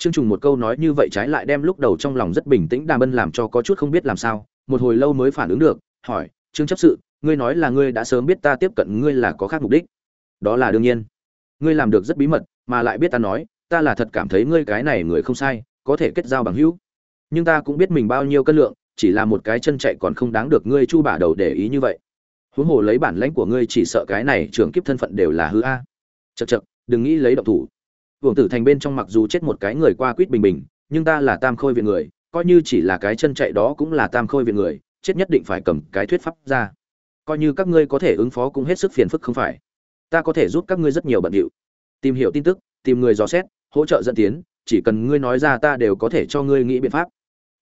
Trương Trùng một câu nói như vậy trái lại đem lúc đầu trong lòng rất bình tĩnh Đàm Bân làm cho có chút không biết làm sao, một hồi lâu mới phản ứng được, hỏi: "Trương chấp sự, ngươi nói là ngươi đã sớm biết ta tiếp cận ngươi là có khác mục đích?" "Đó là đương nhiên. Ngươi làm được rất bí mật, mà lại biết ta nói, ta là thật cảm thấy ngươi cái này người không sai, có thể kết giao bằng hữu. Nhưng ta cũng biết mình bao nhiêu cân lượng, chỉ là một cái chân chạy còn không đáng được ngươi chu bả đầu để ý như vậy. Huống hồ lấy bản lãnh của ngươi chỉ sợ cái này trưởng kiếp thân phận đều là hư a." Chậc chậc, đừng nghĩ lấy động thủ Vương tử thành bên trong mặc dù chết một cái người qua quýt bình bình, nhưng ta là Tam Khôi viện người, coi như chỉ là cái chân chạy đó cũng là Tam Khôi viện người, chết nhất định phải cầm cái thuyết pháp ra. Coi như các ngươi có thể ứng phó cũng hết sức phiền phức không phải. Ta có thể giúp các ngươi rất nhiều bận điệu. Tìm hiểu tin tức, tìm người dò xét, hỗ trợ dẫn tiến, chỉ cần ngươi nói ra ta đều có thể cho ngươi nghĩ biện pháp.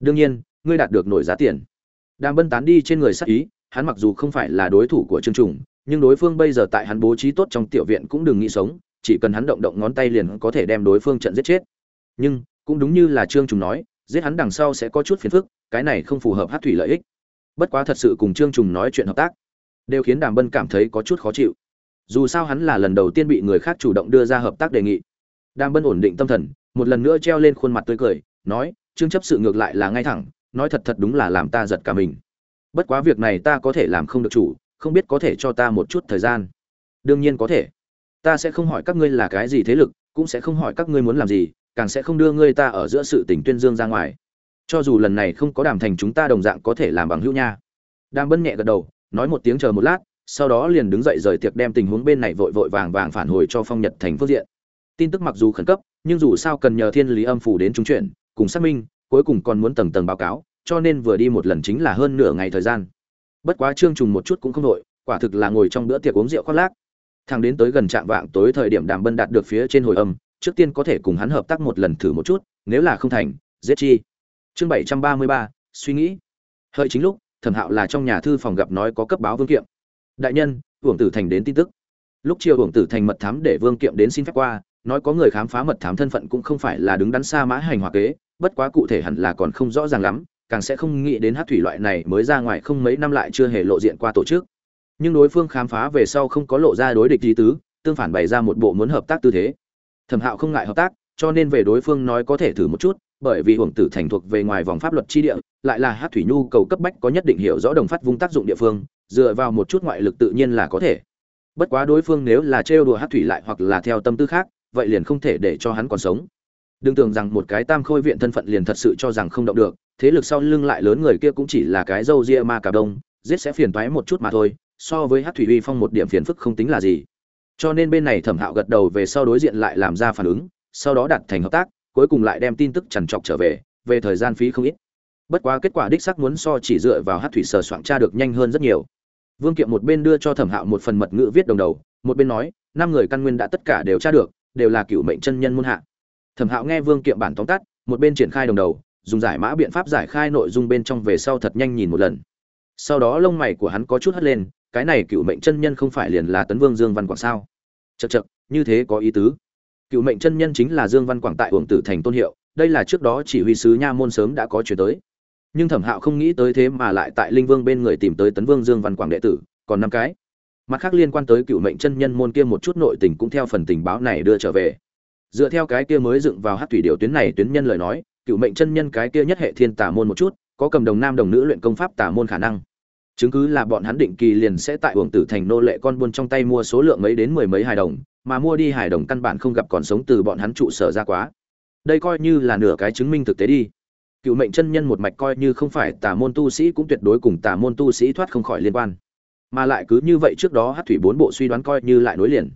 Đương nhiên, ngươi đạt được nổi giá tiền. Đang bân tán đi trên người sắc ý, hắn mặc dù không phải là đối thủ của Trương Trùng, nhưng đối phương bây giờ tại hắn bố trí tốt trong tiểu viện cũng đừng nghĩ sống, chỉ cần hắn động động ngón tay liền có thể đem đối phương trận giết chết. Nhưng, cũng đúng như là trương trùng nói, giết hắn đằng sau sẽ có chút phiền phức, cái này không phù hợp hát thủy lợi ích. Bất quá thật sự cùng trương trùng nói chuyện hợp tác, đều khiến đàm bân cảm thấy có chút khó chịu. Dù sao hắn là lần đầu tiên bị người khác chủ động đưa ra hợp tác đề nghị. Đàm bân ổn định tâm thần, một lần nữa treo lên khuôn mặt tươi cười, nói, trương chấp sự ngược lại là ngay thẳng, nói thật thật đúng là làm ta giật cả mình. Bất quá việc này ta có thể làm không được chủ, không biết có thể cho ta một chút thời gian. Đương nhiên có thể ta sẽ không hỏi các ngươi là cái gì thế lực, cũng sẽ không hỏi các ngươi muốn làm gì, càng sẽ không đưa ngươi ta ở giữa sự tình tuyên dương ra ngoài. Cho dù lần này không có đàm thành chúng ta đồng dạng có thể làm bằng hữu nha. Đàm bân nhẹ gật đầu, nói một tiếng chờ một lát, sau đó liền đứng dậy rời tiệc đem tình huống bên này vội vội vàng vàng phản hồi cho phong nhật thành phương diện. Tin tức mặc dù khẩn cấp, nhưng dù sao cần nhờ thiên lý âm phủ đến trung chuyển cùng xác minh, cuối cùng còn muốn tầng tầng báo cáo, cho nên vừa đi một lần chính là hơn nửa ngày thời gian. Bất quá trương trùng một chút cũng không đội quả thực là ngồi trong bữa tiệc uống rượu khoác lác thằng đến tới gần trạm vạng tối thời điểm đàm bân đạt được phía trên hồi âm, trước tiên có thể cùng hắn hợp tác một lần thử một chút, nếu là không thành, giết chi. Chương bảy trăm ba mươi ba, suy nghĩ. Hợi chính lúc, thẩm hạo là trong nhà thư phòng gặp nói có cấp báo vương kiệm. Đại nhân hưởng tử thành đến tin tức. Lúc chiều hưởng tử thành mật thám để vương kiệm đến xin phép qua, nói có người khám phá mật thám thân phận cũng không phải là đứng đắn xa mã hành hoặc kế, bất quá cụ thể hẳn là còn không rõ ràng lắm, càng sẽ không nghĩ đến hát thủy loại này mới ra ngoài không mấy năm lại chưa hề lộ diện qua tổ chức nhưng đối phương khám phá về sau không có lộ ra đối địch ý tứ, tương phản bày ra một bộ muốn hợp tác tư thế. Thẩm hạo không ngại hợp tác, cho nên về đối phương nói có thể thử một chút, bởi vì hưởng tử thành thuộc về ngoài vòng pháp luật chi địa, lại là hát thủy nhu cầu cấp bách có nhất định hiểu rõ đồng phát vung tác dụng địa phương, dựa vào một chút ngoại lực tự nhiên là có thể. Bất quá đối phương nếu là trêu đùa hát thủy lại hoặc là theo tâm tư khác, vậy liền không thể để cho hắn còn sống. Đừng tưởng rằng một cái tam khôi viện thân phận liền thật sự cho rằng không động được, thế lực sau lưng lại lớn người kia cũng chỉ là cái dâu ria ma cà đông, giết sẽ phiền toái một chút mà thôi so với hát thủy uy phong một điểm phiền phức không tính là gì. Cho nên bên này thẩm hạo gật đầu về sau đối diện lại làm ra phản ứng, sau đó đặt thành hợp tác, cuối cùng lại đem tin tức trằn trọc trở về về thời gian phí không ít. Bất quá kết quả đích sắc muốn so chỉ dựa vào hát thủy sờ soạn tra được nhanh hơn rất nhiều. Vương kiệm một bên đưa cho thẩm hạo một phần mật ngữ viết đồng đầu, một bên nói, năm người căn nguyên đã tất cả đều tra được, đều là cựu mệnh chân nhân muôn hạ. Thẩm hạo nghe vương kiệm bản tóm tắt, một bên triển khai đồng đầu, dùng giải mã biện pháp giải khai nội dung bên trong về sau thật nhanh nhìn một lần sau đó lông mày của hắn có chút hất lên, cái này cựu mệnh chân nhân không phải liền là tấn vương dương văn quảng sao? Chật chật như thế có ý tứ. Cựu mệnh chân nhân chính là dương văn quảng tại hưởng tử thành tôn hiệu, đây là trước đó chỉ huy sứ nha môn sớm đã có chuyển tới. Nhưng thẩm hạo không nghĩ tới thế mà lại tại linh vương bên người tìm tới tấn vương dương văn quảng đệ tử, còn năm cái. Mặt khác liên quan tới cựu mệnh chân nhân môn kia một chút nội tình cũng theo phần tình báo này đưa trở về. Dựa theo cái kia mới dựng vào hát thủy điều tuyến này tuyến nhân lời nói, cựu mệnh chân nhân cái kia nhất hệ thiên tả môn một chút có cầm đồng nam đồng nữ luyện công pháp tả môn khả năng. Chứng cứ là bọn hắn định kỳ liền sẽ tại uổng tử thành nô lệ con buôn trong tay mua số lượng mấy đến mười mấy hài đồng, mà mua đi hài đồng căn bản không gặp còn sống từ bọn hắn trụ sở ra quá. Đây coi như là nửa cái chứng minh thực tế đi. Cựu mệnh chân nhân một mạch coi như không phải tà môn tu sĩ cũng tuyệt đối cùng tà môn tu sĩ thoát không khỏi liên quan. Mà lại cứ như vậy trước đó hát thủy bốn bộ suy đoán coi như lại nối liền.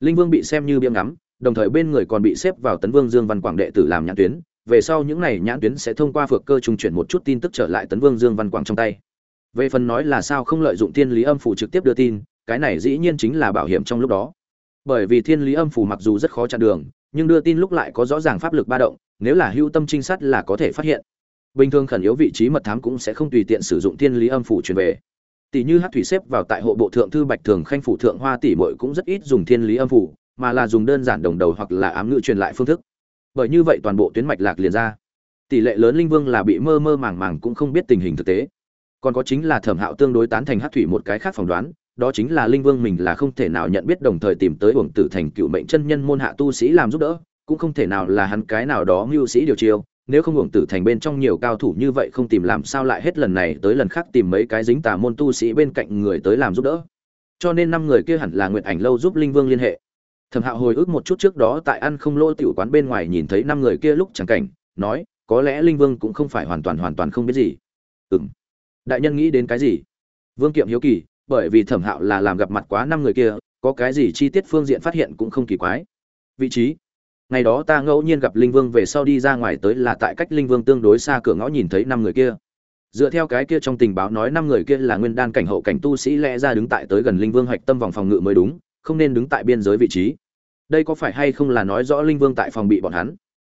Linh vương bị xem như biếm ngắm, đồng thời bên người còn bị xếp vào tấn vương dương văn quảng đệ tử làm nhãn tuyến về sau những này nhãn tuyến sẽ thông qua phược cơ trung chuyển một chút tin tức trở lại tấn vương dương văn quảng trong tay. Về phần nói là sao không lợi dụng thiên lý âm phủ trực tiếp đưa tin, cái này dĩ nhiên chính là bảo hiểm trong lúc đó. Bởi vì thiên lý âm phủ mặc dù rất khó chặn đường, nhưng đưa tin lúc lại có rõ ràng pháp lực ba động, nếu là hưu tâm trinh sát là có thể phát hiện. Bình thường khẩn yếu vị trí mật thám cũng sẽ không tùy tiện sử dụng thiên lý âm phủ truyền về. Tỷ như hát thủy xếp vào tại hộ bộ thượng thư bạch thường khanh phủ thượng hoa tỷ mội cũng rất ít dùng thiên lý âm phủ, mà là dùng đơn giản đồng đầu hoặc là ám ngữ truyền lại phương thức bởi như vậy toàn bộ tuyến mạch lạc liền ra. Tỷ lệ lớn linh vương là bị mơ mơ màng màng cũng không biết tình hình thực tế. Còn có chính là thẩm hạo tương đối tán thành hát thủy một cái khác phỏng đoán, đó chính là linh vương mình là không thể nào nhận biết đồng thời tìm tới uổng tử thành cựu mệnh chân nhân môn hạ tu sĩ làm giúp đỡ, cũng không thể nào là hắn cái nào đó mưu sĩ điều chiêu. Nếu không uổng tử thành bên trong nhiều cao thủ như vậy không tìm làm sao lại hết lần này tới lần khác tìm mấy cái dính tà môn tu sĩ bên cạnh người tới làm giúp đỡ. Cho nên năm người kia hẳn là nguyện ảnh lâu giúp linh vương liên hệ thẩm hạo hồi ức một chút trước đó tại ăn không lô tiểu quán bên ngoài nhìn thấy năm người kia lúc chẳng cảnh, nói, có lẽ linh vương cũng không phải hoàn toàn hoàn toàn không biết gì. Ừm. Đại nhân nghĩ đến cái gì? Vương kiệm hiếu kỳ, bởi vì thẩm hạo là làm gặp mặt quá năm người kia, có cái gì chi tiết phương diện phát hiện cũng không kỳ quái. Vị trí? Ngày đó ta ngẫu nhiên gặp linh vương về sau đi ra ngoài tới là tại cách linh vương tương đối xa cửa ngõ nhìn thấy năm người kia. Dựa theo cái kia trong tình báo nói năm người kia là nguyên đan cảnh hậu cảnh tu sĩ lẽ ra đứng tại tới gần linh vương hoạch tâm vòng phòng ngự mới đúng không nên đứng tại biên giới vị trí. Đây có phải hay không là nói rõ linh vương tại phòng bị bọn hắn?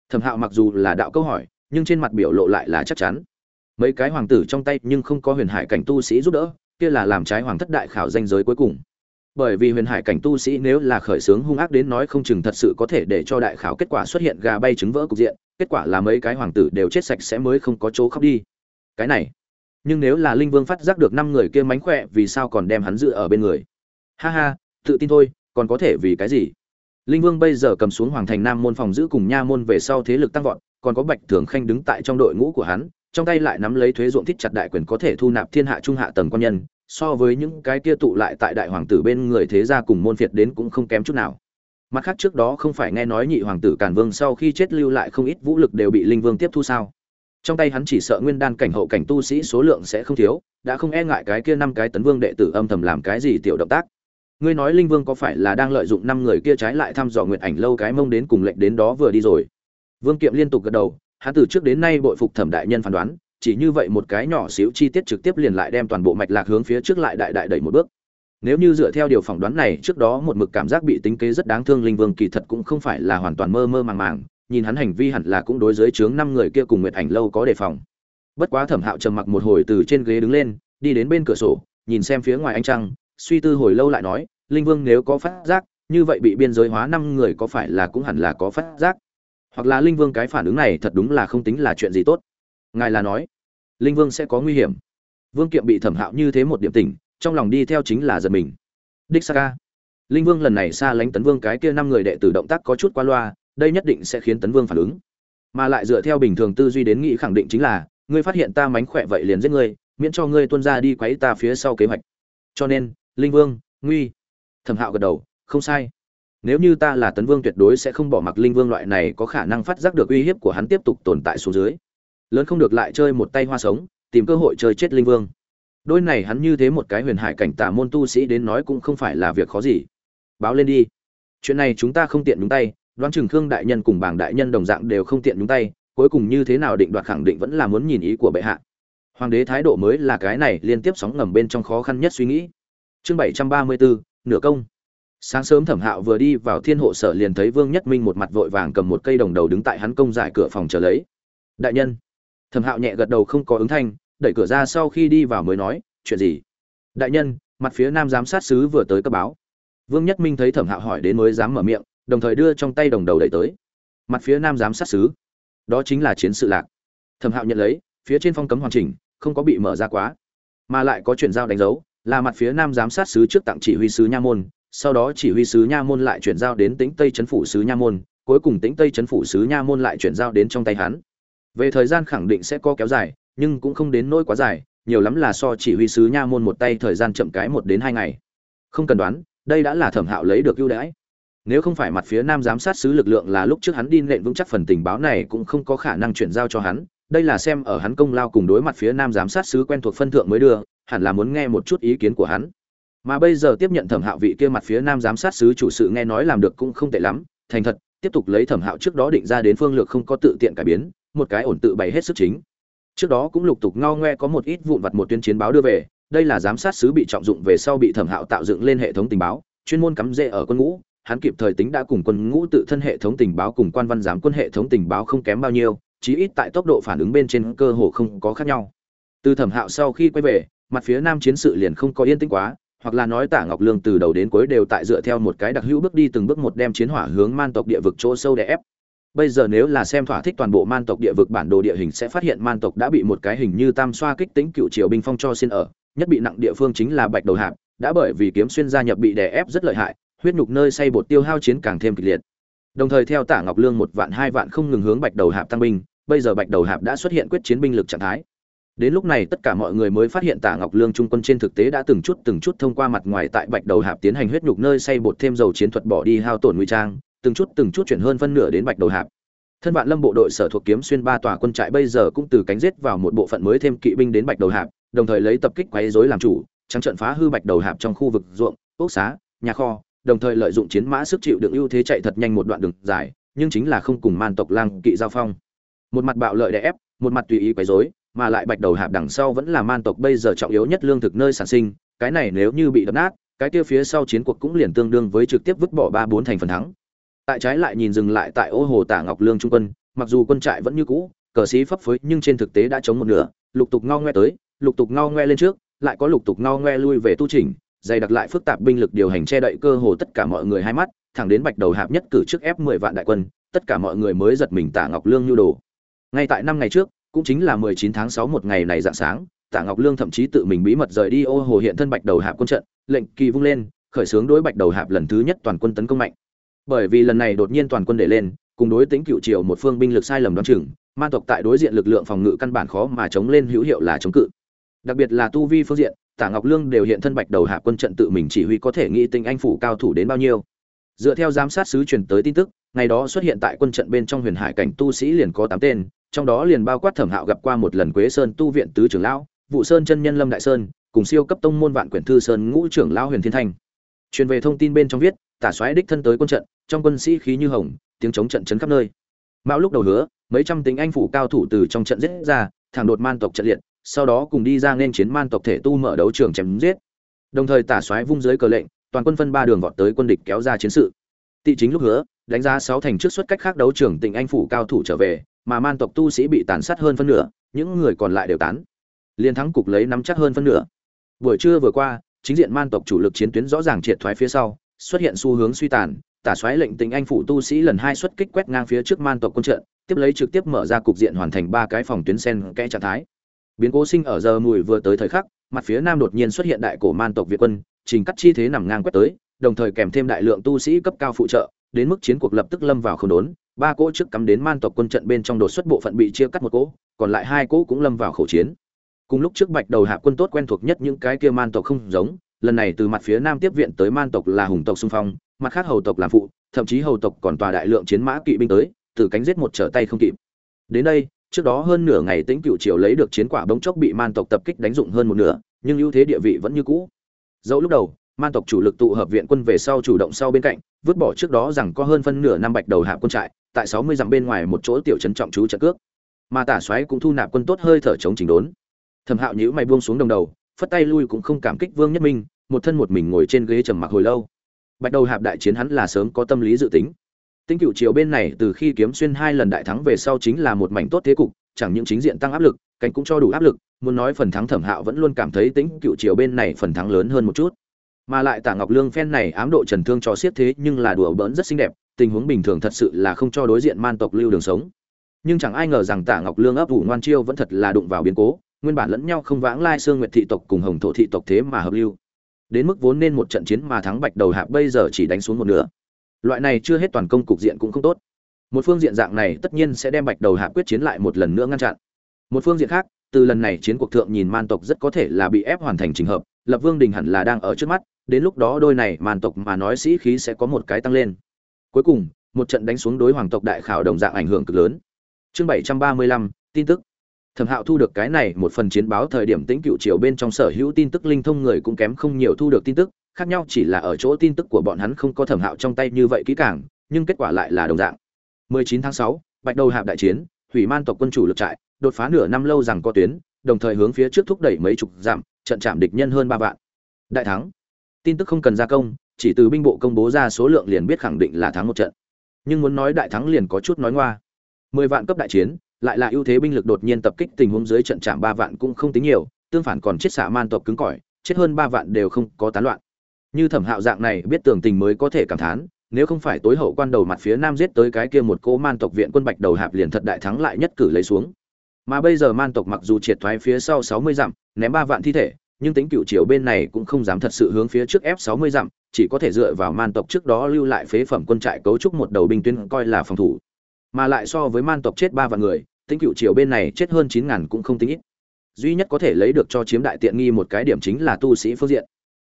Thẩm hạo mặc dù là đạo câu hỏi, nhưng trên mặt biểu lộ lại là chắc chắn. Mấy cái hoàng tử trong tay nhưng không có huyền hải cảnh tu sĩ giúp đỡ, kia là làm trái hoàng thất đại khảo danh giới cuối cùng. Bởi vì huyền hải cảnh tu sĩ nếu là khởi xướng hung ác đến nói không chừng thật sự có thể để cho đại khảo kết quả xuất hiện gà bay trứng vỡ cục diện, kết quả là mấy cái hoàng tử đều chết sạch sẽ mới không có chỗ khóc đi. Cái này, nhưng nếu là linh vương phát giác được năm người kia mánh khỏe, vì sao còn đem hắn giữ ở bên người? Ha ha tự tin thôi, còn có thể vì cái gì? Linh vương bây giờ cầm xuống hoàng thành nam môn phòng giữ cùng nha môn về sau thế lực tăng vọt, còn có bạch thường khanh đứng tại trong đội ngũ của hắn, trong tay lại nắm lấy thuế ruộng thích chặt đại quyền có thể thu nạp thiên hạ trung hạ tầng quan nhân, so với những cái kia tụ lại tại đại hoàng tử bên người thế gia cùng môn phiệt đến cũng không kém chút nào. Mặt khác trước đó không phải nghe nói nhị hoàng tử càn vương sau khi chết lưu lại không ít vũ lực đều bị linh vương tiếp thu sao? Trong tay hắn chỉ sợ nguyên đan cảnh hậu cảnh tu sĩ số lượng sẽ không thiếu, đã không e ngại cái kia năm cái tấn vương đệ tử âm thầm làm cái gì tiểu động tác ngươi nói linh vương có phải là đang lợi dụng năm người kia trái lại thăm dò nguyện ảnh lâu cái mông đến cùng lệnh đến đó vừa đi rồi? Vương kiệm liên tục gật đầu, hắn từ trước đến nay bội phục thẩm đại nhân phán đoán, chỉ như vậy một cái nhỏ xíu chi tiết trực tiếp liền lại đem toàn bộ mạch lạc hướng phía trước lại đại đại đẩy một bước. Nếu như dựa theo điều phỏng đoán này, trước đó một mực cảm giác bị tính kế rất đáng thương linh vương kỳ thật cũng không phải là hoàn toàn mơ mơ màng màng, nhìn hắn hành vi hẳn là cũng đối dưới chướng năm người kia cùng nguyệt ảnh lâu có đề phòng. Bất quá thẩm hạo trầm mặc một hồi từ trên ghế đứng lên, đi đến bên cửa sổ, nhìn xem phía ngoài ánh trăng suy tư hồi lâu lại nói, linh vương nếu có phát giác, như vậy bị biên giới hóa năm người có phải là cũng hẳn là có phát giác? Hoặc là linh vương cái phản ứng này thật đúng là không tính là chuyện gì tốt? Ngài là nói, linh vương sẽ có nguy hiểm. Vương kiệm bị thẩm hạo như thế một điểm tình, trong lòng đi theo chính là giật mình. Đích sa ca linh vương lần này xa lánh tấn vương cái kia năm người đệ tử động tác có chút qua loa, đây nhất định sẽ khiến tấn vương phản ứng. Mà lại dựa theo bình thường tư duy đến nghĩ khẳng định chính là, ngươi phát hiện ta mánh khỏe vậy liền giết ngươi, miễn cho ngươi tuân ra đi quấy ta phía sau kế hoạch. Cho nên linh vương, nguy. Thẩm hạo gật đầu, không sai. Nếu như ta là tấn vương tuyệt đối sẽ không bỏ mặc linh vương loại này có khả năng phát giác được uy hiếp của hắn tiếp tục tồn tại xuống dưới. Lớn không được lại chơi một tay hoa sống, tìm cơ hội chơi chết linh vương. Đôi này hắn như thế một cái huyền hải cảnh tả môn tu sĩ đến nói cũng không phải là việc khó gì. Báo lên đi. Chuyện này chúng ta không tiện nhúng tay, đoán chừng khương đại nhân cùng bảng đại nhân đồng dạng đều không tiện nhúng tay, cuối cùng như thế nào định đoạt khẳng định vẫn là muốn nhìn ý của bệ hạ. Hoàng đế thái độ mới là cái này liên tiếp sóng ngầm bên trong khó khăn nhất suy nghĩ chương bảy trăm ba mươi bốn nửa công. Sáng sớm thẩm hạo vừa đi vào thiên hộ sở liền thấy vương nhất minh một mặt vội vàng cầm một cây đồng đầu đứng tại hắn công giải cửa phòng chờ lấy. Đại nhân. Thẩm hạo nhẹ gật đầu không có ứng thanh, đẩy cửa ra sau khi đi vào mới nói, chuyện gì? Đại nhân, mặt phía nam giám sát sứ vừa tới cấp báo. Vương nhất minh thấy thẩm hạo hỏi đến mới dám mở miệng, đồng thời đưa trong tay đồng đầu đẩy tới. Mặt phía nam giám sát sứ? Đó chính là chiến sự lạc. Thẩm hạo nhận lấy, phía trên phong cấm hoàn chỉnh, không có bị mở ra quá, mà lại có chuyển giao đánh dấu là mặt phía nam giám sát sứ trước tặng chỉ huy sứ nha môn, sau đó chỉ huy sứ nha môn lại chuyển giao đến tĩnh tây chấn phủ sứ nha môn, cuối cùng tĩnh tây chấn phủ sứ nha môn lại chuyển giao đến trong tay hắn. Về thời gian khẳng định sẽ có kéo dài, nhưng cũng không đến nỗi quá dài, nhiều lắm là so chỉ huy sứ nha môn một tay thời gian chậm cái một đến hai ngày. Không cần đoán, đây đã là thẩm hạo lấy được ưu đãi. Nếu không phải mặt phía nam giám sát sứ lực lượng là lúc trước hắn đi nện vững chắc phần tình báo này cũng không có khả năng chuyển giao cho hắn, đây là xem ở hắn công lao cùng đối mặt phía nam giám sát sứ quen thuộc phân thượng mới đưa hẳn là muốn nghe một chút ý kiến của hắn. Mà bây giờ tiếp nhận thẩm hạo vị kia mặt phía nam giám sát sứ chủ sự nghe nói làm được cũng không tệ lắm, thành thật, tiếp tục lấy thẩm hạo trước đó định ra đến phương lược không có tự tiện cải biến, một cái ổn tự bày hết sức chính. Trước đó cũng lục tục ngao ngoe có một ít vụn vặt một tuyên chiến báo đưa về, đây là giám sát sứ bị trọng dụng về sau bị thẩm hạo tạo dựng lên hệ thống tình báo, chuyên môn cắm rễ ở quân ngũ, hắn kịp thời tính đã cùng quân ngũ tự thân hệ thống tình báo cùng quan văn giám quân hệ thống tình báo không kém bao nhiêu, chí ít tại tốc độ phản ứng bên trên cơ hồ không có khác nhau. Từ thẩm hạo sau khi quay về mặt phía nam chiến sự liền không có yên tĩnh quá, hoặc là nói tả ngọc lương từ đầu đến cuối đều tại dựa theo một cái đặc hữu bước đi từng bước một đem chiến hỏa hướng man tộc địa vực chỗ sâu đè ép. Bây giờ nếu là xem thỏa thích toàn bộ man tộc địa vực bản đồ địa hình sẽ phát hiện man tộc đã bị một cái hình như tam xoa kích tính cựu triều binh phong cho xin ở, nhất bị nặng địa phương chính là bạch đầu hạp, đã bởi vì kiếm xuyên gia nhập bị đè ép rất lợi hại, huyết nhục nơi xây bột tiêu hao chiến càng thêm kịch liệt. Đồng thời theo tả ngọc lương một vạn hai vạn không ngừng hướng bạch đầu hạp tăng binh, bây giờ bạch đầu hạp đã xuất hiện quyết chiến binh lực trạng thái đến lúc này tất cả mọi người mới phát hiện tả ngọc lương trung quân trên thực tế đã từng chút từng chút thông qua mặt ngoài tại bạch đầu hạp tiến hành huyết nhục nơi xây bột thêm dầu chiến thuật bỏ đi hao tổn nguy trang, từng chút từng chút chuyển hơn phân nửa đến bạch đầu hạp. Thân vạn lâm bộ đội sở thuộc kiếm xuyên ba tòa quân trại bây giờ cũng từ cánh giết vào một bộ phận mới thêm kỵ binh đến bạch đầu hạp, đồng thời lấy tập kích quấy rối làm chủ, trắng trận phá hư bạch đầu hạp trong khu vực ruộng, ốc xá, nhà kho, đồng thời lợi dụng chiến mã sức chịu đựng ưu thế chạy thật nhanh một đoạn đường dài, nhưng chính là không cùng man tộc lang kỵ giao phong. Một mặt bạo lợi đè ép, một mặt tùy ý quấy rối mà lại bạch đầu hạp đằng sau vẫn là man tộc bây giờ trọng yếu nhất lương thực nơi sản sinh, cái này nếu như bị đập nát, cái kia phía sau chiến cuộc cũng liền tương đương với trực tiếp vứt bỏ ba bốn thành phần thắng. Tại trái lại nhìn dừng lại tại ô hồ tả ngọc lương trung quân, mặc dù quân trại vẫn như cũ, cờ sĩ phấp phới nhưng trên thực tế đã chống một nửa, lục tục ngao ngoe tới, lục tục ngao ngoe lên trước, lại có lục tục ngao ngoe lui về tu chỉnh, dày đặc lại phức tạp binh lực điều hành che đậy cơ hồ tất cả mọi người hai mắt, thẳng đến bạch đầu hạp nhất cử trước ép mười vạn đại quân, tất cả mọi người mới giật mình tả ngọc lương nhu đồ. Ngay tại năm ngày trước cũng chính là mười chín tháng 6 một ngày này dạng sáng, Tạ ngọc lương thậm chí tự mình bí mật rời đi ô hồ hiện thân bạch đầu hạp quân trận, lệnh kỳ vung lên, khởi xướng đối bạch đầu hạp lần thứ nhất toàn quân tấn công mạnh. Bởi vì lần này đột nhiên toàn quân để lên, cùng đối tính cựu triều một phương binh lực sai lầm đoán chừng man tộc tại đối diện lực lượng phòng ngự căn bản khó mà chống lên hữu hiệu là chống cự. Đặc biệt là tu vi phương diện, Tạ ngọc lương đều hiện thân bạch đầu hạ quân trận tự mình chỉ huy có thể nghĩ tinh anh phủ cao thủ đến bao nhiêu. Dựa theo giám sát sứ truyền tới tin tức, ngày đó xuất hiện tại quân trận bên trong huyền hải cảnh tu sĩ liền có tám tên trong đó liền bao quát thẩm hạo gặp qua một lần quế sơn tu viện tứ trưởng lão, vụ sơn chân nhân lâm đại sơn, cùng siêu cấp tông môn vạn quyển thư sơn ngũ trưởng lão huyền thiên thanh truyền về thông tin bên trong viết, tả soái đích thân tới quân trận, trong quân sĩ khí như hồng, tiếng chống trận chấn khắp nơi. Mão lúc đầu hứa, mấy trăm tính anh phủ cao thủ từ trong trận giết ra, thẳng đột man tộc trận liệt, sau đó cùng đi ra nên chiến man tộc thể tu mở đấu trường chém giết. Đồng thời tả soái vung dưới cờ lệnh, toàn quân phân ba đường vọt tới quân địch kéo ra chiến sự. Tị chính lúc hứa, đánh giá sáu thành trước xuất cách khác đấu trường tỉnh anh phủ cao thủ trở về mà man tộc tu sĩ bị tàn sát hơn phân nửa, những người còn lại đều tán. Liên thắng cục lấy nắm chắc hơn phân nửa. Buổi trưa vừa qua, chính diện man tộc chủ lực chiến tuyến rõ ràng triệt thoái phía sau, xuất hiện xu hướng suy tàn, tả xoáy lệnh tình anh phủ tu sĩ lần hai xuất kích quét ngang phía trước man tộc quân trận, tiếp lấy trực tiếp mở ra cục diện hoàn thành ba cái phòng tuyến sen kẽ trạng thái. Biến cố sinh ở giờ mùi vừa tới thời khắc, mặt phía nam đột nhiên xuất hiện đại cổ man tộc việt quân, trình cắt chi thế nằm ngang quét tới, đồng thời kèm thêm đại lượng tu sĩ cấp cao phụ trợ, đến mức chiến cuộc lập tức lâm vào không đốn ba cỗ trước cắm đến man tộc quân trận bên trong đột xuất bộ phận bị chia cắt một cỗ, còn lại hai cỗ cũng lâm vào khẩu chiến. Cùng lúc trước bạch đầu hạ quân tốt quen thuộc nhất những cái kia man tộc không giống, lần này từ mặt phía nam tiếp viện tới man tộc là hùng tộc xung phong, mặt khác hầu tộc làm phụ, thậm chí hầu tộc còn tòa đại lượng chiến mã kỵ binh tới, từ cánh giết một trở tay không kịp. Đến đây, trước đó hơn nửa ngày tính cựu triều lấy được chiến quả bỗng chốc bị man tộc tập kích đánh dụng hơn một nửa, nhưng ưu thế địa vị vẫn như cũ. Dẫu lúc đầu, man tộc chủ lực tụ hợp viện quân về sau chủ động sau bên cạnh, vứt bỏ trước đó rằng có hơn phân nửa năm bạch đầu hạ quân trại tại sáu mươi dặm bên ngoài một chỗ tiểu trấn trọng chú trận cước. Mà tả xoáy cũng thu nạp quân tốt hơi thở chống chỉnh đốn. Thẩm hạo nhíu mày buông xuống đồng đầu, phất tay lui cũng không cảm kích vương nhất minh, một thân một mình ngồi trên ghế trầm mặc hồi lâu. Bạch đầu hạp đại chiến hắn là sớm có tâm lý dự tính. Tính cựu triều bên này từ khi kiếm xuyên hai lần đại thắng về sau chính là một mảnh tốt thế cục, chẳng những chính diện tăng áp lực cánh cũng cho đủ áp lực, muốn nói phần thắng thẩm hạo vẫn luôn cảm thấy tính cựu triều bên này phần thắng lớn hơn một chút. Mà lại tả ngọc lương phen này ám độ trần thương cho siết thế nhưng là đùa bỡn rất xinh đẹp tình huống bình thường thật sự là không cho đối diện man tộc lưu đường sống. Nhưng chẳng ai ngờ rằng tả ngọc lương ấp ủ ngoan chiêu vẫn thật là đụng vào biến cố, nguyên bản lẫn nhau không vãng lai xương nguyệt thị tộc cùng hồng thổ thị tộc thế mà hợp lưu. Đến mức vốn nên một trận chiến mà thắng bạch đầu hạp bây giờ chỉ đánh xuống một nửa. Loại này chưa hết toàn công cục diện cũng không tốt. Một phương diện dạng này tất nhiên sẽ đem bạch đầu hạp quyết chiến lại một lần nữa ngăn chặn. Một phương diện khác, từ lần này chiến cuộc thượng nhìn man tộc rất có thể là bị ép hoàn thành trình hợp, lập vương đình hẳn là đang ở trước mắt, đến lúc đó đôi này man tộc mà nói sĩ khí sẽ có một cái tăng lên cuối cùng một trận đánh xuống đối hoàng tộc đại khảo đồng dạng ảnh hưởng cực lớn. Chương bảy trăm ba mươi lăm tin tức. Thẩm hạo thu được cái này một phần chiến báo thời điểm tĩnh cựu triều bên trong sở hữu tin tức linh thông người cũng kém không nhiều thu được tin tức khác nhau chỉ là ở chỗ tin tức của bọn hắn không có thẩm hạo trong tay như vậy kỹ càng nhưng kết quả lại là đồng dạng. 19 tháng 6, bạch đầu hạp đại chiến hủy man tộc quân chủ lực trại đột phá nửa năm lâu rằng có tuyến đồng thời hướng phía trước thúc đẩy mấy chục giảm trận chạm địch nhân hơn ba vạn. Đại thắng. Tin tức không cần gia công chỉ từ binh bộ công bố ra số lượng liền biết khẳng định là thắng một trận. Nhưng muốn nói đại thắng liền có chút nói ngoa. Mười vạn cấp đại chiến, lại là ưu thế binh lực đột nhiên tập kích tình huống dưới trận chạm ba vạn cũng không tính nhiều, tương phản còn chết xạ man tộc cứng cỏi, chết hơn ba vạn đều không có tán loạn. Như thẩm hạo dạng này, biết tưởng tình mới có thể cảm thán, nếu không phải tối hậu quan đầu mặt phía nam giết tới cái kia một cỗ man tộc viện quân bạch đầu hạp liền thật đại thắng lại nhất cử lấy xuống. Mà bây giờ man tộc mặc dù triệt thoái phía sau sáu mươi dặm, ném ba vạn thi thể, nhưng tính cựu triều bên này cũng không dám thật sự hướng phía trước ép sáu mươi dặm chỉ có thể dựa vào man tộc trước đó lưu lại phế phẩm quân trại cấu trúc một đầu binh tuyến coi là phòng thủ. Mà lại so với man tộc chết ba vạn người tính cựu triều bên này chết hơn chín ngàn cũng không tính ít. Duy nhất có thể lấy được cho chiếm đại tiện nghi một cái điểm chính là tu sĩ phương diện.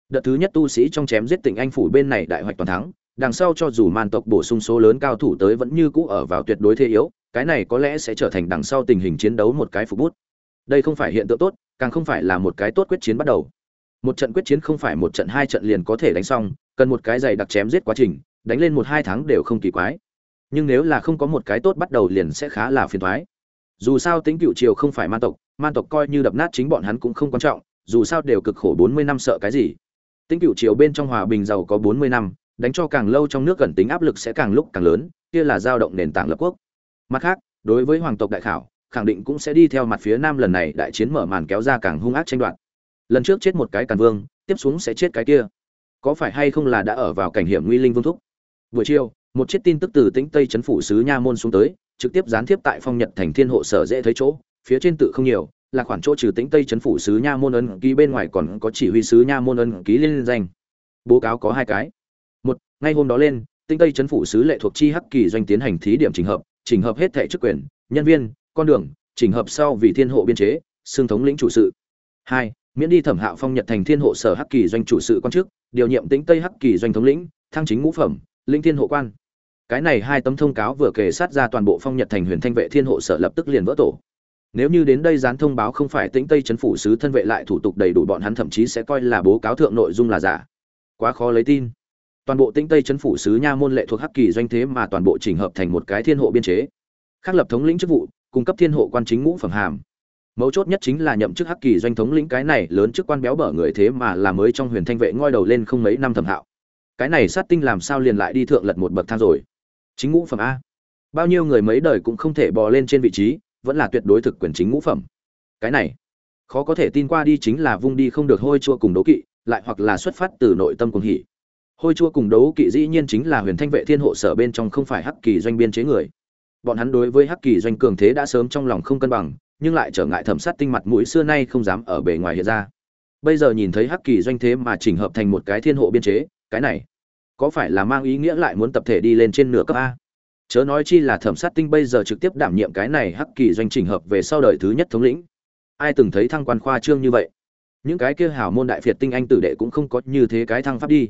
Đợt thứ nhất tu sĩ trong chém giết tỉnh anh phủ bên này đại hoạch toàn thắng, đằng sau cho dù man tộc bổ sung số lớn cao thủ tới vẫn như cũ ở vào tuyệt đối thế yếu, cái này có lẽ sẽ trở thành đằng sau tình hình chiến đấu một cái phục bút. Đây không phải hiện tượng tốt, càng không phải là một cái tốt quyết chiến bắt đầu một trận quyết chiến không phải một trận, hai trận liền có thể đánh xong, cần một cái giày đặc chém giết quá trình, đánh lên một, hai tháng đều không kỳ quái. Nhưng nếu là không có một cái tốt bắt đầu liền sẽ khá là phiền thoái dù sao tính cựu triều không phải man tộc man tộc coi như đập nát chính bọn hắn cũng không quan trọng, dù sao đều cực khổ bốn mươi năm sợ cái gì. Tính cựu triều bên trong hòa bình giàu có bốn mươi năm, đánh cho càng lâu trong nước gần tính áp lực sẽ càng lúc càng lớn, kia là dao động nền tảng lập quốc. Mặt khác, đối với hoàng tộc đại khảo, khẳng định cũng sẽ đi theo mặt phía nam lần này đại chiến mở màn kéo ra càng hung ác tranh đoạt lần trước chết một cái càn vương, tiếp xuống sẽ chết cái kia. Có phải hay không là đã ở vào cảnh hiểm nguy linh vương thúc? Buổi chiều, một chiếc tin tức từ tĩnh tây chấn phủ sứ nha môn xuống tới, trực tiếp gián tiếp tại phong nhật thành thiên hộ sở dễ thấy chỗ, phía trên tự không nhiều, là khoản chỗ trừ tĩnh tây chấn phủ sứ nha môn ấn ký, bên ngoài còn có chỉ huy sứ nha môn ấn ký liên danh. Bố cáo có hai cái. Một, ngay hôm đó lên, tĩnh tây chấn phủ sứ lệ thuộc chi hắc kỳ doanh tiến hành thí điểm trình hợp trình hợp hết thẻ chức quyền, nhân viên, con đường, trình hợp sau vì thiên hộ biên chế xương thống lĩnh chủ sự. Hai miễn đi thẩm hạo phong nhật thành thiên hộ sở hắc kỳ doanh chủ sự quan chức, điều nhiệm tĩnh tây hắc kỳ doanh thống lĩnh, thăng chính ngũ phẩm linh thiên hộ quan. Cái này hai tấm thông cáo vừa kể sát ra toàn bộ phong nhật thành huyền thanh vệ thiên hộ sở lập tức liền vỡ tổ. Nếu như đến đây dán thông báo không phải tĩnh tây chấn phủ sứ thân vệ lại thủ tục đầy đủ bọn hắn thậm chí sẽ coi là bố cáo thượng nội dung là giả. Quá khó lấy tin. Toàn bộ tĩnh tây chấn phủ sứ nha môn lệ thuộc hắc kỳ doanh thế mà toàn bộ chỉnh hợp thành một cái thiên hộ biên chế. Khác lập thống lĩnh chức vụ, cung cấp thiên hộ quan chính ngũ phẩm hàm mấu chốt nhất chính là nhậm chức hắc kỳ doanh thống lĩnh cái này lớn chức quan béo bở người thế mà là mới trong huyền thanh vệ ngoi đầu lên không mấy năm thẩm hạo. Cái này sát tinh làm sao liền lại đi thượng lật một bậc thang rồi? Chính ngũ phẩm a. Bao nhiêu người mấy đời cũng không thể bò lên trên vị trí, vẫn là tuyệt đối thực quyền chính ngũ phẩm. Cái này, khó có thể tin qua đi chính là vung đi không được hôi chua cùng đấu kỵ, lại hoặc là xuất phát từ nội tâm cùng hỉ. Hôi chua cùng đấu kỵ dĩ nhiên chính là huyền thanh vệ thiên hộ sở bên trong không phải hắc kỳ doanh biên chế người. Bọn hắn đối với hắc kỳ doanh cường thế đã sớm trong lòng không cân bằng nhưng lại trở ngại thẩm sát tinh mặt mũi xưa nay không dám ở bề ngoài hiện ra. Bây giờ nhìn thấy hắc kỳ doanh thế mà chỉnh hợp thành một cái thiên hộ biên chế, cái này, có phải là mang ý nghĩa lại muốn tập thể đi lên trên nửa cấp a? Chớ nói chi là thẩm sát tinh bây giờ trực tiếp đảm nhiệm cái này hắc kỳ doanh chỉnh hợp về sau đời thứ nhất thống lĩnh. Ai từng thấy thăng quan khoa trương như vậy? Những cái kia hảo môn đại phiệt tinh anh tử đệ cũng không có như thế cái thăng pháp đi.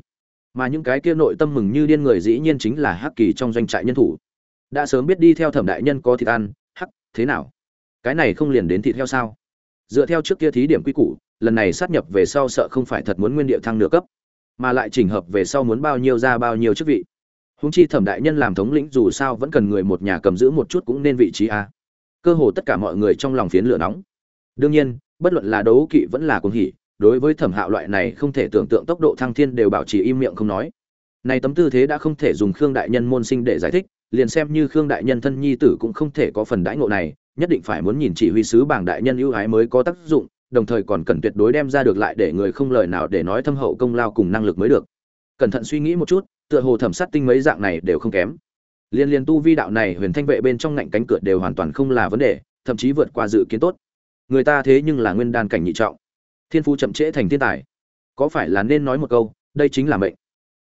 Mà những cái kia nội tâm mừng như điên người dĩ nhiên chính là hắc kỳ trong doanh trại nhân thủ. Đã sớm biết đi theo thẩm đại nhân có thịt ăn, hắc, thế nào? Cái này không liền đến thịt heo sao? Dựa theo trước kia thí điểm quy củ, lần này sát nhập về sau sợ không phải thật muốn nguyên địa thăng nửa cấp, mà lại chỉnh hợp về sau muốn bao nhiêu ra bao nhiêu chức vị. Húng chi thẩm đại nhân làm thống lĩnh dù sao vẫn cần người một nhà cầm giữ một chút cũng nên vị trí a. Cơ hồ tất cả mọi người trong lòng phiến lửa nóng. Đương nhiên, bất luận là đấu kỵ vẫn là cuồng hỉ, đối với thẩm hạo loại này không thể tưởng tượng tốc độ thăng thiên đều bảo trì im miệng không nói. Này tấm tư thế đã không thể dùng khương đại nhân môn sinh để giải thích liền xem như khương đại nhân thân nhi tử cũng không thể có phần đãi ngộ này, nhất định phải muốn nhìn chỉ huy sứ bảng đại nhân ưu ái mới có tác dụng, đồng thời còn cần tuyệt đối đem ra được lại để người không lời nào để nói thâm hậu công lao cùng năng lực mới được. Cẩn thận suy nghĩ một chút, tựa hồ thẩm sát tinh mấy dạng này đều không kém. Liên liên tu vi đạo này huyền thanh vệ bên trong ngạnh cánh cửa đều hoàn toàn không là vấn đề, thậm chí vượt qua dự kiến tốt. Người ta thế nhưng là nguyên đan cảnh nhị trọng. Thiên phú chậm trễ thành thiên tài. Có phải là nên nói một câu, đây chính là mệnh.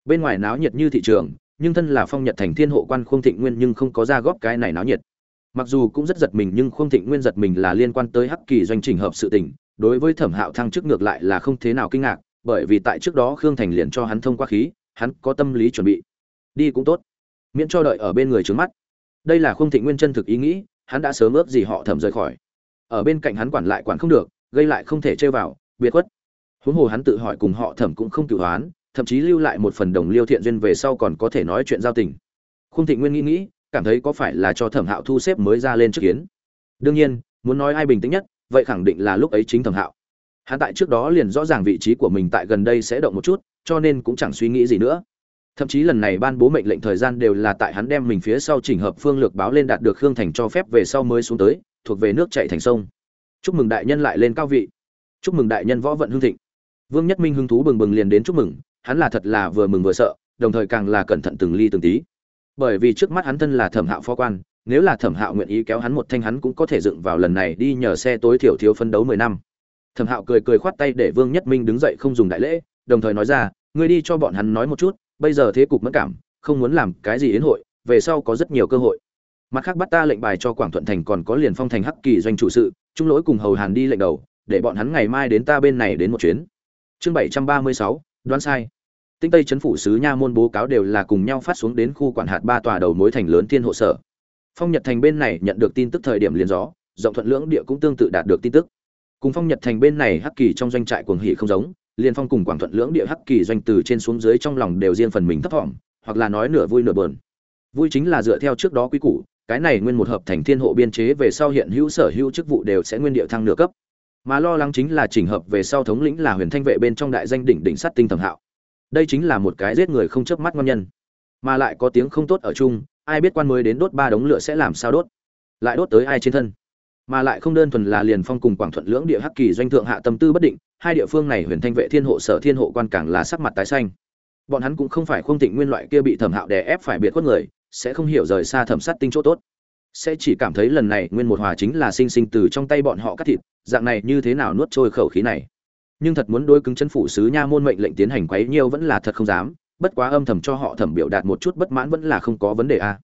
Bên ngoài náo nhiệt như thị trường nhưng thân là phong nhật thành thiên hộ quan khương thịnh nguyên nhưng không có ra góp cái này náo nhiệt. Mặc dù cũng rất giật mình nhưng khương thịnh nguyên giật mình là liên quan tới hắc kỳ doanh trình hợp sự tình, đối với thẩm hạo thăng chức ngược lại là không thế nào kinh ngạc, bởi vì tại trước đó khương thành liền cho hắn thông qua khí, hắn có tâm lý chuẩn bị. Đi cũng tốt, miễn cho đợi ở bên người trướng mắt. Đây là khương thịnh nguyên chân thực ý nghĩ, hắn đã sớm ướp gì họ thẩm rời khỏi. Ở bên cạnh hắn quản lại quản không được, gây lại không thể chơi vào, biệt khuất. Huống hồ hắn tự hỏi cùng họ thẩm cũng không cựu hoán thậm chí lưu lại một phần đồng liêu thiện duyên về sau còn có thể nói chuyện giao tình. Khung thịnh nguyên nghĩ nghĩ, cảm thấy có phải là cho thẩm hạo thu xếp mới ra lên trước kiến. Đương nhiên, muốn nói ai bình tĩnh nhất, vậy khẳng định là lúc ấy chính thẩm hạo. Hắn tại trước đó liền rõ ràng vị trí của mình tại gần đây sẽ động một chút, cho nên cũng chẳng suy nghĩ gì nữa. Thậm chí lần này ban bố mệnh lệnh thời gian đều là tại hắn đem mình phía sau chỉnh hợp phương lược báo lên đạt được khương thành cho phép về sau mới xuống tới, thuộc về nước chạy thành sông. Chúc mừng đại nhân lại lên cao vị. Chúc mừng đại nhân võ vận hương thịnh. Vương nhất minh hứng thú bừng bừng liền đến chúc mừng hắn là thật là vừa mừng vừa sợ, đồng thời càng là cẩn thận từng ly từng tí. Bởi vì trước mắt hắn thân là thẩm hạo phó quan, nếu là thẩm hạo nguyện ý kéo hắn một thanh hắn cũng có thể dựng vào lần này đi nhờ xe tối thiểu thiếu phân đấu mười năm. Thẩm hạo cười cười khoát tay để vương nhất minh đứng dậy không dùng đại lễ, đồng thời nói ra, ngươi đi cho bọn hắn nói một chút, bây giờ thế cục mất cảm, không muốn làm cái gì yến hội, về sau có rất nhiều cơ hội. Mặt khác bắt ta lệnh bài cho quảng thuận thành còn có liền phong thành hắc kỳ doanh chủ sự, trung lỗi cùng hầu hàn đi lệnh đầu, để bọn hắn ngày mai đến ta bên này đến một chuyến. Chương bảy trăm ba mươi sáu, đoán sai tinh tây chấn phủ sứ nha môn bố cáo đều là cùng nhau phát xuống đến khu quản hạt ba tòa đầu mối thành lớn thiên hộ sở. Phong nhật thành bên này nhận được tin tức thời điểm liền gió rộng thuận lưỡng địa cũng tương tự đạt được tin tức. Cùng phong nhật thành bên này hắc kỳ trong doanh trại cuồng hỉ không giống liền phong cùng quảng thuận lưỡng địa hắc kỳ doanh từ trên xuống dưới trong lòng đều riêng phần mình thấp thỏm, hoặc là nói nửa vui nửa bờn vui chính là dựa theo trước đó quý củ, cái này nguyên một hợp thành thiên hộ biên chế về sau hiện hữu sở hữu chức vụ đều sẽ nguyên địa thăng nửa cấp. Mà lo lắng chính là chỉnh hợp về sau thống lĩnh là huyền thanh vệ bên trong đại danh đỉnh đỉnh sắt tinh thẩm hạo đây chính là một cái giết người không chớp mắt ngon nhân. Mà lại có tiếng không tốt ở chung, ai biết quan mới đến đốt ba đống lửa sẽ làm sao đốt. Lại đốt tới ai trên thân. Mà lại không đơn thuần là liền phong cùng quảng thuận lưỡng địa hắc kỳ doanh thượng hạ tâm tư bất định, hai địa phương này huyền thanh vệ thiên hộ, sở thiên hộ quan cảng là sắc mặt tái xanh. Bọn hắn cũng không phải không thịnh nguyên loại kia bị thẩm hạo đè ép phải biệt khuất người, sẽ không hiểu rời xa thẩm sát tinh chỗ tốt. Sẽ chỉ cảm thấy lần này nguyên một hòa chính là sinh sinh từ trong tay bọn họ cắt thịt, dạng này như thế nào nuốt trôi khẩu khí này nhưng thật muốn đối cứng chân phủ sứ nha môn mệnh lệnh tiến hành quấy nhiêu vẫn là thật không dám, bất quá âm thầm cho họ thẩm biểu đạt một chút bất mãn vẫn là không có vấn đề a.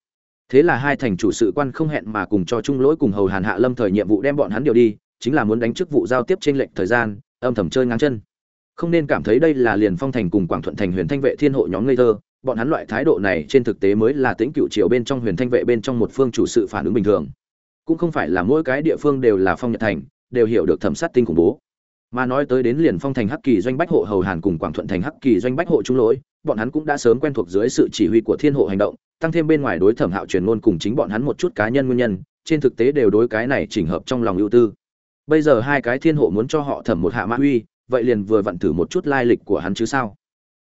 Thế là hai thành chủ sự quan không hẹn mà cùng cho trung lỗi cùng hầu hàn hạ lâm thời nhiệm vụ đem bọn hắn điều đi, chính là muốn đánh chức vụ giao tiếp trên lệnh thời gian, âm thầm chơi ngang chân. Không nên cảm thấy đây là liền phong thành cùng quảng thuận thành huyền thanh vệ thiên hộ nhóm ngây thơ, bọn hắn loại thái độ này trên thực tế mới là tính cựu triều bên trong huyền thanh vệ bên trong một phương chủ sự phản ứng bình thường. Cũng không phải là mỗi cái địa phương đều là phong nhật thành, đều hiểu được thẩm sát tinh khủng bố mà nói tới đến liền phong thành hắc kỳ doanh bách hộ hầu hàn cùng quảng thuận thành hắc kỳ doanh bách hộ trung lỗi, bọn hắn cũng đã sớm quen thuộc dưới sự chỉ huy của thiên hộ hành động, tăng thêm bên ngoài đối thẩm hạo truyền ngôn cùng chính bọn hắn một chút cá nhân nguyên nhân, trên thực tế đều đối cái này chỉnh hợp trong lòng ưu tư. Bây giờ hai cái thiên hộ muốn cho họ thẩm một hạ mã uy, vậy liền vừa vặn thử một chút lai lịch của hắn chứ sao?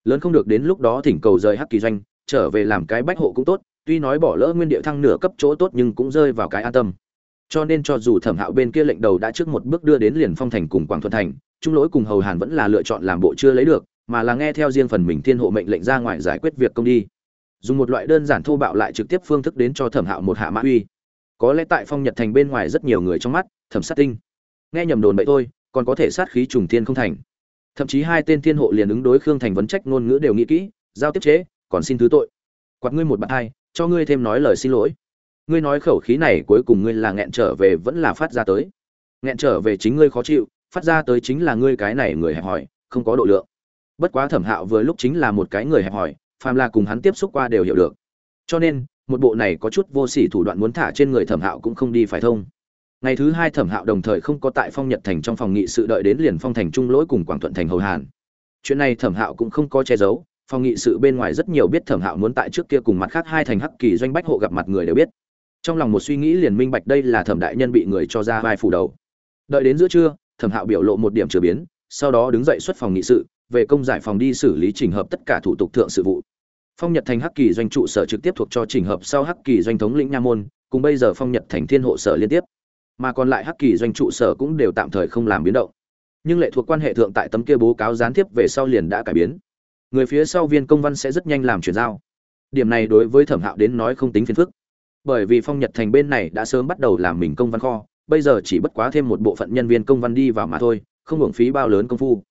Lớn không được đến lúc đó thỉnh cầu rời hắc kỳ doanh, trở về làm cái bách hộ cũng tốt, tuy nói bỏ lỡ nguyên địa thăng nửa cấp chỗ tốt nhưng cũng rơi vào cái an tâm cho nên cho dù thẩm hạo bên kia lệnh đầu đã trước một bước đưa đến liền phong thành cùng quảng thuận thành, trung lỗi cùng hầu hàn vẫn là lựa chọn làm bộ chưa lấy được, mà là nghe theo riêng phần mình thiên hộ mệnh lệnh ra ngoài giải quyết việc công đi. Dùng một loại đơn giản thô bạo lại trực tiếp phương thức đến cho thẩm hạo một hạ mã uy. Có lẽ tại phong nhật thành bên ngoài rất nhiều người trong mắt, thẩm sát tinh. Nghe nhầm đồn bậy thôi, còn có thể sát khí trùng thiên không thành. Thậm chí hai tên thiên hộ liền ứng đối khương thành vấn trách ngôn ngữ đều nghĩ kỹ, giao tiếp chế, còn xin thứ tội. Quạt ngươi một bạn hai, cho ngươi thêm nói lời xin lỗi ngươi nói khẩu khí này cuối cùng ngươi là nghẹn trở về vẫn là phát ra tới. Nghẹn trở về chính ngươi khó chịu, phát ra tới chính là ngươi cái này người hẹp hòi, không có độ lượng. Bất quá thẩm hạo vừa lúc chính là một cái người hẹp hòi, phàm là cùng hắn tiếp xúc qua đều hiểu được. Cho nên, một bộ này có chút vô sỉ thủ đoạn muốn thả trên người thẩm hạo cũng không đi phải thông. Ngày thứ hai thẩm hạo đồng thời không có tại phong nhật thành trong phòng nghị sự đợi đến liền phong thành trung lỗi cùng quảng thuận thành hầu hàn. Chuyện này thẩm hạo cũng không có che giấu, phòng nghị sự bên ngoài rất nhiều biết thẩm hạo muốn tại trước kia cùng mặt khác hai thành hắc kỳ doanh bách hộ gặp mặt người đều biết trong lòng một suy nghĩ liền minh bạch đây là thẩm đại nhân bị người cho ra vai phủ đầu. Đợi đến giữa trưa, thẩm hạo biểu lộ một điểm trở biến, sau đó đứng dậy xuất phòng nghị sự, về công giải phòng đi xử lý trình hợp tất cả thủ tục thượng sự vụ. Phong nhật thành hắc kỳ doanh trụ sở trực tiếp thuộc cho trình hợp sau hắc kỳ doanh thống lĩnh nha môn, cùng bây giờ phong nhật thành thiên hộ sở liên tiếp. Mà còn lại hắc kỳ doanh trụ sở cũng đều tạm thời không làm biến động. Nhưng lệ thuộc quan hệ thượng tại tấm kia bố cáo gián tiếp về sau liền đã cải biến. Người phía sau viên công văn sẽ rất nhanh làm chuyển giao. Điểm này đối với thẩm hạo đến nói không tính phiền phức bởi vì phong nhật thành bên này đã sớm bắt đầu làm mình công văn kho, bây giờ chỉ bất quá thêm một bộ phận nhân viên công văn đi vào mà thôi, không hưởng phí bao lớn công phu.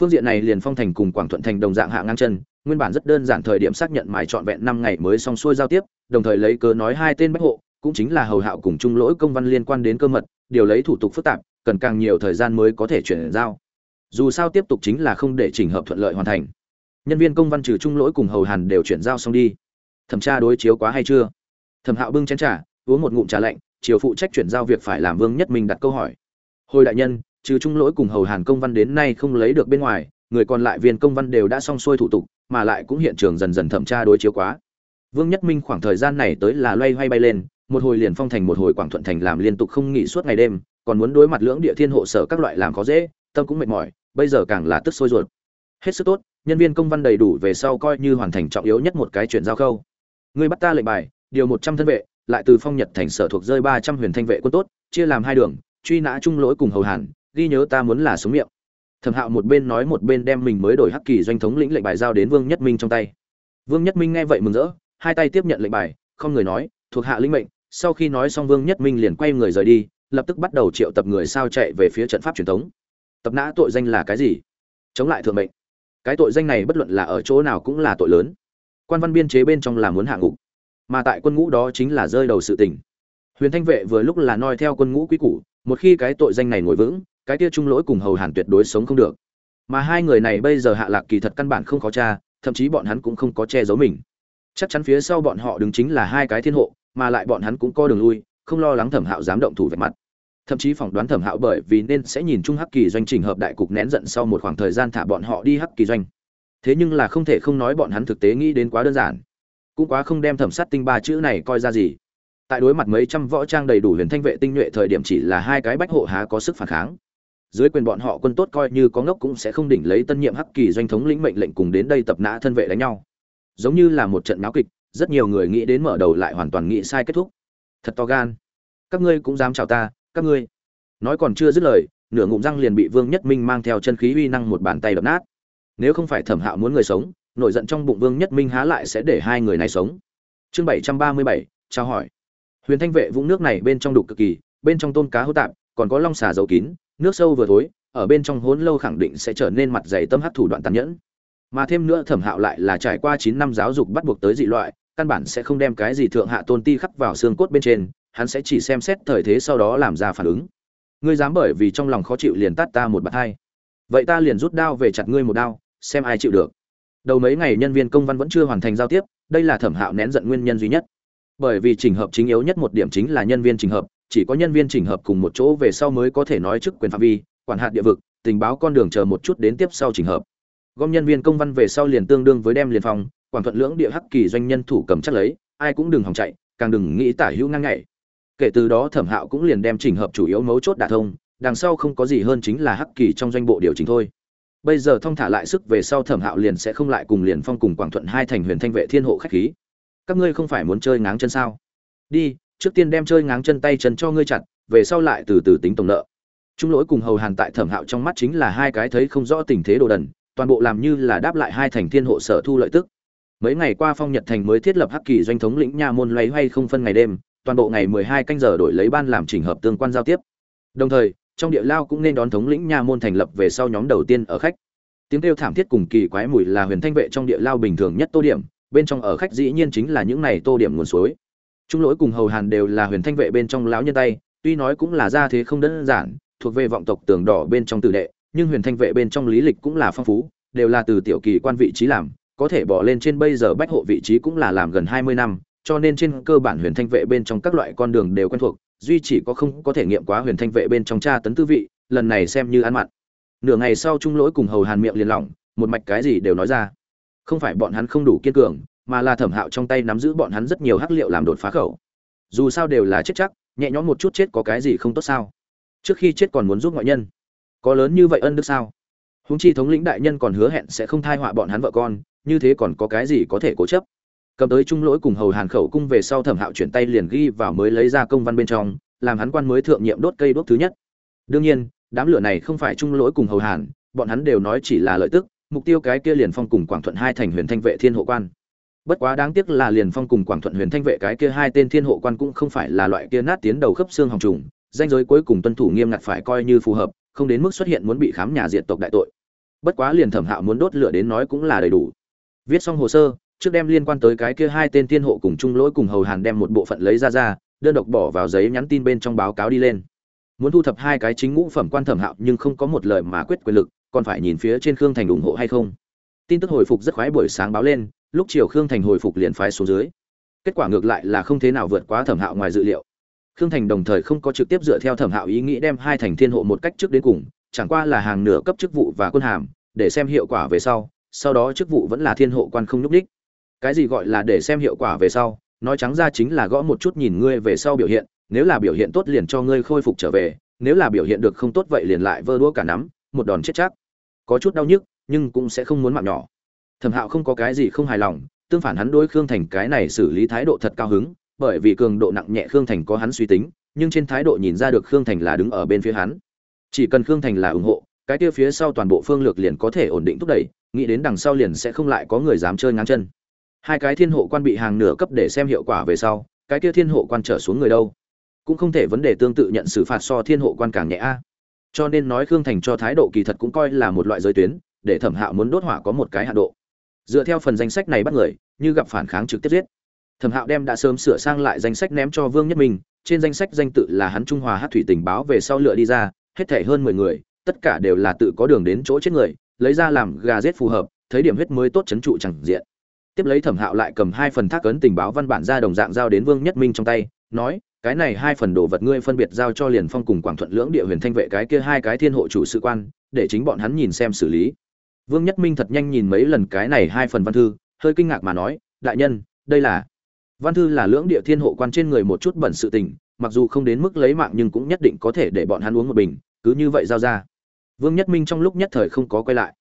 Phương diện này liền phong thành cùng quảng thuận thành đồng dạng hạ ngang chân, nguyên bản rất đơn giản thời điểm xác nhận mài trọn vẹn năm ngày mới xong xuôi giao tiếp, đồng thời lấy cớ nói hai tên bách hộ, cũng chính là hầu hạo cùng chung lỗi công văn liên quan đến cơ mật, điều lấy thủ tục phức tạp, cần càng nhiều thời gian mới có thể chuyển giao. Dù sao tiếp tục chính là không để chỉnh hợp thuận lợi hoàn thành. Nhân viên công văn trừ chung lỗi cùng hầu hàn đều chuyển giao xong đi. Thẩm tra đối chiếu quá hay chưa? Thẩm hạo bưng chén trà, uống một ngụm trà lạnh, chiều phụ trách chuyển giao việc phải làm vương nhất Minh đặt câu hỏi. Hồi đại nhân, trừ trung lỗi cùng hầu hàn công văn đến nay không lấy được bên ngoài, người còn lại viên công văn đều đã xong xuôi thủ tục, mà lại cũng hiện trường dần dần thẩm tra đối chiếu quá. Vương nhất minh khoảng thời gian này tới là loay hoay bay lên, một hồi liền phong thành một hồi quảng thuận thành làm liên tục không nghỉ suốt ngày đêm, còn muốn đối mặt lưỡng địa thiên hộ sở các loại làm khó dễ, tâm cũng mệt mỏi, bây giờ càng là tức sôi ruột. Hết sức tốt, nhân viên công văn đầy đủ về sau coi như hoàn thành trọng yếu nhất một cái chuyện giao khâu. Ngươi bắt ta lệnh bài điều một trăm thân vệ, lại từ phong nhật thành sở thuộc rơi ba trăm huyền thanh vệ quân tốt, chia làm hai đường, truy nã trung lỗi cùng hầu hàn, ghi nhớ ta muốn là xuống miệng. Thẩm hạo một bên nói một bên đem mình mới đổi hắc kỳ doanh thống lĩnh lệnh bài giao đến vương nhất minh trong tay. Vương nhất minh nghe vậy mừng rỡ, hai tay tiếp nhận lệnh bài, không người nói, thuộc hạ lĩnh mệnh. Sau khi nói xong vương nhất minh liền quay người rời đi, lập tức bắt đầu triệu tập người sao chạy về phía trận pháp truyền thống. Tập nã tội danh là cái gì? Chống lại thượng mệnh. Cái tội danh này bất luận là ở chỗ nào cũng là tội lớn. Quan văn biên chế bên trong là muốn hạ ngục mà tại quân ngũ đó chính là rơi đầu sự tình. Huyền thanh vệ vừa lúc là noi theo quân ngũ quý củ, một khi cái tội danh này ngồi vững, cái kia trung lỗi cùng hầu hàn tuyệt đối sống không được. Mà hai người này bây giờ hạ lạc kỳ thật căn bản không khó tra, thậm chí bọn hắn cũng không có che giấu mình. Chắc chắn phía sau bọn họ đứng chính là hai cái thiên hộ, mà lại bọn hắn cũng có đường lui, không lo lắng thẩm hạo dám động thủ về mặt. Thậm chí phỏng đoán thẩm hạo bởi vì nên sẽ nhìn chung hắc kỳ doanh trình hợp đại cục nén giận sau một khoảng thời gian thả bọn họ đi hắc kỳ doanh. Thế nhưng là không thể không nói bọn hắn thực tế nghĩ đến quá đơn giản cũng quá không đem thẩm sát tinh ba chữ này coi ra gì. Tại đối mặt mấy trăm võ trang đầy đủ huyền thanh vệ tinh nhuệ thời điểm chỉ là hai cái bách hộ há có sức phản kháng. Dưới quyền bọn họ quân tốt coi như có ngốc cũng sẽ không đỉnh lấy tân nhiệm hắc kỳ doanh thống lĩnh mệnh lệnh cùng đến đây tập nã thân vệ đánh nhau. Giống như là một trận náo kịch, rất nhiều người nghĩ đến mở đầu lại hoàn toàn nghĩ sai kết thúc. Thật to gan. Các ngươi cũng dám chào ta, các ngươi. Nói còn chưa dứt lời, nửa ngụm răng liền bị vương nhất minh mang theo chân khí uy năng một bàn tay đập nát. Nếu không phải thẩm hạo muốn người sống nổi giận trong bụng vương nhất minh há lại sẽ để hai người này sống. Chương bảy trăm ba mươi bảy, trao hỏi. Huyền thanh vệ vũng nước này bên trong đục cực kỳ, bên trong tôm cá hô tạp, còn có long xà dầu kín, nước sâu vừa thối, ở bên trong hốn lâu khẳng định sẽ trở nên mặt dày tâm hắc thủ đoạn tàn nhẫn. Mà thêm nữa thẩm hạo lại là trải qua chín năm giáo dục bắt buộc tới dị loại, căn bản sẽ không đem cái gì thượng hạ tôn ti khắc vào xương cốt bên trên, hắn sẽ chỉ xem xét thời thế sau đó làm ra phản ứng. Ngươi dám bởi vì trong lòng khó chịu liền tát ta một bạt hai. Vậy ta liền rút đao về chặt ngươi một đao, xem ai chịu được đầu mấy ngày nhân viên công văn vẫn chưa hoàn thành giao tiếp, đây là thẩm hạo nén giận nguyên nhân duy nhất. Bởi vì trình hợp chính yếu nhất một điểm chính là nhân viên trình hợp, chỉ có nhân viên trình hợp cùng một chỗ về sau mới có thể nói chức quyền phạm vi, quản hạt địa vực, tình báo con đường chờ một chút đến tiếp sau trình hợp. Gom nhân viên công văn về sau liền tương đương với đem liền phòng, quản thuận lưỡng địa hắc kỳ doanh nhân thủ cầm chắc lấy, ai cũng đừng hòng chạy, càng đừng nghĩ tả hữu ngang ngậy kể từ đó thẩm hạo cũng liền đem trình hợp chủ yếu mấu chốt đả thông, đằng sau không có gì hơn chính là hắc kỳ trong doanh bộ điều chỉnh thôi bây giờ thông thả lại sức về sau thẩm hạo liền sẽ không lại cùng liền phong cùng quảng thuận hai thành huyền thanh vệ thiên hộ khách khí. Các ngươi không phải muốn chơi ngáng chân sao? Đi, trước tiên đem chơi ngáng chân tay chân cho ngươi chặt, về sau lại từ từ tính tổng nợ. Trung lỗi cùng hầu hàn tại thẩm hạo trong mắt chính là hai cái thấy không rõ tình thế đồ đần, toàn bộ làm như là đáp lại hai thành thiên hộ sở thu lợi tức. Mấy ngày qua phong nhật thành mới thiết lập hắc kỳ doanh thống lĩnh nha môn loay hoay không phân ngày đêm, toàn bộ ngày mười hai canh giờ đổi lấy ban làm trình hợp tương quan giao tiếp. Đồng thời trong địa lao cũng nên đón thống lĩnh nha môn thành lập về sau nhóm đầu tiên ở khách. Tiếng kêu thảm thiết cùng kỳ quái mùi là huyền thanh vệ trong địa lao bình thường nhất tô điểm, bên trong ở khách dĩ nhiên chính là những này tô điểm nguồn suối. Trung lỗi cùng hầu hàn đều là huyền thanh vệ bên trong lão nhân tay, tuy nói cũng là gia thế không đơn giản, thuộc về vọng tộc tường đỏ bên trong tử đệ, nhưng huyền thanh vệ bên trong lý lịch cũng là phong phú, đều là từ tiểu kỳ quan vị trí làm, có thể bỏ lên trên bây giờ bách hộ vị trí cũng là làm gần hai mươi năm, cho nên trên cơ bản huyền thanh vệ bên trong các loại con đường đều quen thuộc duy chỉ có không có thể nghiệm quá huyền thanh vệ bên trong tra tấn tư vị, lần này xem như ăn mặn nửa ngày sau trung lỗi cùng hầu hàn miệng liền lỏng, một mạch cái gì đều nói ra. Không phải bọn hắn không đủ kiên cường, mà là thẩm hạo trong tay nắm giữ bọn hắn rất nhiều hắc liệu làm đột phá khẩu. Dù sao đều là chết chắc, nhẹ nhõm một chút chết có cái gì không tốt sao? Trước khi chết còn muốn giúp ngoại nhân. Có lớn như vậy ân đức sao? Húng chi thống lĩnh đại nhân còn hứa hẹn sẽ không thai họa bọn hắn vợ con, như thế còn có cái gì có thể cố chấp? Cầm tới trung lỗi cùng hầu hàn khẩu cung về sau thẩm hạo chuyển tay liền ghi vào mới lấy ra công văn bên trong, làm hắn quan mới thượng nhiệm đốt cây đốt thứ nhất. Đương nhiên, đám lửa này không phải trung lỗi cùng hầu hàn, bọn hắn đều nói chỉ là lợi tức, mục tiêu cái kia liền phong cùng quảng thuận hai thành huyền thanh vệ thiên hộ quan. Bất quá đáng tiếc là liền phong cùng quảng thuận huyền thanh vệ cái kia hai tên thiên hộ quan cũng không phải là loại kia nát tiến đầu khớp xương hồng trùng, danh giới cuối cùng tuân thủ nghiêm ngặt phải coi như phù hợp, không đến mức xuất hiện muốn bị khám nhà diệt tộc đại tội. Bất quá liền thẩm hạo muốn đốt lửa đến nói cũng là đầy đủ. Viết xong hồ sơ trước đem liên quan tới cái kia hai tên thiên hộ cùng chung lỗi cùng hầu hàn đem một bộ phận lấy ra ra, đơn độc bỏ vào giấy nhắn tin bên trong báo cáo đi lên. Muốn thu thập hai cái chính ngũ phẩm quan thẩm hạo nhưng không có một lời mà quyết quyền lực, còn phải nhìn phía trên khương thành ủng hộ hay không. Tin tức hồi phục rất khoái buổi sáng báo lên, lúc chiều khương thành hồi phục liền phái xuống dưới. Kết quả ngược lại là không thế nào vượt quá thẩm hạo ngoài dự liệu. Khương thành đồng thời không có trực tiếp dựa theo thẩm hạo ý nghĩ đem hai thành thiên hộ một cách trước đến cùng, chẳng qua là hàng nửa cấp chức vụ và quân hàm, để xem hiệu quả về sau sau đó chức vụ vẫn là thiên hộ quan không nhúc đích cái gì gọi là để xem hiệu quả về sau, nói trắng ra chính là gõ một chút nhìn ngươi về sau biểu hiện, nếu là biểu hiện tốt liền cho ngươi khôi phục trở về, nếu là biểu hiện được không tốt vậy liền lại vơ đũa cả nắm, một đòn chết chắc. Có chút đau nhức, nhưng cũng sẽ không muốn mạng nhỏ. Thẩm hạo không có cái gì không hài lòng, tương phản hắn đối khương thành cái này xử lý thái độ thật cao hứng, bởi vì cường độ nặng nhẹ khương thành có hắn suy tính, nhưng trên thái độ nhìn ra được khương thành là đứng ở bên phía hắn. Chỉ cần khương thành là ủng hộ, cái kia phía sau toàn bộ phương lược liền có thể ổn định thúc đẩy, nghĩ đến đằng sau liền sẽ không lại có người dám chơi ngang chân hai cái thiên hộ quan bị hàng nửa cấp để xem hiệu quả về sau, cái kia thiên hộ quan trở xuống người đâu? Cũng không thể vấn đề tương tự nhận xử phạt so thiên hộ quan càng nhẹ a. Cho nên nói khương thành cho thái độ kỳ thật cũng coi là một loại giới tuyến, để thẩm hạo muốn đốt hỏa có một cái hạ độ. Dựa theo phần danh sách này bắt người, như gặp phản kháng trực tiếp giết. Thẩm hạo đem đã sớm sửa sang lại danh sách ném cho vương nhất minh, trên danh sách danh tự là hắn trung hòa hát thủy tình báo về sau lựa đi ra, hết thể hơn mười người, tất cả đều là tự có đường đến chỗ chết người, lấy ra làm gà rết phù hợp, thấy điểm huyết mới tốt chấn trụ chẳng diện tiếp lấy thẩm hạo lại cầm hai phần thác ấn tình báo văn bản ra đồng dạng giao đến vương nhất minh trong tay, nói, cái này hai phần đồ vật ngươi phân biệt giao cho liền phong cùng quảng thuận lưỡng địa huyền thanh vệ cái kia hai cái thiên hộ chủ sự quan, để chính bọn hắn nhìn xem xử lý. Vương nhất minh thật nhanh nhìn mấy lần cái này hai phần văn thư, hơi kinh ngạc mà nói, đại nhân, đây là văn thư là lưỡng địa thiên hộ quan trên người một chút bẩn sự tình, mặc dù không đến mức lấy mạng nhưng cũng nhất định có thể để bọn hắn uống một bình, cứ như vậy giao ra. Vương nhất minh trong lúc nhất thời không có quay lại.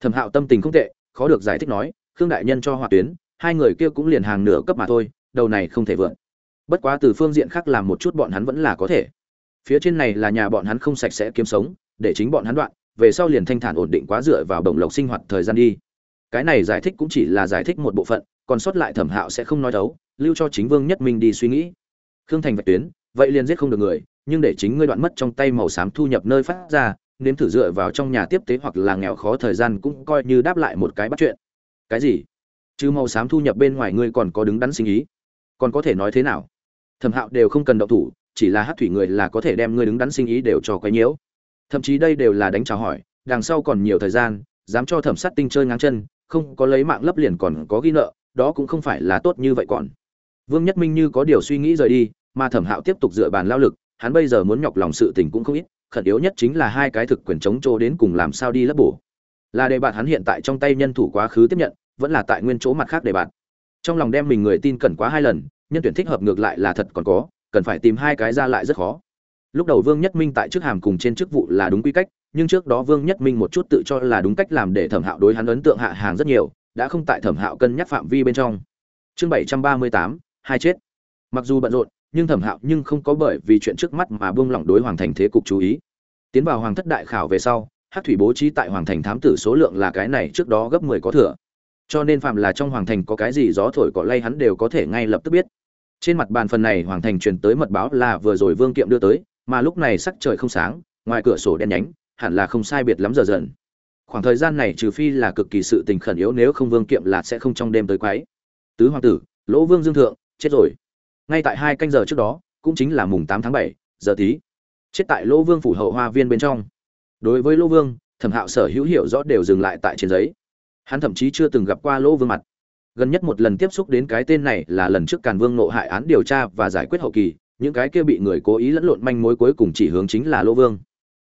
Thẩm hạo tâm tình không tệ, khó được giải thích nói khương đại nhân cho hỏa tuyến, hai người kia cũng liền hàng nửa cấp mà thôi, đầu này không thể vượt bất quá từ phương diện khác làm một chút bọn hắn vẫn là có thể. Phía trên này là nhà bọn hắn không sạch sẽ kiếm sống, để chính bọn hắn đoạn, về sau liền thanh thản ổn định quá dựa vào đồng lộc sinh hoạt thời gian đi. Cái này giải thích cũng chỉ là giải thích một bộ phận, còn sót lại thẩm hạo sẽ không nói đấu, lưu cho chính vương nhất minh đi suy nghĩ. Khương thành vạch tuyến, vậy liền giết không được người, nhưng để chính ngươi đoạn mất trong tay màu xám thu nhập nơi phát ra, nếm thử dựa vào trong nhà tiếp tế hoặc là nghèo khó thời gian cũng coi như đáp lại một cái bắt chuyện cái gì? Chứ màu xám thu nhập bên ngoài ngươi còn có đứng đắn sinh ý. Còn có thể nói thế nào? Thẩm hạo đều không cần động thủ, chỉ là hát thủy người là có thể đem ngươi đứng đắn sinh ý đều cho quấy nhiễu. Thậm chí đây đều là đánh chào hỏi, đằng sau còn nhiều thời gian, dám cho thẩm sát tinh chơi ngang chân, không có lấy mạng lấp liền còn có ghi nợ, đó cũng không phải là tốt như vậy còn. Vương nhất minh như có điều suy nghĩ rời đi, mà thẩm hạo tiếp tục dựa bàn lao lực, hắn bây giờ muốn nhọc lòng sự tình cũng không ít, khẩn yếu nhất chính là hai cái thực quyền chống chỗ đến cùng làm sao đi lấp bổ là đề bạn hắn hiện tại trong tay nhân thủ quá khứ tiếp nhận, vẫn là tại nguyên chỗ mặt khác đề bạn trong lòng đem mình người tin cẩn quá hai lần, nhân tuyển thích hợp ngược lại là thật còn có, cần phải tìm hai cái ra lại rất khó. Lúc đầu vương nhất minh tại chức hàm cùng trên chức vụ là đúng quy cách, nhưng trước đó vương nhất minh một chút tự cho là đúng cách làm để thẩm hạo đối hắn ấn tượng hạ hàng rất nhiều, đã không tại thẩm hạo cân nhắc phạm vi bên trong. Chương bảy trăm ba mươi tám, hai chết. Mặc dù bận rộn, nhưng thẩm hạo nhưng không có bởi vì chuyện trước mắt mà buông lỏng đối hoàng thành thế cục chú ý. Tiến vào hoàng thất đại khảo về sau hát thủy bố trí tại hoàng thành thám tử số lượng là cái này trước đó gấp mười có thừa. Cho nên phạm là trong hoàng thành có cái gì gió thổi cỏ lay hắn đều có thể ngay lập tức biết. Trên mặt bàn phần này hoàng thành truyền tới mật báo là vừa rồi vương kiệm đưa tới, mà lúc này sắc trời không sáng, ngoài cửa sổ đen nhánh, hẳn là không sai biệt lắm giờ dần. Khoảng thời gian này trừ phi là cực kỳ sự tình khẩn yếu nếu không vương kiệm là sẽ không trong đêm tới quái tứ hoàng tử, lỗ vương dương thượng, chết rồi. Ngay tại hai canh giờ trước đó, cũng chính là mùng tám tháng bảy, giờ tí. Chết tại lỗ vương phủ hậu hoa viên bên trong đối với lỗ vương, thẩm hạo sở hữu hiểu rõ đều dừng lại tại trên giấy. Hắn thậm chí chưa từng gặp qua lỗ vương mặt. Gần nhất một lần tiếp xúc đến cái tên này là lần trước càn vương nộ hại án điều tra và giải quyết hậu kỳ, những cái kia bị người cố ý lẫn lộn manh mối cuối cùng chỉ hướng chính là lỗ vương.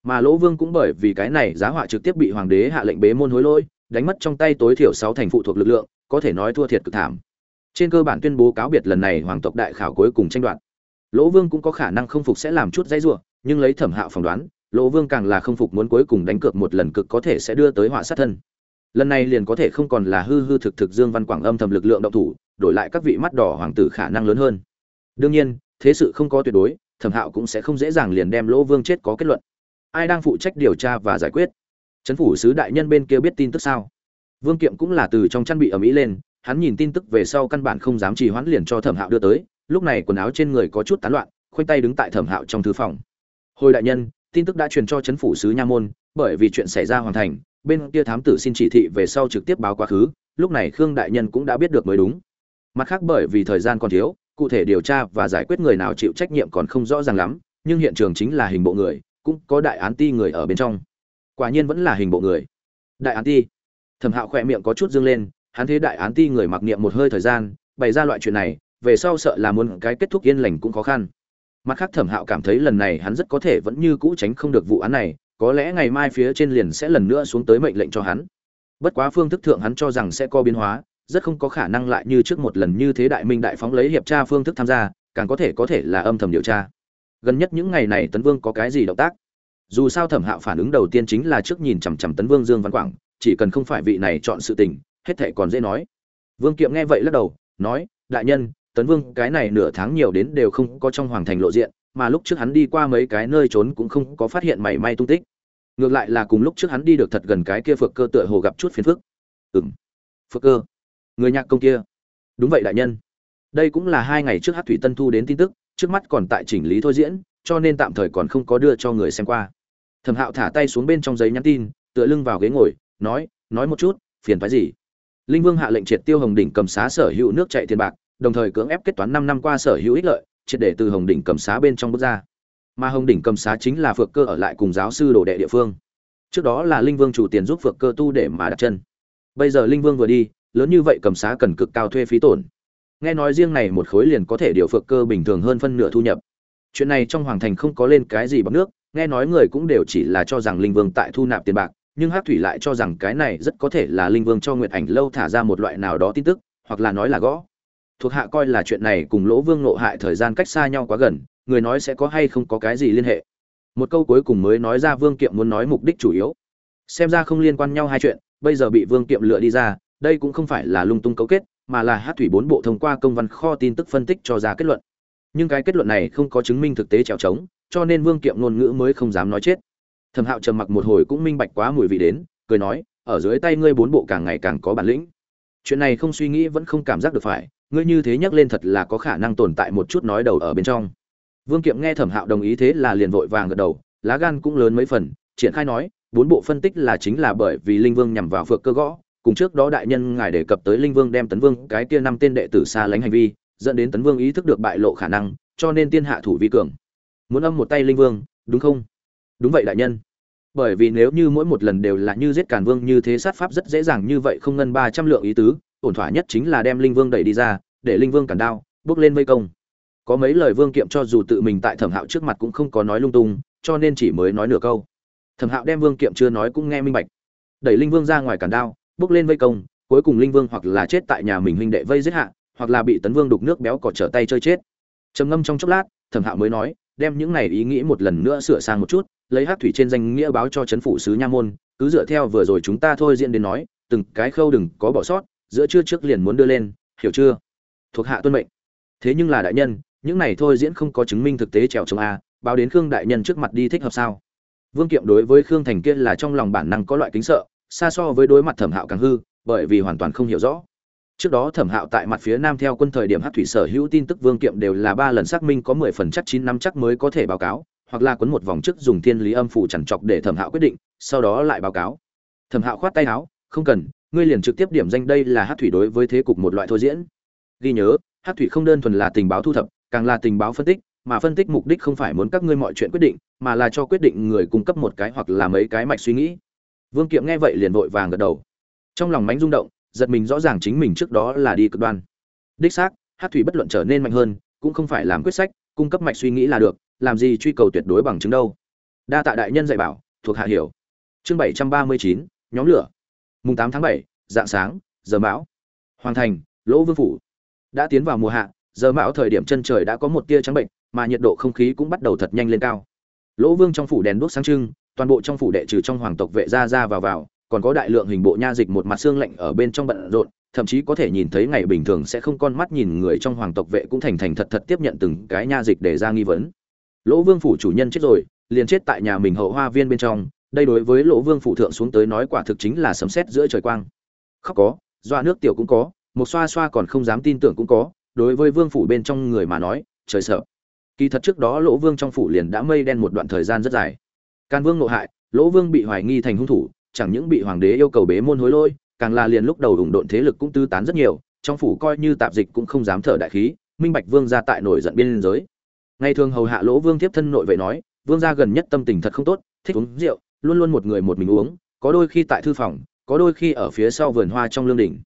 Mà lỗ vương cũng bởi vì cái này giá họa trực tiếp bị hoàng đế hạ lệnh bế môn hối lỗi, đánh mất trong tay tối thiểu sáu thành phụ thuộc lực lượng, có thể nói thua thiệt cực thảm. Trên cơ bản tuyên bố cáo biệt lần này hoàng tộc đại khảo cuối cùng tranh đoạt. Lỗ vương cũng có khả năng không phục sẽ làm chút dãy ruộng nhưng lấy thẩm hạo phỏng đoán lỗ vương càng là không phục muốn cuối cùng đánh cược một lần cực có thể sẽ đưa tới họa sát thân. Lần này liền có thể không còn là hư hư thực thực dương văn quảng âm thầm lực lượng động thủ, đổi lại các vị mắt đỏ hoàng tử khả năng lớn hơn. Đương nhiên, thế sự không có tuyệt đối, thẩm hạo cũng sẽ không dễ dàng liền đem lỗ vương chết có kết luận. Ai đang phụ trách điều tra và giải quyết? Chấn phủ sứ đại nhân bên kia biết tin tức sao? Vương kiệm cũng là từ trong chăn bị ở mỹ lên, hắn nhìn tin tức về sau căn bản không dám trì hoãn liền cho thẩm hạo đưa tới, lúc này quần áo trên người có chút tán loạn, khoanh tay đứng tại thẩm hạo trong thư phòng. Hồi đại nhân tin tức đã truyền cho chấn phủ sứ nha môn, bởi vì chuyện xảy ra hoàn thành, bên kia thám tử xin chỉ thị về sau trực tiếp báo quá khứ, lúc này khương đại nhân cũng đã biết được mới đúng. Mặt khác bởi vì thời gian còn thiếu, cụ thể điều tra và giải quyết người nào chịu trách nhiệm còn không rõ ràng lắm, nhưng hiện trường chính là hình bộ người, cũng có đại án ti người ở bên trong. Quả nhiên vẫn là hình bộ người. Đại án ti. Thẩm hạo khỏe miệng có chút dâng lên, hắn thế đại án ti người mặc niệm một hơi thời gian, bày ra loại chuyện này, về sau sợ là muốn cái kết thúc yên lành cũng khó khăn mặt khác thẩm hạo cảm thấy lần này hắn rất có thể vẫn như cũ tránh không được vụ án này, có lẽ ngày mai phía trên liền sẽ lần nữa xuống tới mệnh lệnh cho hắn. Bất quá phương thức thượng hắn cho rằng sẽ có biến hóa, rất không có khả năng lại như trước một lần như thế đại minh đại phóng lấy hiệp tra phương thức tham gia, càng có thể có thể là âm thầm điều tra. Gần nhất những ngày này tấn vương có cái gì động tác? Dù sao thẩm hạo phản ứng đầu tiên chính là trước nhìn chằm chằm tấn vương dương văn quảng, chỉ cần không phải vị này chọn sự tình, hết thệ còn dễ nói. Vương kiệm nghe vậy lắc đầu, nói, đại nhân tấn vương, cái này nửa tháng nhiều đến đều không có trong hoàng thành lộ diện, mà lúc trước hắn đi qua mấy cái nơi trốn cũng không có phát hiện mảy may tung tích. Ngược lại là cùng lúc trước hắn đi được thật gần cái kia phược cơ tựa hồ gặp chút phiền phức. Ừng phược cơ. Người nhạc công kia. Đúng vậy đại nhân. Đây cũng là hai ngày trước hát thủy tân thu đến tin tức, trước mắt còn tại chỉnh lý thôi diễn, cho nên tạm thời còn không có đưa cho người xem qua. Thẩm hạo thả tay xuống bên trong giấy nhắn tin, tựa lưng vào ghế ngồi, nói nói một chút, phiền phái gì? Linh vương hạ lệnh triệt tiêu hồng đỉnh cầm xá sở hữu nước chạy tiền bạc đồng thời cưỡng ép kết toán năm năm qua sở hữu ích lợi, triệt để từ hồng đỉnh cầm xá bên trong bước ra. Mà hồng đỉnh cầm xá chính là phược cơ ở lại cùng giáo sư đồ đệ địa phương. Trước đó là linh vương chủ tiền giúp phược cơ tu để mà đặt chân. Bây giờ linh vương vừa đi, lớn như vậy cầm xá cần cực cao thuê phí tổn. Nghe nói riêng này một khối liền có thể điều phược cơ bình thường hơn phân nửa thu nhập. Chuyện này trong hoàng thành không có lên cái gì bằng nước, nghe nói người cũng đều chỉ là cho rằng linh vương tại thu nạp tiền bạc, nhưng Hắc thủy lại cho rằng cái này rất có thể là linh vương cho nguyệt ảnh lâu thả ra một loại nào đó tin tức, hoặc là nói là gõ thuộc hạ coi là chuyện này cùng lỗ vương nộ hại thời gian cách xa nhau quá gần, người nói sẽ có hay không có cái gì liên hệ. Một câu cuối cùng mới nói ra vương kiệm muốn nói mục đích chủ yếu. Xem ra không liên quan nhau hai chuyện, bây giờ bị vương kiệm lựa đi ra, đây cũng không phải là lung tung cấu kết, mà là hát thủy bốn bộ thông qua công văn kho tin tức phân tích cho ra kết luận. Nhưng cái kết luận này không có chứng minh thực tế trèo trống, cho nên vương kiệm ngôn ngữ mới không dám nói chết. Thẩm hạo trầm mặc một hồi cũng minh bạch quá mùi vị đến, cười nói, ở dưới tay ngươi bốn bộ càng ngày càng có bản lĩnh. Chuyện này không suy nghĩ vẫn không cảm giác được phải ngươi như thế nhắc lên thật là có khả năng tồn tại một chút nói đầu ở bên trong. Vương kiệm nghe thẩm hạo đồng ý thế là liền vội vàng gật đầu, lá gan cũng lớn mấy phần, triển khai nói, bốn bộ phân tích là chính là bởi vì linh vương nhằm vào phượng cơ gõ, cùng trước đó đại nhân ngài đề cập tới linh vương đem tấn vương, cái kia năm tên đệ tử xa lánh hành vi, dẫn đến tấn vương ý thức được bại lộ khả năng, cho nên tiên hạ thủ vi cường. Muốn âm một tay linh vương, đúng không? Đúng vậy đại nhân. Bởi vì nếu như mỗi một lần đều là như giết càn vương như thế sát pháp rất dễ dàng như vậy không ngân ba trăm lượng ý tứ ổn thỏa nhất chính là đem linh vương đẩy đi ra, để linh vương cản đao, bước lên vây công. Có mấy lời vương kiệm cho dù tự mình tại thẩm hạo trước mặt cũng không có nói lung tung, cho nên chỉ mới nói nửa câu. Thẩm hạo đem vương kiệm chưa nói cũng nghe minh bạch. Đẩy linh vương ra ngoài cản đao, bước lên vây công, cuối cùng linh vương hoặc là chết tại nhà mình huynh đệ vây giết hạ, hoặc là bị tấn vương đục nước béo cỏ trở tay chơi chết. Trầm ngâm trong chốc lát, thẩm hạo mới nói, đem những này ý nghĩ một lần nữa sửa sang một chút, lấy hát thủy trên danh nghĩa báo cho chấn phủ sứ nha môn, cứ dựa theo vừa rồi chúng ta thôi diễn đến nói, từng cái khâu đừng có bỏ sót giữa trưa trước liền muốn đưa lên, hiểu chưa? Thuộc hạ tuân mệnh. Thế nhưng là đại nhân, những này thôi diễn không có chứng minh thực tế trèo chống a, báo đến khương đại nhân trước mặt đi thích hợp sao? Vương kiệm đối với khương thành kiên là trong lòng bản năng có loại kính sợ, xa so với đối mặt thẩm hạo càng hư, bởi vì hoàn toàn không hiểu rõ. Trước đó thẩm hạo tại mặt phía nam theo quân thời điểm hát thủy sở hữu tin tức vương kiệm đều là ba lần xác minh có mười phần chắc chín năm chắc mới có thể báo cáo, hoặc là quấn một vòng trước dùng thiên lý âm phủ chằn chọc để thẩm hạo quyết định, sau đó lại báo cáo. Thẩm hạo khoát tay áo, không cần ngươi liền trực tiếp điểm danh đây là hát thủy đối với thế cục một loại thôi diễn. Ghi nhớ, hát thủy không đơn thuần là tình báo thu thập, càng là tình báo phân tích, mà phân tích mục đích không phải muốn các ngươi mọi chuyện quyết định, mà là cho quyết định người cung cấp một cái hoặc là mấy cái mạch suy nghĩ. Vương kiệm nghe vậy liền vội vàng gật đầu. Trong lòng mánh rung động, giật mình rõ ràng chính mình trước đó là đi cực đoan. Đích xác, hát thủy bất luận trở nên mạnh hơn, cũng không phải làm quyết sách, cung cấp mạch suy nghĩ là được, làm gì truy cầu tuyệt đối bằng chứng đâu. Đa tạ đại nhân dạy bảo, thuộc hạ hiểu. Chương bảy trăm ba mươi chín, nhóm lửa mùng tám tháng bảy, dạng sáng, giờ mão. Hoàng thành, lỗ vương phủ. Đã tiến vào mùa hạ, giờ mão thời điểm chân trời đã có một tia trắng bệnh, mà nhiệt độ không khí cũng bắt đầu thật nhanh lên cao. Lỗ vương trong phủ đèn đuốc sáng trưng, toàn bộ trong phủ đệ trừ trong hoàng tộc vệ ra ra vào vào, còn có đại lượng hình bộ nha dịch một mặt xương lạnh ở bên trong bận rộn, thậm chí có thể nhìn thấy ngày bình thường sẽ không con mắt nhìn người trong hoàng tộc vệ cũng thành thành thật thật tiếp nhận từng cái nha dịch để ra nghi vấn. Lỗ vương phủ chủ nhân chết rồi, liền chết tại nhà mình hậu hoa viên bên trong đây đối với lỗ vương phụ thượng xuống tới nói quả thực chính là sấm sét giữa trời quang. Khóc có doa nước tiểu cũng có, một xoa xoa còn không dám tin tưởng cũng có, đối với vương phủ bên trong người mà nói, trời sợ. Kỳ thật trước đó lỗ vương trong phủ liền đã mây đen một đoạn thời gian rất dài. Can vương nội hại, lỗ vương bị hoài nghi thành hung thủ, chẳng những bị hoàng đế yêu cầu bế môn hối lôi càng là liền lúc đầu đụng độn thế lực cũng tư tán rất nhiều, trong phủ coi như tạp dịch cũng không dám thở đại khí, minh bạch vương ra tại nổi giận biên giới. Ngày thường hầu hạ lỗ vương tiếp thân nội vậy nói, vương gia gần nhất tâm tình thật không tốt, thích uống rượu luôn luôn một người một mình uống, có đôi khi tại thư phòng, có đôi khi ở phía sau vườn hoa trong lương đỉnh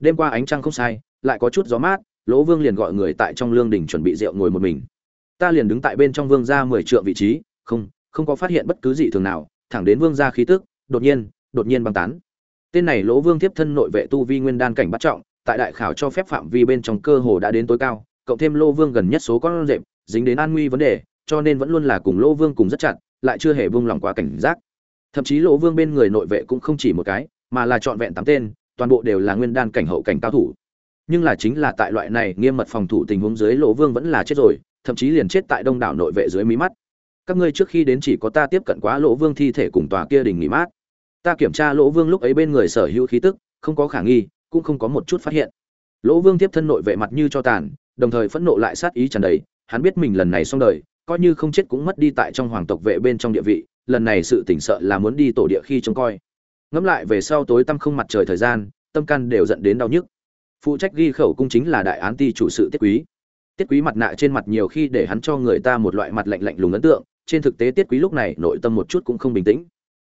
đêm qua ánh trăng không sai, lại có chút gió mát, lỗ vương liền gọi người tại trong lương đỉnh chuẩn bị rượu ngồi một mình. Ta liền đứng tại bên trong vương gia mười trượng vị trí, không không có phát hiện bất cứ gì thường nào, thẳng đến vương gia khí tức, đột nhiên đột nhiên băng tán. Tên này lỗ vương tiếp thân nội vệ tu vi nguyên đan cảnh bắt trọng, tại đại khảo cho phép phạm vi bên trong cơ hồ đã đến tối cao, cộng thêm lô vương gần nhất số con rệp, dính đến an nguy vấn đề, cho nên vẫn luôn là cùng lỗ vương cùng rất chặt, lại chưa hề buông lòng quá cảnh giác thậm chí lỗ vương bên người nội vệ cũng không chỉ một cái, mà là trọn vẹn tám tên, toàn bộ đều là nguyên đan cảnh hậu cảnh cao thủ. Nhưng là chính là tại loại này nghiêm mật phòng thủ tình huống dưới lỗ vương vẫn là chết rồi, thậm chí liền chết tại đông đảo nội vệ dưới mí mắt. Các ngươi trước khi đến chỉ có ta tiếp cận quá lỗ vương thi thể cùng tòa kia đình nghỉ mát. Ta kiểm tra lỗ vương lúc ấy bên người sở hữu khí tức, không có khả nghi, cũng không có một chút phát hiện. Lỗ vương tiếp thân nội vệ mặt như cho tàn, đồng thời phẫn nộ lại sát ý tràn đầy, hắn biết mình lần này xong đời, coi như không chết cũng mất đi tại trong hoàng tộc vệ bên trong địa vị lần này sự tỉnh sợ là muốn đi tổ địa khi trông coi. Ngẫm lại về sau tối tăm không mặt trời thời gian, tâm căn đều dẫn đến đau nhức. Phụ trách ghi khẩu cung chính là đại án ty chủ sự tiết quý. Tiết quý mặt nạ trên mặt nhiều khi để hắn cho người ta một loại mặt lạnh lạnh lùng ấn tượng, trên thực tế tiết quý lúc này nội tâm một chút cũng không bình tĩnh.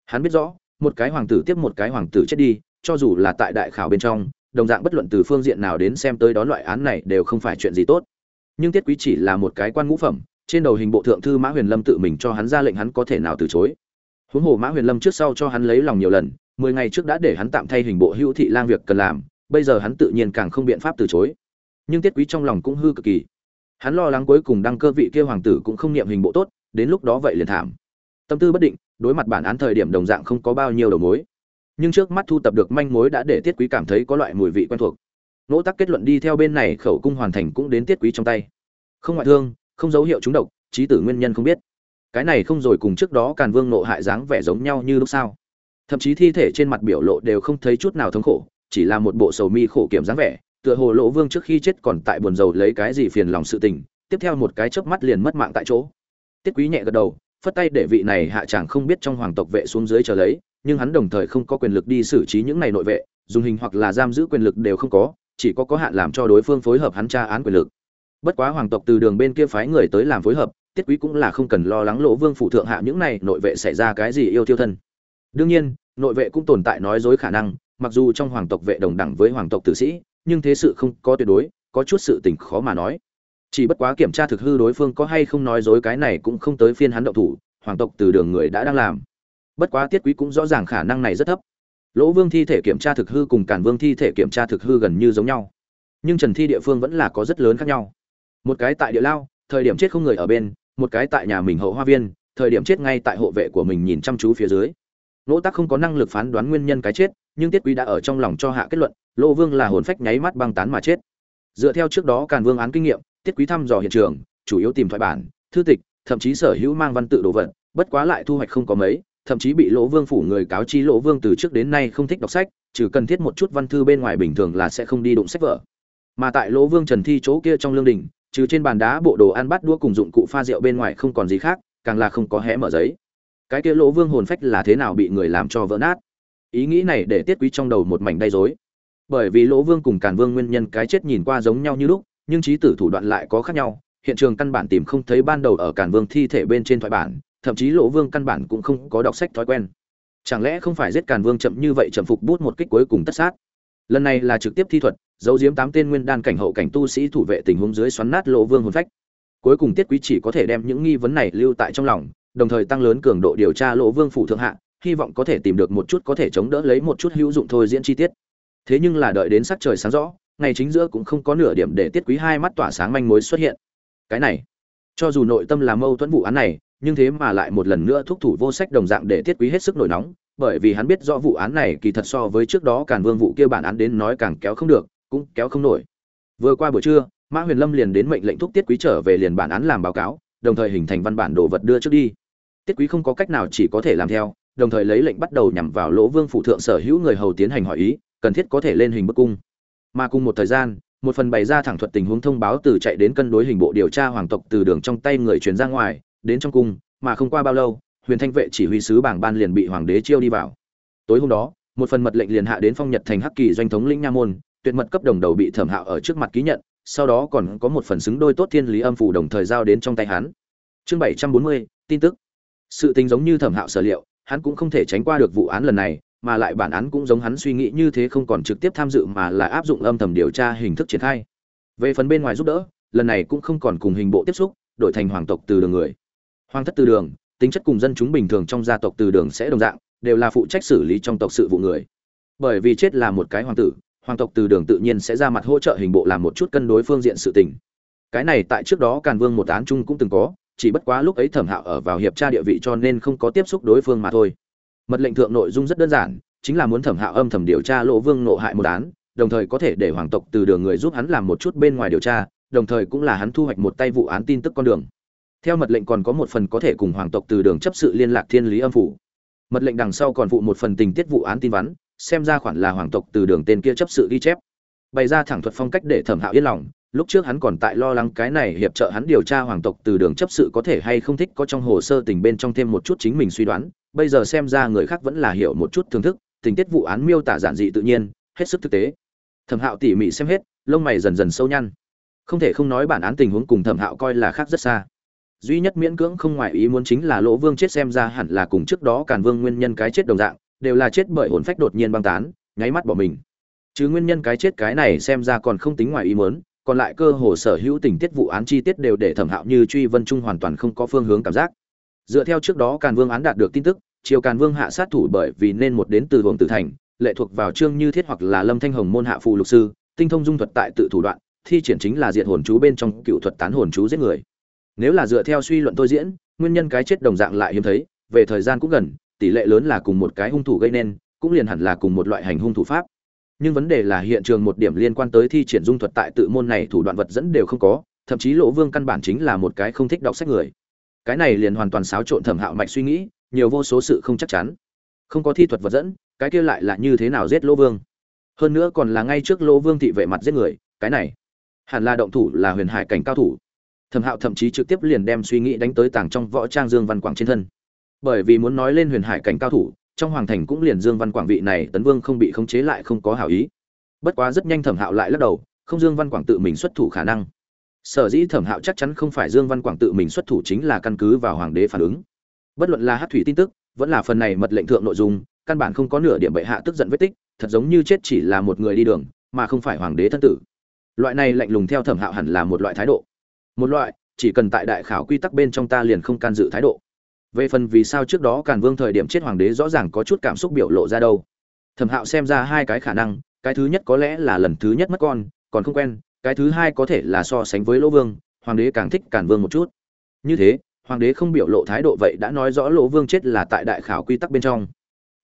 Hắn biết rõ, một cái hoàng tử tiếp một cái hoàng tử chết đi, cho dù là tại đại khảo bên trong, đồng dạng bất luận từ phương diện nào đến xem tới đó loại án này đều không phải chuyện gì tốt. Nhưng tiết quý chỉ là một cái quan ngũ phẩm trên đầu hình bộ thượng thư mã huyền lâm tự mình cho hắn ra lệnh hắn có thể nào từ chối. Huống hồ mã huyền lâm trước sau cho hắn lấy lòng nhiều lần, mười ngày trước đã để hắn tạm thay hình bộ hữu thị lang việc cần làm, bây giờ hắn tự nhiên càng không biện pháp từ chối. Nhưng tiết quý trong lòng cũng hư cực kỳ. Hắn lo lắng cuối cùng đăng cơ vị kia hoàng tử cũng không niệm hình bộ tốt, đến lúc đó vậy liền thảm. Tâm tư bất định, đối mặt bản án thời điểm đồng dạng không có bao nhiêu đầu mối. Nhưng trước mắt thu tập được manh mối đã để tiết quý cảm thấy có loại mùi vị quen thuộc. Nỗ tắc kết luận đi theo bên này khẩu cung hoàn thành cũng đến tiết quý trong tay. Không ngoại thương không dấu hiệu trúng độc trí tử nguyên nhân không biết. Cái này không rồi cùng trước đó càn vương nộ hại dáng vẻ giống nhau như lúc sao thậm chí thi thể trên mặt biểu lộ đều không thấy chút nào thống khổ, chỉ là một bộ sầu mi khổ kiểm dáng vẻ, tựa hồ lỗ vương trước khi chết còn tại buồn rầu lấy cái gì phiền lòng sự tình, tiếp theo một cái chớp mắt liền mất mạng tại chỗ. Tiết quý nhẹ gật đầu, phất tay để vị này hạ chàng không biết trong hoàng tộc vệ xuống dưới chờ lấy, nhưng hắn đồng thời không có quyền lực đi xử trí những này nội vệ, dùng hình hoặc là giam giữ quyền lực đều không có, chỉ có có hạn làm cho đối phương phối hợp hắn tra án quyền lực bất quá hoàng tộc từ đường bên kia phái người tới làm phối hợp, tiết quý cũng là không cần lo lắng lỗ vương phụ thượng hạ những này nội vệ xảy ra cái gì yêu thiêu thân. Đương nhiên, nội vệ cũng tồn tại nói dối khả năng, mặc dù trong hoàng tộc vệ đồng đẳng với hoàng tộc tử sĩ, nhưng thế sự không có tuyệt đối, có chút sự tình khó mà nói. Chỉ bất quá kiểm tra thực hư đối phương có hay không nói dối cái này cũng không tới phiên hắn động thủ, hoàng tộc từ đường người đã đang làm. Bất quá tiết quý cũng rõ ràng khả năng này rất thấp. Lỗ vương thi thể kiểm tra thực hư cùng cản vương thi thể kiểm tra thực hư gần như giống nhau. Nhưng trần thi địa phương vẫn là có rất lớn khác nhau một cái tại địa lao, thời điểm chết không người ở bên, một cái tại nhà mình hậu hoa viên, thời điểm chết ngay tại hộ vệ của mình nhìn chăm chú phía dưới. Lỗ tắc không có năng lực phán đoán nguyên nhân cái chết, nhưng tiết quý đã ở trong lòng cho hạ kết luận lỗ vương là hồn phách nháy mắt băng tán mà chết. Dựa theo trước đó càn vương án kinh nghiệm, tiết quý thăm dò hiện trường, chủ yếu tìm thoại bản, thư tịch, thậm chí sở hữu mang văn tự đồ vật, bất quá lại thu hoạch không có mấy, thậm chí bị lỗ vương phủ người cáo chi lỗ vương từ trước đến nay không thích đọc sách, trừ cần thiết một chút văn thư bên ngoài bình thường là sẽ không đi đụng sách vở. Mà tại lỗ vương trần thi chỗ kia trong lương đình trừ trên bàn đá bộ đồ ăn bắt đũa cùng dụng cụ pha rượu bên ngoài không còn gì khác, càng là không có hé mở giấy. Cái kia lỗ vương hồn phách là thế nào bị người làm cho vỡ nát? Ý nghĩ này để tiết quý trong đầu một mảnh đay dối bởi vì lỗ vương cùng càn vương nguyên nhân cái chết nhìn qua giống nhau như lúc, nhưng trí tử thủ đoạn lại có khác nhau. Hiện trường căn bản tìm không thấy ban đầu ở càn vương thi thể bên trên thoại bản, thậm chí lỗ vương căn bản cũng không có đọc sách thói quen. Chẳng lẽ không phải giết càn vương chậm như vậy chậm phục bút một kích cuối cùng tất sát? Lần này là trực tiếp thi thuật, giấu diếm tám tên nguyên đan cảnh hậu cảnh tu sĩ thủ vệ tình huống dưới xoắn nát lỗ vương hồn phách. Cuối cùng tiết quý chỉ có thể đem những nghi vấn này lưu tại trong lòng, đồng thời tăng lớn cường độ điều tra lỗ vương phủ thượng hạ, hy vọng có thể tìm được một chút có thể chống đỡ lấy một chút hữu dụng thôi diễn chi tiết. Thế nhưng là đợi đến sắc trời sáng rõ, ngày chính giữa cũng không có nửa điểm để tiết quý hai mắt tỏa sáng manh mối xuất hiện. Cái này, cho dù nội tâm là mâu thuẫn vụ án này, nhưng thế mà lại một lần nữa thúc thủ vô sách đồng dạng để tiết quý hết sức nổi nóng bởi vì hắn biết rõ vụ án này kỳ thật so với trước đó càn vương vụ kia bản án đến nói càng kéo không được, cũng kéo không nổi. Vừa qua buổi trưa, mã huyền lâm liền đến mệnh lệnh thúc tiết quý trở về liền bản án làm báo cáo, đồng thời hình thành văn bản đồ vật đưa trước đi. Tiết quý không có cách nào chỉ có thể làm theo, đồng thời lấy lệnh bắt đầu nhằm vào lỗ vương phụ thượng sở hữu người hầu tiến hành hỏi ý, cần thiết có thể lên hình bức cung. Mà cùng một thời gian, một phần bày ra thẳng thuật tình huống thông báo từ chạy đến cân đối hình bộ điều tra hoàng tộc từ đường trong tay người truyền ra ngoài, đến trong cung, mà không qua bao lâu huyền thanh vệ chỉ huy sứ bảng ban liền bị hoàng đế chiêu đi vào. Tối hôm đó, một phần mật lệnh liền hạ đến phong nhật thành hắc kỳ doanh thống lĩnh nha môn, tuyệt mật cấp đồng đầu bị thẩm hạo ở trước mặt ký nhận, sau đó còn có một phần xứng đôi tốt thiên lý âm phủ đồng thời giao đến trong tay hắn. Chương bảy trăm bốn mươi, tin tức. Sự tình giống như thẩm hạo sở liệu, hắn cũng không thể tránh qua được vụ án lần này, mà lại bản án cũng giống hắn suy nghĩ như thế không còn trực tiếp tham dự mà là áp dụng âm thầm điều tra hình thức triển khai. Về phần bên ngoài giúp đỡ, lần này cũng không còn cùng hình bộ tiếp xúc, đổi thành hoàng tộc từ đường người. Hoàng thất từ đường tính chất cùng dân chúng bình thường trong gia tộc từ đường sẽ đồng dạng, đều là phụ trách xử lý trong tộc sự vụ người. Bởi vì chết là một cái hoàng tử, hoàng tộc từ đường tự nhiên sẽ ra mặt hỗ trợ hình bộ làm một chút cân đối phương diện sự tình. Cái này tại trước đó càn vương một án chung cũng từng có, chỉ bất quá lúc ấy thẩm hạo ở vào hiệp tra địa vị cho nên không có tiếp xúc đối phương mà thôi. Mật lệnh thượng nội dung rất đơn giản, chính là muốn thẩm hạo âm thầm điều tra lỗ vương nộ hại một án, đồng thời có thể để hoàng tộc từ đường người giúp hắn làm một chút bên ngoài điều tra, đồng thời cũng là hắn thu hoạch một tay vụ án tin tức con đường theo mật lệnh còn có một phần có thể cùng hoàng tộc từ đường chấp sự liên lạc thiên lý âm phủ. Mật lệnh đằng sau còn phụ một phần tình tiết vụ án tin vắn, xem ra khoản là hoàng tộc từ đường tên kia chấp sự ghi chép. Bày ra thẳng thuật phong cách để thẩm hạo yên lòng, lúc trước hắn còn tại lo lắng cái này hiệp trợ hắn điều tra hoàng tộc từ đường chấp sự có thể hay không thích có trong hồ sơ tình bên trong thêm một chút chính mình suy đoán, bây giờ xem ra người khác vẫn là hiểu một chút thưởng thức, tình tiết vụ án miêu tả giản dị tự nhiên, hết sức thực tế. Thẩm hạo tỉ mỉ xem hết, lông mày dần dần sâu nhăn. Không thể không nói bản án tình huống cùng thẩm hạo coi là khác rất xa duy nhất miễn cưỡng không ngoại ý muốn chính là lỗ vương chết xem ra hẳn là cùng trước đó càn vương nguyên nhân cái chết đồng dạng, đều là chết bởi hồn phách đột nhiên băng tán, nháy mắt bỏ mình. Chứ nguyên nhân cái chết cái này xem ra còn không tính ngoài ý muốn, còn lại cơ hồ sở hữu tình tiết vụ án chi tiết đều để thẩm hạo như truy vân trung hoàn toàn không có phương hướng cảm giác. Dựa theo trước đó càn vương án đạt được tin tức, triều càn vương hạ sát thủ bởi vì nên một đến từ vùng tử thành, lệ thuộc vào trương như thiết hoặc là lâm thanh hồng môn hạ phù lục sư, tinh thông dung thuật tại tự thủ đoạn, thi triển chính là diệt hồn chú bên trong cựu thuật tán hồn chú giết người nếu là dựa theo suy luận tôi diễn, nguyên nhân cái chết đồng dạng lại hiếm thấy, về thời gian cũng gần, tỷ lệ lớn là cùng một cái hung thủ gây nên, cũng liền hẳn là cùng một loại hành hung thủ pháp. Nhưng vấn đề là hiện trường một điểm liên quan tới thi triển dung thuật tại tự môn này thủ đoạn vật dẫn đều không có, thậm chí lỗ vương căn bản chính là một cái không thích đọc sách người. Cái này liền hoàn toàn xáo trộn thẩm hạo mạch suy nghĩ, nhiều vô số sự không chắc chắn. Không có thi thuật vật dẫn, cái kia lại là như thế nào giết lỗ vương? Hơn nữa còn là ngay trước lỗ vương thị vệ mặt giết người, cái này, hẳn là động thủ là huyền hải cảnh cao thủ thẩm hạo thậm chí trực tiếp liền đem suy nghĩ đánh tới tàng trong võ trang dương văn quảng trên thân. Bởi vì muốn nói lên huyền hải cảnh cao thủ, trong hoàng thành cũng liền dương văn quảng vị này tấn vương không bị khống chế lại không có hảo ý. Bất quá rất nhanh thẩm hạo lại lắc đầu, không dương văn quảng tự mình xuất thủ khả năng. Sở dĩ thẩm hạo chắc chắn không phải dương văn quảng tự mình xuất thủ chính là căn cứ vào hoàng đế phản ứng. Bất luận là hát thủy tin tức, vẫn là phần này mật lệnh thượng nội dung, căn bản không có nửa điểm bệ hạ tức giận vết tích, thật giống như chết chỉ là một người đi đường, mà không phải hoàng đế thân tử. Loại này lạnh lùng theo thẩm hạo hẳn là một loại thái độ một loại, chỉ cần tại đại khảo quy tắc bên trong ta liền không can dự thái độ. Về phần vì sao trước đó càn vương thời điểm chết hoàng đế rõ ràng có chút cảm xúc biểu lộ ra đâu. Thẩm hạo xem ra hai cái khả năng, cái thứ nhất có lẽ là lần thứ nhất mất con, còn không quen, cái thứ hai có thể là so sánh với lỗ vương, hoàng đế càng thích càn vương một chút. Như thế, hoàng đế không biểu lộ thái độ vậy đã nói rõ lỗ vương chết là tại đại khảo quy tắc bên trong.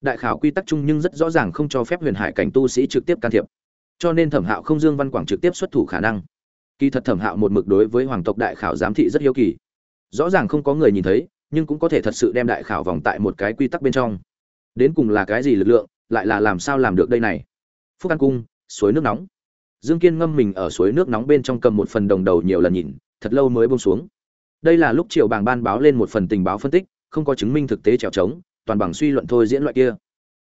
Đại khảo quy tắc chung nhưng rất rõ ràng không cho phép huyền hải cảnh tu sĩ trực tiếp can thiệp. Cho nên thẩm hạo không dương văn quảng trực tiếp xuất thủ khả năng kỳ thật thẩm hạo một mực đối với hoàng tộc đại khảo giám thị rất hiếu kỳ. Rõ ràng không có người nhìn thấy, nhưng cũng có thể thật sự đem đại khảo vòng tại một cái quy tắc bên trong. Đến cùng là cái gì lực lượng, lại là làm sao làm được đây này? Phúc an cung, suối nước nóng. Dương kiên ngâm mình ở suối nước nóng bên trong cầm một phần đồng đầu nhiều lần nhìn, thật lâu mới bông xuống. Đây là lúc triệu bàng ban báo lên một phần tình báo phân tích, không có chứng minh thực tế trèo trống, toàn bằng suy luận thôi diễn loại kia.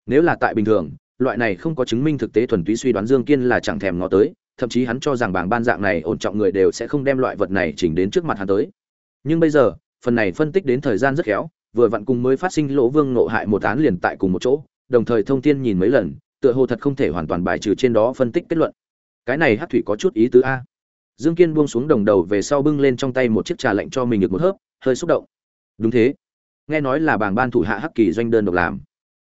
Nếu là tại bình thường, loại này không có chứng minh thực tế thuần túy suy đoán dương kiên là chẳng thèm ngó tới thậm chí hắn cho rằng bảng ban dạng này ổn trọng người đều sẽ không đem loại vật này chỉnh đến trước mặt hắn tới. Nhưng bây giờ, phần này phân tích đến thời gian rất khéo, vừa vặn cùng mới phát sinh lỗ vương nộ hại một án liền tại cùng một chỗ, đồng thời thông tin nhìn mấy lần, tựa hồ thật không thể hoàn toàn bài trừ trên đó phân tích kết luận. Cái này hát thủy có chút ý tứ a. Dương kiên buông xuống đồng đầu về sau bưng lên trong tay một chiếc trà lạnh cho mình được một hớp, hơi xúc động. Đúng thế. Nghe nói là bảng ban thủ hạ hắc kỳ doanh đơn độc làm.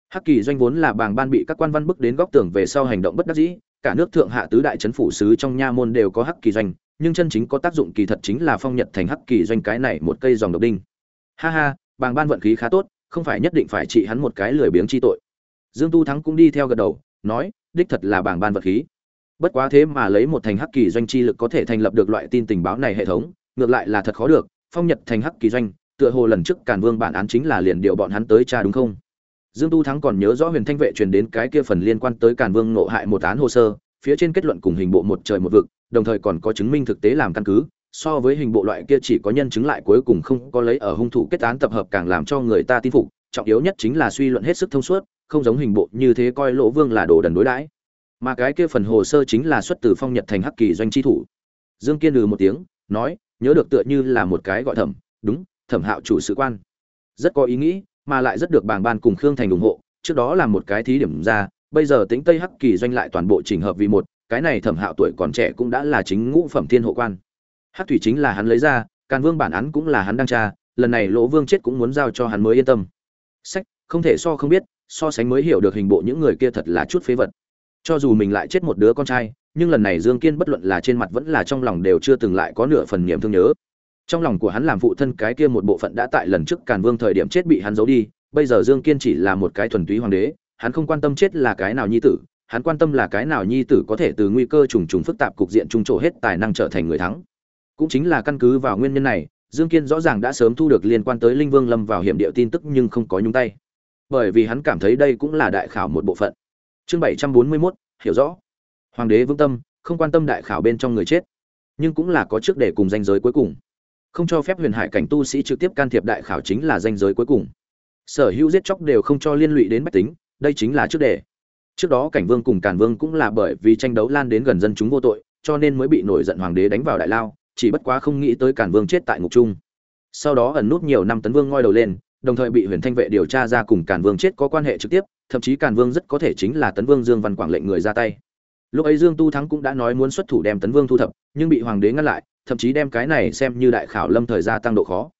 Hắc kỳ doanh vốn là bảng ban bị các quan văn bức đến góc tường về sau hành động bất đắc dĩ cả nước thượng hạ tứ đại trấn phủ sứ trong nha môn đều có hắc kỳ doanh, nhưng chân chính có tác dụng kỳ thật chính là phong nhật thành hắc kỳ doanh cái này một cây dòng độc đinh. Ha ha, bàng ban vận khí khá tốt, không phải nhất định phải trị hắn một cái lười biếng chi tội. Dương tu thắng cũng đi theo gật đầu, nói, đích thật là bàng ban vận khí. Bất quá thế mà lấy một thành hắc kỳ doanh chi lực có thể thành lập được loại tin tình báo này hệ thống, ngược lại là thật khó được, phong nhật thành hắc kỳ doanh, tựa hồ lần trước càn vương bản án chính là liền điều bọn hắn tới cha đúng không? Dương tu thắng còn nhớ rõ huyền thanh vệ truyền đến cái kia phần liên quan tới càn vương nộ hại một án hồ sơ, phía trên kết luận cùng hình bộ một trời một vực, đồng thời còn có chứng minh thực tế làm căn cứ, so với hình bộ loại kia chỉ có nhân chứng lại cuối cùng không có lấy ở hung thủ kết án tập hợp càng làm cho người ta tin phục, trọng yếu nhất chính là suy luận hết sức thông suốt, không giống hình bộ như thế coi lỗ vương là đồ đần đối đãi. Mà cái kia phần hồ sơ chính là xuất từ phong nhật thành hắc kỳ doanh chi thủ. Dương kiên lừ một tiếng, nói, nhớ được tựa như là một cái gọi thẩm, đúng, thẩm hạo chủ sự quan. Rất có ý nghĩ mà lại rất được bảng ban cùng khương thành ủng hộ, trước đó là một cái thí điểm ra, bây giờ tính tây hắc kỳ doanh lại toàn bộ chỉnh hợp vì một, cái này thẩm hạo tuổi còn trẻ cũng đã là chính ngũ phẩm thiên hộ quan. Hắc thủy chính là hắn lấy ra, càn vương bản án cũng là hắn đăng tra, lần này lỗ vương chết cũng muốn giao cho hắn mới yên tâm. Sách, không thể so không biết, so sánh mới hiểu được hình bộ những người kia thật là chút phế vật. Cho dù mình lại chết một đứa con trai, nhưng lần này dương kiên bất luận là trên mặt vẫn là trong lòng đều chưa từng lại có nửa phần niềm thương nhớ trong lòng của hắn làm phụ thân cái kia một bộ phận đã tại lần trước càn vương thời điểm chết bị hắn giấu đi bây giờ dương kiên chỉ là một cái thuần túy hoàng đế hắn không quan tâm chết là cái nào nhi tử hắn quan tâm là cái nào nhi tử có thể từ nguy cơ trùng trùng phức tạp cục diện trung trổ hết tài năng trở thành người thắng. Cũng chính là căn cứ vào nguyên nhân này dương kiên rõ ràng đã sớm thu được liên quan tới linh vương lâm vào hiểm địa tin tức nhưng không có nhúng tay. Bởi vì hắn cảm thấy đây cũng là đại khảo một bộ phận. Chương bảy trăm bốn mươi 741, hiểu rõ. Hoàng đế vững tâm không quan tâm đại khảo bên trong người chết. Nhưng cũng là có trước để cùng danh giới cuối cùng không cho phép huyền hải cảnh tu sĩ trực tiếp can thiệp đại khảo chính là danh giới cuối cùng. Sở hữu giết chóc đều không cho liên lụy đến bách tính, đây chính là trước đề. Trước đó cảnh vương cùng càn vương cũng là bởi vì tranh đấu lan đến gần dân chúng vô tội, cho nên mới bị nổi giận hoàng đế đánh vào đại lao, chỉ bất quá không nghĩ tới càn vương chết tại ngục trung sau đó ẩn nút nhiều năm tấn vương ngoi đầu lên, đồng thời bị huyền thanh vệ điều tra ra cùng càn vương chết có quan hệ trực tiếp, thậm chí càn vương rất có thể chính là tấn vương dương văn quảng lệnh người ra tay. Lúc ấy dương tu thắng cũng đã nói muốn xuất thủ đem tấn vương thu thập, nhưng bị hoàng đế ngăn lại thậm chí đem cái này xem như đại khảo lâm thời gia tăng độ khó.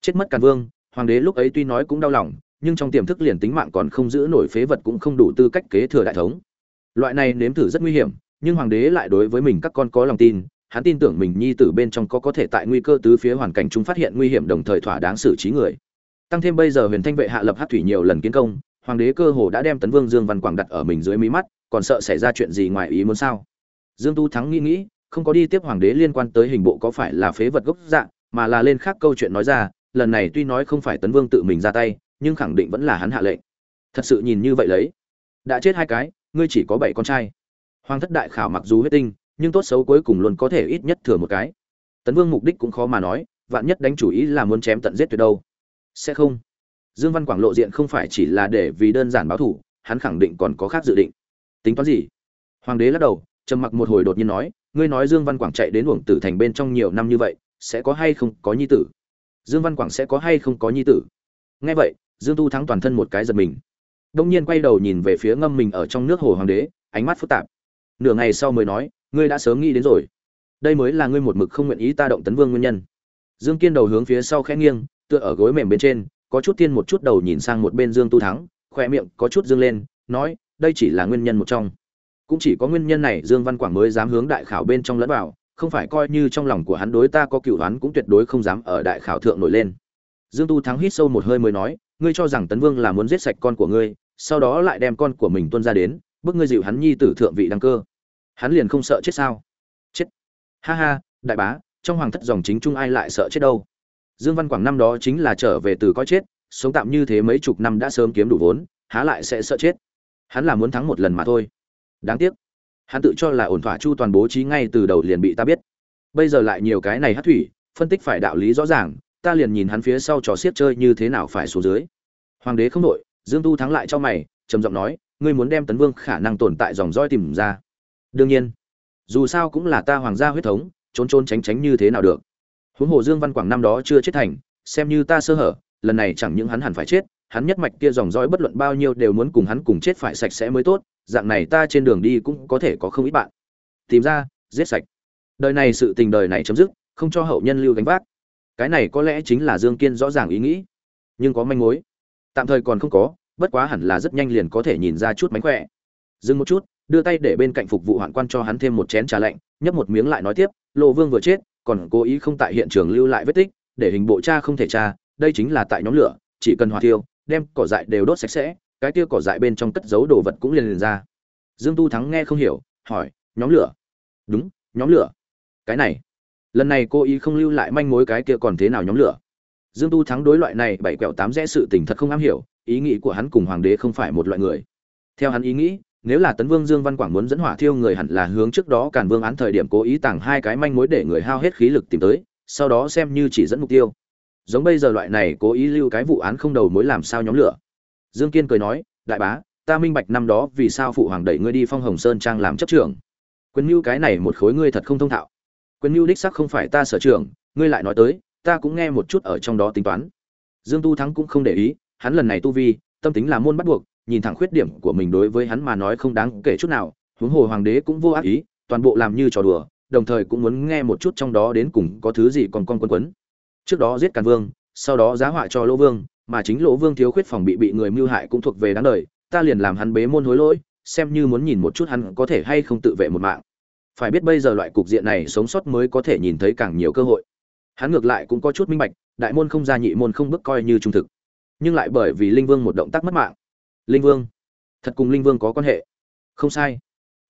Chết mất càn vương, hoàng đế lúc ấy tuy nói cũng đau lòng, nhưng trong tiềm thức liền tính mạng còn không giữ nổi phế vật cũng không đủ tư cách kế thừa đại thống. Loại này nếm thử rất nguy hiểm, nhưng hoàng đế lại đối với mình các con có lòng tin, hắn tin tưởng mình nhi tử bên trong có có thể tại nguy cơ tứ phía hoàn cảnh chúng phát hiện nguy hiểm đồng thời thỏa đáng xử trí người. Tăng thêm bây giờ huyền thanh vệ hạ lập hát thủy nhiều lần kiến công, hoàng đế cơ hồ đã đem tấn vương dương văn quảng đặt ở mình dưới mí mắt, còn sợ xảy ra chuyện gì ngoài ý muốn sao? Dương tu thắng nghĩ nghĩ không có đi tiếp hoàng đế liên quan tới hình bộ có phải là phế vật gốc dạng mà là lên khác câu chuyện nói ra, lần này tuy nói không phải tấn vương tự mình ra tay, nhưng khẳng định vẫn là hắn hạ lệnh. Thật sự nhìn như vậy lấy. Đã chết hai cái, ngươi chỉ có bảy con trai. Hoàng thất đại khảo mặc dù huyết tinh, nhưng tốt xấu cuối cùng luôn có thể ít nhất thừa một cái. Tấn vương mục đích cũng khó mà nói, vạn nhất đánh chủ ý là muốn chém tận giết tuyệt đâu. Sẽ không. Dương văn quảng lộ diện không phải chỉ là để vì đơn giản báo thủ, hắn khẳng định còn có khác dự định. Tính toán gì? Hoàng đế lắc đầu, trầm mặc một hồi đột nhiên nói ngươi nói dương văn quảng chạy đến uổng tử thành bên trong nhiều năm như vậy, sẽ có hay không có nhi tử? Dương văn quảng sẽ có hay không có nhi tử? Nghe vậy, dương tu thắng toàn thân một cái giật mình. Đông nhiên quay đầu nhìn về phía ngâm mình ở trong nước hồ hoàng đế, ánh mắt phức tạp. Nửa ngày sau mới nói, ngươi đã sớm nghĩ đến rồi. Đây mới là ngươi một mực không nguyện ý ta động tấn vương nguyên nhân. Dương kiên đầu hướng phía sau khẽ nghiêng, tựa ở gối mềm bên trên, có chút tiên một chút đầu nhìn sang một bên dương tu thắng khoe miệng có chút dương lên, nói, đây chỉ là nguyên nhân một trong cũng chỉ có nguyên nhân này dương văn quảng mới dám hướng đại khảo bên trong lẫn vào, không phải coi như trong lòng của hắn đối ta có cựu đoán cũng tuyệt đối không dám ở đại khảo thượng nổi lên. Dương tu thắng hít sâu một hơi mới nói, ngươi cho rằng tấn vương là muốn giết sạch con của ngươi, sau đó lại đem con của mình tuân ra đến, bức ngươi dịu hắn nhi tử thượng vị đăng cơ. Hắn liền không sợ chết sao? Chết. Ha ha, đại bá, trong hoàng thất dòng chính trung ai lại sợ chết đâu? Dương văn quảng năm đó chính là trở về từ coi chết, sống tạm như thế mấy chục năm đã sớm kiếm đủ vốn, há lại sẽ sợ chết? Hắn là muốn thắng một lần mà thôi đáng tiếc. Hắn tự cho là ổn thỏa chu toàn bố trí ngay từ đầu liền bị ta biết. Bây giờ lại nhiều cái này hát thủy, phân tích phải đạo lý rõ ràng, ta liền nhìn hắn phía sau trò xiết chơi như thế nào phải xuống dưới. Hoàng đế không đội dương tu thắng lại cho mày, trầm giọng nói, ngươi muốn đem tấn vương khả năng tồn tại dòng roi tìm ra. Đương nhiên. Dù sao cũng là ta hoàng gia huyết thống, trốn trốn tránh tránh như thế nào được. Huống hồ dương văn quảng năm đó chưa chết thành, xem như ta sơ hở, lần này chẳng những hắn hẳn phải chết, hắn nhất mạch kia dòng dõi bất luận bao nhiêu đều muốn cùng hắn cùng chết phải sạch sẽ mới tốt dạng này ta trên đường đi cũng có thể có không ít bạn. Tìm ra, giết sạch. Đời này sự tình đời này chấm dứt, không cho hậu nhân lưu gánh vác. Cái này có lẽ chính là dương kiên rõ ràng ý nghĩ. Nhưng có manh mối. Tạm thời còn không có, bất quá hẳn là rất nhanh liền có thể nhìn ra chút mánh khỏe. Dừng một chút, đưa tay để bên cạnh phục vụ hoạn quan cho hắn thêm một chén trà lạnh, nhấp một miếng lại nói tiếp, lộ vương vừa chết, còn cố ý không tại hiện trường lưu lại vết tích, để hình bộ cha không thể cha đây chính là tại nhóm lửa, chỉ cần hỏa tiêu đem cỏ dại đều đốt sạch sẽ cái kia cỏ dại bên trong cất giấu đồ vật cũng liền liền ra. Dương tu thắng nghe không hiểu, hỏi, nhóm lửa? Đúng, nhóm lửa. Cái này? Lần này cô ý không lưu lại manh mối cái kia còn thế nào nhóm lửa? Dương tu thắng đối loại này bảy quẹo tám rẽ sự tình thật không am hiểu, ý nghĩ của hắn cùng hoàng đế không phải một loại người. Theo hắn ý nghĩ, nếu là tấn vương dương văn quảng muốn dẫn hỏa thiêu người hẳn là hướng trước đó càn vương án thời điểm cố ý tàng hai cái manh mối để người hao hết khí lực tìm tới, sau đó xem như chỉ dẫn mục tiêu. Giống bây giờ loại này cố ý lưu cái vụ án không đầu mối làm sao nhóm lửa? Dương kiên cười nói đại bá ta minh bạch năm đó vì sao phụ hoàng đẩy ngươi đi phong hồng sơn trang làm chấp trưởng. Quyền Nưu cái này một khối ngươi thật không thông thạo. Quyền Nưu đích xác không phải ta sở trưởng, ngươi lại nói tới ta cũng nghe một chút ở trong đó tính toán. Dương tu thắng cũng không để ý hắn lần này tu vi tâm tính là môn bắt buộc nhìn thẳng khuyết điểm của mình đối với hắn mà nói không đáng kể chút nào huống hồ hoàng đế cũng vô ác ý toàn bộ làm như trò đùa đồng thời cũng muốn nghe một chút trong đó đến cùng có thứ gì còn con quấn quấn. Trước đó giết càn vương sau đó giá họa cho lỗ vương mà chính lỗ vương thiếu khuyết phòng bị bị người mưu hại cũng thuộc về đáng đời, ta liền làm hắn bế môn hối lỗi, xem như muốn nhìn một chút hắn có thể hay không tự vệ một mạng. Phải biết bây giờ loại cục diện này sống sót mới có thể nhìn thấy càng nhiều cơ hội. Hắn ngược lại cũng có chút minh bạch, đại môn không ra nhị môn không bước coi như trung thực. Nhưng lại bởi vì linh vương một động tác mất mạng. Linh vương, thật cùng linh vương có quan hệ? Không sai.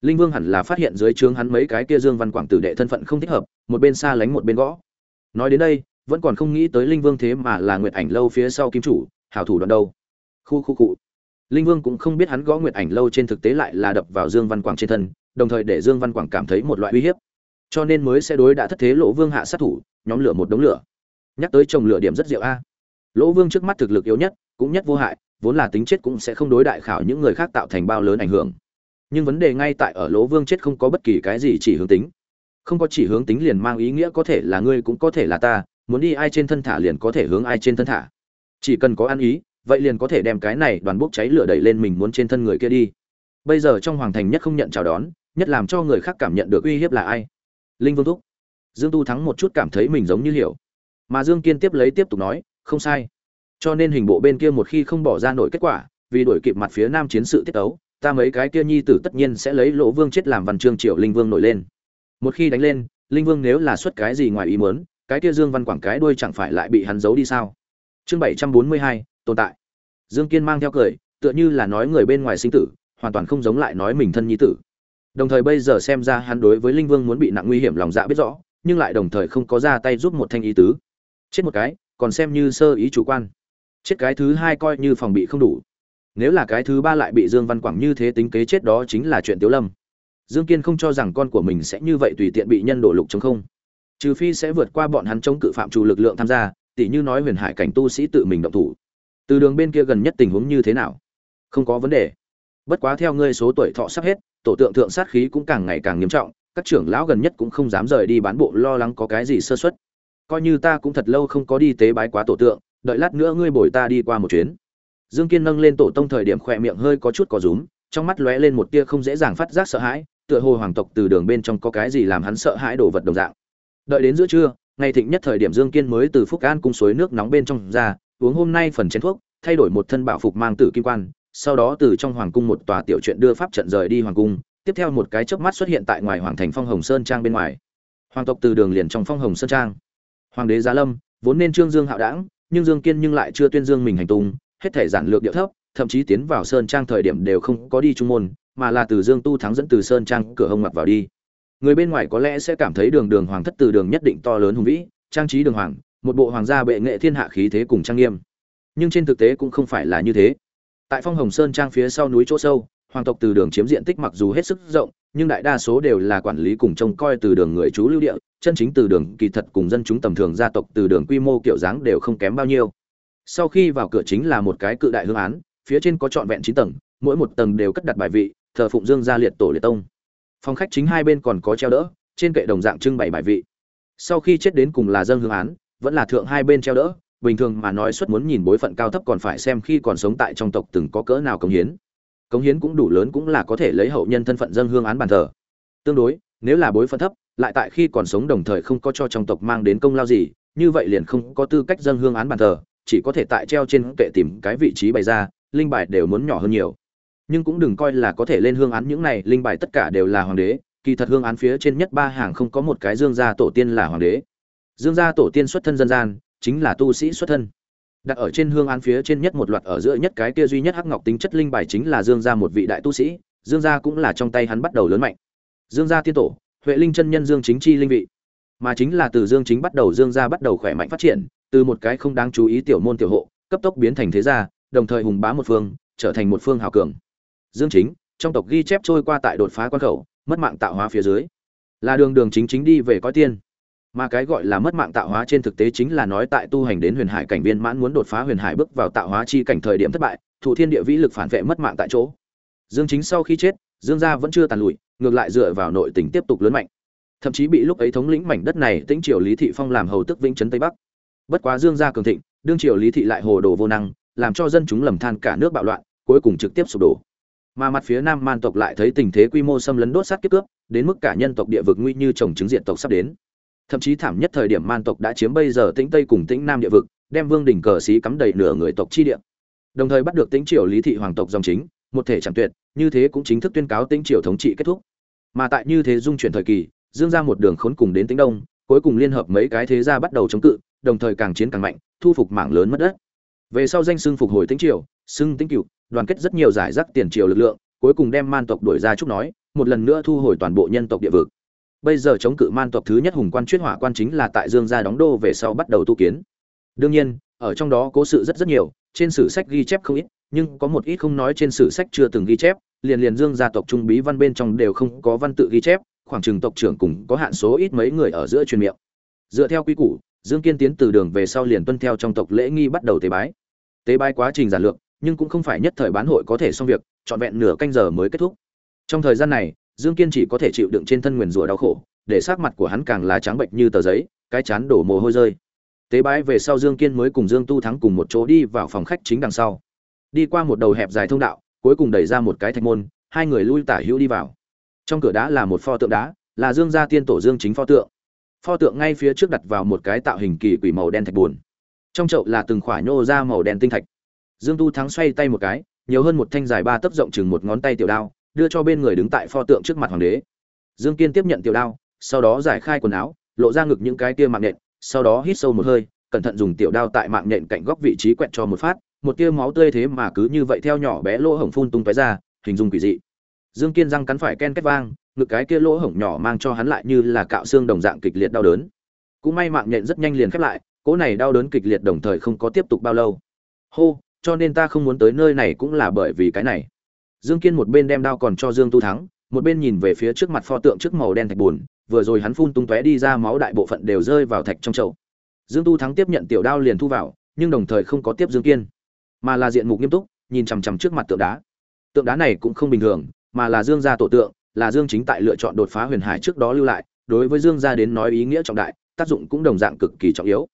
Linh vương hẳn là phát hiện dưới trướng hắn mấy cái kia dương văn quảng tử đệ thân phận không thích hợp, một bên xa lánh một bên gõ. Nói đến đây vẫn còn không nghĩ tới linh vương thế mà là nguyệt ảnh lâu phía sau kim chủ, hảo thủ đoạn đâu. Khu khu cụ linh vương cũng không biết hắn gõ nguyệt ảnh lâu trên thực tế lại là đập vào dương văn quảng trên thân, đồng thời để dương văn quảng cảm thấy một loại uy hiếp. Cho nên mới sẽ đối đã thất thế lỗ vương hạ sát thủ, nhóm lửa một đống lửa. Nhắc tới trồng lửa điểm rất diệu a. Lỗ vương trước mắt thực lực yếu nhất, cũng nhất vô hại, vốn là tính chết cũng sẽ không đối đại khảo những người khác tạo thành bao lớn ảnh hưởng. Nhưng vấn đề ngay tại ở lỗ vương chết không có bất kỳ cái gì chỉ hướng tính. Không có chỉ hướng tính liền mang ý nghĩa có thể là ngươi cũng có thể là ta muốn đi ai trên thân thả liền có thể hướng ai trên thân thả. Chỉ cần có ăn ý, vậy liền có thể đem cái này đoàn bốc cháy lửa đẩy lên mình muốn trên thân người kia đi. Bây giờ trong hoàng thành nhất không nhận chào đón, nhất làm cho người khác cảm nhận được uy hiếp là ai? Linh vương thúc. Dương tu thắng một chút cảm thấy mình giống như hiểu. Mà dương kiên tiếp lấy tiếp tục nói, không sai. Cho nên hình bộ bên kia một khi không bỏ ra nổi kết quả, vì đổi kịp mặt phía nam chiến sự tiết ấu ta mấy cái kia nhi tử tất nhiên sẽ lấy lỗ vương chết làm văn chương triệu linh vương nổi lên. Một khi đánh lên, linh vương nếu là xuất cái gì ngoài ý muốn cái kia dương văn quảng cái đuôi chẳng phải lại bị hắn giấu đi sao? Chương bảy trăm bốn mươi hai, tồn tại. Dương kiên mang theo cười, tựa như là nói người bên ngoài sinh tử, hoàn toàn không giống lại nói mình thân nhi tử. Đồng thời bây giờ xem ra hắn đối với linh vương muốn bị nặng nguy hiểm lòng dạ biết rõ, nhưng lại đồng thời không có ra tay giúp một thanh ý tứ. Chết một cái, còn xem như sơ ý chủ quan. Chết cái thứ hai coi như phòng bị không đủ. Nếu là cái thứ ba lại bị dương văn quảng như thế tính kế chết đó chính là chuyện tiếu lâm. Dương kiên không cho rằng con của mình sẽ như vậy tùy tiện bị nhân đổ lục chống không trừ phi sẽ vượt qua bọn hắn chống cự phạm chủ lực lượng tham gia, tỉ như nói huyền hải cảnh tu sĩ tự mình động thủ. Từ đường bên kia gần nhất tình huống như thế nào? Không có vấn đề. Bất quá theo ngươi số tuổi thọ sắp hết, tổ tượng thượng sát khí cũng càng ngày càng nghiêm trọng, các trưởng lão gần nhất cũng không dám rời đi bán bộ lo lắng có cái gì sơ xuất coi như ta cũng thật lâu không có đi tế bái quá tổ tượng, đợi lát nữa ngươi bồi ta đi qua một chuyến. Dương kiên nâng lên tổ tông thời điểm khỏe miệng hơi có chút có rúm, trong mắt lóe lên một tia không dễ dàng phát giác sợ hãi, tựa hồ hoàng tộc từ đường bên trong có cái gì làm hắn sợ hãi đổ vật đồng dạng đợi đến giữa trưa, ngày thịnh nhất thời điểm dương kiên mới từ phúc an cung suối nước nóng bên trong ra, uống hôm nay phần chén thuốc, thay đổi một thân bảo phục mang tử kim quan, sau đó từ trong hoàng cung một tòa tiểu chuyện đưa pháp trận rời đi hoàng cung, tiếp theo một cái chớp mắt xuất hiện tại ngoài hoàng thành phong hồng sơn trang bên ngoài. Hoàng tộc từ đường liền trong phong hồng sơn trang. Hoàng đế giá lâm, vốn nên trương dương hạo đảng, nhưng dương kiên nhưng lại chưa tuyên dương mình hành tung, hết thể giản lược điệu thấp, thậm chí tiến vào sơn trang thời điểm đều không có đi trung môn, mà là từ dương tu thắng dẫn từ sơn trang cửa hông mặc vào đi người bên ngoài có lẽ sẽ cảm thấy đường đường hoàng thất từ đường nhất định to lớn hùng vĩ, trang trí đường hoàng, một bộ hoàng gia bệ nghệ thiên hạ khí thế cùng trang nghiêm. Nhưng trên thực tế cũng không phải là như thế. Tại phong hồng sơn trang phía sau núi chỗ sâu, hoàng tộc từ đường chiếm diện tích mặc dù hết sức rộng, nhưng đại đa số đều là quản lý cùng trông coi từ đường người chú lưu địa, chân chính từ đường, kỳ thật cùng dân chúng tầm thường gia tộc từ đường quy mô kiểu dáng đều không kém bao nhiêu. Sau khi vào cửa chính là một cái cự đại hương án, phía trên có trọn vẹn chín tầng, mỗi một tầng đều cất đặt bài vị, thờ phụng dương gia liệt tổ liệt tông phòng khách chính hai bên còn có treo đỡ, trên kệ đồng dạng trưng bày bài vị. Sau khi chết đến cùng là dân hương án, vẫn là thượng hai bên treo đỡ, bình thường mà nói xuất muốn nhìn bối phận cao thấp còn phải xem khi còn sống tại trong tộc từng có cỡ nào cống hiến. Cống hiến cũng đủ lớn cũng là có thể lấy hậu nhân thân phận dân hương án bàn thờ. Tương đối, nếu là bối phận thấp, lại tại khi còn sống đồng thời không có cho trong tộc mang đến công lao gì, như vậy liền không có tư cách dân hương án bàn thờ, chỉ có thể tại treo trên kệ tìm cái vị trí bày ra, linh bài đều muốn nhỏ hơn nhiều nhưng cũng đừng coi là có thể lên hương án những này, linh bài tất cả đều là hoàng đế, kỳ thật hương án phía trên nhất ba hàng không có một cái dương gia tổ tiên là hoàng đế. Dương gia tổ tiên xuất thân dân gian, chính là tu sĩ xuất thân. Đặt ở trên hương án phía trên nhất một loạt ở giữa nhất cái kia duy nhất hắc ngọc tính chất linh bài chính là dương gia một vị đại tu sĩ, dương gia cũng là trong tay hắn bắt đầu lớn mạnh. Dương gia tiên tổ, huệ linh chân nhân dương chính chi linh vị. Mà chính là từ dương chính bắt đầu dương gia bắt đầu khỏe mạnh phát triển, từ một cái không đáng chú ý tiểu môn tiểu hộ, cấp tốc biến thành thế gia, đồng thời hùng bá một phương, trở thành một phương hào cường dương chính, trong tộc ghi chép trôi qua tại đột phá quan khẩu, mất mạng tạo hóa phía dưới. Là đường đường chính chính đi về coi tiên. Mà cái gọi là mất mạng tạo hóa trên thực tế chính là nói tại tu hành đến huyền hải cảnh viên mãn muốn đột phá huyền hải bước vào tạo hóa chi cảnh thời điểm thất bại, thủ thiên địa vĩ lực phản vệ mất mạng tại chỗ. Dương chính sau khi chết, dương gia vẫn chưa tàn lụi, ngược lại dựa vào nội tình tiếp tục lớn mạnh. Thậm chí bị lúc ấy thống lĩnh mảnh đất này tĩnh triều lý thị phong làm hầu tức vĩnh trấn tây bắc. Bất quá dương gia cường thịnh, đương triều lý thị lại hồ đồ vô năng, làm cho dân chúng lầm than cả nước bạo loạn, cuối cùng trực tiếp sụp đổ mà mặt phía nam man tộc lại thấy tình thế quy mô xâm lấn đốt sát kiếp cướp, đến mức cả nhân tộc địa vực nguy như trồng chứng diện tộc sắp đến. Thậm chí thảm nhất thời điểm man tộc đã chiếm bây giờ tĩnh tây cùng tĩnh nam địa vực, đem vương đỉnh cờ xí cắm đầy nửa người tộc chi địa. Đồng thời bắt được tĩnh triều lý thị hoàng tộc dòng chính, một thể chẳng tuyệt, như thế cũng chính thức tuyên cáo tĩnh triều thống trị kết thúc. Mà tại như thế dung chuyển thời kỳ, dương ra một đường khốn cùng đến tĩnh đông, cuối cùng liên hợp mấy cái thế gia bắt đầu chống cự, đồng thời càng chiến càng mạnh, thu phục mảng lớn mất đất về sau danh xưng phục hồi tĩnh triều, xưng tĩnh cựu đoàn kết rất nhiều giải rác tiền triều lực lượng, cuối cùng đem man tộc đuổi ra chúc nói, một lần nữa thu hồi toàn bộ nhân tộc địa vực. Bây giờ chống cự man tộc thứ nhất hùng quan chuyết hỏa quan chính là tại dương gia đóng đô về sau bắt đầu tu kiến. Đương nhiên, ở trong đó cố sự rất rất nhiều, trên sử sách ghi chép không ít, nhưng có một ít không nói trên sử sách chưa từng ghi chép, liền liền dương gia tộc trung bí văn bên trong đều không có văn tự ghi chép, khoảng chừng tộc trưởng cùng có hạn số ít mấy người ở giữa truyền miệng. Dựa theo quy củ, dương kiên tiến từ đường về sau liền tuân theo trong tộc lễ nghi bắt đầu tế bái tế bái quá trình giản lược, nhưng cũng không phải nhất thời bán hội có thể xong việc, trọn vẹn nửa canh giờ mới kết thúc. Trong thời gian này, dương kiên chỉ có thể chịu đựng trên thân nguyền rủa đau khổ, để sắc mặt của hắn càng là trắng bệnh như tờ giấy, cái chán đổ mồ hôi rơi. Tế bái về sau dương kiên mới cùng dương tu thắng cùng một chỗ đi vào phòng khách chính đằng sau. Đi qua một đầu hẹp dài thông đạo, cuối cùng đẩy ra một cái thạch môn, hai người lui tả hữu đi vào. Trong cửa đá là một pho tượng đá, là dương gia tiên tổ dương chính pho tượng. Pho tượng ngay phía trước đặt vào một cái tạo hình kỳ quỷ màu đen thạch buồn trong chậu là từng khỏa nhô ra màu đen tinh thạch. Dương tu thắng xoay tay một cái, nhiều hơn một thanh dài ba tấc rộng chừng một ngón tay tiểu đao, đưa cho bên người đứng tại pho tượng trước mặt hoàng đế. Dương kiên tiếp nhận tiểu đao, sau đó giải khai quần áo, lộ ra ngực những cái tia mạng nhện, sau đó hít sâu một hơi, cẩn thận dùng tiểu đao tại mạng nhện cạnh góc vị trí quẹt cho một phát, một tia máu tươi thế mà cứ như vậy theo nhỏ bé lỗ hổng phun tung tóe ra, hình dung quỷ dị. Dương kiên răng cắn phải ken két vang, ngực cái kia lỗ hổng nhỏ mang cho hắn lại như là cạo xương đồng dạng kịch liệt đau đớn. Cũng may mạng nhện rất nhanh liền khép lại cỗ này đau đớn kịch liệt đồng thời không có tiếp tục bao lâu. Hô cho nên ta không muốn tới nơi này cũng là bởi vì cái này. Dương kiên một bên đem đao còn cho dương tu thắng một bên nhìn về phía trước mặt pho tượng trước màu đen thạch bùn, vừa rồi hắn phun tung tóe đi ra máu đại bộ phận đều rơi vào thạch trong chậu. Dương tu thắng tiếp nhận tiểu đao liền thu vào nhưng đồng thời không có tiếp dương kiên mà là diện mục nghiêm túc nhìn chằm chằm trước mặt tượng đá. Tượng đá này cũng không bình thường mà là dương gia tổ tượng là dương chính tại lựa chọn đột phá huyền hải trước đó lưu lại đối với dương gia đến nói ý nghĩa trọng đại tác dụng cũng đồng dạng cực kỳ trọng yếu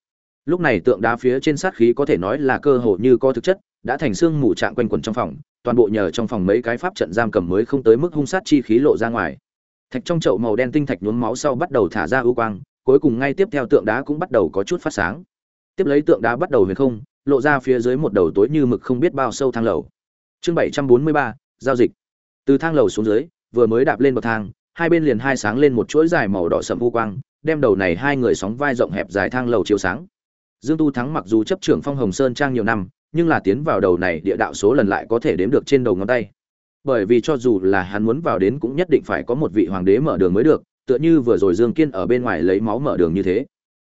lúc này tượng đá phía trên sát khí có thể nói là cơ hồ như có thực chất, đã thành xương mù trạng quanh quẩn trong phòng, toàn bộ nhờ trong phòng mấy cái pháp trận giam cầm mới không tới mức hung sát chi khí lộ ra ngoài. Thạch trong chậu màu đen tinh thạch nhuốm máu sau bắt đầu thả ra ưu quang, cuối cùng ngay tiếp theo tượng đá cũng bắt đầu có chút phát sáng. Tiếp lấy tượng đá bắt đầu huyền không, lộ ra phía dưới một đầu tối như mực không biết bao sâu thang lầu. Chương bảy trăm bốn mươi ba, giao dịch. Từ thang lầu xuống dưới, vừa mới đạp lên bậc thang, hai bên liền hai sáng lên một chuỗi dài màu đỏ sậm u quang, đem đầu này hai người sóng vai rộng hẹp dài thang lầu chiếu sáng dương tu thắng mặc dù chấp trưởng phong hồng sơn trang nhiều năm, nhưng là tiến vào đầu này địa đạo số lần lại có thể đếm được trên đầu ngón tay. Bởi vì cho dù là hắn muốn vào đến cũng nhất định phải có một vị hoàng đế mở đường mới được, tựa như vừa rồi dương kiên ở bên ngoài lấy máu mở đường như thế.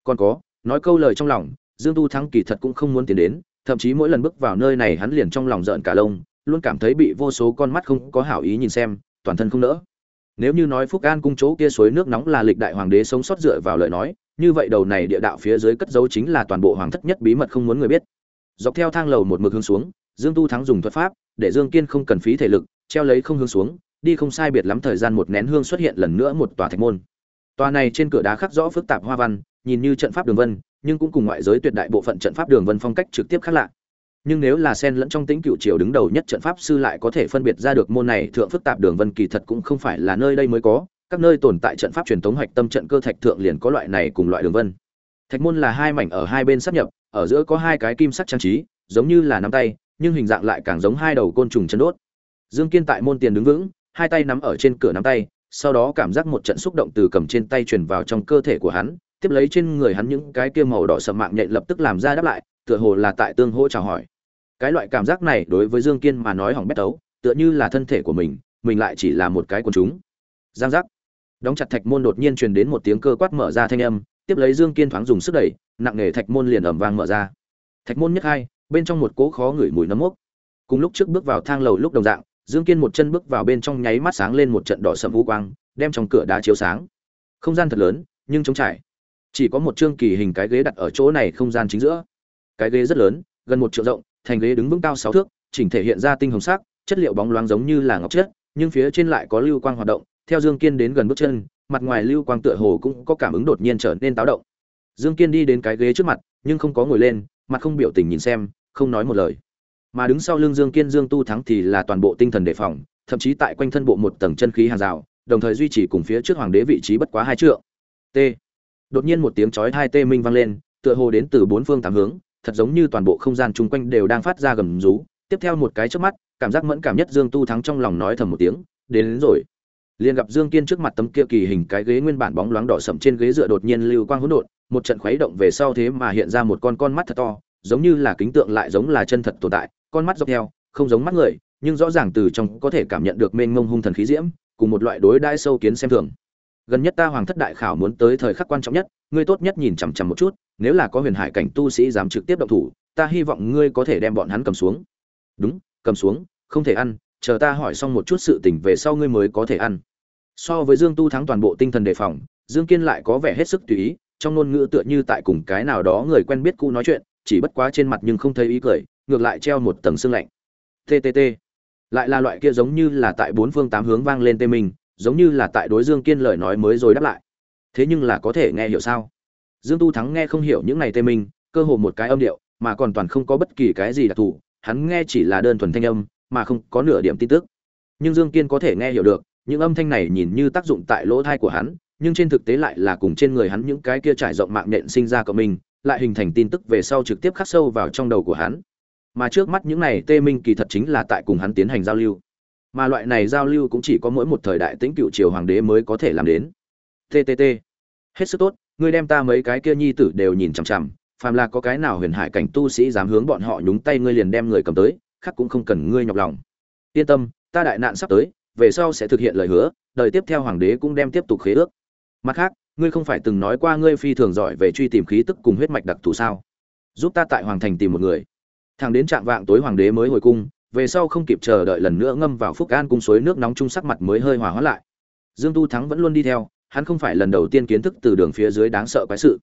Còn có, nói câu lời trong lòng, dương tu thắng kỳ thật cũng không muốn tiến đến, thậm chí mỗi lần bước vào nơi này hắn liền trong lòng rợn cả lông, luôn cảm thấy bị vô số con mắt không có hảo ý nhìn xem, toàn thân không nỡ. Nếu như nói phúc an cung chỗ kia suối nước nóng là lịch đại hoàng đế sống sót dựa vào lời nói như vậy đầu này địa đạo phía dưới cất dấu chính là toàn bộ hoàng thất nhất bí mật không muốn người biết. Dọc theo thang lầu một mực hướng xuống, dương tu thắng dùng thuật pháp, để dương kiên không cần phí thể lực, treo lấy không hướng xuống, đi không sai biệt lắm thời gian một nén hương xuất hiện lần nữa một tòa thạch môn. Tòa này trên cửa đá khắc rõ phức tạp hoa văn, nhìn như trận pháp đường vân, nhưng cũng cùng ngoại giới tuyệt đại bộ phận trận pháp đường vân phong cách trực tiếp khác lạ. Nhưng nếu là sen lẫn trong tính cựu triều đứng đầu nhất trận pháp sư lại có thể phân biệt ra được môn này thượng phức tạp đường vân kỳ thật cũng không phải là nơi đây mới có các nơi tồn tại trận pháp truyền thống hoạch tâm trận cơ thạch thượng liền có loại này cùng loại đường vân. Thạch môn là hai mảnh ở hai bên sắp nhập, ở giữa có hai cái kim sắc trang trí, giống như là nắm tay, nhưng hình dạng lại càng giống hai đầu côn trùng chân đốt. Dương kiên tại môn tiền đứng vững, hai tay nắm ở trên cửa nắm tay, sau đó cảm giác một trận xúc động từ cầm trên tay truyền vào trong cơ thể của hắn, tiếp lấy trên người hắn những cái kia màu đỏ sậm mạng nhện lập tức làm ra đáp lại, tựa hồ là tại tương hỗ chào hỏi. Cái loại cảm giác này đối với dương kiên mà nói hỏng bét tấu, tựa như là thân thể của mình mình lại chỉ là một cái quần chúng. Giang giác đóng chặt thạch môn đột nhiên truyền đến một tiếng cơ quát mở ra thanh âm, tiếp lấy dương kiên thoáng dùng sức đẩy, nặng nề thạch môn liền ẩm vang mở ra. Thạch môn nhất hai, bên trong một cỗ khó ngửi mùi nấm mốc. Cùng lúc trước bước vào thang lầu lúc đồng dạng, dương kiên một chân bước vào bên trong nháy mắt sáng lên một trận đỏ sậm vũ quang, đem trong cửa đá chiếu sáng. Không gian thật lớn, nhưng trống trải. Chỉ có một chương kỳ hình cái ghế đặt ở chỗ này không gian chính giữa. Cái ghế rất lớn, gần một triệu rộng, thành ghế đứng vững cao sáu thước, chỉnh thể hiện ra tinh hồng sắc, chất liệu bóng loáng giống như là ngọc chất, nhưng phía trên lại có lưu quang hoạt động theo dương kiên đến gần bước chân mặt ngoài lưu quang tựa hồ cũng có cảm ứng đột nhiên trở nên táo động. Dương kiên đi đến cái ghế trước mặt nhưng không có ngồi lên mặt không biểu tình nhìn xem không nói một lời. Mà đứng sau lưng dương kiên dương tu thắng thì là toàn bộ tinh thần đề phòng thậm chí tại quanh thân bộ một tầng chân khí hàng rào đồng thời duy trì cùng phía trước hoàng đế vị trí bất quá hai trượng. T. Đột nhiên một tiếng chói hai tê minh vang lên tựa hồ đến từ bốn phương tám hướng thật giống như toàn bộ không gian chung quanh đều đang phát ra gầm rú. Tiếp theo một cái trước mắt cảm giác mẫn cảm nhất dương tu thắng trong lòng nói thầm một tiếng đến, đến rồi liền gặp dương kiên trước mặt tấm kia kỳ hình cái ghế nguyên bản bóng loáng đỏ sậm trên ghế dựa đột nhiên lưu quang hỗn độn, một trận khuấy động về sau thế mà hiện ra một con con mắt thật to, giống như là kính tượng lại giống là chân thật tồn tại, con mắt dọc theo, không giống mắt người, nhưng rõ ràng từ trong có thể cảm nhận được mênh mông hung thần khí diễm, cùng một loại đối đãi sâu kiến xem thường. Gần nhất ta hoàng thất đại khảo muốn tới thời khắc quan trọng nhất, ngươi tốt nhất nhìn chằm chằm một chút, nếu là có huyền hải cảnh tu sĩ dám trực tiếp động thủ, ta hy vọng ngươi có thể đem bọn hắn cầm xuống. Đúng, cầm xuống, không thể ăn, chờ ta hỏi xong một chút sự tình về sau ngươi mới có thể ăn so với dương tu thắng toàn bộ tinh thần đề phòng, dương kiên lại có vẻ hết sức tùy ý, trong ngôn ngữ tựa như tại cùng cái nào đó người quen biết cũ nói chuyện, chỉ bất quá trên mặt nhưng không thấy ý cười, ngược lại treo một tầng xương lạnh. Ttt lại là loại kia giống như là tại bốn phương tám hướng vang lên tê mình, giống như là tại đối dương kiên lời nói mới rồi đáp lại. Thế nhưng là có thể nghe hiểu sao? Dương tu thắng nghe không hiểu những này tê mình, cơ hồ một cái âm điệu, mà còn toàn không có bất kỳ cái gì đặc thù, hắn nghe chỉ là đơn thuần thanh âm, mà không có nửa điểm tin tức. Nhưng dương kiên có thể nghe hiểu được những âm thanh này nhìn như tác dụng tại lỗ thai của hắn, nhưng trên thực tế lại là cùng trên người hắn những cái kia trải rộng mạng nhện sinh ra của mình lại hình thành tin tức về sau trực tiếp khắc sâu vào trong đầu của hắn. Mà trước mắt những này, tê minh kỳ thật chính là tại cùng hắn tiến hành giao lưu. Mà loại này giao lưu cũng chỉ có mỗi một thời đại tĩnh cựu triều hoàng đế mới có thể làm đến. Ttt hết sức tốt, ngươi đem ta mấy cái kia nhi tử đều nhìn chằm chằm, phàm là có cái nào huyền hải cảnh tu sĩ dám hướng bọn họ nhúng tay ngươi liền đem người cầm tới, khác cũng không cần ngươi nhọc lòng. Yên tâm, ta đại nạn sắp tới về sau sẽ thực hiện lời hứa, đời tiếp theo hoàng đế cũng đem tiếp tục khế ước. Mặt khác, ngươi không phải từng nói qua ngươi phi thường giỏi về truy tìm khí tức cùng huyết mạch đặc thù sao? Giúp ta tại hoàng thành tìm một người. Thằng đến trạng vạng tối hoàng đế mới hồi cung, về sau không kịp chờ đợi lần nữa ngâm vào phúc an cung suối nước nóng chung sắc mặt mới hơi hòa hóa lại. Dương tu thắng vẫn luôn đi theo, hắn không phải lần đầu tiên kiến thức từ đường phía dưới đáng sợ quái sự.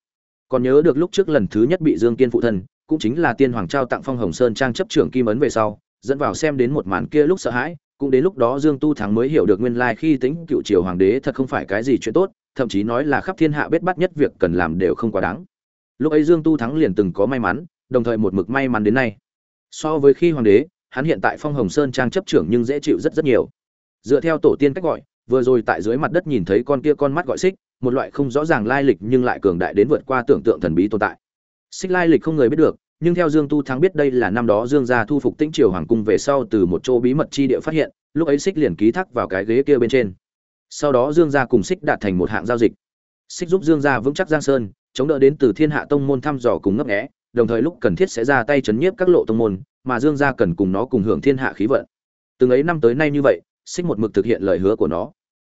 Còn nhớ được lúc trước lần thứ nhất bị dương kiên phụ thân, cũng chính là tiên hoàng trao tặng phong hồng sơn trang chấp trưởng kim ấn về sau, dẫn vào xem đến một màn kia lúc sợ hãi cũng đến lúc đó dương tu thắng mới hiểu được nguyên lai khi tính cựu triều hoàng đế thật không phải cái gì chuyện tốt, thậm chí nói là khắp thiên hạ biết bắt nhất việc cần làm đều không quá đáng. Lúc ấy dương tu thắng liền từng có may mắn, đồng thời một mực may mắn đến nay. So với khi hoàng đế, hắn hiện tại phong hồng sơn trang chấp trưởng nhưng dễ chịu rất rất nhiều. Dựa theo tổ tiên cách gọi, vừa rồi tại dưới mặt đất nhìn thấy con kia con mắt gọi xích, một loại không rõ ràng lai lịch nhưng lại cường đại đến vượt qua tưởng tượng thần bí tồn tại. Xích lai lịch không người biết được nhưng theo dương tu thắng biết đây là năm đó dương gia thu phục tĩnh triều hoàng cung về sau từ một chỗ bí mật chi địa phát hiện, lúc ấy xích liền ký thác vào cái ghế kia bên trên. Sau đó dương gia cùng xích đạt thành một hạng giao dịch. Xích giúp dương gia vững chắc giang sơn, chống đỡ đến từ thiên hạ tông môn thăm dò cùng ngấp nghé, đồng thời lúc cần thiết sẽ ra tay chấn nhiếp các lộ tông môn, mà dương gia cần cùng nó cùng hưởng thiên hạ khí vận. Từng ấy năm tới nay như vậy xích một mực thực hiện lời hứa của nó.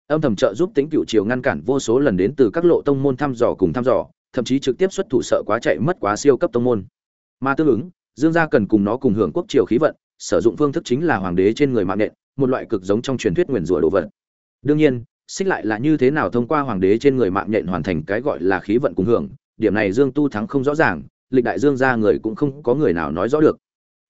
Âm thầm trợ giúp tính cựu triều ngăn cản vô số lần đến từ các lộ tông môn thăm dò cùng thăm dò, thậm chí trực tiếp xuất thủ sợ quá chạy mất quá siêu cấp tông môn mà tương ứng, dương gia cần cùng nó cùng hưởng quốc triều khí vận, sử dụng phương thức chính là hoàng đế trên người mạng nện, một loại cực giống trong truyền thuyết nguyền rủa đồ vật. Đương nhiên, xích lại là như thế nào thông qua hoàng đế trên người mạng nhện hoàn thành cái gọi là khí vận cùng hưởng, điểm này dương tu thắng không rõ ràng, lịch đại dương gia người cũng không có người nào nói rõ được.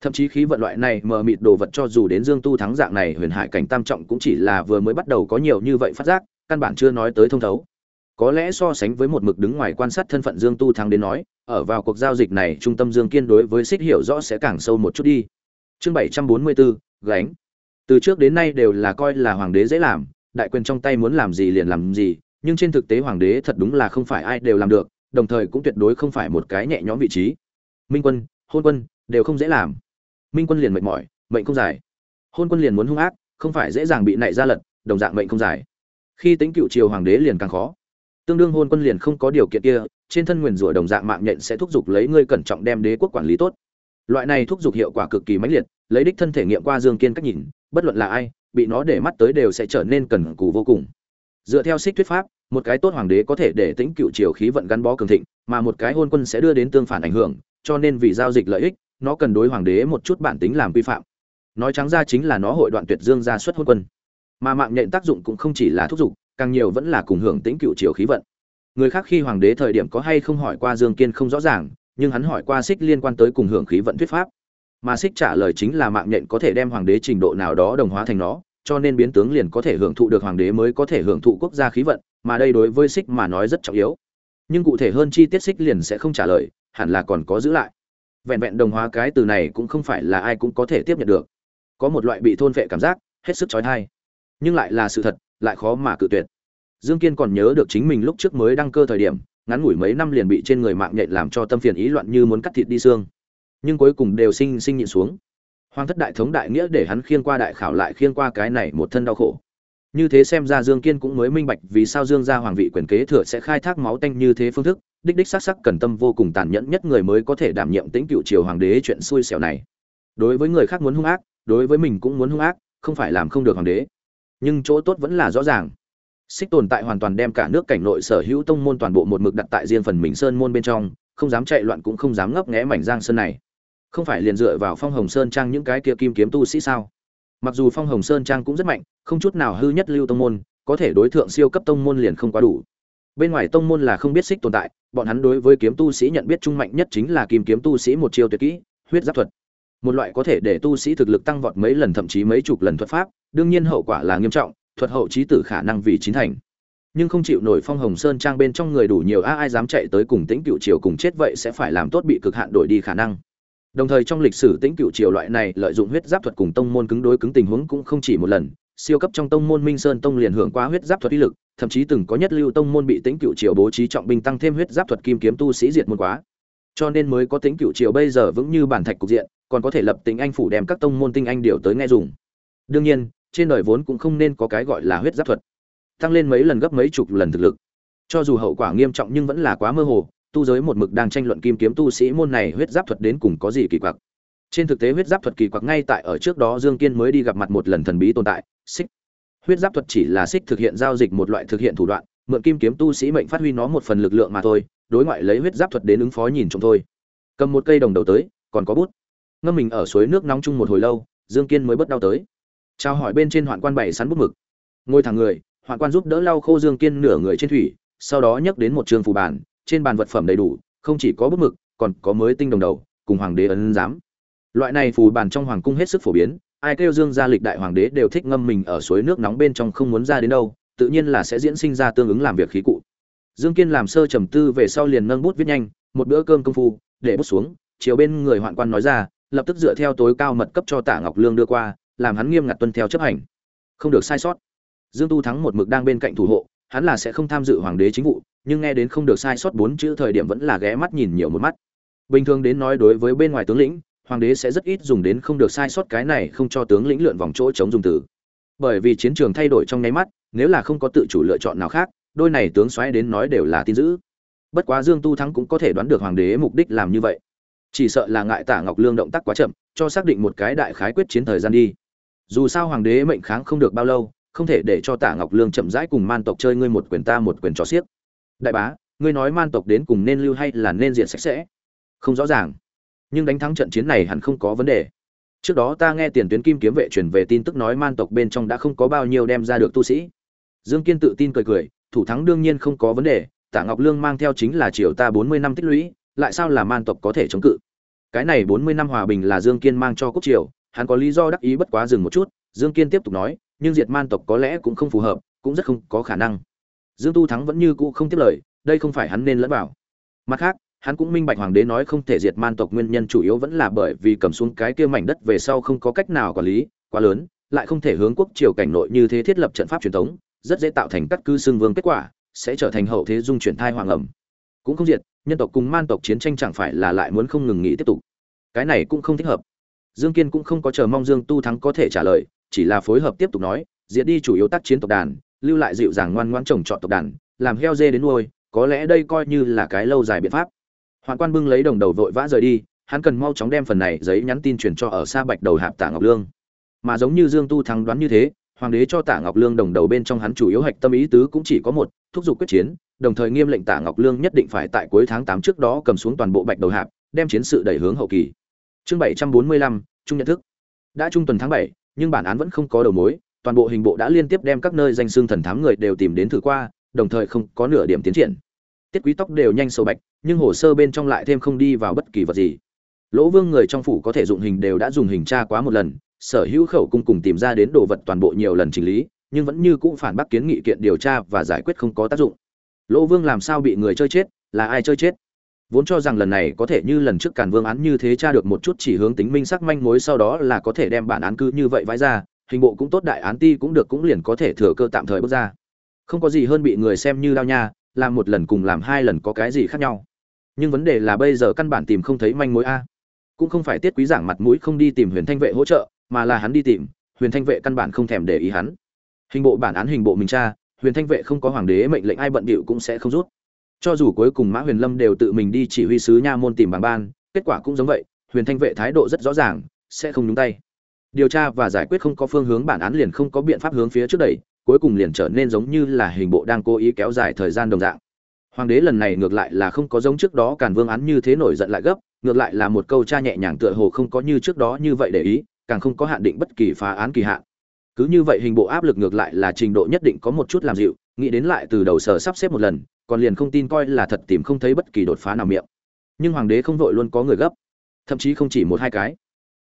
Thậm chí khí vận loại này mờ mịt đồ vật cho dù đến dương tu thắng dạng này, huyền hải cảnh tam trọng cũng chỉ là vừa mới bắt đầu có nhiều như vậy phát giác, căn bản chưa nói tới thông thấu có lẽ so sánh với một mực đứng ngoài quan sát thân phận dương tu thắng đến nói, ở vào cuộc giao dịch này, trung tâm dương kiên đối với xích hiểu rõ sẽ càng sâu một chút đi. Chương bảy trăm bốn mươi bốn gánh. Từ trước đến nay đều là coi là hoàng đế dễ làm, đại quyền trong tay muốn làm gì liền làm gì, nhưng trên thực tế hoàng đế thật đúng là không phải ai đều làm được, đồng thời cũng tuyệt đối không phải một cái nhẹ nhõm vị trí. Minh quân, hôn quân, đều không dễ làm. Minh quân liền mệt mỏi, mệnh không dài hôn quân liền muốn hung ác, không phải dễ dàng bị nảy ra lật, đồng dạng mệnh không dài khi tính cựu triều hoàng đế liền càng khó tương đương hôn quân liền không có điều kiện kia, trên thân nguyền rủa đồng dạng mạng nhện sẽ thúc giục lấy ngươi cẩn trọng đem đế quốc quản lý tốt. Loại này thúc giục hiệu quả cực kỳ mãnh liệt, lấy đích thân thể nghiệm qua dương kiên cách nhìn, bất luận là ai, bị nó để mắt tới đều sẽ trở nên cần cù vô cùng. Dựa theo xích thuyết pháp, một cái tốt hoàng đế có thể để tính cựu triều khí vận gắn bó cường thịnh, mà một cái hôn quân sẽ đưa đến tương phản ảnh hưởng, cho nên vì giao dịch lợi ích, nó cần đối hoàng đế một chút bản tính làm vi phạm. Nói trắng ra chính là nó hội đoạn tuyệt dương gia xuất hôn quân. Mà mạng nhện tác dụng cũng không chỉ là thúc giục càng nhiều vẫn là cùng hưởng tĩnh cựu triều khí vận. Người khác khi hoàng đế thời điểm có hay không hỏi qua dương kiên không rõ ràng, nhưng hắn hỏi qua xích liên quan tới cùng hưởng khí vận thuyết pháp. Mà xích trả lời chính là mạng nhện có thể đem hoàng đế trình độ nào đó đồng hóa thành nó, cho nên biến tướng liền có thể hưởng thụ được hoàng đế mới có thể hưởng thụ quốc gia khí vận, mà đây đối với xích mà nói rất trọng yếu. Nhưng cụ thể hơn chi tiết xích liền sẽ không trả lời, hẳn là còn có giữ lại. Vẹn vẹn đồng hóa cái từ này cũng không phải là ai cũng có thể tiếp nhận được. Có một loại bị thôn vệ cảm giác, hết sức trói thai nhưng lại là sự thật lại khó mà cự tuyệt. Dương kiên còn nhớ được chính mình lúc trước mới đăng cơ thời điểm, ngắn ngủi mấy năm liền bị trên người mạng nhện làm cho tâm phiền ý loạn như muốn cắt thịt đi xương. Nhưng cuối cùng đều sinh sinh nhịn xuống. Hoàng thất đại thống đại nghĩa để hắn khiêng qua đại khảo lại khiêng qua cái này một thân đau khổ. Như thế xem ra dương kiên cũng mới minh bạch vì sao dương gia hoàng vị quyền kế thừa sẽ khai thác máu tanh như thế phương thức, đích đích sắc sắc cần tâm vô cùng tàn nhẫn nhất người mới có thể đảm nhiệm tính cựu triều hoàng đế chuyện xui xẻo này. Đối với người khác muốn hung ác, đối với mình cũng muốn hung ác, không phải làm không được hoàng đế nhưng chỗ tốt vẫn là rõ ràng. Xích tồn tại hoàn toàn đem cả nước cảnh nội sở hữu tông môn toàn bộ một mực đặt tại riêng phần mình sơn môn bên trong, không dám chạy loạn cũng không dám ngấp nghẽ mảnh giang sơn này. Không phải liền dựa vào phong hồng sơn trang những cái kia kim kiếm tu sĩ sao? Mặc dù phong hồng sơn trang cũng rất mạnh, không chút nào hư nhất lưu tông môn, có thể đối tượng siêu cấp tông môn liền không quá đủ. Bên ngoài tông môn là không biết xích tồn tại, bọn hắn đối với kiếm tu sĩ nhận biết trung mạnh nhất chính là kim kiếm tu sĩ một chiêu tuyệt kỹ, huyết giáp thuật. Một loại có thể để tu sĩ thực lực tăng vọt mấy lần thậm chí mấy chục lần thuật pháp đương nhiên hậu quả là nghiêm trọng, thuật hậu trí tử khả năng vì chín thành. Nhưng không chịu nổi phong hồng sơn trang bên trong người đủ nhiều a ai dám chạy tới cùng tĩnh cựu triều cùng chết vậy sẽ phải làm tốt bị cực hạn đổi đi khả năng. Đồng thời trong lịch sử tĩnh cựu triều loại này lợi dụng huyết giáp thuật cùng tông môn cứng đối cứng tình huống cũng không chỉ một lần. Siêu cấp trong tông môn minh sơn tông liền hưởng qua huyết giáp thuật uy lực, thậm chí từng có nhất lưu tông môn bị tĩnh cựu triều bố trí trọng binh tăng thêm huyết giáp thuật kim kiếm tu sĩ diệt môn quá. Cho nên mới có tĩnh cựu triều bây giờ vững như bản thạch cục diện, còn có thể lập tính anh phủ đem các tông môn tinh anh điều tới nghe dùng. Đương nhiên trên đời vốn cũng không nên có cái gọi là huyết giáp thuật. Tăng lên mấy lần gấp mấy chục lần thực lực. Cho dù hậu quả nghiêm trọng nhưng vẫn là quá mơ hồ, tu giới một mực đang tranh luận kim kiếm tu sĩ môn này huyết giáp thuật đến cùng có gì kỳ quặc. Trên thực tế huyết giáp thuật kỳ quặc ngay tại ở trước đó dương kiên mới đi gặp mặt một lần thần bí tồn tại, xích. Huyết giáp thuật chỉ là xích thực hiện giao dịch một loại thực hiện thủ đoạn, mượn kim kiếm tu sĩ mệnh phát huy nó một phần lực lượng mà thôi, đối ngoại lấy huyết giáp thuật đến ứng phó nhìn trộm thôi. Cầm một cây đồng đầu tới, còn có bút. Ngâm mình ở suối nước nóng chung một hồi lâu, dương kiên mới bất đau tới trao hỏi bên trên hoạn quan bảy sắn bút mực. Ngồi thẳng người hoạn quan giúp đỡ lau khô dương kiên nửa người trên thủy sau đó nhấc đến một trường phù bàn trên bàn vật phẩm đầy đủ không chỉ có bút mực còn có mới tinh đồng đầu cùng hoàng đế ấn giám. Loại này phù bàn trong hoàng cung hết sức phổ biến ai kêu dương gia lịch đại hoàng đế đều thích ngâm mình ở suối nước nóng bên trong không muốn ra đến đâu tự nhiên là sẽ diễn sinh ra tương ứng làm việc khí cụ. Dương kiên làm sơ trầm tư về sau liền nâng bút viết nhanh một bữa cơm công phu để bút xuống chiều bên người hoạn quan nói ra lập tức dựa theo tối cao mật cấp cho Tả Ngọc Lương đưa qua, làm hắn nghiêm ngặt tuân theo chấp hành. Không được sai sót. Dương Tu thắng một mực đang bên cạnh thủ hộ, hắn là sẽ không tham dự hoàng đế chính vụ, nhưng nghe đến không được sai sót bốn chữ thời điểm vẫn là ghé mắt nhìn nhiều một mắt. Bình thường đến nói đối với bên ngoài tướng lĩnh, hoàng đế sẽ rất ít dùng đến không được sai sót cái này không cho tướng lĩnh lượn vòng chỗ chống dùng từ. Bởi vì chiến trường thay đổi trong nháy mắt, nếu là không có tự chủ lựa chọn nào khác, đôi này tướng xoáy đến nói đều là tin dữ. Bất quá Dương Tu Thắng cũng có thể đoán được hoàng đế mục đích làm như vậy chỉ sợ là ngại tả ngọc lương động tác quá chậm cho xác định một cái đại khái quyết chiến thời gian đi dù sao hoàng đế mệnh kháng không được bao lâu, không thể để cho tả ngọc lương chậm rãi cùng man tộc chơi ngươi một quyền ta một quyền trò xiếc. Đại bá, ngươi nói man tộc đến cùng nên lưu hay là nên diện sạch sẽ? Không rõ ràng. Nhưng đánh thắng trận chiến này hẳn không có vấn đề. Trước đó ta nghe tiền tuyến kim kiếm vệ truyền về tin tức nói man tộc bên trong đã không có bao nhiêu đem ra được tu sĩ. Dương kiên tự tin cười cười, thủ thắng đương nhiên không có vấn đề, tả ngọc lương mang theo chính là triều ta bốn mươi năm tích lũy, lại sao là man tộc có thể chống cự? Cái này bốn mươi năm hòa bình là dương kiên mang cho quốc triều hắn có lý do đắc ý bất quá dừng một chút, dương kiên tiếp tục nói, nhưng diệt man tộc có lẽ cũng không phù hợp, cũng rất không có khả năng. Dương tu thắng vẫn như cũ không tiếp lời, đây không phải hắn nên lẫn vào. Mặt khác, hắn cũng minh bạch hoàng đế nói không thể diệt man tộc nguyên nhân chủ yếu vẫn là bởi vì cầm xuống cái kia mảnh đất về sau không có cách nào quản lý, quá lớn, lại không thể hướng quốc triều cảnh nội như thế thiết lập trận pháp truyền thống, rất dễ tạo thành cắt cư xương vương kết quả, sẽ trở thành hậu thế dung chuyển thai hoàng ẩm. Cũng không diệt, nhân tộc cùng man tộc chiến tranh chẳng phải là lại muốn không ngừng nghỉ tiếp tục. Cái này cũng không thích hợp dương kiên cũng không có chờ mong dương tu thắng có thể trả lời chỉ là phối hợp tiếp tục nói diệt đi chủ yếu tác chiến tộc đàn lưu lại dịu dàng ngoan ngoãn trồng trọt tộc đàn làm heo dê đến nuôi có lẽ đây coi như là cái lâu dài biện pháp hoàng quan bưng lấy đồng đầu vội vã rời đi hắn cần mau chóng đem phần này giấy nhắn tin truyền cho ở xa bạch đầu hạp tạ ngọc lương mà giống như dương tu thắng đoán như thế hoàng đế cho tạ ngọc lương đồng đầu bên trong hắn chủ yếu hạch tâm ý tứ cũng chỉ có một thúc giục quyết chiến đồng thời nghiêm lệnh Tạ Ngọc Lương nhất định phải tại cuối tháng 8 trước đó cầm xuống toàn bộ Bạch Đầu Hạp, đem chiến sự đẩy hướng hậu kỳ. Chương 745, trung nhận thức. Đã trung tuần tháng 7, nhưng bản án vẫn không có đầu mối, toàn bộ hình bộ đã liên tiếp đem các nơi danh xương thần thám người đều tìm đến thử qua, đồng thời không có nửa điểm tiến triển. Tiết Quý tóc đều nhanh sâu bạch, nhưng hồ sơ bên trong lại thêm không đi vào bất kỳ vật gì. Lỗ Vương người trong phủ có thể dụng hình đều đã dùng hình tra quá một lần, sở hữu khẩu cung cùng tìm ra đến đồ vật toàn bộ nhiều lần chỉnh lý, nhưng vẫn như cũ phản bác kiến nghị kiện điều tra và giải quyết không có tác dụng lỗ vương làm sao bị người chơi chết là ai chơi chết vốn cho rằng lần này có thể như lần trước càn vương án như thế tra được một chút chỉ hướng tính minh sắc manh mối sau đó là có thể đem bản án cứ như vậy vãi ra, hình bộ cũng tốt, đại án ti cũng được, cũng liền có thể thừa cơ tạm thời bước ra. Không có gì hơn bị người xem như đao nha, làm một lần cùng làm hai lần có cái gì khác nhau. Nhưng vấn đề là bây giờ căn bản tìm không thấy manh mối a. Cũng không phải tiết quý giảng mặt mũi không đi tìm huyền thanh vệ hỗ trợ, mà là hắn đi tìm, huyền thanh vệ căn bản không thèm để ý hắn. Hình bộ bản án, hình bộ mình tra, huyền thanh vệ không có hoàng đế mệnh lệnh, ai bận bịu cũng sẽ không rút cho dù cuối cùng mã huyền lâm đều tự mình đi chỉ huy sứ nha môn tìm bằng ban, kết quả cũng giống vậy, huyền thanh vệ thái độ rất rõ ràng, sẽ không nhúng tay. Điều tra và giải quyết không có phương hướng bản án liền không có biện pháp hướng phía trước đẩy, cuối cùng liền trở nên giống như là hình bộ đang cố ý kéo dài thời gian đồng dạng. Hoàng đế lần này ngược lại là không có giống trước đó càn vương án như thế nổi giận lại gấp, ngược lại là một câu cha nhẹ nhàng tựa hồ không có như trước đó như vậy để ý, càng không có hạn định bất kỳ phá án kỳ hạn. Cứ như vậy hình bộ áp lực ngược lại là trình độ nhất định có một chút làm dịu nghĩ đến lại từ đầu sở sắp xếp một lần, còn liền không tin coi là thật tìm không thấy bất kỳ đột phá nào miệng. Nhưng hoàng đế không vội luôn có người gấp, thậm chí không chỉ một hai cái.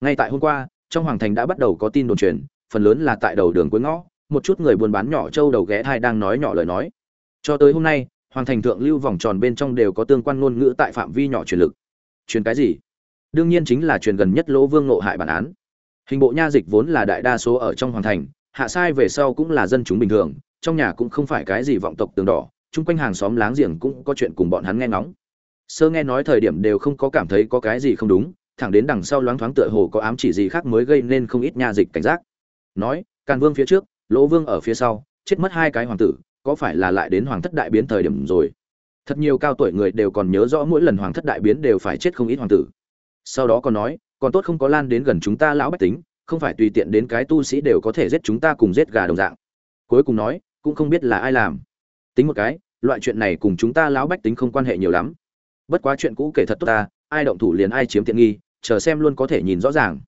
Ngay tại hôm qua, trong hoàng thành đã bắt đầu có tin đồn truyền, phần lớn là tại đầu đường cuối ngõ, một chút người buôn bán nhỏ trâu đầu ghé thai đang nói nhỏ lời nói. Cho tới hôm nay, hoàng thành thượng lưu vòng tròn bên trong đều có tương quan ngôn ngữ tại phạm vi nhỏ truyền lực. Truyền cái gì? Đương nhiên chính là truyền gần nhất lỗ vương ngộ hại bản án. Hình bộ nha dịch vốn là đại đa số ở trong hoàng thành, hạ sai về sau cũng là dân chúng bình thường trong nhà cũng không phải cái gì vọng tộc tường đỏ, chung quanh hàng xóm láng giềng cũng có chuyện cùng bọn hắn nghe ngóng. Sơ nghe nói thời điểm đều không có cảm thấy có cái gì không đúng, thẳng đến đằng sau loáng thoáng tựa hồ có ám chỉ gì khác mới gây nên không ít nha dịch cảnh giác. Nói, càn vương phía trước, lỗ vương ở phía sau, chết mất hai cái hoàng tử, có phải là lại đến hoàng thất đại biến thời điểm rồi? Thật nhiều cao tuổi người đều còn nhớ rõ mỗi lần hoàng thất đại biến đều phải chết không ít hoàng tử. Sau đó còn nói, còn tốt không có lan đến gần chúng ta lão bách tính, không phải tùy tiện đến cái tu sĩ đều có thể giết chúng ta cùng giết gà đồng dạng. Cuối cùng nói cũng không biết là ai làm. Tính một cái, loại chuyện này cùng chúng ta lão bách tính không quan hệ nhiều lắm. Bất quá chuyện cũ kể thật tốt ta, ai động thủ liền ai chiếm tiện nghi, chờ xem luôn có thể nhìn rõ ràng.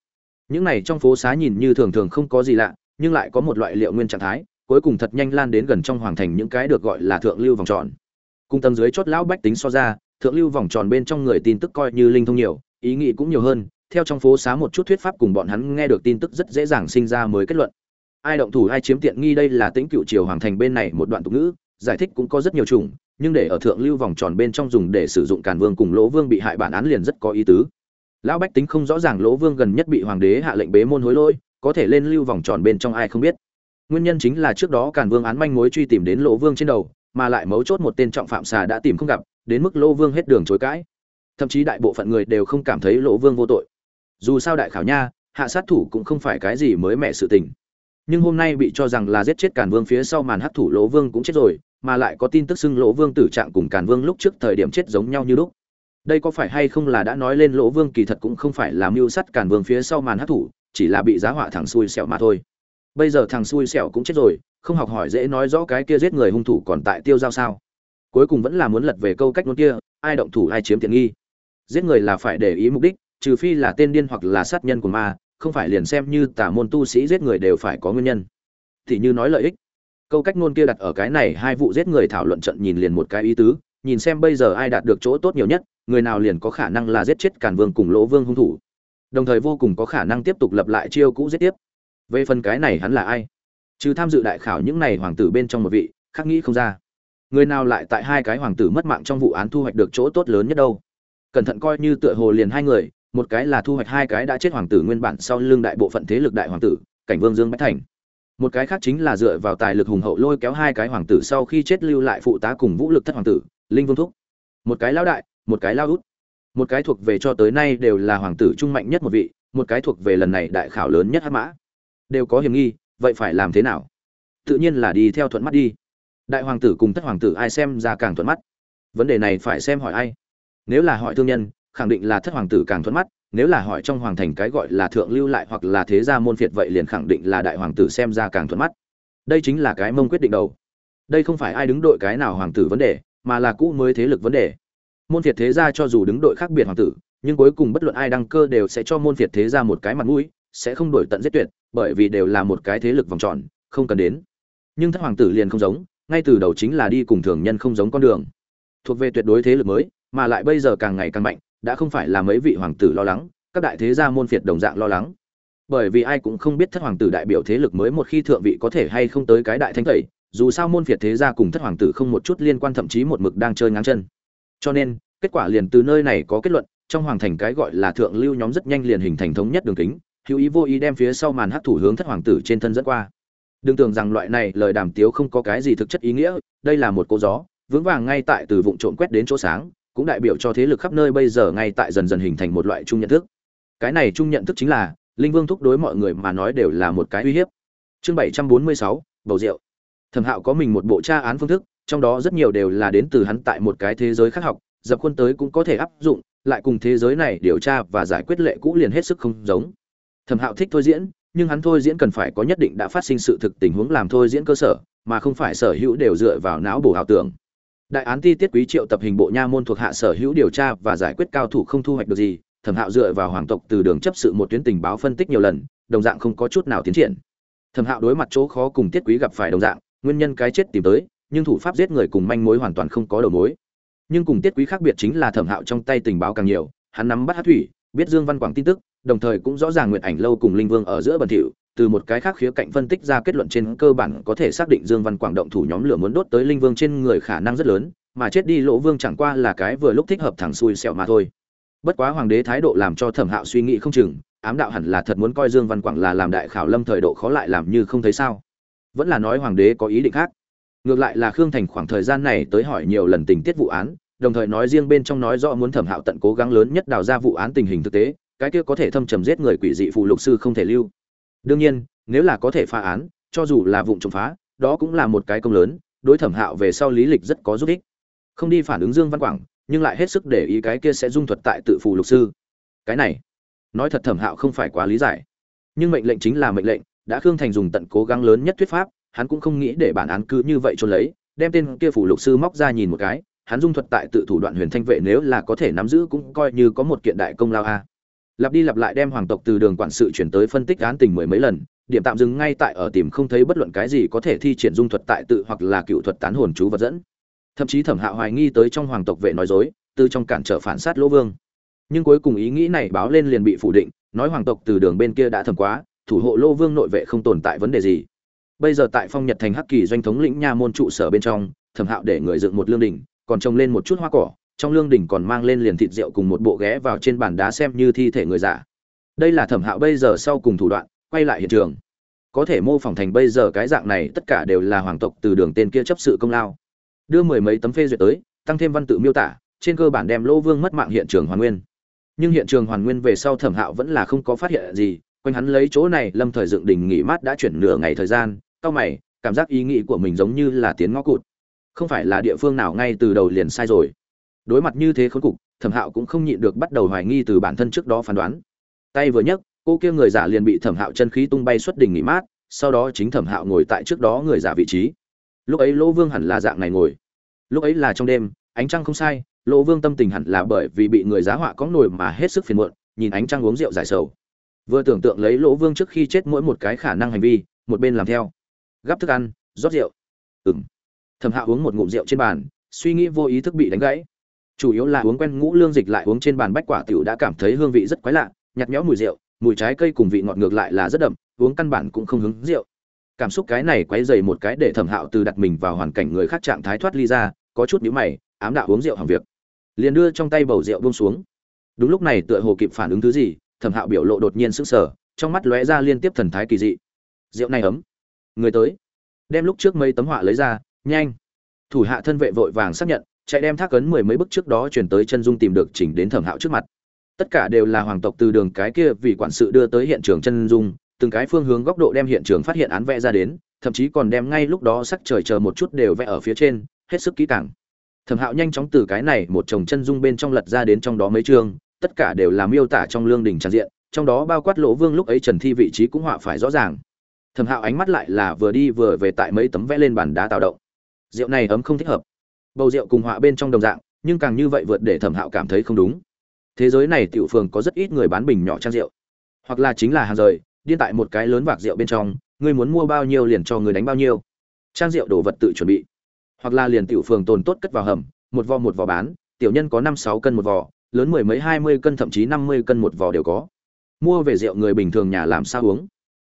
Những này trong phố xá nhìn như thường thường không có gì lạ, nhưng lại có một loại liệu nguyên trạng thái, cuối cùng thật nhanh lan đến gần trong hoàng thành những cái được gọi là thượng lưu vòng tròn. Cung tầng dưới chót lão bách tính so ra, thượng lưu vòng tròn bên trong người tin tức coi như linh thông nhiều, ý nghĩ cũng nhiều hơn, theo trong phố xá một chút thuyết pháp cùng bọn hắn nghe được tin tức rất dễ dàng sinh ra mới kết luận ai động thủ, ai chiếm tiện nghi, đây là tính cựu triều hoàng thành bên này một đoạn tục ngữ, giải thích cũng có rất nhiều chủng, nhưng để ở thượng lưu vòng tròn bên trong dùng để sử dụng càn vương cùng lỗ vương bị hại bản án liền rất có ý tứ. Lão bách tính không rõ ràng lỗ vương gần nhất bị hoàng đế hạ lệnh bế môn hối lỗi, có thể lên lưu vòng tròn bên trong ai không biết. Nguyên nhân chính là trước đó càn vương án manh mối truy tìm đến lỗ vương trên đầu, mà lại mấu chốt một tên trọng phạm xà đã tìm không gặp, đến mức lỗ vương hết đường chối cãi. Thậm chí đại bộ phận người đều không cảm thấy lỗ vương vô tội. Dù sao đại khảo nha, hạ sát thủ cũng không phải cái gì mới mẻ sự tình nhưng hôm nay bị cho rằng là giết chết càn vương phía sau màn hắc thủ lỗ vương cũng chết rồi, mà lại có tin tức xưng lỗ vương tử trạng cùng càn vương lúc trước thời điểm chết giống nhau như lúc. Đây có phải hay không là đã nói lên lỗ vương kỳ thật cũng không phải là mưu sắt càn vương phía sau màn hắc thủ, chỉ là bị giá họa thằng xui xẻo mà thôi. Bây giờ thằng xui xẻo cũng chết rồi, không học hỏi dễ nói rõ cái kia giết người hung thủ còn tại tiêu giao sao? Cuối cùng vẫn là muốn lật về câu cách nôn kia, ai động thủ ai chiếm tiện nghi. Giết người là phải để ý mục đích, trừ phi là tên điên hoặc là sát nhân của ma không phải liền xem như tả môn tu sĩ giết người đều phải có nguyên nhân. Thì như nói lợi ích. Câu cách ngôn kia đặt ở cái này, hai vụ giết người thảo luận trận nhìn liền một cái ý tứ, nhìn xem bây giờ ai đạt được chỗ tốt nhiều nhất, người nào liền có khả năng là giết chết cản vương cùng lỗ vương hung thủ. Đồng thời vô cùng có khả năng tiếp tục lập lại chiêu cũ giết tiếp. Về phần cái này hắn là ai? Trừ tham dự đại khảo những này hoàng tử bên trong một vị khắc nghĩ không ra. Người nào lại tại hai cái hoàng tử mất mạng trong vụ án thu hoạch được chỗ tốt lớn nhất đâu? Cẩn thận coi như tựa hồ liền hai người một cái là thu hoạch, hai cái đã chết hoàng tử nguyên bản sau lưng đại bộ phận thế lực đại hoàng tử, cảnh vương dương bách thành. Một cái khác chính là dựa vào tài lực hùng hậu lôi kéo hai cái hoàng tử sau khi chết lưu lại phụ tá cùng vũ lực thất hoàng tử, linh vương thúc. Một cái lao đại, một cái lao út. Một cái thuộc về cho tới nay đều là hoàng tử trung mạnh nhất một vị, một cái thuộc về lần này đại khảo lớn nhất hát mã. Đều có hiểm nghi, vậy phải làm thế nào? Tự nhiên là đi theo thuận mắt đi. Đại hoàng tử cùng thất hoàng tử ai xem ra càng thuận mắt? Vấn đề này phải xem hỏi ai. Nếu là hỏi thương nhân khẳng định là thất hoàng tử càng thuận mắt, nếu là hỏi trong hoàng thành cái gọi là thượng lưu lại hoặc là thế gia môn phiệt vậy liền khẳng định là đại hoàng tử xem ra càng thuận mắt. Đây chính là cái mông quyết định đầu. Đây không phải ai đứng đội cái nào hoàng tử vấn đề, mà là cũ mới thế lực vấn đề. Môn phiệt thế gia cho dù đứng đội khác biệt hoàng tử, nhưng cuối cùng bất luận ai đăng cơ đều sẽ cho môn phiệt thế gia một cái mặt mũi, sẽ không đổi tận giết tuyệt, bởi vì đều là một cái thế lực vòng tròn, không cần đến. Nhưng thất hoàng tử liền không giống, ngay từ đầu chính là đi cùng thường nhân không giống con đường. Thuộc về tuyệt đối thế lực mới, mà lại bây giờ càng ngày càng mạnh đã không phải là mấy vị hoàng tử lo lắng, các đại thế gia môn phiệt đồng dạng lo lắng. Bởi vì ai cũng không biết thất hoàng tử đại biểu thế lực mới một khi thượng vị có thể hay không tới cái đại thánh tẩy, dù sao môn phiệt thế gia cùng thất hoàng tử không một chút liên quan thậm chí một mực đang chơi ngang chân. Cho nên, kết quả liền từ nơi này có kết luận, trong hoàng thành cái gọi là thượng lưu nhóm rất nhanh liền hình thành thống nhất đường kính, hữu ý vô ý đem phía sau màn hắc thủ hướng thất hoàng tử trên thân dẫn qua. Đừng tưởng rằng loại này lời đàm tiếu không có cái gì thực chất ý nghĩa, đây là một cô gió, vững vàng ngay tại từ vụn trộm quét đến chỗ sáng cũng đại biểu cho thế lực khắp nơi bây giờ ngay tại dần dần hình thành một loại chung nhận thức. Cái này chung nhận thức chính là, linh vương thúc đối mọi người mà nói đều là một cái uy hiếp. Chương bảy trăm bốn mươi sáu, bầu rượu. Thẩm hạo có mình một bộ tra án phương thức, trong đó rất nhiều đều là đến từ hắn tại một cái thế giới khác học, dập khuôn tới cũng có thể áp dụng, lại cùng thế giới này điều tra và giải quyết lệ cũ liền hết sức không giống. Thẩm hạo thích thôi diễn, nhưng hắn thôi diễn cần phải có nhất định đã phát sinh sự thực tình huống làm thôi diễn cơ sở, mà không phải sở hữu đều dựa vào não bổ ảo tưởng đại án ti tiết quý triệu tập hình bộ nha môn thuộc hạ sở hữu điều tra và giải quyết cao thủ không thu hoạch được gì, thẩm hạo dựa vào hoàng tộc từ đường chấp sự một tuyến tình báo phân tích nhiều lần, đồng dạng không có chút nào tiến triển. Thẩm hạo đối mặt chỗ khó cùng tiết quý gặp phải đồng dạng, nguyên nhân cái chết tìm tới, nhưng thủ pháp giết người cùng manh mối hoàn toàn không có đầu mối. Nhưng cùng tiết quý khác biệt chính là thẩm hạo trong tay tình báo càng nhiều, hắn nắm bắt hát thủy, biết dương văn quảng tin tức, đồng thời cũng rõ ràng nguyệt ảnh lâu cùng linh vương ở giữa bẩn thỉu từ một cái khác khía cạnh phân tích ra kết luận trên cơ bản có thể xác định dương văn quảng động thủ nhóm lửa muốn đốt tới linh vương trên người khả năng rất lớn, mà chết đi lỗ vương chẳng qua là cái vừa lúc thích hợp thẳng xui xẻo mà thôi. Bất quá hoàng đế thái độ làm cho thẩm hạo suy nghĩ không chừng, ám đạo hẳn là thật muốn coi dương văn quảng là làm đại khảo lâm thời độ khó lại làm như không thấy sao. Vẫn là nói hoàng đế có ý định khác. Ngược lại là khương thành khoảng thời gian này tới hỏi nhiều lần tình tiết vụ án, đồng thời nói riêng bên trong nói rõ muốn thẩm hạo tận cố gắng lớn nhất đào ra vụ án tình hình thực tế, cái kia có thể thâm trầm giết người quỷ dị phụ lục sư không thể lưu đương nhiên, nếu là có thể phá án, cho dù là vụ trộm phá, đó cũng là một cái công lớn, đối thẩm hạo về sau lý lịch rất có giúp ích. Không đi phản ứng dương văn quảng, nhưng lại hết sức để ý cái kia sẽ dung thuật tại tự phụ lục sư. Cái này, nói thật thẩm hạo không phải quá lý giải. Nhưng mệnh lệnh chính là mệnh lệnh, đã khương thành dùng tận cố gắng lớn nhất thuyết pháp, hắn cũng không nghĩ để bản án cứ như vậy trốn lấy, đem tên kia phủ lục sư móc ra nhìn một cái, hắn dung thuật tại tự thủ đoạn huyền thanh vệ nếu là có thể nắm giữ cũng coi như có một kiện đại công lao a lặp đi lặp lại đem hoàng tộc từ đường quản sự chuyển tới phân tích án tình mười mấy lần, điểm tạm dừng ngay tại ở tìm không thấy bất luận cái gì có thể thi triển dung thuật tại tự hoặc là cựu thuật tán hồn chú vật dẫn. Thậm chí thẩm hạ hoài nghi tới trong hoàng tộc vệ nói dối, từ trong cản trở phản sát lỗ vương. Nhưng cuối cùng ý nghĩ này báo lên liền bị phủ định, nói hoàng tộc từ đường bên kia đã thẩm quá, thủ hộ lô vương nội vệ không tồn tại vấn đề gì. Bây giờ tại phong nhật thành hắc kỳ doanh thống lĩnh nha môn trụ sở bên trong, thẩm hạo để người dựng một lương đỉnh, còn trồng lên một chút hoa cỏ trong lương đỉnh còn mang lên liền thịt rượu cùng một bộ ghé vào trên bàn đá xem như thi thể người giả đây là thẩm hạo bây giờ sau cùng thủ đoạn, quay lại hiện trường. Có thể mô phỏng thành bây giờ cái dạng này, tất cả đều là hoàng tộc từ đường tên kia chấp sự công lao. Đưa mười mấy tấm phê duyệt tới, tăng thêm văn tự miêu tả, trên cơ bản đem lô vương mất mạng hiện trường hoàn nguyên. Nhưng hiện trường hoàn nguyên về sau thẩm hạo vẫn là không có phát hiện gì, quanh hắn lấy chỗ này, lâm thời dựng đỉnh nghỉ mát đã chuyển nửa ngày thời gian cao mày, cảm giác ý nghĩ của mình giống như là tiến ngõ cụt. Không phải là địa phương nào ngay từ đầu liền sai rồi đối mặt như thế khốn cục, thẩm hạo cũng không nhịn được bắt đầu hoài nghi từ bản thân trước đó phán đoán. Tay vừa nhấc, cô kia người giả liền bị thẩm hạo chân khí tung bay xuất đỉnh nghỉ mát, sau đó chính thẩm hạo ngồi tại trước đó người giả vị trí. Lúc ấy lỗ vương hẳn là dạng này ngồi. Lúc ấy là trong đêm, ánh trăng không sai lỗ vương tâm tình hẳn là bởi vì bị người giá họa có nổi mà hết sức phiền muộn, nhìn ánh trăng uống rượu giải sầu. Vừa tưởng tượng lấy lỗ vương trước khi chết mỗi một cái khả năng hành vi, một bên làm theo. Gắp thức ăn, rót rượu. Ừng thẩm hạ uống một ngụm rượu trên bàn, suy nghĩ vô ý thức bị đánh gãy chủ yếu là uống quen ngũ lương dịch lại uống trên bàn bách quả tiểu đã cảm thấy hương vị rất quái lạ, nhạt nhẽo mùi rượu, mùi trái cây cùng vị ngọt ngược lại là rất đậm, uống căn bản cũng không hứng rượu. Cảm xúc cái này quấy dày một cái để thẩm hạo từ đặt mình vào hoàn cảnh người khác trạng thái thoát ly ra, có chút nhíu mày, ám đạo uống rượu hàng việc. Liền đưa trong tay bầu rượu buông xuống. Đúng lúc này tựa hồ kịp phản ứng thứ gì, thẩm hạo biểu lộ đột nhiên sững sờ, trong mắt lóe ra liên tiếp thần thái kỳ dị. Rượu này ấm. Người tới. Đem lúc trước mấy tấm họa lấy ra, nhanh. Thủ hạ thân vệ vội vàng xác nhận chạy đem thác ấn mười mấy bức trước đó chuyển tới chân dung tìm được chỉnh đến thẩm hạo trước mặt. Tất cả đều là hoàng tộc từ đường cái kia vì quản sự đưa tới hiện trường chân dung, từng cái phương hướng góc độ đem hiện trường phát hiện án vẽ ra đến, thậm chí còn đem ngay lúc đó sắc trời chờ một chút đều vẽ ở phía trên, hết sức kỹ càng. Thẩm hạo nhanh chóng từ cái này một chồng chân dung bên trong lật ra đến trong đó mấy chương, tất cả đều là miêu tả trong lương đình tràn diện, trong đó bao quát lỗ vương lúc ấy trần thi vị trí cũng họa phải rõ ràng. Thẩm hạo ánh mắt lại là vừa đi vừa về tại mấy tấm vẽ lên bàn đá tạo động. Rượu này ấm không thích hợp bầu rượu cùng họa bên trong đồng dạng, nhưng càng như vậy vượt để thẩm hạo cảm thấy không đúng. Thế giới này tiểu phường có rất ít người bán bình nhỏ trang rượu. Hoặc là chính là hàng rời, điên tại một cái lớn vạc rượu bên trong người muốn mua bao nhiêu liền cho người đánh bao nhiêu. Trang rượu đồ vật tự chuẩn bị. Hoặc là liền tiểu phường tồn tốt cất vào hầm, một vò một vò bán, tiểu nhân có năm sáu cân một vò, lớn mười mấy hai mươi cân thậm chí năm mươi cân một vò đều có. Mua về rượu người bình thường nhà làm sao uống?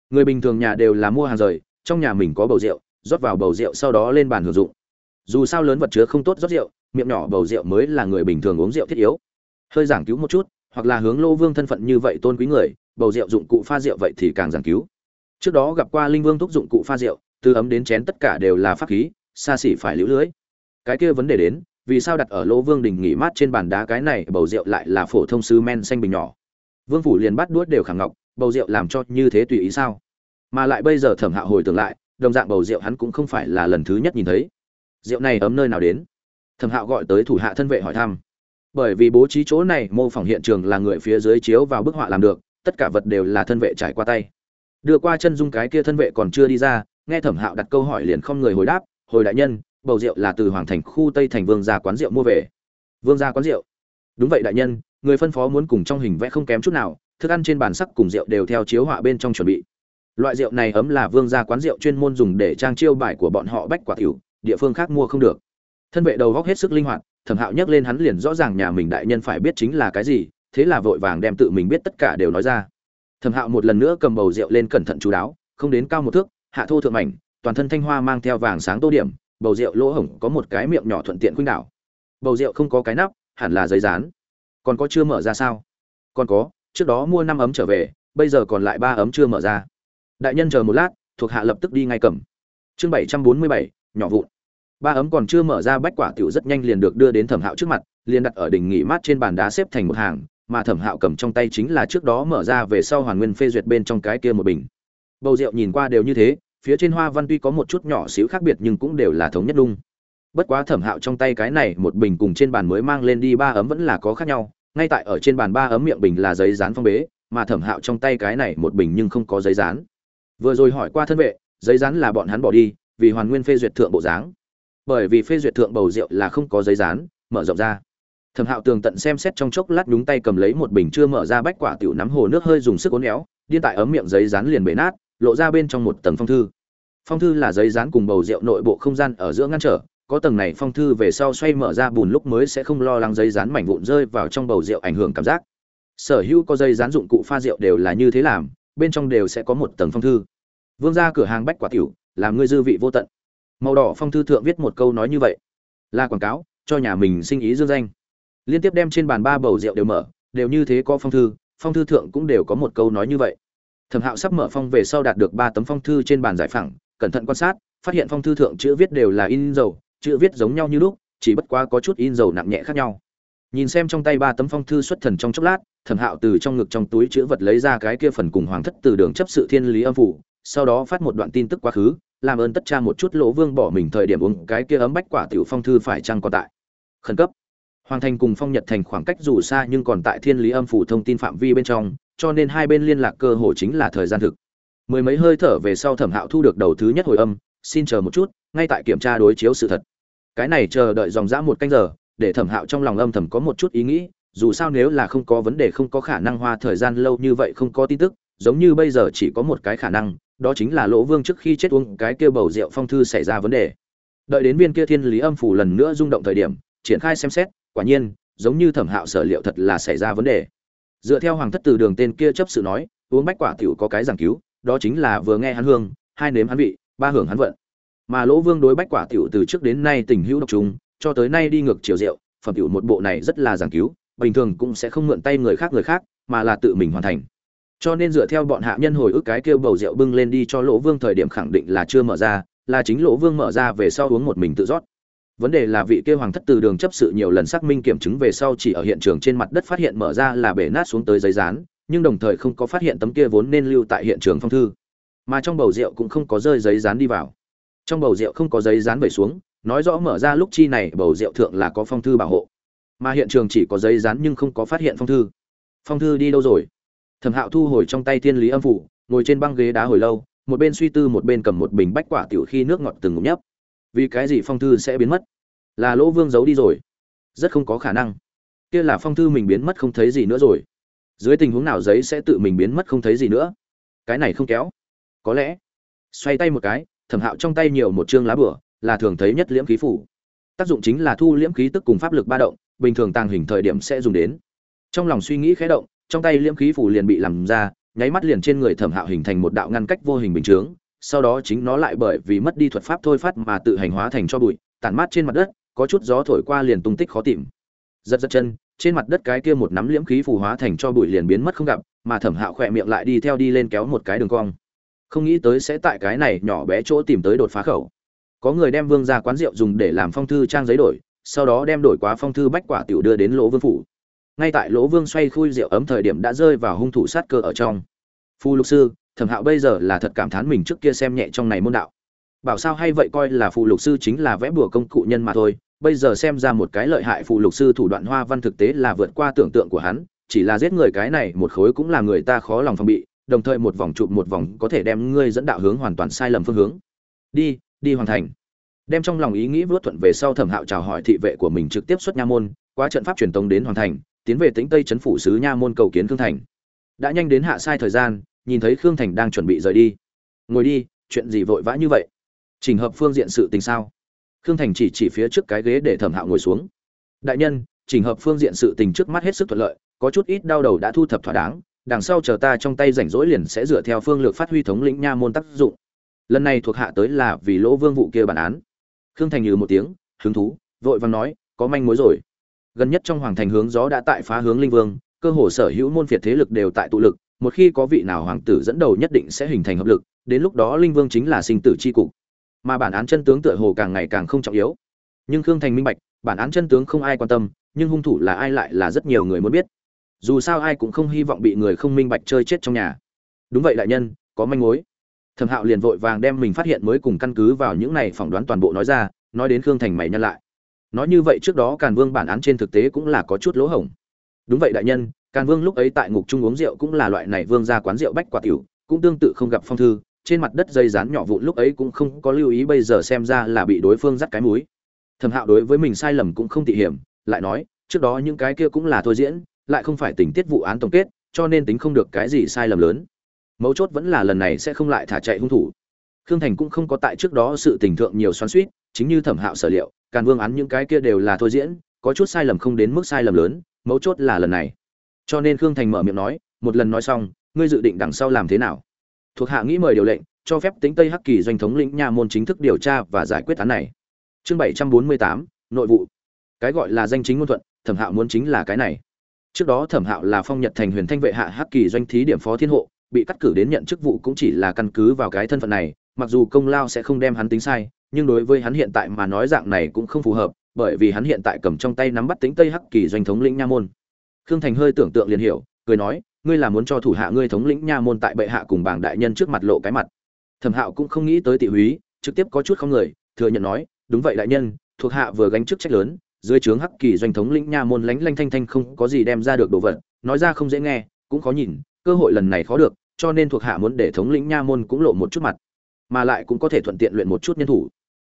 Người bình thường nhà đều là mua hàng rời, trong nhà mình có bầu rượu, rót vào bầu rượu sau đó lên bàn hưởng dụng dù sao lớn vật chứa không tốt rót rượu, miệng nhỏ bầu rượu mới là người bình thường uống rượu thiết yếu. Hơi giảng cứu một chút, hoặc là hướng lô vương thân phận như vậy tôn quý người, bầu rượu dụng cụ pha rượu vậy thì càng giảng cứu. Trước đó gặp qua linh vương thúc dụng cụ pha rượu, từ ấm đến chén tất cả đều là pháp khí, xa xỉ phải liễu lưới. Cái kia vấn đề đến, vì sao đặt ở lô vương đình nghỉ mát trên bàn đá cái này bầu rượu lại là phổ thông sứ men xanh bình nhỏ? Vương phủ liền bắt đuốt đều khẳng ngọc, bầu rượu làm cho như thế tùy ý sao? Mà lại bây giờ thẩm hạ hồi tưởng lại, đồng dạng bầu rượu hắn cũng không phải là lần thứ nhất nhìn thấy rượu này ấm nơi nào đến? Thẩm hạo gọi tới thủ hạ thân vệ hỏi thăm. Bởi vì bố trí chỗ này, mô phỏng hiện trường là người phía dưới chiếu vào bức họa làm được, tất cả vật đều là thân vệ trải qua tay. Đưa qua chân dung cái kia thân vệ còn chưa đi ra, nghe thẩm hạo đặt câu hỏi liền không người hồi đáp, hồi đại nhân, bầu rượu là từ hoàng thành khu tây thành vương gia quán rượu mua về. Vương gia quán rượu? Đúng vậy đại nhân, người phân phó muốn cùng trong hình vẽ không kém chút nào, thức ăn trên bàn sắc cùng rượu đều theo chiếu họa bên trong chuẩn bị. Loại rượu này ấm là vương gia quán rượu chuyên môn dùng để trang chiêu bài của bọn họ bách quả tiểu địa phương khác mua không được. Thân vệ đầu góc hết sức linh hoạt, thẩm hạo nhắc lên hắn liền rõ ràng nhà mình đại nhân phải biết chính là cái gì, thế là vội vàng đem tự mình biết tất cả đều nói ra. Thẩm hạo một lần nữa cầm bầu rượu lên cẩn thận chú đáo, không đến cao một thước, hạ thô thượng mảnh, toàn thân thanh hoa mang theo vàng sáng tô điểm, bầu rượu lỗ hổng có một cái miệng nhỏ thuận tiện khuynh đảo. Bầu rượu không có cái nắp, hẳn là giấy dán. Còn có chưa mở ra sao? Còn có, trước đó mua năm ấm trở về, bây giờ còn lại ba ấm chưa mở ra. Đại nhân chờ một lát, thuộc hạ lập tức đi ngay cầm. Chương bảy trăm bốn mươi bảy nhỏ vụn. Ba ấm còn chưa mở ra bách quả tiểu rất nhanh liền được đưa đến thẩm hạo trước mặt, liền đặt ở đỉnh nghỉ mát trên bàn đá xếp thành một hàng, mà thẩm hạo cầm trong tay chính là trước đó mở ra về sau hoàn nguyên phê duyệt bên trong cái kia một bình. Bầu rượu nhìn qua đều như thế, phía trên hoa văn tuy có một chút nhỏ xíu khác biệt nhưng cũng đều là thống nhất đung bất quá thẩm hạo trong tay cái này một bình cùng trên bàn mới mang lên đi ba ấm vẫn là có khác nhau, ngay tại ở trên bàn ba ấm miệng bình là giấy dán phong bế, mà thẩm hạo trong tay cái này một bình nhưng không có giấy dán. Vừa rồi hỏi qua thân vệ, giấy dán là bọn hắn bỏ đi vì hoàn nguyên phê duyệt thượng bộ dáng. Bởi vì phê duyệt thượng bầu rượu là không có giấy dán, mở rộng ra. Thẩm hạo tường tận xem xét trong chốc lát nhúng tay cầm lấy một bình chưa mở ra bách quả tiểu nắm hồ nước hơi dùng sức uốn éo, điên tại ấm miệng giấy dán liền bể nát, lộ ra bên trong một tầng phong thư. Phong thư là giấy dán cùng bầu rượu nội bộ không gian ở giữa ngăn trở, có tầng này phong thư về sau xoay mở ra bùn lúc mới sẽ không lo lắng giấy dán mảnh vụn rơi vào trong bầu rượu ảnh hưởng cảm giác. Sở hữu có dây dán dụng cụ pha rượu đều là như thế làm, bên trong đều sẽ có một tầng phong thư. Vương ra cửa hàng bách quả tiểu làm ngươi dư vị vô tận. Màu đỏ phong thư thượng viết một câu nói như vậy. Là quảng cáo, cho nhà mình sinh ý dương danh. Liên tiếp đem trên bàn ba bầu rượu đều mở, đều như thế có phong thư phong thư thượng cũng đều có một câu nói như vậy. Thẩm hạo sắp mở phong về sau đạt được ba tấm phong thư trên bàn giải phẳng, cẩn thận quan sát, phát hiện phong thư thượng chữ viết đều là in dầu, chữ viết giống nhau như lúc, chỉ bất quá có chút in dầu nặng nhẹ khác nhau. Nhìn xem trong tay ba tấm phong thư xuất thần trong chốc lát, thẩm hạo từ trong ngực trong túi chữ vật lấy ra cái kia phần cùng hoàng thất từ đường chấp sự thiên lý âm phủ, sau đó phát một đoạn tin tức quá khứ làm ơn tất cha một chút lỗ vương bỏ mình thời điểm uống cái kia ấm bách quả tiểu phong thư phải chăng còn tại. Khẩn cấp. Hoàng thành cùng phong nhật thành khoảng cách dù xa nhưng còn tại thiên lý âm phủ thông tin phạm vi bên trong, cho nên hai bên liên lạc cơ hội chính là thời gian thực. Mười mấy hơi thở về sau thẩm hạo thu được đầu thứ nhất hồi âm, xin chờ một chút, ngay tại kiểm tra đối chiếu sự thật. Cái này chờ đợi dòng dã một canh giờ, để thẩm hạo trong lòng âm thầm có một chút ý nghĩ, dù sao nếu là không có vấn đề không có khả năng hoa thời gian lâu như vậy không có tin tức giống như bây giờ chỉ có một cái khả năng, đó chính là lỗ vương trước khi chết uống cái kia bầu rượu phong thư xảy ra vấn đề. Đợi đến viên kia thiên lý âm phủ lần nữa rung động thời điểm, triển khai xem xét, quả nhiên, giống như thẩm hạo sở liệu thật là xảy ra vấn đề. Dựa theo hoàng thất từ đường tên kia chấp sự nói, uống bách quả tiểu có cái giảng cứu, đó chính là vừa nghe hắn hương, hai nếm hắn vị, ba hưởng hắn vận. Mà lỗ vương đối bách quả tiểu từ trước đến nay tình hữu độc trùng, cho tới nay đi ngược chiều rượu, phẩm tiểu một bộ này rất là giảng cứu, bình thường cũng sẽ không mượn tay người khác người khác, mà là tự mình hoàn thành cho nên dựa theo bọn hạ nhân hồi ức cái kêu bầu rượu bưng lên đi cho lỗ vương thời điểm khẳng định là chưa mở ra, là chính lỗ vương mở ra về sau uống một mình tự rót. Vấn đề là vị kêu hoàng thất từ đường chấp sự nhiều lần xác minh kiểm chứng về sau chỉ ở hiện trường trên mặt đất phát hiện mở ra là bể nát xuống tới giấy rán nhưng đồng thời không có phát hiện tấm kia vốn nên lưu tại hiện trường phong thư. Mà trong bầu rượu cũng không có rơi giấy rán đi vào. Trong bầu rượu không có giấy rán vẩy xuống, nói rõ mở ra lúc chi này bầu rượu thượng là có phong thư bảo hộ. Mà hiện trường chỉ có giấy rán nhưng không có phát hiện phong thư. Phong thư đi đâu rồi? Thẩm hạo thu hồi trong tay thiên lý âm phủ, ngồi trên băng ghế đá hồi lâu, một bên suy tư một bên cầm một bình bách quả tiểu khi nước ngọt từng ngụm nhấp. Vì cái gì phong thư sẽ biến mất? Là lỗ vương giấu đi rồi. Rất không có khả năng. Kia là phong thư mình biến mất không thấy gì nữa rồi. Dưới tình huống nào giấy sẽ tự mình biến mất không thấy gì nữa? Cái này không kéo. Có lẽ. Xoay tay một cái, thẩm hạo trong tay nhiều một chương lá bửa, là thường thấy nhất liễm khí phủ. Tác dụng chính là thu liễm khí tức cùng pháp lực ba động, bình thường tàng hình thời điểm sẽ dùng đến. Trong lòng suy nghĩ khẽ động trong tay liễm khí phủ liền bị làm ra, nháy mắt liền trên người thẩm hạo hình thành một đạo ngăn cách vô hình bình chướng, sau đó chính nó lại bởi vì mất đi thuật pháp thôi phát mà tự hành hóa thành cho bụi, tản mát trên mặt đất, có chút gió thổi qua liền tung tích khó tìm. Giật giật chân, trên mặt đất cái kia một nắm liễm khí phù hóa thành cho bụi liền biến mất không gặp, mà thẩm hạo khỏe miệng lại đi theo đi lên kéo một cái đường cong. Không nghĩ tới sẽ tại cái này nhỏ bé chỗ tìm tới đột phá khẩu. Có người đem vương ra quán rượu dùng để làm phong thư trang giấy đổi, sau đó đem đổi quá phong thư bách quả tiểu đưa đến lỗ vương phủ ngay tại lỗ vương xoay khui rượu ấm thời điểm đã rơi vào hung thủ sát cơ ở trong. Phu lục sư, thẩm hạo bây giờ là thật cảm thán mình trước kia xem nhẹ trong này môn đạo. Bảo sao hay vậy coi là phụ lục sư chính là vẽ bùa công cụ nhân mà thôi, bây giờ xem ra một cái lợi hại phụ lục sư thủ đoạn hoa văn thực tế là vượt qua tưởng tượng của hắn, chỉ là giết người cái này một khối cũng là người ta khó lòng phòng bị, đồng thời một vòng chụp một vòng có thể đem ngươi dẫn đạo hướng hoàn toàn sai lầm phương hướng. Đi đi hoàn thành. Đem trong lòng ý nghĩ vớt thuận về sau thẩm hạo chào hỏi thị vệ của mình trực tiếp xuất nha môn, qua trận pháp truyền tống đến hoàn thành tiến về tĩnh tây trấn phủ sứ nha môn cầu kiến khương thành. Đã nhanh đến hạ sai thời gian, nhìn thấy khương thành đang chuẩn bị rời đi. Ngồi đi, chuyện gì vội vã như vậy? Trình hợp phương diện sự tình sao? Khương thành chỉ chỉ phía trước cái ghế để thẩm hạo ngồi xuống. Đại nhân, trình hợp phương diện sự tình trước mắt hết sức thuận lợi, có chút ít đau đầu đã thu thập thỏa đáng, đằng sau chờ ta trong tay rảnh rỗi liền sẽ dựa theo phương lược phát huy thống lĩnh nha môn tác dụng. Lần này thuộc hạ tới là vì lỗ vương vụ kia bản án. Khương thành như một tiếng, hứng thú, vội vàng nói, có manh mối rồi gần nhất trong hoàng thành hướng gió đã tại phá hướng linh vương, cơ hồ sở hữu môn phiệt thế lực đều tại tụ lực, một khi có vị nào hoàng tử dẫn đầu nhất định sẽ hình thành hợp lực, đến lúc đó linh vương chính là sinh tử c h i cục. Mà bản án chân tướng tựa hồ càng ngày càng không trọng yếu. Nhưng khương thành minh bạch, bản án chân tướng không ai quan tâm, nhưng hung thủ là ai lại là rất nhiều người muốn biết. Dù sao ai cũng không hy vọng bị người không minh bạch chơi chết trong nhà. Đúng vậy đại nhân, có manh mối. Thẩm hạo liền vội vàng đem mình phát hiện mới cùng căn cứ vào những này phỏng đoán toàn bộ nói ra, nói đến khương thành mày nhăn lại nói như vậy trước đó càn vương bản án trên thực tế cũng là có chút lỗ hổng. Đúng vậy đại nhân, càn vương lúc ấy tại ngục trung uống rượu cũng là loại này vương ra quán rượu bách quả tiểu, cũng tương tự không gặp phong thư, trên mặt đất dây rán nhỏ vụn lúc ấy cũng không có lưu ý bây giờ xem ra là bị đối phương dắt cái múi thẩm hạo đối với mình sai lầm cũng không tị hiểm, lại nói, trước đó những cái kia cũng là thôi diễn, lại không phải tình tiết vụ án tổng kết, cho nên tính không được cái gì sai lầm lớn. Mấu chốt vẫn là lần này sẽ không lại thả chạy hung thủ. Khương thành cũng không có tại trước đó sự tình thượng nhiều xoắn suýt chính như thẩm hạo sở liệu, càn vương án những cái kia đều là thôi diễn, có chút sai lầm không đến mức sai lầm lớn, mấu chốt là lần này. Cho nên khương thành mở miệng nói, một lần nói xong, ngươi dự định đằng sau làm thế nào? Thuộc hạ nghĩ mời điều lệnh, cho phép tính tây hắc kỳ doanh thống lĩnh nha môn chính thức điều tra và giải quyết án này. Chương bảy trăm bốn mươi tám, nội vụ. Cái gọi là danh chính ngôn thuận, thẩm hạo muốn chính là cái này. Trước đó thẩm hạo là phong nhật thành huyền thanh vệ hạ hắc kỳ doanh thí điểm phó thiên hộ, bị cắt cử đến nhận chức vụ cũng chỉ là căn cứ vào cái thân phận này, mặc dù công lao sẽ không đem hắn tính sai nhưng đối với hắn hiện tại mà nói dạng này cũng không phù hợp, bởi vì hắn hiện tại cầm trong tay nắm bắt tính tây hắc kỳ doanh thống lĩnh nha môn. Khương thành hơi tưởng tượng liền hiểu, cười nói, ngươi là muốn cho thủ hạ ngươi thống lĩnh nha môn tại bệ hạ cùng bảng đại nhân trước mặt lộ cái mặt. Thẩm hạo cũng không nghĩ tới tị húy, trực tiếp có chút không người, thừa nhận nói, đúng vậy đại nhân, thuộc hạ vừa gánh chức trách lớn, dưới trướng hắc kỳ doanh thống lĩnh nha môn lánh lanh thanh thanh không có gì đem ra được đồ vật, nói ra không dễ nghe, cũng khó nhìn, cơ hội lần này khó được, cho nên thuộc hạ muốn để thống lĩnh nha môn cũng lộ một chút mặt, mà lại cũng có thể thuận tiện luyện một chút nhân thủ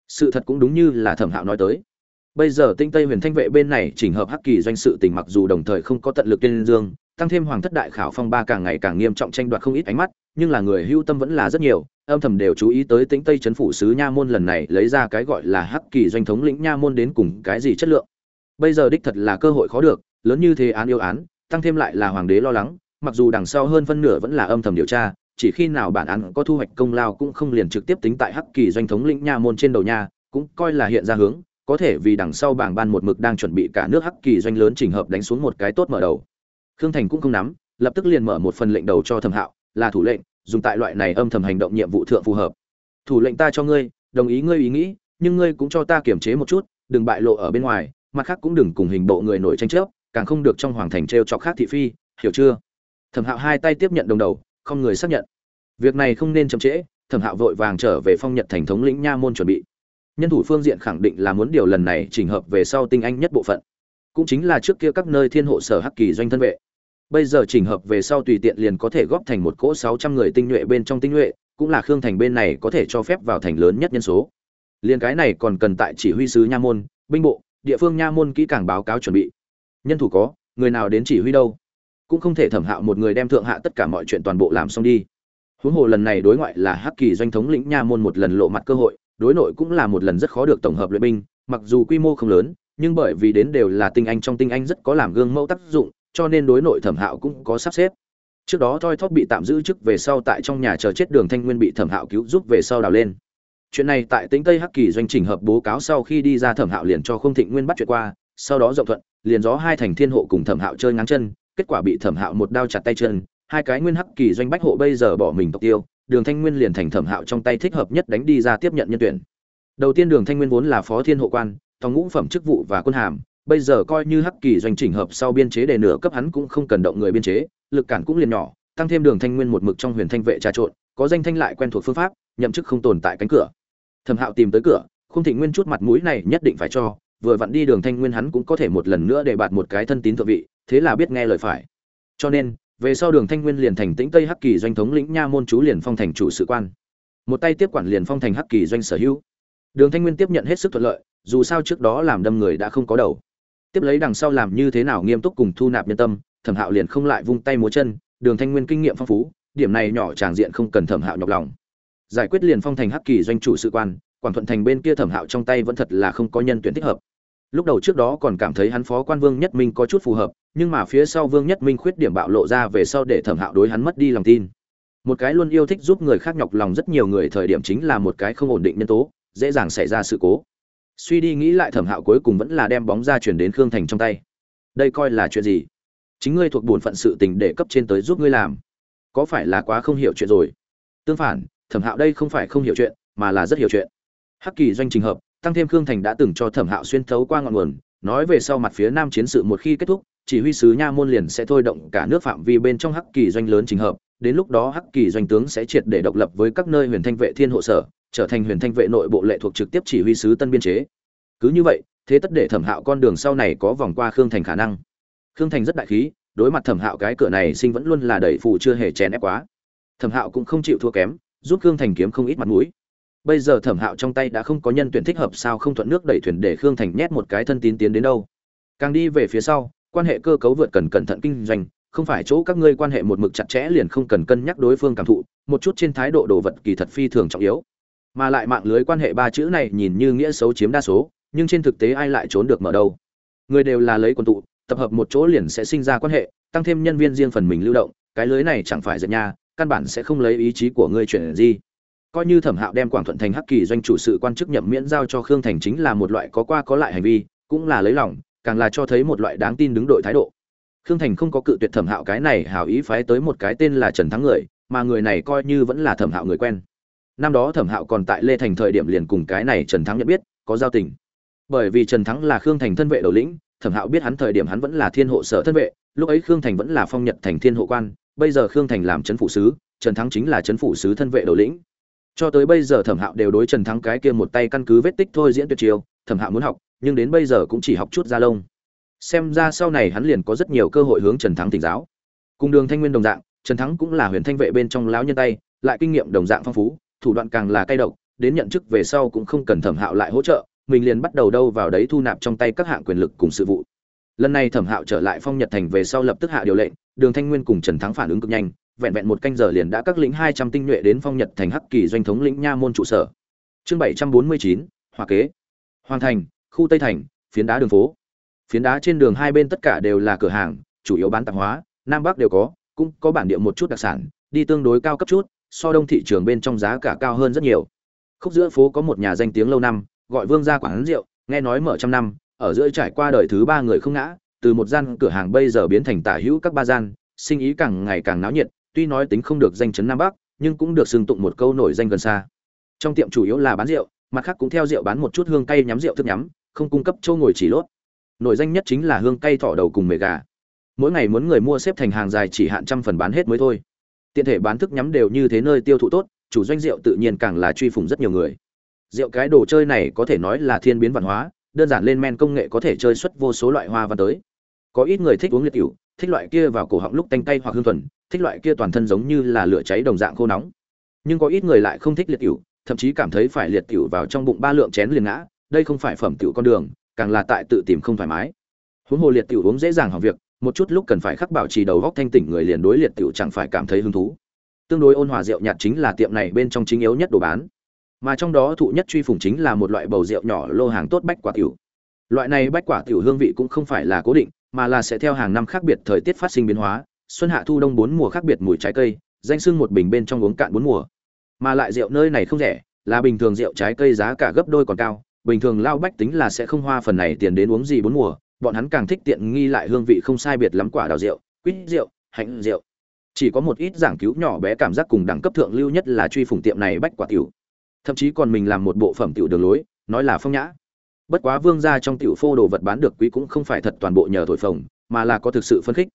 sự thật cũng đúng như là thẩm hạo nói tới. Bây giờ tinh tây huyền thanh vệ bên này chỉnh hợp hắc kỳ doanh sự tình mặc dù đồng thời không có tận lực tiên dương, tăng thêm hoàng thất đại khảo phong ba càng ngày càng nghiêm trọng tranh đoạt không ít ánh mắt, nhưng là người hưu tâm vẫn là rất nhiều, âm thầm đều chú ý tới tĩnh tây chấn phủ sứ nha môn lần này lấy ra cái gọi là hắc kỳ doanh thống lĩnh nha môn đến cùng cái gì chất lượng. Bây giờ đích thật là cơ hội khó được, lớn như thế án yêu án, tăng thêm lại là hoàng đế lo lắng, mặc dù đằng sau hơn phân nửa vẫn là âm thầm điều tra chỉ khi nào bản án có thu hoạch công lao cũng không liền trực tiếp tính tại hắc kỳ doanh thống lĩnh nha môn trên đầu nha, cũng coi là hiện ra hướng, có thể vì đằng sau bảng ban một mực đang chuẩn bị cả nước hắc kỳ doanh lớn trình hợp đánh xuống một cái tốt mở đầu. Khương thành cũng không nắm, lập tức liền mở một phần lệnh đầu cho thẩm hạo, là thủ lệnh, dùng tại loại này âm thầm hành động nhiệm vụ thượng phù hợp. Thủ lệnh ta cho ngươi, đồng ý ngươi ý nghĩ, nhưng ngươi cũng cho ta kiểm chế một chút, đừng bại lộ ở bên ngoài, mặt khác cũng đừng cùng hình bộ người nổi tranh chấp, càng không được trong hoàng thành t r e o chọc khác thị phi, hiểu chưa? Thẩm hạo hai tay tiếp nhận đồng đầu không người xác nhận. Việc này không nên chậm trễ, thẩm hạo vội vàng trở về phong nhật thành thống lĩnh nha môn chuẩn bị. Nhân thủ phương diện khẳng định là muốn điều lần này chỉnh hợp về sau tinh anh nhất bộ phận. Cũng chính là trước kia các nơi thiên hộ sở hắc kỳ doanh thân vệ. Bây giờ chỉnh hợp về sau tùy tiện liền có thể góp thành một cỗ sáu trăm người tinh nhuệ bên trong tinh nhuệ, cũng là khương thành bên này có thể cho phép vào thành lớn nhất nhân số. Liền cái này còn cần tại chỉ huy sứ nha môn, binh bộ, địa phương nha môn kỹ càng báo cáo chuẩn bị. Nhân thủ có, người nào đến chỉ huy đâu? Cũng không thể thẩm hạo một người đem thượng hạ tất cả mọi chuyện toàn bộ làm xong đi. Huống hồ lần này đối ngoại là hắc kỳ doanh thống lĩnh nha môn một lần lộ mặt cơ hội, đối nội cũng là một lần rất khó được tổng hợp luyện binh, mặc dù quy mô không lớn, nhưng bởi vì đến đều là tinh anh trong tinh anh rất có làm gương mẫu tác dụng, cho nên đối nội thẩm hạo cũng có sắp xếp. Trước đó thoi thóp bị tạm giữ chức về sau tại trong nhà chờ chết đường thanh nguyên bị thẩm hạo cứu giúp về sau đào lên. Chuyện này tại tính tây hắc kỳ doanh trình hợp bố cáo sau khi đi ra thẩm hạo liền cho không thịnh nguyên bắt chuyện qua, sau đó rộng thuận, liền gió hai thành thiên hộ cùng thẩm hạo chơi ngắn chân kết quả bị thẩm hạo một đao chặt tay chân, hai cái nguyên hắc kỳ doanh bách hộ bây giờ bỏ mình tộc tiêu, đường thanh nguyên liền thành thẩm hạo trong tay thích hợp nhất đánh đi ra tiếp nhận nhân tuyển. Đầu tiên đường thanh nguyên vốn là phó thiên hộ quan, thòng ngũ phẩm chức vụ và quân hàm, bây giờ coi như hắc kỳ doanh chỉnh hợp sau biên chế để nửa cấp hắn cũng không cần động người biên chế, lực cản cũng liền nhỏ, tăng thêm đường thanh nguyên một mực trong huyền thanh vệ trà trộn, có danh thanh lại quen thuộc phương pháp, nhậm chức không tồn tại cánh cửa. Thẩm hạo tìm tới cửa, khung thịnh nguyên chút mặt mũi này nhất định phải cho, vừa vặn đi đường thanh nguyên hắn cũng có thể một lần nữa để bạt một cái thân tín thượng vị thế là biết nghe lời phải. Cho nên, về sau đường thanh nguyên liền thành tĩnh tây hắc kỳ doanh thống lĩnh nha môn chú liền phong thành chủ sự quan. Một tay tiếp quản liền phong thành hắc kỳ doanh sở hữu. Đường thanh nguyên tiếp nhận hết sức thuận lợi, dù sao trước đó làm đâm người đã không có đầu. Tiếp lấy đằng sau làm như thế nào nghiêm túc cùng thu nạp nhân tâm, thẩm hạo liền không lại vung tay múa chân, đường thanh nguyên kinh nghiệm phong phú, điểm này nhỏ tràng diện không cần thẩm hạo nhọc lòng. Giải quyết liền phong thành hắc kỳ doanh chủ sự quan, quản thuận thành bên kia thẩm hạo trong tay vẫn thật là không có nhân tuyển thích hợp lúc đầu trước đó còn cảm thấy hắn phó quan vương nhất minh có chút phù hợp, nhưng mà phía sau vương nhất minh khuyết điểm bạo lộ ra về sau để thẩm hạo đối hắn mất đi lòng tin. Một cái luôn yêu thích giúp người khác nhọc lòng rất nhiều người thời điểm chính là một cái không ổn định nhân tố, dễ dàng xảy ra sự cố. Suy đi nghĩ lại thẩm hạo cuối cùng vẫn là đem bóng ra chuyển đến khương thành trong tay. Đây coi là chuyện gì? Chính ngươi thuộc bổn phận sự tình để cấp trên tới giúp ngươi làm. Có phải là quá không hiểu chuyện rồi? Tương phản, thẩm hạo đây không phải không hiểu chuyện, mà là rất hiểu chuyện. Hắc kỳ doanh trình hợp tăng thêm khương thành đã từng cho thẩm hạo xuyên thấu qua ngọn nguồn, nói về sau mặt phía nam chiến sự một khi kết thúc, chỉ huy sứ nha môn liền sẽ thôi động cả nước phạm vi bên trong hắc kỳ doanh lớn trình hợp, đến lúc đó hắc kỳ doanh tướng sẽ triệt để độc lập với các nơi huyền thanh vệ thiên hộ sở, trở thành huyền thanh vệ nội bộ lệ thuộc trực tiếp chỉ huy sứ tân biên chế. Cứ như vậy, thế tất để thẩm hạo con đường sau này có vòng qua khương thành khả năng. Khương thành rất đại khí, đối mặt thẩm hạo cái cửa này sinh vẫn luôn là đẩy phù chưa hề chèn ép quá. Thẩm hạo cũng không chịu thua kém, giúp khương thành kiếm không ít mặt mũi bây giờ thẩm hạo trong tay đã không có nhân tuyển thích hợp sao không thuận nước đẩy thuyền để khương thành nhét một cái thân tín tiến đến đâu. Càng đi về phía sau, quan hệ cơ cấu vượt cần cẩn thận kinh doanh, không phải chỗ các ngươi quan hệ một mực chặt chẽ liền không cần cân nhắc đối phương cảm thụ, một chút trên thái độ đồ vật kỳ thật phi thường trọng yếu. Mà lại mạng lưới quan hệ ba chữ này nhìn như nghĩa xấu chiếm đa số, nhưng trên thực tế ai lại trốn được mở đâu? Người đều là lấy quân tụ, tập hợp một chỗ liền sẽ sinh ra quan hệ, tăng thêm nhân viên riêng phần mình lưu động, cái lưới này chẳng phải giật nha, căn bản sẽ không lấy ý chí của ngươi chuyển gì coi như thẩm hạo đem quảng thuận thành hắc kỳ doanh chủ sự quan chức nhậm miễn giao cho khương thành chính là một loại có qua có lại hành vi, cũng là lấy lòng, càng là cho thấy một loại đáng tin đứng đội thái độ. Khương thành không có cự tuyệt thẩm hạo cái này hảo ý phái tới một cái tên là trần thắng người, mà người này coi như vẫn là thẩm hạo người quen. Năm đó thẩm hạo còn tại lê thành thời điểm liền cùng cái này trần thắng nhận biết, có giao tình. Bởi vì trần thắng là khương thành thân vệ đầu lĩnh, thẩm hạo biết hắn thời điểm hắn vẫn là thiên hộ sở thân vệ, lúc ấy khương thành vẫn là phong nhật thành thiên hộ quan, bây giờ khương thành làm trấn phủ sứ, trần thắng chính là trấn phủ sứ thân vệ đầu lĩnh cho tới bây giờ thẩm hạo đều đối trần thắng cái kia một tay căn cứ vết tích thôi diễn tuyệt chiêu, thẩm hạo muốn học, nhưng đến bây giờ cũng chỉ học chút ra lông. Xem ra sau này hắn liền có rất nhiều cơ hội hướng trần thắng tỉnh giáo. Cùng đường thanh nguyên đồng dạng, trần thắng cũng là huyền thanh vệ bên trong lão nhân tay, lại kinh nghiệm đồng dạng phong phú, thủ đoạn càng là cay độc, đến nhận chức về sau cũng không cần thẩm hạo lại hỗ trợ, mình liền bắt đầu đâu vào đấy thu nạp trong tay các hạng quyền lực cùng sự vụ. Lần này thẩm hạo trở lại phong nhật thành về sau lập tức hạ điều lệnh, đường thanh nguyên cùng trần thắng phản ứng cực nhanh vẹn vẹn một canh giờ liền đã các lĩnh hai trăm tinh nhuệ đến phong nhật thành hắc kỳ doanh thống lĩnh nha môn trụ sở. Chương bảy trăm bốn mươi chín hòa kế. Hoàng thành, khu tây thành, phiến đá đường phố. Phiến đá trên đường hai bên tất cả đều là cửa hàng, chủ yếu bán tạp hóa, nam bắc đều có, cũng có bản địa một chút đặc sản, đi tương đối cao cấp chút, so đông thị trường bên trong giá cả cao hơn rất nhiều. Khúc giữa phố có một nhà danh tiếng lâu năm, gọi vương gia quán rượu, nghe nói mở trăm năm, ở giữa trải qua đời thứ ba người không ngã, từ một gian cửa hàng bây giờ biến thành tả hữu các ba gian, sinh ý càng ngày càng náo nhiệt tuy nói tính không được danh chấn nam bắc, nhưng cũng được xưng tụng một câu nổi danh gần xa. Trong tiệm chủ yếu là bán rượu, mặt khác cũng theo rượu bán một chút hương cay nhắm rượu thức nhắm, không cung cấp châu ngồi chỉ lốt. Nổi danh nhất chính là hương cay thỏ đầu cùng mề gà. Mỗi ngày muốn người mua xếp thành hàng dài chỉ hạn trăm phần bán hết mới thôi. Tiện thể bán thức nhắm đều như thế nơi tiêu thụ tốt, chủ doanh rượu tự nhiên càng là truy phủng rất nhiều người. Rượu cái đồ chơi này có thể nói là thiên biến văn hóa, đơn giản lên men công nghệ có thể chơi xuất vô số loại hoa văn tới. Có ít người thích uống liệt cựu thích loại kia vào cổ họng lúc tanh tay hoặc hương thuần thích loại kia toàn thân giống như là lửa cháy đồng dạng khô nóng. Nhưng có ít người lại không thích liệt tiểu, thậm chí cảm thấy phải liệt tiểu vào trong bụng ba lượng chén liền ngã đây không phải phẩm tiểu con đường càng là tại tự tìm không thoải mái. Huống hồ liệt tiểu uống dễ dàng hỏng việc một chút lúc cần phải khắc bảo trì đầu góc thanh tỉnh người liền đối liệt tiểu chẳng phải cảm thấy hứng thú. Tương đối ôn hòa rượu nhạt chính là tiệm này bên trong chính yếu nhất đồ bán. Mà trong đó thụ nhất truy phủng chính là một loại bầu rượu nhỏ lô hàng tốt bách quả tiểu. Loại này bách quả tiểu hương vị cũng không phải là cố định mà là sẽ theo hàng năm khác biệt thời tiết phát sinh biến hóa, xuân hạ thu đông bốn mùa khác biệt mùi trái cây, danh sưng một bình bên trong uống cạn bốn mùa. Mà lại rượu nơi này không rẻ, là bình thường rượu trái cây giá cả gấp đôi còn cao, bình thường lao bách tính là sẽ không hoa phần này tiền đến uống gì bốn mùa, bọn hắn càng thích tiện nghi lại hương vị không sai biệt lắm quả đào rượu, quýt rượu, hạnh rượu. Chỉ có một ít giảng cứu nhỏ bé cảm giác cùng đẳng cấp thượng lưu nhất là truy phủng tiệm này bách quả tiểu. Thậm chí còn mình làm một bộ phẩm tiểu đường lối, nói là phong nhã bất quá vương gia trong tiểu phô đồ vật bán được quý cũng không phải thật toàn bộ nhờ thổi phồng, mà là có thực sự phân khích.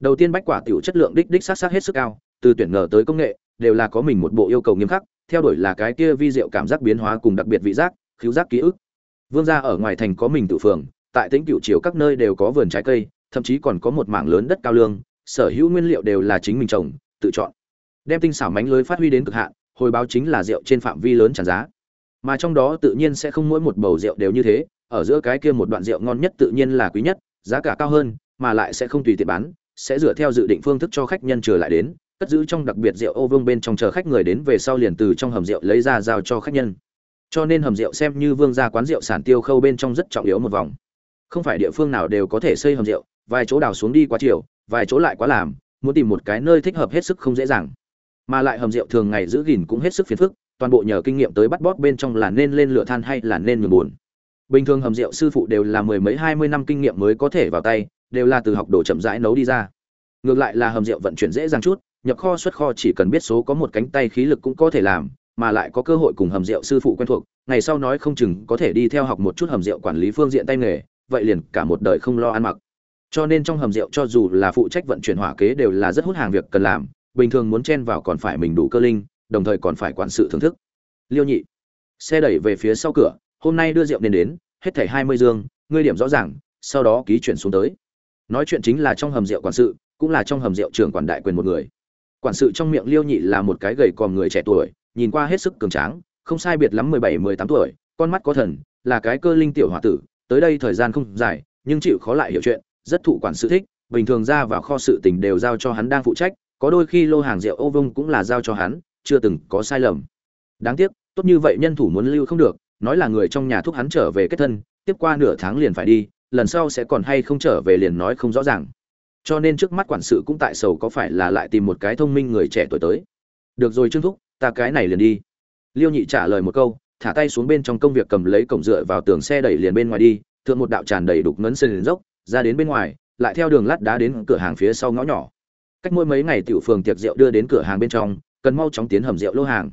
Đầu tiên bách quả tiểu chất lượng đích đích sát sát hết sức cao, từ tuyển ngờ tới công nghệ, đều là có mình một bộ yêu cầu nghiêm khắc, theo đuổi là cái kia vi diệu cảm giác biến hóa cùng đặc biệt vị giác khiếu giác ký ức. Vương gia ở ngoài thành có mình tự phường, tại tĩnh cựu chiều các nơi đều có vườn trái cây, thậm chí còn có một mảng lớn đất cao lương, sở hữu nguyên liệu đều là chính mình trồng, tự chọn. Đem tinh xảo mánh lưới phát huy đến cực hạn, hồi báo chính là rượu trên phạm vi lớn tràn giá mà trong đó tự nhiên sẽ không mỗi một bầu rượu đều như thế, ở giữa cái kia một đoạn rượu ngon nhất tự nhiên là quý nhất, giá cả cao hơn, mà lại sẽ không tùy tiện bán, sẽ dựa theo dự định phương thức cho khách nhân trở lại đến, cất giữ trong đặc biệt rượu ô vương bên trong chờ khách người đến về sau liền từ trong hầm rượu lấy ra giao cho khách nhân. Cho nên hầm rượu xem như vương gia quán rượu sản tiêu khâu bên trong rất trọng yếu một vòng. Không phải địa phương nào đều có thể xây hầm rượu, vài chỗ đào xuống đi quá chiều, vài chỗ lại quá làm, muốn tìm một cái nơi thích hợp hết sức không dễ dàng. Mà lại hầm rượu thường ngày giữ gìn cũng hết sức phiền phức toàn bộ nhờ kinh nghiệm tới bắt bóp bên trong là nên lên lửa than hay là nên nhường buồn. Bình thường hầm rượu sư phụ đều là mười mấy, hai mươi năm kinh nghiệm mới có thể vào tay, đều là từ học đồ chậm rãi nấu đi ra. Ngược lại là hầm rượu vận chuyển dễ dàng chút, nhập kho xuất kho chỉ cần biết số có một cánh tay khí lực cũng có thể làm, mà lại có cơ hội cùng hầm rượu sư phụ quen thuộc, ngày sau nói không chừng có thể đi theo học một chút hầm rượu quản lý phương diện tay nghề, vậy liền cả một đời không lo ăn mặc. Cho nên trong hầm rượu cho dù là phụ trách vận chuyển hỏa kế đều là rất hút hàng việc cần làm, bình thường muốn chen vào còn phải mình đủ cơ linh đồng thời còn phải quản sự thưởng thức. Liêu nhị, xe đẩy về phía sau cửa, hôm nay đưa rượu nên đến, hết thảy hai mươi dương, ngươi điểm rõ ràng, sau đó ký chuyển xuống tới. Nói chuyện chính là trong hầm rượu quản sự, cũng là trong hầm rượu trưởng quản đại quyền một người. Quản sự trong miệng liêu nhị là một cái gầy còm người trẻ tuổi, nhìn qua hết sức cường tráng, không sai biệt lắm mười bảy, mười tám tuổi, con mắt có thần, là cái cơ linh tiểu h tử, tới đây thời gian không dài, nhưng chịu khó lại hiểu chuyện, rất thụ quản sự thích, bình thường ra vào kho sự tình đều giao cho hắn đang phụ trách, có đôi khi lô hàng rượu ô vông cũng là giao cho hắn chưa từng có sai lầm. Đáng tiếc, tốt như vậy nhân thủ muốn lưu không được, nói là người trong nhà thúc hắn trở về kết thân, tiếp qua nửa tháng liền phải đi, lần sau sẽ còn hay không trở về liền nói không rõ ràng. Cho nên trước mắt quản sự cũng tại sầu có phải là lại tìm một cái thông minh người trẻ tuổi tới. Được rồi trương thúc, ta cái này liền đi. Liêu nhị trả lời một câu, thả tay xuống bên trong công việc cầm lấy cổng dựa vào tường xe đẩy liền bên ngoài đi, thượng một đạo tràn đầy đục ngấn sân dốc, ra đến bên ngoài, lại theo đường lát đá đến cửa hàng phía sau ngõ nhỏ. Cách mỗi mấy ngày tiểu phường tiệc rượu đưa đến cửa hàng bên trong cần mau chóng tiến hầm rượu lô hàng.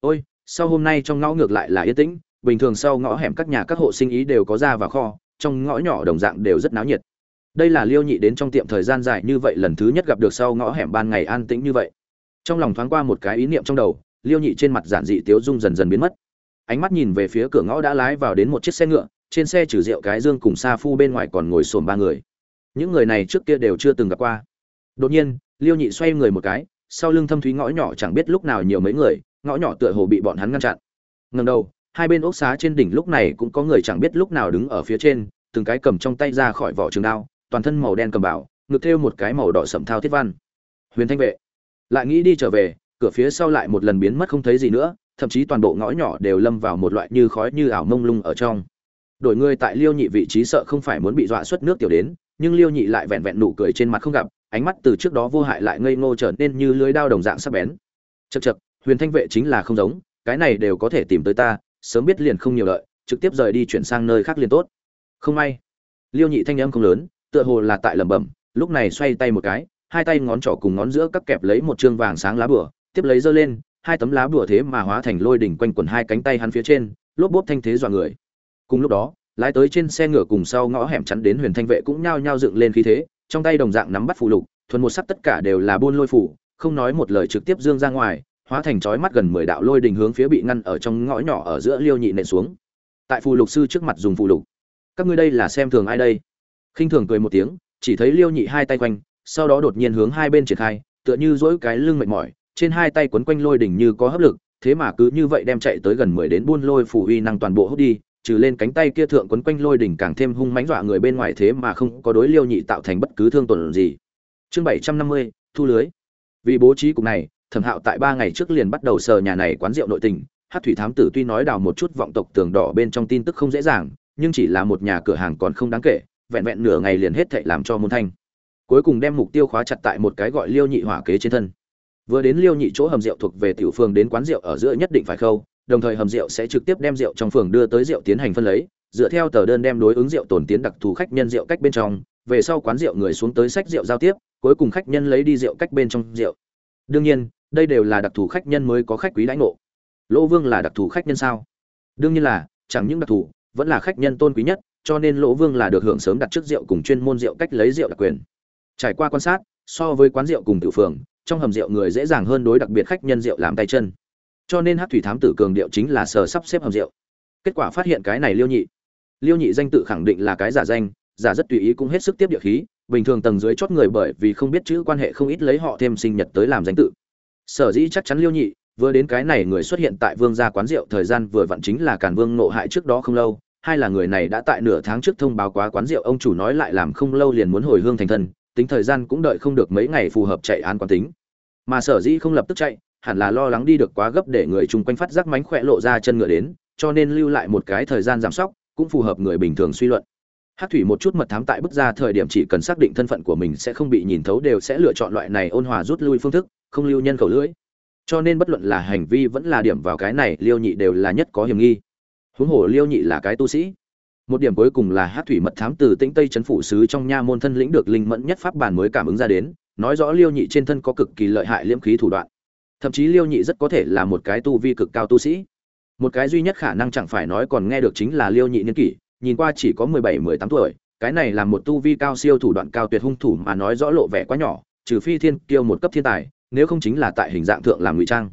Ôi, sau hôm nay trong ngõ ngược lại là yên tĩnh, bình thường sau ngõ hẻm các nhà các hộ sinh ý đều có ra và kho, trong ngõ nhỏ đồng dạng đều rất náo nhiệt. Đây là liêu nhị đến trong tiệm thời gian dài như vậy lần thứ nhất gặp được sau ngõ hẻm ban ngày an tĩnh như vậy. Trong lòng thoáng qua một cái ý niệm trong đầu, liêu nhị trên mặt giản dị tiếu dung dần dần biến mất. Ánh mắt nhìn về phía cửa ngõ đã lái vào đến một chiếc xe ngựa, trên xe trừ rượu cái dương cùng sa phu bên ngoài còn ngồi xổm ba người. Những người này trước kia đều chưa từng gặp qua. Đột nhiên, liêu nhị xoay người một cái sau lưng thâm thúy ngõ nhỏ chẳng biết lúc nào nhiều mấy người, ngõ nhỏ tựa hồ bị bọn hắn ngăn chặn. Ngần đầu, hai bên ốc xá trên đỉnh lúc này cũng có người chẳng biết lúc nào đứng ở phía trên, từng cái cầm trong tay ra khỏi vỏ trường đao, toàn thân màu đen cầm bảo, ngực thêu một cái màu đỏ sậm thao thiết văn. Huyền thanh vệ, lại nghĩ đi trở về, cửa phía sau lại một lần biến mất không thấy gì nữa, thậm chí toàn bộ ngõ nhỏ đều lâm vào một loại như khói như ảo mông lung ở trong. Đổi người tại liêu nhị vị trí sợ không phải muốn bị dọa xuất nước tiểu đến, nhưng liêu nhị lại vẹn vẹn nụ cười trên mặt không gặp ánh mắt từ trước đó vô hại lại ngây ngô trở nên như lưới đao đồng dạng sắc bén. Chật chật huyền thanh vệ chính là không giống, cái này đều có thể tìm tới ta, sớm biết liền không nhiều lợi, trực tiếp rời đi chuyển sang nơi khác liền tốt. Không may. Liêu nhị thanh âm không lớn, tựa hồ là tại lẩm bẩm, lúc này xoay tay một cái, hai tay ngón trỏ cùng ngón giữa cắt kẹp lấy một chương vàng sáng lá bửa tiếp lấy giơ lên, hai tấm lá bửa thế mà hóa thành lôi đỉnh quanh quần hai cánh tay hắn phía trên, lốp bốp thanh thế dọa người. Cùng lúc đó, lái tới trên xe ngựa cùng sau ngõ hẻm chắn đến huyền thanh vệ cũng nhao nhao dựng lên khí thế trong tay đồng dạng nắm bắt phù lục, thuần một sắc tất cả đều là buôn lôi phủ không nói một lời trực tiếp dương ra ngoài, hóa thành chói mắt gần mười đạo lôi đình hướng phía bị ngăn ở trong ngõ nhỏ ở giữa liêu nhị nện xuống. Tại phù lục sư trước mặt dùng phù lục. Các ngươi đây là xem thường ai đây? Khinh thường cười một tiếng, chỉ thấy liêu nhị hai tay quanh, sau đó đột nhiên hướng hai bên triển khai, tựa như dỗi cái lưng mệt mỏi, trên hai tay quấn quanh lôi đỉnh như có hấp lực, thế mà cứ như vậy đem chạy tới gần mười đến buôn lôi phủ uy năng toàn bộ hút đi trừ lên cánh tay kia thượng quấn quanh lôi đỉnh càng thêm hung mãnh dọa người bên ngoài thế mà không có đối liêu nhị tạo thành bất cứ thương tổn gì. Chương bảy trăm năm mươi, thu lưới. Vì bố trí cục này, thẩm hạo tại ba ngày trước liền bắt đầu sờ nhà này quán rượu nội tình. Hát thủy thám tử tuy nói đào một chút vọng tộc tường đỏ bên trong tin tức không dễ dàng, nhưng chỉ là một nhà cửa hàng còn không đáng kể, vẹn vẹn nửa ngày liền hết thệ làm cho môn thanh. Cuối cùng đem mục tiêu khóa chặt tại một cái gọi liêu nhị hỏa kế trên thân. Vừa đến liêu nhị chỗ hầm rượu thuộc về tiểu phường đến quán rượu ở giữa nhất định phải khâu đồng thời hầm rượu sẽ trực tiếp đem rượu trong phường đưa tới rượu tiến hành phân lấy, dựa theo tờ đơn đem đối ứng rượu tồn tiến đặc thù khách nhân rượu cách bên trong, về sau quán rượu người xuống tới sách rượu giao tiếp, cuối cùng khách nhân lấy đi rượu cách bên trong rượu. Đương nhiên, đây đều là đặc thù khách nhân mới có khách quý đãi ngộ. Lỗ vương là đặc thù khách nhân sao? Đương nhiên là, chẳng những đặc thù, vẫn là khách nhân tôn quý nhất, cho nên lỗ vương là được hưởng sớm đặt trước rượu cùng chuyên môn rượu cách lấy rượu đặc quyền. Trải qua quan sát, so với quán rượu cùng tiểu phường, trong hầm rượu người dễ dàng hơn đối đặc biệt khách nhân rượu làm tay chân cho nên hát thủy thám tử cường điệu chính là sờ sắp xếp hầm rượu. Kết quả phát hiện cái này liêu nhị. Liêu nhị danh tự khẳng định là cái giả danh, giả rất tùy ý cũng hết sức tiếp địa khí, bình thường tầng dưới chót người bởi vì không biết chữ quan hệ không ít lấy họ thêm sinh nhật tới làm danh tự. Sở dĩ chắc chắn liêu nhị, vừa đến cái này người xuất hiện tại vương gia quán rượu thời gian vừa vặn chính là càn vương nộ hại trước đó không lâu, hai là người này đã tại nửa tháng trước thông báo quá quán rượu, ông chủ nói lại làm không lâu liền muốn hồi hương thành thân, tính thời gian cũng đợi không được mấy ngày phù hợp chạy án quán tính. Mà sở dĩ không lập tức chạy hẳn là lo lắng đi được quá gấp để người chung quanh phát giác mánh khỏe lộ ra chân ngựa đến cho nên lưu lại một cái thời gian giảm sóc cũng phù hợp người bình thường suy luận Hắc thủy một chút mật thám tại bước ra thời điểm chỉ cần xác định thân phận của mình sẽ không bị nhìn thấu đều sẽ lựa chọn loại này ôn hòa rút lui phương thức, không lưu nhân khẩu lưỡi. Cho nên bất luận là hành vi vẫn là điểm vào cái này, Liêu Nhị đều là nhất có hiểm nghi. Huống hồ Liêu Nhị là cái tu sĩ. Một điểm cuối cùng là Hắc thủy mật thám từ Tĩnh Tây trấn phủ sứ trong nha môn thân lĩnh được linh mẫn nhất pháp bản mới cảm ứng ra đến, nói rõ Liêu Nhị trên thân có cực kỳ lợi hại liễm khí thủ đoạn. Thậm chí Liêu Nhị rất có thể là một cái tu vi cực cao tu sĩ. Một cái duy nhất khả năng chẳng phải nói còn nghe được chính là Liêu Nhị niên kỷ, nhìn qua chỉ có mười bảy mười tám tuổi, cái này là một tu vi cao siêu thủ đoạn cao tuyệt hung thủ mà nói rõ lộ vẻ quá nhỏ trừ phi thiên kiêu một cấp thiên tài nếu không chính là tại hình dạng thượng làm ngụy trang.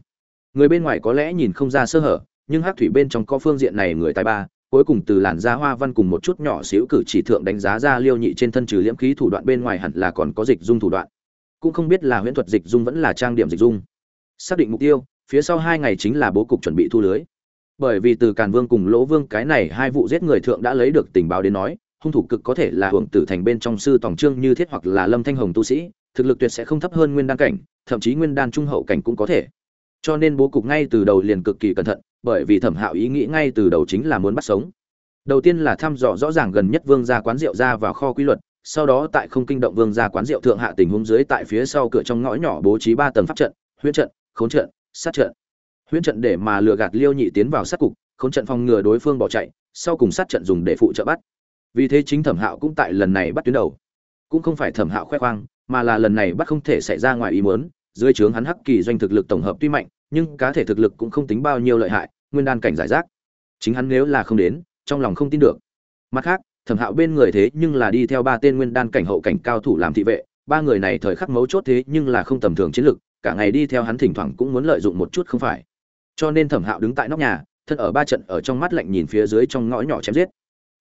Người bên ngoài có lẽ nhìn không ra sơ hở nhưng hắc thủy bên trong có phương diện này người tài ba cuối cùng từ làn da hoa văn cùng một chút nhỏ xíu cử chỉ thượng đánh giá ra liêu nhị trên thân trừ liễm khí thủ đoạn bên ngoài hẳn là còn có dịch dung thủ đoạn. Cũng không biết là huyễn thuật dịch dung vẫn là trang điểm dịch dung xác định mục tiêu, phía sau hai ngày chính là bố cục chuẩn bị thu lưới. Bởi vì từ càn vương cùng lỗ vương cái này hai vụ giết người thượng đã lấy được tình báo đến nói, hung thủ cực có thể là hưởng tử thành bên trong sư tổng trương như thiết hoặc là lâm thanh hồng tu sĩ, thực lực tuyệt sẽ không thấp hơn nguyên đan cảnh, thậm chí nguyên đan trung hậu cảnh cũng có thể. Cho nên bố cục ngay từ đầu liền cực kỳ cẩn thận, bởi vì thẩm hạo ý nghĩ ngay từ đầu chính là muốn bắt sống. Đầu tiên là thăm dò rõ ràng gần nhất vương gia quán rượu ra vào kho quy luật, sau đó tại không kinh động vương gia quán rượu thượng hạ tình huống dưới tại phía sau cửa trong ngõ nhỏ bố trí ba tầng pháp trận huyết trận khốn trận, sát trận. Huyễn trận để mà lừa gạt liêu nhị tiến vào sát cục, khốn trận phòng ngừa đối phương bỏ chạy, sau cùng sát trận dùng để phụ trợ bắt. Vì thế chính thẩm hạo cũng tại lần này bắt tuyến đầu. Cũng không phải thẩm hạo khoe khoang, mà là lần này bắt không thể xảy ra ngoài ý muốn, dưới trướng hắn hắc kỳ doanh thực lực tổng hợp tuy mạnh, nhưng cá thể thực lực cũng không tính bao nhiêu lợi hại, nguyên đan cảnh giải rác. Chính hắn nếu là không đến, trong lòng không tin được. Mặt khác, thẩm hạo bên người thế nhưng là đi theo ba tên nguyên đan cảnh hậu cảnh cao thủ làm thị vệ, ba người này thời khắc mấu chốt thế nhưng là không tầm thường chiến lực cả ngày đi theo hắn thỉnh thoảng cũng muốn lợi dụng một chút không phải. Cho nên thẩm hạo đứng tại nóc nhà, thân ở ba trận ở trong mắt lạnh nhìn phía dưới trong ngõ nhỏ chém giết.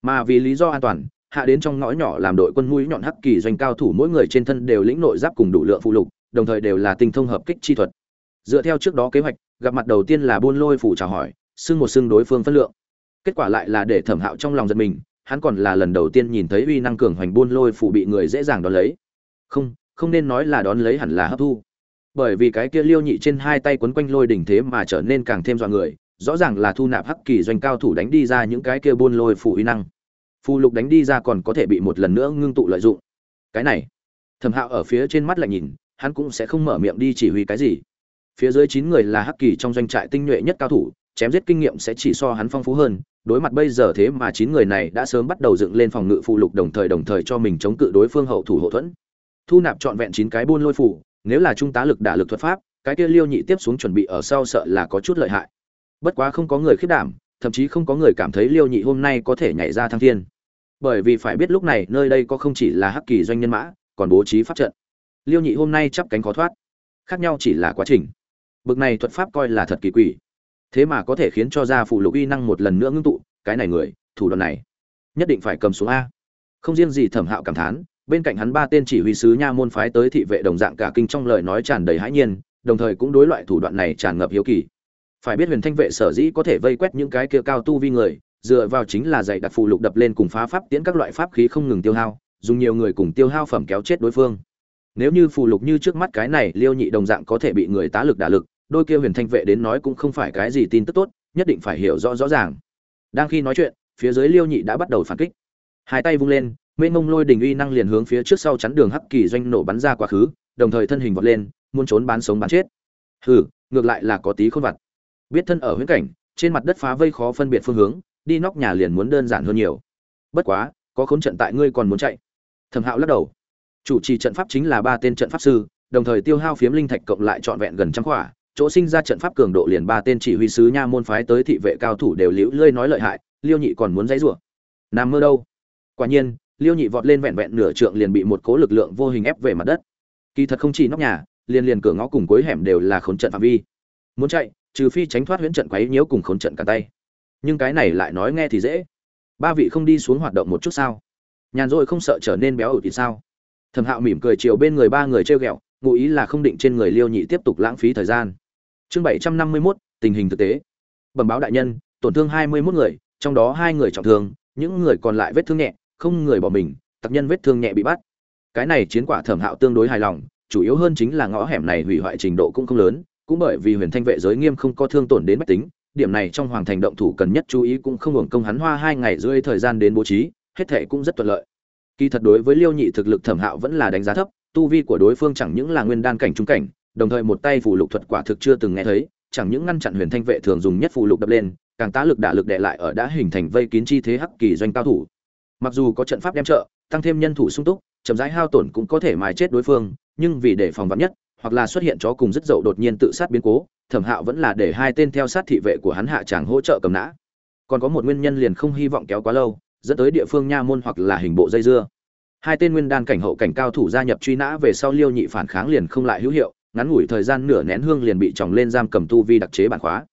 Mà vì lý do an toàn, hạ đến trong ngõ nhỏ làm đội quân mũi nhọn hắc kỳ doanh cao thủ mỗi người trên thân đều lĩnh nội giáp cùng đủ lượng phụ lục, đồng thời đều là tinh thông hợp kích chi thuật. Dựa theo trước đó kế hoạch, gặp mặt đầu tiên là buôn lôi phủ chào hỏi, xưng một xưng đối phương phân lượng. Kết quả lại là để thẩm hạo trong lòng giật mình, hắn còn là lần đầu tiên nhìn thấy uy năng cường hoành buôn lôi phủ bị người dễ dàng đón lấy. Không không nên nói là đón lấy hẳn là hấp thu bởi vì cái kia liêu nhị trên hai tay quấn quanh lôi đỉnh thế mà trở nên càng thêm dọa người, rõ ràng là thu nạp hắc kỳ doanh cao thủ đánh đi ra những cái kia buôn lôi phủ uy năng. Phù lục đánh đi ra còn có thể bị một lần nữa ngưng tụ lợi dụng. Cái này, thẩm hạo ở phía trên mắt lại nhìn, hắn cũng sẽ không mở miệng đi chỉ huy cái gì. Phía dưới chín người là hắc kỳ trong doanh trại tinh nhuệ nhất cao thủ, chém giết kinh nghiệm sẽ chỉ so hắn phong phú hơn. Đối mặt bây giờ thế mà chín người này đã sớm bắt đầu dựng lên phòng ngự phụ lục đồng thời đồng thời cho mình chống cự đối phương hậu thủ hậu thuẫn. Thu nạp trọn vẹn chín cái buôn lôi phủ nếu là trung tá lực đả lực thuật pháp, cái kia liêu nhị tiếp xuống chuẩn bị ở sau sợ là có chút lợi hại. Bất quá không có người khiết đảm, thậm chí không có người cảm thấy liêu nhị hôm nay có thể nhảy ra thăng thiên. Bởi vì phải biết lúc này nơi đây có không chỉ là hắc kỳ doanh nhân mã, còn bố trí pháp trận. Liêu nhị hôm nay chắp cánh khó thoát. Khác nhau chỉ là quá trình. Bực này thuật pháp coi là thật kỳ quỷ. Thế mà có thể khiến cho gia phụ lục uy năng một lần nữa ngưng tụ, cái này người, thủ đoạn này, nhất định phải cầm xuống a. Không riêng gì thẩm hạo cảm thán bên cạnh hắn ba tên chỉ huy sứ nha môn phái tới thị vệ đồng dạng cả kinh trong lời nói tràn đầy hãi nhiên, đồng thời cũng đối loại thủ đoạn này tràn ngập hiếu kỳ. Phải biết huyền thanh vệ sở dĩ có thể vây quét những cái kia cao tu vi người, dựa vào chính là dạy đặt phụ lục đập lên cùng phá pháp tiễn các loại pháp khí không ngừng tiêu hao, dùng nhiều người cùng tiêu hao phẩm kéo chết đối phương. Nếu như phụ lục như trước mắt cái này, liêu nhị đồng dạng có thể bị người tá lực đả lực, đôi kia huyền thanh vệ đến nói cũng không phải cái gì tin tức tốt, nhất định phải hiểu rõ rõ ràng. Đang khi nói chuyện, phía dưới liêu nhị đã bắt đầu phản kích. Hai tay vung lên mênh mông lôi đình uy năng liền hướng phía trước sau chắn đường hắc kỳ doanh nổ bắn ra quá khứ, đồng thời thân hình vọt lên, muốn trốn bán sống bán chết. Hừ, ngược lại là có tí khôn vặt. Biết thân ở huyễn cảnh, trên mặt đất phá vây khó phân biệt phương hướng, đi nóc nhà liền muốn đơn giản hơn nhiều. Bất quá, có khốn trận tại ngươi còn muốn chạy. Thẩm hạo lắc đầu. Chủ trì trận pháp chính là ba tên trận pháp sư, đồng thời tiêu hao phiếm linh thạch cộng lại trọn vẹn gần trăm khỏa, chỗ sinh ra trận pháp cường độ liền ba tên chỉ huy sứ nha môn phái tới thị vệ cao thủ đều liễu lơi nói lợi hại, liêu nhị còn muốn dãy rủa. Nằm mơ đâu? Quả nhiên liêu nhị vọt lên vẹn vẹn nửa trượng liền bị một cố lực lượng vô hình ép về mặt đất. Kỳ thật không chỉ nóc nhà, liền liền cửa ngõ cùng cuối hẻm đều là khốn trận phạm vi. Muốn chạy, trừ phi tránh thoát huyễn trận quấy nhiễu cùng khốn trận cả tay. Nhưng cái này lại nói nghe thì dễ. Ba vị không đi xuống hoạt động một chút sao? Nhàn rỗi không sợ trở nên béo ủ thì sao? Thẩm hạo mỉm cười chiều bên người ba người treo ghẹo, ngụ ý là không định trên người liêu nhị tiếp tục lãng phí thời gian. Chương bảy trăm năm mươi mốt, tình hình thực tế. Bẩm báo đại nhân, tổn thương hai mươi mốt người, trong đó hai người trọng thương, những người còn lại vết thương nhẹ không người bỏ mình tặc nhân vết thương nhẹ bị bắt. Cái này chiến quả thẩm hạo tương đối hài lòng, chủ yếu hơn chính là ngõ hẻm này hủy hoại trình độ cũng không lớn, cũng bởi vì huyền thanh vệ giới nghiêm không có thương tổn đến bách tính, điểm này trong hoàng thành động thủ cần nhất chú ý cũng không hưởng công hắn hoa hai ngày rưỡi thời gian đến bố trí, hết thệ cũng rất thuận lợi. Kỳ thật đối với liêu nhị thực lực thẩm hạo vẫn là đánh giá thấp, tu vi của đối phương chẳng những là nguyên đan cảnh trung cảnh, đồng thời một tay phủ lục thuật quả thực chưa từng nghe thấy, chẳng những ngăn chặn huyền thanh vệ thường dùng nhất phù lục đập lên, càng tá lực đả lực đệ lại ở đã hình thành vây kín chi thế hắc kỳ doanh cao thủ mặc dù có trận pháp đem trợ, tăng thêm nhân thủ sung túc, chậm rãi hao tổn cũng có thể mài chết đối phương, nhưng vì để phòng vắn nhất, hoặc là xuất hiện chó cùng rất dậu đột nhiên tự sát biến cố, thẩm hạo vẫn là để hai tên theo sát thị vệ của hắn hạ tràng hỗ trợ cầm nã. Còn có một nguyên nhân liền không hy vọng kéo quá lâu, dẫn tới địa phương nha môn hoặc là hình bộ dây dưa. Hai tên nguyên đan cảnh hậu cảnh cao thủ gia nhập truy nã về sau liêu nhị phản kháng liền không lại hữu hiệu, ngắn ngủi thời gian nửa nén hương liền bị tròng lên giam cầm tu vi đặc chế bản khóa.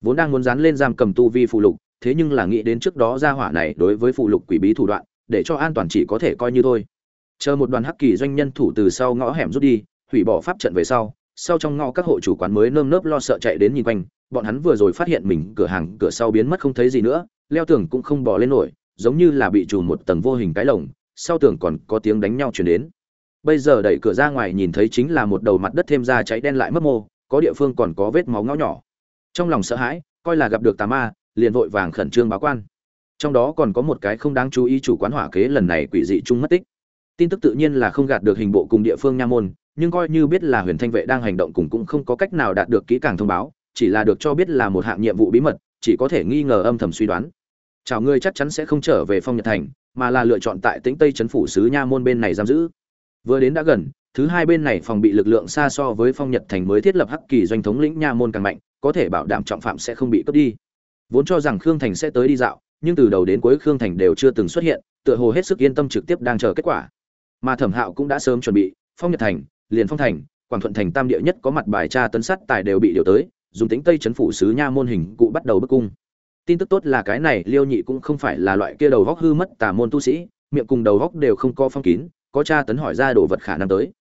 Vốn đang muốn dán lên giam cầm tu vi phụ lục thế nhưng là nghĩ đến trước đó gia hỏa này đối với phụ lục quỷ bí thủ đoạn, để cho an toàn chỉ có thể coi như thôi. Chờ một đoàn hắc kỳ doanh nhân thủ từ sau ngõ hẻm rút đi, hủy bỏ pháp trận về sau sau trong ngõ các hộ chủ quán mới nơm nớp lo sợ chạy đến nhìn quanh, bọn hắn vừa rồi phát hiện mình cửa hàng cửa sau biến mất không thấy gì nữa, leo tường cũng không bỏ lên nổi, giống như là bị trùm một tầng vô hình cái lồng, sau tường còn có tiếng đánh nhau chuyển đến. Bây giờ đẩy cửa ra ngoài nhìn thấy chính là một đầu mặt đất thêm ra cháy đen lại mất mô, có địa phương còn có vết máu ngõ nhỏ. Trong lòng sợ hãi, coi là gặp được tà ma liền vội vàng khẩn trương báo quan. Trong đó còn có một cái không đáng chú ý chủ quán hỏa kế lần này quỷ dị chung mất tích. Tin tức tự nhiên là không gạt được hình bộ cùng địa phương nha môn, nhưng coi như biết là huyền thanh vệ đang hành động cùng cũng không có cách nào đạt được kỹ càng thông báo, chỉ là được cho biết là một hạng nhiệm vụ bí mật, chỉ có thể nghi ngờ âm thầm suy đoán. Chào ngươi chắc chắn sẽ không trở về phong nhật thành, mà là lựa chọn tại tĩnh tây trấn phủ sứ nha môn bên này giam giữ. Vừa đến đã gần, thứ hai bên này phòng bị lực lượng xa so với phong nhật thành mới thiết lập hắc kỳ doanh thống lĩnh nha môn càng mạnh, có thể bảo đảm trọng phạm sẽ không bị cướp đi vốn cho rằng khương thành sẽ tới đi dạo, nhưng từ đầu đến cuối khương thành đều chưa từng xuất hiện, tựa hồ hết sức yên tâm trực tiếp đang chờ kết quả. Mà thẩm hạo cũng đã sớm chuẩn bị, phong nhật thành, liền phong thành, quảng thuận thành tam địa nhất có mặt bài tra tấn sắt tài đều bị điều tới, dùng tính tây chấn phủ sứ nha môn hình cụ bắt đầu bức cung. Tin tức tốt là cái này, liêu nhị cũng không phải là loại kia đầu góc hư mất tà môn tu sĩ, miệng cùng đầu góc đều không co phong kín, có tra tấn hỏi ra đồ vật khả năng tới.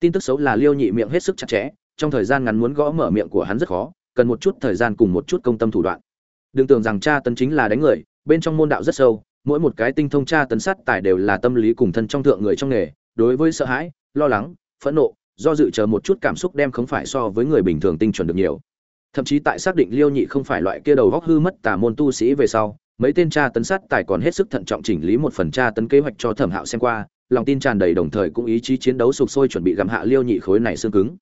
Tin tức xấu là liêu nhị miệng hết sức chặt chẽ, trong thời gian ngắn muốn gõ mở miệng của hắn rất khó, cần một chút thời gian cùng một chút công tâm thủ đoạn đừng tưởng rằng tra tấn chính là đánh người, bên trong môn đạo rất sâu, mỗi một cái tinh thông tra tấn sát tài đều là tâm lý cùng thân trong thượng người trong nghề, đối với sợ hãi, lo lắng, phẫn nộ, do dự chờ một chút cảm xúc đem không phải so với người bình thường tinh chuẩn được nhiều. Thậm chí tại xác định liêu nhị không phải loại kia đầu góc hư mất tà môn tu sĩ về sau, mấy tên tra tấn sát tài còn hết sức thận trọng chỉnh lý một phần tra tấn kế hoạch cho thẩm hạo xem qua, lòng tin tràn đầy đồng thời cũng ý chí chiến đấu sục sôi chuẩn bị gặm hạ liêu nhị khối này xương cứng.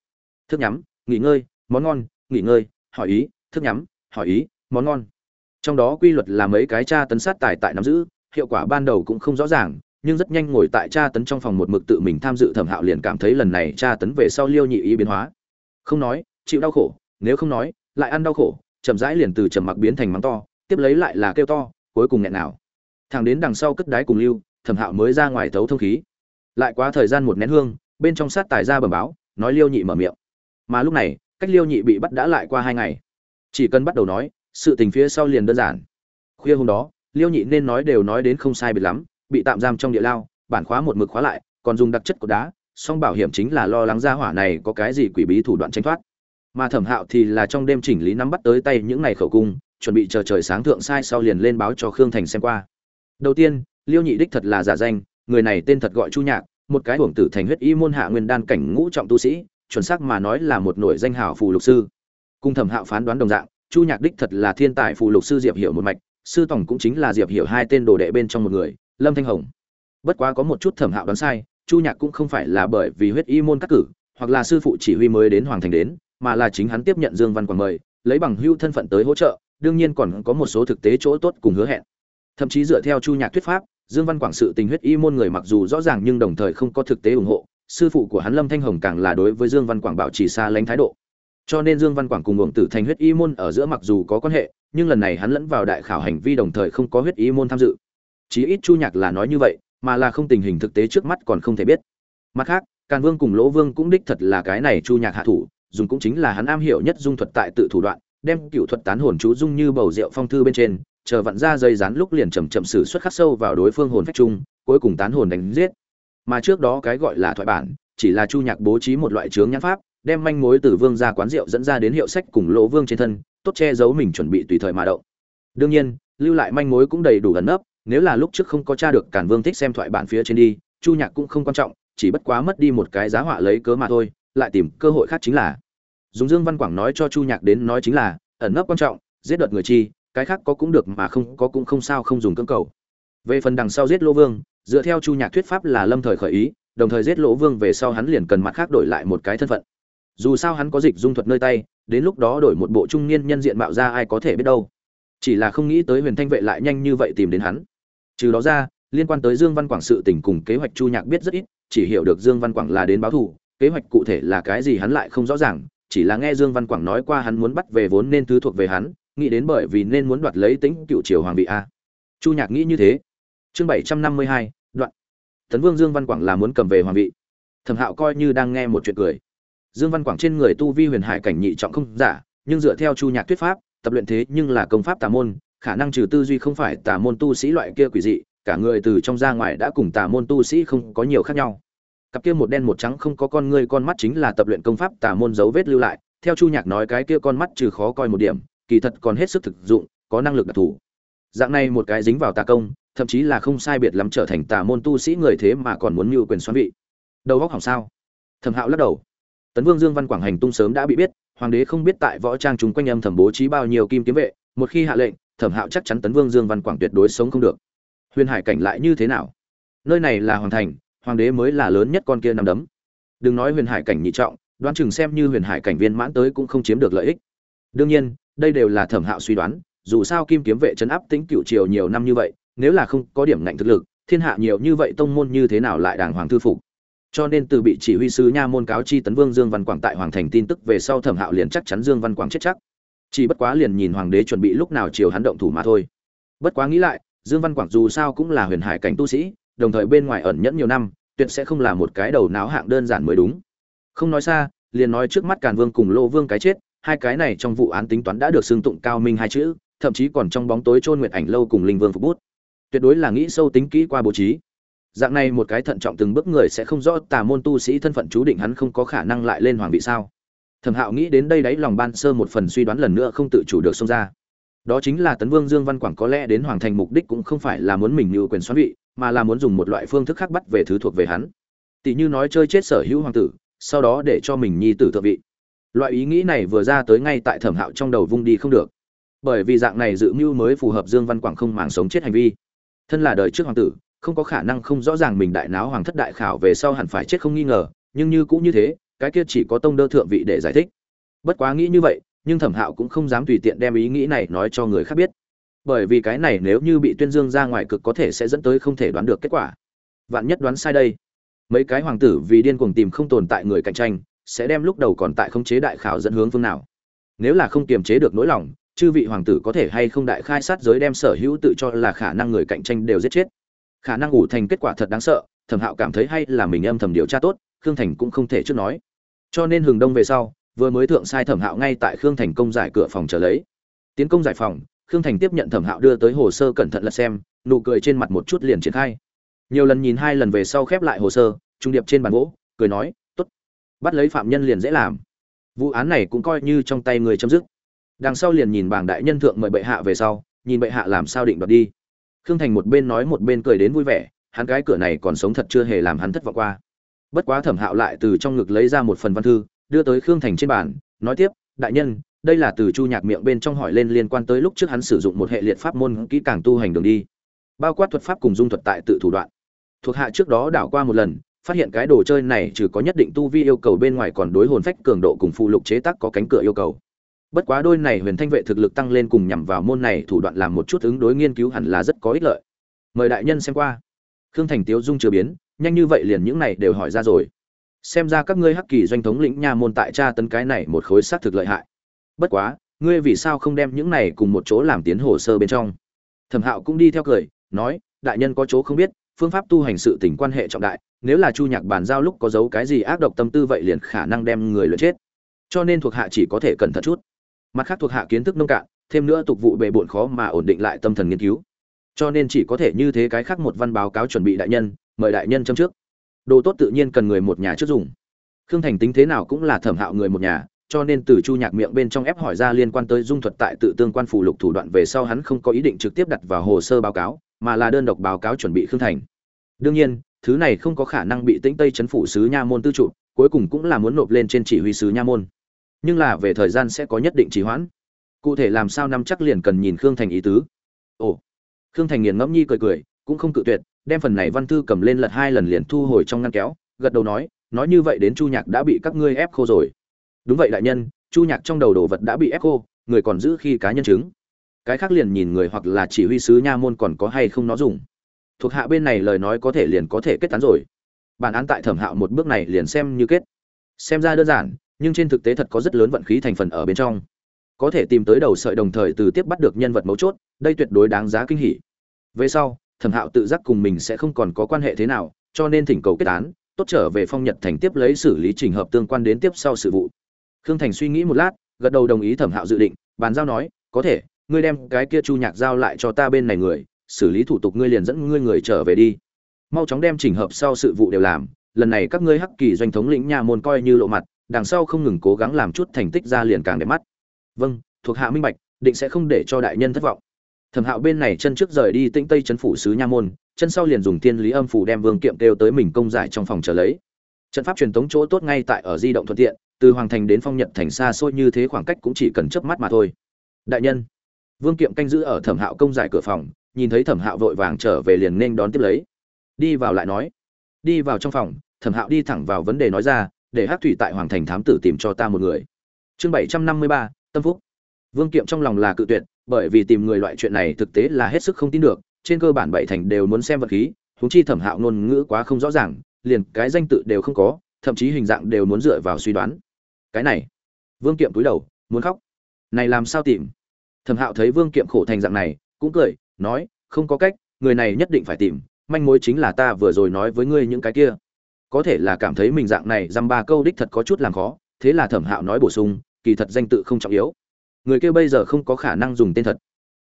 Thức nhắm, nghỉ ngơi, món ngon, nghỉ ngơi, hỏi ý, thức nhắm, hỏi ý, món ngon trong đó quy luật là mấy cái tra tấn sát tài tại nắm giữ, hiệu quả ban đầu cũng không rõ ràng, nhưng rất nhanh ngồi tại tra tấn trong phòng một mực tự mình tham dự thẩm hạo liền cảm thấy lần này tra tấn về sau liêu nhị ý biến hóa. Không nói, chịu đau khổ, nếu không nói, lại ăn đau khổ, chậm rãi liền từ trầm mặc biến thành mắng to, tiếp lấy lại là kêu to, cuối cùng nghẹn nào. Thằng đến đằng sau cất đái cùng lưu, thẩm hạo mới ra ngoài thấu thông khí. Lại quá thời gian một nén hương, bên trong sát tài ra bẩm báo, nói liêu nhị mở miệng. Mà lúc này, cách liêu nhị bị bắt đã lại qua hai ngày. Chỉ cần bắt đầu nói sự tình phía sau liền đơn giản. Khuya hôm đó, liêu nhị nên nói đều nói đến không sai biệt lắm, bị tạm giam trong địa lao, bản khóa một mực khóa lại, còn dùng đặc chất của đá, song bảo hiểm chính là lo lắng ra hỏa này có cái gì quỷ bí thủ đoạn tránh thoát. Mà thẩm hạo thì là trong đêm chỉnh lý nắm bắt tới tay những ngày khẩu cung, chuẩn bị chờ trời sáng thượng sai sau liền lên báo cho khương thành xem qua. Đầu tiên, liêu nhị đích thật là giả danh, người này tên thật gọi chu nhạc, một cái hưởng tử thành huyết y môn hạ nguyên đan cảnh ngũ trọng tu sĩ, chuẩn xác mà nói là một nổi danh hào phù lục sư. Cung thẩm hạo phán đoán đồng dạng chu nhạc đích thật là thiên tài phù lục sư diệp hiểu một mạch, sư tổng cũng chính là diệp hiểu hai tên đồ đệ bên trong một người, lâm thanh hồng. Bất quá có một chút thẩm hạo đoán sai, chu nhạc cũng không phải là bởi vì huyết y môn cắt cử, hoặc là sư phụ chỉ huy mới đến hoàng thành đến, mà là chính hắn tiếp nhận dương văn quảng mời, lấy bằng hưu thân phận tới hỗ trợ, đương nhiên còn có một số thực tế chỗ tốt cùng hứa hẹn. Thậm chí dựa theo chu nhạc thuyết pháp, dương văn quảng sự tình huyết y môn người mặc dù rõ ràng nhưng đồng thời không có thực tế ủng hộ, sư phụ của hắn lâm thanh hồng càng là đối với dương văn quảng bảo trì xa lánh thái độ cho nên dương văn quảng cùng uổng tử thành huyết y môn ở giữa mặc dù có quan hệ, nhưng lần này hắn lẫn vào đại khảo hành vi đồng thời không có huyết y môn tham dự. Chí ít chu nhạc là nói như vậy, mà là không tình hình thực tế trước mắt còn không thể biết. Mặt khác, càn vương cùng lỗ vương cũng đích thật là cái này chu nhạc hạ thủ, dùng cũng chính là hắn am hiểu nhất dung thuật tại tự thủ đoạn, đem cựu thuật tán hồn chú dung như bầu rượu phong thư bên trên, chờ vặn ra dây rán lúc liền chầm chậm sử xuất khắc sâu vào đối phương hồn phách chung, cuối cùng tán hồn đánh giết. Mà trước đó cái gọi là thoại bản, chỉ là chu nhạc bố trí một loại chướng nhãn pháp đem manh mối từ vương ra quán rượu dẫn ra đến hiệu sách cùng lỗ vương trên thân, tốt che giấu mình chuẩn bị tùy thời mà động. Đương nhiên, lưu lại manh mối cũng đầy đủ ẩn nấp, nếu là lúc trước không có tra được cản vương thích xem thoại bản phía trên đi, chu nhạc cũng không quan trọng, chỉ bất quá mất đi một cái giá họa lấy cớ mà thôi, lại tìm cơ hội khác chính là. Dùng dương văn quảng nói cho chu nhạc đến nói chính là, ẩn nấp quan trọng, giết đợt người chi, cái khác có cũng được mà không có cũng không sao không dùng cưỡng cầu. Về phần đằng sau giết lỗ vương, dựa theo chu nhạc thuyết pháp là lâm thời khởi ý, đồng thời giết lỗ vương về sau hắn liền cần mặt khác đổi lại một cái thân phận dù sao hắn có dịch dung thuật nơi tay, đến lúc đó đổi một bộ trung niên nhân diện mạo ra ai có thể biết đâu. Chỉ là không nghĩ tới huyền thanh vệ lại nhanh như vậy tìm đến hắn. Trừ đó ra, liên quan tới dương văn quảng sự tình cùng kế hoạch chu nhạc biết rất ít, chỉ hiểu được dương văn quảng là đến báo thù, kế hoạch cụ thể là cái gì hắn lại không rõ ràng, chỉ là nghe dương văn quảng nói qua hắn muốn bắt về vốn nên thứ thuộc về hắn, nghĩ đến bởi vì nên muốn đoạt lấy tính cựu triều hoàng vị a. Chu nhạc nghĩ như thế. Chương bảy trăm năm mươi hai, đoạn. Tấn vương dương văn quảng là muốn cầm về hoàng vị. Thẩm hạo coi như đang nghe một chuyện cười dương văn quảng trên người tu vi huyền hải cảnh nhị trọng không giả, nhưng dựa theo chu nhạc thuyết pháp, tập luyện thế nhưng là công pháp tà môn, khả năng trừ tư duy không phải tà môn tu sĩ loại kia quỷ dị, cả người từ trong ra ngoài đã cùng tà môn tu sĩ không có nhiều khác nhau. Cặp kia một đen một trắng không có con ngươi con mắt chính là tập luyện công pháp tà môn dấu vết lưu lại, theo chu nhạc nói cái kia con mắt trừ khó coi một điểm, kỳ thật còn hết sức thực dụng, có năng lực đặc thù. Dạng này một cái dính vào tà công, thậm chí là không sai biệt lắm trở thành tà môn tu sĩ người thế mà còn muốn mưu quyền xoán vị. Đầu óc hỏng sao? Thẩm hạo lắc đầu tấn vương dương văn quảng hành tung sớm đã bị biết, hoàng đế không biết tại võ trang chúng quanh âm thẩm bố trí bao nhiêu kim kiếm vệ, một khi hạ lệnh, thẩm hạo chắc chắn tấn vương dương văn quảng tuyệt đối sống không được. Huyền hải cảnh lại như thế nào? Nơi này là hoàng thành, hoàng đế mới là lớn nhất con kia nằm đấm. Đừng nói huyền hải cảnh nhị trọng, đoán chừng xem như huyền hải cảnh viên mãn tới cũng không chiếm được lợi ích. Đương nhiên, đây đều là thẩm hạo suy đoán, dù sao kim kiếm vệ chấn áp tính cựu triều nhiều năm như vậy, nếu là không có điểm ngạnh thực lực, thiên hạ nhiều như vậy tông môn như thế nào lại đàng hoàng thư phục? Cho nên từ bị chỉ huy sứ nha môn cáo chi tấn vương dương văn quảng tại hoàng thành tin tức về sau thẩm hạo liền chắc chắn dương văn quảng chết chắc. Chỉ bất quá liền nhìn hoàng đế chuẩn bị lúc nào chiều hắn động thủ mà thôi. Bất quá nghĩ lại, dương văn quảng dù sao cũng là huyền hải cảnh tu sĩ, đồng thời bên ngoài ẩn nhẫn nhiều năm, tuyệt sẽ không là một cái đầu náo hạng đơn giản mới đúng. Không nói xa, liền nói trước mắt càn vương cùng lô vương cái chết, hai cái này trong vụ án tính toán đã được xưng tụng cao minh hai chữ, thậm chí còn trong bóng tối trôn nguyệt ảnh lâu cùng linh vương phục bút. Tuyệt đối là nghĩ sâu tính kỹ qua bố trí dạng này một cái thận trọng từng bước người sẽ không rõ tà môn tu sĩ thân phận chú định hắn không có khả năng lại lên hoàng vị sao. Thẩm hạo nghĩ đến đây đáy lòng ban sơ một phần suy đoán lần nữa không tự chủ được xông ra. Đó chính là tấn vương dương văn quảng có lẽ đến hoàng thành mục đích cũng không phải là muốn mình như quyền xoắn vị, mà là muốn dùng một loại phương thức khác bắt về thứ thuộc về hắn. Tỷ như nói chơi chết sở hữu hoàng tử, sau đó để cho mình nhi tử thượng vị. Loại ý nghĩ này vừa ra tới ngay tại thẩm hạo trong đầu vung đi không được. Bởi vì dạng này dự mưu mới phù hợp dương văn quảng không màng sống chết hành vi. Thân là đời trước hoàng tử không có khả năng không rõ ràng mình đại náo hoàng thất đại khảo về sau hẳn phải chết không nghi ngờ, nhưng như cũng như thế, cái kia chỉ có tông đơ thượng vị để giải thích. Bất quá nghĩ như vậy, nhưng thẩm hạo cũng không dám tùy tiện đem ý nghĩ này nói cho người khác biết. Bởi vì cái này nếu như bị tuyên dương ra ngoài cực có thể sẽ dẫn tới không thể đoán được kết quả. Vạn nhất đoán sai đây. Mấy cái hoàng tử vì điên cuồng tìm không tồn tại người cạnh tranh, sẽ đem lúc đầu còn tại không chế đại khảo dẫn hướng phương nào? Nếu là không kiềm chế được nỗi lòng, chư vị hoàng tử có thể hay không đại khai sát giới đem sở hữu tự cho là khả năng người cạnh tranh đều giết chết? Khả năng ủ thành kết quả thật đáng sợ, thẩm hạo cảm thấy hay là mình âm thầm điều tra tốt, khương thành cũng không thể trước nói. Cho nên hừng đông về sau, vừa mới thượng sai thẩm hạo ngay tại khương thành công giải cửa phòng trở lấy. Tiến công giải phòng, khương thành tiếp nhận thẩm hạo đưa tới hồ sơ cẩn thận lật xem, nụ cười trên mặt một chút liền triển khai. Nhiều lần nhìn hai lần về sau khép lại hồ sơ, trung điệp trên bàn gỗ, cười nói t ố t bắt lấy phạm nhân liền dễ làm. Vụ án này cũng coi như trong tay người chấm dứt. Đằng sau liền nhìn bảng đại nhân thượng mời bệ hạ về sau, nhìn bệ hạ làm sao định đoạt đi khương thành một bên nói một bên cười đến vui vẻ, hắn cái cửa này còn sống thật chưa hề làm hắn thất vọng qua. Bất quá thẩm hạo lại từ trong ngực lấy ra một phần văn thư, đưa tới khương thành trên bàn, nói tiếp, đại nhân, đây là từ chu nhạc miệng bên trong hỏi lên liên quan tới lúc trước hắn sử dụng một hệ liệt pháp môn kỹ càng tu hành đường đi, bao quát thuật pháp cùng dung thuật tại tự thủ đoạn. Thuộc hạ trước đó đảo qua một lần, phát hiện cái đồ chơi này trừ có nhất định tu vi yêu cầu bên ngoài còn đối hồn phách cường độ cùng phụ lục chế tác có cánh cửa yêu cầu bất quá đôi này huyền thanh vệ thực lực tăng lên cùng nhằm vào môn này thủ đoạn làm một chút ứng đối nghiên cứu hẳn là rất có ích lợi. Mời đại nhân xem qua. Khương thành tiếu dung chưa biến, nhanh như vậy liền những này đều hỏi ra rồi. Xem ra các ngươi hắc kỳ doanh thống lĩnh nha môn tại tra tấn cái này một khối xác thực lợi hại. Bất quá, ngươi vì sao không đem những này cùng một chỗ làm tiến hồ sơ bên trong? Thẩm hạo cũng đi theo cười, nói, đại nhân có chỗ không biết, phương pháp tu hành sự tình quan hệ trọng đại, nếu là chu nhạc bàn giao lúc có dấu cái gì ác độc tâm tư vậy liền khả năng đem người luyện chết. Cho nên thuộc hạ chỉ có thể cẩn thận chút mặt khác thuộc hạ kiến thức nông cạn, thêm nữa tục vụ bề bộn khó mà ổn định lại tâm thần nghiên cứu. Cho nên chỉ có thể như thế cái khác một văn báo cáo chuẩn bị đại nhân, mời đại nhân châm trước. Đồ tốt tự nhiên cần người một nhà trước dùng. Khương thành tính thế nào cũng là thẩm hạo người một nhà, cho nên từ chu nhạc miệng bên trong ép hỏi ra liên quan tới dung thuật tại tự tương quan phủ lục thủ đoạn về sau hắn không có ý định trực tiếp đặt vào hồ sơ báo cáo, mà là đơn độc báo cáo chuẩn bị khương thành. Đương nhiên, thứ này không có khả năng bị tĩnh tây chấn phủ sứ nha môn tư trụ, cuối cùng cũng là muốn nộp lên trên chỉ huy sứ nha môn nhưng là về thời gian sẽ có nhất định trì hoãn. Cụ thể làm sao năm chắc liền cần nhìn khương thành ý tứ. Ồ, khương thành nghiền ngẫm nhi cười cười, cũng không cự tuyệt, đem phần này văn thư cầm lên lật hai lần liền thu hồi trong ngăn kéo, gật đầu nói nói như vậy đến chu nhạc đã bị các ngươi ép khô rồi. Đúng vậy đại nhân, chu nhạc trong đầu đồ vật đã bị ép khô, người còn giữ khi cá nhân chứng. Cái khác liền nhìn người hoặc là chỉ huy sứ nha môn còn có hay không nó dùng. Thuộc hạ bên này lời nói có thể liền có thể kết tán rồi. Bản án tại thẩm hạo một bước này liền xem như kết. Xem ra đơn giản nhưng trên thực tế thật có rất lớn vận khí thành phần ở bên trong. Có thể tìm tới đầu sợi đồng thời từ tiếp bắt được nhân vật mấu chốt, đây tuyệt đối đáng giá kinh hỉ. Về sau, thẩm hạo tự giác cùng mình sẽ không còn có quan hệ thế nào, cho nên thỉnh cầu kết án, tốt trở về phong nhật thành tiếp lấy xử lý trình hợp tương quan đến tiếp sau sự vụ. Khương thành suy nghĩ một lát, gật đầu đồng ý thẩm hạo dự định, bàn giao nói, có thể, ngươi đem cái kia chu nhạc giao lại cho ta bên này người, xử lý thủ tục ngươi liền dẫn ngươi người trở về đi. Mau chóng đem chỉnh hợp sau sự vụ đều làm, lần này các ngươi hắc kỳ doanh thống lĩnh nhà môn coi như lộ mặt đằng sau không ngừng cố gắng làm chút thành tích ra liền càng đẹp mắt. Vâng thuộc hạ minh bạch, định sẽ không để cho đại nhân thất vọng. Thẩm hạo bên này chân trước rời đi tĩnh tây chấn phủ sứ nha môn, chân sau liền dùng tiên lý âm phủ đem vương kiệm kêu tới mình công giải trong phòng chờ lấy. Trận pháp truyền thống chỗ tốt ngay tại ở di động thuận tiện, từ hoàng thành đến phong nhận thành xa xôi như thế khoảng cách cũng chỉ cần chớp mắt mà thôi. Đại nhân, vương kiệm canh giữ ở thẩm hạo công giải cửa phòng, nhìn thấy thẩm hạo vội vàng trở về liền nên đón tiếp lấy. Đi vào lại nói. Đi vào trong phòng, thẩm hạo đi thẳng vào vấn đề nói ra để hát thủy tại hoàng thành thám tử tìm cho ta một người. Chương bảy trăm năm mươi ba, tâm phúc. Vương kiệm trong lòng là cự tuyệt, bởi vì tìm người loại chuyện này thực tế là hết sức không tin được, trên cơ bản bảy thành đều muốn xem vật khí thúng chi thẩm hạo ngôn ngữ quá không rõ ràng, liền cái danh tự đều không có, thậm chí hình dạng đều muốn dựa vào suy đoán. Cái này, vương kiệm cúi đầu, muốn khóc. Này làm sao tìm? Thẩm hạo thấy vương kiệm khổ thành dạng này, cũng cười, nói, không có cách, người này nhất định phải tìm, manh mối chính là ta vừa rồi nói với ngươi những cái kia có thể là cảm thấy mình dạng này dăm ba câu đích thật có chút làm khó, thế là thẩm hạo nói bổ sung, kỳ thật danh tự không trọng yếu. Người kia bây giờ không có khả năng dùng tên thật,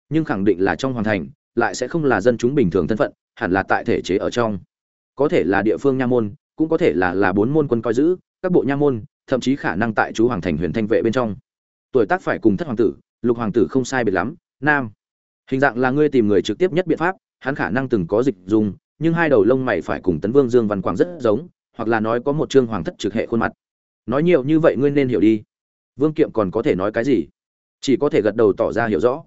nhưng khẳng định là trong hoàn thành, lại sẽ không là dân chúng bình thường thân phận, hẳn là tại thể chế ở trong. Có thể là địa phương nha môn, cũng có thể là là bốn môn quân coi giữ, các bộ nha môn, thậm chí khả năng tại chú hoàng thành huyền thanh vệ bên trong. Tuổi tác phải cùng thất hoàng tử, lục hoàng tử không sai biệt lắm, nam. Hình dạng là ngươi tìm người trực tiếp nhất biện pháp, hắn khả năng từng có dịch dùng, nhưng hai đầu lông mày phải cùng tấn vương dương văn quảng rất giống hoặc là nói có một chương hoàng thất trực hệ khuôn mặt. Nói nhiều như vậy ngươi nên hiểu đi. Vương kiệm còn có thể nói cái gì? Chỉ có thể gật đầu tỏ ra hiểu rõ.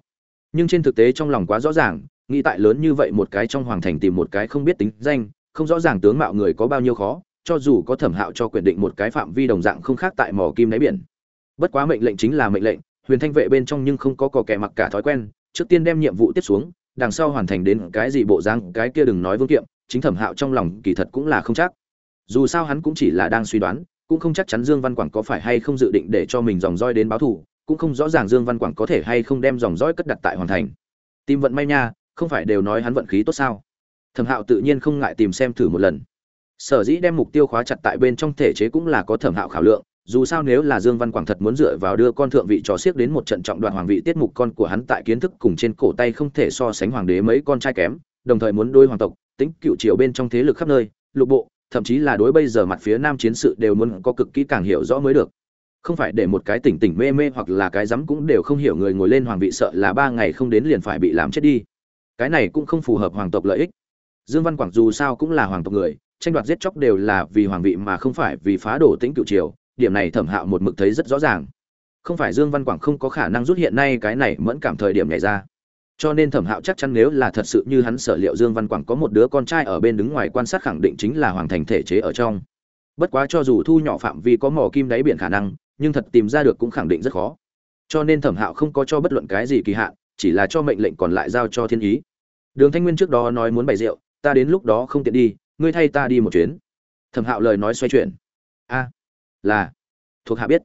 Nhưng trên thực tế trong lòng quá rõ ràng, nghĩ tại lớn như vậy một cái trong hoàng thành tìm một cái không biết tính danh, không rõ ràng tướng mạo người có bao nhiêu khó, cho dù có thẩm hạo cho quyền định một cái phạm vi đồng dạng không khác tại mỏ kim đáy biển. Bất quá mệnh lệnh chính là mệnh lệnh, huyền thanh vệ bên trong nhưng không có cò kẻ mặc cả thói quen, trước tiên đem nhiệm vụ tiếp xuống, đằng sau hoàn thành đến cái gì bộ dáng, cái kia đừng nói vương kiệm, chính thẩm hạo trong lòng kỳ thật cũng là không chắc dù sao hắn cũng chỉ là đang suy đoán, cũng không chắc chắn dương văn quảng có phải hay không dự định để cho mình dòng roi đến báo thù, cũng không rõ ràng dương văn quảng có thể hay không đem dòng roi cất đặt tại hoàn thành. Tìm vận may nha, không phải đều nói hắn vận khí tốt sao? Thẩm hạo tự nhiên không ngại tìm xem thử một lần. Sở dĩ đem mục tiêu khóa chặt tại bên trong thể chế cũng là có thẩm hạo khảo lượng, dù sao nếu là dương văn quảng thật muốn dựa vào đưa con thượng vị trò xiếc đến một trận trọng đoạn hoàng vị tiết mục con của hắn tại kiến thức cùng trên cổ tay không thể so sánh hoàng đế mấy con trai kém, đồng thời muốn đôi hoàng tộc, tính cựu triều bên trong thế lực khắp nơi, lục bộ thậm chí là đối bây giờ mặt phía nam chiến sự đều muốn có cực kỹ càng hiểu rõ mới được. Không phải để một cái tỉnh tỉnh mê mê hoặc là cái rắm cũng đều không hiểu người ngồi lên hoàng vị sợ là ba ngày không đến liền phải bị làm chết đi. Cái này cũng không phù hợp hoàng tộc lợi ích. Dương văn quảng dù sao cũng là hoàng tộc người, tranh đoạt giết chóc đều là vì hoàng vị mà không phải vì phá đổ tính cựu triều, điểm này thẩm hạo một mực thấy rất rõ ràng. Không phải dương văn quảng không có khả năng rút hiện nay cái này mẫn cảm thời điểm này ra cho nên thẩm hạo chắc chắn nếu là thật sự như hắn sở liệu dương văn quảng có một đứa con trai ở bên đứng ngoài quan sát khẳng định chính là hoàng thành thể chế ở trong. Bất quá cho dù thu nhỏ phạm vi có mỏ kim đáy biển khả năng, nhưng thật tìm ra được cũng khẳng định rất khó. Cho nên thẩm hạo không có cho bất luận cái gì kỳ hạn, chỉ là cho mệnh lệnh còn lại giao cho thiên ý. Đường thanh nguyên trước đó nói muốn bày rượu, ta đến lúc đó không tiện đi, ngươi thay ta đi một chuyến. Thẩm hạo lời nói xoay chuyển. A, là, thuộc hạ biết.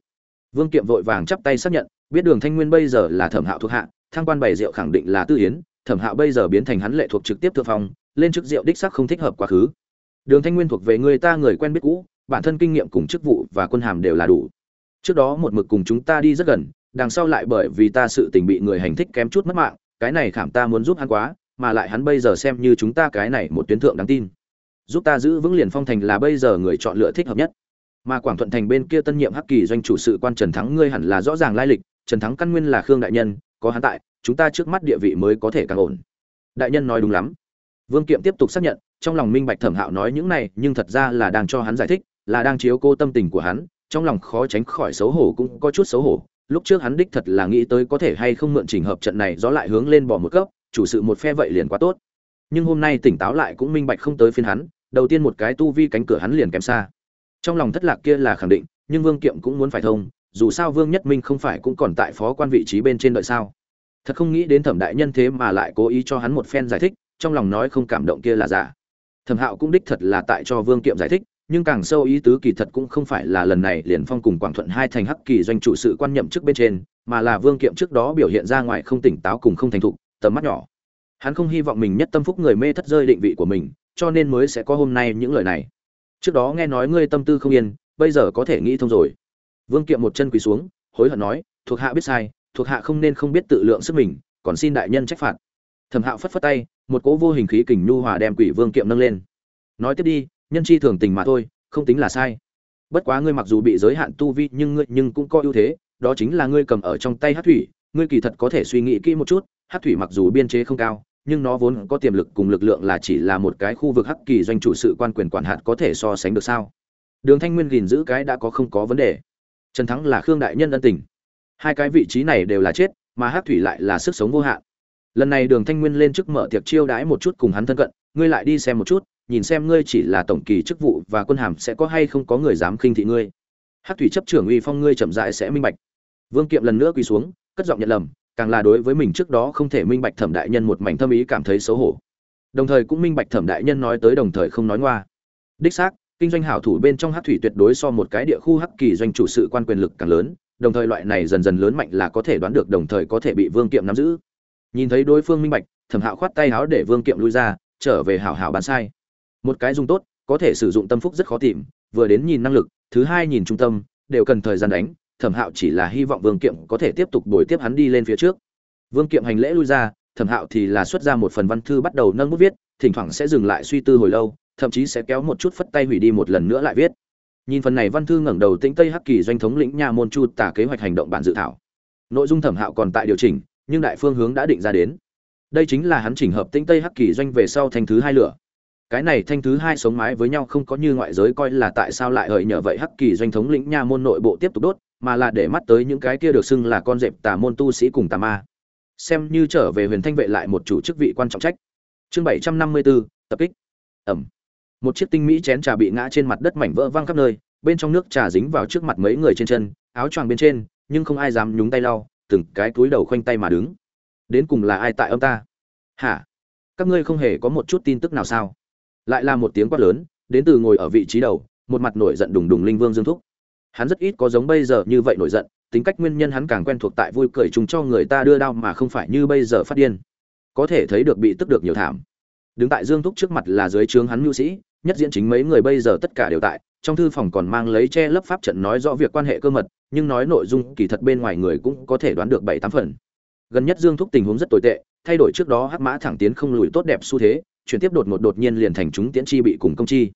Vương kiệm vội vàng chắp tay xác nhận, biết đường thanh nguyên bây giờ là thẩm hạo thuộc hạ thang quan bày rượu khẳng định là tư yến, thẩm hạo bây giờ biến thành hắn lệ thuộc trực tiếp thượng phong, lên chức rượu đích sắc không thích hợp quá khứ. Đường thanh nguyên thuộc về người ta người quen biết cũ, bản thân kinh nghiệm cùng chức vụ và quân hàm đều là đủ. Trước đó một mực cùng chúng ta đi rất gần, đằng sau lại bởi vì ta sự tình bị người hành thích kém chút mất mạng, cái này khảm ta muốn giúp hắn quá, mà lại hắn bây giờ xem như chúng ta cái này một tuyến thượng đáng tin. Giúp ta giữ vững liền phong thành là bây giờ người chọn lựa thích hợp nhất. Mà quảng thuận thành bên kia tân nhiệm hắc kỳ doanh chủ sự quan trần thắng ngươi hẳn là rõ ràng lai lịch, trần thắng căn nguyên là khương đại nhân có hắn tại, chúng ta trước mắt địa vị mới có thể càng ổn. Đại nhân nói đúng lắm. Vương kiệm tiếp tục xác nhận, trong lòng minh bạch thẩm hạo nói những này, nhưng thật ra là đang cho hắn giải thích, là đang chiếu cô tâm tình của hắn, trong lòng khó tránh khỏi xấu hổ cũng có chút xấu hổ. Lúc trước hắn đích thật là nghĩ tới có thể hay không mượn trình hợp trận này gió lại hướng lên bỏ một cấp, chủ sự một phe vậy liền quá tốt. Nhưng hôm nay tỉnh táo lại cũng minh bạch không tới phiên hắn, đầu tiên một cái tu vi cánh cửa hắn liền kém xa. Trong lòng thất lạc kia là khẳng định, nhưng vương kiệm cũng muốn phải thông dù sao vương nhất minh không phải cũng còn tại phó quan vị trí bên trên đợi sao? Thật không nghĩ đến thẩm đại nhân thế mà lại cố ý cho hắn một phen giải thích, trong lòng nói không cảm động kia là giả. Thẩm hạo cũng đích thật là tại cho vương kiệm giải thích, nhưng càng sâu ý tứ kỳ thật cũng không phải là lần này liền phong cùng quảng thuận hai thành hắc kỳ doanh trụ sự quan nhậm trước bên trên, mà là vương kiệm trước đó biểu hiện ra ngoài không tỉnh táo cùng không thành thục, tầm mắt nhỏ. Hắn không hy vọng mình nhất tâm phúc người mê thất rơi định vị của mình, cho nên mới sẽ có hôm nay những lời này. Trước đó nghe nói ngươi tâm tư không yên, bây giờ có thể nghĩ thông rồi vương kiệm một chân quỳ xuống, hối hận nói, thuộc hạ biết sai, thuộc hạ không nên không biết tự lượng sức mình, còn xin đại nhân trách phạt. Thẩm hạo phất phất tay, một cỗ vô hình khí kình nhu hòa đem quỷ vương kiệm nâng lên. Nói tiếp đi, nhân chi thường tình mà thôi, không tính là sai. Bất quá ngươi mặc dù bị giới hạn tu vi, nhưng ngươi, nhưng cũng có ưu thế, đó chính là ngươi cầm ở trong tay hắc thủy, ngươi kỳ thật có thể suy nghĩ kỹ một chút, Hắc thủy mặc dù biên chế không cao, nhưng nó vốn có tiềm lực cùng lực lượng là chỉ là một cái khu vực hắc kỳ doanh chủ sự quan quyền quản hạt có thể so sánh được sao? Đường thanh nguyên gìn giữ cái đã có không có vấn đề trần thắng là khương đại nhân ân tình. Hai cái vị trí này đều là chết, mà hát thủy lại là sức sống vô hạn. Lần này đường thanh nguyên lên chức mở tiệc chiêu đãi một chút cùng hắn thân cận, ngươi lại đi xem một chút, nhìn xem ngươi chỉ là tổng kỳ chức vụ và quân hàm sẽ có hay không có người dám khinh thị ngươi. Hát thủy chấp trưởng uy phong ngươi chậm dại sẽ minh bạch. Vương kiệm lần nữa quỳ xuống, cất giọng nhận lầm, càng là đối với mình trước đó không thể minh bạch thẩm đại nhân một mảnh thâm ý cảm thấy xấu hổ. Đồng thời cũng minh bạch thẩm đại nhân nói tới đồng thời không nói ngoa. Đích xác kinh doanh hảo thủ bên trong hát thủy tuyệt đối so một cái địa khu hắc kỳ doanh chủ sự quan quyền lực càng lớn, đồng thời loại này dần dần lớn mạnh là có thể đoán được đồng thời có thể bị vương kiệm nắm giữ. Nhìn thấy đối phương minh bạch, thẩm hạo khoát tay háo để vương kiệm lui ra, trở về hảo hảo bán sai. Một cái dùng tốt, có thể sử dụng tâm phúc rất khó tìm, vừa đến nhìn năng lực, thứ hai nhìn trung tâm, đều cần thời gian đánh, thẩm hạo chỉ là hy vọng vương kiệm có thể tiếp tục đổi tiếp hắn đi lên phía trước. Vương kiệm hành lễ lui ra, thẩm hạo thì là xuất ra một phần văn thư bắt đầu nâng bút viết, thỉnh thoảng sẽ dừng lại suy tư hồi lâu thậm chí sẽ kéo một chút phất tay hủy đi một lần nữa lại viết. Nhìn phần này văn thư ngẩng đầu tĩnh tây hắc kỳ doanh thống lĩnh nhà môn chu tả kế hoạch hành động bản dự thảo. Nội dung thẩm hạo còn tại điều chỉnh, nhưng đại phương hướng đã định ra đến. Đây chính là hắn chỉnh hợp tĩnh tây hắc kỳ doanh về sau thanh thứ hai lửa. Cái này thanh thứ hai sống mái với nhau không có như ngoại giới coi là tại sao lại hợi nhờ vậy hắc kỳ doanh thống lĩnh nha môn nội bộ tiếp tục đốt, mà là để mắt tới những cái kia được xưng là con dẹp tà môn tu sĩ cùng tà ma. Xem như trở về huyền thanh vệ lại một chủ chức vị quan trọng trách. Chương bảy trăm năm mươi bốn, tập kích. Ẩm một chiếc tinh mỹ chén trà bị ngã trên mặt đất mảnh vỡ văng khắp nơi, bên trong nước trà dính vào trước mặt mấy người trên chân, áo choàng bên trên, nhưng không ai dám nhúng tay lau, từng cái túi đầu khoanh tay mà đứng. Đến cùng là ai tại ông ta? Hả? Các ngươi không hề có một chút tin tức nào sao? Lại là một tiếng quát lớn, đến từ ngồi ở vị trí đầu, một mặt nổi giận đùng đùng linh vương dương thúc. Hắn rất ít có giống bây giờ như vậy nổi giận, tính cách nguyên nhân hắn càng quen thuộc tại vui cười chúng cho người ta đưa đau mà không phải như bây giờ phát điên. Có thể thấy được bị tức được nhiều thảm đứng tại dương thúc trước mặt là dưới trướng hắn mưu sĩ, nhất diễn chính mấy người bây giờ tất cả đều tại, trong thư phòng còn mang lấy che lấp pháp trận nói rõ việc quan hệ cơ mật, nhưng nói nội dung kỳ thật bên ngoài người cũng có thể đoán được bảy tám phần. Gần nhất dương thúc tình huống rất tồi tệ, thay đổi trước đó hắc mã thẳng tiến không lùi tốt đẹp xu thế, chuyển tiếp đột ngột đột nhiên liền thành chúng tiễn chi bị cùng công chi.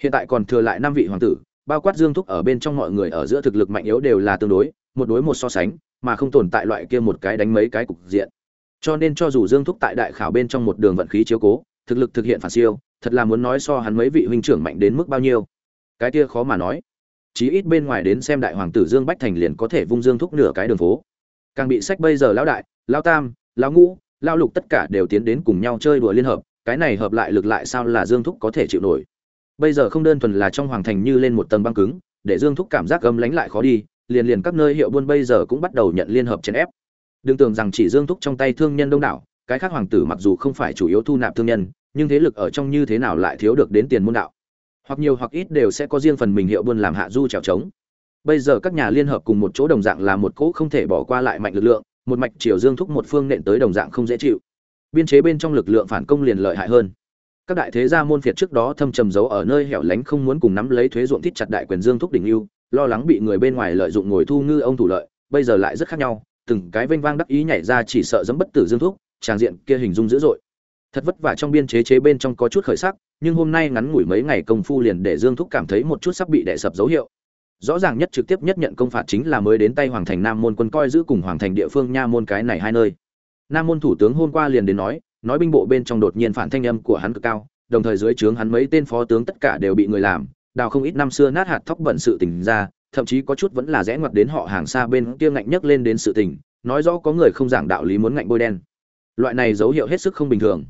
Hiện tại còn thừa lại năm vị hoàng tử, bao quát dương thúc ở bên trong mọi người ở giữa thực lực mạnh yếu đều là tương đối, một đối một so sánh, mà không tồn tại loại kia một cái đánh mấy cái cục diện. Cho nên cho dù dương thúc tại đại khảo bên trong một đường vận khí chiếu cố thực lực thực hiện phản siêu, thật là muốn nói so hắn mấy vị huynh trưởng mạnh đến mức bao nhiêu. Cái kia khó mà nói. Chí ít bên ngoài đến xem đại hoàng tử dương bách thành liền có thể vung dương thúc nửa cái đường phố. Càng bị sách bây giờ lão đại, lão tam, lão ngũ, lão lục tất cả đều tiến đến cùng nhau chơi đùa liên hợp, cái này hợp lại lực lại sao là dương thúc có thể chịu nổi. Bây giờ không đơn thuần là trong hoàng thành như lên một tầng băng cứng, để dương thúc cảm giác gấm lánh lại khó đi, liền liền các nơi hiệu buôn bây giờ cũng bắt đầu nhận liên hợp chèn ép. Đừng tưởng rằng chỉ dương thúc trong tay thương nhân đông đảo, cái khác hoàng tử mặc dù không phải chủ yếu thu nạp thương nhân nhưng thế lực ở trong như thế nào lại thiếu được đến tiền môn đạo? Hoặc nhiều hoặc ít đều sẽ có riêng phần mình hiệu buôn làm hạ du trèo trống. Bây giờ các nhà liên hợp cùng một chỗ đồng dạng là một cỗ không thể bỏ qua lại mạnh lực lượng, một mạch triều dương thúc một phương nện tới đồng dạng không dễ chịu. Biên chế bên trong lực lượng phản công liền lợi hại hơn. Các đại thế gia môn phiệt trước đó thâm trầm giấu ở nơi hẻo lánh không muốn cùng nắm lấy thuế ruộng thít chặt đại quyền dương thúc đỉnh lưu lo lắng bị người bên ngoài lợi dụng ngồi thu ngư ông thủ lợi, bây giờ lại rất khác nhau, từng cái vênh vang đắc ý nhảy ra chỉ sợ dẫm bất tử dương thúc tràng diện kia hình dung dữ dội thật vất vả trong biên chế chế bên trong có chút khởi sắc, nhưng hôm nay ngắn ngủi mấy ngày công phu liền để dương thúc cảm thấy một chút sắp bị đè sập dấu hiệu. Rõ ràng nhất trực tiếp nhất nhận công phạt chính là mới đến tay hoàng thành nam môn quân coi giữ cùng hoàng thành địa phương nha môn cái này hai nơi. Nam môn thủ tướng hôm qua liền đến nói nói binh bộ bên trong đột nhiên phản thanh âm của hắn cực cao, đồng thời dưới trướng hắn mấy tên phó tướng tất cả đều bị người làm, đào không ít năm xưa nát hạt thóc bận sự tình ra, thậm chí có chút vẫn là rẽ ngoặt đến họ hàng xa bên kia ngạnh nhất lên đến sự tình, nói rõ có người không giảng đạo lý muốn ngạnh bôi đen. Loại này dấu hiệu hết sức không bình thường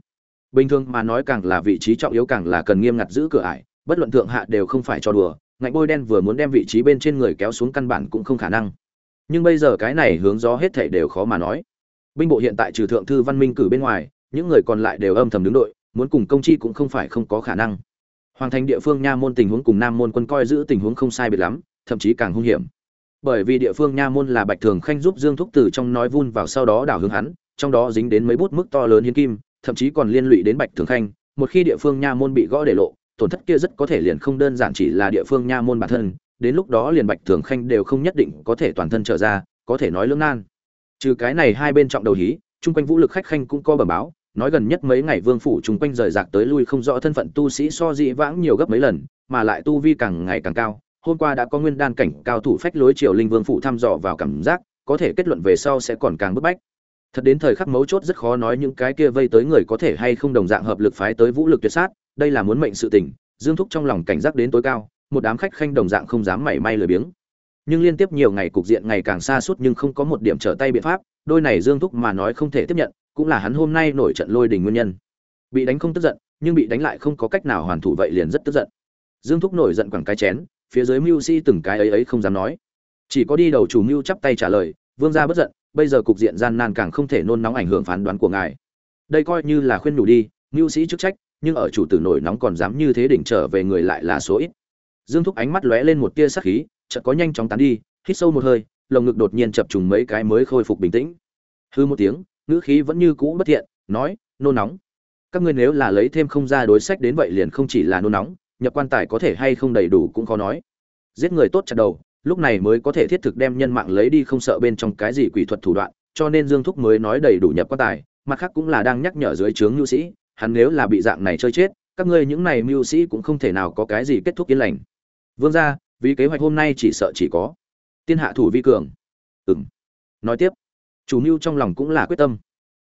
bình thường mà nói càng là vị trí trọng yếu càng là cần nghiêm ngặt giữ cửa ải, bất luận thượng hạ đều không phải cho đùa, ngạnh bôi đen vừa muốn đem vị trí bên trên người kéo xuống căn bản cũng không khả năng. Nhưng bây giờ cái này hướng gió hết thảy đều khó mà nói. Binh bộ hiện tại trừ thượng thư văn minh cử bên ngoài, những người còn lại đều âm thầm đứng đội, muốn cùng công chi cũng không phải không có khả năng. Hoàng thành địa phương nha môn tình huống cùng nam môn quân coi giữ tình huống không sai biệt lắm, thậm chí càng hung hiểm. Bởi vì địa phương nha môn là bạch thường khanh giúp dương thúc từ trong nói vun vào sau đó đảo hướng hắn, trong đó dính đến mấy bút mức to lớn hiến kim thậm chí còn liên lụy đến bạch thường khanh, một khi địa phương nha môn bị gõ để lộ, tổn thất kia rất có thể liền không đơn giản chỉ là địa phương nha môn bản thân, đến lúc đó liền bạch thường khanh đều không nhất định có thể toàn thân trở ra, có thể nói lưỡng nan. Trừ cái này hai bên trọng đầu hí, chung quanh vũ lực khách khanh cũng có bẩm báo, nói gần nhất mấy ngày vương phủ chung quanh rời rạc tới lui không rõ thân phận tu sĩ so dị vãng nhiều gấp mấy lần, mà lại tu vi càng ngày càng cao. Hôm qua đã có nguyên đan cảnh cao thủ phách lối triều linh vương phủ thăm dò vào cảm giác, có thể kết luận về sau sẽ còn càng bức bách thật đến thời khắc mấu chốt rất khó nói những cái kia vây tới người có thể hay không đồng dạng hợp lực phái tới vũ lực tuyệt sát, đây là muốn mệnh sự tình, dương thúc trong lòng cảnh giác đến tối cao, một đám khách khanh đồng dạng không dám mảy may lười biếng. Nhưng liên tiếp nhiều ngày cục diện ngày càng xa suốt nhưng không có một điểm trở tay biện pháp, đôi này dương thúc mà nói không thể tiếp nhận, cũng là hắn hôm nay nổi trận lôi đình nguyên nhân. Bị đánh không tức giận, nhưng bị đánh lại không có cách nào hoàn thủ vậy liền rất tức giận. Dương thúc nổi giận quẳng cái chén, phía dưới mưu si từng cái ấy ấy không dám nói. Chỉ có đi đầu chủ mưu chắp tay trả lời, vương gia bất giận bây giờ cục diện gian nan càng không thể nôn nóng ảnh hưởng phán đoán của ngài. Đây coi như là khuyên nhủ đi mưu sĩ chức trách, nhưng ở chủ tử nổi nóng còn dám như thế đỉnh trở về người lại là số ít. Dương thúc ánh mắt lóe lên một tia sắc khí, chợt có nhanh chóng tán đi, hít sâu một hơi, lồng ngực đột nhiên chập trùng mấy cái mới khôi phục bình tĩnh. Hư một tiếng, ngữ khí vẫn như cũ bất thiện, nói, nôn nóng. Các ngươi nếu là lấy thêm không ra đối sách đến vậy liền không chỉ là nôn nóng, nhập quan tài có thể hay không đầy đủ cũng khó nói. Giết người tốt chặt đầu lúc này mới có thể thiết thực đem nhân mạng lấy đi không sợ bên trong cái gì quỷ thuật thủ đoạn, cho nên dương thúc mới nói đầy đủ nhập quan tài, mặt khác cũng là đang nhắc nhở dưới trướng nhu sĩ, hắn nếu là bị dạng này chơi chết, các ngươi những này mưu sĩ cũng không thể nào có cái gì kết thúc yên lành. Vương gia, vì kế hoạch hôm nay chỉ sợ chỉ có tiên hạ thủ vi cường. Ừng nói tiếp, chủ mưu trong lòng cũng là quyết tâm.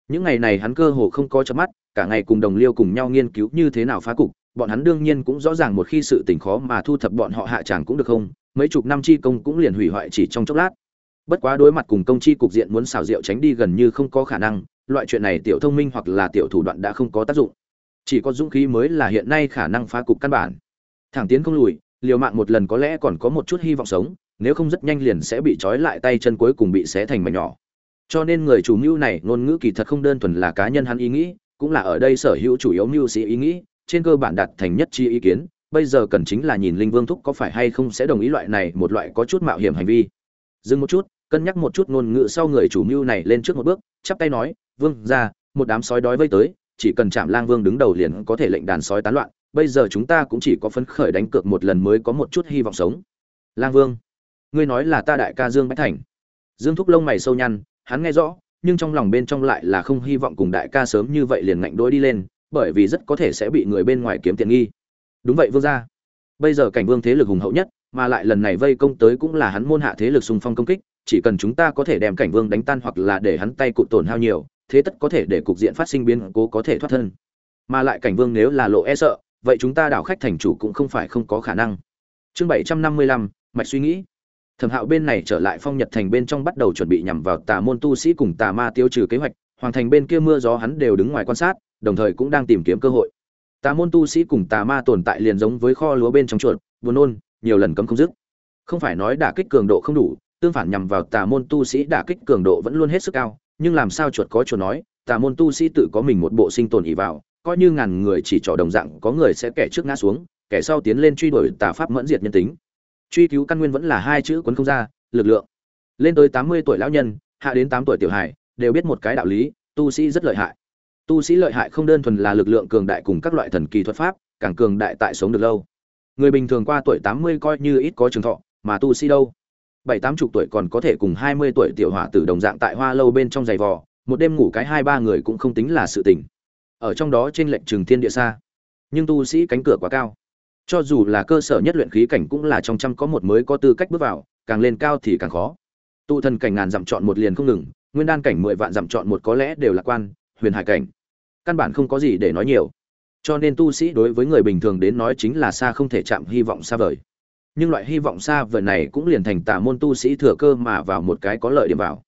Những ngày này hắn cơ hồ không có chớp mắt, cả ngày cùng đồng liêu cùng nhau nghiên cứu như thế nào phá cục bọn hắn đương nhiên cũng rõ ràng một khi sự tình khó mà thu thập bọn họ hạ tràng cũng được không, mấy chục năm chi công cũng liền hủy hoại chỉ trong chốc lát. Bất quá đối mặt cùng công chi cục diện muốn xảo diệu tránh đi gần như không có khả năng, loại chuyện này tiểu thông minh hoặc là tiểu thủ đoạn đã không có tác dụng. Chỉ có dũng khí mới là hiện nay khả năng phá cục căn bản. Thẳng tiến không lùi, liều mạng một lần có lẽ còn có một chút hy vọng sống, nếu không rất nhanh liền sẽ bị trói lại tay chân cuối cùng bị xé thành mảnh nhỏ. Cho nên người chủ mưu này, ngôn ngữ kỳ thật không đơn thuần là cá nhân hắn ý nghĩ, cũng là ở đây sở hữu chủ yếu mưu sĩ ý nghĩ trên cơ bản đặt thành nhất chi ý kiến, bây giờ cần chính là nhìn linh vương thúc có phải hay không sẽ đồng ý loại này một loại có chút mạo hiểm hành vi. Dừng một chút, cân nhắc một chút ngôn ngữ sau người chủ mưu này lên trước một bước, chắp tay nói, vương ra một đám sói đói vây tới, chỉ cần chạm lang vương đứng đầu liền có thể lệnh đàn sói tán loạn, bây giờ chúng ta cũng chỉ có phấn khởi đánh cược một lần mới có một chút hy vọng sống. Lang vương, ngươi nói là ta đại ca dương bách thành. Dương thúc lông mày sâu nhăn, hắn nghe rõ, nhưng trong lòng bên trong lại là không hy vọng cùng đại ca sớm như vậy liền ngạnh đối đi lên bởi vì rất có thể sẽ bị người bên ngoài kiếm tiện nghi. Đúng vậy, vương gia. Bây giờ cảnh vương thế lực hùng hậu nhất, mà lại lần này vây công tới cũng là hắn môn hạ thế lực xung phong công kích, chỉ cần chúng ta có thể đem cảnh vương đánh tan hoặc là để hắn tay cụt tổn hao nhiều, thế tất có thể để cục diện phát sinh biến cố có thể thoát thân. Mà lại cảnh vương nếu là lộ e sợ, vậy chúng ta đảo khách thành chủ cũng không phải không có khả năng. Chương bảy trăm năm mươi lăm, mạch suy nghĩ. Thẩm hạo bên này trở lại phong nhật thành bên trong bắt đầu chuẩn bị nhằm vào tà môn tu sĩ cùng tà ma tiêu trừ kế hoạch, hoàng thành bên kia mưa gió hắn đều đứng ngoài quan sát đồng thời cũng đang tìm kiếm cơ hội. Tà môn tu sĩ cùng tà ma tồn tại liền giống với kho lúa bên trong chuột, buồn nôn, nhiều lần cấm không dứt. Không phải nói đả kích cường độ không đủ, tương phản nhằm vào tà môn tu sĩ đả kích cường độ vẫn luôn hết sức cao, nhưng làm sao chuột có chuột nói, tà môn tu sĩ tự có mình một bộ sinh tồn ỉ vào, coi như ngàn người chỉ trỏ đồng dạng, có người sẽ kẻ trước ngã xuống, kẻ sau tiến lên truy đuổi tà pháp mẫn diệt nhân tính. Truy cứu căn nguyên vẫn là hai chữ quấn không ra, lực lượng. Lên tới tám mươi tuổi lão nhân, hạ đến tám tuổi tiểu hài, đều biết một cái đạo lý, tu sĩ rất lợi hại tu sĩ lợi hại không đơn thuần là lực lượng cường đại cùng các loại thần kỳ thuật pháp, càng cường đại tại sống được lâu. Người bình thường qua tuổi tám mươi coi như ít có trường thọ, mà tu sĩ đâu? Bảy, tám chục tuổi còn có thể cùng hai mươi tuổi tiểu hỏa tử đồng dạng tại hoa lâu bên trong giày vò, một đêm ngủ cái hai ba người cũng không tính là sự tình. Ở trong đó trên lệnh trường thiên địa xa. Nhưng tu sĩ cánh cửa quá cao. Cho dù là cơ sở nhất luyện khí cảnh cũng là trong trăm có một mới có tư cách bước vào, càng lên cao thì càng khó. Tụ thần cảnh ngàn dặm chọn một liền không ngừng, nguyên đan cảnh mười vạn dặm chọn một có lẽ đều lạc quan huyền hải cảnh. Căn bản không có gì để nói nhiều. Cho nên tu sĩ đối với người bình thường đến nói chính là xa không thể chạm hy vọng xa vời. Nhưng loại hy vọng xa vời này cũng liền thành tả môn tu sĩ thừa cơ mà vào một cái có lợi điểm vào.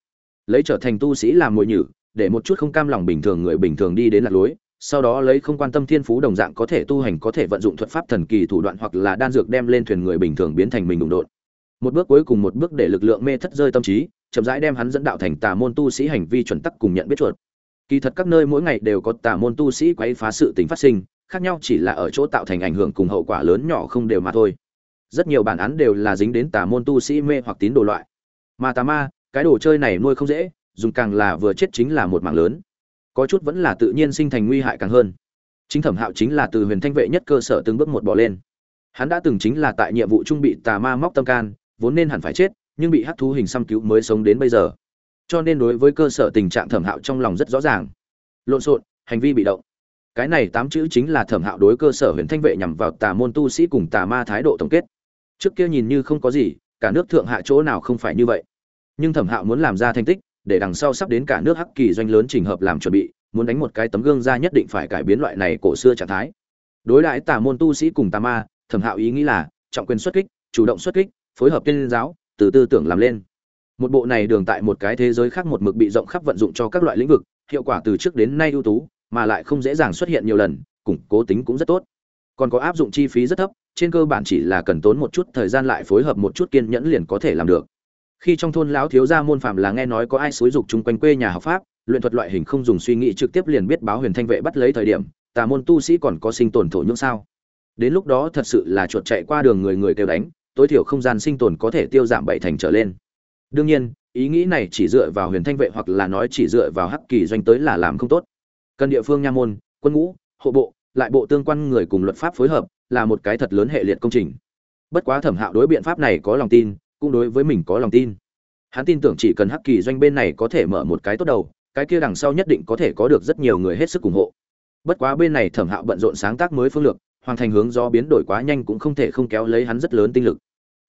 Lấy trở thành tu sĩ làm mồi nhử, để một chút không cam lòng bình thường người bình thường đi đến lạc lối, sau đó lấy không quan tâm thiên phú đồng dạng có thể tu hành có thể vận dụng thuật pháp thần kỳ thủ đoạn hoặc là đan dược đem lên thuyền người bình thường biến thành mình đụng đột một bước cuối cùng một bước để lực lượng mê thất rơi tâm trí, chậm rãi đem hắn dẫn đạo thành tà môn tu sĩ hành vi chuẩn tắc cùng nhận biết chuột kỳ thật các nơi mỗi ngày đều có tà môn tu sĩ quấy phá sự tình phát sinh, khác nhau chỉ là ở chỗ tạo thành ảnh hưởng cùng hậu quả lớn nhỏ không đều mà thôi. Rất nhiều bản án đều là dính đến tà môn tu sĩ mê hoặc tín đồ loại. Mà tà ma, cái đồ chơi này nuôi không dễ, dùng càng là vừa chết chính là một mạng lớn. Có chút vẫn là tự nhiên sinh thành nguy hại càng hơn. Chính thẩm hạo chính là từ huyền thanh vệ nhất cơ sở từng bước một bỏ lên. Hắn đã từng chính là tại nhiệm vụ trung bị tà ma móc tâm can, vốn nên hẳn phải chết, nhưng bị hắc thú hình xăm cứu mới sống đến bây giờ cho nên đối với cơ sở tình trạng thẩm hạo trong lòng rất rõ ràng. Lộn xộn, hành vi bị động. Cái này tám chữ chính là thẩm hạo đối cơ sở huyền thanh vệ nhằm vào tà môn tu sĩ cùng tà ma thái độ tổng kết. Trước kia nhìn như không có gì, cả nước thượng hạ chỗ nào không phải như vậy. Nhưng thẩm hạo muốn làm ra thành tích, để đằng sau sắp đến cả nước hắc kỳ doanh lớn trình hợp làm chuẩn bị, muốn đánh một cái tấm gương ra nhất định phải cải biến loại này cổ xưa trạng thái. Đối đãi tà môn tu sĩ cùng tà ma, thẩm hạo ý nghĩ là, trọng quyền xuất kích, chủ động xuất kích, phối hợp tiên giáo, từ tư tưởng làm lên một bộ này đường tại một cái thế giới khác một mực bị rộng khắp vận dụng cho các loại lĩnh vực, hiệu quả từ trước đến nay ưu tú, mà lại không dễ dàng xuất hiện nhiều lần, củng cố tính cũng rất tốt. Còn có áp dụng chi phí rất thấp, trên cơ bản chỉ là cần tốn một chút thời gian lại phối hợp một chút kiên nhẫn liền có thể làm được. Khi trong thôn lão thiếu gia môn phạm là nghe nói có ai xúi dục chung quanh quê nhà học pháp, luyện thuật loại hình không dùng suy nghĩ trực tiếp liền biết báo huyền thanh vệ bắt lấy thời điểm, tà môn tu sĩ còn có sinh tồn thổ nhưỡng sao? Đến lúc đó thật sự là chuột chạy qua đường người người kêu đánh, tối thiểu không gian sinh tồn có thể tiêu giảm bảy thành trở lên đương nhiên, ý nghĩ này chỉ dựa vào huyền thanh vệ hoặc là nói chỉ dựa vào hắc kỳ doanh tới là làm không tốt. Cần địa phương nha môn, quân ngũ, hộ bộ, lại bộ tương quan người cùng luật pháp phối hợp, là một cái thật lớn hệ liệt công trình. Bất quá thẩm hạo đối biện pháp này có lòng tin, cũng đối với mình có lòng tin. Hắn tin tưởng chỉ cần hắc kỳ doanh bên này có thể mở một cái tốt đầu, cái kia đằng sau nhất định có thể có được rất nhiều người hết sức ủng hộ. Bất quá bên này thẩm hạo bận rộn sáng tác mới phương lược, hoàn thành hướng do biến đổi quá nhanh cũng không thể không kéo lấy hắn rất lớn tinh lực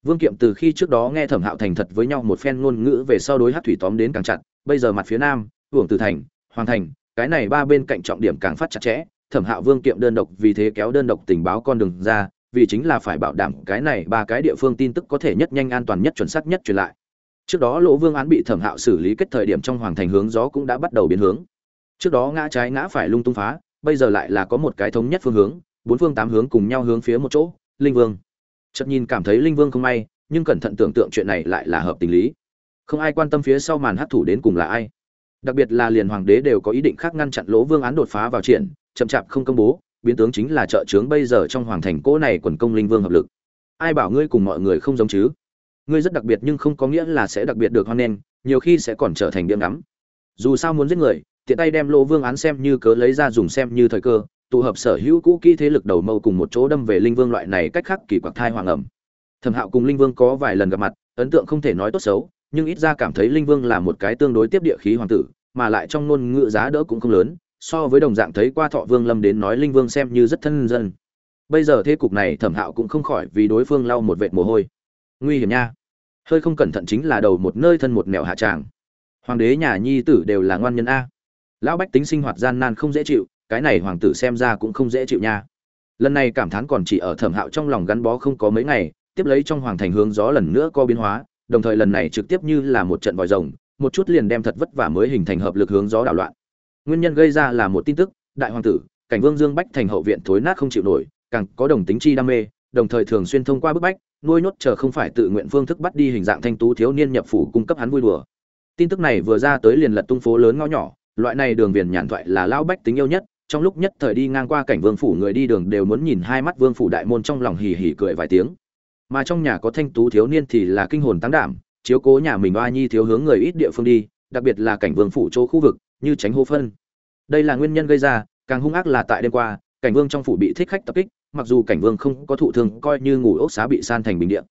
vương kiệm từ khi trước đó nghe thẩm hạo thành thật với nhau một phen ngôn ngữ về sau đối Hắc thủy tóm đến càng chặt, bây giờ mặt phía nam hưởng từ thành, hoàng thành, cái này ba bên cạnh trọng điểm càng phát chặt chẽ. Thẩm hạo vương kiệm đơn độc vì thế kéo đơn độc tình báo con đường ra, vì chính là phải bảo đảm cái này ba cái địa phương tin tức có thể nhất nhanh an toàn nhất chuẩn xác nhất truyền lại. Trước đó lỗ vương án bị thẩm hạo xử lý kết thời điểm trong hoàng thành hướng gió cũng đã bắt đầu biến hướng. Trước đó ngã trái ngã phải lung tung phá, bây giờ lại là có một cái thống nhất phương hướng, bốn phương tám hướng cùng nhau hướng phía một chỗ, linh vương chợt nhìn cảm thấy linh vương không may, nhưng cẩn thận tưởng tượng chuyện này lại là hợp tình lý. Không ai quan tâm phía sau màn hấp thủ đến cùng là ai. Đặc biệt là liền hoàng đế đều có ý định khác ngăn chặn lỗ vương án đột phá vào triển, chậm chạp không công bố, biến tướng chính là trợ trướng bây giờ trong hoàng thành cỗ này quần công linh vương hợp lực. Ai bảo ngươi cùng mọi người không giống chứ? Ngươi rất đặc biệt nhưng không có nghĩa là sẽ đặc biệt được hoan nghênh, nhiều khi sẽ còn trở thành điểm ngắm. Dù sao muốn giết người, tiện tay đem lỗ vương án xem như cớ lấy ra dùng xem như thời cơ tụ hợp sở hữu cũ kỹ thế lực đầu mâu cùng một chỗ đâm về linh vương loại này cách khác kỳ quặc thai hoàng ẩm. Thẩm hạo cùng linh vương có vài lần gặp mặt, ấn tượng không thể nói tốt xấu, nhưng ít ra cảm thấy linh vương là một cái tương đối tiếp địa khí hoàng tử, mà lại trong ngôn ngữ giá đỡ cũng không lớn, so với đồng dạng thấy qua thọ vương lâm đến nói linh vương xem như rất thân dân. Bây giờ thế cục này thẩm hạo cũng không khỏi vì đối phương lau một vệt mồ hôi. Nguy hiểm nha. Hơi không cẩn thận chính là đầu một nơi thân một mẹo hạ tràng. Hoàng đế, nhà nhi tử đều là ngoan nhân a. Lão bách tính sinh hoạt gian nan không dễ chịu cái này hoàng tử xem ra cũng không dễ chịu nha. Lần này cảm thán còn chỉ ở thẩm hạo trong lòng gắn bó không có mấy ngày, tiếp lấy trong hoàng thành hướng gió lần nữa có biến hóa, đồng thời lần này trực tiếp như là một trận vòi rồng, một chút liền đem thật vất vả mới hình thành hợp lực hướng gió đảo loạn. Nguyên nhân gây ra là một tin tức, đại hoàng tử, cảnh vương dương bách thành hậu viện thối nát không chịu nổi, càng có đồng tính chi đam mê, đồng thời thường xuyên thông qua bức bách, nuôi nhốt chờ không phải tự nguyện phương thức bắt đi hình dạng thanh tú thiếu niên nhập phủ cung cấp hắn vui đùa. Tin tức này vừa ra tới liền lật tung phố lớn ngõ nhỏ, loại này đường viền nhàn thoại là lão bách tính yêu nhất trong lúc nhất thời đi ngang qua cảnh vương phủ người đi đường đều muốn nhìn hai mắt vương phủ đại môn trong lòng hì hì cười vài tiếng. Mà trong nhà có thanh tú thiếu niên thì là kinh hồn tăng đảm, chiếu cố nhà mình oa nhi thiếu hướng người ít địa phương đi, đặc biệt là cảnh vương phủ chỗ khu vực, như tránh hô phân. Đây là nguyên nhân gây ra, càng hung ác là tại đêm qua, cảnh vương trong phủ bị thích khách tập kích, mặc dù cảnh vương không có thụ thương, coi như ngủ ốc xá bị san thành bình điện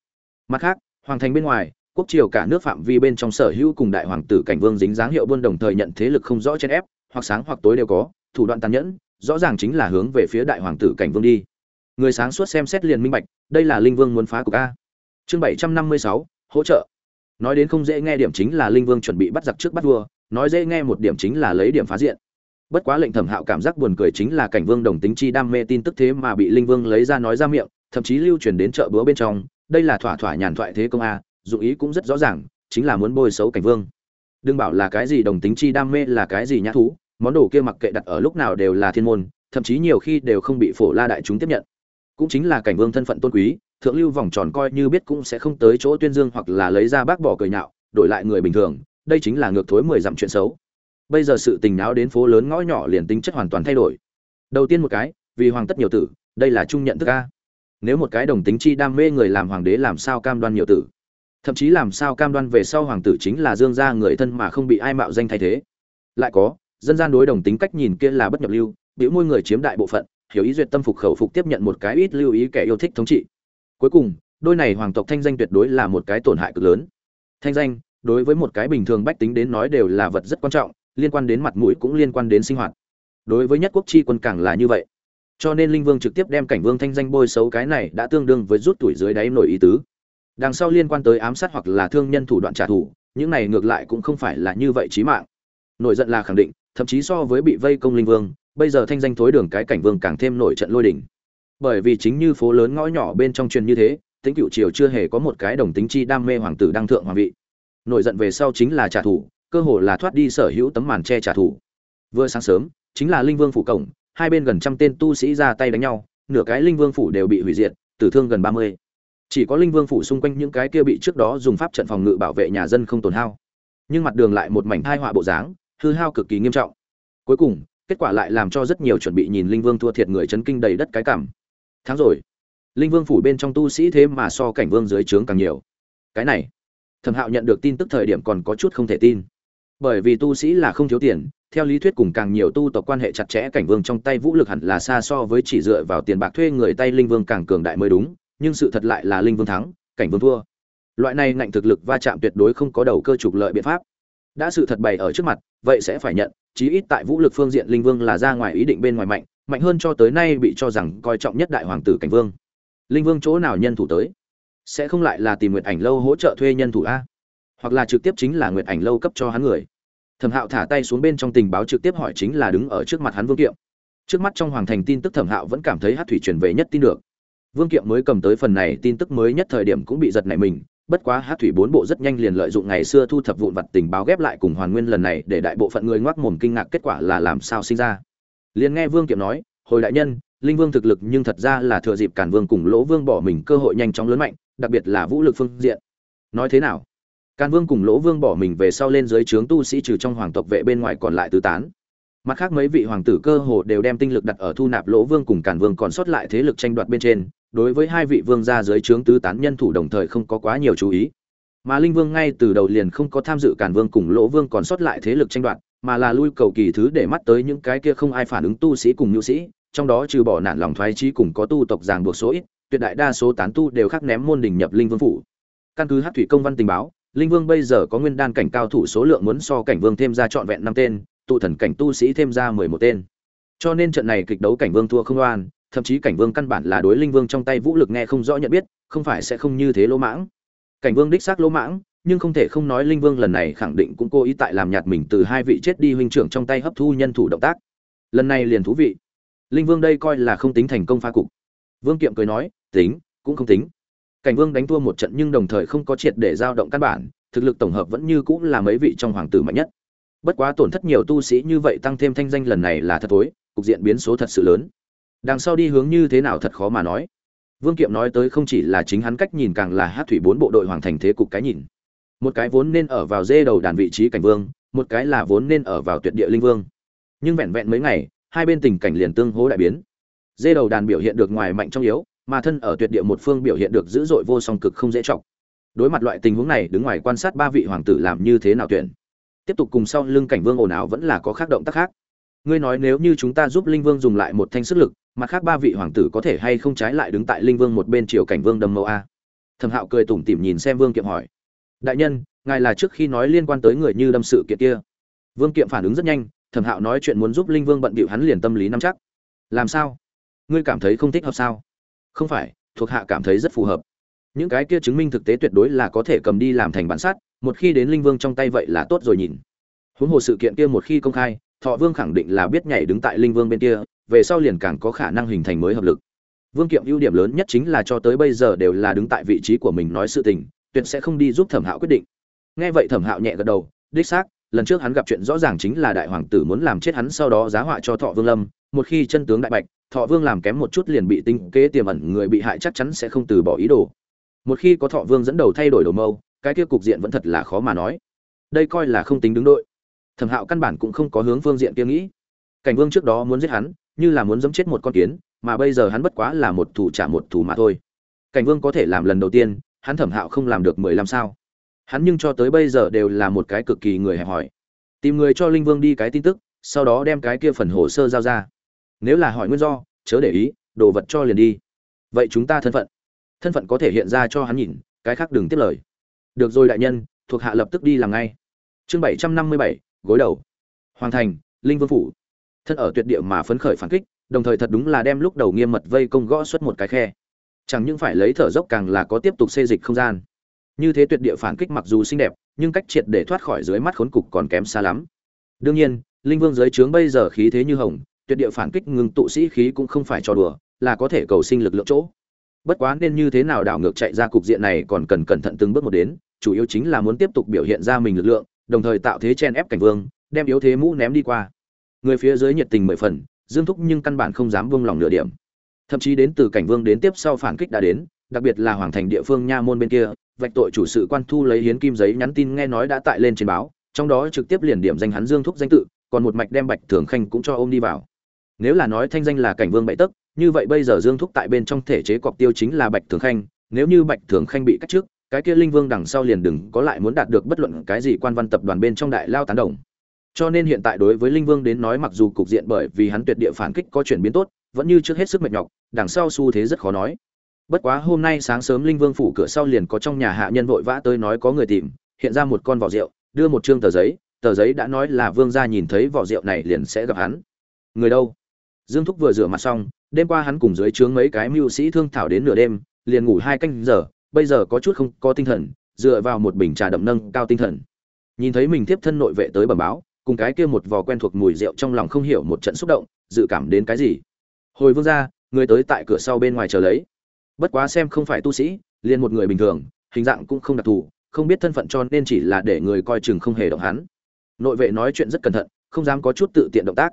mặt khác, hoàng thành bên ngoài, quốc triều cả nước phạm vi bên trong sở hữu cùng đại hoàng tử cảnh vương dính dáng hiệu buôn đồng thời nhận thế lực không rõ chen ép, hoặc sáng hoặc tối đều có thủ đoạn tàn nhẫn, rõ ràng chính là hướng về phía đại hoàng tử cảnh vương đi. Người sáng suốt xem xét liền minh bạch, đây là linh vương muốn phá cục a. Chương bảy trăm năm mươi sáu, hỗ trợ. Nói đến không dễ nghe điểm chính là linh vương chuẩn bị bắt giặc trước bắt vua, nói dễ nghe một điểm chính là lấy điểm phá diện. Bất quá lệnh thẩm hạo cảm giác buồn cười chính là cảnh vương đồng tính chi đam mê tin tức thế mà bị linh vương lấy ra nói ra miệng, thậm chí lưu truyền đến chợ búa bên trong, đây là thỏa thỏa nhàn thoại thế công a, dụng ý cũng rất rõ ràng, chính là muốn bôi xấu cảnh vương. Đừng bảo là cái gì đồng tính chi đam mê là cái gì nhã thú món đồ kia mặc kệ đặt ở lúc nào đều là thiên môn, thậm chí nhiều khi đều không bị phổ la đại chúng tiếp nhận. Cũng chính là cảnh vương thân phận tôn quý, thượng lưu vòng tròn coi như biết cũng sẽ không tới chỗ tuyên dương hoặc là lấy ra bác bỏ cười nhạo, đổi lại người bình thường, đây chính là ngược thối mười dặm chuyện xấu. Bây giờ sự tình náo đến phố lớn ngõ nhỏ liền tính chất hoàn toàn thay đổi. Đầu tiên một cái, vì hoàng tất nhiều tử, đây là trung nhận thức a. Nếu một cái đồng tính chi đam mê người làm hoàng đế làm sao cam đoan nhiều tử? Thậm chí làm sao cam đoan về sau hoàng tử chính là dương gia người thân mà không bị ai mạo danh thay thế? Lại có dân gian đối đồng tính cách nhìn kia là bất nhập lưu, biểu môi người chiếm đại bộ phận, hiểu ý duyệt tâm phục khẩu phục tiếp nhận một cái ít lưu ý kẻ yêu thích thống trị. Cuối cùng, đôi này hoàng tộc thanh danh tuyệt đối là một cái tổn hại cực lớn. Thanh danh, đối với một cái bình thường bách tính đến nói đều là vật rất quan trọng, liên quan đến mặt mũi cũng liên quan đến sinh hoạt. Đối với nhất quốc chi quân càng là như vậy. Cho nên linh vương trực tiếp đem cảnh vương thanh danh bôi xấu cái này đã tương đương với rút tuổi dưới đáy nổi ý tứ. Đằng sau liên quan tới ám sát hoặc là thương nhân thủ đoạn trả thù, những này ngược lại cũng không phải là như vậy chí mạng. Nổi giận là khẳng định thậm chí so với bị vây công linh vương, bây giờ thanh danh thối đường cái cảnh vương càng thêm nổi trận lôi đỉnh bởi vì chính như phố lớn ngõ nhỏ bên trong truyền như thế tính cựu triều chưa hề có một cái đồng tính chi đam mê hoàng tử đăng thượng hoàng vị. Nổi giận về sau chính là trả thù, cơ hồ là thoát đi sở hữu tấm màn che trả thù. Vừa sáng sớm, chính là linh vương phủ cổng, hai bên gần trăm tên tu sĩ ra tay đánh nhau, nửa cái linh vương phủ đều bị hủy diệt, tử thương gần ba mươi. Chỉ có linh vương phủ xung quanh những cái kia bị trước đó dùng pháp trận phòng ngự bảo vệ nhà dân không tổn hao. Nhưng mặt đường lại một mảnh hai họa bộ dáng hư hao cực kỳ nghiêm trọng. Cuối cùng, kết quả lại làm cho rất nhiều chuẩn bị nhìn linh vương thua thiệt người chấn kinh đầy đất cái cảm. Tháng rồi. Linh vương phủ bên trong tu sĩ thế mà so cảnh vương dưới trướng càng nhiều. Cái này, thẩm hạo nhận được tin tức thời điểm còn có chút không thể tin. Bởi vì tu sĩ là không thiếu tiền, theo lý thuyết cùng càng nhiều tu tộc quan hệ chặt chẽ, cảnh vương trong tay vũ lực hẳn là xa so với chỉ dựa vào tiền bạc thuê người tay linh vương càng cường đại mới đúng, nhưng sự thật lại là linh vương thắng, cảnh vương thua. Loại này ngạnh thực lực va chạm tuyệt đối không có đầu cơ trục lợi biện pháp đã sự thật bày ở trước mặt, vậy sẽ phải nhận, chí ít tại vũ lực phương diện linh vương là ra ngoài ý định bên ngoài mạnh mạnh hơn cho tới nay bị cho rằng coi trọng nhất đại hoàng tử cảnh vương. Linh vương chỗ nào nhân thủ tới? Sẽ không lại là tìm nguyện ảnh lâu hỗ trợ thuê nhân thủ a? Hoặc là trực tiếp chính là nguyện ảnh lâu cấp cho hắn người? Thẩm hạo thả tay xuống bên trong tình báo trực tiếp hỏi chính là đứng ở trước mặt hắn vương kiệm. Trước mắt trong hoàng thành tin tức thẩm hạo vẫn cảm thấy hát thủy truyền về nhất tin được. Vương kiệm mới cầm tới phần này tin tức mới nhất thời điểm cũng bị giật nảy mình bất quá hát thủy bốn bộ rất nhanh liền lợi dụng ngày xưa thu thập vụn vặt tình báo ghép lại cùng hoàn nguyên lần này để đại bộ phận người ngoác mồm kinh ngạc kết quả là làm sao sinh ra. Liền nghe vương kiệm nói, hồi đại nhân, linh vương thực lực nhưng thật ra là thừa dịp cản vương cùng lỗ vương bỏ mình cơ hội nhanh chóng lớn mạnh, đặc biệt là vũ lực phương diện. Nói thế nào? Càn vương cùng lỗ vương bỏ mình về sau lên dưới trướng tu sĩ trừ trong hoàng tộc vệ bên ngoài còn lại tứ tán. Mặt khác mấy vị hoàng tử cơ hồ đều đem tinh lực đặt ở thu nạp lỗ vương cùng càn vương còn sót lại thế lực tranh đoạt bên trên đối với hai vị vương gia dưới trướng tứ tán nhân thủ đồng thời không có quá nhiều chú ý. Mà linh vương ngay từ đầu liền không có tham dự càn vương cùng lỗ vương còn sót lại thế lực tranh đoạt, mà là lui cầu kỳ thứ để mắt tới những cái kia không ai phản ứng tu sĩ cùng nhu sĩ, trong đó trừ bỏ nạn lòng thoái trí cùng có tu tộc ràng buộc số ít, tuyệt đại đa số tán tu đều khắc ném môn đình nhập linh vương phủ. Căn cứ hát thủy công văn tình báo, linh vương bây giờ có nguyên đan cảnh cao thủ số lượng muốn so cảnh vương thêm ra trọn vẹn năm tên, tụ thần cảnh tu sĩ thêm ra mười một tên. Cho nên trận này kịch đấu cảnh vương thua không oan thậm chí cảnh vương căn bản là đối linh vương trong tay vũ lực nghe không rõ nhận biết không phải sẽ không như thế lỗ mãng. Cảnh vương đích xác lỗ mãng nhưng không thể không nói linh vương lần này khẳng định cũng cố ý tại làm nhạt mình từ hai vị chết đi huynh trưởng trong tay hấp thu nhân thủ động tác. Lần này liền thú vị. Linh vương đây coi là không tính thành công pha cục. Vương kiệm cười nói tính cũng không tính. Cảnh vương đánh thua một trận nhưng đồng thời không có triệt để giao động căn bản thực lực tổng hợp vẫn như cũng là mấy vị trong hoàng tử mạnh nhất. Bất quá tổn thất nhiều tu sĩ như vậy tăng thêm thanh danh lần này là thật tối, cục diện biến số thật sự lớn đằng sau đi hướng như thế nào thật khó mà nói. Vương kiệm nói tới không chỉ là chính hắn cách nhìn càng là hát thủy bốn bộ đội hoàng thành thế cục cái nhìn. Một cái vốn nên ở vào dê đầu đàn vị trí cảnh vương, một cái là vốn nên ở vào tuyệt địa linh vương. Nhưng vẹn vẹn mấy ngày, hai bên tình cảnh liền tương hố đại biến. Dê đầu đàn biểu hiện được ngoài mạnh trong yếu, mà thân ở tuyệt địa một phương biểu hiện được dữ dội vô song cực không dễ trọng đối mặt loại tình huống này, đứng ngoài quan sát ba vị hoàng tử làm như thế nào tuyển. Tiếp tục cùng sau lưng cảnh vương ồn ào vẫn là có khác động tác khác. Ngươi nói nếu như chúng ta giúp linh vương dùng lại một thanh sức lực mặt khác ba vị hoàng tử có thể hay không trái lại đứng tại linh vương một bên chiều cảnh vương đâm mẫu a? Thẩm hạo cười tủm tỉm nhìn xem vương kiệm hỏi. Đại nhân, ngài là trước khi nói liên quan tới người như đâm sự kiện kia. Vương kiệm phản ứng rất nhanh, thẩm hạo nói chuyện muốn giúp linh vương bận bịu hắn liền tâm lý nắm chắc. Làm sao? Ngươi cảm thấy không thích hợp sao? Không phải, thuộc hạ cảm thấy rất phù hợp. Những cái kia chứng minh thực tế tuyệt đối là có thể cầm đi làm thành bản sát, một khi đến linh vương trong tay vậy là tốt rồi nhìn. Huống hồ sự kiện kia một khi công khai, thọ vương khẳng định là biết nhảy đứng tại linh vương bên kia về sau liền càng có khả năng hình thành mới hợp lực. Vương kiệm ưu điểm lớn nhất chính là cho tới bây giờ đều là đứng tại vị trí của mình nói sự tình, tuyệt sẽ không đi giúp thẩm hạo quyết định. Nghe vậy thẩm hạo nhẹ gật đầu, đích xác, lần trước hắn gặp chuyện rõ ràng chính là đại hoàng tử muốn làm chết hắn sau đó giá họa cho thọ vương lâm, một khi chân tướng đại bạch, thọ vương làm kém một chút liền bị tinh kế tiềm ẩn người bị hại chắc chắn sẽ không từ bỏ ý đồ. Một khi có thọ vương dẫn đầu thay đổi đồ mâu, cái kia cục diện vẫn thật là khó mà nói. Đây coi là không tính đứng đội. Thẩm hạo căn bản cũng không có hướng phương diện kia nghĩ. Cảnh vương trước đó muốn giết hắn như là muốn giẫm chết một con kiến, mà bây giờ hắn bất quá là một thủ trả một thủ mà thôi. Cảnh vương có thể làm lần đầu tiên, hắn thẩm hạo không làm được mười lăm sao. Hắn nhưng cho tới bây giờ đều là một cái cực kỳ người hẹp hỏi tìm người cho linh vương đi cái tin tức, sau đó đem cái kia phần hồ sơ giao ra. Nếu là hỏi nguyên do, chớ để ý, đồ vật cho liền đi. Vậy chúng ta thân phận. Thân phận có thể hiện ra cho hắn nhìn, cái khác đừng tiếp lời. Được rồi đại nhân, thuộc hạ lập tức đi làm ngay. Chương bảy trăm năm mươi bảy, gối đầu. Hoàng thành, linh vương phủ thân ở tuyệt địa mà phấn khởi phản kích, đồng thời thật đúng là đem lúc đầu nghiêm mật vây công gõ xuất một cái khe. Chẳng những phải lấy thở dốc càng là có tiếp tục xê dịch không gian. Như thế tuyệt địa phản kích mặc dù xinh đẹp, nhưng cách triệt để thoát khỏi dưới mắt khốn cục còn kém xa lắm. Đương nhiên, linh vương dưới trướng bây giờ khí thế như hồng, tuyệt địa phản kích ngừng tụ sĩ khí cũng không phải cho đùa, là có thể cầu sinh lực lượng chỗ. Bất quá nên như thế nào đảo ngược chạy ra cục diện này còn cần cẩn thận từng bước một đến, chủ yếu chính là muốn tiếp tục biểu hiện ra mình lực lượng, đồng thời tạo thế chen ép cảnh vương, đem yếu thế mũ ném đi qua người phía dưới nhiệt tình mười phần, dương thúc nhưng căn bản không dám vương lòng nửa điểm. Thậm chí đến từ cảnh vương đến tiếp sau phản kích đã đến, đặc biệt là hoàng thành địa phương nha môn bên kia, vạch tội chủ sự quan thu lấy hiến kim giấy nhắn tin nghe nói đã tại lên trên báo, trong đó trực tiếp liền điểm danh hắn dương thúc danh tự, còn một mạch đem bạch thường khanh cũng cho ôm đi vào. Nếu là nói thanh danh là cảnh vương bậy tấc, như vậy bây giờ dương thúc tại bên trong thể chế cọc tiêu chính là bạch thường khanh, nếu như bạch thường khanh bị cắt trước, cái kia linh vương đằng sau liền đừng có lại muốn đạt được bất luận cái gì quan văn tập đoàn bên trong đại lao tán đồng cho nên hiện tại đối với linh vương đến nói mặc dù cục diện bởi vì hắn tuyệt địa phản kích có chuyển biến tốt, vẫn như trước hết sức mệt nhọc, đằng sau xu thế rất khó nói. Bất quá hôm nay sáng sớm linh vương phủ cửa sau liền có trong nhà hạ nhân vội vã tới nói có người tìm, hiện ra một con vỏ rượu, đưa một trương tờ giấy tờ giấy đã nói là vương gia nhìn thấy vỏ rượu này liền sẽ gặp hắn. Người đâu? Dương thúc vừa rửa mặt xong, đêm qua hắn cùng dưới trướng mấy cái mưu sĩ thương thảo đến nửa đêm, liền ngủ hai canh giờ, bây giờ có chút không có tinh thần, dựa vào một bình trà đậm nâng cao tinh thần. Nhìn thấy mình tiếp thân nội vệ tới bẩm báo cùng cái kia một vò quen thuộc mùi rượu trong lòng không hiểu một trận xúc động, dự cảm đến cái gì. Hồi vương ra người tới tại cửa sau bên ngoài chờ lấy. Bất quá xem không phải tu sĩ, liền một người bình thường, hình dạng cũng không đặc thù, không biết thân phận cho nên chỉ là để người coi chừng không hề động hắn. Nội vệ nói chuyện rất cẩn thận, không dám có chút tự tiện động tác.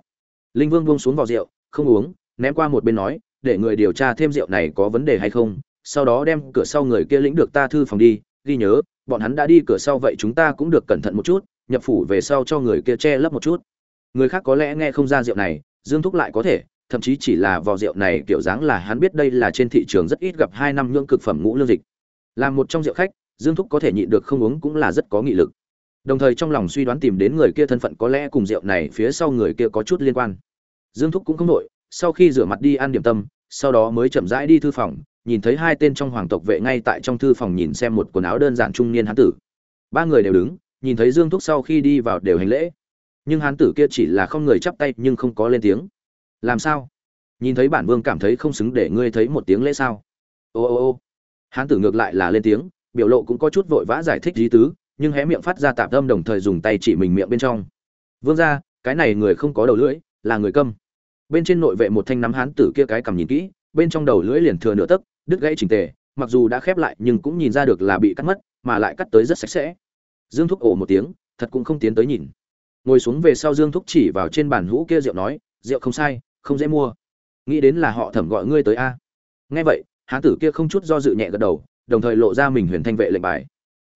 Linh vương buông xuống vò rượu, không uống, ném qua một bên nói, để người điều tra thêm rượu này có vấn đề hay không, sau đó đem cửa sau người kia lĩnh được ta thư phòng đi, ghi nhớ, bọn hắn đã đi cửa sau vậy chúng ta cũng được cẩn thận một chút nhập phủ về sau cho người kia che lấp một chút. Người khác có lẽ nghe không ra rượu này, dương thúc lại có thể, thậm chí chỉ là vò rượu này kiểu dáng là hắn biết đây là trên thị trường rất ít gặp hai năm ngưỡng cực phẩm ngũ lương dịch. Làm một trong rượu khách, dương thúc có thể nhịn được không uống cũng là rất có nghị lực. Đồng thời trong lòng suy đoán tìm đến người kia thân phận có lẽ cùng rượu này phía sau người kia có chút liên quan. Dương thúc cũng không nội sau khi rửa mặt đi ăn điểm tâm, sau đó mới chậm rãi đi thư phòng, nhìn thấy hai tên trong hoàng tộc vệ ngay tại trong thư phòng nhìn xem một quần áo đơn giản trung niên hán tử. Ba người đều đứng nhìn thấy dương thúc sau khi đi vào đều hành lễ. Nhưng hán tử kia chỉ là không người chắp tay nhưng không có lên tiếng. Làm sao? Nhìn thấy bản vương cảm thấy không xứng để ngươi thấy một tiếng lễ sao? Ô ô ô. Hán tử ngược lại là lên tiếng, biểu lộ cũng có chút vội vã giải thích lý tứ, nhưng hé miệng phát ra tạp âm đồng thời dùng tay chỉ mình miệng bên trong. Vương ra cái này người không có đầu lưỡi, là người câm. Bên trên nội vệ một thanh nắm hán tử kia cái cầm nhìn kỹ, bên trong đầu lưỡi liền thừa nửa tấc, đứt gãy chỉnh tề, mặc dù đã khép lại nhưng cũng nhìn ra được là bị cắt mất, mà lại cắt tới rất sạch sẽ dương thúc ổ một tiếng, thật cũng không tiến tới nhìn. Ngồi xuống về sau dương thúc chỉ vào trên bàn hũ kia rượu nói, rượu không sai, không dễ mua. Nghĩ đến là họ thẩm gọi ngươi tới a. Nghe vậy, hán tử kia không chút do dự nhẹ gật đầu, đồng thời lộ ra mình huyền thanh vệ lệnh bài.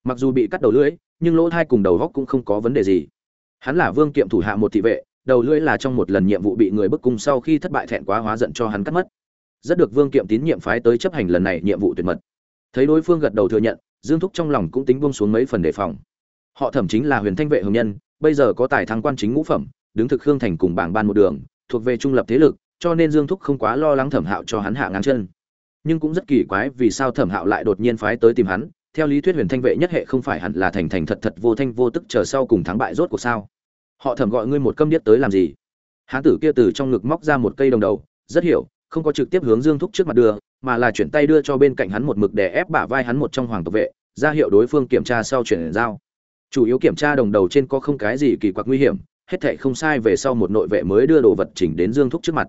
Mặc dù bị cắt đầu lưỡi, nhưng lỗ thai cùng đầu góc cũng không có vấn đề gì. Hắn là vương kiệm thủ hạ một thị vệ, đầu lưỡi là trong một lần nhiệm vụ bị người bức cung sau khi thất bại thẹn quá hóa giận cho hắn cắt mất. Rất được vương kiệm tín nhiệm phái tới chấp hành lần này nhiệm vụ tuyệt mật. Thấy đối phương gật đầu thừa nhận, dương thúc trong lòng cũng tính buông xuống mấy phần đề phòng họ thẩm chính là huyền thanh vệ hồng nhân, bây giờ có tài thăng quan chính ngũ phẩm, đứng thực khương thành cùng bảng ban một đường, thuộc về trung lập thế lực, cho nên dương thúc không quá lo lắng thẩm hạo cho hắn hạ ngang chân. Nhưng cũng rất kỳ quái vì sao thẩm hạo lại đột nhiên phái tới tìm hắn, theo lý thuyết huyền thanh vệ nhất hệ không phải hẳn là thành thành thật thật vô thanh vô tức chờ sau cùng thắng bại rốt cuộc sao? Họ thẩm gọi ngươi một câm điếc tới làm gì? Hán tử kia từ trong ngực móc ra một cây đồng đầu, rất hiểu, không có trực tiếp hướng dương thúc trước mặt đưa, mà là chuyển tay đưa cho bên cạnh hắn một mực để ép bả vai hắn một trong hoàng tộc vệ, ra hiệu đối phương kiểm tra sau chuyển giao chủ yếu kiểm tra đồng đầu trên có không cái gì kỳ quặc nguy hiểm, hết thệ không sai về sau một nội vệ mới đưa đồ vật chỉnh đến dương thúc trước mặt.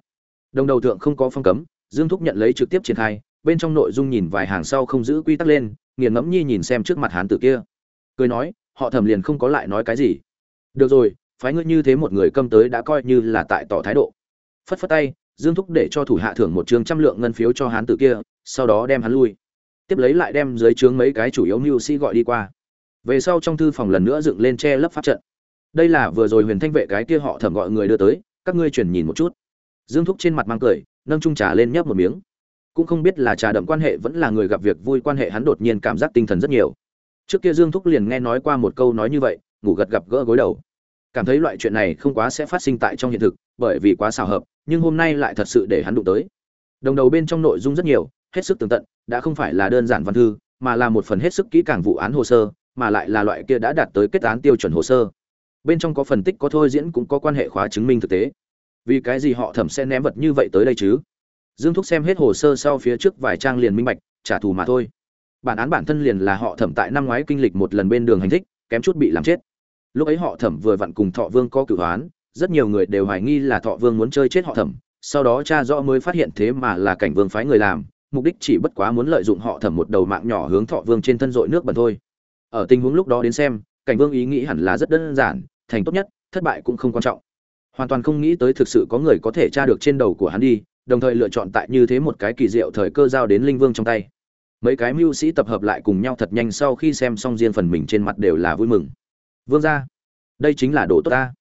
Đồng đầu thượng không có phong cấm, dương thúc nhận lấy trực tiếp triển khai, bên trong nội dung nhìn vài hàng sau không giữ quy tắc lên, nghiền ngẫm nhi nhìn xem trước mặt hán tử kia. Cười nói, họ thẩm liền không có lại nói cái gì. Được rồi, phái ngươi như thế một người câm tới đã coi như là tại tỏ thái độ. Phất phất tay, dương thúc để cho thủ hạ thưởng một trường trăm lượng ngân phiếu cho hán tử kia, sau đó đem hắn lui. Tiếp lấy lại đem dưới trướng mấy cái chủ yếu mưu sĩ gọi đi qua về sau trong thư phòng lần nữa dựng lên che lấp pháp trận. Đây là vừa rồi huyền thanh vệ cái kia họ thẩm gọi người đưa tới, các ngươi chuyển nhìn một chút. Dương thúc trên mặt mang cười, nâng trung trà lên nhấp một miếng. Cũng không biết là trà đậm quan hệ vẫn là người gặp việc vui quan hệ hắn đột nhiên cảm giác tinh thần rất nhiều. Trước kia dương thúc liền nghe nói qua một câu nói như vậy, ngủ gật gặp gỡ gối đầu. Cảm thấy loại chuyện này không quá sẽ phát sinh tại trong hiện thực, bởi vì quá xào hợp, nhưng hôm nay lại thật sự để hắn đụng tới. Đồng đầu bên trong nội dung rất nhiều, hết sức tường tận, đã không phải là đơn giản văn thư, mà là một phần hết sức kỹ càng vụ án hồ sơ mà lại là loại kia đã đạt tới kết án tiêu chuẩn hồ sơ. Bên trong có phân tích có thôi diễn cũng có quan hệ khóa chứng minh thực tế. Vì cái gì họ thẩm sẽ ném vật như vậy tới đây chứ? Dương thúc xem hết hồ sơ sau phía trước vài trang liền minh bạch, trả thù mà thôi. Bản án bản thân liền là họ thẩm tại năm ngoái kinh lịch một lần bên đường hành thích, kém chút bị làm chết. Lúc ấy họ thẩm vừa vặn cùng thọ vương có cửu hoán rất nhiều người đều hoài nghi là thọ vương muốn chơi chết họ thẩm, sau đó cha rõ mới phát hiện thế mà là cảnh vương phái người làm, mục đích chỉ bất quá muốn lợi dụng họ thẩm một đầu mạng nhỏ hướng thọ vương trên thân dội nước bẩn thôi ở tình huống lúc đó đến xem, cảnh vương ý nghĩ hẳn là rất đơn giản, thành tốt nhất, thất bại cũng không quan trọng. Hoàn toàn không nghĩ tới thực sự có người có thể tra được trên đầu của hắn đi, đồng thời lựa chọn tại như thế một cái kỳ diệu thời cơ giao đến linh vương trong tay. Mấy cái mưu sĩ tập hợp lại cùng nhau thật nhanh sau khi xem xong riêng phần mình trên mặt đều là vui mừng. Vương ra đây chính là đồ tốt ta.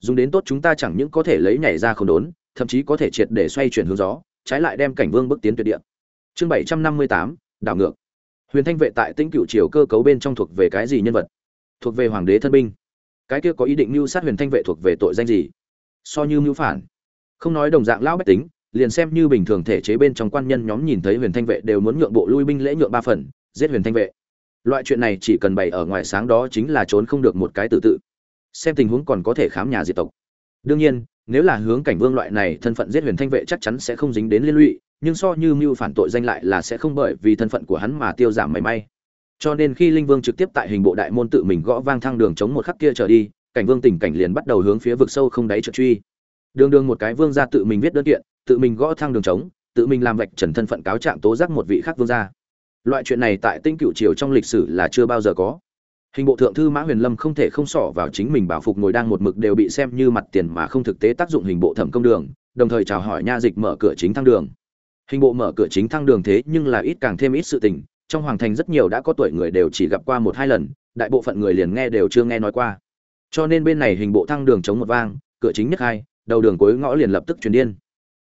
Dùng đến tốt chúng ta chẳng những có thể lấy nhảy ra không đốn, thậm chí có thể triệt để xoay chuyển hướng gió, trái lại đem cảnh vương bước tiến tuyệt địa. Chương bảy trăm năm mươi tám, đảo ngược huyền thanh vệ tại tĩnh cựu triều cơ cấu bên trong thuộc về cái gì nhân vật? Thuộc về hoàng đế thân binh. Cái kia có ý định mưu sát huyền thanh vệ thuộc về tội danh gì? So như mưu phản. Không nói đồng dạng lão bách tính, liền xem như bình thường thể chế bên trong quan nhân nhóm nhìn thấy huyền thanh vệ đều muốn nhượng bộ lui binh lễ nhượng ba phần, giết huyền thanh vệ. Loại chuyện này chỉ cần bày ở ngoài sáng đó chính là trốn không được một cái tự tự. Xem tình huống còn có thể khám nhà diệt tộc. Đương nhiên, nếu là hướng cảnh vương loại này thân phận giết huyền thanh vệ chắc chắn sẽ không dính đến liên lụy nhưng so như mưu phản tội danh lại là sẽ không bởi vì thân phận của hắn mà tiêu giảm mảy may. Cho nên khi linh vương trực tiếp tại hình bộ đại môn tự mình gõ vang thang đường chống một khắc kia trở đi, cảnh vương tình cảnh liền bắt đầu hướng phía vực sâu không đáy trợ truy. Đường đường một cái vương ra tự mình viết đơn kiện, tự mình gõ thang đường chống, tự mình làm vạch trần thân phận cáo trạng tố giác một vị khác vương gia. Loại chuyện này tại tinh cựu triều trong lịch sử là chưa bao giờ có. Hình bộ thượng thư mã huyền lâm không thể không xỏ vào chính mình bảo phục ngồi đang một mực đều bị xem như mặt tiền mà không thực tế tác dụng hình bộ thẩm công đường, đồng thời chào hỏi nha dịch mở cửa chính thang đường hình bộ mở cửa chính thăng đường thế nhưng là ít càng thêm ít sự tình, trong hoàng thành rất nhiều đã có tuổi người đều chỉ gặp qua một hai lần, đại bộ phận người liền nghe đều chưa nghe nói qua. Cho nên bên này hình bộ thăng đường chống một vang, cửa chính nhất hai, đầu đường cuối ngõ liền lập tức truyền điên.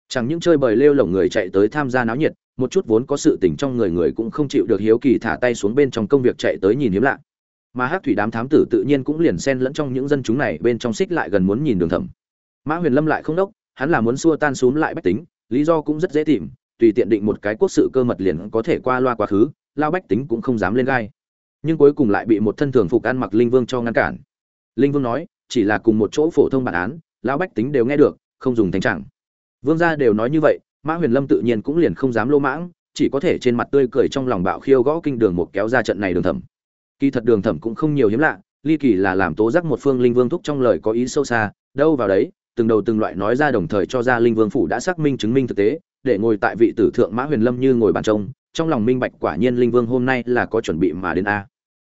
Chẳng những chơi bời lêu lổng người chạy tới tham gia náo nhiệt, một chút vốn có sự tình trong người người cũng không chịu được hiếu kỳ thả tay xuống bên trong công việc chạy tới nhìn hiếm lạ. Mà hát thủy đám thám tử tự nhiên cũng liền xen lẫn trong những dân chúng này, bên trong xích lại gần muốn nhìn đường thẩm. Mã huyền lâm lại không đốc, hắn là muốn xua tan xúm lại bách tính, lý do cũng rất dễ tìm tùy tiện định một cái quốc sự cơ mật liền có thể qua loa quá khứ, lao bách tính cũng không dám lên gai. Nhưng cuối cùng lại bị một thân thường phục ăn mặc linh vương cho ngăn cản. Linh vương nói, chỉ là cùng một chỗ phổ thông bản án, lao bách tính đều nghe được, không dùng thành trạng. Vương gia đều nói như vậy, mã huyền lâm tự nhiên cũng liền không dám lô mãng, chỉ có thể trên mặt tươi cười trong lòng bạo khiêu gõ kinh đường một kéo ra trận này đường thẩm. Kỳ thật đường thẩm cũng không nhiều hiếm lạ, ly kỳ là làm tố giác một phương linh vương thúc trong lời có ý sâu xa, đâu vào đấy, từng đầu từng loại nói ra đồng thời cho ra linh vương phủ đã xác minh chứng minh thực tế để ngồi tại vị tử thượng mã huyền lâm như ngồi bàn trông, trong lòng minh bạch quả nhiên linh vương hôm nay là có chuẩn bị mà đến a.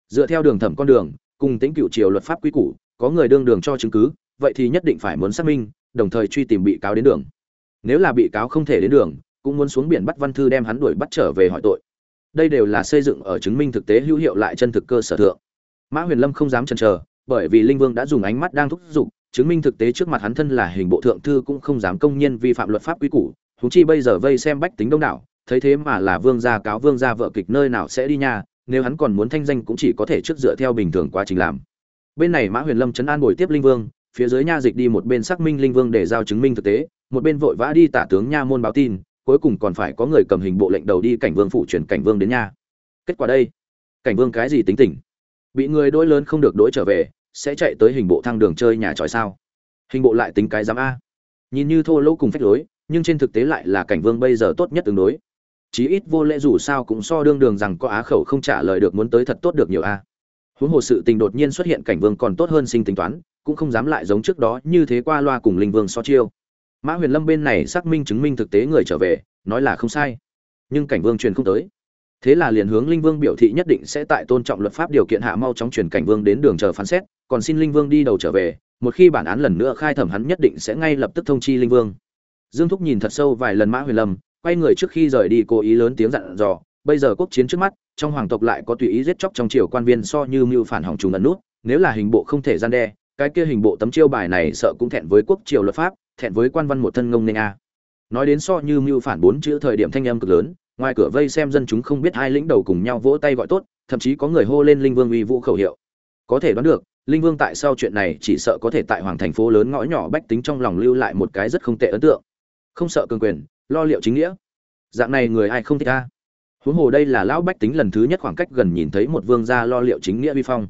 Dựa theo đường thẩm con đường, cùng tính cựu triều luật pháp quy củ, có người đương đường cho chứng cứ, vậy thì nhất định phải muốn xác minh, đồng thời truy tìm bị cáo đến đường. Nếu là bị cáo không thể đến đường, cũng muốn xuống biển bắt văn thư đem hắn đuổi bắt trở về hỏi tội. Đây đều là xây dựng ở chứng minh thực tế hữu hiệu lại chân thực cơ sở thượng. Mã huyền lâm không dám chần chờ, bởi vì linh vương đã dùng ánh mắt đang thúc giục, chứng minh thực tế trước mặt hắn thân là hình bộ thượng thư cũng không dám công nhiên vi phạm luật pháp quy củ huống chi bây giờ vây xem bách tính đông đảo, thấy thế mà là vương gia cáo vương gia vợ kịch nơi nào sẽ đi nha, nếu hắn còn muốn thanh danh cũng chỉ có thể trước dựa theo bình thường quá trình làm. Bên này mã huyền lâm chấn an bồi tiếp linh vương, phía dưới nha dịch đi một bên xác minh linh vương để giao chứng minh thực tế, một bên vội vã đi tả tướng nha môn báo tin, cuối cùng còn phải có người cầm hình bộ lệnh đầu đi cảnh vương phụ chuyển cảnh vương đến nha. Kết quả đây, cảnh vương cái gì tính tình? Bị người đỗi lớn không được đỗi trở về, sẽ chạy tới hình bộ thăng đường chơi nhà tròi sao? Hình bộ lại tính cái giám a. Nhìn như thô lỗ cùng phách lối nhưng trên thực tế lại là cảnh vương bây giờ tốt nhất tương đối. Chí ít vô lễ dù sao cũng so đương đường rằng có á khẩu không trả lời được muốn tới thật tốt được nhiều a. Huống hồ sự tình đột nhiên xuất hiện cảnh vương còn tốt hơn sinh tính toán, cũng không dám lại giống trước đó như thế qua loa cùng linh vương so chiêu. Mã huyền lâm bên này xác minh chứng minh thực tế người trở về, nói là không sai. Nhưng cảnh vương truyền không tới. Thế là liền hướng linh vương biểu thị nhất định sẽ tại tôn trọng luật pháp điều kiện hạ mau chóng truyền cảnh vương đến đường chờ phán xét, còn xin linh vương đi đầu trở về, một khi bản án lần nữa khai thẩm hắn nhất định sẽ ngay lập tức thông chi linh vương dương thúc nhìn thật sâu vài lần mã huyền lâm, quay người trước khi rời đi cố ý lớn tiếng dặn dò, bây giờ quốc chiến trước mắt, trong hoàng tộc lại có tùy ý giết chóc trong triều quan viên so như mưu phản hỏng trùng ẩn nút, nếu là hình bộ không thể gian đe, cái kia hình bộ tấm chiêu bài này sợ cũng thẹn với quốc triều luật pháp, thẹn với quan văn một thân ngông nên a. Nói đến so như mưu phản bốn chữ thời điểm thanh âm cực lớn, ngoài cửa vây xem dân chúng không biết hai lĩnh đầu cùng nhau vỗ tay gọi tốt, thậm chí có người hô lên linh vương uy vũ khẩu hiệu. Có thể đoán được, linh vương tại sau chuyện này chỉ sợ có thể tại hoàng thành phố lớn ngõ nhỏ bách tính trong lòng lưu lại một cái rất không tệ ấn tượng không sợ cường quyền, lo liệu chính nghĩa. Dạng này người ai không thích ta? Huống hồ đây là lão bách tính lần thứ nhất khoảng cách gần nhìn thấy một vương gia lo liệu chính nghĩa vi phong.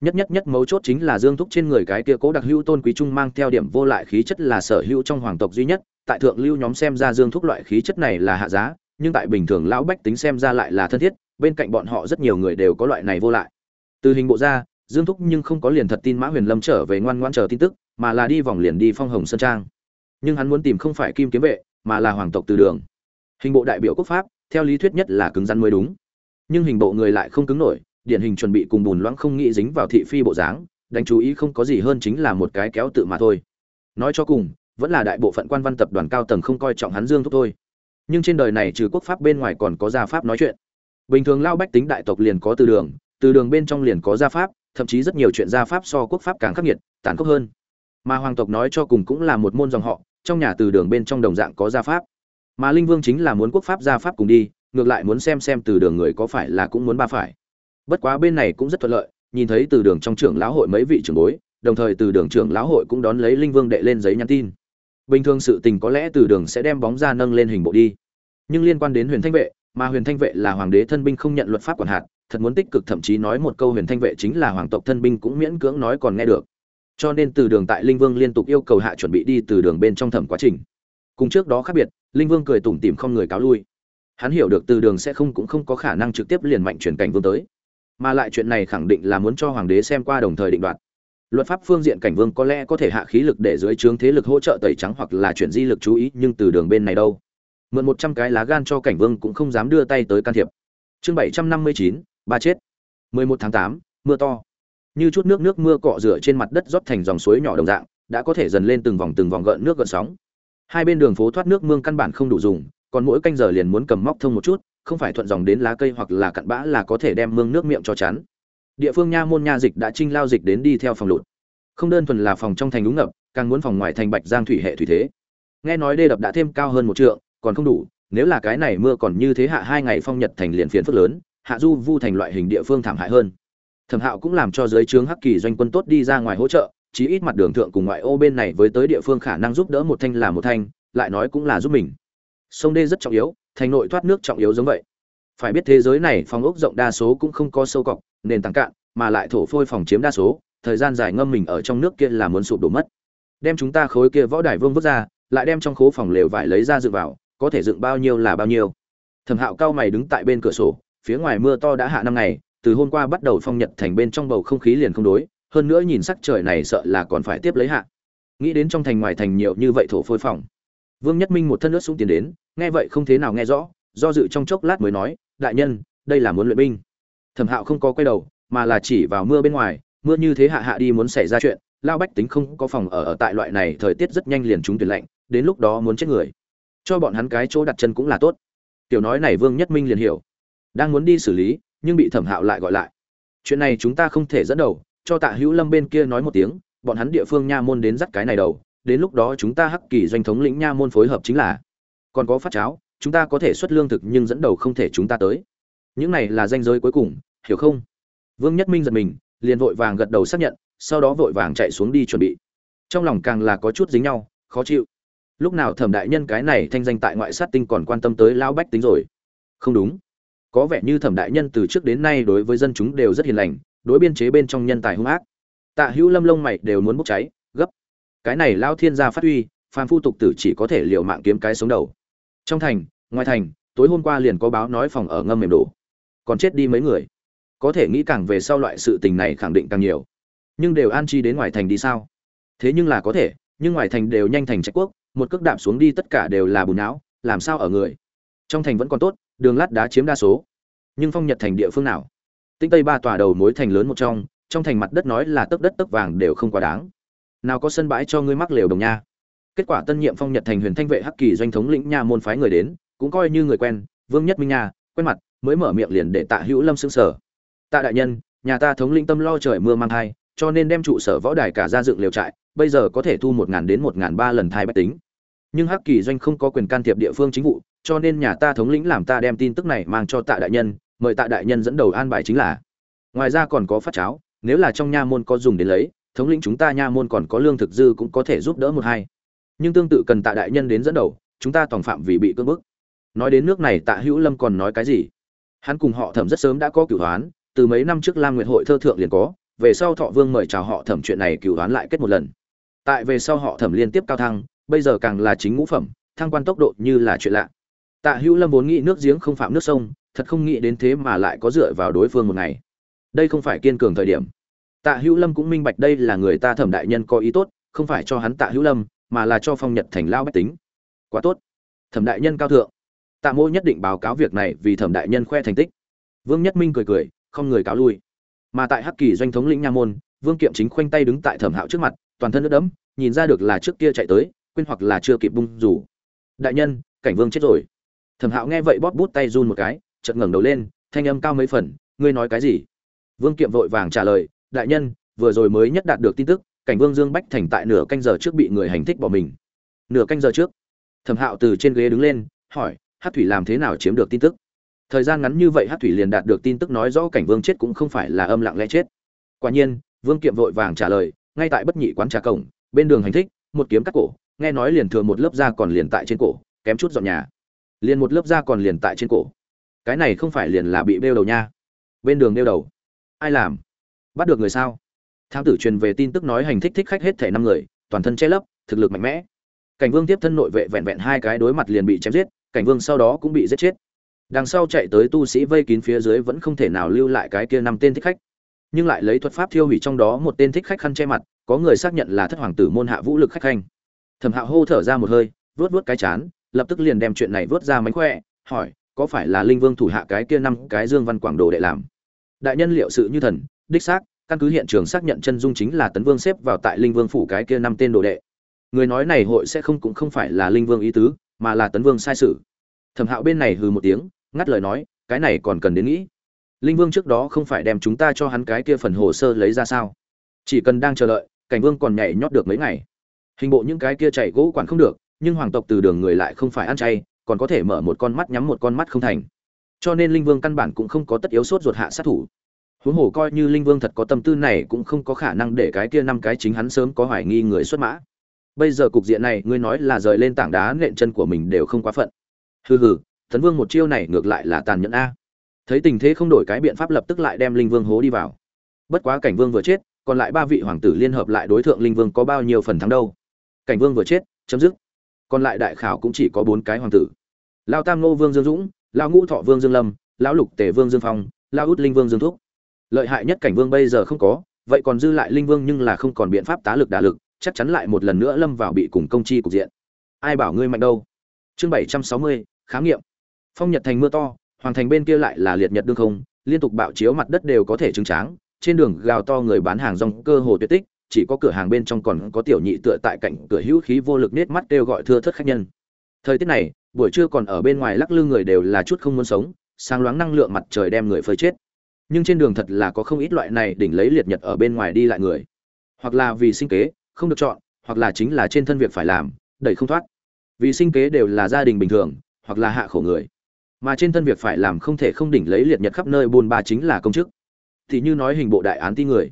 Nhất nhất nhất mấu chốt chính là dương thúc trên người cái kia cố đặc hữu tôn quý trung mang theo điểm vô lại khí chất là sở hữu trong hoàng tộc duy nhất. Tại thượng lưu nhóm xem ra dương thúc loại khí chất này là hạ giá, nhưng tại bình thường lão bách tính xem ra lại là thân thiết, bên cạnh bọn họ rất nhiều người đều có loại này vô lại. Từ hình bộ ra, dương thúc nhưng không có liền thật tin mã huyền lâm trở về ngoan ngoan chờ tin tức, mà là đi vòng liền đi phong hồng sơn trang nhưng hắn muốn tìm không phải kim kiếm vệ, mà là hoàng tộc từ đường. Hình bộ đại biểu quốc pháp, theo lý thuyết nhất là cứng rắn mới đúng. Nhưng hình bộ người lại không cứng nổi, điển hình chuẩn bị cùng bùn loãng không nghĩ dính vào thị phi bộ dáng, đánh chú ý không có gì hơn chính là một cái kéo tự mà thôi. Nói cho cùng, vẫn là đại bộ phận quan văn tập đoàn cao tầng không coi trọng hắn dương thúc thôi. Nhưng trên đời này trừ quốc pháp bên ngoài còn có gia pháp nói chuyện. Bình thường lao bách tính đại tộc liền có từ đường từ đường bên trong liền có gia pháp, thậm chí rất nhiều chuyện gia pháp so quốc pháp càng khắc nghiệt, tàn khốc hơn. Mà hoàng tộc nói cho cùng cũng là một môn dòng họ trong nhà từ đường bên trong đồng dạng có gia pháp. Mà linh vương chính là muốn quốc pháp gia pháp cùng đi, ngược lại muốn xem xem từ đường người có phải là cũng muốn ba phải. Bất quá bên này cũng rất thuận lợi, nhìn thấy từ đường trong trưởng lão hội mấy vị trưởng bối, đồng thời từ đường trưởng lão hội cũng đón lấy linh vương đệ lên giấy nhắn tin. Bình thường sự tình có lẽ từ đường sẽ đem bóng ra nâng lên hình bộ đi. Nhưng liên quan đến huyền thanh vệ, mà huyền thanh vệ là hoàng đế thân binh không nhận luật pháp quản hạt, thật muốn tích cực thậm chí nói một câu huyền thanh vệ chính là hoàng tộc thân binh cũng miễn cưỡng nói còn nghe được cho nên từ đường tại linh vương liên tục yêu cầu hạ chuẩn bị đi từ đường bên trong thẩm quá trình. Cùng trước đó khác biệt, linh vương cười tủm tỉm không người cáo lui. Hắn hiểu được từ đường sẽ không cũng không có khả năng trực tiếp liền mạnh chuyển cảnh vương tới. Mà lại chuyện này khẳng định là muốn cho hoàng đế xem qua đồng thời định đoạt. Luật pháp phương diện cảnh vương có lẽ có thể hạ khí lực để dưới trướng thế lực hỗ trợ tẩy trắng hoặc là chuyển di lực chú ý, nhưng từ đường bên này đâu? Mượn một trăm cái lá gan cho cảnh vương cũng không dám đưa tay tới can thiệp. Chương bảy trăm năm mươi chín, ba chết. mười một tháng tám, mưa to như chút nước nước mưa cọ rửa trên mặt đất rót thành dòng suối nhỏ đồng dạng, đã có thể dần lên từng vòng từng vòng gợn nước gợn sóng. Hai bên đường phố thoát nước mương căn bản không đủ dùng, còn mỗi canh giờ liền muốn cầm móc thông một chút, không phải thuận dòng đến lá cây hoặc là cặn bã là có thể đem mương nước miệng cho chắn. Địa phương nha môn nha dịch đã trinh lao dịch đến đi theo phòng lụt. Không đơn thuần là phòng trong thành đúng ngập, càng muốn phòng ngoài thành bạch giang thủy hệ thủy thế. Nghe nói đê đập đã thêm cao hơn một trượng, còn không đủ, nếu là cái này mưa còn như thế hạ hai ngày phong nhật thành liền phiền phức lớn, hạ du vu thành loại hình địa phương thảm hại hơn thẩm hạo cũng làm cho giới trướng hắc kỳ doanh quân tốt đi ra ngoài hỗ trợ, chí ít mặt đường thượng cùng ngoại ô bên này với tới địa phương khả năng giúp đỡ một thanh là một thanh, lại nói cũng là giúp mình. Sông đê rất trọng yếu, thành nội thoát nước trọng yếu giống vậy. Phải biết thế giới này phòng ốc rộng đa số cũng không có sâu cọc, nền tảng cạn, mà lại thổ phôi phòng chiếm đa số, thời gian dài ngâm mình ở trong nước kia là muốn sụp đổ mất. Đem chúng ta khối kia võ đài vương vứt ra, lại đem trong khố phòng lều vải lấy ra dựng vào, có thể dựng bao nhiêu là bao nhiêu. Thẩm hạo cao mày đứng tại bên cửa sổ, phía ngoài mưa to đã hạ năm ngày từ hôm qua bắt đầu phong nhật thành bên trong bầu không khí liền không đối, hơn nữa nhìn sắc trời này sợ là còn phải tiếp lấy hạ. Nghĩ đến trong thành ngoài thành nhiều như vậy thổ phôi phòng. Vương nhất minh một thân nước xuống tiền đến, nghe vậy không thế nào nghe rõ, do dự trong chốc lát mới nói, đại nhân, đây là muốn luyện binh. Thẩm hạo không có quay đầu, mà là chỉ vào mưa bên ngoài, mưa như thế hạ hạ đi muốn xảy ra chuyện, lao bách tính không có phòng ở ở tại loại này thời tiết rất nhanh liền trúng tuyển lạnh, đến lúc đó muốn chết người. Cho bọn hắn cái chỗ đặt chân cũng là tốt. Tiểu nói này vương nhất minh liền hiểu. Đang muốn đi xử lý nhưng bị thẩm hạo lại gọi lại. Chuyện này chúng ta không thể dẫn đầu, cho tạ hữu lâm bên kia nói một tiếng, bọn hắn địa phương nha môn đến dắt cái này đầu, đến lúc đó chúng ta hắc kỳ doanh thống lĩnh nha môn phối hợp chính là. Còn có phát cháo, chúng ta có thể xuất lương thực nhưng dẫn đầu không thể chúng ta tới. Những này là danh giới cuối cùng, hiểu không? Vương nhất minh giật mình, liền vội vàng gật đầu xác nhận, sau đó vội vàng chạy xuống đi chuẩn bị. Trong lòng càng là có chút dính nhau, khó chịu. Lúc nào thẩm đại nhân cái này thanh danh tại ngoại sát tinh còn quan tâm tới lão bách tính rồi? Không đúng có vẻ như thẩm đại nhân từ trước đến nay đối với dân chúng đều rất hiền lành, đối biên chế bên trong nhân tài hung ác. Tạ hữu lâm lông mày đều muốn bốc cháy, gấp. Cái này lao thiên gia phát huy phan phu tục tử chỉ có thể liều mạng kiếm cái sống đầu. Trong thành, ngoài thành, tối hôm qua liền có báo nói phòng ở ngâm mềm đổ. Còn chết đi mấy người. Có thể nghĩ càng về sau loại sự tình này khẳng định càng nhiều. Nhưng đều an chi đến ngoài thành đi sao? Thế nhưng là có thể, nhưng ngoài thành đều nhanh thành trách quốc, một cước đạp xuống đi tất cả đều là bùn não, làm sao ở người? Trong thành vẫn còn tốt đường lát đá chiếm đa số. Nhưng phong nhật thành địa phương nào? Tinh tây ba tòa đầu mối thành lớn một trong trong thành mặt đất nói là tấc đất tấc vàng đều không quá đáng. Nào có sân bãi cho ngươi mắc lều đồng nha. Kết quả tân nhiệm phong nhật thành huyền thanh vệ hắc kỳ doanh thống lĩnh nha môn phái người đến, cũng coi như người quen, vương nhất minh nha, quen mặt, mới mở miệng liền để tạ hữu lâm xưng sở tạ đại nhân, nhà ta thống lĩnh tâm lo trời mưa mang thai, cho nên đem trụ sở võ đài cả ra dựng liều trại, bây giờ có thể thu một ngàn đến một ngàn ba lần thai bách tính. Nhưng hắc kỳ doanh không có quyền can thiệp địa phương chính vụ cho nên nhà ta thống lĩnh làm ta đem tin tức này mang cho tạ đại nhân, mời tạ đại nhân dẫn đầu an bài chính là. Ngoài ra còn có phát cháo, nếu là trong nha môn có dùng đến lấy, thống lĩnh chúng ta nha môn còn có lương thực dư cũng có thể giúp đỡ một hai. Nhưng tương tự cần tạ đại nhân đến dẫn đầu, chúng ta toàn phạm vì bị cưỡng bức. Nói đến nước này tạ hữu lâm còn nói cái gì? Hắn cùng họ thẩm rất sớm đã có cửu hoán, từ mấy năm trước lam nguyệt hội thơ thượng liền có, về sau thọ vương mời chào họ thẩm chuyện này cửu hoán lại kết một lần. Tại về sau họ thẩm liên tiếp cao thăng, bây giờ càng là chính ngũ phẩm, thăng quan tốc độ như là chuyện lạ tạ hữu lâm vốn nghĩ nước giếng không phạm nước sông, thật không nghĩ đến thế mà lại có dựa vào đối phương một ngày. Đây không phải kiên cường thời điểm. Tạ hữu lâm cũng minh bạch đây là người ta thẩm đại nhân có ý tốt, không phải cho hắn tạ hữu lâm, mà là cho phong nhật thành lao bách tính. Quá tốt. Thẩm đại nhân cao thượng. Tạ mô nhất định báo cáo việc này vì thẩm đại nhân khoe thành tích. Vương nhất minh cười cười, không người cáo lui. Mà tại hắc kỳ doanh thống lĩnh nha môn, vương kiệm chính khoanh tay đứng tại thẩm hạo trước mặt, toàn thân nước đẫm, nhìn ra được là trước kia chạy tới, quên hoặc là chưa kịp bung rủ. Đại nhân, cảnh vương chết rồi thẩm hạo nghe vậy bóp bút tay run một cái, chợt ngẩng đầu lên, thanh âm cao mấy phần, ngươi nói cái gì? Vương kiệm vội vàng trả lời, đại nhân, vừa rồi mới nhất đạt được tin tức, cảnh vương dương bách thành tại nửa canh giờ trước bị người hành thích bỏ mình. Nửa canh giờ trước, thẩm hạo từ trên ghế đứng lên, hỏi hát thủy làm thế nào chiếm được tin tức? Thời gian ngắn như vậy hát thủy liền đạt được tin tức nói rõ cảnh vương chết cũng không phải là âm lặng lẽ chết. Quả nhiên, vương kiệm vội vàng trả lời, ngay tại bất nhị quán trà cổng, bên đường hành thích, một kiếm cắt cổ, nghe nói liền thừa một lớp da còn liền tại trên cổ, kém chút dọn nhà liền một lớp da còn liền tại trên cổ. Cái này không phải liền là bị bêu đầu nha. Bên đường đeo đầu. Ai làm? Bắt được người sao? Thám tử truyền về tin tức nói hành thích thích khách hết thể năm người, toàn thân che lấp, thực lực mạnh mẽ. Cảnh vương tiếp thân nội vệ vẹn vẹn hai cái đối mặt liền bị chém giết, cảnh vương sau đó cũng bị giết chết. Đằng sau chạy tới tu sĩ vây kín phía dưới vẫn không thể nào lưu lại cái kia năm tên thích khách. Nhưng lại lấy thuật pháp thiêu hủy trong đó một tên thích khách khăn che mặt, có người xác nhận là thất hoàng tử môn hạ vũ lực khách khanh. Thẩm hạo hô thở ra một hơi vớt vớt cái chán lập tức liền đem chuyện này vớt ra mánh khỏe, hỏi, có phải là linh vương thủ hạ cái kia năm cái dương văn quảng đồ để làm? Đại nhân liệu sự như thần, đích xác, căn cứ hiện trường xác nhận chân dung chính là tấn vương xếp vào tại linh vương phủ cái kia năm tên đồ đệ. Người nói này hội sẽ không cũng không phải là linh vương ý tứ, mà là tấn vương sai sự. Thẩm hạo bên này hừ một tiếng, ngắt lời nói, cái này còn cần đến nghĩ. Linh vương trước đó không phải đem chúng ta cho hắn cái kia phần hồ sơ lấy ra sao? Chỉ cần đang chờ đợi, cảnh vương còn nhảy nhót được mấy ngày. Hình bộ những cái kia chạy gỗ quản không được nhưng hoàng tộc từ đường người lại không phải ăn chay, còn có thể mở một con mắt nhắm một con mắt không thành. Cho nên linh vương căn bản cũng không có tất yếu sốt ruột hạ sát thủ. Huống hồ coi như linh vương thật có tâm tư này cũng không có khả năng để cái kia năm cái chính hắn sớm có hoài nghi người xuất mã. Bây giờ cục diện này, ngươi nói là rời lên tảng đá nện chân của mình đều không quá phận. Hừ hừ tấn vương một chiêu này ngược lại là tàn nhẫn a. Thấy tình thế không đổi cái biện pháp lập tức lại đem linh vương hố đi vào. Bất quá cảnh vương vừa chết, còn lại ba vị hoàng tử liên hợp lại đối tượng linh vương có bao nhiêu phần thắng đâu. Cảnh vương vừa chết, chấm dứt còn lại đại khảo cũng chỉ có bốn cái hoàng tử. Lao tam nô vương dương dũng, lao ngũ thọ vương dương lâm, lão lục tề vương dương phong, lao út linh vương dương thúc. Lợi hại nhất cảnh vương bây giờ không có, vậy còn dư lại linh vương nhưng là không còn biện pháp tá lực đả lực, chắc chắn lại một lần nữa lâm vào bị cùng công chi cục diện. Ai bảo ngươi mạnh đâu? Chương bảy trăm sáu mươi, khám nghiệm. Phong nhật thành mưa to, hoàng thành bên kia lại là liệt nhật đương không, liên tục bạo chiếu mặt đất đều có thể chứng tráng, trên đường gào to người bán hàng rong cơ hồ tuyệt tích chỉ có cửa hàng bên trong còn có tiểu nhị tựa tại cạnh cửa hữu khí vô lực nết mắt kêu gọi thưa thất khách nhân. Thời tiết này, buổi trưa còn ở bên ngoài lắc lư người đều là chút không muốn sống, sáng loáng năng lượng mặt trời đem người phơi chết. Nhưng trên đường thật là có không ít loại này đỉnh lấy liệt nhật ở bên ngoài đi lại người. Hoặc là vì sinh kế, không được chọn, hoặc là chính là trên thân việc phải làm, đẩy không thoát. Vì sinh kế đều là gia đình bình thường, hoặc là hạ khổ người. Mà trên thân việc phải làm không thể không đỉnh lấy liệt nhật khắp nơi buôn ba chính là công chức. Thì như nói hình bộ đại án ti người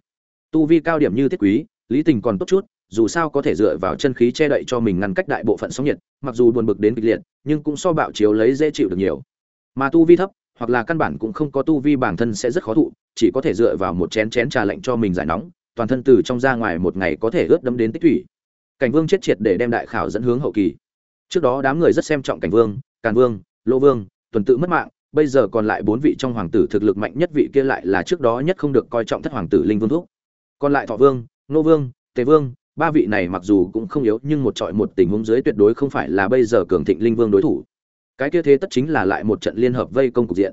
tu vi cao điểm như tiết quý, lý tình còn tốt chút, dù sao có thể dựa vào chân khí che đậy cho mình ngăn cách đại bộ phận sóng nhiệt, mặc dù buồn bực đến kịch liệt, nhưng cũng so bạo chiếu lấy dễ chịu được nhiều. Mà tu vi thấp, hoặc là căn bản cũng không có tu vi bản thân sẽ rất khó thụ, chỉ có thể dựa vào một chén chén trà lạnh cho mình giải nóng, toàn thân từ trong ra ngoài một ngày có thể ướt đẫm đến tích thủy. Cảnh vương chết triệt để đem đại khảo dẫn hướng hậu kỳ. Trước đó đám người rất xem trọng cảnh vương, càn vương lỗ vương, tuần tự mất mạng, bây giờ còn lại bốn vị trong hoàng tử thực lực mạnh nhất vị kia lại là trước đó nhất không được coi trọng thất hoàng tử linh vương thúc còn lại thọ vương, nô vương, tề vương, ba vị này mặc dù cũng không yếu, nhưng một trọi một tình huống dưới tuyệt đối không phải là bây giờ cường thịnh linh vương đối thủ. Cái kia thế tất chính là lại một trận liên hợp vây công cục diện.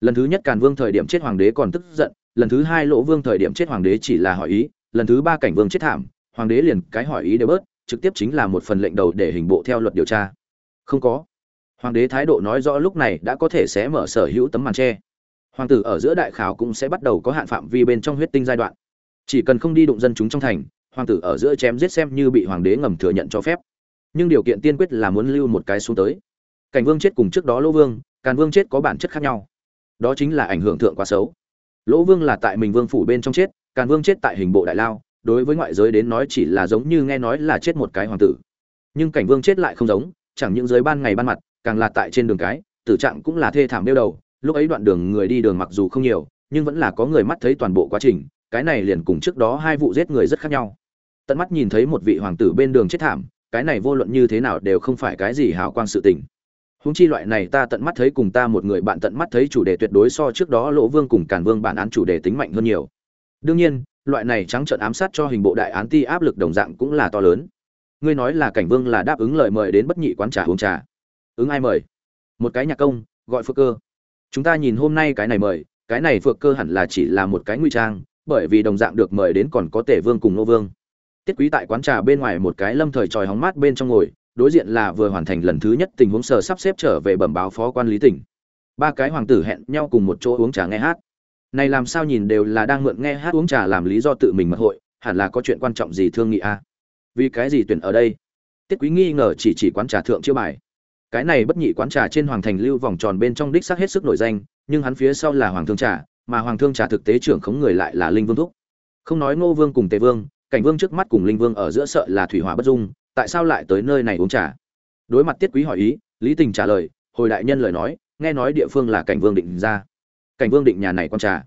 Lần thứ nhất càn vương thời điểm chết hoàng đế còn tức giận, lần thứ hai lỗ vương thời điểm chết hoàng đế chỉ là hỏi ý, lần thứ ba cảnh vương chết thảm, hoàng đế liền cái hỏi ý đều bớt, trực tiếp chính là một phần lệnh đầu để hình bộ theo luật điều tra. Không có. Hoàng đế thái độ nói rõ lúc này đã có thể sẽ mở sở hữu tấm màn tre hoàng tử ở giữa đại khảo cũng sẽ bắt đầu có hạn phạm vi bên trong huyết tinh giai đoạn chỉ cần không đi đụng dân chúng trong thành, hoàng tử ở giữa chém giết xem như bị hoàng đế ngầm thừa nhận cho phép. Nhưng điều kiện tiên quyết là muốn lưu một cái xuống tới. Cảnh vương chết cùng trước đó lỗ vương, càn vương chết có bản chất khác nhau. Đó chính là ảnh hưởng thượng quá xấu. Lỗ vương là tại mình vương phủ bên trong chết, càn vương chết tại hình bộ đại lao, đối với ngoại giới đến nói chỉ là giống như nghe nói là chết một cái hoàng tử. Nhưng cảnh vương chết lại không giống, chẳng những giới ban ngày ban mặt, càng là tại trên đường cái, tử trạng cũng là thê thảm đeo đầu. Lúc ấy đoạn đường người đi đường mặc dù không nhiều, nhưng vẫn là có người mắt thấy toàn bộ quá trình cái này liền cùng trước đó hai vụ giết người rất khác nhau. Tận mắt nhìn thấy một vị hoàng tử bên đường chết thảm, cái này vô luận như thế nào đều không phải cái gì hào quang sự tình. Húng chi loại này ta tận mắt thấy cùng ta một người bạn tận mắt thấy chủ đề tuyệt đối so trước đó lỗ vương cùng càn vương bản án chủ đề tính mạnh hơn nhiều. Đương nhiên, loại này trắng trợn ám sát cho hình bộ đại án ti áp lực đồng dạng cũng là to lớn. Ngươi nói là cảnh vương là đáp ứng lời mời đến bất nhị quán trà uống trà. Ứng ai mời? Một cái nhạc công, gọi phượng cơ. Chúng ta nhìn hôm nay cái này mời, cái này phượng cơ hẳn là chỉ là một cái nguy trang bởi vì đồng dạng được mời đến còn có tể vương cùng nô vương. Tiết quý tại quán trà bên ngoài một cái lâm thời tròi hóng mát bên trong ngồi, đối diện là vừa hoàn thành lần thứ nhất tình huống sờ sắp xếp trở về bẩm báo phó quan lý tỉnh. Ba cái hoàng tử hẹn nhau cùng một chỗ uống trà nghe hát. Này làm sao nhìn đều là đang mượn nghe hát uống trà làm lý do tự mình mật hội, hẳn là có chuyện quan trọng gì thương nghị a? À? vì cái gì tuyển ở đây? Tiết quý nghi ngờ chỉ chỉ quán trà thượng chiêu bài. Cái này bất nhị quán trà trên hoàng thành lưu vòng tròn bên trong đích xác hết sức nổi danh, nhưng hắn phía sau là hoàng thương trà mà hoàng thương trà thực tế trưởng khống người lại là linh vương thúc. Không nói ngô vương cùng tề vương, cảnh vương trước mắt cùng linh vương ở giữa sợ là thủy hỏa bất dung, tại sao lại tới nơi này uống trà? Đối mặt tiết quý hỏi ý, lý tình trả lời, hồi đại nhân lời nói, nghe nói địa phương là cảnh vương định ra. Cảnh vương định nhà này con trà.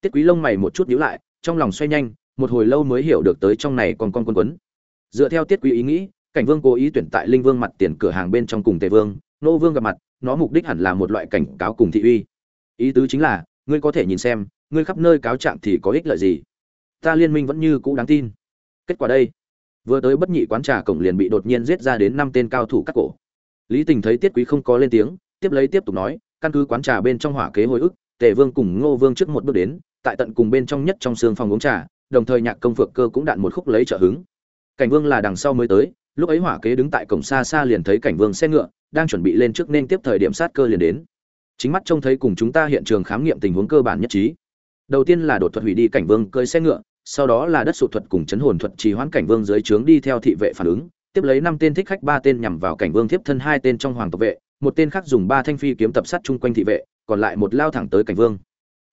Tiết quý lông mày một chút nhíu lại, trong lòng xoay nhanh, một hồi lâu mới hiểu được tới trong này còn con quân quấn. Dựa theo tiết quý ý nghĩ, cảnh vương cố ý tuyển tại linh vương mặt tiền cửa hàng bên trong cùng tề vương nô vương gặp mặt, nó mục đích hẳn là một loại cảnh cáo cùng thị uy. Ý tứ chính là ngươi có thể nhìn xem, ngươi khắp nơi cáo trạng thì có ích lợi gì? Ta liên minh vẫn như cũ đáng tin. Kết quả đây. Vừa tới bất nhị quán trà cổng liền bị đột nhiên giết ra đến năm tên cao thủ cắt cổ. Lý tình thấy tiết quý không có lên tiếng, tiếp lấy tiếp tục nói, căn cứ quán trà bên trong hỏa kế hồi ức, tề vương cùng ngô vương trước một bước đến, tại tận cùng bên trong nhất trong xương phòng uống trà, đồng thời nhạc công phượng cơ cũng đạn một khúc lấy trợ hứng. Cảnh vương là đằng sau mới tới, lúc ấy hỏa kế đứng tại cổng xa xa liền thấy cảnh vương xe ngựa, đang chuẩn bị lên trước nên tiếp thời điểm sát cơ liền đến chính mắt trông thấy cùng chúng ta hiện trường khám nghiệm tình huống cơ bản nhất trí. Đầu tiên là đột thuật hủy đi cảnh vương cơi xe ngựa, sau đó là đất sụt thuật cùng chấn hồn thuật trì hoãn cảnh vương dưới trướng đi theo thị vệ phản ứng, tiếp lấy năm tên thích khách, ba tên nhằm vào cảnh vương tiếp thân, hai tên trong hoàng tộc vệ, một tên khác dùng ba thanh phi kiếm tập sát chung quanh thị vệ, còn lại một lao thẳng tới cảnh vương.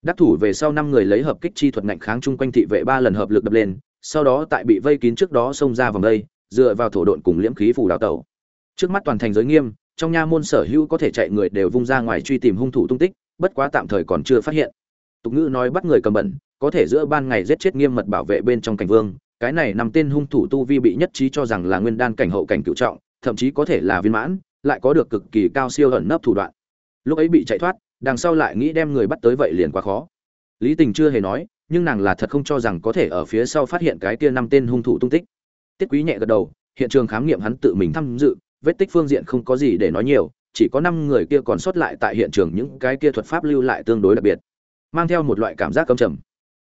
Đắc thủ về sau năm người lấy hợp kích chi thuật ngạnh kháng chung quanh thị vệ, ba lần hợp lực đập lên, sau đó tại bị vây kín trước đó xông ra vòng đây, dựa vào thổ độn cùng liễm khí phủ đào tẩu. Trước mắt toàn thành giới nghiêm trong nha môn sở hữu có thể chạy người đều vung ra ngoài truy tìm hung thủ tung tích, bất quá tạm thời còn chưa phát hiện. Tục ngữ nói bắt người cầm bẩn, có thể giữa ban ngày giết chết nghiêm mật bảo vệ bên trong cảnh vương, cái này nằm tên hung thủ tu vi bị nhất trí cho rằng là nguyên đan cảnh hậu cảnh cựu trọng, thậm chí có thể là viên mãn, lại có được cực kỳ cao siêu ẩn nấp thủ đoạn. Lúc ấy bị chạy thoát, đằng sau lại nghĩ đem người bắt tới vậy liền quá khó. Lý tình chưa hề nói, nhưng nàng là thật không cho rằng có thể ở phía sau phát hiện cái kia năm tên hung thủ tung tích. Tiết quý nhẹ gật đầu, hiện trường khám nghiệm hắn tự mình tham dự vết tích phương diện không có gì để nói nhiều, chỉ có năm người kia còn sót lại tại hiện trường những cái kia thuật pháp lưu lại tương đối đặc biệt, mang theo một loại cảm giác cấm trầm.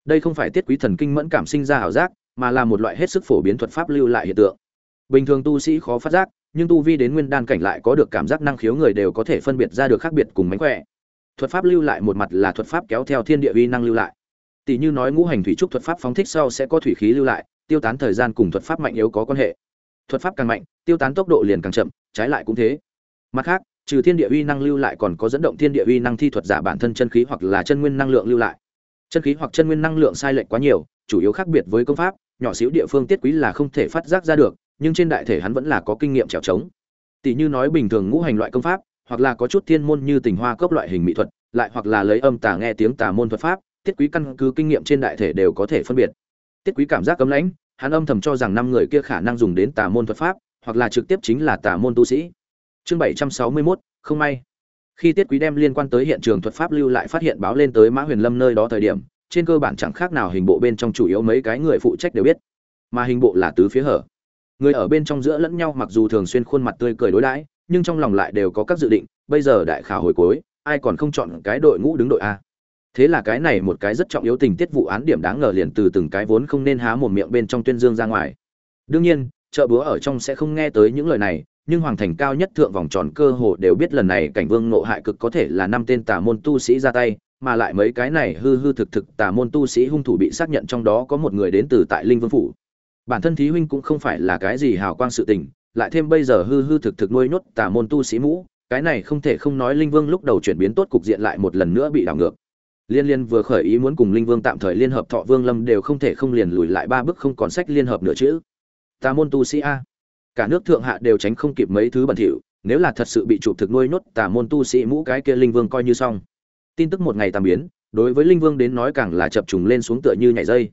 Đây không phải tiết quý thần kinh mẫn cảm sinh ra ảo giác, mà là một loại hết sức phổ biến thuật pháp lưu lại hiện tượng. Bình thường tu sĩ khó phát giác, nhưng tu vi đến nguyên đan cảnh lại có được cảm giác năng khiếu người đều có thể phân biệt ra được khác biệt cùng mánh khỏe. Thuật pháp lưu lại một mặt là thuật pháp kéo theo thiên địa uy năng lưu lại. Tỷ như nói ngũ hành thủy trúc thuật pháp phóng thích sau sẽ có thủy khí lưu lại, tiêu tán thời gian cùng thuật pháp mạnh yếu có quan hệ thuật pháp càng mạnh, tiêu tán tốc độ liền càng chậm, trái lại cũng thế. Mặt khác, trừ thiên địa uy năng lưu lại còn có dẫn động thiên địa uy năng thi thuật giả bản thân chân khí hoặc là chân nguyên năng lượng lưu lại. Chân khí hoặc chân nguyên năng lượng sai lệch quá nhiều, chủ yếu khác biệt với công pháp, nhỏ xíu địa phương tiết quý là không thể phát giác ra được, nhưng trên đại thể hắn vẫn là có kinh nghiệm trèo trống. Tỷ như nói bình thường ngũ hành loại công pháp, hoặc là có chút thiên môn như tình hoa cốc loại hình mỹ thuật, lại hoặc là lấy âm tà nghe tiếng tà môn thuật pháp, tiết quý căn cứ kinh nghiệm trên đại thể đều có thể phân biệt. Tiết quý cảm giác cấm lãnh hắn âm thầm cho rằng năm người kia khả năng dùng đến tà môn thuật pháp hoặc là trực tiếp chính là tà môn tu sĩ. Chương bảy trăm sáu mươi 761, không may. Khi tiết quý đem liên quan tới hiện trường thuật pháp lưu lại phát hiện báo lên tới mã huyền lâm nơi đó thời điểm trên cơ bản chẳng khác nào hình bộ bên trong chủ yếu mấy cái người phụ trách đều biết. Mà hình bộ là tứ phía hở. Người ở bên trong giữa lẫn nhau mặc dù thường xuyên khuôn mặt tươi cười đối đãi nhưng trong lòng lại đều có các dự định bây giờ đại khảo hồi cuối ai còn không chọn cái đội ngũ đứng đội a? Thế là cái này một cái rất trọng yếu tình tiết vụ án điểm đáng ngờ liền từ từng cái vốn không nên há một miệng bên trong tuyên dương ra ngoài. Đương nhiên, chợ búa ở trong sẽ không nghe tới những lời này, nhưng hoàng thành cao nhất thượng vòng tròn cơ hồ đều biết lần này cảnh vương nộ hại cực có thể là năm tên tà môn tu sĩ ra tay, mà lại mấy cái này hư hư thực thực tà môn tu sĩ hung thủ bị xác nhận trong đó có một người đến từ tại linh vương phủ. Bản thân thí huynh cũng không phải là cái gì hào quang sự tình, lại thêm bây giờ hư hư thực thực nuôi nhốt tà môn tu sĩ mũ, cái này không thể không nói linh vương lúc đầu chuyển biến tốt cục diện lại một lần nữa bị đảo ngược liên liên vừa khởi ý muốn cùng linh vương tạm thời liên hợp thọ vương lâm đều không thể không liền lùi lại ba bước không còn sách liên hợp nữa chứ ta môn tu sĩ a. Cả nước thượng hạ đều tránh không kịp mấy thứ bẩn thỉu, nếu là thật sự bị chụp thực nuôi nhốt tà môn tu sĩ mũ cái kia linh vương coi như xong. Tin tức một ngày tạm biến, đối với linh vương đến nói càng là chập trùng lên xuống tựa như nhảy dây.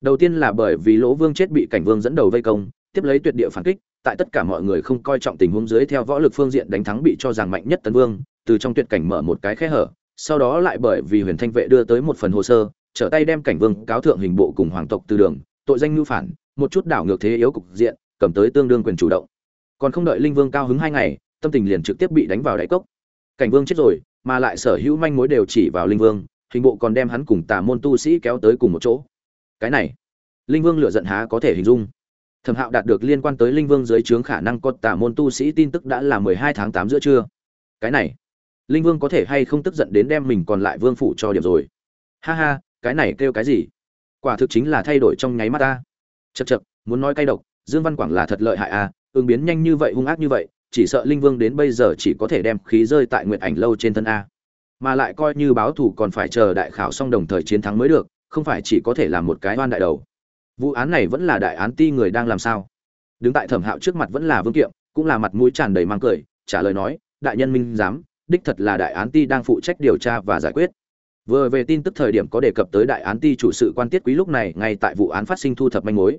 Đầu tiên là bởi vì lỗ vương chết bị cảnh vương dẫn đầu vây công, tiếp lấy tuyệt địa phản kích, tại tất cả mọi người không coi trọng tình huống dưới theo võ lực phương diện đánh thắng bị cho rằng mạnh nhất tấn vương, từ trong tuyệt cảnh mở một cái khe hở sau đó lại bởi vì huyền thanh vệ đưa tới một phần hồ sơ, trở tay đem cảnh vương cáo thượng hình bộ cùng hoàng tộc từ đường, tội danh ngưu phản, một chút đảo ngược thế yếu cục diện, cầm tới tương đương quyền chủ động. Còn không đợi linh vương cao hứng hai ngày, tâm tình liền trực tiếp bị đánh vào đáy cốc. Cảnh vương chết rồi, mà lại sở hữu manh mối đều chỉ vào linh vương, hình bộ còn đem hắn cùng tà môn tu sĩ kéo tới cùng một chỗ. Cái này, linh vương lựa giận há có thể hình dung. Thẩm hạo đạt được liên quan tới linh vương dưới trướng khả năng có tà môn tu sĩ tin tức đã là mười hai tháng tám giữa trưa. Cái này linh vương có thể hay không tức giận đến đem mình còn lại vương phủ cho điểm rồi? Ha ha, cái này kêu cái gì? Quả thực chính là thay đổi trong nháy mắt ta. Chật chật muốn nói cay độc, dương văn quảng là thật lợi hại à ứng biến nhanh như vậy, hung ác như vậy, chỉ sợ linh vương đến bây giờ chỉ có thể đem khí rơi tại nguyện ảnh lâu trên thân a. Mà lại coi như báo thủ còn phải chờ đại khảo xong đồng thời chiến thắng mới được, không phải chỉ có thể làm một cái oan đại đầu. Vụ án này vẫn là đại án ti người đang làm sao? Đứng tại thẩm hạo trước mặt vẫn là vương kiệm, cũng là mặt mũi tràn đầy mang cười, trả lời nói, đại nhân minh giám đích thật là đại án ti đang phụ trách điều tra và giải quyết. Vừa về tin tức thời điểm có đề cập tới đại án ti chủ sự quan tiết quý lúc này ngay tại vụ án phát sinh thu thập manh mối.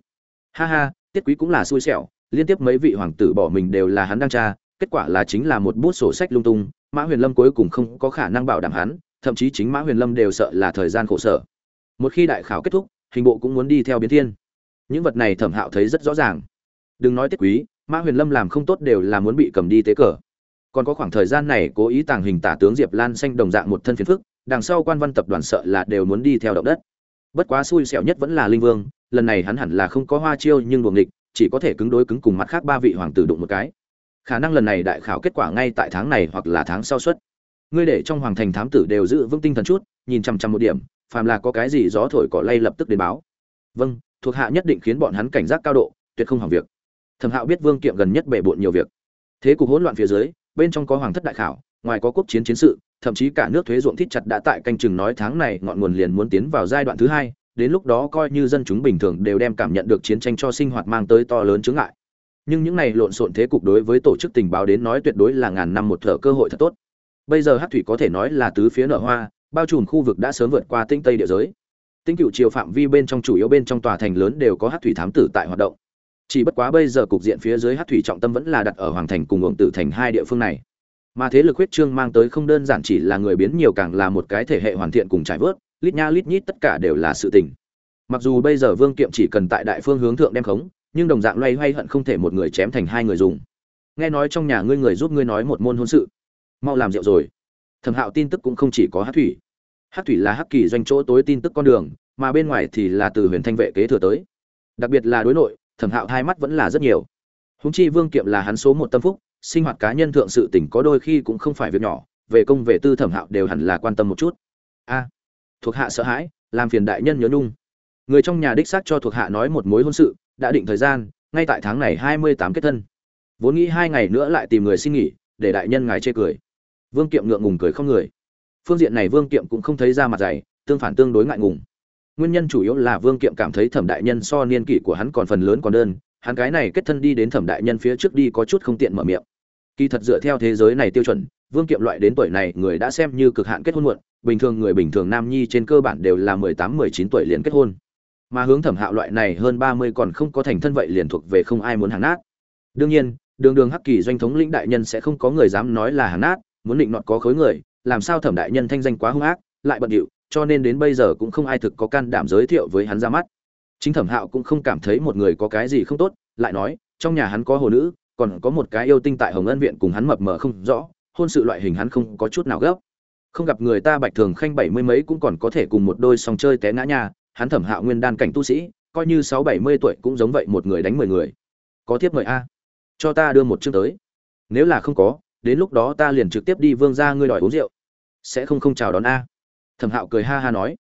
Ha ha, tiết quý cũng là xui xẻo, liên tiếp mấy vị hoàng tử bỏ mình đều là hắn đang tra, kết quả là chính là một bút sổ sách lung tung, mã huyền lâm cuối cùng không có khả năng bảo đảm hắn, thậm chí chính mã huyền lâm đều sợ là thời gian khổ sở. Một khi đại khảo kết thúc, hình bộ cũng muốn đi theo biến thiên. Những vật này thẩm hạo thấy rất rõ ràng. Đừng nói tiết quý, mã huyền lâm làm không tốt đều là muốn bị cầm đi tế cờ còn có khoảng thời gian này cố ý tàng hình tả tướng diệp lan xanh đồng dạng một thân phiền phức, đằng sau quan văn tập đoàn sợ là đều muốn đi theo động đất. Bất quá xui xẻo nhất vẫn là linh vương, lần này hắn hẳn là không có hoa chiêu nhưng buồng địch chỉ có thể cứng đối cứng cùng mặt khác ba vị hoàng tử đụng một cái. Khả năng lần này đại khảo kết quả ngay tại tháng này hoặc là tháng sau suất. Ngươi để trong hoàng thành thám tử đều giữ vững tinh thần chút, nhìn chằm chằm một điểm, phàm là có cái gì gió thổi cỏ lay lập tức đến báo. Vâng thuộc hạ nhất định khiến bọn hắn cảnh giác cao độ, tuyệt không hỏng việc. Thẩm hạo biết vương kiệm gần nhất bể bộn nhiều việc. Thế cục hỗn loạn phía dưới bên trong có hoàng thất đại khảo, ngoài có quốc chiến chiến sự, thậm chí cả nước thuế ruộng thít chặt đã tại canh chừng nói tháng này ngọn nguồn liền muốn tiến vào giai đoạn thứ hai, đến lúc đó coi như dân chúng bình thường đều đem cảm nhận được chiến tranh cho sinh hoạt mang tới to lớn chướng ngại. Nhưng những này lộn xộn thế cục đối với tổ chức tình báo đến nói tuyệt đối là ngàn năm một thở cơ hội thật tốt. Bây giờ hát thủy có thể nói là tứ phía nở hoa, bao trùm khu vực đã sớm vượt qua tinh tây địa giới. Tinh cựu chiều phạm vi bên trong chủ yếu bên trong tòa thành lớn đều có hát thủy thám tử tại hoạt động chỉ bất quá bây giờ cục diện phía dưới hát thủy trọng tâm vẫn là đặt ở hoàng thành cùng ngưỡng tử thành hai địa phương này. Mà thế lực huyết trương mang tới không đơn giản chỉ là người biến nhiều càng là một cái thể hệ hoàn thiện cùng trải vớt, lít nha lít nhít tất cả đều là sự tình. Mặc dù bây giờ vương kiệm chỉ cần tại đại phương hướng thượng đem khống, nhưng đồng dạng loay hoay hận không thể một người chém thành hai người dùng. Nghe nói trong nhà ngươi người giúp ngươi nói một môn hôn sự. Mau làm rượu rồi. Thẩm hạo tin tức cũng không chỉ có hát thủy. Hát thủy là hắc kỳ doanh chỗ tối tin tức con đường, mà bên ngoài thì là từ huyền thanh vệ kế thừa tới. Đặc biệt là đối nội thẩm hạo hai mắt vẫn là rất nhiều. Húng chi vương kiệm là hắn số một tâm phúc, sinh hoạt cá nhân thượng sự tỉnh có đôi khi cũng không phải việc nhỏ, về công về tư thẩm hạo đều hẳn là quan tâm một chút. A, thuộc hạ sợ hãi, làm phiền đại nhân nhớ nhung. Người trong nhà đích xác cho thuộc hạ nói một mối hôn sự, đã định thời gian, ngay tại tháng này hai mươi tám kết thân. Vốn nghĩ hai ngày nữa lại tìm người xin nghỉ, để đại nhân ngài chê cười. Vương kiệm ngượng ngùng cười không người. Phương diện này vương kiệm cũng không thấy ra mặt dày, tương phản tương đối ngại ngùng nguyên nhân chủ yếu là vương kiệm cảm thấy thẩm đại nhân so niên kỷ của hắn còn phần lớn còn đơn, hắn cái này kết thân đi đến thẩm đại nhân phía trước đi có chút không tiện mở miệng. Kỳ thật dựa theo thế giới này tiêu chuẩn, vương kiệm loại đến tuổi này người đã xem như cực hạn kết hôn muộn, bình thường người bình thường nam nhi trên cơ bản đều là mười tám, mười chín tuổi liền kết hôn. Mà hướng thẩm hạo loại này hơn ba mươi còn không có thành thân vậy liền thuộc về không ai muốn hàng nát. Đương nhiên, đường đường hắc kỳ doanh thống lĩnh đại nhân sẽ không có người dám nói là hàng nát, muốn định nọt có khối người, làm sao thẩm đại nhân thanh danh quá hung ác, lại bận điệu cho nên đến bây giờ cũng không ai thực có can đảm giới thiệu với hắn ra mắt. Chính thẩm hạo cũng không cảm thấy một người có cái gì không tốt, lại nói, trong nhà hắn có hồ nữ, còn có một cái yêu tinh tại hồng ân viện cùng hắn mập mờ không rõ, hôn sự loại hình hắn không có chút nào gấp. Không gặp người ta bạch thường khanh bảy mươi mấy cũng còn có thể cùng một đôi song chơi té ngã nhà hắn thẩm hạo nguyên đan cảnh tu sĩ, coi như sáu bảy mươi tuổi cũng giống vậy một người đánh mười người. Có tiếp mời a? Cho ta đưa một chương tới. Nếu là không có, đến lúc đó ta liền trực tiếp đi vương ra ngươi đòi uống rượu. Sẽ không không chào đón a thẩm hạo cười ha ha nói.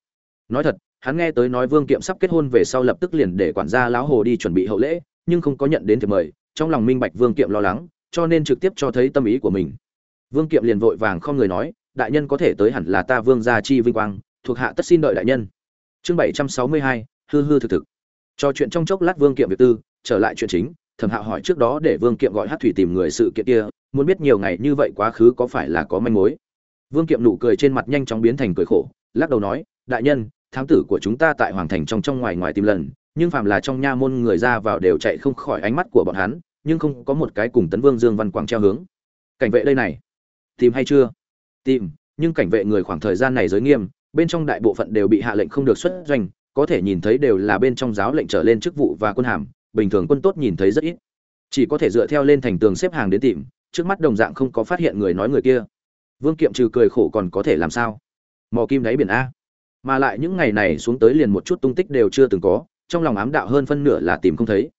Nói thật, hắn nghe tới nói vương kiệm sắp kết hôn về sau lập tức liền để quản gia lão hồ đi chuẩn bị hậu lễ, nhưng không có nhận đến thiệp mời, trong lòng minh bạch vương kiệm lo lắng, cho nên trực tiếp cho thấy tâm ý của mình. Vương kiệm liền vội vàng không người nói, đại nhân có thể tới hẳn là ta vương gia chi vinh quang, thuộc hạ tất xin đợi đại nhân. Chương bảy trăm sáu mươi hai, hư hư thực thực. Trò chuyện trong chốc lát vương kiệm việc tư, trở lại chuyện chính, thẩm hạo hỏi trước đó để vương kiệm gọi hát thủy tìm người sự kiện kia, muốn biết nhiều ngày như vậy quá khứ có phải là có manh mối vương kiệm nụ cười trên mặt nhanh chóng biến thành cười khổ, lắc đầu nói, đại nhân, thám tử của chúng ta tại hoàng thành trong trong ngoài ngoài tìm lần, nhưng phàm là trong nha môn người ra vào đều chạy không khỏi ánh mắt của bọn hắn, nhưng không có một cái cùng tấn vương dương văn quang treo hướng. Cảnh vệ đây này, tìm hay chưa? Tìm, nhưng cảnh vệ người khoảng thời gian này giới nghiêm, bên trong đại bộ phận đều bị hạ lệnh không được xuất doanh, có thể nhìn thấy đều là bên trong giáo lệnh trở lên chức vụ và quân hàm, bình thường quân tốt nhìn thấy rất ít. Chỉ có thể dựa theo lên thành tường xếp hàng đến tìm, trước mắt đồng dạng không có phát hiện người nói người kia vương kiệm trừ cười khổ còn có thể làm sao? Mò kim đáy biển a. Mà lại những ngày này xuống tới liền một chút tung tích đều chưa từng có, trong lòng ám đạo hơn phân nửa là tìm không thấy.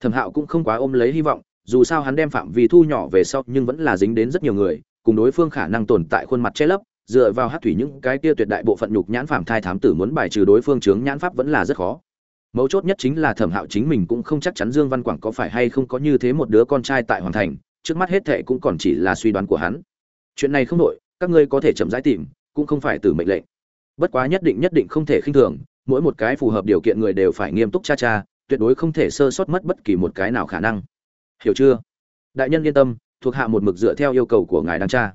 Thẩm hạo cũng không quá ôm lấy hy vọng, dù sao hắn đem phạm vi thu nhỏ về sau nhưng vẫn là dính đến rất nhiều người, cùng đối phương khả năng tồn tại khuôn mặt che lấp, dựa vào hát thủy những cái kia tuyệt đại bộ phận nhục nhãn phạm thai thám tử muốn bài trừ đối phương chướng nhãn pháp vẫn là rất khó. Mấu chốt nhất chính là thẩm hạo chính mình cũng không chắc chắn dương văn quảng có phải hay không có như thế một đứa con trai tại hoàn thành, trước mắt hết thệ cũng còn chỉ là suy đoán của hắn chuyện này không đội các ngươi có thể chậm rãi tìm, cũng không phải từ mệnh lệnh. Bất quá nhất định nhất định không thể khinh thường, mỗi một cái phù hợp điều kiện người đều phải nghiêm túc cha cha, tuyệt đối không thể sơ sót mất bất kỳ một cái nào khả năng. Hiểu chưa? Đại nhân yên tâm, thuộc hạ một mực dựa theo yêu cầu của ngài đang tra.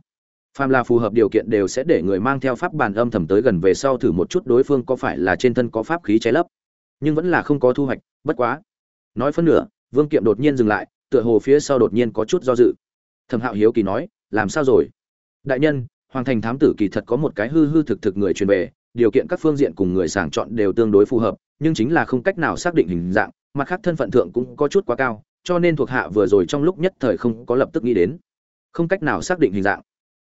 Phàm là phù hợp điều kiện đều sẽ để người mang theo pháp bàn âm thầm tới gần về sau thử một chút đối phương có phải là trên thân có pháp khí cháy lấp. Nhưng vẫn là không có thu hoạch, bất quá. Nói phân nửa, vương kiệm đột nhiên dừng lại, tựa hồ phía sau đột nhiên có chút do dự. Thẩm hạo hiếu kỳ nói, làm sao rồi? Đại nhân, hoàng thành thám tử kỳ thật có một cái hư hư thực thực người truyền về, điều kiện các phương diện cùng người sàng chọn đều tương đối phù hợp, nhưng chính là không cách nào xác định hình dạng, mặt khác thân phận thượng cũng có chút quá cao, cho nên thuộc hạ vừa rồi trong lúc nhất thời không có lập tức nghĩ đến. Không cách nào xác định hình dạng.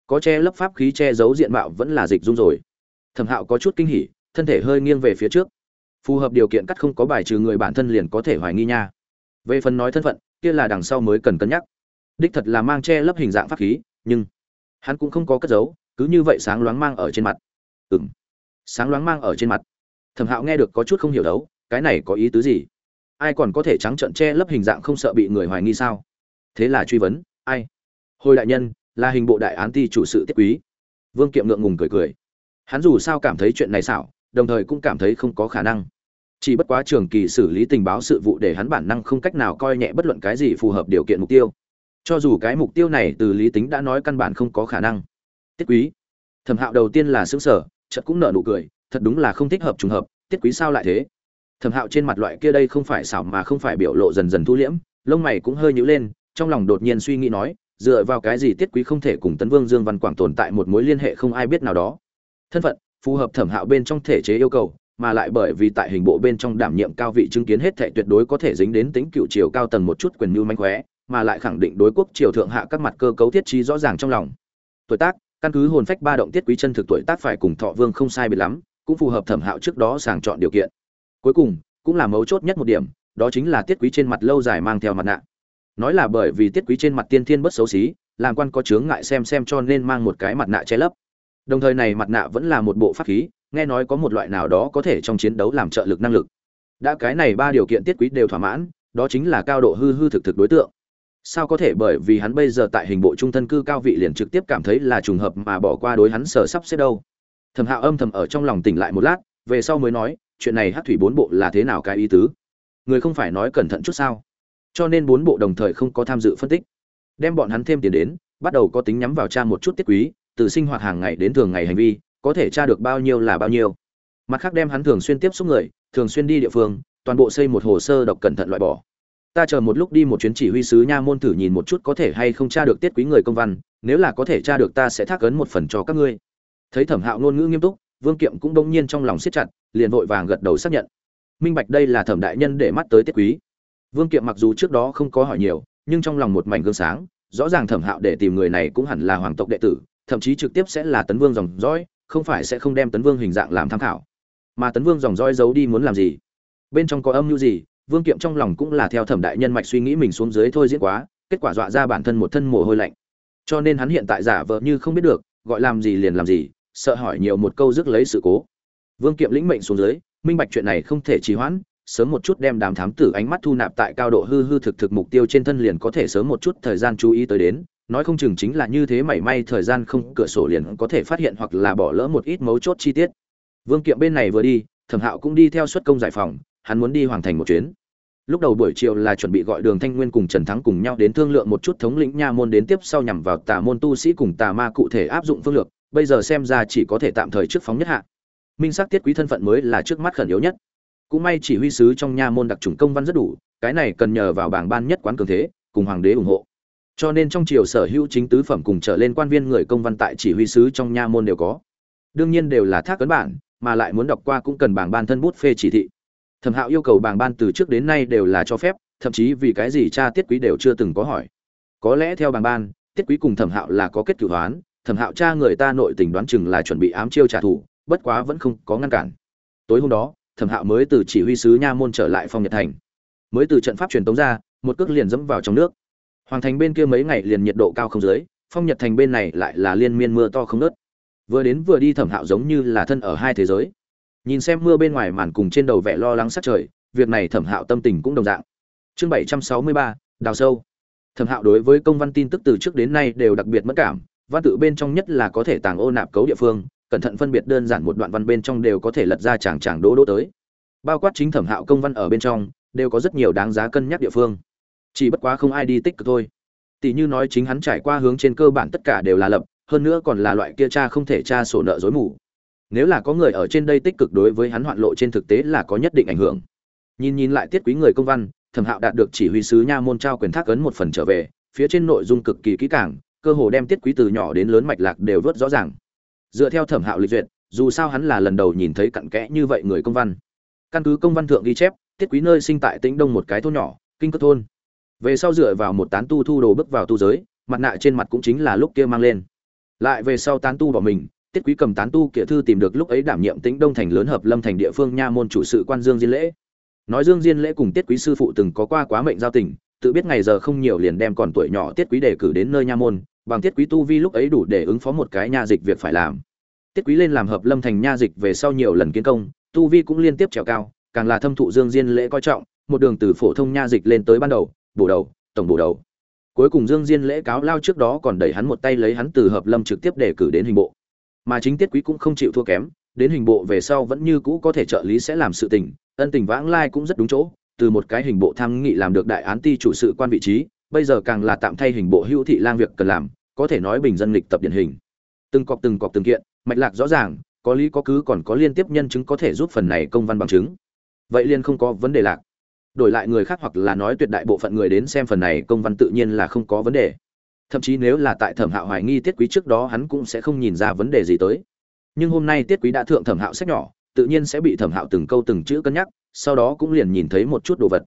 Có che lấp pháp khí che giấu diện mạo vẫn là dịch dung rồi. Thẩm hạo có chút kinh hỉ, thân thể hơi nghiêng về phía trước. Phù hợp điều kiện cắt không có bài trừ người bản thân liền có thể hoài nghi nha. Về phần nói thân phận, kia là đằng sau mới cần cân nhắc. Đích thật là mang che lấp hình dạng pháp khí, nhưng hắn cũng không có cất giấu, cứ như vậy sáng loáng mang ở trên mặt. Ừng sáng loáng mang ở trên mặt. Thẩm hạo nghe được có chút không hiểu đấu, cái này có ý tứ gì? Ai còn có thể trắng trợn che lấp hình dạng không sợ bị người hoài nghi sao? Thế là truy vấn, ai? Hồi đại nhân, là hình bộ đại án ti chủ sự tiết quý. Vương kiệm ngượng ngùng cười cười. Hắn dù sao cảm thấy chuyện này xảo, đồng thời cũng cảm thấy không có khả năng. Chỉ bất quá trường kỳ xử lý tình báo sự vụ để hắn bản năng không cách nào coi nhẹ bất luận cái gì phù hợp điều kiện mục tiêu cho dù cái mục tiêu này từ lý tính đã nói căn bản không có khả năng. Tiết quý. Thẩm hạo đầu tiên là xứng sở chợt cũng nở nụ cười, thật đúng là không thích hợp trùng hợp, tiết quý sao lại thế? Thẩm hạo trên mặt loại kia đây không phải xảo mà không phải biểu lộ dần dần thu liễm, lông mày cũng hơi nhữ lên, trong lòng đột nhiên suy nghĩ nói, dựa vào cái gì tiết quý không thể cùng tấn vương dương văn quảng tồn tại một mối liên hệ không ai biết nào đó. Thân phận, phù hợp thẩm hạo bên trong thể chế yêu cầu, mà lại bởi vì tại hình bộ bên trong đảm nhiệm cao vị chứng kiến hết thể tuyệt đối có thể dính đến tính cựu triều cao tầng một chút quyền mưu manh khóe mà lại khẳng định đối quốc triều thượng hạ các mặt cơ cấu thiết trí rõ ràng trong lòng. Tuổi tác, căn cứ hồn phách ba động tiết quý chân thực tuổi tác phải cùng thọ vương không sai biệt lắm, cũng phù hợp thẩm hạo trước đó sàng chọn điều kiện. Cuối cùng, cũng là mấu chốt nhất một điểm, đó chính là tiết quý trên mặt lâu dài mang theo mặt nạ. Nói là bởi vì tiết quý trên mặt tiên thiên bất xấu xí, làm quan có chướng ngại xem xem cho nên mang một cái mặt nạ che lấp. Đồng thời này mặt nạ vẫn là một bộ pháp khí, nghe nói có một loại nào đó có thể trong chiến đấu làm trợ lực năng lực. Đã cái này ba điều kiện tiết quý đều thỏa mãn, đó chính là cao độ hư hư thực thực đối tượng sao có thể bởi vì hắn bây giờ tại hình bộ trung thân cư cao vị liền trực tiếp cảm thấy là trùng hợp mà bỏ qua đối hắn sở sắp xếp đâu? Thẩm hạo âm thầm ở trong lòng tỉnh lại một lát, về sau mới nói, chuyện này hát thủy bốn bộ là thế nào cái ý tứ? Người không phải nói cẩn thận chút sao? Cho nên bốn bộ đồng thời không có tham dự phân tích. Đem bọn hắn thêm tiền đến, bắt đầu có tính nhắm vào cha một chút tiết quý, từ sinh hoạt hàng ngày đến thường ngày hành vi, có thể tra được bao nhiêu là bao nhiêu. Mặt khác đem hắn thường xuyên tiếp xúc người, thường xuyên đi địa phương, toàn bộ xây một hồ sơ độc cẩn thận loại bỏ ta chờ một lúc đi một chuyến chỉ huy sứ nha môn thử nhìn một chút có thể hay không tra được tiết quý người công văn, nếu là có thể tra được ta sẽ thác ấn một phần cho các ngươi. Thấy thẩm hạo ngôn ngữ nghiêm túc, vương kiệm cũng đông nhiên trong lòng siết chặt, liền vội vàng gật đầu xác nhận. Minh bạch đây là thẩm đại nhân để mắt tới tiết quý. Vương kiệm mặc dù trước đó không có hỏi nhiều, nhưng trong lòng một mảnh gương sáng, rõ ràng thẩm hạo để tìm người này cũng hẳn là hoàng tộc đệ tử, thậm chí trực tiếp sẽ là tấn vương dòng dõi, không phải sẽ không đem tấn vương hình dạng làm tham khảo. Mà tấn vương dòng dõi giấu đi muốn làm gì? Bên trong có âm mưu gì? Vương kiệm trong lòng cũng là theo thẩm đại nhân mạch suy nghĩ mình xuống dưới thôi diễn quá, kết quả dọa ra bản thân một thân mồ hôi lạnh. Cho nên hắn hiện tại giả vờ như không biết được, gọi làm gì liền làm gì, sợ hỏi nhiều một câu rước lấy sự cố. Vương kiệm lĩnh mệnh xuống dưới, minh bạch chuyện này không thể trì hoãn, sớm một chút đem đám thám tử ánh mắt thu nạp tại cao độ hư hư thực thực mục tiêu trên thân liền có thể sớm một chút thời gian chú ý tới đến, nói không chừng chính là như thế mảy may thời gian không, cửa sổ liền có thể phát hiện hoặc là bỏ lỡ một ít mấu chốt chi tiết. Vương kiệm bên này vừa đi, thẩm hạo cũng đi theo xuất công giải phòng, hắn muốn đi hoàn thành một chuyến lúc đầu buổi chiều là chuẩn bị gọi đường thanh nguyên cùng trần thắng cùng nhau đến thương lượng một chút thống lĩnh nha môn đến tiếp sau nhằm vào tà môn tu sĩ cùng tà ma cụ thể áp dụng phương lược, bây giờ xem ra chỉ có thể tạm thời trước phóng nhất hạ. Minh xác tiết quý thân phận mới là trước mắt khẩn yếu nhất. Cũng may chỉ huy sứ trong nha môn đặc trùng công văn rất đủ, cái này cần nhờ vào bảng ban nhất quán cường thế, cùng hoàng đế ủng hộ. Cho nên trong triều sở hữu chính tứ phẩm cùng trở lên quan viên người công văn tại chỉ huy sứ trong nha môn đều có. Đương nhiên đều là thác cấn bản, mà lại muốn đọc qua cũng cần bảng ban thân bút phê chỉ thị thẩm hạo yêu cầu bảng ban từ trước đến nay đều là cho phép, thậm chí vì cái gì cha tiết quý đều chưa từng có hỏi. Có lẽ theo bảng ban, tiết quý cùng thẩm hạo là có kết cửu hoán thẩm hạo cha người ta nội tình đoán chừng là chuẩn bị ám chiêu trả thù, bất quá vẫn không có ngăn cản. Tối hôm đó, thẩm hạo mới từ chỉ huy sứ nha môn trở lại phong nhật thành. Mới từ trận pháp truyền tống ra, một cước liền dẫm vào trong nước. Hoàng thành bên kia mấy ngày liền nhiệt độ cao không dưới, phong nhật thành bên này lại là liên miên mưa to không nớt vừa đến vừa đi thẩm hạo giống như là thân ở hai thế giới nhìn xem mưa bên ngoài màn cùng trên đầu vẻ lo lắng sát trời, việc này thẩm hạo tâm tình cũng đồng dạng. Chương bảy trăm sáu mươi ba, đào sâu. Thẩm hạo đối với công văn tin tức từ trước đến nay đều đặc biệt mất cảm, văn tự bên trong nhất là có thể tàng ô nạp cấu địa phương, cẩn thận phân biệt đơn giản một đoạn văn bên trong đều có thể lật ra chàng chàng đỗ đỗ tới. Bao quát chính thẩm hạo công văn ở bên trong, đều có rất nhiều đáng giá cân nhắc địa phương. Chỉ bất quá không ai đi tích cực thôi. Tỷ như nói chính hắn trải qua hướng trên cơ bản tất cả đều là lập, hơn nữa còn là loại kia cha không thể tra sổ nợ dối mù nếu là có người ở trên đây tích cực đối với hắn hoạn lộ trên thực tế là có nhất định ảnh hưởng. Nhìn nhìn lại tiết quý người công văn, thẩm hạo đạt được chỉ huy sứ nha môn trao quyền thác ấn một phần trở về, phía trên nội dung cực kỳ kỹ càng, cơ hồ đem tiết quý từ nhỏ đến lớn mạch lạc đều vớt rõ ràng. Dựa theo thẩm hạo lịch duyệt, dù sao hắn là lần đầu nhìn thấy cặn kẽ như vậy người công văn. Căn cứ công văn thượng ghi chép, tiết quý nơi sinh tại tĩnh đông một cái thôn nhỏ, kinh cất thôn. Về sau dựa vào một tán tu thu đồ bước vào tu giới, mặt nạ trên mặt cũng chính là lúc kia mang lên. Lại về sau tán tu bỏ mình tiết quý cầm tán tu kia thư tìm được lúc ấy đảm nhiệm tĩnh đông thành lớn hợp lâm thành địa phương nha môn chủ sự quan dương diên lễ. Nói dương diên lễ cùng tiết quý sư phụ từng có qua quá mệnh giao tình, tự biết ngày giờ không nhiều liền đem còn tuổi nhỏ tiết quý đề cử đến nơi nha môn, bằng tiết quý tu vi lúc ấy đủ để ứng phó một cái nha dịch việc phải làm. Tiết quý lên làm hợp lâm thành nha dịch về sau nhiều lần kiến công, tu vi cũng liên tiếp trèo cao, càng là thâm thụ dương diên lễ coi trọng, một đường từ phổ thông nha dịch lên tới ban đầu, bổ đầu, tổng bổ đầu. Cuối cùng dương diên lễ cáo lao trước đó còn đẩy hắn một tay lấy hắn từ hợp lâm trực tiếp đề cử đến hình bộ mà chính tiết quý cũng không chịu thua kém, đến hình bộ về sau vẫn như cũ có thể trợ lý sẽ làm sự tình, ân tình vãng lai cũng rất đúng chỗ, từ một cái hình bộ tham nghị làm được đại án ty chủ sự quan vị trí, bây giờ càng là tạm thay hình bộ hữu thị lang việc cần làm, có thể nói bình dân lịch tập điển hình. Từng cọc từng cọc từng kiện, mạch lạc rõ ràng, có lý có cứ còn có liên tiếp nhân chứng có thể giúp phần này công văn bằng chứng. Vậy liên không có vấn đề lạc. Đổi lại người khác hoặc là nói tuyệt đại bộ phận người đến xem phần này công văn tự nhiên là không có vấn đề thậm chí nếu là tại thẩm hạo hoài nghi tiết quý trước đó hắn cũng sẽ không nhìn ra vấn đề gì tới. Nhưng hôm nay tiết quý đã thượng thẩm hạo sách nhỏ, tự nhiên sẽ bị thẩm hạo từng câu từng chữ cân nhắc, sau đó cũng liền nhìn thấy một chút đồ vật.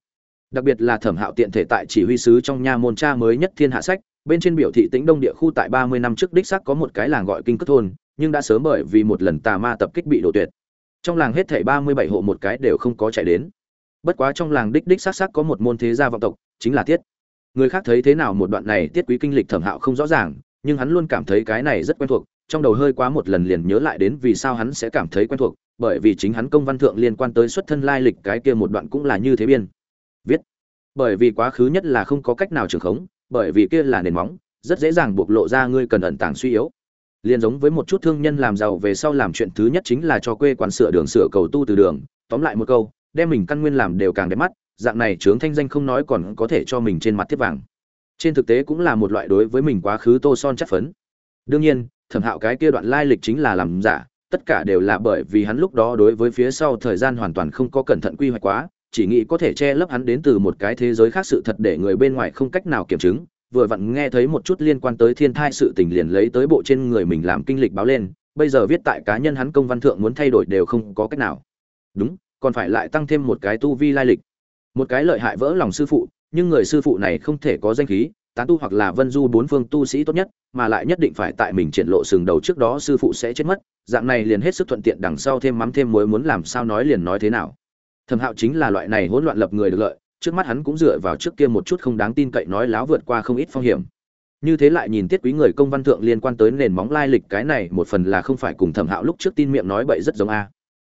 Đặc biệt là thẩm hạo tiện thể tại chỉ huy sứ trong nha môn cha mới nhất thiên hạ sách, bên trên biểu thị tĩnh đông địa khu tại ba mươi năm trước đích xác có một cái làng gọi kinh cất thôn, nhưng đã sớm bởi vì một lần tà ma tập kích bị đổ tuyệt. Trong làng hết thảy ba mươi bảy hộ một cái đều không có chạy đến. Bất quá trong làng đích đích xác xác có một môn thế gia vọng tộc, chính là tiết người khác thấy thế nào một đoạn này tiết quý kinh lịch thẩm hạo không rõ ràng, nhưng hắn luôn cảm thấy cái này rất quen thuộc, trong đầu hơi quá một lần liền nhớ lại đến vì sao hắn sẽ cảm thấy quen thuộc, bởi vì chính hắn công văn thượng liên quan tới xuất thân lai lịch cái kia một đoạn cũng là như thế biên. Viết. Bởi vì quá khứ nhất là không có cách nào trưởng khống, bởi vì kia là nền móng, rất dễ dàng bộc lộ ra ngươi cần ẩn tàng suy yếu. Liền giống với một chút thương nhân làm giàu về sau làm chuyện thứ nhất chính là cho quê quán sửa đường sửa cầu tu từ đường, tóm lại một câu, đem mình căn nguyên làm đều càng đẹp mắt dạng này trướng thanh danh không nói còn có thể cho mình trên mặt thiết vàng. Trên thực tế cũng là một loại đối với mình quá khứ tô son chất phấn. Đương nhiên, thẩm hạo cái kia đoạn lai lịch chính là làm giả, tất cả đều là bởi vì hắn lúc đó đối với phía sau thời gian hoàn toàn không có cẩn thận quy hoạch quá, chỉ nghĩ có thể che lấp hắn đến từ một cái thế giới khác sự thật để người bên ngoài không cách nào kiểm chứng, vừa vặn nghe thấy một chút liên quan tới thiên thai sự tình liền lấy tới bộ trên người mình làm kinh lịch báo lên, bây giờ viết tại cá nhân hắn công văn thượng muốn thay đổi đều không có cách nào. Đúng, còn phải lại tăng thêm một cái tu vi lai lịch một cái lợi hại vỡ lòng sư phụ, nhưng người sư phụ này không thể có danh khí, tán tu hoặc là vân du bốn phương tu sĩ tốt nhất, mà lại nhất định phải tại mình triển lộ sừng đầu trước đó sư phụ sẽ chết mất, dạng này liền hết sức thuận tiện đằng sau thêm mắm thêm muối muốn làm sao nói liền nói thế nào. Thẩm hạo chính là loại này hỗn loạn lập người được lợi, trước mắt hắn cũng dựa vào trước kia một chút không đáng tin cậy nói láo vượt qua không ít phong hiểm. Như thế lại nhìn tiết quý người công văn thượng liên quan tới nền móng lai lịch cái này một phần là không phải cùng thẩm hạo lúc trước tin miệng nói bậy rất giống a.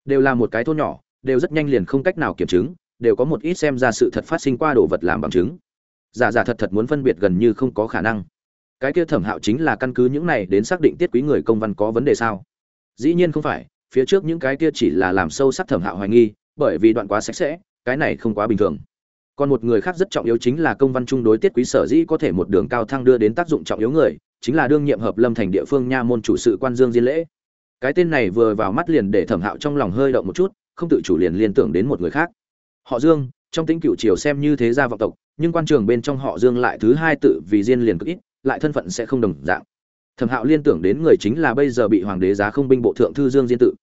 Đều là một cái thôn nhỏ, đều rất nhanh liền không cách nào kiểm chứng đều có một ít xem ra sự thật phát sinh qua đồ vật làm bằng chứng. Giả giả thật thật muốn phân biệt gần như không có khả năng. Cái kia thẩm hạo chính là căn cứ những này đến xác định tiết quý người công văn có vấn đề sao? Dĩ nhiên không phải, phía trước những cái kia chỉ là làm sâu sắc thẩm hạo hoài nghi, bởi vì đoạn quá sạch sẽ, cái này không quá bình thường. Còn một người khác rất trọng yếu chính là công văn chung đối tiết quý sở dĩ có thể một đường cao thăng đưa đến tác dụng trọng yếu người, chính là đương nhiệm hợp lâm thành địa phương nha môn chủ sự quan dương diên lễ. Cái tên này vừa vào mắt liền để thẩm hạo trong lòng hơi động một chút, không tự chủ liền liên tưởng đến một người khác họ dương, trong tính cựu triều xem như thế gia vọng tộc, nhưng quan trường bên trong họ dương lại thứ hai tự vì diên liền cực ít, lại thân phận sẽ không đồng dạng. Thẩm hạo liên tưởng đến người chính là bây giờ bị hoàng đế giá không binh bộ thượng thư dương diên tự.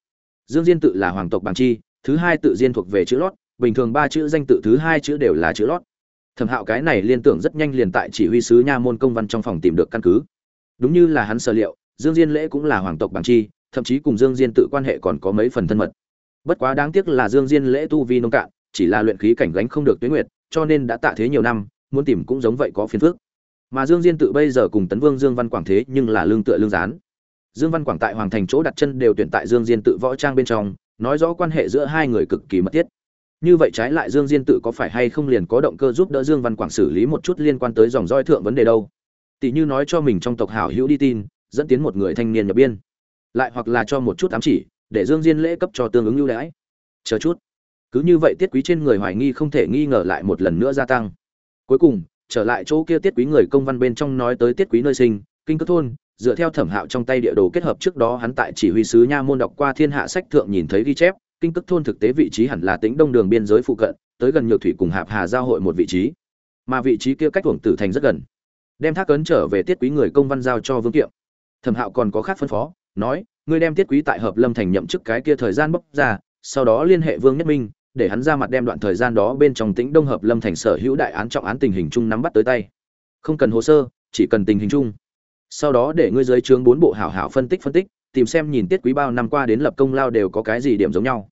Dương diên tự là hoàng tộc bằng chi, thứ hai tự diên thuộc về chữ lót, bình thường ba chữ danh tự thứ hai chữ đều là chữ lót. Thẩm hạo cái này liên tưởng rất nhanh liền tại chỉ huy sứ nha môn công văn trong phòng tìm được căn cứ. Đúng như là hắn sở liệu, dương diên lễ cũng là hoàng tộc bằng chi, thậm chí cùng dương diên tự quan hệ còn có mấy phần thân mật. Bất quá đáng tiếc là dương diên lễ tu vi nông cạn chỉ là luyện khí cảnh gánh không được tuyết nguyệt, cho nên đã tạ thế nhiều năm, muốn tìm cũng giống vậy có phiền phức. Mà dương diên tự bây giờ cùng tấn vương dương văn quảng thế nhưng là lương tựa lương gián. Dương văn quảng tại hoàng thành chỗ đặt chân đều tuyển tại dương diên tự võ trang bên trong, nói rõ quan hệ giữa hai người cực kỳ mật thiết. Như vậy trái lại dương diên tự có phải hay không liền có động cơ giúp đỡ dương văn quảng xử lý một chút liên quan tới dòng roi thượng vấn đề đâu? Tỷ như nói cho mình trong tộc hảo hữu đi tin, dẫn tiến một người thanh niên nhập biên. Lại hoặc là cho một chút ám chỉ, để dương diên lễ cấp cho tương ứng ưu đãi. Chờ chút cứ như vậy tiết quý trên người hoài nghi không thể nghi ngờ lại một lần nữa gia tăng. Cuối cùng, trở lại chỗ kia tiết quý người công văn bên trong nói tới tiết quý nơi sinh, kinh cước thôn, dựa theo thẩm hạo trong tay địa đồ kết hợp trước đó hắn tại chỉ huy sứ nha môn đọc qua thiên hạ sách thượng nhìn thấy ghi chép, kinh cước thôn thực tế vị trí hẳn là tính đông đường biên giới phụ cận, tới gần nhược thủy cùng hạp hà giao hội một vị trí. Mà vị trí kia cách thuồng tử thành rất gần. Đem thác ấn trở về tiết quý người công văn giao cho vương kiệm. Thẩm hạo còn có khác phân phó, nói, ngươi đem tiết quý tại hợp lâm thành nhậm chức cái kia thời gian bốc ra, sau đó liên hệ vương nhất minh để hắn ra mặt đem đoạn thời gian đó bên trong tĩnh đông hợp lâm thành sở hữu đại án trọng án tình hình chung nắm bắt tới tay. Không cần hồ sơ, chỉ cần tình hình chung. Sau đó để ngươi dưới trướng bốn bộ hảo hảo phân tích phân tích, tìm xem nhìn tiết quý bao năm qua đến lập công lao đều có cái gì điểm giống nhau.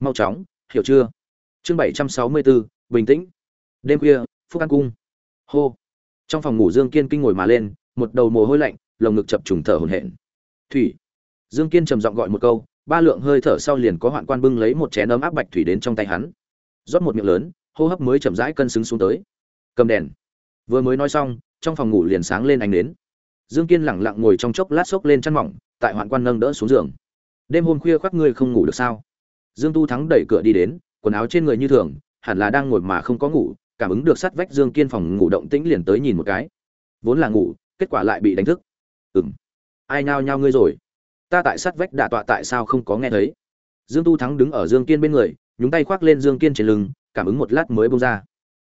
Mau chóng, hiểu chưa? Chương bảy trăm sáu mươi bốn bình tĩnh. Đêm khuya, phúc an cung. Hô. Trong phòng ngủ dương kiên kinh ngồi mà lên, một đầu mồ hôi lạnh, lồng ngực chập trùng thở hổn hển. Thủy. Dương kiên trầm giọng gọi một câu ba lượng hơi thở sau liền có hoạn quan bưng lấy một chén ấm áp bạch thủy đến trong tay hắn. Rót một miệng lớn, hô hấp mới chậm rãi cân xứng xuống tới. Cầm đèn. Vừa mới nói xong, trong phòng ngủ liền sáng lên ánh nến. Dương kiên lẳng lặng ngồi trong chốc lát xốc lên chăn mỏng, tại hoạn quan nâng đỡ xuống giường. Đêm hôm khuya khoác ngươi không ngủ được sao? Dương tu thắng đẩy cửa đi đến, quần áo trên người như thường, hẳn là đang ngồi mà không có ngủ, cảm ứng được sát vách dương kiên phòng ngủ động tĩnh liền tới nhìn một cái. Vốn là ngủ, kết quả lại bị đánh thức. Ừng ai nhao nhao ngươi rồi? Ta tại sát vách đả tọa tại sao không có nghe thấy? Dương tu thắng đứng ở dương kiên bên người, nhúng tay khoác lên dương kiên trên lưng, cảm ứng một lát mới bông ra.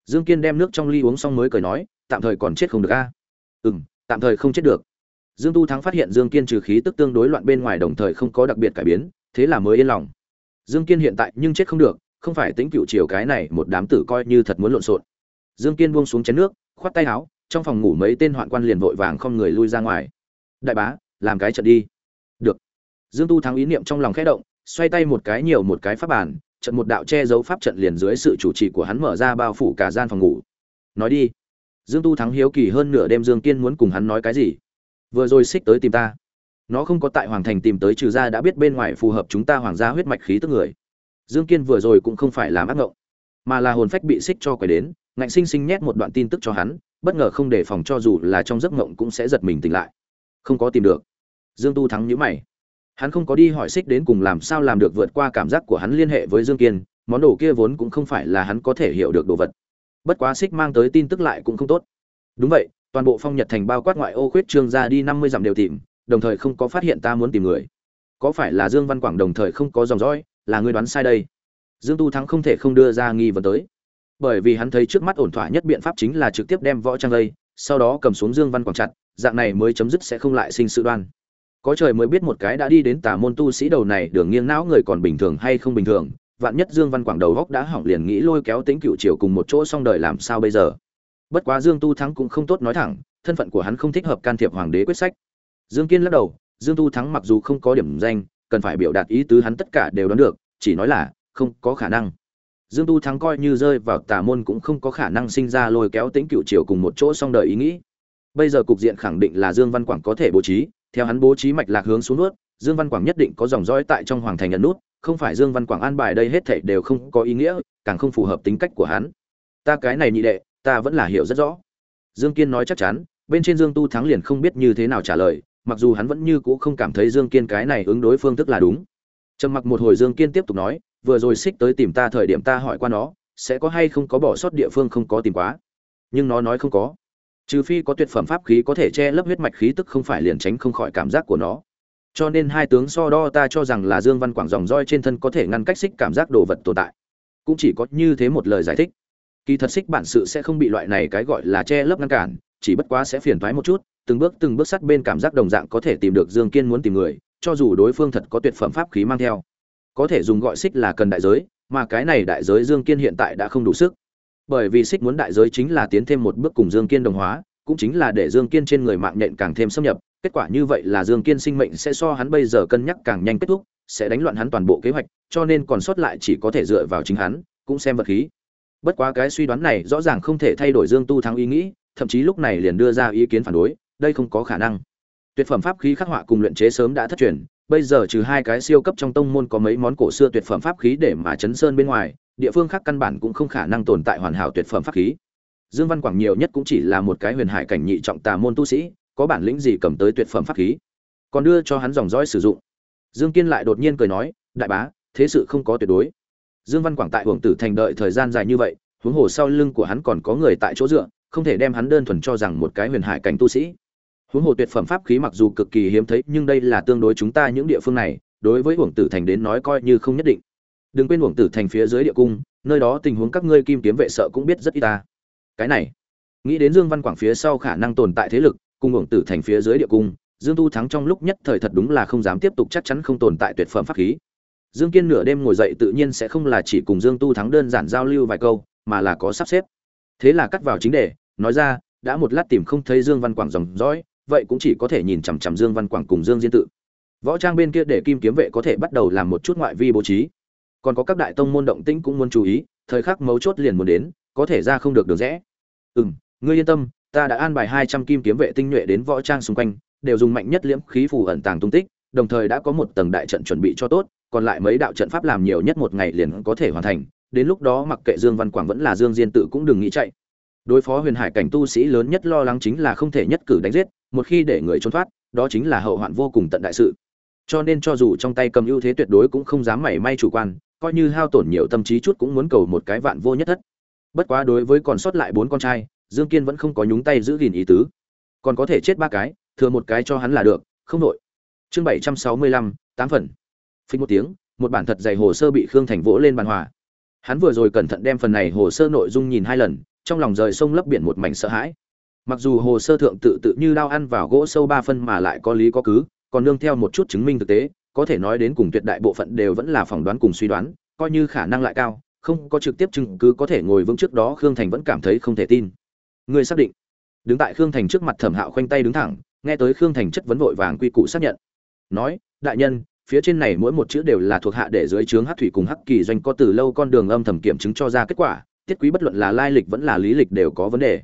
Dương kiên đem nước trong ly uống xong mới cười nói, tạm thời còn chết không được a. À? ừ m tạm thời không chết được. Dương tu thắng phát hiện dương kiên trừ khí tức tương đối loạn bên ngoài đồng thời không có đặc biệt cải biến, thế là mới yên lòng. Dương kiên hiện tại nhưng chết không được, không phải tính cựu chiều cái này một đám tử coi như thật muốn lộn xộn. Dương kiên buông xuống chén nước, khoát tay áo, trong phòng ngủ mấy tên hoạn quan liền vội vàng không người lui ra ngoài. Đại bá, làm cái trận đi được. Dương tu thắng ý niệm trong lòng khẽ động, xoay tay một cái nhiều một cái pháp bản trận một đạo che giấu pháp trận liền dưới sự chủ trì của hắn mở ra bao phủ cả gian phòng ngủ. Nói đi. Dương tu thắng hiếu kỳ hơn nửa đêm dương kiên muốn cùng hắn nói cái gì? Vừa rồi xích tới tìm ta. Nó không có tại hoàng thành tìm tới trừ ra đã biết bên ngoài phù hợp chúng ta hoàng gia huyết mạch khí tức người. Dương kiên vừa rồi cũng không phải làm ác ngộng, mà là hồn phách bị xích cho quay đến, ngạnh sinh sinh nhét một đoạn tin tức cho hắn, bất ngờ không đề phòng cho dù là trong giấc ngộng cũng sẽ giật mình tỉnh lại. Không có tìm được dương tu thắng nhíu mày. Hắn không có đi hỏi xích đến cùng làm sao làm được vượt qua cảm giác của hắn liên hệ với dương kiên, món đồ kia vốn cũng không phải là hắn có thể hiểu được đồ vật. Bất quá xích mang tới tin tức lại cũng không tốt. Đúng vậy, toàn bộ phong nhật thành bao quát ngoại ô khuyết trương ra đi năm mươi dặm đều tìm, đồng thời không có phát hiện ta muốn tìm người. Có phải là dương văn quảng đồng thời không có dòng dõi, là người đoán sai đây? Dương tu thắng không thể không đưa ra nghi vấn tới. Bởi vì hắn thấy trước mắt ổn thỏa nhất biện pháp chính là trực tiếp đem võ trang lây sau đó cầm xuống dương văn quảng chặt, dạng này mới chấm dứt sẽ không lại sinh sự đoan có trời mới biết một cái đã đi đến tà môn tu sĩ đầu này, đường nghiêng não người còn bình thường hay không bình thường, vạn nhất dương văn quảng đầu góc đã hỏng liền nghĩ lôi kéo tính cựu triều cùng một chỗ xong đời làm sao bây giờ? Bất quá dương tu thắng cũng không tốt nói thẳng, thân phận của hắn không thích hợp can thiệp hoàng đế quyết sách. Dương kiên lắc đầu, dương tu thắng mặc dù không có điểm danh, cần phải biểu đạt ý tứ hắn tất cả đều đoán được, chỉ nói là không có khả năng. Dương tu thắng coi như rơi vào tà môn cũng không có khả năng sinh ra lôi kéo tính cựu triều cùng một chỗ xong đời ý nghĩ. Bây giờ cục diện khẳng định là dương văn quảng có thể bố trí theo hắn bố trí mạch lạc hướng xuống nuốt, dương văn quảng nhất định có dòng dõi tại trong hoàng thành nhận nút, không phải dương văn quảng an bài đây hết thảy đều không có ý nghĩa, càng không phù hợp tính cách của hắn. Ta cái này nhị đệ, ta vẫn là hiểu rất rõ. Dương kiên nói chắc chắn, bên trên dương tu thắng liền không biết như thế nào trả lời, mặc dù hắn vẫn như cũ không cảm thấy dương kiên cái này ứng đối phương thức là đúng. Trầm mặc một hồi dương kiên tiếp tục nói, vừa rồi xích tới tìm ta thời điểm ta hỏi qua nó, sẽ có hay không có bỏ sót địa phương không có tìm quá. Nhưng nó nói không có trừ phi có tuyệt phẩm pháp khí có thể che lấp huyết mạch khí tức không phải liền tránh không khỏi cảm giác của nó. Cho nên hai tướng so đo ta cho rằng là dương văn quảng dòng roi trên thân có thể ngăn cách xích cảm giác đồ vật tồn tại. Cũng chỉ có như thế một lời giải thích. Kỳ thật xích bản sự sẽ không bị loại này cái gọi là che lấp ngăn cản, chỉ bất quá sẽ phiền thoái một chút, từng bước từng bước sắt bên cảm giác đồng dạng có thể tìm được dương kiên muốn tìm người, cho dù đối phương thật có tuyệt phẩm pháp khí mang theo. Có thể dùng gọi xích là cần đại giới, mà cái này đại giới dương kiên hiện tại đã không đủ sức bởi vì xích muốn đại giới chính là tiến thêm một bước cùng dương kiên đồng hóa, cũng chính là để dương kiên trên người mạng nhện càng thêm xâm nhập. Kết quả như vậy là dương kiên sinh mệnh sẽ so hắn bây giờ cân nhắc càng nhanh kết thúc, sẽ đánh loạn hắn toàn bộ kế hoạch, cho nên còn sót lại chỉ có thể dựa vào chính hắn, cũng xem vật khí. Bất quá cái suy đoán này rõ ràng không thể thay đổi dương tu thắng ý nghĩ, thậm chí lúc này liền đưa ra ý kiến phản đối, đây không có khả năng. Tuyệt phẩm pháp khí khắc họa cùng luyện chế sớm đã thất truyền, bây giờ trừ hai cái siêu cấp trong tông môn có mấy món cổ xưa tuyệt phẩm pháp khí để mà chấn sơn bên ngoài địa phương khác căn bản cũng không khả năng tồn tại hoàn hảo tuyệt phẩm pháp khí. Dương văn quảng nhiều nhất cũng chỉ là một cái huyền hải cảnh nhị trọng tà môn tu sĩ, có bản lĩnh gì cầm tới tuyệt phẩm pháp khí? Còn đưa cho hắn dòng dõi sử dụng. Dương kiên lại đột nhiên cười nói, đại bá, thế sự không có tuyệt đối. Dương văn quảng tại hưởng tử thành đợi thời gian dài như vậy, huống hồ sau lưng của hắn còn có người tại chỗ dựa, không thể đem hắn đơn thuần cho rằng một cái huyền hải cảnh tu sĩ. Huống hồ tuyệt phẩm pháp khí mặc dù cực kỳ hiếm thấy, nhưng đây là tương đối chúng ta những địa phương này, đối với hưởng tử thành đến nói coi như không nhất định đừng quên uổng tử thành phía dưới địa cung, nơi đó tình huống các ngươi kim kiếm vệ sợ cũng biết rất ít ta. Cái này, nghĩ đến dương văn quảng phía sau khả năng tồn tại thế lực, cùng uổng tử thành phía dưới địa cung, dương tu thắng trong lúc nhất thời thật đúng là không dám tiếp tục chắc chắn không tồn tại tuyệt phẩm pháp khí. Dương kiên nửa đêm ngồi dậy tự nhiên sẽ không là chỉ cùng dương tu thắng đơn giản giao lưu vài câu, mà là có sắp xếp. Thế là cắt vào chính đề, nói ra, đã một lát tìm không thấy dương văn quảng dòng dõi, vậy cũng chỉ có thể nhìn chằm chằm dương văn quảng cùng dương diên tự. Võ trang bên kia để kim kiếm vệ có thể bắt đầu làm một chút ngoại vi bố trí còn có các đại tông môn động tĩnh cũng muốn chú ý, thời khắc mấu chốt liền muốn đến, có thể ra không được đường rẽ. Ừ ngươi yên tâm, ta đã an bài hai trăm kim kiếm vệ tinh nhuệ đến võ trang xung quanh, đều dùng mạnh nhất liễm khí phù ẩn tàng tung tích, đồng thời đã có một tầng đại trận chuẩn bị cho tốt, còn lại mấy đạo trận pháp làm nhiều nhất một ngày liền có thể hoàn thành, đến lúc đó mặc kệ dương văn quảng vẫn là dương diên tự cũng đừng nghĩ chạy. Đối phó huyền hải cảnh tu sĩ lớn nhất lo lắng chính là không thể nhất cử đánh giết, một khi để người trốn thoát, đó chính là hậu hoạn vô cùng tận đại sự cho nên cho dù trong tay cầm ưu thế tuyệt đối cũng không dám mảy may chủ quan, coi như hao tổn nhiều tâm trí chút cũng muốn cầu một cái vạn vô nhất thất. Bất quá đối với còn sót lại bốn con trai, dương kiên vẫn không có nhúng tay giữ gìn ý tứ. Còn có thể chết ba cái, thừa một cái cho hắn là được, không nội chương bảy trăm sáu mươi lăm, tám phần. Phích một tiếng, một bản thật dày hồ sơ bị khương thành vỗ lên bàn hòa. Hắn vừa rồi cẩn thận đem phần này hồ sơ nội dung nhìn hai lần, trong lòng rời sông lấp biển một mảnh sợ hãi. Mặc dù hồ sơ thượng tự tự như đao ăn vào gỗ sâu ba phân mà lại có lý có cứ còn nương theo một chút chứng minh thực tế, có thể nói đến cùng tuyệt đại bộ phận đều vẫn là phỏng đoán cùng suy đoán, coi như khả năng lại cao, không có trực tiếp chứng cứ có thể ngồi vững trước đó khương thành vẫn cảm thấy không thể tin. Người xác định. Đứng tại khương thành trước mặt thẩm hạo khoanh tay đứng thẳng, nghe tới khương thành chất vấn vội vàng quy củ xác nhận. Nói, đại nhân, phía trên này mỗi một chữ đều là thuộc hạ để dưới trướng hắc thủy cùng hắc kỳ doanh có từ lâu con đường âm thầm kiểm chứng cho ra kết quả, tiết quý bất luận là lai lịch vẫn là lý lịch đều có vấn đề.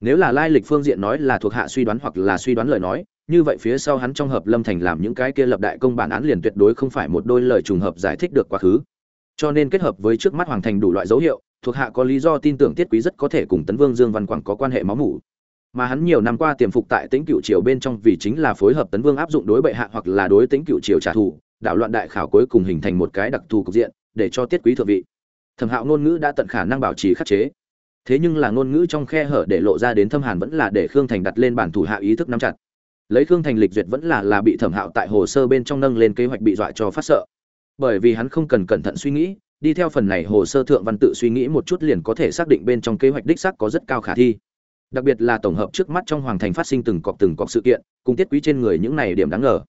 Nếu là lai lịch phương diện nói là thuộc hạ suy đoán hoặc là suy đoán lời nói như vậy phía sau hắn trong hợp lâm thành làm những cái kia lập đại công bản án liền tuyệt đối không phải một đôi lời trùng hợp giải thích được quá khứ. Cho nên kết hợp với trước mắt hoàng thành đủ loại dấu hiệu, thuộc hạ có lý do tin tưởng tiết quý rất có thể cùng tấn vương dương văn quảng có quan hệ máu mủ. Mà hắn nhiều năm qua tiềm phục tại tính cựu triều bên trong vì chính là phối hợp tấn vương áp dụng đối bệ hạ hoặc là đối tính cựu triều trả thù, đảo loạn đại khảo cuối cùng hình thành một cái đặc thù cục diện, để cho tiết quý thượng vị. Thẩm hạo ngôn ngữ đã tận khả năng bảo trì khắc chế. Thế nhưng là ngôn ngữ trong khe hở để lộ ra đến thâm hàn vẫn là để khương thành đặt lên bản thủ hạ ý thức nắm chặt lấy khương thành lịch duyệt vẫn là là bị thẩm hạo tại hồ sơ bên trong nâng lên kế hoạch bị dọa cho phát sợ. Bởi vì hắn không cần cẩn thận suy nghĩ, đi theo phần này hồ sơ thượng văn tự suy nghĩ một chút liền có thể xác định bên trong kế hoạch đích xác có rất cao khả thi. Đặc biệt là tổng hợp trước mắt trong hoàng thành phát sinh từng cọc từng cọc sự kiện, cùng tiết quý trên người những này điểm đáng ngờ.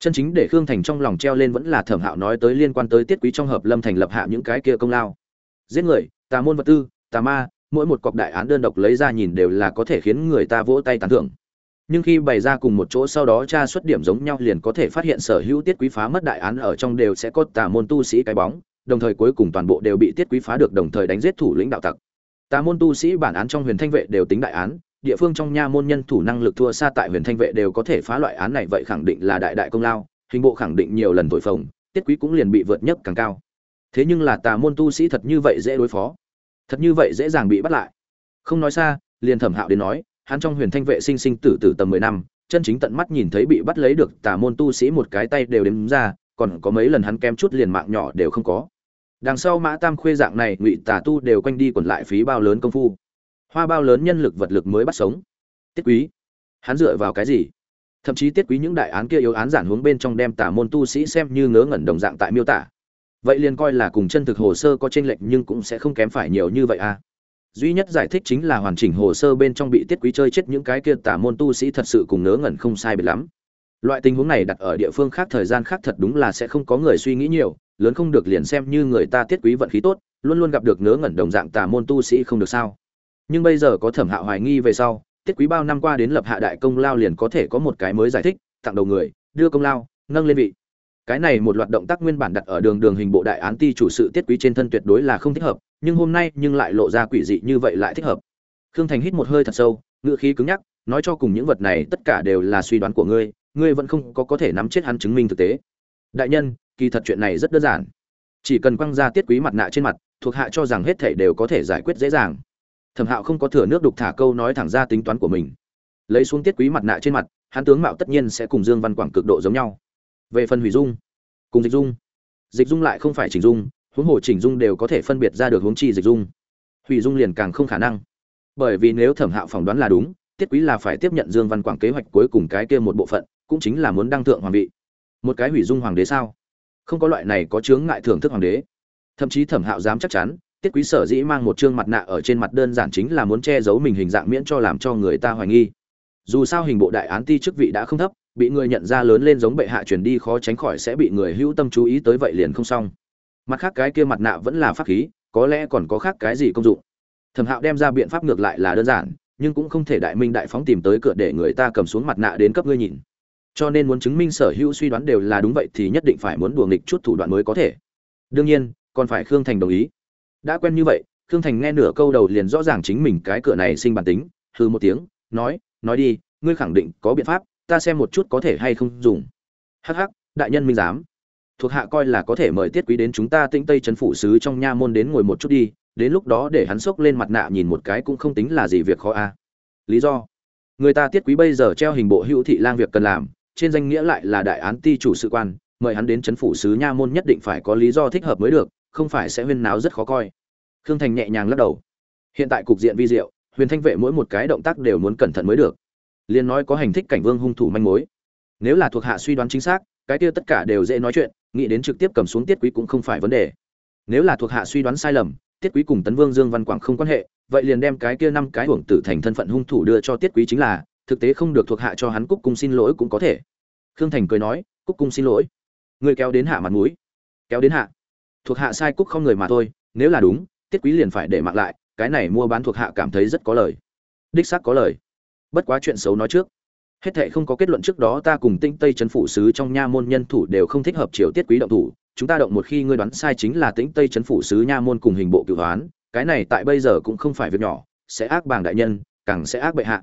Chân chính để khương thành trong lòng treo lên vẫn là thẩm hạo nói tới liên quan tới tiết quý trong hợp lâm thành lập hạ những cái kia công lao. Giết người, tà môn vật tư, tà ma, mỗi một cọc đại án đơn độc lấy ra nhìn đều là có thể khiến người ta vỗ tay tán thưởng nhưng khi bày ra cùng một chỗ sau đó tra xuất điểm giống nhau liền có thể phát hiện sở hữu tiết quý phá mất đại án ở trong đều sẽ có tà môn tu sĩ cái bóng, đồng thời cuối cùng toàn bộ đều bị tiết quý phá được đồng thời đánh giết thủ lĩnh đạo tặc. Tà môn tu sĩ bản án trong huyền thanh vệ đều tính đại án, địa phương trong nha môn nhân thủ năng lực thua xa tại huyền thanh vệ đều có thể phá loại án này vậy khẳng định là đại đại công lao, hình bộ khẳng định nhiều lần thổi phồng, tiết quý cũng liền bị vượt nhất càng cao. Thế nhưng là tà môn tu sĩ thật như vậy dễ đối phó, thật như vậy dễ dàng bị bắt lại. Không nói xa, liền thẩm hạo đến nói hắn trong huyền thanh vệ sinh sinh tử tử tầm mười năm, chân chính tận mắt nhìn thấy bị bắt lấy được tà môn tu sĩ một cái tay đều đếm ra, còn có mấy lần hắn kém chút liền mạng nhỏ đều không có. Đằng sau mã tam khuê dạng này, ngụy tà tu đều quanh đi quẩn lại phí bao lớn công phu. Hoa bao lớn nhân lực vật lực mới bắt sống. Tiết quý, hắn dựa vào cái gì? Thậm chí tiết quý những đại án kia yếu án giản hướng bên trong đem tà môn tu sĩ xem như ngớ ngẩn đồng dạng tại miêu tả. Vậy liền coi là cùng chân thực hồ sơ có tranh lệch nhưng cũng sẽ không kém phải nhiều như vậy à? Duy nhất giải thích chính là hoàn chỉnh hồ sơ bên trong bị tiết quý chơi chết những cái kia tà môn tu sĩ thật sự cùng nớ ngẩn không sai biệt lắm. Loại tình huống này đặt ở địa phương khác thời gian khác thật đúng là sẽ không có người suy nghĩ nhiều, lớn không được liền xem như người ta tiết quý vận khí tốt, luôn luôn gặp được nớ ngẩn đồng dạng tà môn tu sĩ không được sao. Nhưng bây giờ có thẩm hạo hoài nghi về sau, tiết quý bao năm qua đến lập hạ đại công lao liền có thể có một cái mới giải thích, tặng đầu người, đưa công lao, nâng lên vị. Cái này một loạt động tác nguyên bản đặt ở đường đường hình bộ đại án ti chủ sự tiết quý trên thân tuyệt đối là không thích hợp nhưng hôm nay nhưng lại lộ ra quỷ dị như vậy lại thích hợp. Khương thành hít một hơi thật sâu ngựa khí cứng nhắc, nói cho cùng những vật này tất cả đều là suy đoán của ngươi ngươi vẫn không có có thể nắm chết hắn chứng minh thực tế. Đại nhân, kỳ thật chuyện này rất đơn giản. Chỉ cần quăng ra tiết quý mặt nạ trên mặt, thuộc hạ cho rằng hết thảy đều có thể giải quyết dễ dàng. Thẩm hạo không có thừa nước đục thả câu nói thẳng ra tính toán của mình. Lấy xuống tiết quý mặt nạ trên mặt, hắn tướng mạo tất nhiên sẽ cùng dương văn quảng cực độ giống nhau. Về phần hủy dung, cùng dịch dung. Dịch dung lại không phải chỉnh dung huống hồ chỉnh dung đều có thể phân biệt ra được huống chi dịch dung. Hủy dung liền càng không khả năng. Bởi vì nếu thẩm hạo phỏng đoán là đúng, tiết quý là phải tiếp nhận dương văn quảng kế hoạch cuối cùng cái kia một bộ phận, cũng chính là muốn đăng thượng hoàng vị. Một cái hủy dung hoàng đế sao? Không có loại này có chướng ngại thưởng thức hoàng đế. Thậm chí thẩm hạo dám chắc chắn, tiết quý sở dĩ mang một chương mặt nạ ở trên mặt đơn giản chính là muốn che giấu mình hình dạng miễn cho làm cho người ta hoài nghi. Dù sao hình bộ đại án ti chức vị đã không thấp, bị người nhận ra lớn lên giống bệ hạ truyền đi khó tránh khỏi sẽ bị người hữu tâm chú ý tới vậy liền không xong mặt khác cái kia mặt nạ vẫn là pháp khí, có lẽ còn có khác cái gì công dụng. Thẩm hạo đem ra biện pháp ngược lại là đơn giản, nhưng cũng không thể đại minh đại phóng tìm tới cửa để người ta cầm xuống mặt nạ đến cấp ngươi nhìn. Cho nên muốn chứng minh sở hữu suy đoán đều là đúng vậy thì nhất định phải muốn đùa nghịch chút thủ đoạn mới có thể. Đương nhiên, còn phải khương thành đồng ý. Đã quen như vậy, khương thành nghe nửa câu đầu liền rõ ràng chính mình cái cửa này sinh bản tính hư một tiếng, nói nói đi, ngươi khẳng định có biện pháp, ta xem một chút có thể hay không dùng. Hh đại nhân minh giám thuộc hạ coi là có thể mời tiết quý đến chúng ta tĩnh tây trấn phủ sứ trong nha môn đến ngồi một chút đi, đến lúc đó để hắn xốc lên mặt nạ nhìn một cái cũng không tính là gì việc khó a. Lý do? Người ta tiết quý bây giờ treo hình bộ hữu thị lang việc cần làm, trên danh nghĩa lại là đại án ti chủ sự quan, mời hắn đến trấn phủ sứ nha môn nhất định phải có lý do thích hợp mới được, không phải sẽ huyên náo rất khó coi. Khương thành nhẹ nhàng lắc đầu. Hiện tại cục diện vi diệu, huyền thanh vệ mỗi một cái động tác đều muốn cẩn thận mới được. Liên nói có hành thích cảnh vương hung thủ manh mối. Nếu là thuộc hạ suy đoán chính xác, cái kia tất cả đều dễ nói chuyện nghĩ đến trực tiếp cầm xuống tiết quý cũng không phải vấn đề. Nếu là thuộc hạ suy đoán sai lầm, tiết quý cùng tấn vương dương văn quảng không quan hệ, vậy liền đem cái kia năm cái hưởng tử thành thân phận hung thủ đưa cho tiết quý chính là, thực tế không được thuộc hạ cho hắn cúc cung xin lỗi cũng có thể. Khương thành cười nói, cúc cung xin lỗi. Người kéo đến hạ mặt mũi. Kéo đến hạ? Thuộc hạ sai cúc không người mà thôi, nếu là đúng, tiết quý liền phải để mạng lại, cái này mua bán thuộc hạ cảm thấy rất có lời. Đích xác có lời. Bất quá chuyện xấu nói trước hết thệ không có kết luận trước đó ta cùng tinh tây trấn phủ sứ trong nha môn nhân thủ đều không thích hợp triều tiết quý động thủ. Chúng ta động một khi ngươi đoán sai chính là tĩnh tây trấn phủ sứ nha môn cùng hình bộ cửu hoán. Cái này tại bây giờ cũng không phải việc nhỏ, sẽ ác bàng đại nhân, càng sẽ ác bệ hạ.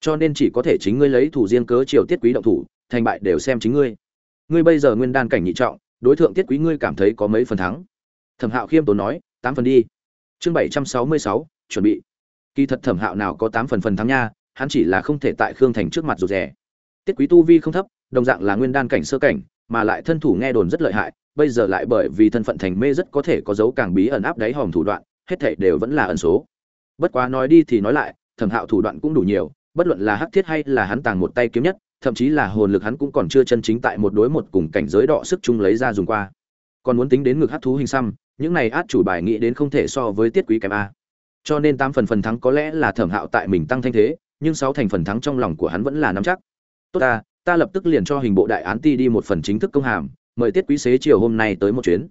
Cho nên chỉ có thể chính ngươi lấy thủ riêng cớ triều tiết quý động thủ, thành bại đều xem chính ngươi. Ngươi bây giờ nguyên đan cảnh nhị trọng, đối tượng tiết quý ngươi cảm thấy có mấy phần thắng? Thẩm hạo khiêm tốn nói, tám phần đi. Chương bảy trăm sáu mươi sáu, chuẩn bị. Kỳ thật thẩm hạo nào có tám phần phần thắng nha hắn chỉ là không thể tại khương thành trước mặt rụt rè. Tiết quý tu vi không thấp, đồng dạng là nguyên đan cảnh sơ cảnh, mà lại thân thủ nghe đồn rất lợi hại, bây giờ lại bởi vì thân phận thành mê rất có thể có dấu càng bí ẩn áp đáy hòm thủ đoạn, hết thảy đều vẫn là ẩn số. Bất quá nói đi thì nói lại, thẩm hạo thủ đoạn cũng đủ nhiều, bất luận là hắc thiết hay là hắn tàng một tay kiếm nhất, thậm chí là hồn lực hắn cũng còn chưa chân chính tại một đối một cùng cảnh giới đọ sức chung lấy ra dùng qua. Còn muốn tính đến ngực hắc thú hình xăm, những này át chủ bài nghĩ đến không thể so với tiết quý kém a. Cho nên tám phần phần thắng có lẽ là thẩm hạo tại mình tăng thanh thế nhưng sáu thành phần thắng trong lòng của hắn vẫn là nắm chắc. Tốt ta ta lập tức liền cho hình bộ đại án ti đi một phần chính thức công hàm, mời tiết quý xế chiều hôm nay tới một chuyến.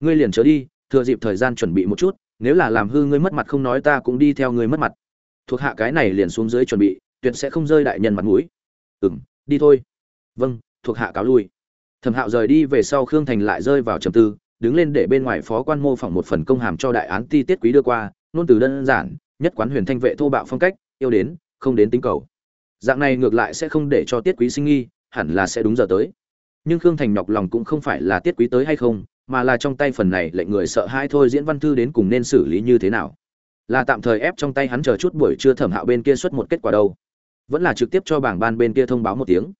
Ngươi liền trở đi, thừa dịp thời gian chuẩn bị một chút, nếu là làm hư ngươi mất mặt không nói ta cũng đi theo ngươi mất mặt. Thuộc hạ cái này liền xuống dưới chuẩn bị, tuyệt sẽ không rơi đại nhân mặt mũi. Ừ m đi thôi. Vâng thuộc hạ cáo lui. Thẩm hạo rời đi về sau khương thành lại rơi vào trầm tư, đứng lên để bên ngoài phó quan mô phỏng một phần công hàm cho đại án ti tiết quý đưa qua nôn từ đơn giản, nhất quán huyền thanh vệ thô bạo phong cách, yêu đến không đến tính cầu. Dạng này ngược lại sẽ không để cho tiết quý sinh nghi, hẳn là sẽ đúng giờ tới. Nhưng khương thành nhọc lòng cũng không phải là tiết quý tới hay không, mà là trong tay phần này lệnh người sợ hai thôi diễn văn thư đến cùng nên xử lý như thế nào. Là tạm thời ép trong tay hắn chờ chút buổi trưa thẩm hạo bên kia xuất một kết quả đâu. Vẫn là trực tiếp cho bảng ban bên kia thông báo một tiếng.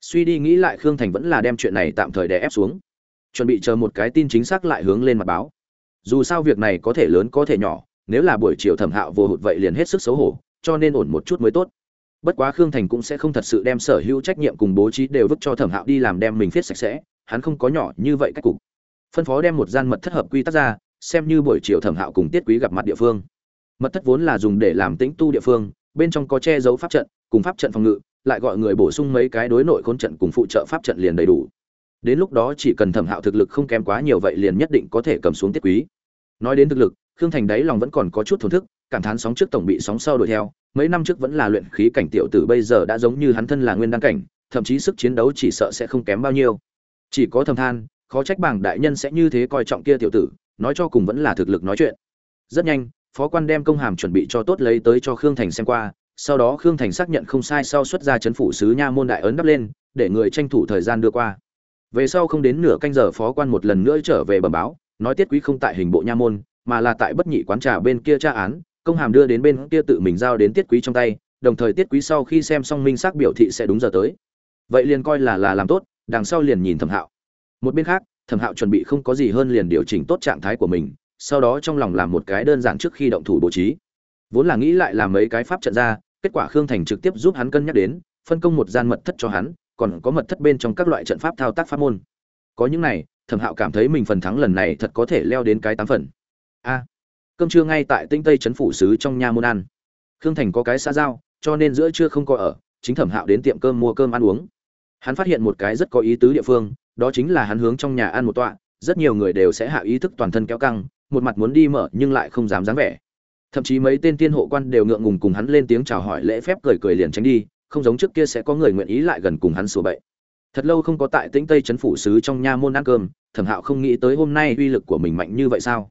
Suy đi nghĩ lại khương thành vẫn là đem chuyện này tạm thời đè ép xuống. Chuẩn bị chờ một cái tin chính xác lại hướng lên mặt báo. Dù sao việc này có thể lớn có thể nhỏ, nếu là buổi chiều thẩm hạo vô hụt vậy liền hết sức xấu hổ cho nên ổn một chút mới tốt. Bất quá khương thành cũng sẽ không thật sự đem sở hữu trách nhiệm cùng bố trí đều vứt cho thẩm hạo đi làm đem mình viết sạch sẽ, hắn không có nhỏ như vậy cách cục. Phân phó đem một gian mật thất hợp quy tắc ra, xem như buổi chiều thẩm hạo cùng tiết quý gặp mặt địa phương. Mật thất vốn là dùng để làm tĩnh tu địa phương, bên trong có che giấu pháp trận, cùng pháp trận phòng ngự, lại gọi người bổ sung mấy cái đối nội khốn trận cùng phụ trợ pháp trận liền đầy đủ. Đến lúc đó chỉ cần thẩm hạo thực lực không kém quá nhiều vậy liền nhất định có thể cầm xuống tiết quý nói đến thực lực, khương thành đáy lòng vẫn còn có chút thổn thức, cảm thán sóng trước tổng bị sóng sau đuổi theo. Mấy năm trước vẫn là luyện khí cảnh tiểu tử, bây giờ đã giống như hắn thân là nguyên đăng cảnh, thậm chí sức chiến đấu chỉ sợ sẽ không kém bao nhiêu. Chỉ có thầm than, khó trách bảng đại nhân sẽ như thế coi trọng kia tiểu tử, nói cho cùng vẫn là thực lực nói chuyện. Rất nhanh, phó quan đem công hàm chuẩn bị cho tốt lấy tới cho khương thành xem qua, sau đó khương thành xác nhận không sai sau xuất ra chấn phủ sứ nha môn đại ấn đắp lên, để người tranh thủ thời gian đưa qua. Về sau không đến nửa canh giờ phó quan một lần nữa trở về bẩm báo nói tiết quý không tại hình bộ nha môn, mà là tại bất nhị quán trà bên kia tra án, công hàm đưa đến bên kia tự mình giao đến tiết quý trong tay, đồng thời tiết quý sau khi xem xong minh xác biểu thị sẽ đúng giờ tới. Vậy liền coi là là làm tốt, đằng sau liền nhìn thẩm hạo. Một bên khác, thẩm hạo chuẩn bị không có gì hơn liền điều chỉnh tốt trạng thái của mình, sau đó trong lòng làm một cái đơn giản trước khi động thủ bố trí. Vốn là nghĩ lại làm mấy cái pháp trận ra, kết quả khương thành trực tiếp giúp hắn cân nhắc đến, phân công một gian mật thất cho hắn, còn có mật thất bên trong các loại trận pháp thao tác pháp môn. Có những này thẩm hạo cảm thấy mình phần thắng lần này thật có thể leo đến cái tám phần. A, cơm trưa ngay tại tinh tây trấn phủ sứ trong nha môn ăn. Khương thành có cái xã giao, cho nên giữa trưa không có ở, chính thẩm hạo đến tiệm cơm mua cơm ăn uống. Hắn phát hiện một cái rất có ý tứ địa phương, đó chính là hắn hướng trong nhà ăn một tọa, rất nhiều người đều sẽ hạ ý thức toàn thân kéo căng, một mặt muốn đi mở nhưng lại không dám dáng vẻ. Thậm chí mấy tên tiên hộ quan đều ngượng ngùng cùng hắn lên tiếng chào hỏi lễ phép cười cười liền tránh đi, không giống trước kia sẽ có người nguyện ý lại gần cùng hắn sửa bậy. Thật lâu không có tại tĩnh tây trấn phủ sứ trong nha môn ăn cơm thẩm hạo không nghĩ tới hôm nay uy lực của mình mạnh như vậy sao?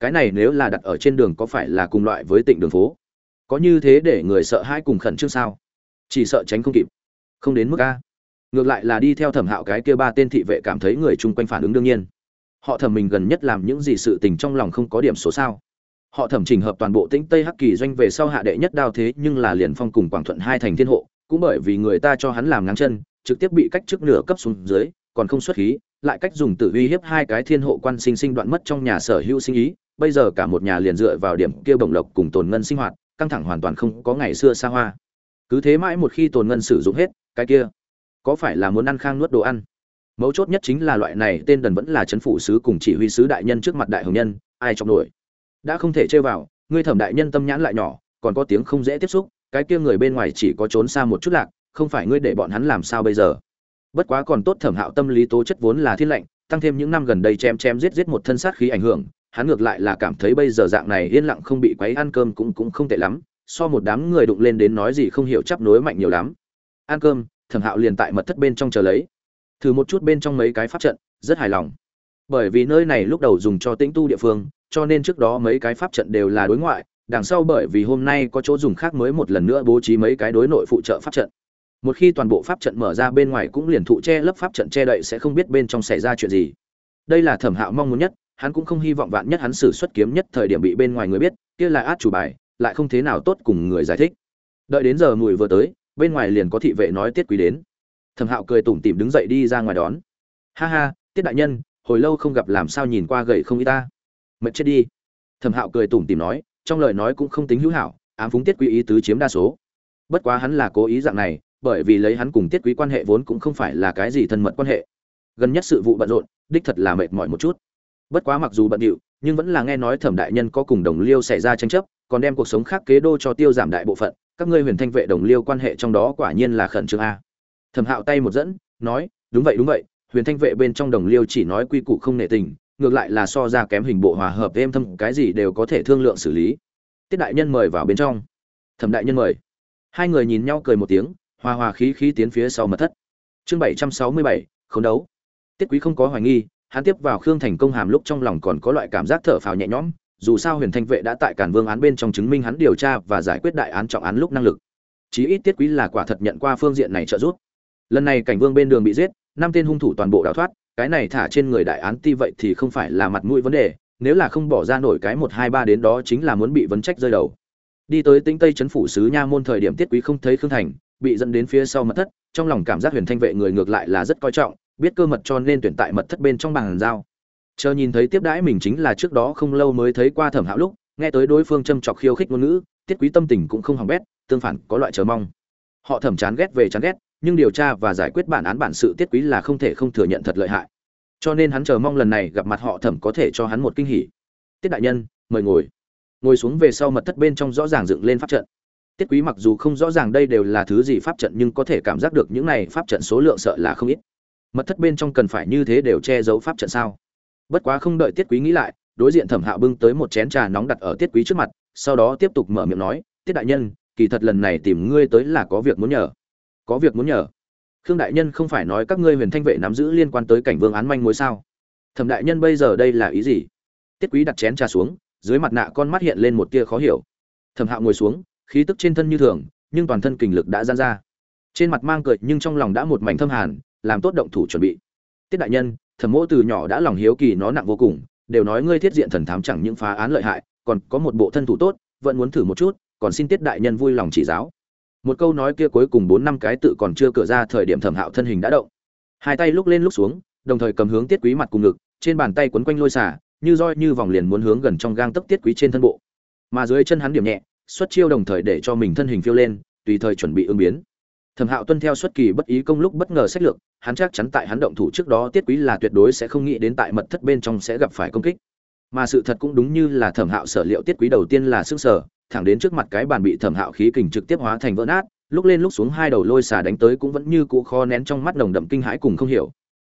Cái này nếu là đặt ở trên đường có phải là cùng loại với tịnh đường phố? Có như thế để người sợ hãi cùng khẩn trương sao? Chỉ sợ tránh không kịp. Không đến mức a. Ngược lại là đi theo thẩm hạo cái kia ba tên thị vệ cảm thấy người chung quanh phản ứng đương nhiên. Họ thẩm mình gần nhất làm những gì sự tình trong lòng không có điểm số sao? Họ thẩm trình hợp toàn bộ tĩnh tây hắc kỳ doanh về sau hạ đệ nhất đao thế nhưng là liền phong cùng quảng thuận hai thành thiên hộ, cũng bởi vì người ta cho hắn làm ngáng chân, trực tiếp bị cách trước nửa cấp xuống dưới còn không xuất khí, lại cách dùng tử uy hiếp hai cái thiên hộ quan sinh sinh đoạn mất trong nhà sở hữu sinh ý, bây giờ cả một nhà liền dựa vào điểm kia bổng lộc cùng tồn ngân sinh hoạt, căng thẳng hoàn toàn không có ngày xưa xa hoa. Cứ thế mãi một khi tồn ngân sử dụng hết, cái kia, có phải là muốn ăn khang nuốt đồ ăn? Mấu chốt nhất chính là loại này tên đần vẫn là chấn phủ sứ cùng chỉ huy sứ đại nhân trước mặt đại hồng nhân, ai trong nổi? Đã không thể chơi vào, ngươi thẩm đại nhân tâm nhãn lại nhỏ, còn có tiếng không dễ tiếp xúc, cái kia người bên ngoài chỉ có trốn xa một chút lạc, không phải ngươi để bọn hắn làm sao bây giờ? Bất quá còn tốt thẩm hạo tâm lý tố chất vốn là thiên lệnh tăng thêm những năm gần đây chém chém giết giết một thân sát khí ảnh hưởng, hắn ngược lại là cảm thấy bây giờ dạng này yên lặng không bị quấy ăn cơm cũng cũng không tệ lắm, so một đám người đụng lên đến nói gì không hiểu chấp nối mạnh nhiều lắm. Ăn cơm, thẩm hạo liền tại mật thất bên trong chờ lấy. Thử một chút bên trong mấy cái pháp trận, rất hài lòng. Bởi vì nơi này lúc đầu dùng cho tĩnh tu địa phương, cho nên trước đó mấy cái pháp trận đều là đối ngoại, đằng sau bởi vì hôm nay có chỗ dùng khác mới một lần nữa bố trí mấy cái đối nội phụ trợ pháp trận một khi toàn bộ pháp trận mở ra bên ngoài cũng liền thụ che lấp pháp trận che đậy sẽ không biết bên trong xảy ra chuyện gì. Đây là thẩm hạo mong muốn nhất, hắn cũng không hy vọng vạn nhất hắn xử xuất kiếm nhất thời điểm bị bên ngoài người biết, kia là át chủ bài, lại không thế nào tốt cùng người giải thích. Đợi đến giờ mùi vừa tới, bên ngoài liền có thị vệ nói tiết quý đến. Thẩm hạo cười tủm tỉm đứng dậy đi ra ngoài đón. Ha ha, tiết đại nhân, hồi lâu không gặp làm sao nhìn qua gầy không y ta. Mệt chết đi. Thẩm hạo cười tủm tỉm nói, trong lời nói cũng không tính hữu hảo, ám phúng tiết quý ý tứ chiếm đa số. Bất quá hắn là cố ý dạng này bởi vì lấy hắn cùng tiết quý quan hệ vốn cũng không phải là cái gì thân mật quan hệ. Gần nhất sự vụ bận rộn, đích thật là mệt mỏi một chút. Bất quá mặc dù bận điệu, nhưng vẫn là nghe nói thẩm đại nhân có cùng đồng liêu xảy ra tranh chấp, còn đem cuộc sống khác kế đô cho tiêu giảm đại bộ phận, các ngươi huyền thanh vệ đồng liêu quan hệ trong đó quả nhiên là khẩn trương a. Thẩm hạo tay một dẫn, nói, đúng vậy đúng vậy, huyền thanh vệ bên trong đồng liêu chỉ nói quy củ không nệ tình, ngược lại là so ra kém hình bộ hòa hợp êm thâm, cái gì đều có thể thương lượng xử lý. Tiết đại nhân mời vào bên trong. Thẩm đại nhân mời. Hai người nhìn nhau cười một tiếng hòa hòa khí khí tiến phía sau mật thất. Chương bảy trăm sáu mươi bảy khống đấu. Tiết quý không có hoài nghi, hắn tiếp vào khương thành công hàm lúc trong lòng còn có loại cảm giác thở phào nhẹ nhõm, dù sao huyền thanh vệ đã tại cản vương án bên trong chứng minh hắn điều tra và giải quyết đại án trọng án lúc năng lực. Chí ít tiết quý là quả thật nhận qua phương diện này trợ giúp. Lần này cảnh vương bên đường bị giết, năm tên hung thủ toàn bộ đào thoát, cái này thả trên người đại án ti vậy thì không phải là mặt mũi vấn đề, nếu là không bỏ ra nổi cái một hai ba đến đó chính là muốn bị vấn trách rơi đầu. Đi tới tĩnh tây trấn phủ sứ nha môn thời điểm tiết quý không thấy khương thành bị dẫn đến phía sau mật thất, trong lòng cảm giác huyền thanh vệ người ngược lại là rất coi trọng, biết cơ mật cho nên tuyển tại mật thất bên trong bàn giao. Chờ nhìn thấy tiếp đãi mình chính là trước đó không lâu mới thấy qua thẩm hạo lúc, nghe tới đối phương châm chọc khiêu khích ngôn ngữ, tiết quý tâm tình cũng không hỏng bét, tương phản có loại chờ mong. Họ thẩm chán ghét về chán ghét, nhưng điều tra và giải quyết bản án bản sự tiết quý là không thể không thừa nhận thật lợi hại. Cho nên hắn chờ mong lần này gặp mặt họ thẩm có thể cho hắn một kinh hỉ. Tiết đại nhân, mời ngồi. Ngồi xuống về sau mật thất bên trong rõ ràng dựng lên pháp trận tiết quý mặc dù không rõ ràng đây đều là thứ gì pháp trận nhưng có thể cảm giác được những này pháp trận số lượng sợ là không ít. Mật thất bên trong cần phải như thế đều che giấu pháp trận sao? Bất quá không đợi tiết quý nghĩ lại, đối diện thẩm hạo bưng tới một chén trà nóng đặt ở tiết quý trước mặt, sau đó tiếp tục mở miệng nói, tiết đại nhân, kỳ thật lần này tìm ngươi tới là có việc muốn nhờ. Có việc muốn nhờ? Khương đại nhân không phải nói các ngươi huyền thanh vệ nắm giữ liên quan tới cảnh vương án manh mối sao? Thẩm đại nhân bây giờ đây là ý gì? Tiết quý đặt chén trà xuống, dưới mặt nạ con mắt hiện lên một tia khó hiểu. Thẩm hạo ngồi xuống khí tức trên thân như thường, nhưng toàn thân kình lực đã gian ra. Trên mặt mang cười nhưng trong lòng đã một mảnh thâm hàn, làm tốt động thủ chuẩn bị. Tiết đại nhân, thẩm mỗ từ nhỏ đã lòng hiếu kỳ nó nặng vô cùng, đều nói ngươi thiết diện thần thám chẳng những phá án lợi hại, còn có một bộ thân thủ tốt, vẫn muốn thử một chút, còn xin tiết đại nhân vui lòng chỉ giáo. Một câu nói kia cuối cùng bốn năm cái tự còn chưa cửa ra thời điểm thẩm hạo thân hình đã động. Hai tay lúc lên lúc xuống, đồng thời cầm hướng tiết quý mặt cùng ngực, trên bàn tay quấn quanh lôi xả, như roi như vòng liền muốn hướng gần trong gang tấc tiết quý trên thân bộ. Mà dưới chân hắn điểm nhẹ xuất chiêu đồng thời để cho mình thân hình phiêu lên, tùy thời chuẩn bị ứng biến. Thẩm hạo tuân theo xuất kỳ bất ý công lúc bất ngờ sách lược, hắn chắc chắn tại hắn động thủ trước đó tiết quý là tuyệt đối sẽ không nghĩ đến tại mật thất bên trong sẽ gặp phải công kích. Mà sự thật cũng đúng như là thẩm hạo sở liệu tiết quý đầu tiên là sức sở, thẳng đến trước mặt cái bàn bị thẩm hạo khí kình trực tiếp hóa thành vỡ nát, lúc lên lúc xuống hai đầu lôi xà đánh tới cũng vẫn như cũ khó nén trong mắt nồng đậm kinh hãi cùng không hiểu.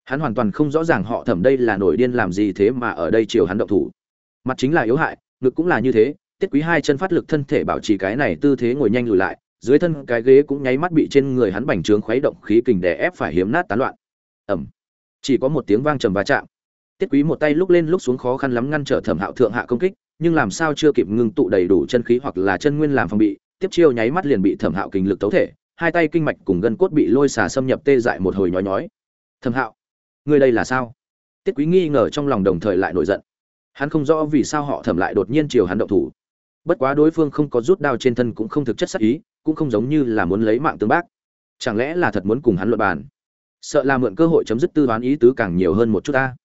Hắn hoàn toàn không rõ ràng họ thẩm đây là nổi điên làm gì thế mà ở đây chiều hắn động thủ. Mặt chính là yếu hại, ngực cũng là như thế tiết quý hai chân phát lực thân thể bảo trì cái này tư thế ngồi nhanh lùi lại, dưới thân cái ghế cũng nháy mắt bị trên người hắn bành trướng khuấy động khí kình đè ép phải hiếm nát tán loạn. Ẩm chỉ có một tiếng vang trầm va chạm. Tiết quý một tay lúc lên lúc xuống khó khăn lắm ngăn trở thẩm hạo thượng hạ công kích, nhưng làm sao chưa kịp ngưng tụ đầy đủ chân khí hoặc là chân nguyên làm phòng bị, tiếp chiêu nháy mắt liền bị thẩm hạo kình lực tấu thể, hai tay kinh mạch cùng gân cốt bị lôi xà xâm nhập tê dại một hồi nhói nhói. Thẩm hạo người đây là sao? Tiết quý nghi ngờ trong lòng đồng thời lại nổi giận. Hắn không rõ vì sao họ thẩm lại đột nhiên chiều hắn động thủ bất quá đối phương không có rút đao trên thân cũng không thực chất sắc ý, cũng không giống như là muốn lấy mạng tương bác. Chẳng lẽ là thật muốn cùng hắn luận bàn? Sợ là mượn cơ hội chấm dứt tư đoán ý tứ càng nhiều hơn một chút ta.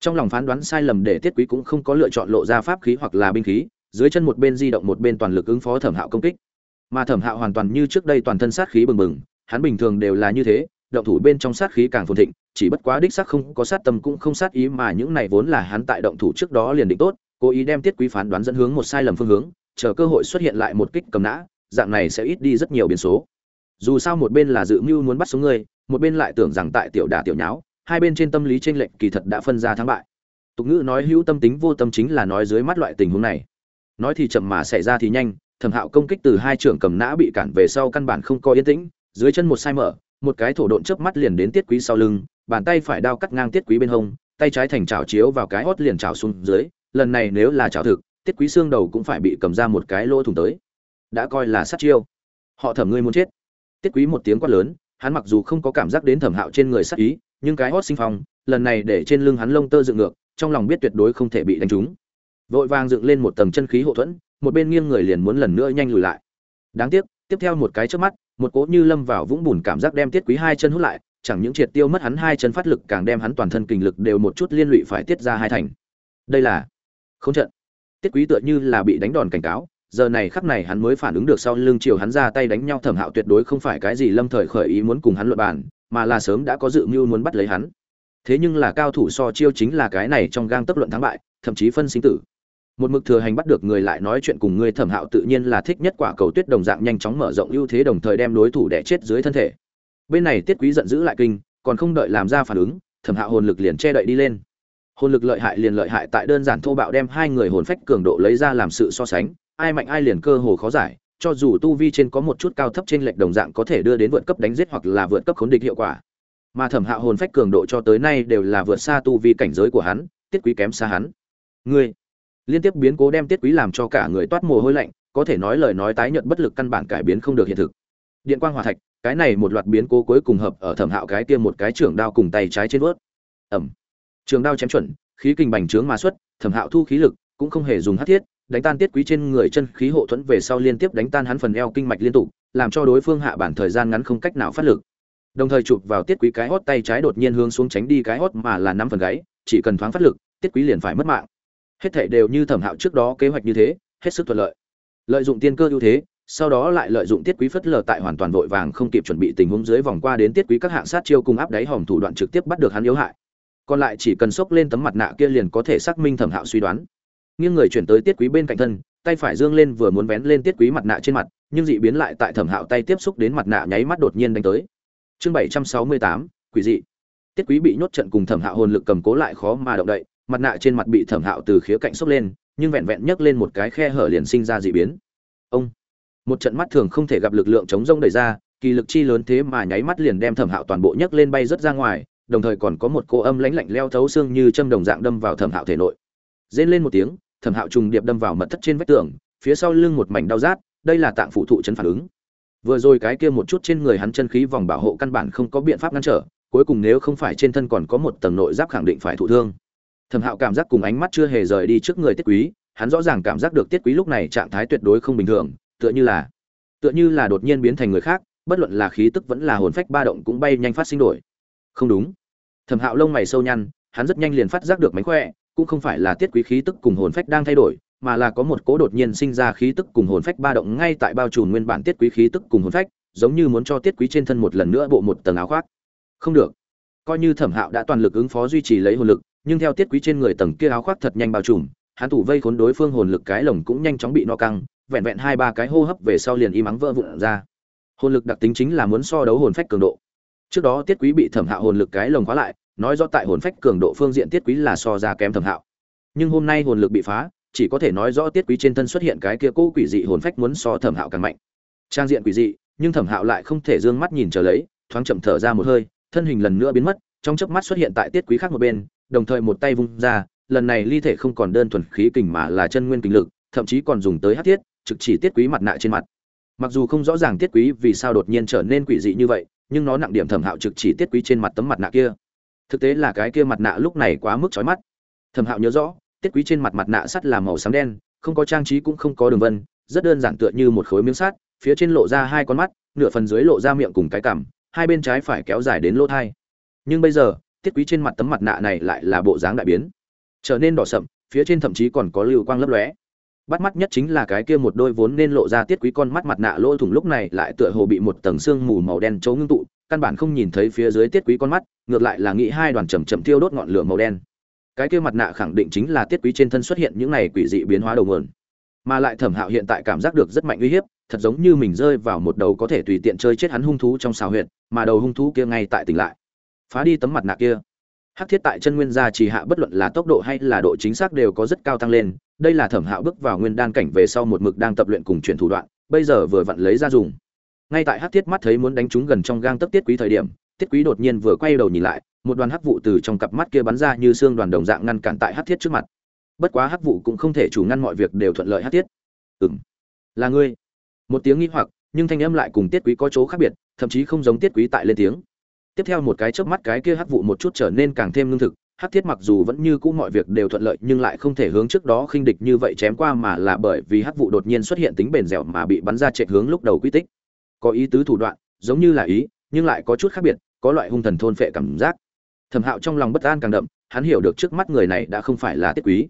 Trong lòng phán đoán sai lầm để tiết quý cũng không có lựa chọn lộ ra pháp khí hoặc là binh khí, dưới chân một bên di động một bên toàn lực ứng phó thẩm hạo công kích. Mà thẩm hạo hoàn toàn như trước đây toàn thân sát khí bừng bừng, hắn bình thường đều là như thế, động thủ bên trong sát khí càng phồn thịnh, chỉ bất quá đích xác không có sát tâm cũng không sát ý mà những này vốn là hắn tại động thủ trước đó liền định tốt, cố ý đem tiết quý phán đoán dẫn hướng một sai lầm phương hướng chờ cơ hội xuất hiện lại một kích cầm nã, dạng này sẽ ít đi rất nhiều biến số. Dù sao một bên là dự mưu muốn bắt sống ngươi, một bên lại tưởng rằng tại tiểu đả tiểu nháo, hai bên trên tâm lý chênh lệch kỳ thật đã phân ra thắng bại. Tục ngữ nói hữu tâm tính vô tâm chính là nói dưới mắt loại tình huống này. Nói thì chậm mà xảy ra thì nhanh, thẩm hạo công kích từ hai trưởng cầm nã bị cản về sau căn bản không có yên tĩnh, dưới chân một sai mở, một cái thổ độn chớp mắt liền đến tiết quý sau lưng, bàn tay phải đao cắt ngang tiết quý bên hông, tay trái thành chảo chiếu vào cái hót liền chảo xuống dưới, lần này nếu là chảo thực tiết quý xương đầu cũng phải bị cầm ra một cái lỗ thủng tới. Đã coi là sát chiêu. Họ thẩm ngươi muốn chết. Tiết quý một tiếng quát lớn, hắn mặc dù không có cảm giác đến thẩm hạo trên người sát ý, nhưng cái hót sinh phong, lần này để trên lưng hắn lông tơ dựng ngược, trong lòng biết tuyệt đối không thể bị đánh trúng. Vội vàng dựng lên một tầng chân khí hậu thuẫn, một bên nghiêng người liền muốn lần nữa nhanh lùi lại. Đáng tiếc, tiếp theo một cái trước mắt, một cỗ như lâm vào vũng bùn cảm giác đem tiết quý hai chân hút lại, chẳng những triệt tiêu mất hắn hai chân phát lực, càng đem hắn toàn thân kinh lực đều một chút liên lụy phải tiết ra hai thành. Đây là không trận tiết quý tựa như là bị đánh đòn cảnh cáo, giờ này khắc này hắn mới phản ứng được sau lưng chiều hắn ra tay đánh nhau thẩm hạo tuyệt đối không phải cái gì lâm thời khởi ý muốn cùng hắn luận bàn, mà là sớm đã có dự mưu muốn bắt lấy hắn. Thế nhưng là cao thủ so chiêu chính là cái này trong gang tấp luận thắng bại, thậm chí phân sinh tử. Một mực thừa hành bắt được người lại nói chuyện cùng người thẩm hạo tự nhiên là thích nhất quả cầu tuyết đồng dạng nhanh chóng mở rộng ưu thế đồng thời đem đối thủ đẻ chết dưới thân thể. Bên này tiết quý giận dữ lại kinh, còn không đợi làm ra phản ứng, thẩm hạo hồn lực liền che đậy đi lên hồn lực lợi hại liền lợi hại tại đơn giản thô bạo đem hai người hồn phách cường độ lấy ra làm sự so sánh, ai mạnh ai liền cơ hồ khó giải, cho dù tu vi trên có một chút cao thấp trên lệch đồng dạng có thể đưa đến vượt cấp đánh giết hoặc là vượt cấp khốn địch hiệu quả. Mà thẩm hạ hồn phách cường độ cho tới nay đều là vượt xa tu vi cảnh giới của hắn, tiết quý kém xa hắn. Ngươi, liên tiếp biến cố đem tiết quý làm cho cả người toát mồ hôi lạnh, có thể nói lời nói tái nhận bất lực căn bản cải biến không được hiện thực. Điện quang hòa thạch, cái này một loạt biến cố cuối cùng hợp ở thẩm hạo cái tiêm một cái trưởng đao cùng tay trái trên vớt ẩm trường đao chém chuẩn, khí kình bành trướng mà xuất, thẩm hạo thu khí lực, cũng không hề dùng hát thiết, đánh tan tiết quý trên người chân khí hộ thuẫn về sau liên tiếp đánh tan hắn phần eo kinh mạch liên tục, làm cho đối phương hạ bản thời gian ngắn không cách nào phát lực. Đồng thời chụp vào tiết quý cái hót tay trái đột nhiên hướng xuống tránh đi cái hót mà là nắm phần gáy, chỉ cần thoáng phát lực, tiết quý liền phải mất mạng. Hết thể đều như thẩm hạo trước đó kế hoạch như thế, hết sức thuận lợi. Lợi dụng tiên cơ ưu thế, sau đó lại lợi dụng tiết quý phất lờ tại hoàn toàn vội vàng không kịp chuẩn bị tình huống dưới vòng qua đến tiết quý các hạng sát chiêu cùng áp đáy hòm thủ đoạn trực tiếp bắt được hắn yếu hại còn lại chỉ cần xốc lên tấm mặt nạ kia liền có thể xác minh thẩm hạo suy đoán. Nghiêng người chuyển tới tiết quý bên cạnh thân, tay phải dương lên vừa muốn vén lên tiết quý mặt nạ trên mặt, nhưng dị biến lại tại thẩm hạo tay tiếp xúc đến mặt nạ nháy mắt đột nhiên đánh tới. Chương bảy trăm sáu mươi tám, quỷ dị. Tiết quý bị nhốt trận cùng thẩm hạo hồn lực cầm cố lại khó mà động đậy, mặt nạ trên mặt bị thẩm hạo từ khía cạnh xốc lên, nhưng vẹn vẹn nhấc lên một cái khe hở liền sinh ra dị biến. Ông! Một trận mắt thường không thể gặp lực lượng chống rông đẩy ra, kỳ lực chi lớn thế mà nháy mắt liền đem thẩm hạo toàn bộ nhấc lên bay rớt ra ngoài đồng thời còn có một cô âm lãnh lạnh leo thấu xương như châm đồng dạng đâm vào thẩm hạo thể nội. Rên lên một tiếng, thẩm hạo trùng điệp đâm vào mật thất trên vách tường, phía sau lưng một mảnh đau rát, đây là tạng phụ thụ chấn phản ứng. Vừa rồi cái kia một chút trên người hắn chân khí vòng bảo hộ căn bản không có biện pháp ngăn trở, cuối cùng nếu không phải trên thân còn có một tầng nội giáp khẳng định phải thụ thương. Thẩm hạo cảm giác cùng ánh mắt chưa hề rời đi trước người tiết quý, hắn rõ ràng cảm giác được tiết quý lúc này trạng thái tuyệt đối không bình thường, tựa như là, tựa như là đột nhiên biến thành người khác, bất luận là khí tức vẫn là hồn phách ba động cũng bay nhanh phát sinh đổi không đúng. Thẩm hạo lông mày sâu nhăn, hắn rất nhanh liền phát giác được mánh khỏe, cũng không phải là tiết quý khí tức cùng hồn phách đang thay đổi, mà là có một cố đột nhiên sinh ra khí tức cùng hồn phách ba động ngay tại bao trùm nguyên bản tiết quý khí tức cùng hồn phách, giống như muốn cho tiết quý trên thân một lần nữa bộ một tầng áo khoác. Không được. Coi như thẩm hạo đã toàn lực ứng phó duy trì lấy hồn lực, nhưng theo tiết quý trên người tầng kia áo khoác thật nhanh bao trùm, hắn thủ vây khốn đối phương hồn lực cái lồng cũng nhanh chóng bị no căng, vẹn vẹn hai ba cái hô hấp về sau liền im ắng vỡ vụn ra. Hồn lực đặc tính chính là muốn so đấu hồn phách cường độ trước đó tiết quý bị thẩm hạo hồn lực cái lồng khóa lại, nói rõ tại hồn phách cường độ phương diện tiết quý là so ra kém thẩm hạo. Nhưng hôm nay hồn lực bị phá, chỉ có thể nói rõ tiết quý trên thân xuất hiện cái kia cũ quỷ dị hồn phách muốn so thẩm hạo càng mạnh. Trang diện quỷ dị, nhưng thẩm hạo lại không thể d ư ơ n g mắt nhìn trở lấy, thoáng chậm thở ra một hơi, thân hình lần nữa biến mất, trong chớp mắt xuất hiện tại tiết quý khác một bên, đồng thời một tay vung ra, lần này ly thể không còn đơn thuần khí kình mà là chân nguyên kình lực, thậm chí còn dùng tới hát thiết, trực chỉ tiết quý mặt nạ trên mặt. Mặc dù không rõ ràng tiết quý vì sao đột nhiên trở nên quỷ dị như vậy nhưng nó nặng điểm thẩm hạo trực chỉ tiết quý trên mặt tấm mặt nạ kia. Thực tế là cái kia mặt nạ lúc này quá mức chói mắt. Thẩm hạo nhớ rõ, tiết quý trên mặt mặt nạ sắt là màu xám đen, không có trang trí cũng không có đường vân, rất đơn giản tựa như một khối miếng sắt, phía trên lộ ra hai con mắt, nửa phần dưới lộ ra miệng cùng cái cằm, hai bên trái phải kéo dài đến lỗ thai. Nhưng bây giờ, tiết quý trên mặt tấm mặt nạ này lại là bộ dáng đại biến. Trở nên đỏ sậm, phía trên thậm chí còn có lưu quang lấp lóe bắt mắt nhất chính là cái kia một đôi vốn nên lộ ra tiết quý con mắt mặt nạ lỗ thủng lúc này lại tựa hồ bị một tầng xương mù màu đen chấu ngưng tụ, căn bản không nhìn thấy phía dưới tiết quý con mắt, ngược lại là nghĩ hai đoàn chầm chậm thiêu đốt ngọn lửa màu đen. Cái kia mặt nạ khẳng định chính là tiết quý trên thân xuất hiện những này quỷ dị biến hóa đầu nguồn. Mà lại thẩm hạo hiện tại cảm giác được rất mạnh uy hiếp, thật giống như mình rơi vào một đầu có thể tùy tiện chơi chết hắn hung thú trong xào huyệt, mà đầu hung thú kia ngay tại tỉnh lại. Phá đi tấm mặt nạ kia. Hắc thiết tại chân nguyên gia trì hạ bất luận là tốc độ hay là độ chính xác đều có rất cao tăng lên đây là thẩm hạo bước vào nguyên đan cảnh về sau một mực đang tập luyện cùng chuyển thủ đoạn, bây giờ vừa vặn lấy ra dùng. Ngay tại hắc Tiết mắt thấy muốn đánh trúng gần trong gang tấc tiết quý thời điểm, tiết quý đột nhiên vừa quay đầu nhìn lại, một đoàn hắc vụ từ trong cặp mắt kia bắn ra như xương đoàn đồng dạng ngăn cản tại hắc thiết trước mặt. Bất quá hắc vụ cũng không thể chủ ngăn mọi việc đều thuận lợi hắc thiết. M là ngươi. Một tiếng nghi hoặc, nhưng thanh âm lại cùng tiết quý có chỗ khác biệt, thậm chí không giống tiết quý tại lên tiếng. Tiếp theo một cái chớp mắt cái kia hắc vụ một chút trở nên càng thêm lương thực hắc thiết mặc dù vẫn như cũ mọi việc đều thuận lợi nhưng lại không thể hướng trước đó khinh địch như vậy chém qua mà là bởi vì hắc vụ đột nhiên xuất hiện tính bền dẻo mà bị bắn ra chạy hướng lúc đầu quy tích. Có ý tứ thủ đoạn, giống như là ý, nhưng lại có chút khác biệt, có loại hung thần thôn phệ cảm giác. Thẩm hạo trong lòng bất an càng đậm, hắn hiểu được trước mắt người này đã không phải là tiết quý.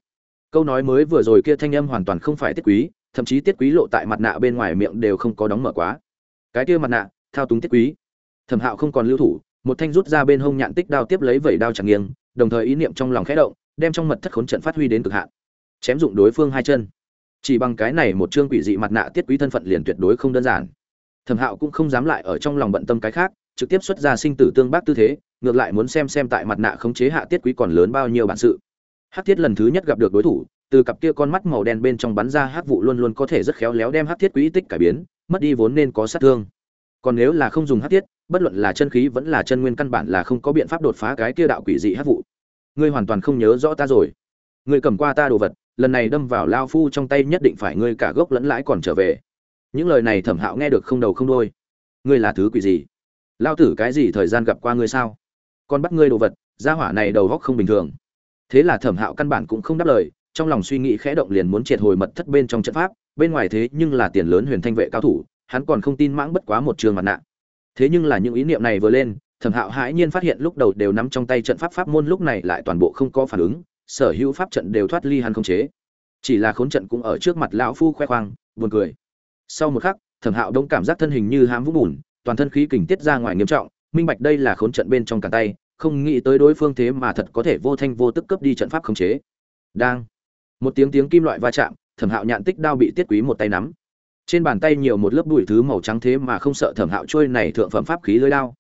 Câu nói mới vừa rồi kia thanh âm hoàn toàn không phải tiết quý, thậm chí tiết quý lộ tại mặt nạ bên ngoài miệng đều không có đóng mở quá. Cái kia mặt nạ, thao túng tiết quý. Thẩm hạo không còn lưu thủ, một thanh rút ra bên hông nhạn tích đao tiếp lấy vẩy đao chẳng nghiêng đồng thời ý niệm trong lòng khẽ động, đem trong mật thất khốn trận phát huy đến cực hạn. Chém dụng đối phương hai chân. Chỉ bằng cái này một chương quỷ dị mặt nạ tiết quý thân phận liền tuyệt đối không đơn giản. Thẩm hạo cũng không dám lại ở trong lòng bận tâm cái khác, trực tiếp xuất ra sinh tử tương bác tư thế, ngược lại muốn xem xem tại mặt nạ khống chế hạ tiết quý còn lớn bao nhiêu bản sự. Hắc thiết lần thứ nhất gặp được đối thủ, từ cặp kia con mắt màu đen bên trong bắn ra hắc vụ luôn luôn có thể rất khéo léo đem hắc thiết quý tích cải biến, mất đi vốn nên có sát thương còn nếu là không dùng hắc tiết, bất luận là chân khí vẫn là chân nguyên căn bản là không có biện pháp đột phá cái kia đạo quỷ dị hắc vụ. Ngươi hoàn toàn không nhớ rõ ta rồi. Ngươi cầm qua ta đồ vật lần này đâm vào lao phu trong tay nhất định phải ngươi cả gốc lẫn lãi còn trở về. Những lời này thẩm hạo nghe được không đầu không đôi ngươi là thứ quỷ gì? Lao tử cái gì thời gian gặp qua ngươi sao? Còn bắt ngươi đồ vật gia hỏa này đầu góc không bình thường. Thế là thẩm hạo căn bản cũng không đáp lời trong lòng suy nghĩ khẽ động liền muốn triệt hồi mật thất bên trong trận pháp bên ngoài thế nhưng là tiền lớn huyền thanh vệ cao thủ hắn còn không tin mãng bất quá một trường mặt nạ. Thế nhưng là những ý niệm này vừa lên, thẩm hạo hãi nhiên phát hiện lúc đầu đều nắm trong tay trận pháp pháp môn lúc này lại toàn bộ không có phản ứng, sở hữu pháp trận đều thoát ly hắn không chế. Chỉ là khốn trận cũng ở trước mặt lão phu khoe khoang, buồn cười. Sau một khắc, thẩm hạo đông cảm giác thân hình như hám vũng bùn, toàn thân khí kình tiết ra ngoài nghiêm trọng, minh bạch đây là khốn trận bên trong cả tay, không nghĩ tới đối phương thế mà thật có thể vô thanh vô tức cấp đi trận pháp khống chế. Đang, một tiếng tiếng kim loại va chạm, thẩm hạo nhạn tích đao bị tiết quý một tay nắm trên bàn tay nhiều một lớp bụi thứ màu trắng thế mà không sợ thẩm hạo trôi này thượng phẩm pháp khí lưới đao.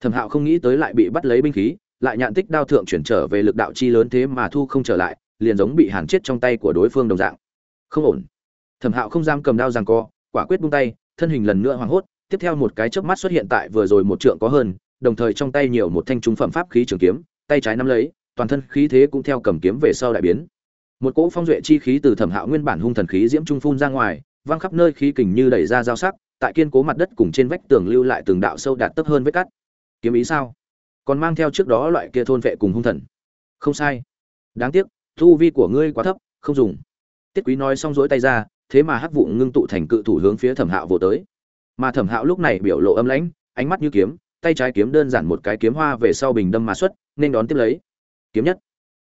Thẩm hạo không nghĩ tới lại bị bắt lấy binh khí, lại nhạn tích đao thượng chuyển trở về lực đạo chi lớn thế mà thu không trở lại, liền giống bị hàn chết trong tay của đối phương đồng dạng. Không ổn. Thẩm hạo không dám cầm đao rằng co, quả quyết buông tay, thân hình lần nữa hoảng hốt, tiếp theo một cái chớp mắt xuất hiện tại vừa rồi một trượng có hơn, đồng thời trong tay nhiều một thanh trung phẩm pháp khí trường kiếm, tay trái nắm lấy, toàn thân khí thế cũng theo cầm kiếm về sau đại biến. Một cỗ phong duệ chi khí từ thẩm hạo nguyên bản hung thần khí diễm trung phun ra ngoài văng khắp nơi khí kình như đẩy ra dao sắc, tại kiên cố mặt đất cùng trên vách tường lưu lại từng đạo sâu đạt tấp hơn vết cắt. Kiếm ý sao? Còn mang theo trước đó loại kia thôn vệ cùng hung thần. Không sai. Đáng tiếc, thu vi của ngươi quá thấp, không dùng. Tiết quý nói xong rỗi tay ra, thế mà hắc vụ ngưng tụ thành cự thủ hướng phía thẩm hạo vồ tới. Mà thẩm hạo lúc này biểu lộ âm lãnh, ánh mắt như kiếm, tay trái kiếm đơn giản một cái kiếm hoa về sau bình đâm mà xuất, nên đón tiếp lấy. Kiếm nhất.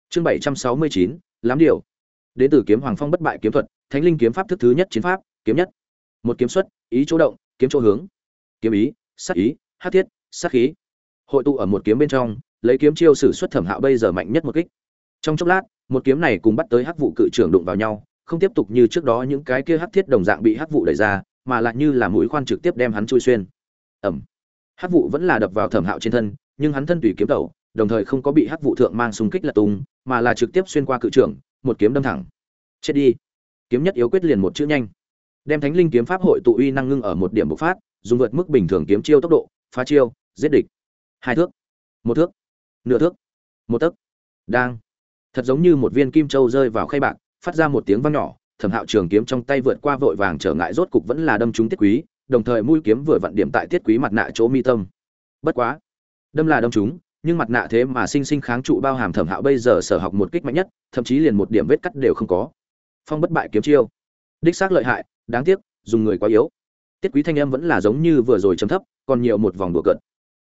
Chương bảy trăm sáu mươi chín lắm điều. Đến từ kiếm hoàng phong bất bại kiếm thuật, thánh linh kiếm pháp thức thứ nhất chiến pháp kiếm nhất. Một kiếm xuất, ý chỗ động, kiếm chỗ hướng. Kiếm ý, sát ý hát thiết, sát khí. Hội tụ ở một kiếm bên trong, lấy kiếm chiêu sử xuất thẩm hạo bây giờ mạnh nhất một kích. Trong chốc lát, một kiếm này cùng bắt tới hắc vụ cự trưởng đụng vào nhau, không tiếp tục như trước đó những cái kia hắc thiết đồng dạng bị hắc vụ đẩy ra, mà lại như là mũi khoan trực tiếp đem hắn chui xuyên. Ẩm hắc vụ vẫn là đập vào thẩm hạo trên thân, nhưng hắn thân tùy kiếm tẩu, đồng thời không có bị hắc vụ thượng mang xung kích lật tung, mà là trực tiếp xuyên qua cự trưởng, một kiếm đâm thẳng. Chết đi. Kiếm nhất yếu quyết liền một chữ nhanh đem thánh linh kiếm pháp hội tụ uy năng ngưng ở một điểm bộc phát, dùng vượt mức bình thường kiếm chiêu tốc độ, phá chiêu, giết địch. Hai thước, một thước, nửa thước, một tấc. Đang. Thật giống như một viên kim châu rơi vào khay bạc, phát ra một tiếng vang nhỏ, thẩm hạo trường kiếm trong tay vượt qua vội vàng trở ngại rốt cục vẫn là đâm trúng tiết quý, đồng thời mũi kiếm vừa vặn điểm tại tiết quý mặt nạ chỗ mi tâm. Bất quá, đâm là đâm trúng, nhưng mặt nạ thế mà sinh sinh kháng trụ bao hàm thẩm hạo bây giờ sở học một kích mạnh nhất, thậm chí liền một điểm vết cắt đều không có. Phong bất bại kiếm chiêu. Đích xác lợi hại đáng tiếc, dùng người quá yếu. Tiết quý thanh âm vẫn là giống như vừa rồi chấm thấp, còn nhiều một vòng đùa cợt.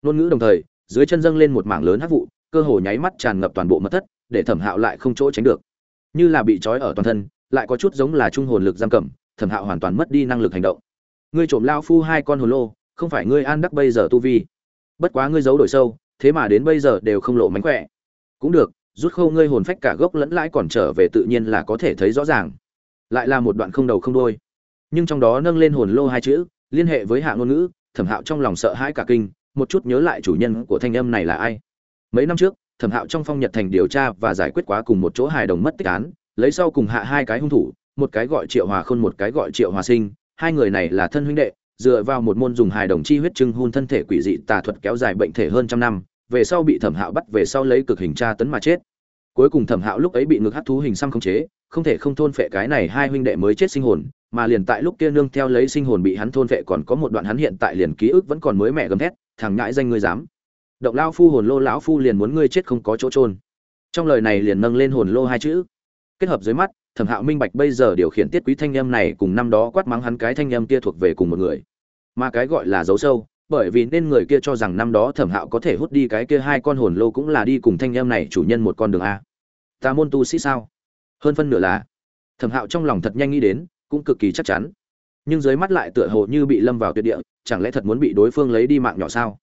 Ngôn ngữ đồng thời, dưới chân dâng lên một mảng lớn hát vụ, cơ hồ nháy mắt tràn ngập toàn bộ mật thất, để thẩm hạo lại không chỗ tránh được. Như là bị trói ở toàn thân, lại có chút giống là trung hồn lực giam cầm, thẩm hạo hoàn toàn mất đi năng lực hành động. Ngươi trộm lao phu hai con hồn lô, không phải ngươi an đắc bây giờ tu vi. Bất quá ngươi giấu đổi sâu, thế mà đến bây giờ đều không lộ mánh khỏe. Cũng được, rút khâu ngươi hồn phách cả gốc lẫn lãi còn trở về tự nhiên là có thể thấy rõ ràng. Lại là một đoạn không đầu không đôi nhưng trong đó nâng lên hồn lô hai chữ, liên hệ với hạ ngôn ngữ, thẩm hạo trong lòng sợ hãi cả kinh, một chút nhớ lại chủ nhân của thanh âm này là ai. Mấy năm trước, thẩm hạo trong phong nhật thành điều tra và giải quyết quá cùng một chỗ hài đồng mất tích án, lấy sau cùng hạ hai cái hung thủ, một cái gọi triệu hòa khôn, một cái gọi triệu hòa sinh, hai người này là thân huynh đệ, dựa vào một môn dùng hài đồng chi huyết trưng hôn thân thể quỷ dị tà thuật kéo dài bệnh thể hơn trăm năm, về sau bị thẩm hạo bắt về sau lấy cực hình tra tấn mà chết. Cuối cùng thẩm hạo lúc ấy bị ngược hát thú hình xăm khống chế, không thể không thôn phệ cái này hai huynh đệ mới chết sinh hồn mà liền tại lúc kia nương theo lấy sinh hồn bị hắn thôn vệ còn có một đoạn hắn hiện tại liền ký ức vẫn còn mới mẹ gầm thét, thằng ngãi danh ngươi dám. Động lao phu hồn lô lão phu liền muốn ngươi chết không có chỗ trôn trong lời này liền nâng lên hồn lô hai chữ. Kết hợp dưới mắt, thẩm hạo minh bạch bây giờ điều khiển tiết quý thanh âm này cùng năm đó quát mắng hắn cái thanh âm kia thuộc về cùng một người. Mà cái gọi là dấu sâu, bởi vì nên người kia cho rằng năm đó thẩm hạo có thể hút đi cái kia hai con hồn lô cũng là đi cùng thanh em này chủ nhân một con đường a. Ta môn tu sĩ sao? Hơn phân nửa là. Thẩm hạo trong lòng thật nhanh nghĩ đến cũng cực kỳ chắc chắn. Nhưng dưới mắt lại tựa hồ như bị lâm vào tuyệt địa, chẳng lẽ thật muốn bị đối phương lấy đi mạng nhỏ sao?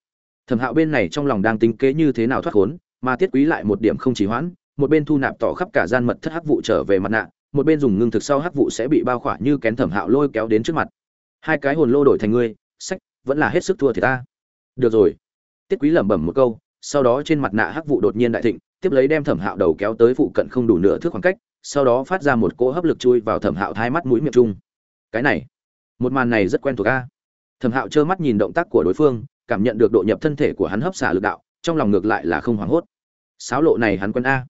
Thẩm hạo bên này trong lòng đang tính kế như thế nào thoát khốn, mà tiết quý lại một điểm không chỉ hoãn, một bên thu nạp tỏ khắp cả gian mật thất hắc vụ trở về mặt nạ, một bên dùng ngưng thực sau hắc vụ sẽ bị bao khỏa như kén thẩm hạo lôi kéo đến trước mặt. Hai cái hồn lô đổi thành ngươi, sách, vẫn là hết sức thua thì ta. Được rồi. Tiết quý lẩm bẩm một câu, sau đó trên mặt nạ hắc vụ đột nhiên đại thịnh, tiếp lấy đem thẩm hạo đầu kéo tới phụ cận không đủ nửa thước khoảng cách sau đó phát ra một cỗ hấp lực chui vào thẩm hạo hai mắt mũi miệng chung cái này, một màn này rất quen thuộc a. Thẩm hạo trơ mắt nhìn động tác của đối phương, cảm nhận được độ nhập thân thể của hắn hấp xả lực đạo, trong lòng ngược lại là không hoảng hốt. Sáo lộ này hắn quân a.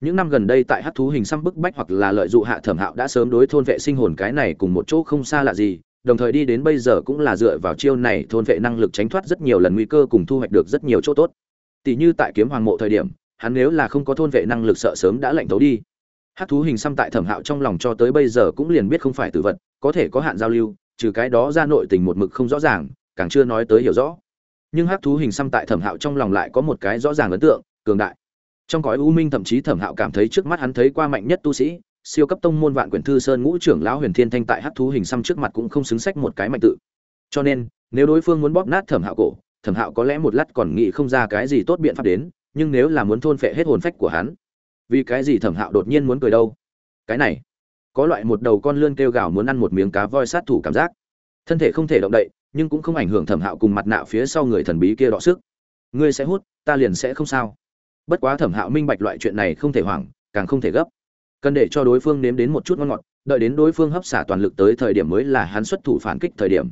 Những năm gần đây tại hát thú hình xăm bức bách hoặc là lợi dụng hạ thẩm hạo đã sớm đối thôn vệ sinh hồn cái này cùng một chỗ không xa lạ gì, đồng thời đi đến bây giờ cũng là dựa vào chiêu này thôn vệ năng lực tránh thoát rất nhiều lần nguy cơ cùng thu hoạch được rất nhiều chỗ tốt. Tỷ như tại kiếm hoàng mộ thời điểm, hắn nếu là không có thôn vệ năng lực sợ sớm đã lạnh tấu đi hát thú hình xăm tại thẩm hạo trong lòng cho tới bây giờ cũng liền biết không phải tử vật, có thể có hạn giao lưu, trừ cái đó ra nội tình một mực không rõ ràng, càng chưa nói tới hiểu rõ. Nhưng hát thú hình xăm tại thẩm hạo trong lòng lại có một cái rõ ràng ấn tượng, cường đại. Trong cõi u minh thậm chí thẩm hạo cảm thấy trước mắt hắn thấy qua mạnh nhất tu sĩ, siêu cấp tông môn vạn quyển thư sơn ngũ trưởng lão huyền thiên thanh tại hát thú hình xăm trước mặt cũng không xứng sách một cái mạnh tự. Cho nên, nếu đối phương muốn bóp nát thẩm hạo cổ, thẩm hạo có lẽ một lát còn nghĩ không ra cái gì tốt biện pháp đến, nhưng nếu là muốn thôn phệ hết hồn phách của hắn vì cái gì thẩm hạo đột nhiên muốn cười đâu? Cái này, có loại một đầu con lươn kêu gào muốn ăn một miếng cá voi sát thủ cảm giác. Thân thể không thể động đậy, nhưng cũng không ảnh hưởng thẩm hạo cùng mặt nạ phía sau người thần bí kia đọ sức. Ngươi sẽ hút, ta liền sẽ không sao. Bất quá thẩm hạo minh bạch loại chuyện này không thể hoảng, càng không thể gấp. Cần để cho đối phương nếm đến một chút ngon ngọt, đợi đến đối phương hấp xả toàn lực tới thời điểm mới là hắn xuất thủ phản kích thời điểm.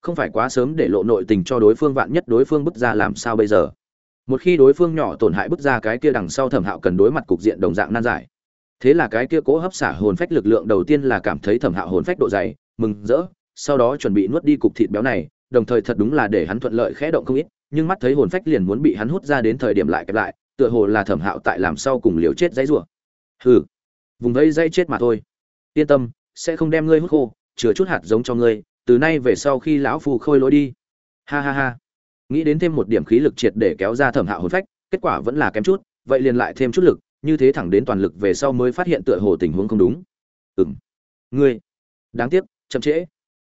Không phải quá sớm để lộ nội tình cho đối phương vạn nhất đối phương bức ra làm sao bây giờ? Một khi đối phương nhỏ tổn hại bức ra cái kia đằng sau thẩm hạo cần đối mặt cục diện đồng dạng nan giải. Thế là cái kia cố hấp xả hồn phách lực lượng đầu tiên là cảm thấy thẩm hạo hồn phách độ dày, mừng rỡ, sau đó chuẩn bị nuốt đi cục thịt béo này, đồng thời thật đúng là để hắn thuận lợi khẽ động không ít, nhưng mắt thấy hồn phách liền muốn bị hắn hút ra đến thời điểm lại kẹp lại, tựa hồ là thẩm hạo tại làm sau cùng liều chết dãy rủa. Hừ, vùng vây dây chết mà thôi. Yên tâm, sẽ không đem ngươi hút khô chứa chút hạt giống cho ngươi, từ nay về sau khi lão phù khôi lối đi. Ha ha ha nghĩ đến thêm một điểm khí lực triệt để kéo ra thẩm hạo hồn phách, kết quả vẫn là kém chút, vậy liền lại thêm chút lực, như thế thẳng đến toàn lực về sau mới phát hiện tựa hồ tình huống không đúng. Ừng ngươi. Đáng tiếc, chậm trễ.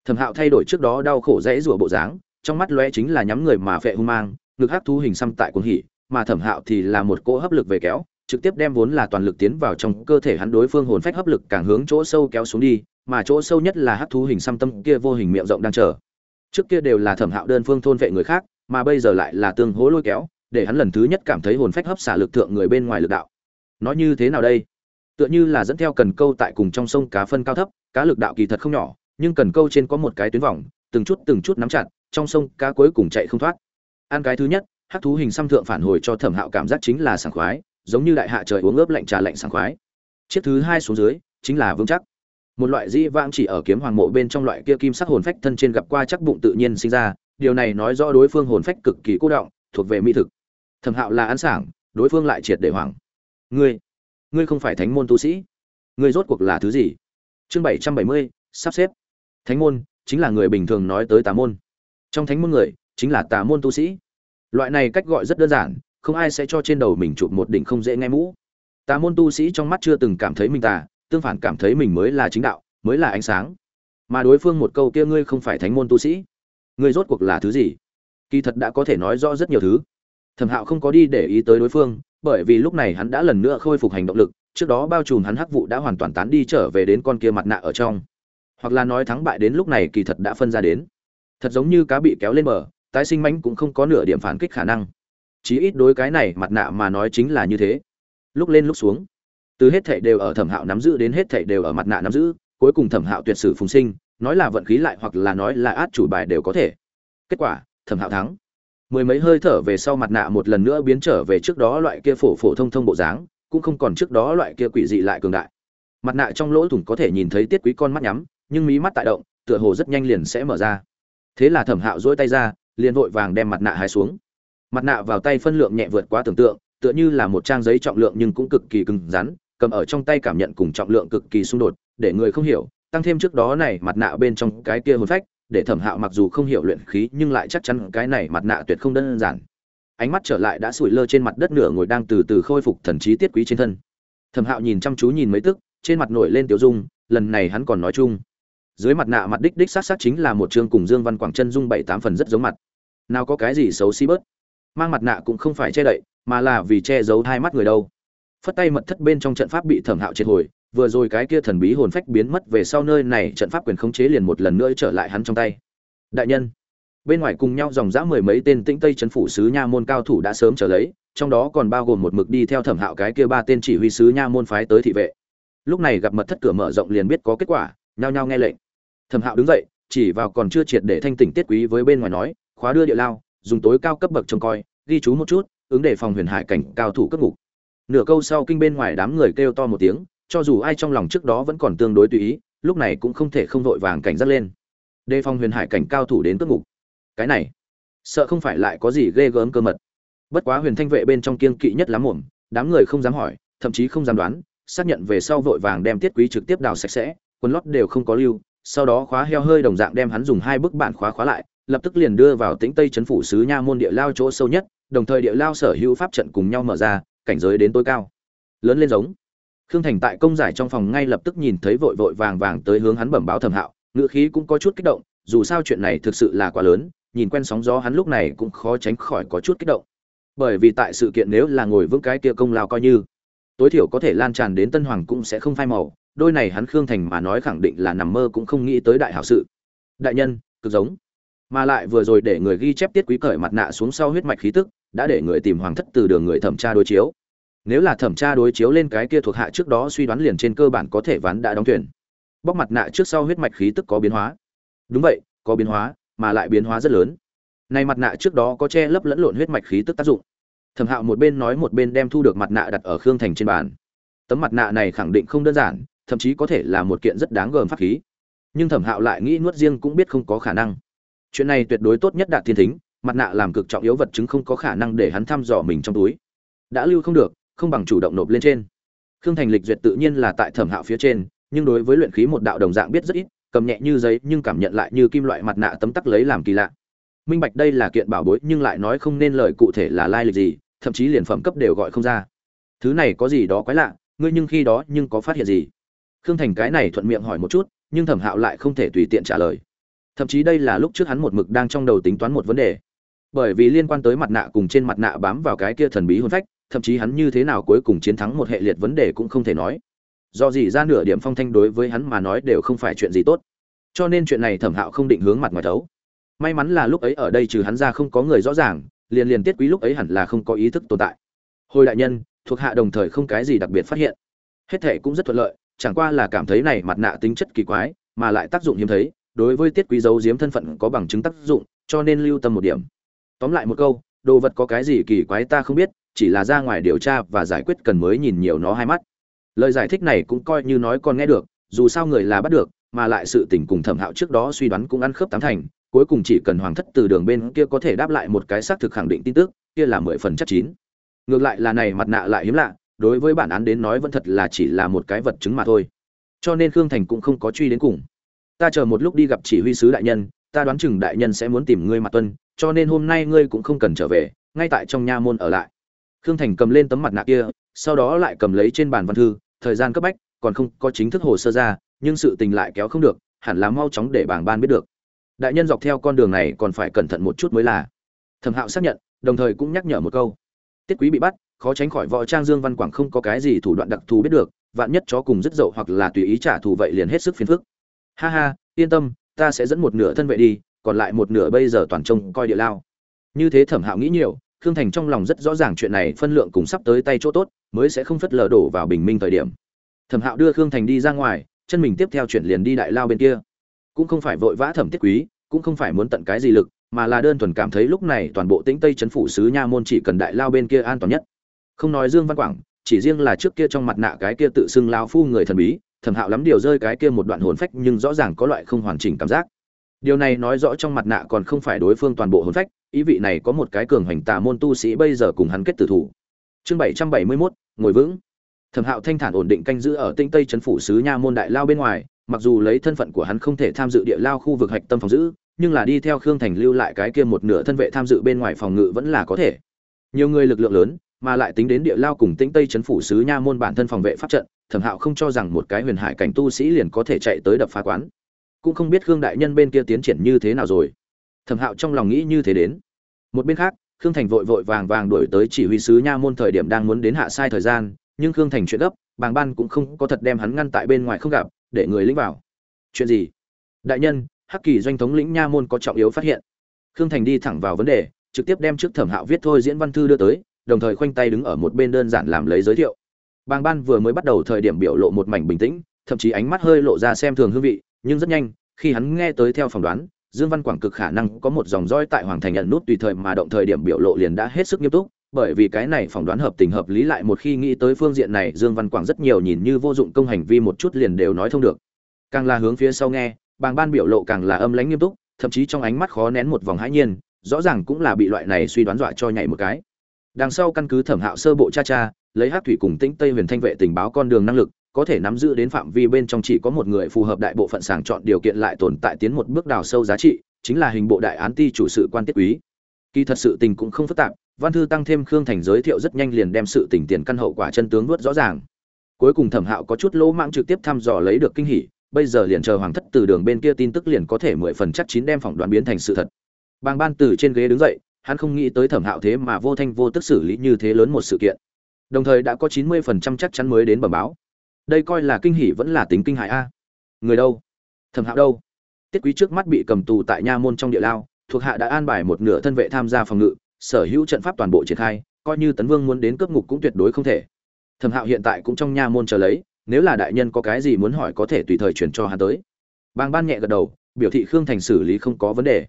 Thẩm hạo thay đổi trước đó đau khổ rẽ rủa bộ dáng, trong mắt lóe chính là nhắm người mà phệ hung mang, ngực hắc thu hình xăm tại cuồng hỉ, mà thẩm hạo thì là một cỗ hấp lực về kéo, trực tiếp đem vốn là toàn lực tiến vào trong cơ thể hắn đối phương hồn phách hấp lực càng hướng chỗ sâu kéo xuống đi, mà chỗ sâu nhất là hắc thú hình xăm tâm kia vô hình miệng rộng đang chờ. Trước kia đều là thẩm hạo đơn phương thôn vệ người khác mà bây giờ lại là tương hố lôi kéo, để hắn lần thứ nhất cảm thấy hồn phách hấp xả lực thượng người bên ngoài lực đạo. Nói như thế nào đây? Tựa như là dẫn theo cần câu tại cùng trong sông cá phân cao thấp, cá lực đạo kỳ thật không nhỏ, nhưng cần câu trên có một cái tuyến vòng, từng chút từng chút nắm chặt, trong sông cá cuối cùng chạy không thoát. Ăn cái thứ nhất, hắc thú hình xăm thượng phản hồi cho thẩm hạo cảm giác chính là sảng khoái, giống như đại hạ trời uống ướp lạnh trà lạnh sảng khoái. Chiếc thứ hai xuống dưới, chính là vững chắc. Một loại dĩ vãng chỉ ở kiếm hoàng mộ bên trong loại kia kim sắc hồn phách thân trên gặp qua chắc bụng tự nhiên sinh ra điều này nói rõ đối phương hồn phách cực kỳ cô động, thuộc về mỹ thực. Thẩm hạo là ăn sảng, đối phương lại triệt để hoảng. ngươi ngươi không phải thánh môn tu sĩ. Ngươi rốt cuộc là thứ gì? Chương bảy trăm bảy mươi, sắp xếp. Thánh môn chính là người bình thường nói tới tà môn. Trong thánh môn người chính là tà môn tu sĩ. Loại này cách gọi rất đơn giản, không ai sẽ cho trên đầu mình chụp một đỉnh không dễ nghe mũ. Tà môn tu sĩ trong mắt chưa từng cảm thấy mình tà, tương phản cảm thấy mình mới là chính đạo, mới là ánh sáng. Mà đối phương một câu kia ngươi không phải thánh môn tu sĩ. Người rốt cuộc là thứ gì? Kỳ thật đã có thể nói rõ rất nhiều thứ. Thẩm hạo không có đi để ý tới đối phương, bởi vì lúc này hắn đã lần nữa khôi phục hành động lực, trước đó bao trùm hắn hắc vụ đã hoàn toàn tán đi trở về đến con kia mặt nạ ở trong. Hoặc là nói thắng bại đến lúc này kỳ thật đã phân ra đến. Thật giống như cá bị kéo lên bờ, tái sinh mánh cũng không có nửa điểm phản kích khả năng. Chí ít đối cái này mặt nạ mà nói chính là như thế. Lúc lên lúc xuống, từ hết thảy đều ở thẩm hạo nắm giữ đến hết thảy đều ở mặt nạ nắm giữ, cuối cùng thẩm hạo tuyệt sử phùng sinh nói là vận khí lại hoặc là nói là át chủ bài đều có thể. Kết quả, thẩm hạo thắng. Mười mấy hơi thở về sau mặt nạ một lần nữa biến trở về trước đó loại kia phổ phổ thông thông bộ dáng, cũng không còn trước đó loại kia quỷ dị lại cường đại. Mặt nạ trong lỗ thủng có thể nhìn thấy tiết quý con mắt nhắm, nhưng mí mắt tại động, tựa hồ rất nhanh liền sẽ mở ra. Thế là thẩm hạo dỗi tay ra, liền vội vàng đem mặt nạ hai xuống. Mặt nạ vào tay phân lượng nhẹ vượt quá tưởng tượng, tựa như là một trang giấy trọng lượng nhưng cũng cực kỳ cứng rắn, cầm ở trong tay cảm nhận cùng trọng lượng cực kỳ xung đột, để người không hiểu tăng thêm trước đó này mặt nạ bên trong cái kia hồn phách, để thẩm hạo mặc dù không hiểu luyện khí, nhưng lại chắc chắn cái này mặt nạ tuyệt không đơn giản. Ánh mắt trở lại đã sủi lơ trên mặt đất nửa ngồi đang từ từ khôi phục thần trí tiết quý trên thân. Thẩm hạo nhìn chăm chú nhìn mấy tức, trên mặt nổi lên tiểu dung, lần này hắn còn nói chung. Dưới mặt nạ mặt đích đích sát sát chính là một chương cùng dương văn quảng chân dung bảy tám phần rất giống mặt. Nào có cái gì xấu xí bớt. Mang mặt nạ cũng không phải che đậy, mà là vì che giấu hai mắt người đâu. Phất tay mật thất bên trong trận pháp bị thẩm hạo triệt hồi vừa rồi cái kia thần bí hồn phách biến mất về sau nơi này trận pháp quyền khống chế liền một lần nữa trở lại hắn trong tay. Đại nhân, bên ngoài cùng nhau dòng dã mười mấy tên tĩnh tây chấn phủ sứ nha môn cao thủ đã sớm trở lấy, trong đó còn bao gồm một mực đi theo thẩm hạo cái kia ba tên chỉ huy sứ nha môn phái tới thị vệ. Lúc này gặp mật thất cửa mở rộng liền biết có kết quả, nhao nhao nghe lệnh. Thẩm hạo đứng dậy, chỉ vào còn chưa triệt để thanh tỉnh tiết quý với bên ngoài nói, khóa đưa địa lao, dùng tối cao cấp bậc trông coi, ghi chú một chút, ứng để phòng huyền hải cảnh cao thủ cấp ngục. Nửa câu sau kinh bên ngoài đám người kêu to một tiếng cho dù ai trong lòng trước đó vẫn còn tương đối tùy ý, lúc này cũng không thể không vội vàng cảnh giác lên. Đề phòng huyền hải cảnh cao thủ đến cướp ngục. Cái này, sợ không phải lại có gì ghê gớm cơ mật. Bất quá huyền thanh vệ bên trong kiên kỵ nhất lắm muộn, đám người không dám hỏi, thậm chí không dám đoán, xác nhận về sau vội vàng đem tiết quý trực tiếp đào sạch sẽ, quần lót đều không có lưu, sau đó khóa heo hơi đồng dạng đem hắn dùng hai bức bản khóa khóa lại, lập tức liền đưa vào tĩnh tây trấn phủ sứ nha môn địa lao chỗ sâu nhất, đồng thời địa lao sở hữu pháp trận cùng nhau mở ra, cảnh giới đến tối cao. Lớn lên giống khương thành tại công giải trong phòng ngay lập tức nhìn thấy vội vội vàng vàng tới hướng hắn bẩm báo thẩm hạo ngựa khí cũng có chút kích động, dù sao chuyện này thực sự là quá lớn, nhìn quen sóng gió hắn lúc này cũng khó tránh khỏi có chút kích động. Bởi vì tại sự kiện nếu là ngồi vững cái kia công lao coi như, tối thiểu có thể lan tràn đến tân hoàng cũng sẽ không phai màu, đôi này hắn khương thành mà nói khẳng định là nằm mơ cũng không nghĩ tới đại hảo sự. Đại nhân, cực giống. Mà lại vừa rồi để người ghi chép tiết quý cởi mặt nạ xuống sau huyết mạch khí tức, đã để người tìm hoàng thất từ đường người thẩm tra đối chiếu nếu là thẩm tra đối chiếu lên cái kia thuộc hạ trước đó suy đoán liền trên cơ bản có thể ván đã đóng thuyền. Bóc mặt nạ trước sau huyết mạch khí tức có biến hóa. Đúng vậy, có biến hóa, mà lại biến hóa rất lớn. Này mặt nạ trước đó có che lấp lẫn lộn huyết mạch khí tức tác dụng. Thẩm hạo một bên nói một bên đem thu được mặt nạ đặt ở khương thành trên bàn. Tấm mặt nạ này khẳng định không đơn giản, thậm chí có thể là một kiện rất đáng gờm pháp khí. Nhưng thẩm hạo lại nghĩ nuốt riêng cũng biết không có khả năng. Chuyện này tuyệt đối tốt nhất đạt thiên thính, mặt nạ làm cực trọng yếu vật chứng không có khả năng để hắn thăm dò mình trong túi. Đã lưu không được không bằng chủ động nộp lên trên. Khương thành lịch duyệt tự nhiên là tại thẩm hạo phía trên, nhưng đối với luyện khí một đạo đồng dạng biết rất ít, cầm nhẹ như giấy nhưng cảm nhận lại như kim loại mặt nạ tấm tắc lấy làm kỳ lạ. Minh bạch đây là kiện bảo bối nhưng lại nói không nên lời cụ thể là lai lịch gì, thậm chí liền phẩm cấp đều gọi không ra. Thứ này có gì đó quái lạ, ngươi nhưng khi đó nhưng có phát hiện gì? Khương thành cái này thuận miệng hỏi một chút, nhưng thẩm hạo lại không thể tùy tiện trả lời. Thậm chí đây là lúc trước hắn một mực đang trong đầu tính toán một vấn đề. Bởi vì liên quan tới mặt nạ cùng trên mặt nạ bám vào cái kia thần bí hồn phách thậm chí hắn như thế nào cuối cùng chiến thắng một hệ liệt vấn đề cũng không thể nói. Do gì ra nửa điểm phong thanh đối với hắn mà nói đều không phải chuyện gì tốt. Cho nên chuyện này thẩm hạo không định hướng mặt ngoài thấu. May mắn là lúc ấy ở đây trừ hắn ra không có người rõ ràng, liền liền tiết quý lúc ấy hẳn là không có ý thức tồn tại. Hồi đại nhân, thuộc hạ đồng thời không cái gì đặc biệt phát hiện. Hết thệ cũng rất thuận lợi, chẳng qua là cảm thấy này mặt nạ tính chất kỳ quái, mà lại tác dụng hiếm thấy, đối với tiết quý dấu diếm thân phận có bằng chứng tác dụng, cho nên lưu tâm một điểm. Tóm lại một câu, đồ vật có cái gì kỳ quái ta không biết chỉ là ra ngoài điều tra và giải quyết cần mới nhìn nhiều nó hai mắt. Lời giải thích này cũng coi như nói con nghe được, dù sao người là bắt được, mà lại sự tình cùng thẩm hạo trước đó suy đoán cũng ăn khớp tám thành, cuối cùng chỉ cần hoàng thất từ đường bên kia có thể đáp lại một cái xác thực khẳng định tin tức, kia là mười phần chắc chín. Ngược lại là này mặt nạ lại hiếm lạ, đối với bản án đến nói vẫn thật là chỉ là một cái vật chứng mà thôi. Cho nên khương thành cũng không có truy đến cùng. Ta chờ một lúc đi gặp chỉ huy sứ đại nhân, ta đoán chừng đại nhân sẽ muốn tìm ngươi mặt tuân, cho nên hôm nay ngươi cũng không cần trở về, ngay tại trong nha môn ở lại khương thành cầm lên tấm mặt nạ kia, sau đó lại cầm lấy trên bàn văn thư, thời gian cấp bách, còn không có chính thức hồ sơ ra, nhưng sự tình lại kéo không được, hẳn là mau chóng để bảng ban biết được. Đại nhân dọc theo con đường này còn phải cẩn thận một chút mới là. Thẩm hạo xác nhận, đồng thời cũng nhắc nhở một câu. Tiết quý bị bắt, khó tránh khỏi võ trang dương văn quảng không có cái gì thủ đoạn đặc thù biết được, vạn nhất chó cùng dứt dậu hoặc là tùy ý trả thù vậy liền hết sức phiền phức. Ha ha, yên tâm, ta sẽ dẫn một nửa thân vệ đi, còn lại một nửa bây giờ toàn trông coi địa lao. Như thế thẩm hạo nghĩ nhiều khương thành trong lòng rất rõ ràng chuyện này phân lượng cùng sắp tới tay chỗ tốt, mới sẽ không phất lờ đổ vào bình minh thời điểm. Thẩm hạo đưa khương thành đi ra ngoài, chân mình tiếp theo chuyển liền đi đại lao bên kia. Cũng không phải vội vã thẩm tiết quý, cũng không phải muốn tận cái gì lực, mà là đơn thuần cảm thấy lúc này toàn bộ tĩnh tây chấn phủ sứ nha môn chỉ cần đại lao bên kia an toàn nhất. Không nói dương văn quảng, chỉ riêng là trước kia trong mặt nạ cái kia tự xưng lao phu người thần bí, thẩm hạo lắm điều rơi cái kia một đoạn hồn phách nhưng rõ ràng có loại không hoàn chỉnh cảm giác điều này nói rõ trong mặt nạ còn không phải đối phương toàn bộ hồn phách, ý vị này có một cái cường hành tà môn tu sĩ bây giờ cùng hắn kết tử thủ. Chương bảy trăm bảy mươi mốt, ngồi vững. Thẩm hạo thanh thản ổn định canh giữ ở tinh tây trấn phủ sứ nha môn đại lao bên ngoài, mặc dù lấy thân phận của hắn không thể tham dự địa lao khu vực hạch tâm phòng giữ, nhưng là đi theo khương thành lưu lại cái kia một nửa thân vệ tham dự bên ngoài phòng ngự vẫn là có thể. Nhiều người lực lượng lớn, mà lại tính đến địa lao cùng tĩnh tây trấn phủ sứ nha môn bản thân phòng vệ pháp trận, thẩm hạo không cho rằng một cái huyền hải cảnh tu sĩ liền có thể chạy tới đập phá quán cũng không biết khương đại nhân bên kia tiến triển như thế nào rồi. Thẩm hạo trong lòng nghĩ như thế đến. Một bên khác, khương thành vội vội vàng vàng đổi tới chỉ huy sứ nha môn thời điểm đang muốn đến hạ sai thời gian, nhưng khương thành chuyện gấp, bàng ban cũng không có thật đem hắn ngăn tại bên ngoài không gặp, để người lĩnh vào. Chuyện gì? Đại nhân, hắc kỳ doanh thống lĩnh nha môn có trọng yếu phát hiện. Khương thành đi thẳng vào vấn đề, trực tiếp đem trước thẩm hạo viết thôi diễn văn thư đưa tới, đồng thời khoanh tay đứng ở một bên đơn giản làm lấy giới thiệu. Bàng ban vừa mới bắt đầu thời điểm biểu lộ một mảnh bình tĩnh, thậm chí ánh mắt hơi lộ ra xem thường hương vị nhưng rất nhanh, khi hắn nghe tới theo phỏng đoán, dương văn quảng cực khả năng có một dòng roi tại hoàng thành nhận nút tùy thời mà động thời điểm biểu lộ liền đã hết sức nghiêm túc, bởi vì cái này phỏng đoán hợp tình hợp lý lại một khi nghĩ tới phương diện này, dương văn quảng rất nhiều nhìn như vô dụng công hành vi một chút liền đều nói thông được. Càng là hướng phía sau nghe, bàng ban biểu lộ càng là âm lãnh nghiêm túc, thậm chí trong ánh mắt khó nén một vòng hãi nhiên, rõ ràng cũng là bị loại này suy đoán dọa cho nhảy một cái. Đằng sau căn cứ thẩm hạo sơ bộ cha cha, lấy hát thủy cùng tĩnh tây huyền thanh vệ tình báo con đường năng lực có thể nắm giữ đến phạm vi bên trong chỉ có một người phù hợp đại bộ phận sàng chọn điều kiện lại tồn tại tiến một bước đào sâu giá trị, chính là hình bộ đại án ti chủ sự quan tiết quý. Kỳ thật sự tình cũng không phức tạp, văn thư tăng thêm khương thành giới thiệu rất nhanh liền đem sự tình tiền căn hậu quả chân tướng nuốt rõ ràng. Cuối cùng thẩm hạo có chút lỗ mạng trực tiếp thăm dò lấy được kinh hỉ, bây giờ liền chờ hoàng thất từ đường bên kia tin tức liền có thể mười phần chắc chín đem phỏng đoán biến thành sự thật. Bàng ban từ trên ghế đứng dậy, hắn không nghĩ tới thẩm hạo thế mà vô thanh vô tức xử lý như thế lớn một sự kiện. Đồng thời đã có chín mươi phần trăm chắc chắn mới đến bẩm báo đây coi là kinh hỉ vẫn là tính kinh hại a. Người đâu? Thẩm hạo đâu? Tiết quý trước mắt bị cầm tù tại nha môn trong địa lao, thuộc hạ đã an bài một nửa thân vệ tham gia phòng ngự, sở hữu trận pháp toàn bộ triển khai, coi như tấn vương muốn đến cướp ngục cũng tuyệt đối không thể. Thẩm hạo hiện tại cũng trong nha môn chờ lấy, nếu là đại nhân có cái gì muốn hỏi có thể tùy thời chuyển cho hắn tới. Bang ban nhẹ gật đầu, biểu thị khương thành xử lý không có vấn đề.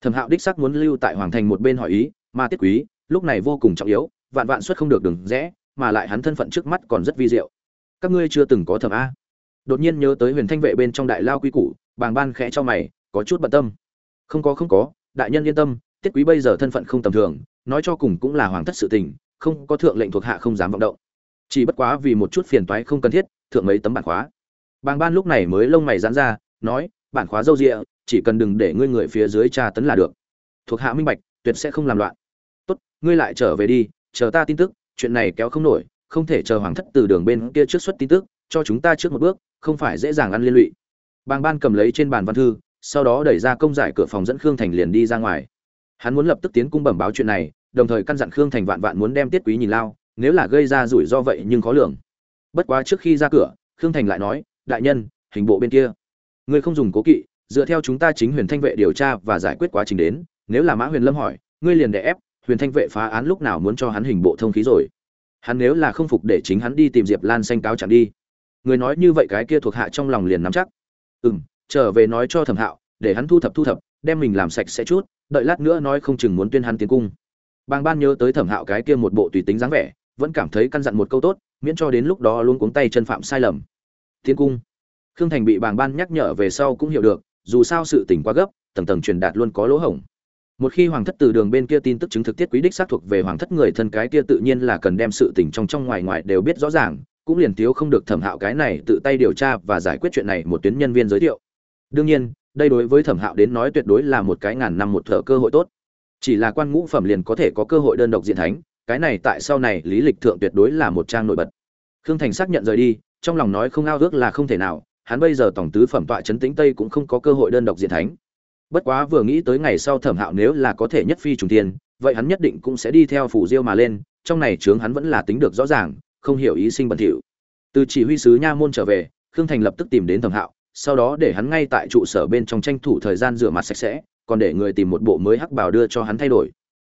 Thẩm hạo đích sắc muốn lưu tại hoàng thành một bên hỏi ý, mà tiết quý, lúc này vô cùng trọng yếu, vạn vạn suất không được đừng rẽ, mà lại hắn thân phận trước mắt còn rất vi diệu các ngươi chưa từng có thẩm a. Đột nhiên nhớ tới huyền thanh vệ bên trong đại lao quy củ, bàng ban khẽ cho mày, có chút bận tâm. Không có không có, đại nhân yên tâm, tiết quý bây giờ thân phận không tầm thường, nói cho cùng cũng là hoàng thất sự tình, không có thượng lệnh thuộc hạ không dám vọng động. Chỉ bất quá vì một chút phiền toái không cần thiết, thượng mấy tấm bản khóa. Bàng ban lúc này mới lông mày dán ra, nói, bản khóa dâu rịa chỉ cần đừng để ngươi người phía dưới tra tấn là được. Thuộc hạ minh bạch, tuyệt sẽ không làm loạn. Tốt, ngươi lại trở về đi, chờ ta tin tức, chuyện này kéo không nổi không thể chờ hoàng thất từ đường bên kia trước xuất tin tức, cho chúng ta trước một bước, không phải dễ dàng ăn liên lụy. Bàng ban cầm lấy trên bàn văn thư, sau đó đẩy ra công giải cửa phòng dẫn khương thành liền đi ra ngoài. Hắn muốn lập tức tiến cung bẩm báo chuyện này, đồng thời căn dặn khương thành vạn vạn muốn đem tiết quý nhìn lao, nếu là gây ra rủi ro vậy nhưng khó lường. Bất quá trước khi ra cửa, khương thành lại nói, đại nhân, hình bộ bên kia. Ngươi không dùng cố kỵ, dựa theo chúng ta chính huyền thanh vệ điều tra và giải quyết quá trình đến, nếu là mã huyền lâm hỏi, ngươi liền đè ép, huyền thanh vệ phá án lúc nào muốn cho hắn hình bộ thông khí rồi hắn nếu là không phục để chính hắn đi tìm diệp lan xanh cáo chẳng đi. Người nói như vậy cái kia thuộc hạ trong lòng liền nắm chắc. Ừ m trở về nói cho thẩm hạo, để hắn thu thập thu thập, đem mình làm sạch sẽ chút, đợi lát nữa nói không chừng muốn tuyên hắn tiến cung. Bàng ban nhớ tới thẩm hạo cái kia một bộ tùy tính dáng vẻ, vẫn cảm thấy căn dặn một câu tốt, miễn cho đến lúc đó luôn cuống tay chân phạm sai lầm. Tiến cung. Khương thành bị bàng ban nhắc nhở về sau cũng hiểu được, dù sao sự tỉnh quá gấp, tầng tầng truyền đạt luôn có lỗ hổng một khi hoàng thất từ đường bên kia tin tức chứng thực tiết quý đích xác thuộc về hoàng thất người thân cái kia tự nhiên là cần đem sự tình trong trong ngoài ngoài đều biết rõ ràng, cũng liền thiếu không được thẩm hạo cái này tự tay điều tra và giải quyết chuyện này một tuyến nhân viên giới thiệu. Đương nhiên, đây đối với thẩm hạo đến nói tuyệt đối là một cái ngàn năm một thợ cơ hội tốt. Chỉ là quan ngũ phẩm liền có thể có cơ hội đơn độc diện thánh, cái này tại sau này lý lịch thượng tuyệt đối là một trang nổi bật. Khương thành xác nhận rời đi, trong lòng nói không ao ước là không thể nào, hắn bây giờ tổng tứ phẩm tọa trấn tĩnh tây cũng không có cơ hội đơn độc diện thánh bất quá vừa nghĩ tới ngày sau thẩm hạo nếu là có thể nhất phi trùng tiên vậy hắn nhất định cũng sẽ đi theo phủ diêu mà lên, trong này chướng hắn vẫn là tính được rõ ràng, không hiểu ý sinh bẩn thỉu. Từ chỉ huy sứ nha môn trở về, khương thành lập tức tìm đến thẩm hạo, sau đó để hắn ngay tại trụ sở bên trong tranh thủ thời gian rửa mặt sạch sẽ, còn để người tìm một bộ mới hắc bảo đưa cho hắn thay đổi.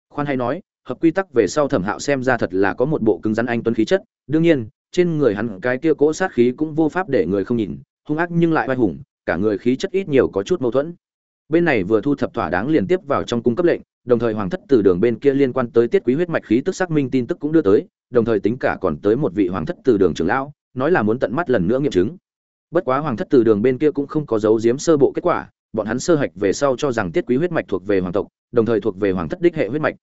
Khoan hay nói, hợp quy tắc về sau thẩm hạo xem ra thật là có một bộ cứng rắn anh tuấn khí chất, đương nhiên, trên người hắn cái kia cỗ sát khí cũng vô pháp để người không nhìn, hung ác nhưng lại oai hùng, cả người khí chất ít nhiều có chút mâu thuẫn bên này vừa thu thập thỏa đáng liền tiếp vào trong cung cấp lệnh, đồng thời hoàng thất từ đường bên kia liên quan tới tiết quý huyết mạch khí tức xác minh tin tức cũng đưa tới, đồng thời tính cả còn tới một vị hoàng thất từ đường trưởng lão, nói là muốn tận mắt lần nữa nghiệm chứng. Bất quá hoàng thất từ đường bên kia cũng không có dấu giếm sơ bộ kết quả, bọn hắn sơ hạch về sau cho rằng tiết quý huyết mạch thuộc về hoàng tộc, đồng thời thuộc về hoàng thất đích hệ huyết mạch.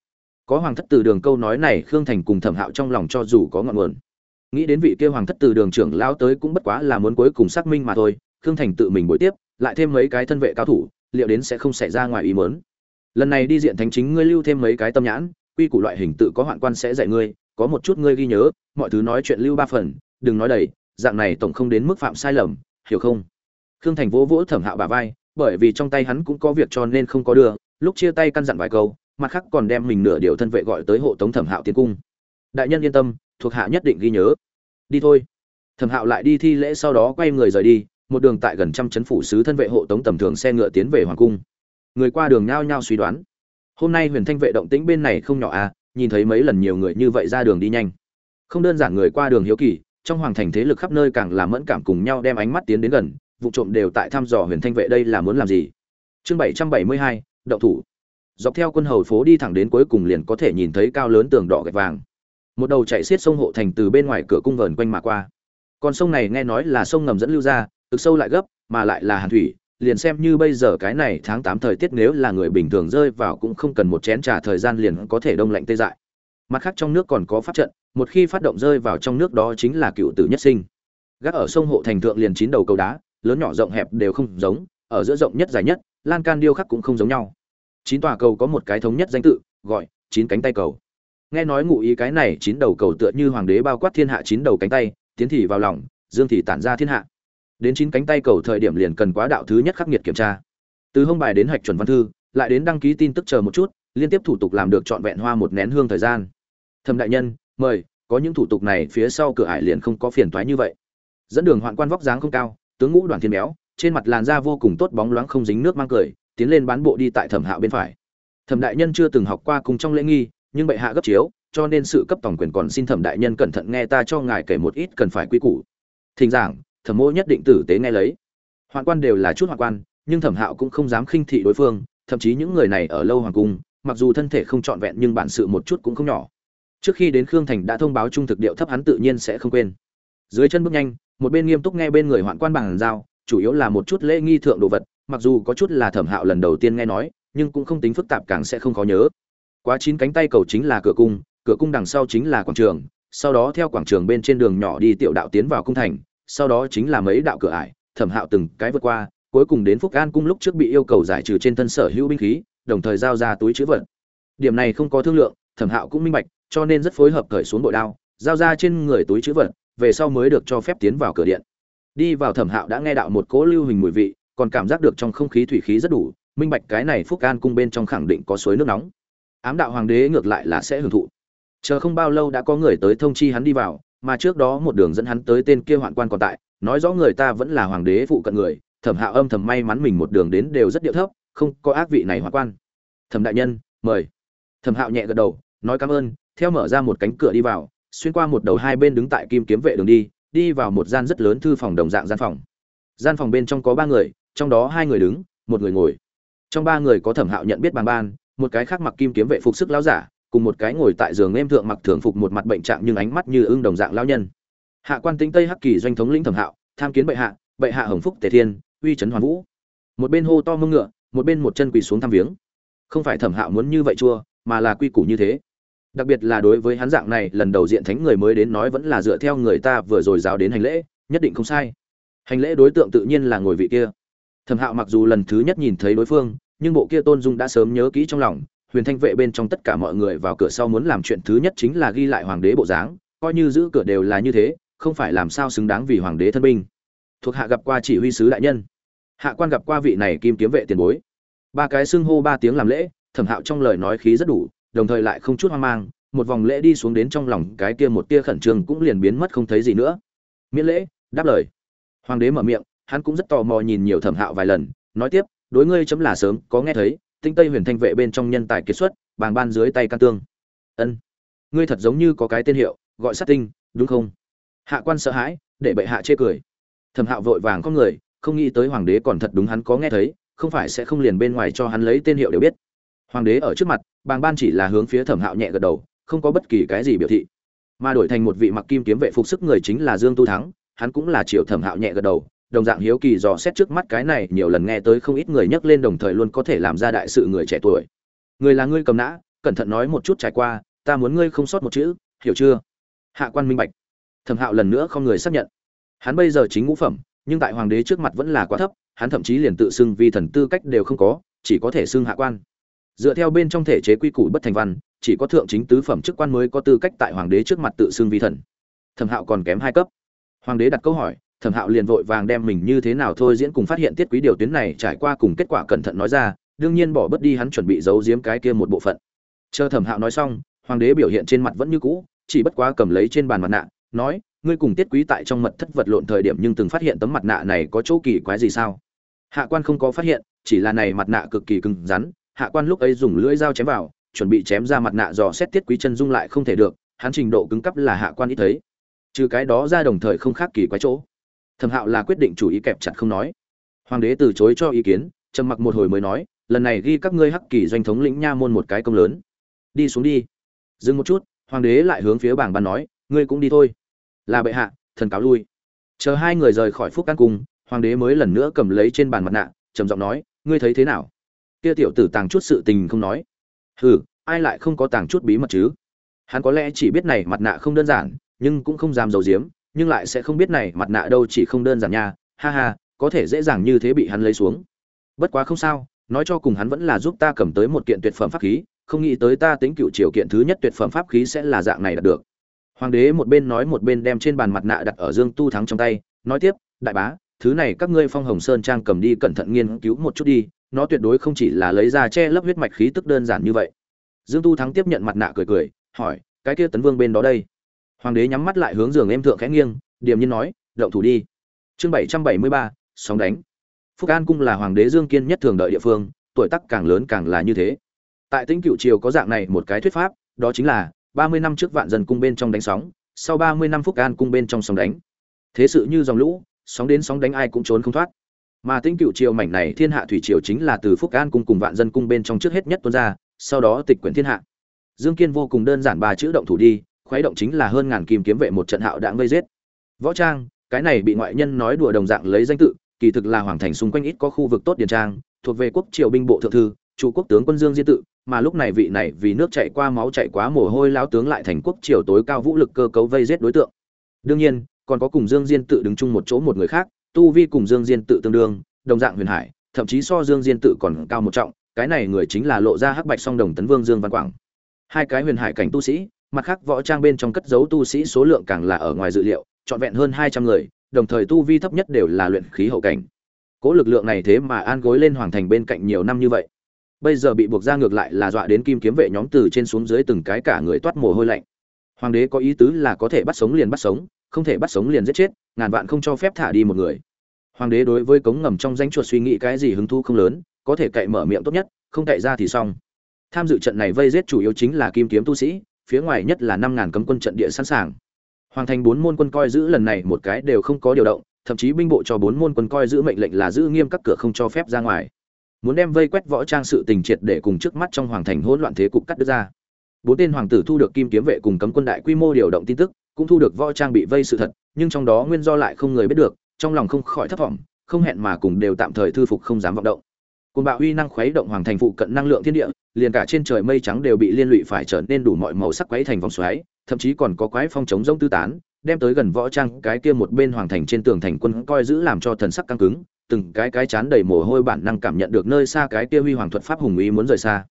Có hoàng thất từ đường câu nói này, khương thành cùng thẩm hạo trong lòng cho dù có ngọn nguồn. Nghĩ đến vị kia hoàng thất từ đường trưởng lão tới cũng bất quá là muốn cuối cùng xác minh mà thôi, khương thành tự mình bồi tiếp, lại thêm mấy cái thân vệ cao thủ liệu đến sẽ không xảy ra ngoài ý muốn. lần này đi diện thánh chính ngươi lưu thêm mấy cái tâm nhãn, quy củ loại hình tự có hoạn quan sẽ dạy ngươi, có một chút ngươi ghi nhớ, mọi thứ nói chuyện lưu ba phần, đừng nói đầy, dạng này tổng không đến mức phạm sai lầm, hiểu không? Khương thành vỗ vỗ thẩm hạo bà vai, bởi vì trong tay hắn cũng có việc cho nên không có đưa, lúc chia tay căn dặn vài câu, mặt khác còn đem mình nửa điều thân vệ gọi tới hộ tống thẩm hạo tiến cung. Đại nhân yên tâm, thuộc hạ nhất định ghi nhớ. Đi thôi. Thẩm hạo lại đi thi lễ sau đó quay người rời đi một đường tại gần trăm chấn phủ sứ thân vệ hộ tống tầm thường xe ngựa tiến về hoàng cung. Người qua đường nhao nhao suy đoán, hôm nay huyền thanh vệ động tĩnh bên này không nhỏ à nhìn thấy mấy lần nhiều người như vậy ra đường đi nhanh. Không đơn giản người qua đường hiếu kỳ, trong hoàng thành thế lực khắp nơi càng làm mẫn cảm cùng nhau đem ánh mắt tiến đến gần, vụ trộm đều tại thăm dò huyền thanh vệ đây là muốn làm gì. Chương bảy trăm bảy mươi hai, động thủ. Dọc theo quân hầu phố đi thẳng đến cuối cùng liền có thể nhìn thấy cao lớn tường đỏ gạch vàng. Một đầu chạy xiết sông hộ thành từ bên ngoài cửa cung vờn quanh mà qua. Con sông này nghe nói là sông ngầm dẫn lưu ra cực sâu lại gấp, mà lại là hàn thủy, liền xem như bây giờ cái này tháng tám thời tiết nếu là người bình thường rơi vào cũng không cần một chén trà thời gian liền có thể đông lạnh tê dại. Mặt khác trong nước còn có pháp trận, một khi phát động rơi vào trong nước đó chính là cựu tử nhất sinh. Gác ở sông hộ thành thượng liền chín đầu cầu đá, lớn nhỏ rộng hẹp đều không giống, ở giữa rộng nhất dài nhất, lan can điêu khắc cũng không giống nhau. Chín tòa cầu có một cái thống nhất danh tự, gọi chín cánh tay cầu. Nghe nói ngụ ý cái này chín đầu cầu tựa như hoàng đế bao quát thiên hạ chín đầu cánh tay, tiến thì vào lòng, dương thì tản ra thiên hạ đến chín cánh tay cầu thời điểm liền cần quá đạo thứ nhất khắc nghiệt kiểm tra. Từ hông bài đến hạch chuẩn văn thư, lại đến đăng ký tin tức chờ một chút, liên tiếp thủ tục làm được trọn vẹn hoa một nén hương thời gian. Thầm đại nhân, mời, có những thủ tục này phía sau cửa ải liền không có phiền toái như vậy. Dẫn đường hoạn quan vóc dáng không cao, tướng ngũ đoàn thiên béo, trên mặt làn da vô cùng tốt bóng loáng không dính nước mang cười, tiến lên bán bộ đi tại thẩm hạo bên phải. Thẩm đại nhân chưa từng học qua cùng trong lễ nghi, nhưng bệ hạ gấp chiếu, cho nên sự cấp tổng quyền còn xin thẩm đại nhân cẩn thận nghe ta cho ngài kể một ít cần phải quy củ. Thỉnh giảng thẩm mô nhất định tử tế nghe lấy. Hoạn quan đều là chút hoạn quan, nhưng thẩm hạo cũng không dám khinh thị đối phương, thậm chí những người này ở lâu hoàng cung, mặc dù thân thể không trọn vẹn nhưng bản sự một chút cũng không nhỏ. Trước khi đến khương thành đã thông báo trung thực điệu thấp hắn tự nhiên sẽ không quên. Dưới chân bước nhanh, một bên nghiêm túc nghe bên người hoạn quan bằng giao, chủ yếu là một chút lễ nghi thượng đồ vật, mặc dù có chút là thẩm hạo lần đầu tiên nghe nói, nhưng cũng không tính phức tạp càng sẽ không khó nhớ. Quá chín cánh tay cầu chính là cửa cung cửa cung đằng sau chính là quảng trường, sau đó theo quảng trường bên trên đường nhỏ đi tiểu đạo tiến vào cung thành sau đó chính là mấy đạo cửa ải, thẩm hạo từng cái vượt qua, cuối cùng đến phúc an cung lúc trước bị yêu cầu giải trừ trên thân sở hữu binh khí, đồng thời giao ra túi chữ vật. Điểm này không có thương lượng, thẩm hạo cũng minh bạch, cho nên rất phối hợp cởi xuống bội đao, giao ra trên người túi chữ vật, về sau mới được cho phép tiến vào cửa điện. Đi vào thẩm hạo đã nghe đạo một cỗ lưu hình mùi vị, còn cảm giác được trong không khí thủy khí rất đủ, minh bạch cái này phúc an cung bên trong khẳng định có suối nước nóng. Ám đạo hoàng đế ngược lại là sẽ hưởng thụ. Chờ không bao lâu đã có người tới thông chi hắn đi vào mà trước đó một đường dẫn hắn tới tên kia hoạn quan còn tại, nói rõ người ta vẫn là hoàng đế phụ cận người, thẩm hạo âm thầm may mắn mình một đường đến đều rất điệu thấp, không có ác vị này hoạn quan. Thẩm đại nhân, mời. Thẩm hạo nhẹ gật đầu, nói cảm ơn, theo mở ra một cánh cửa đi vào, xuyên qua một đầu hai bên đứng tại kim kiếm vệ đường đi đi vào một gian rất lớn thư phòng đồng dạng gian phòng. Gian phòng bên trong có ba người, trong đó hai người đứng, một người ngồi. Trong ba người có thẩm hạo nhận biết bằng ban, một cái khác mặc kim kiếm vệ phục sức lão giả cùng một cái ngồi tại giường em thượng mặc thường phục một mặt bệnh trạng nhưng ánh mắt như ưng đồng dạng lao nhân. Hạ quan tính tây hắc kỳ doanh thống lĩnh thẩm hạo, tham kiến bệ hạ bệ hạ hồng phúc tề thiên, uy trấn hoàn vũ. Một bên hô to mông ngựa, một bên một chân quỳ xuống thăm viếng. Không phải thẩm hạo muốn như vậy chua, mà là quy củ như thế. Đặc biệt là đối với hắn dạng này, lần đầu diện thánh người mới đến nói vẫn là dựa theo người ta vừa rồi giáo đến hành lễ, nhất định không sai. Hành lễ đối tượng tự nhiên là ngồi vị kia. Thẩm hạo mặc dù lần thứ nhất nhìn thấy đối phương, nhưng bộ kia tôn dung đã sớm nhớ kỹ trong lòng huyền thanh vệ bên trong tất cả mọi người vào cửa sau muốn làm chuyện thứ nhất chính là ghi lại hoàng đế bộ dáng, coi như giữ cửa đều là như thế, không phải làm sao xứng đáng vì hoàng đế thân binh. Thuộc hạ gặp qua chỉ huy sứ đại nhân. Hạ quan gặp qua vị này kim kiếm vệ tiền bối. Ba cái xưng hô ba tiếng làm lễ, thẩm hạo trong lời nói khí rất đủ, đồng thời lại không chút hoang mang, một vòng lễ đi xuống đến trong lòng cái kia một tia khẩn trương cũng liền biến mất không thấy gì nữa. Miễn lễ, đáp lời. Hoàng đế mở miệng, hắn cũng rất tò mò nhìn nhiều thẩm hạo vài lần, nói tiếp, đối ngươi chấm là sớm, có nghe thấy tinh tây huyền thanh vệ bên trong nhân tài kiệt xuất, bàng ban dưới tay can tương. Ân, ngươi thật giống như có cái tên hiệu, gọi sát tinh, đúng không? Hạ quan sợ hãi, để bệ hạ chê cười. Thẩm hạo vội vàng có người, không nghĩ tới hoàng đế còn thật đúng hắn có nghe thấy, không phải sẽ không liền bên ngoài cho hắn lấy tên hiệu đều biết. Hoàng đế ở trước mặt, bàng ban chỉ là hướng phía thẩm hạo nhẹ gật đầu, không có bất kỳ cái gì biểu thị. Mà đổi thành một vị mặc kim kiếm vệ phục sức người chính là dương tu thắng, hắn cũng là triệu thẩm hạo nhẹ gật đầu đồng dạng hiếu kỳ dò xét trước mắt cái này, nhiều lần nghe tới không ít người nhắc lên đồng thời luôn có thể làm ra đại sự người trẻ tuổi. Người là ngươi cầm nã, cẩn thận nói một chút trải qua, ta muốn ngươi không sót một chữ, hiểu chưa? Hạ quan minh bạch. Thẩm hạo lần nữa không người xác nhận. Hắn bây giờ chính ngũ phẩm, nhưng tại hoàng đế trước mặt vẫn là quá thấp, hắn thậm chí liền tự xưng vi thần tư cách đều không có, chỉ có thể xưng hạ quan. Dựa theo bên trong thể chế quy củ bất thành văn, chỉ có thượng chính tứ phẩm chức quan mới có tư cách tại hoàng đế trước mặt tự xưng vi thần. Thẩm hạo còn kém hai cấp. Hoàng đế đặt câu hỏi thẩm hạo liền vội vàng đem mình như thế nào thôi diễn cùng phát hiện tiết quý điều tuyến này trải qua cùng kết quả cẩn thận nói ra, đương nhiên bỏ bớt đi hắn chuẩn bị giấu giếm cái kia một bộ phận. Chờ thẩm hạo nói xong, hoàng đế biểu hiện trên mặt vẫn như cũ, chỉ bất quá cầm lấy trên bàn mặt nạ, nói, ngươi cùng tiết quý tại trong mật thất vật lộn thời điểm nhưng từng phát hiện tấm mặt nạ này có chỗ kỳ quái gì sao? Hạ quan không có phát hiện, chỉ là này mặt nạ cực kỳ cứng rắn, hạ quan lúc ấy dùng lưỡi dao chém vào, chuẩn bị chém ra mặt nạ dò xét tiết quý chân dung lại không thể được, hắn trình độ cứng cấp là hạ quan ít thấy. Trừ cái đó ra đồng thời không khác kỳ quái chỗ thẩm hạo là quyết định chủ ý kẹp chặt không nói. Hoàng đế từ chối cho ý kiến, trầm mặc một hồi mới nói, lần này ghi các ngươi hắc kỳ doanh thống lĩnh nha môn một cái công lớn. Đi xuống đi. Dừng một chút, hoàng đế lại hướng phía bảng ban nói, ngươi cũng đi thôi. Là bệ hạ, thần cáo lui. Chờ hai người rời khỏi phúc căn cung, hoàng đế mới lần nữa cầm lấy trên bàn mặt nạ, trầm giọng nói, ngươi thấy thế nào? Kia tiểu tử tàng chút sự tình không nói. Hừ, ai lại không có tàng chút bí mật chứ? Hắn có lẽ chỉ biết này mặt nạ không đơn giản, nhưng cũng không dám giấu giếm nhưng lại sẽ không biết này mặt nạ đâu chỉ không đơn giản nha. Ha ha, có thể dễ dàng như thế bị hắn lấy xuống. Bất quá không sao, nói cho cùng hắn vẫn là giúp ta cầm tới một kiện tuyệt phẩm pháp khí, không nghĩ tới ta tính cựu triều kiện thứ nhất tuyệt phẩm pháp khí sẽ là dạng này đạt được. Hoàng đế một bên nói một bên đem trên bàn mặt nạ đặt ở dương tu thắng trong tay, nói tiếp, đại bá, thứ này các ngươi phong hồng sơn trang cầm đi cẩn thận nghiên cứu một chút đi, nó tuyệt đối không chỉ là lấy ra che lấp huyết mạch khí tức đơn giản như vậy. Dương tu thắng tiếp nhận mặt nạ cười cười, hỏi, cái kia tấn vương bên đó đây? Hoàng đế nhắm mắt lại hướng giường em thượng khẽ nghiêng, điềm nhiên nói, động thủ đi. Chương bảy trăm bảy mươi ba, sóng đánh. Phúc an cung là hoàng đế dương kiên nhất thường đợi địa phương, tuổi tác càng lớn càng là như thế. Tại tĩnh cựu triều có dạng này một cái thuyết pháp, đó chính là ba mươi năm trước vạn dân cung bên trong đánh sóng, sau ba mươi năm phúc an cung bên trong sóng đánh. Thế sự như dòng lũ, sóng đến sóng đánh ai cũng trốn không thoát. Mà tĩnh cựu triều mảnh này thiên hạ thủy triều chính là từ phúc an cung cùng vạn dân cung bên trong trước hết nhất tuôn ra, sau đó tịch quyển thiên hạ. Dương kiên vô cùng đơn giản ba chữ động thủ đi khuấy động chính là hơn ngàn kim kiếm vệ một trận hạo đã vây giết. Võ trang, cái này bị ngoại nhân nói đùa đồng dạng lấy danh tự, kỳ thực là hoàng thành xung quanh ít có khu vực tốt điền trang, thuộc về quốc triều binh bộ thượng thư chủ quốc tướng quân dương diên tự, mà lúc này vị này vì nước chảy qua máu chảy quá mồ hôi lão tướng lại thành quốc triều tối cao vũ lực cơ cấu vây giết đối tượng. Đương nhiên, còn có cùng dương diên tự đứng chung một chỗ một người khác, tu vi cùng dương diên tự tương đương, đồng dạng huyền hải, thậm chí so dương diên tự còn cao một trọng, cái này người chính là lộ ra hắc bạch song đồng tấn vương dương văn quảng. Hai cái huyền hải cảnh tu sĩ mặt khác, võ trang bên trong cất giấu tu sĩ số lượng càng là ở ngoài dự liệu, trọn vẹn hơn hai trăm người, đồng thời tu vi thấp nhất đều là luyện khí hậu cảnh. Cố lực lượng này thế mà an gối lên hoàng thành bên cạnh nhiều năm như vậy. Bây giờ bị buộc ra ngược lại là dọa đến kim kiếm vệ nhóm từ trên xuống dưới từng cái cả người toát mồ hôi lạnh. Hoàng đế có ý tứ là có thể bắt sống liền bắt sống, không thể bắt sống liền giết chết, ngàn vạn không cho phép thả đi một người. Hoàng đế đối với cống ngầm trong danh chuột suy nghĩ cái gì hứng thu không lớn, có thể cậy mở miệng tốt nhất, không cậy ra thì xong. Tham dự trận này vây giết chủ yếu chính là kim kiếm tu sĩ phía ngoài nhất là năm ngàn cấm quân trận địa sẵn sàng. Hoàng thành bốn môn quân coi giữ lần này một cái đều không có điều động, thậm chí binh bộ cho bốn môn quân coi giữ mệnh lệnh là giữ nghiêm các cửa không cho phép ra ngoài. Muốn đem vây quét võ trang sự tình triệt để cùng trước mắt trong hoàng thành hỗn loạn thế cục cắt đứt ra. Bốn tên hoàng tử thu được kim kiếm vệ cùng cấm quân đại quy mô điều động tin tức, cũng thu được võ trang bị vây sự thật, nhưng trong đó nguyên do lại không người biết được, trong lòng không khỏi thất vọng, không hẹn mà cùng đều tạm thời thư phục không dám vọng động côn bạo uy năng khuấy động hoàng thành phụ cận năng lượng thiên địa, liền cả trên trời mây trắng đều bị liên lụy phải trở nên đủ mọi màu sắc quấy thành vòng xoáy, thậm chí còn có quái phong chống rông tư tán, đem tới gần võ trang cái kia một bên hoàng thành trên tường thành quân coi giữ làm cho thần sắc căng cứng, từng cái cái chán đầy mồ hôi bản năng cảm nhận được nơi xa cái kia huy hoàng thuật pháp hùng ý muốn rời xa.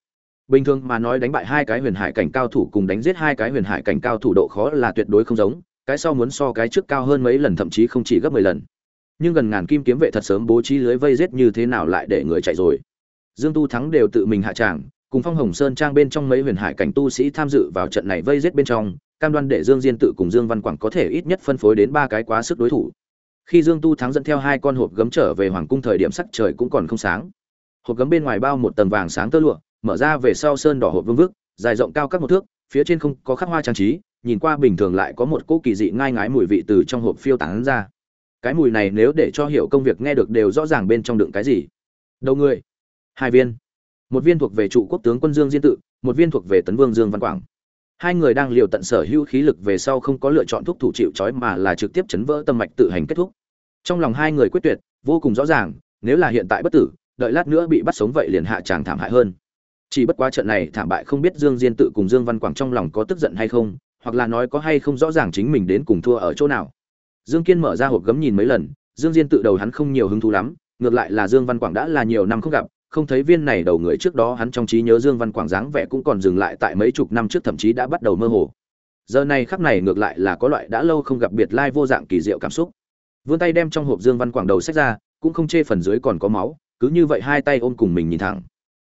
Bình thường mà nói đánh bại hai cái huyền hải cảnh cao thủ cùng đánh giết hai cái huyền hải cảnh cao thủ độ khó là tuyệt đối không giống, cái sau muốn so cái trước cao hơn mấy lần thậm chí không chỉ gấp mười lần nhưng gần ngàn kim kiếm vệ thật sớm bố trí lưới vây giết như thế nào lại để người chạy rồi. Dương tu thắng đều tự mình hạ tràng, cùng phong hồng sơn trang bên trong mấy huyền hải cảnh tu sĩ tham dự vào trận này vây giết bên trong, cam đoan để dương diên tự cùng dương văn quảng có thể ít nhất phân phối đến ba cái quá sức đối thủ. Khi dương tu thắng dẫn theo hai con hộp gấm trở về hoàng cung thời điểm sắc trời cũng còn không sáng. Hộp gấm bên ngoài bao một tầng vàng sáng tơ lụa, mở ra về sau sơn đỏ hộp vương vức, dài rộng cao các một thước, phía trên không có khắc hoa trang trí, nhìn qua bình thường lại có một cỗ kỳ dị ngai ngái mùi vị từ trong hộp phiêu tán ra cái mùi này nếu để cho hiểu công việc nghe được đều rõ ràng bên trong đựng cái gì. Đầu người. Hai viên. Một viên thuộc về trụ quốc tướng quân dương diên tự, một viên thuộc về tấn vương dương văn quảng. Hai người đang liều tận sở hữu khí lực về sau không có lựa chọn thuốc thủ chịu trói mà là trực tiếp chấn vỡ tâm mạch tự hành kết thúc. Trong lòng hai người quyết tuyệt, vô cùng rõ ràng, nếu là hiện tại bất tử, đợi lát nữa bị bắt sống vậy liền hạ tràng thảm hại hơn. Chỉ bất quá trận này thảm bại không biết dương diên tự cùng dương văn quảng trong lòng có tức giận hay không, hoặc là nói có hay không rõ ràng chính mình đến cùng thua ở chỗ nào dương kiên mở ra hộp gấm nhìn mấy lần dương diên tự đầu hắn không nhiều hứng thú lắm ngược lại là dương văn quảng đã là nhiều năm không gặp không thấy viên này đầu người trước đó hắn trong trí nhớ Dương Văn Quảng dáng vẻ cũng còn dừng lại tại mấy chục năm trước thậm chí đã bắt đầu mơ hồ. Giờ này khắc này ngược lại là có loại đã lâu không gặp biệt lai vô dạng kỳ diệu cảm xúc. Vươn tay đem trong hộp Dương Văn Quảng đầu xách ra, cũng không chê phần dưới còn có máu, cứ như vậy hai tay ôm cùng mình nhìn thẳng.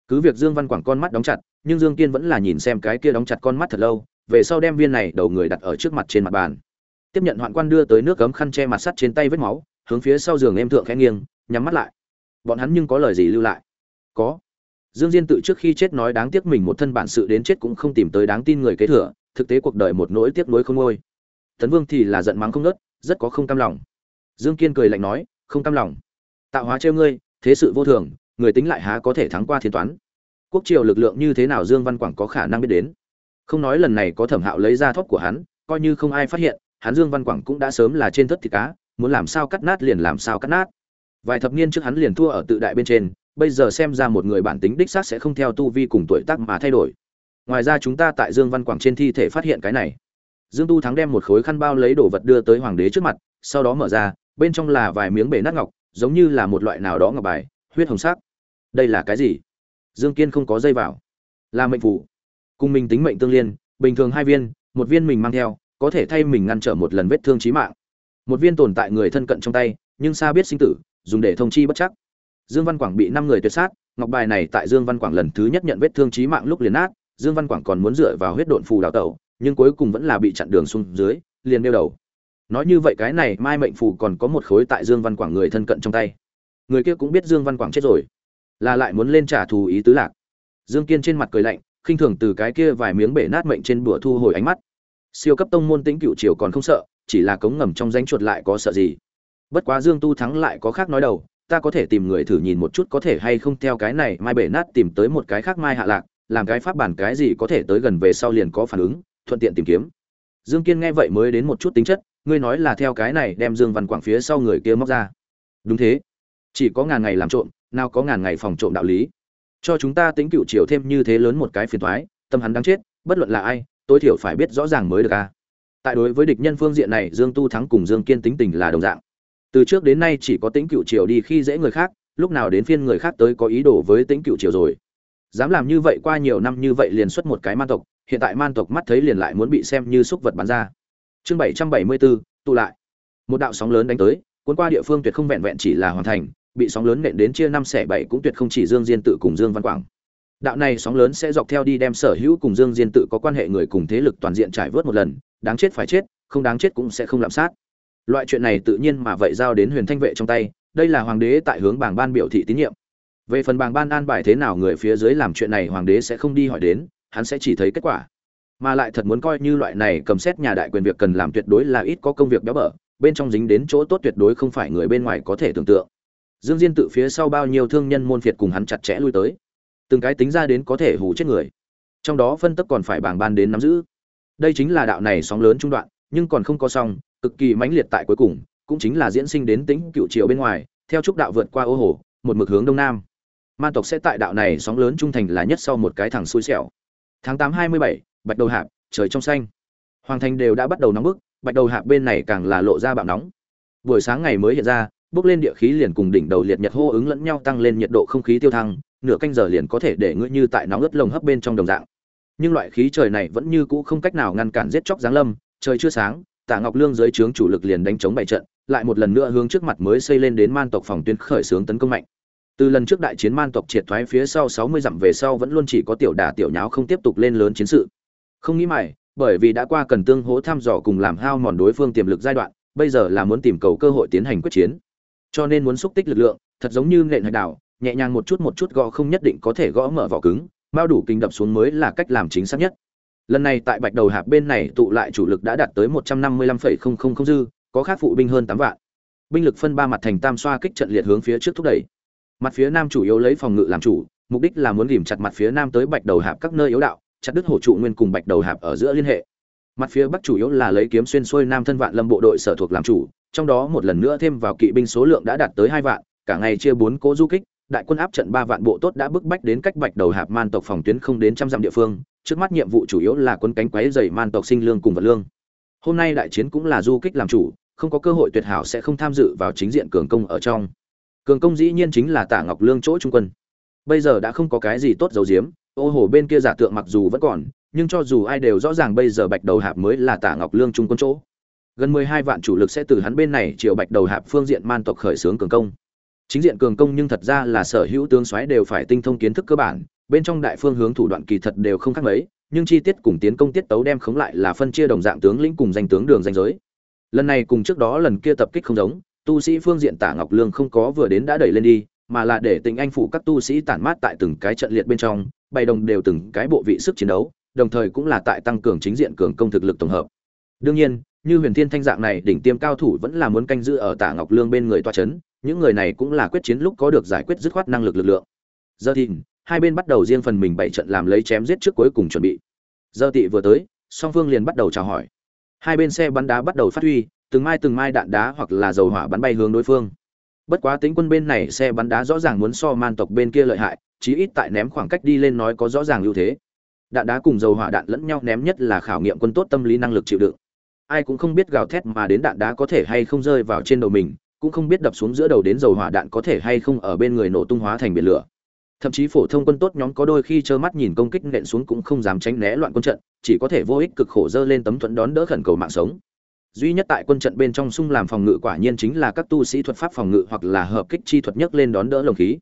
Cứ việc Dương Văn Quảng con mắt đóng chặt, nhưng Dương Kiên vẫn là nhìn xem cái kia đóng chặt con mắt thật lâu, về sau đem viên này đầu người đặt ở trước mặt trên mặt bàn. Tiếp nhận hoạn quan đưa tới nước cấm khăn che mặt sắt trên tay vết máu, hướng phía sau giường em thượng khẽ nghiêng, nhắm mắt lại. Bọn hắn nhưng có lời gì lưu lại? Có. Dương Diên tự trước khi chết nói đáng tiếc mình một thân bản sự đến chết cũng không tìm tới đáng tin người kế thừa, thực tế cuộc đời một nỗi tiếc nuối không ngôi. Tấn Vương thì là giận mắng không ngớt, rất có không cam lòng. dương kiên cười lạnh nói không cam lòng tạo hóa trêu ngươi thế sự vô thường người tính lại há có thể thắng qua thiên toán quốc triều lực lượng như thế nào dương văn quảng có khả năng biết đến không nói lần này có thẩm hạo lấy ra thóp của hắn coi như không ai phát hiện hắn dương văn quảng cũng đã sớm là trên thất thịt cá, muốn làm sao cắt nát liền làm sao cắt nát. Vài thập niên trước hắn liền thua ở tự đại bên trên, bây giờ xem ra một người bản tính đích xác sẽ không theo tu vi cùng tuổi tác mà thay đổi. Ngoài ra chúng ta tại dương văn quảng trên thi thể phát hiện cái này. Dương tu thắng đem một khối khăn bao lấy đồ vật đưa tới hoàng đế trước mặt, sau đó mở ra, bên trong là vài miếng bể nát ngọc, giống như là một loại nào đó ngọc bài, huyết hồng sắc. Đây là cái gì? Dương kiên không có dây vào. Là mệnh phủ. Cùng mình tính mệnh tương liên, bình thường hai viên, một viên mình mang theo có thể thay mình ngăn trở một lần vết thương chí mạng. Một viên tồn tại người thân cận trong tay, nhưng xa biết sinh tử, dùng để thông chi bất chắc. Dương văn quảng bị năm người tuyệt sát, ngọc bài này tại dương văn quảng lần thứ nhất nhận vết thương chí mạng lúc liền nát, dương văn quảng còn muốn dựa vào huyết độn phù đào tẩu, nhưng cuối cùng vẫn là bị chặn đường xuống dưới, liền đeo đầu. Nói như vậy cái này, mai mệnh phù còn có một khối tại dương văn quảng người thân cận trong tay. Người kia cũng biết dương văn quảng chết rồi, là lại muốn lên trả thù ý tứ lạc. Dương kiên trên mặt cười lạnh, khinh thường từ cái kia vài miếng bể nát mệnh trên bùa thu hồi ánh mắt siêu cấp tông môn tĩnh cựu triều còn không sợ, chỉ là cống ngầm trong danh chuột lại có sợ gì. Bất quá dương tu thắng lại có khác nói đầu, ta có thể tìm người thử nhìn một chút có thể hay không theo cái này mai bể nát tìm tới một cái khác mai hạ lạc, làm cái pháp bản cái gì có thể tới gần về sau liền có phản ứng, thuận tiện tìm kiếm. Dương kiên nghe vậy mới đến một chút tính chất, ngươi nói là theo cái này đem dương văn quảng phía sau người kia móc ra. Đúng thế. Chỉ có ngàn ngày làm trộm, nào có ngàn ngày phòng trộm đạo lý. Cho chúng ta tính cựu triều thêm như thế lớn một cái phiền thoái, tâm hắn đáng chết, bất luận là ai tối thiểu phải biết rõ ràng mới được a tại đối với địch nhân phương diện này, dương tu thắng cùng dương kiên tính tình là đồng dạng. Từ trước đến nay chỉ có tính cựu triều đi khi dễ người khác, lúc nào đến phiên người khác tới có ý đồ với tính cựu triều rồi. Dám làm như vậy qua nhiều năm như vậy liền xuất một cái man tộc, hiện tại man tộc mắt thấy liền lại muốn bị xem như xúc vật bắn ra. Chương bảy trăm bảy mươi bốn tụ lại. Một đạo sóng lớn đánh tới, cuốn qua địa phương tuyệt không vẹn vẹn chỉ là hoàn thành, bị sóng lớn nện đến chia năm xẻ bảy cũng tuyệt không chỉ dương diên tự cùng dương văn quảng đạo này sóng lớn sẽ dọc theo đi đem sở hữu cùng dương diên tự có quan hệ người cùng thế lực toàn diện trải vớt một lần, đáng chết phải chết, không đáng chết cũng sẽ không lạm sát. Loại chuyện này tự nhiên mà vậy giao đến huyền thanh vệ trong tay, đây là hoàng đế tại hướng bảng ban biểu thị tín nhiệm. Về phần bảng ban an bài thế nào người phía dưới làm chuyện này hoàng đế sẽ không đi hỏi đến, hắn sẽ chỉ thấy kết quả. Mà lại thật muốn coi như loại này cầm xét nhà đại quyền việc cần làm tuyệt đối là ít có công việc béo bở, bên trong dính đến chỗ tốt tuyệt đối không phải người bên ngoài có thể tưởng tượng. Dương diên tự phía sau bao nhiêu thương nhân môn phiệt cùng hắn chặt chẽ lui tới từng cái tính ra đến có thể hủ chết người. Trong đó phân tức còn phải bảng ban đến nắm giữ. Đây chính là đạo này sóng lớn trung đoạn, nhưng còn không có xong, cực kỳ mãnh liệt tại cuối cùng, cũng chính là diễn sinh đến tính cựu triều bên ngoài, theo trúc đạo vượt qua ô hồ, một mực hướng đông nam. Man tộc sẽ tại đạo này sóng lớn trung thành là nhất sau một cái thẳng xui xẻo. Tháng tám hai mươi bảy, bạch đầu hạp, trời trong xanh. Hoàng thành đều đã bắt đầu nóng bức, bạch đầu hạp bên này càng là lộ ra bạo nóng. Buổi sáng ngày mới hiện ra, bước lên địa khí liền cùng đỉnh đầu liệt nhật hô ứng lẫn nhau tăng lên nhiệt độ không khí tiêu thăng nửa canh giờ liền có thể để ngươi như tại nóng ướt lồng hấp bên trong đồng dạng. Nhưng loại khí trời này vẫn như cũ không cách nào ngăn cản giết chóc giáng lâm, trời chưa sáng, tạ ngọc lương dưới trướng chủ lực liền đánh chống bại trận, lại một lần nữa hướng trước mặt mới xây lên đến man tộc phòng tuyến khởi xướng tấn công mạnh. Từ lần trước đại chiến man tộc triệt thoái phía sau sáu mươi dặm về sau vẫn luôn chỉ có tiểu đà tiểu nháo không tiếp tục lên lớn chiến sự. Không nghĩ mày bởi vì đã qua cần tương hỗ thăm dò cùng làm hao mòn đối phương tiềm lực giai đoạn, bây giờ là muốn tìm cầu cơ hội tiến hành quyết chiến. Cho nên muốn xúc tích lực lượng, thật giống như nện hạch đảo nhẹ nhàng một chút một chút gõ không nhất định có thể gõ mở vỏ cứng bao đủ kinh đập xuống mới là cách làm chính xác nhất. Lần này tại bạch đầu hạp bên này tụ lại chủ lực đã đạt tới một trăm năm mươi lăm phẩy không không không dư, có khác phụ binh hơn tám vạn. Binh lực phân ba mặt thành tam xoa kích trận liệt hướng phía trước thúc đẩy. Mặt phía nam chủ yếu lấy phòng ngự làm chủ, mục đích là muốn ghìm chặt mặt phía nam tới bạch đầu hạp các nơi yếu đạo, chặt đứt hổ trụ nguyên cùng bạch đầu hạp ở giữa liên hệ. Mặt phía bắc chủ yếu là lấy kiếm xuyên xuôi nam thân vạn lâm bộ đội sở thuộc làm chủ, trong đó một lần nữa thêm vào kỵ binh số lượng đã đạt tới hai vạn, cả ngày chia bốn cố du kích đại quân áp trận ba vạn bộ tốt đã bức bách đến cách bạch đầu hạp man tộc phòng tuyến không đến trăm dặm địa phương, trước mắt nhiệm vụ chủ yếu là quân cánh quấy dày man tộc sinh lương cùng vật lương. Hôm nay đại chiến cũng là du kích làm chủ, không có cơ hội tuyệt hảo sẽ không tham dự vào chính diện cường công ở trong. Cường công dĩ nhiên chính là tả ngọc lương chỗ trung quân. Bây giờ đã không có cái gì tốt dầu diếm ô hồ bên kia giả tượng mặc dù vẫn còn, nhưng cho dù ai đều rõ ràng bây giờ bạch đầu hạp mới là tả ngọc lương trung quân chỗ. Gần mười hai vạn chủ lực sẽ từ hắn bên này chiều bạch đầu hạp phương diện man tộc khởi xướng cường công chính diện cường công nhưng thật ra là sở hữu tướng soái đều phải tinh thông kiến thức cơ bản, bên trong đại phương hướng thủ đoạn kỳ thật đều không khác mấy, nhưng chi tiết cùng tiến công tiết tấu đem khống lại là phân chia đồng dạng tướng lĩnh cùng danh tướng đường danh giới. Lần này cùng trước đó lần kia tập kích không giống, tu sĩ phương diện tả ngọc lương không có vừa đến đã đẩy lên đi, mà là để tình anh phụ các tu sĩ tản mát tại từng cái trận liệt bên trong, bày đồng đều từng cái bộ vị sức chiến đấu, đồng thời cũng là tại tăng cường chính diện cường công thực lực tổng hợp. Đương nhiên, như huyền thiên thanh dạng này đỉnh tiêm cao thủ vẫn là muốn canh giữ ở tạ ngọc lương bên người toa c h ấ n những người này cũng là quyết chiến lúc có được giải quyết dứt khoát năng lực lực lượng. Giờ thì, hai bên bắt đầu riêng phần mình bảy trận làm lấy chém giết trước cuối cùng chuẩn bị. Giờ tị vừa tới, song phương liền bắt đầu chào hỏi. Hai bên xe bắn đá bắt đầu phát huy, từng mai từng mai đạn đá hoặc là dầu hỏa bắn bay hướng đối phương. Bất quá tính quân bên này xe bắn đá rõ ràng muốn so man tộc bên kia lợi hại, chí ít tại ném khoảng cách đi lên nói có rõ ràng ưu thế. Đạn đá cùng dầu hỏa đạn lẫn nhau ném nhất là khảo nghiệm quân tốt tâm lý năng lực chịu đựng. Ai cũng không biết gào thét mà đến đạn đá có thể hay không rơi vào trên đầu mình cũng không biết đập xuống giữa đầu đến dầu hỏa đạn có thể hay không ở bên người nổ tung hóa thành biển lửa. Thậm chí phổ thông quân tốt nhóm có đôi khi trơ mắt nhìn công kích nện xuống cũng không dám tránh né loạn quân trận, chỉ có thể vô ích cực khổ dơ lên tấm thuẫn đón đỡ khẩn cầu mạng sống. Duy nhất tại quân trận bên trong sung làm phòng ngự quả nhiên chính là các tu sĩ thuật pháp phòng ngự hoặc là hợp kích chi thuật nhất lên đón đỡ lồng khí.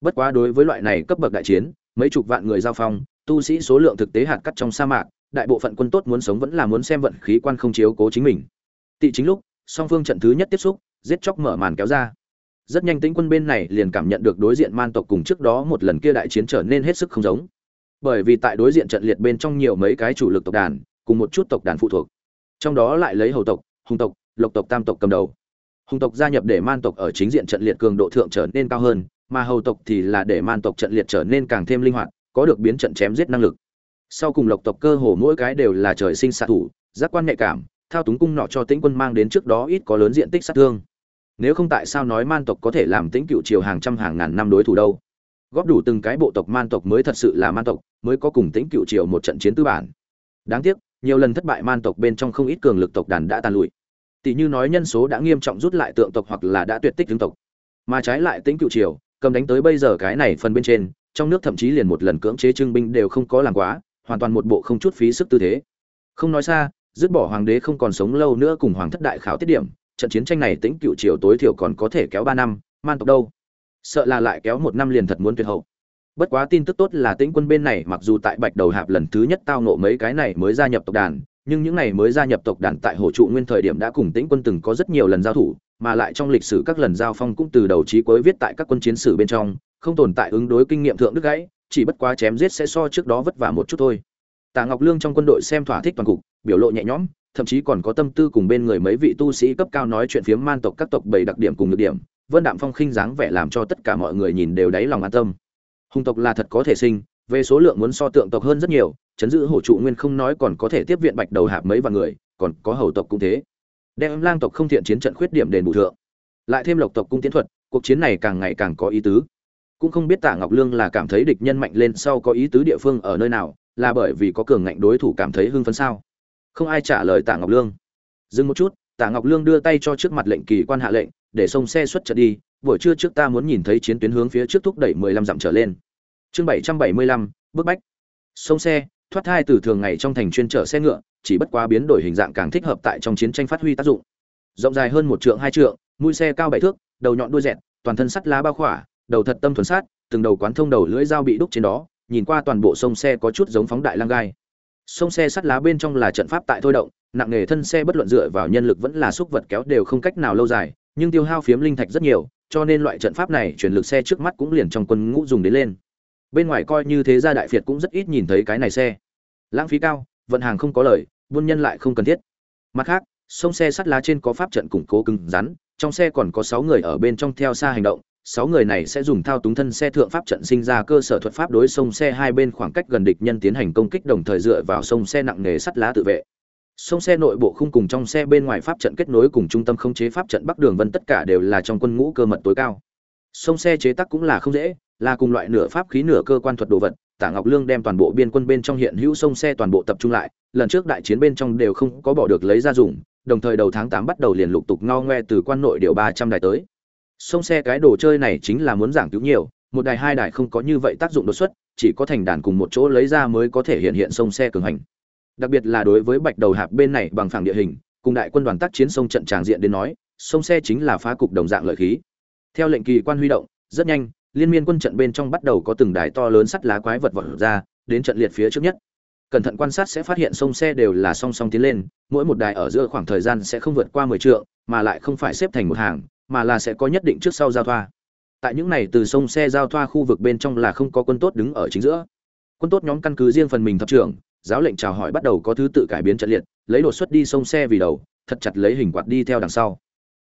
Bất quá đối với loại này cấp bậc đại chiến, mấy chục vạn người giao phong, tu sĩ số lượng thực tế hạt cắt trong sa mạc, đại bộ phận quân tốt muốn sống vẫn là muốn xem vận khí quan không chiếu cố chính mình. Tị chính lúc, song phương trận thứ nhất tiếp xúc giết chóc mở màn kéo ra. Rất nhanh tĩnh quân bên này liền cảm nhận được đối diện man tộc cùng trước đó một lần kia đại chiến trở nên hết sức không giống. Bởi vì tại đối diện trận liệt bên trong nhiều mấy cái chủ lực tộc đàn, cùng một chút tộc đàn phụ thuộc. Trong đó lại lấy hầu tộc, hùng tộc, lộc tộc, tam tộc cầm đầu. Hùng tộc gia nhập để man tộc ở chính diện trận liệt cường độ thượng trở nên cao hơn, mà hầu tộc thì là để man tộc trận liệt trở nên càng thêm linh hoạt, có được biến trận chém giết năng lực. Sau cùng lộc tộc cơ hồ mỗi cái đều là trời sinh xạ thủ, giác quan nhạy cảm, thao túng cung nọ cho tĩnh quân mang đến trước đó ít có lớn diện tích sát thương nếu không tại sao nói man tộc có thể làm tĩnh cựu triều hàng trăm hàng ngàn năm đối thủ đâu? Góp đủ từng cái bộ tộc man tộc mới thật sự là man tộc, mới có cùng tĩnh cựu triều một trận chiến tư bản. Đáng tiếc, nhiều lần thất bại man tộc bên trong không ít cường lực tộc đàn đã tàn lụi. Tỷ như nói nhân số đã nghiêm trọng rút lại tượng tộc hoặc là đã tuyệt tích tướng tộc. Mà trái lại tĩnh cựu triều, cầm đánh tới bây giờ cái này phần bên trên, trong nước thậm chí liền một lần cưỡng chế trưng binh đều không có làm quá, hoàn toàn một bộ không chút phí sức tư thế. Không nói xa, dứt bỏ hoàng đế không còn sống lâu nữa cùng hoàng thất đại khảo tiết điểm trận chiến tranh này tính cựu triều tối thiểu còn có thể kéo ba năm, man tộc đâu? Sợ là lại kéo một năm liền thật muốn tuyệt hậu. Bất quá tin tức tốt là tĩnh quân bên này mặc dù tại bạch đầu hạp lần thứ nhất tao nộ mấy cái này mới gia nhập tộc đàn, nhưng những này mới gia nhập tộc đàn tại hồ trụ nguyên thời điểm đã cùng tĩnh quân từng có rất nhiều lần giao thủ, mà lại trong lịch sử các lần giao phong cũng từ đầu chí cuối viết tại các quân chiến sử bên trong, không tồn tại ứng đối kinh nghiệm thượng đức gãy, chỉ bất quá chém giết sẽ so trước đó vất vả một chút thôi tạ ngọc lương trong quân đội xem thỏa thích toàn cục, biểu lộ nhẹ nhõm, thậm chí còn có tâm tư cùng bên người mấy vị tu sĩ cấp cao nói chuyện phiếm man tộc các tộc bảy đặc điểm cùng nhược điểm, vân đạm phong khinh dáng vẻ làm cho tất cả mọi người nhìn đều đáy lòng an tâm. Hung tộc là thật có thể sinh, về số lượng muốn so tượng tộc hơn rất nhiều, chấn giữ hổ trụ nguyên không nói còn có thể tiếp viện bạch đầu hạp mấy vạn người, còn có hầu tộc cũng thế. Đem lang tộc không thiện chiến trận khuyết điểm đền bù thượng. Lại thêm lộc tộc cung tiến thuật, cuộc chiến này càng ngày càng có ý tứ. Cũng không biết tạ ngọc lương là cảm thấy địch nhân mạnh lên sau có ý tứ địa phương ở nơi nào là bởi vì có cường ngạnh đối thủ cảm thấy hưng phấn sao? Không ai trả lời tạ ngọc lương. Dừng một chút, tạ ngọc lương đưa tay cho trước mặt lệnh kỳ quan hạ lệnh, để sông xe xuất trận đi, buổi trưa trước ta muốn nhìn thấy chiến tuyến hướng phía trước thúc đẩy mười lăm dặm trở lên. Chương bảy trăm bảy mươi lăm, bức bách. Sông xe, thoát thai từ thường ngày trong thành chuyên chở xe ngựa, chỉ bất quá biến đổi hình dạng càng thích hợp tại trong chiến tranh phát huy tác dụng. Rộng dài hơn một trượng, hai trượng, mũi xe cao bảy thước, đầu nhọn đuôi dẹt, toàn thân sắt lá bao khỏa, đầu thật tâm thuần sát, từng đầu quán thông đầu lưỡi dao bị đúc trên đó nhìn qua toàn bộ sông xe có chút giống phóng đại lang gai. Sông xe sắt lá bên trong là trận pháp tại thôi động, nặng nghề thân xe bất luận dựa vào nhân lực vẫn là xúc vật kéo đều không cách nào lâu dài, nhưng tiêu hao phiếm linh thạch rất nhiều, cho nên loại trận pháp này chuyển lực xe trước mắt cũng liền trong quân ngũ dùng đến lên. Bên ngoài coi như thế gia đại việt cũng rất ít nhìn thấy cái này xe. Lãng phí cao, vận hàng không có lời, buôn nhân lại không cần thiết. Mặt khác, sông xe sắt lá trên có pháp trận củng cố cứng rắn, trong xe còn có sáu người ở bên trong theo xa hành động sáu người này sẽ dùng thao túng thân xe thượng pháp trận sinh ra cơ sở thuật pháp đối sông xe hai bên khoảng cách gần địch nhân tiến hành công kích đồng thời dựa vào sông xe nặng nghề sắt lá tự vệ sông xe nội bộ khung cùng trong xe bên ngoài pháp trận kết nối cùng trung tâm khống chế pháp trận bắc đường vân tất cả đều là trong quân ngũ cơ mật tối cao sông xe chế tác cũng là không dễ là cùng loại nửa pháp khí nửa cơ quan thuật đồ vật Tả Ngọc Lương đem toàn bộ biên quân bên trong hiện hữu sông xe toàn bộ tập trung lại, lần trước đại chiến bên trong đều không có bỏ được lấy ra dùng, đồng thời đầu tháng tám bắt đầu liền lục tục ngao ngoe từ quan nội điều 300 đài tới. Sông xe cái đồ chơi này chính là muốn giảng cứu nhiều, một đài hai đài không có như vậy tác dụng đột xuất, chỉ có thành đàn cùng một chỗ lấy ra mới có thể hiện hiện sông xe cường hành. Đặc biệt là đối với Bạch Đầu Hạp bên này bằng phẳng địa hình, cùng đại quân đoàn tác chiến sông trận tràng diện đến nói, sông xe chính là phá cục đồng dạng lợi khí. Theo lệnh kỳ quan huy động, rất nhanh, liên miên quân trận bên trong bắt đầu có từng đài to lớn sắt lá quái vật vọt ra, đến trận liệt phía trước nhất. Cẩn thận quan sát sẽ phát hiện sông xe đều là song song tiến lên, mỗi một đài ở giữa khoảng thời gian sẽ không vượt qua 10 trượng, mà lại không phải xếp thành một hàng, mà là sẽ có nhất định trước sau giao thoa. Tại những này từ sông xe giao thoa khu vực bên trong là không có quân tốt đứng ở chính giữa. Quân tốt nhóm căn cứ riêng phần mình thập trưởng, giáo lệnh chào hỏi bắt đầu có thứ tự cải biến trận liệt, lấy đột xuất đi sông xe vì đầu, thật chặt lấy hình quạt đi theo đằng sau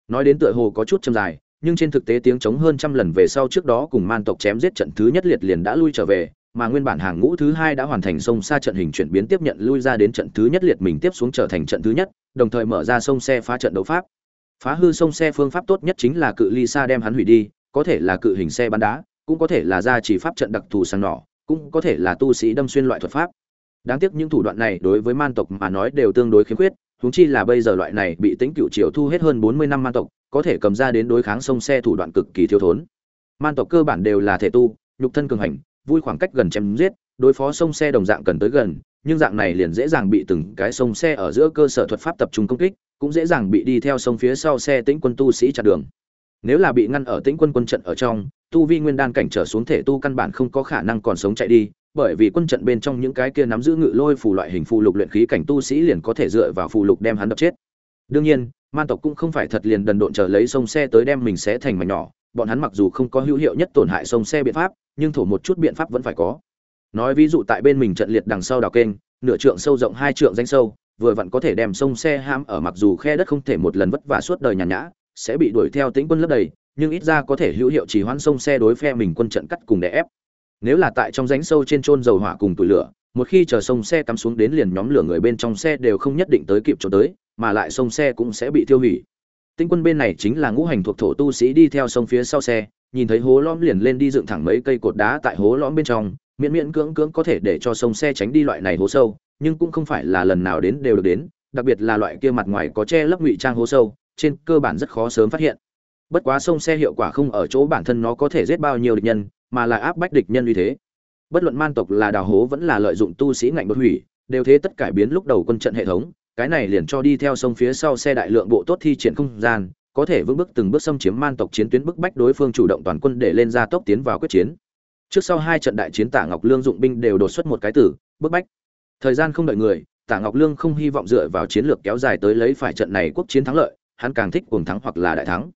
nói đến tựa hồ có chút châm dài nhưng trên thực tế tiếng chống hơn trăm lần về sau trước đó cùng man tộc chém giết trận thứ nhất liệt liền đã lui trở về mà nguyên bản hàng ngũ thứ hai đã hoàn thành sông xa trận hình chuyển biến tiếp nhận lui ra đến trận thứ nhất liệt mình tiếp xuống trở thành trận thứ nhất đồng thời mở ra sông xe phá trận đấu pháp phá hư sông xe phương pháp tốt nhất chính là cự ly xa đem hắn hủy đi, có thể là cự hình xe bắn đá, cũng có thể là ra chỉ pháp trận đặc thù sang nỏ, cũng có thể là tu sĩ đâm xuyên loại thuật pháp. Đáng tiếc những thủ đoạn này đối với man tộc mà nói đều tương đối khiếm khuyết, huống chi là bây giờ loại này bị tính cựu triều thu hết hơn bốn mươi năm man tộc, có thể cầm ra đến đối kháng sông xe thủ đoạn cực kỳ thiếu thốn. Man tộc cơ bản đều là thể tu, nhục thân cường hành, vui khoảng cách gần chém giết, đối phó sông xe đồng dạng cần tới gần, nhưng dạng này liền dễ dàng bị từng cái sông xe ở giữa cơ sở thuật pháp tập trung công kích cũng dễ dàng bị đi theo sông phía sau xe tĩnh quân tu sĩ chặn đường. Nếu là bị ngăn ở tĩnh quân quân trận ở trong, tu vi nguyên đan cảnh trở xuống thể tu căn bản không có khả năng còn sống chạy đi, bởi vì quân trận bên trong những cái kia nắm giữ ngự lôi phù loại hình phù lục luyện khí cảnh tu sĩ liền có thể dựa vào phù lục đem hắn đập chết. Đương nhiên, man tộc cũng không phải thật liền đần độn chờ lấy sông xe tới đem mình sẽ thành mảnh nhỏ, bọn hắn mặc dù không có hữu hiệu nhất tổn hại sông xe biện pháp, nhưng thổ một chút biện pháp vẫn phải có. Nói ví dụ tại bên mình trận liệt đằng sau đào kênh, nửa trượng sâu rộng hai trượng danh sâu vừa vặn có thể đem sông xe ham ở mặc dù khe đất không thể một lần vất vả suốt đời nhàn nhã, sẽ bị đuổi theo tính quân lấp đầy, nhưng ít ra có thể hữu hiệu chỉ hoãn sông xe đối phe mình quân trận cắt cùng đè ép. Nếu là tại trong rãnh sâu trên trôn dầu hỏa cùng tủi lửa, một khi chờ sông xe cắm xuống đến liền nhóm lửa người bên trong xe đều không nhất định tới kịp chỗ tới, mà lại sông xe cũng sẽ bị tiêu hủy. Tinh quân bên này chính là ngũ hành thuộc thổ tu sĩ đi theo sông phía sau xe, nhìn thấy hố lõm liền lên đi dựng thẳng mấy cây cột đá tại hố lõm bên trong, miễn miễn cưỡng cưỡng có thể để cho sông xe tránh đi loại này hố sâu nhưng cũng không phải là lần nào đến đều được đến, đặc biệt là loại kia mặt ngoài có che lấp ngụy trang hố sâu, trên cơ bản rất khó sớm phát hiện. Bất quá sông xe hiệu quả không ở chỗ bản thân nó có thể giết bao nhiêu địch nhân, mà là áp bách địch nhân uy thế. Bất luận man tộc là đào hố vẫn là lợi dụng tu sĩ ngạnh bất hủy, đều thế tất cải biến lúc đầu quân trận hệ thống, cái này liền cho đi theo sông phía sau xe đại lượng bộ tốt thi triển không gian, có thể vững bước từng bước xâm chiếm man tộc chiến tuyến bức bách đối phương chủ động toàn quân để lên ra tốc tiến vào quyết chiến. Trước sau hai trận đại chiến tả ngọc lương dụng binh đều đột xuất một cái tử, bức bách thời gian không đợi người, tả ngọc lương không hy vọng dựa vào chiến lược kéo dài tới lấy phải trận này quốc chiến thắng lợi, hắn càng thích cuồng thắng hoặc là đại thắng.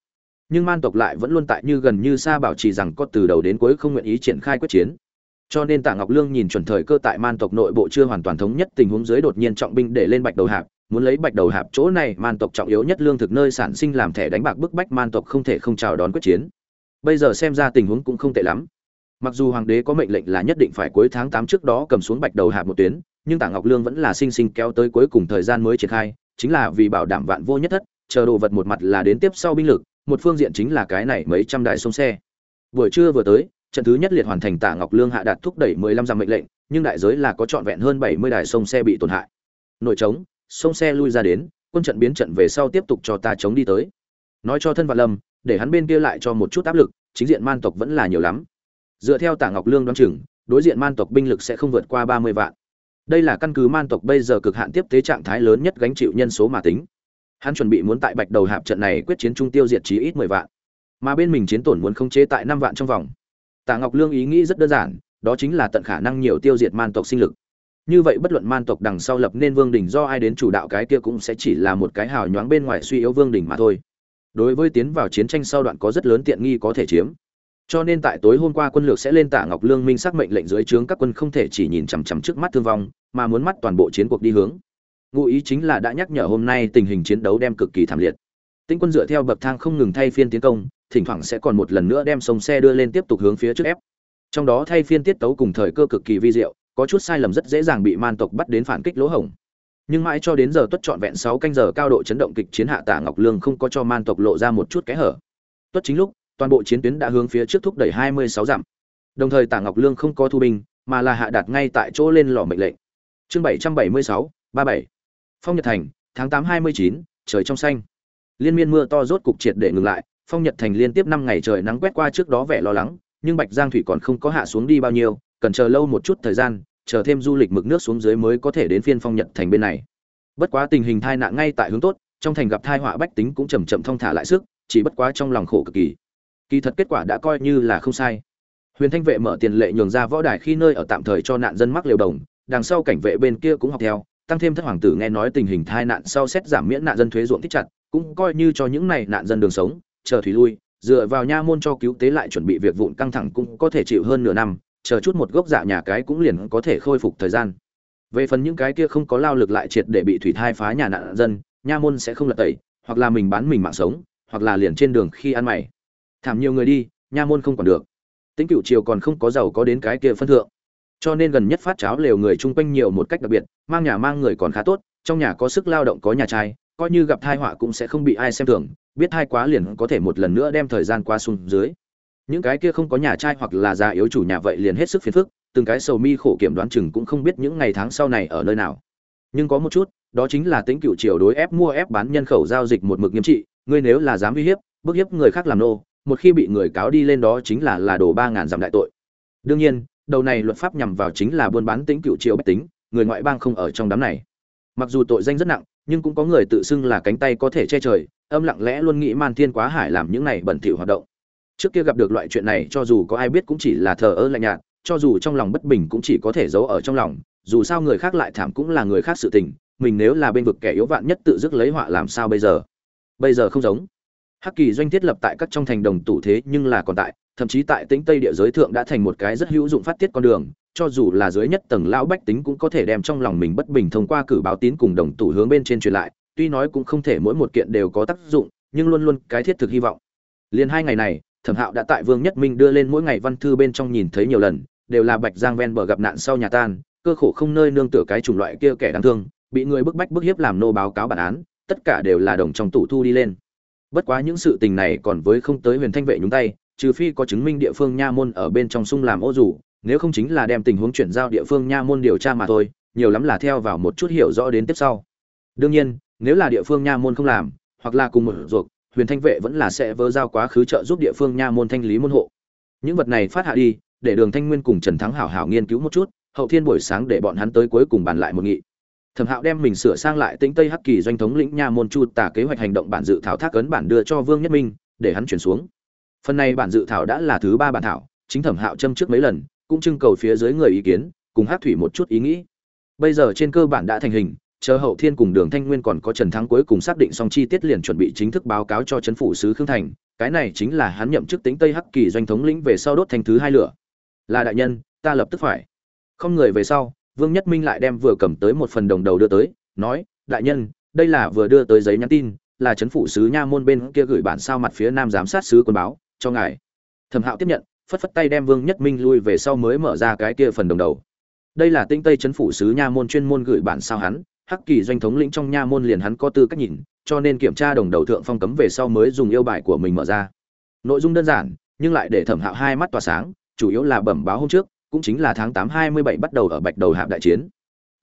Nhưng man tộc lại vẫn luôn tại như gần như xa bảo trì rằng có từ đầu đến cuối không nguyện ý triển khai quyết chiến. Cho nên tạ ngọc lương nhìn chuẩn thời cơ tại man tộc nội bộ chưa hoàn toàn thống nhất tình huống dưới đột nhiên trọng binh để lên bạch đầu hạp, muốn lấy bạch đầu hạp chỗ này man tộc trọng yếu nhất lương thực nơi sản sinh làm thẻ đánh bạc bức bách man tộc không thể không chào đón quyết chiến. Bây giờ xem ra tình huống cũng không tệ lắm. Mặc dù hoàng đế có mệnh lệnh là nhất định phải cuối tháng tám trước đó cầm xuống bạch đầu hạp một tuyến nhưng tạ ngọc lương vẫn là sinh sinh kéo tới cuối cùng thời gian mới triển khai, chính là vì bảo đảm vạn vô nhất thất, chờ đồ vật một mặt là đến tiếp sau binh lực, một phương diện chính là cái này mấy trăm đại sông xe. Buổi trưa vừa tới, trận thứ nhất liệt hoàn thành tạ ngọc lương hạ đạt thúc đẩy mười lăm dặm mệnh lệnh, nhưng đại giới là có trọn vẹn hơn bảy mươi sông xe bị tổn hại. Nội trống, sông xe lui ra đến, quân trận biến trận về sau tiếp tục cho ta chống đi tới. Nói cho thân vạn lâm, để hắn bên kia lại cho một chút áp lực, chính diện man tộc vẫn là nhiều lắm. Dựa theo tạ ngọc lương đoán chừng, đối diện man tộc binh lực sẽ không vượt qua ba mươi vạn đây là căn cứ man tộc bây giờ cực hạn tiếp tế trạng thái lớn nhất gánh chịu nhân số mà tính. Hắn chuẩn bị muốn tại bạch đầu hạp trận này quyết chiến trung tiêu diệt chí ít mười vạn. Mà bên mình chiến tổn muốn khống chế tại năm vạn trong vòng. Tạ ngọc lương ý nghĩ rất đơn giản, đó chính là tận khả năng nhiều tiêu diệt man tộc sinh lực. Như vậy bất luận man tộc đằng sau lập nên vương đỉnh do ai đến chủ đạo cái kia cũng sẽ chỉ là một cái hào nhoáng bên ngoài suy yếu vương đỉnh mà thôi. Đối với tiến vào chiến tranh sau đoạn có rất lớn tiện nghi có thể chiếm cho nên tại tối hôm qua quân lược sẽ lên tạ ngọc lương minh xác mệnh lệnh dưới trướng các quân không thể chỉ nhìn chằm chằm trước mắt thương vong, mà muốn mắt toàn bộ chiến cuộc đi hướng. Ngụ ý chính là đã nhắc nhở hôm nay tình hình chiến đấu đem cực kỳ thảm liệt. Tinh quân dựa theo bậc thang không ngừng thay phiên tiến công, thỉnh thoảng sẽ còn một lần nữa đem sông xe đưa lên tiếp tục hướng phía trước ép. Trong đó thay phiên tiết tấu cùng thời cơ cực kỳ vi diệu, có chút sai lầm rất dễ dàng bị man tộc bắt đến phản kích lỗ hổng. Nhưng mãi cho đến giờ tuất trọn vẹn sáu canh giờ cao độ chấn động kịch chiến hạ tả ngọc lương không có cho man tộc lộ ra một chút kẽ hở. Tuất chính lúc toàn bộ chiến tuyến đã hướng phía trước thúc đẩy hai mươi sáu dặm. Đồng thời tả ngọc lương không có thu binh, mà là hạ đạt ngay tại chỗ lên lò mệnh lệnh. Chương bảy trăm bảy mươi sáu, ba bảy. Phong nhật thành, tháng tám hai mươi chín, trời trong xanh. Liên miên mưa to rốt cục triệt để ngừng lại, phong nhật thành liên tiếp năm ngày trời nắng quét qua trước đó vẻ lo lắng, nhưng bạch giang thủy còn không có hạ xuống đi bao nhiêu, cần chờ lâu một chút thời gian, chờ thêm du lịch mực nước xuống dưới mới có thể đến phiên phong nhật thành bên này. Bất quá tình hình tai nạn ngay tại hướng tốt, trong thành gặp tai họa bách tính cũng chậm chậm thông thả lại sức, chỉ bất quá trong lòng khổ cực kỳ kỳ thật kết quả đã coi như là không sai. Huyền thanh vệ mở tiền lệ nhường ra võ đài khi nơi ở tạm thời cho nạn dân mắc liều đồng, đằng sau cảnh vệ bên kia cũng học theo, tăng thêm thất hoàng tử nghe nói tình hình thai nạn sau xét giảm miễn nạn dân thuế ruộng thích chặt, cũng coi như cho những này nạn dân đường sống, chờ thủy lui, dựa vào nha môn cho cứu tế lại chuẩn bị việc vụn căng thẳng cũng có thể chịu hơn nửa năm, chờ chút một gốc dạ nhà cái cũng liền có thể khôi phục thời gian. Về phần những cái kia không có lao lực lại triệt để bị thủy thai phá nhà nạn dân, nha môn sẽ không lật tẩy, hoặc là mình bán mình mạng sống, hoặc là liền trên đường khi ăn mày thảm nhiều người đi, nha môn không còn được. Tính cựu triều còn không có giàu có đến cái kia phân thượng. Cho nên gần nhất phát cháo lều người chung quanh nhiều một cách đặc biệt, mang nhà mang người còn khá tốt, trong nhà có sức lao động có nhà trai, coi như gặp thai họa cũng sẽ không bị ai xem thường, biết thai quá liền có thể một lần nữa đem thời gian qua xuống dưới. Những cái kia không có nhà trai hoặc là già yếu chủ nhà vậy liền hết sức phiền phức, từng cái sầu mi khổ kiểm đoán chừng cũng không biết những ngày tháng sau này ở nơi nào. Nhưng có một chút, đó chính là tính cựu triều đối ép mua ép bán nhân khẩu giao dịch một mực nghiêm trị, ngươi nếu là dám uy hiếp, bức hiếp người khác làm nô một khi bị người cáo đi lên đó chính là là đồ ba ngàn dặm đại tội. Đương nhiên, đầu này luật pháp nhằm vào chính là buôn bán tính cựu triều bách tính, người ngoại bang không ở trong đám này. Mặc dù tội danh rất nặng, nhưng cũng có người tự xưng là cánh tay có thể che trời, âm lặng lẽ luôn nghĩ man thiên quá hải làm những này bẩn thỉu hoạt động. Trước kia gặp được loại chuyện này, cho dù có ai biết cũng chỉ là thờ ơ lạnh nhạt, cho dù trong lòng bất bình cũng chỉ có thể giấu ở trong lòng, dù sao người khác lại thảm cũng là người khác sự tình, mình nếu là bên vực kẻ yếu vạn nhất tự dứt lấy họa làm sao bây giờ? Bây giờ không giống hắc kỳ doanh thiết lập tại các trong thành đồng tủ thế nhưng là còn tại, thậm chí tại tính tây địa giới thượng đã thành một cái rất hữu dụng phát tiết con đường, cho dù là dưới nhất tầng lão bách tính cũng có thể đem trong lòng mình bất bình thông qua cử báo tín cùng đồng tủ hướng bên trên truyền lại, tuy nói cũng không thể mỗi một kiện đều có tác dụng, nhưng luôn luôn cái thiết thực hy vọng. Liền hai ngày này, thẩm hạo đã tại vương nhất minh đưa lên mỗi ngày văn thư bên trong nhìn thấy nhiều lần, đều là bạch giang ven bờ gặp nạn sau nhà tan, cơ khổ không nơi nương tựa cái chủng loại kia kẻ đáng thương, bị người bức bách bức hiếp làm nô báo cáo bản án, tất cả đều là đồng trong tủ thu đi lên bất quá những sự tình này còn với không tới huyền thanh vệ nhúng tay, trừ phi có chứng minh địa phương nha môn ở bên trong sung làm ô dù, nếu không chính là đem tình huống chuyển giao địa phương nha môn điều tra mà thôi, nhiều lắm là theo vào một chút hiểu rõ đến tiếp sau. Đương nhiên, nếu là địa phương nha môn không làm, hoặc là cùng một ruột, huyền thanh vệ vẫn là sẽ vơ giao quá khứ trợ giúp địa phương nha môn thanh lý môn hộ. Những vật này phát hạ đi, để đường thanh nguyên cùng trần thắng hảo hảo nghiên cứu một chút, hậu thiên buổi sáng để bọn hắn tới cuối cùng bàn lại một nghị thẩm hạo đem mình sửa sang lại tính tây hắc kỳ doanh thống lĩnh nha môn chu tả kế hoạch hành động bản dự thảo thác ấn bản đưa cho vương nhất minh, để hắn chuyển xuống. Phần này bản dự thảo đã là thứ ba bản thảo, chính thẩm hạo châm trước mấy lần, cũng trưng cầu phía dưới người ý kiến, cùng hát thủy một chút ý nghĩ. Bây giờ trên cơ bản đã thành hình, chờ hậu thiên cùng đường thanh nguyên còn có trần thắng cuối cùng xác định xong chi tiết liền chuẩn bị chính thức báo cáo cho Trấn phủ sứ khương thành, cái này chính là hắn nhậm chức tính tây hắc kỳ doanh thống lĩnh về sau đốt thành thứ hai lửa. Là đại nhân, ta lập tức phải. Không người về sau vương nhất minh lại đem vừa cầm tới một phần đồng đầu đưa tới, nói, đại nhân, đây là vừa đưa tới giấy nhắn tin, là chấn phủ sứ nha môn bên kia gửi bản sao mặt phía nam giám sát sứ quân báo, cho ngài. Thẩm hạo tiếp nhận, phất phất tay đem vương nhất minh lui về sau mới mở ra cái kia phần đồng đầu. Đây là tinh tây chấn phủ sứ nha môn chuyên môn gửi bản sao hắn, hắc kỳ doanh thống lĩnh trong nha môn liền hắn có tư cách nhìn, cho nên kiểm tra đồng đầu thượng phong cấm về sau mới dùng yêu bài của mình mở ra. Nội dung đơn giản, nhưng lại để thẩm hạo hai mắt tỏa sáng, chủ yếu là bẩm báo hôm trước cũng chính là tháng tám hai mươi bảy bắt đầu ở bạch đầu hạp đại chiến.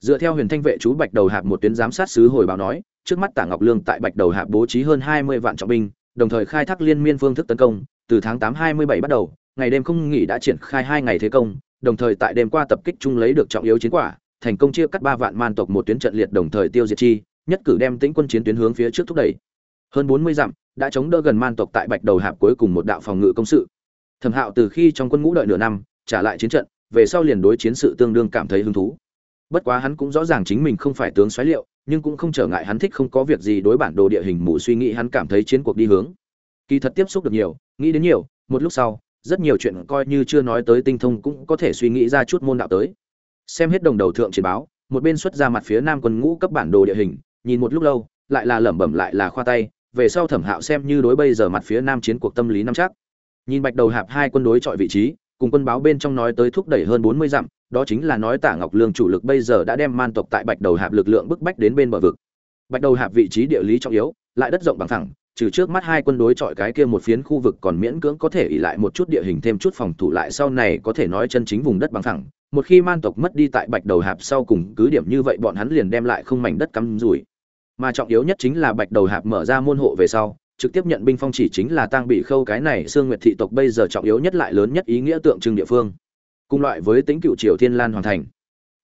Dựa theo huyền thanh vệ chú bạch đầu hạp một tuyến giám sát sứ hồi báo nói, trước mắt tạ ngọc lương tại bạch đầu hạp bố trí hơn hai mươi vạn trọng binh, đồng thời khai thác liên miên phương thức tấn công. Từ tháng tám hai mươi bảy bắt đầu, ngày đêm không nghỉ đã triển khai hai ngày thế công, đồng thời tại đêm qua tập kích chung lấy được trọng yếu chiến quả, thành công chia cắt ba vạn man tộc một tuyến trận liệt đồng thời tiêu diệt chi, nhất cử đem tĩnh quân chiến tuyến hướng phía trước thúc đẩy. Hơn bốn mươi dặm, đã chống đỡ gần man tộc tại bạch đầu hạp cuối cùng một đạo phòng ngự công sự. Thẩm hạo từ khi trong quân ngũ đợi nửa năm, trả lại chiến trận về sau liền đối chiến sự tương đương cảm thấy hứng thú. Bất quá hắn cũng rõ ràng chính mình không phải tướng xoáy liệu, nhưng cũng không trở ngại hắn thích không có việc gì đối bản đồ địa hình mù suy nghĩ hắn cảm thấy chiến cuộc đi hướng. Kỳ thật tiếp xúc được nhiều, nghĩ đến nhiều, một lúc sau, rất nhiều chuyện coi như chưa nói tới tinh thông cũng có thể suy nghĩ ra chút môn đạo tới. Xem hết đồng đầu thượng chiến báo, một bên xuất ra mặt phía nam quân ngũ cấp bản đồ địa hình, nhìn một lúc lâu, lại là lẩm bẩm lại là khoa tay, về sau thẩm hạo xem như đối bây giờ mặt phía nam chiến cuộc tâm lý năm chắc. Nhìn bạch đầu hạp hai quân đối chọi vị trí cùng quân báo bên trong nói tới thúc đẩy hơn bốn mươi dặm, đó chính là nói tả ngọc lương chủ lực bây giờ đã đem man tộc tại bạch đầu hạp lực lượng bức bách đến bên bờ vực. Bạch đầu hạp vị trí địa lý trọng yếu, lại đất rộng bằng thẳng, trừ trước mắt hai quân đối chọi cái kia một phiến khu vực còn miễn cưỡng có thể ỉ lại một chút địa hình thêm chút phòng thủ lại sau này có thể nói chân chính vùng đất bằng thẳng. Một khi man tộc mất đi tại bạch đầu hạp sau cùng, cứ điểm như vậy bọn hắn liền đem lại không mảnh đất cắm rủi. Mà trọng yếu nhất chính là bạch đầu hạp mở ra môn hộ về sau trực tiếp nhận binh phong chỉ chính là tăng bị khâu cái này xương nguyệt thị tộc bây giờ trọng yếu nhất lại lớn nhất ý nghĩa tượng trưng địa phương. Cùng loại với tính cựu triều thiên lan hoàn thành.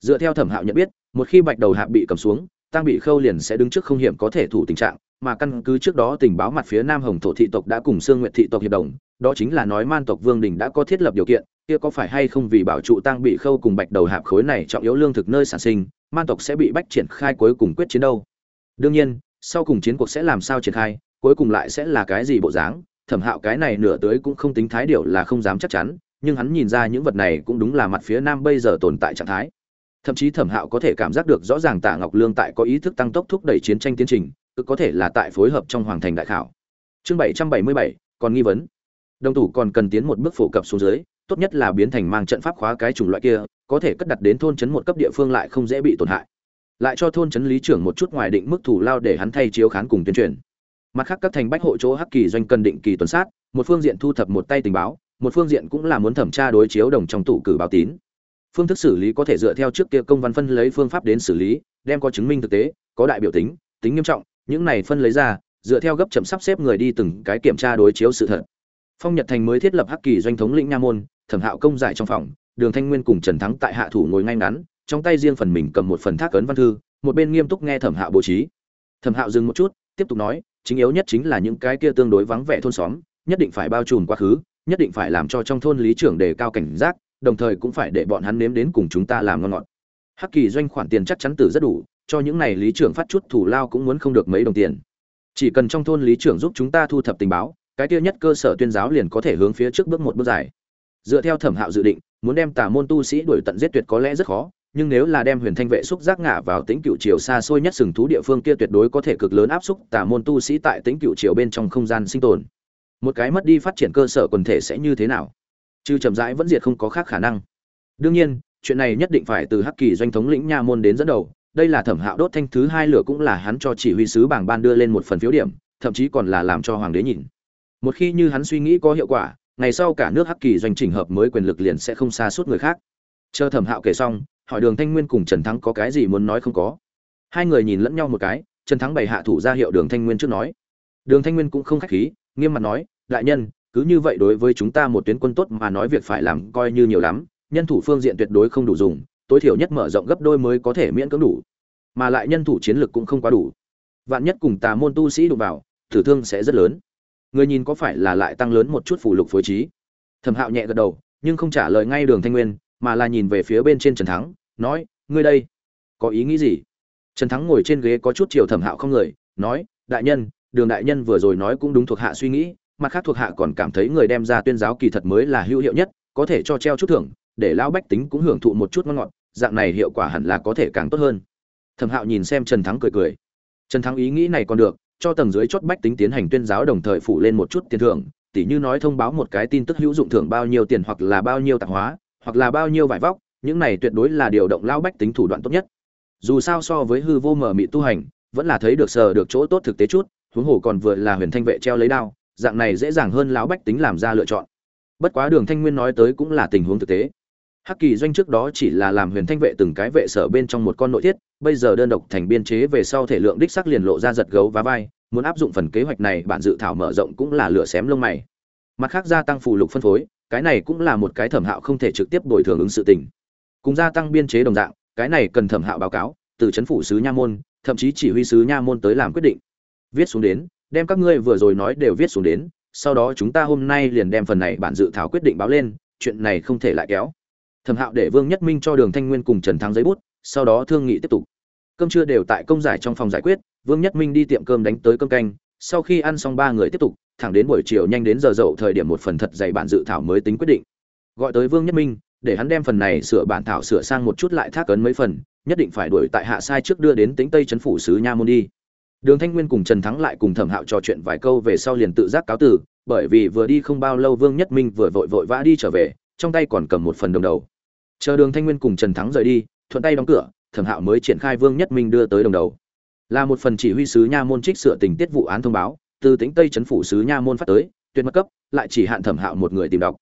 Dựa theo thẩm hạo nhận biết, một khi bạch đầu hạp bị cầm xuống tăng bị khâu liền sẽ đứng trước không hiểm có thể thủ tình trạng, mà căn cứ trước đó tình báo mặt phía nam hồng thổ thị tộc đã cùng xương nguyệt thị tộc hiệp đồng, đó chính là nói man tộc vương đình đã có thiết lập điều kiện, kia có phải hay không vì bảo trụ tăng bị khâu cùng bạch đầu hạp khối này trọng yếu lương thực nơi sản sinh, man tộc sẽ bị bách triển khai cuối cùng quyết chiến đâu? Đương nhiên, sau cùng chiến cuộc sẽ làm sao triển khai cuối cùng lại sẽ là cái gì bộ dáng, thẩm hạo cái này nửa tới cũng không tính thái điệu là không dám chắc chắn, nhưng hắn nhìn ra những vật này cũng đúng là mặt phía nam bây giờ tồn tại trạng thái. Thậm chí thẩm hạo có thể cảm giác được rõ ràng tạ ngọc lương tại có ý thức tăng tốc thúc đẩy chiến tranh tiến trình cực có thể là tại phối hợp trong hoàng thành đại khảo. Chương bảy trăm bảy mươi bảy, còn nghi vấn. Đồng thủ còn cần tiến một bước phổ cập xuống dưới, tốt nhất là biến thành mang trận pháp khóa cái chủng loại kia, có thể cất đặt đến thôn trấn một cấp địa phương lại không dễ bị tổn hại. Lại cho thôn trấn lý trưởng một chút ngoài định mức thủ lao để hắn thay chiếu khán cùng tuyên truyền mặt khác các thành bách hộ chỗ hắc kỳ doanh cần định kỳ tuần sát, một phương diện thu thập một tay tình báo, một phương diện cũng là muốn thẩm tra đối chiếu đồng trong tủ cử báo tín. Phương thức xử lý có thể dựa theo trước kia công văn phân lấy phương pháp đến xử lý, đem có chứng minh thực tế, có đại biểu tính tính nghiêm trọng, những này phân lấy ra, dựa theo gấp chậm sắp xếp người đi từng cái kiểm tra đối chiếu sự thật. Phong nhật thành mới thiết lập hắc kỳ doanh thống lĩnh nha môn, thẩm hạo công giải trong phòng, đường thanh nguyên cùng trần thắng tại hạ thủ ngồi ngay ngắn, trong tay riêng phần mình cầm một phần thác ấn văn thư, một bên nghiêm túc nghe thẩm hạo bố trí. Thẩm hạo dừng một chút, tiếp tục nói chính yếu nhất chính là những cái kia tương đối vắng vẻ thôn xóm, nhất định phải bao trùm quá khứ, nhất định phải làm cho trong thôn lý trưởng đề cao cảnh giác, đồng thời cũng phải để bọn hắn nếm đến cùng chúng ta làm ngon ngọt. Hắc kỳ doanh khoản tiền chắc chắn từ rất đủ, cho những này lý trưởng phát chút thủ lao cũng muốn không được mấy đồng tiền. Chỉ cần trong thôn lý trưởng giúp chúng ta thu thập tình báo, cái kia nhất cơ sở tuyên giáo liền có thể hướng phía trước bước một bước dài. Dựa theo thẩm hạo dự định, muốn đem tà môn tu sĩ đuổi tận giết tuyệt có lẽ rất khó nhưng nếu là đem huyền thanh vệ xúc giác ngã vào tính cựu triều xa xôi nhất sừng thú địa phương kia tuyệt đối có thể cực lớn áp xúc tả môn tu sĩ tại tính cựu triều bên trong không gian sinh tồn. Một cái mất đi phát triển cơ sở quần thể sẽ như thế nào? Chứ chậm rãi vẫn diệt không có khác khả năng. Đương nhiên, chuyện này nhất định phải từ hắc kỳ doanh thống lĩnh nha môn đến dẫn đầu. Đây là thẩm hạo đốt thanh thứ hai lửa cũng là hắn cho chỉ huy sứ bảng ban đưa lên một phần phiếu điểm, thậm chí còn là làm cho hoàng đế nhìn. Một khi như hắn suy nghĩ có hiệu quả, ngày sau cả nước hắc kỳ doanh trình hợp mới quyền lực liền sẽ không xa suốt người khác. Chờ thẩm hạo kể xong hỏi đường thanh nguyên cùng trần thắng có cái gì muốn nói không có. Hai người nhìn lẫn nhau một cái, trần thắng bày hạ thủ ra hiệu đường thanh nguyên trước nói. Đường thanh nguyên cũng không khách khí, nghiêm mặt nói, đại nhân, cứ như vậy đối với chúng ta một tuyến quân tốt mà nói việc phải làm coi như nhiều lắm, nhân thủ phương diện tuyệt đối không đủ dùng, tối thiểu nhất mở rộng gấp đôi mới có thể miễn cưỡng đủ. Mà lại nhân thủ chiến lược cũng không quá đủ. Vạn nhất cùng tà môn tu sĩ đụng vào, thử thương sẽ rất lớn. Người nhìn có phải là lại tăng lớn một chút phủ lục phối trí? Thẩm hạo nhẹ gật đầu, nhưng không trả lời ngay đường thanh nguyên mà là nhìn về phía bên trên trần thắng, nói, ngươi đây, có ý nghĩ gì? Trần thắng ngồi trên ghế có chút chiều thẩm hạo không người, nói, đại nhân, đường đại nhân vừa rồi nói cũng đúng thuộc hạ suy nghĩ, mặt khác thuộc hạ còn cảm thấy người đem ra tuyên giáo kỳ thật mới là hữu hiệu nhất, có thể cho treo chút thưởng, để lão bách tính cũng hưởng thụ một chút ngon ngọt, dạng này hiệu quả hẳn là có thể càng tốt hơn. Thẩm hạo nhìn xem trần thắng cười cười. Trần thắng ý nghĩ này còn được, cho tầng dưới chốt bách tính tiến hành tuyên giáo đồng thời phụ lên một chút tiền thưởng, tỉ như nói thông báo một cái tin tức hữu dụng thưởng bao nhiêu tiền hoặc là bao nhiêu tạp hóa hoặc là bao nhiêu vải vóc, những này tuyệt đối là điều động lao bách tính thủ đoạn tốt nhất. Dù sao so với hư vô mở mị tu hành, vẫn là thấy được sờ được chỗ tốt thực tế chút, huống hồ còn vừa là huyền thanh vệ treo lấy đao, dạng này dễ dàng hơn lão bách tính làm ra lựa chọn. Bất quá đường thanh nguyên nói tới cũng là tình huống thực tế. Hắc kỳ doanh trước đó chỉ là làm huyền thanh vệ từng cái vệ sở bên trong một con nội thiết, bây giờ đơn độc thành biên chế về sau thể lượng đích sắc liền lộ ra giật gấu và vai, muốn áp dụng phần kế hoạch này bản dự thảo mở rộng cũng là lửa xém lông mày. Mặt khác gia tăng phù lục phân phối cái này cũng là một cái thẩm hạo không thể trực tiếp bồi thường ứng sự tình. Cùng gia tăng biên chế đồng dạng, cái này cần thẩm hạo báo cáo, từ chấn phủ sứ nha môn, thậm chí chỉ huy sứ nha môn tới làm quyết định. Viết xuống đến, đem các ngươi vừa rồi nói đều viết xuống đến, sau đó chúng ta hôm nay liền đem phần này bản dự thảo quyết định báo lên, chuyện này không thể lại kéo. Thẩm hạo để vương nhất minh cho đường thanh nguyên cùng trần thắng giấy bút, sau đó thương nghị tiếp tục. Cơm trưa đều tại công giải trong phòng giải quyết, vương nhất minh đi tiệm cơm đánh tới cơm canh sau khi ăn xong ba người tiếp tục, thẳng đến buổi chiều nhanh đến giờ dậu thời điểm một phần thật dày bản dự thảo mới tính quyết định. Gọi tới vương nhất minh, để hắn đem phần này sửa bản thảo sửa sang một chút lại thác ấn mấy phần, nhất định phải đuổi tại hạ sai trước đưa đến tính tây trấn phủ sứ nha môn đi. Đường thanh nguyên cùng trần thắng lại cùng thẩm hạo trò chuyện vài câu về sau liền tự giác cáo tử bởi vì vừa đi không bao lâu vương nhất minh vừa vội vội vã đi trở về, trong tay còn cầm một phần đồng đầu. Chờ đường thanh nguyên cùng trần thắng rời đi, thuận tay đóng cửa, thẩm hạo mới triển khai vương nhất minh đưa tới đồng đầu là một phần chỉ huy sứ nha môn trích sửa tình tiết vụ án thông báo, từ tính tây trấn phủ sứ nha môn phát tới, tuyệt mật cấp, lại chỉ hạn thẩm hạo một người tìm đọc.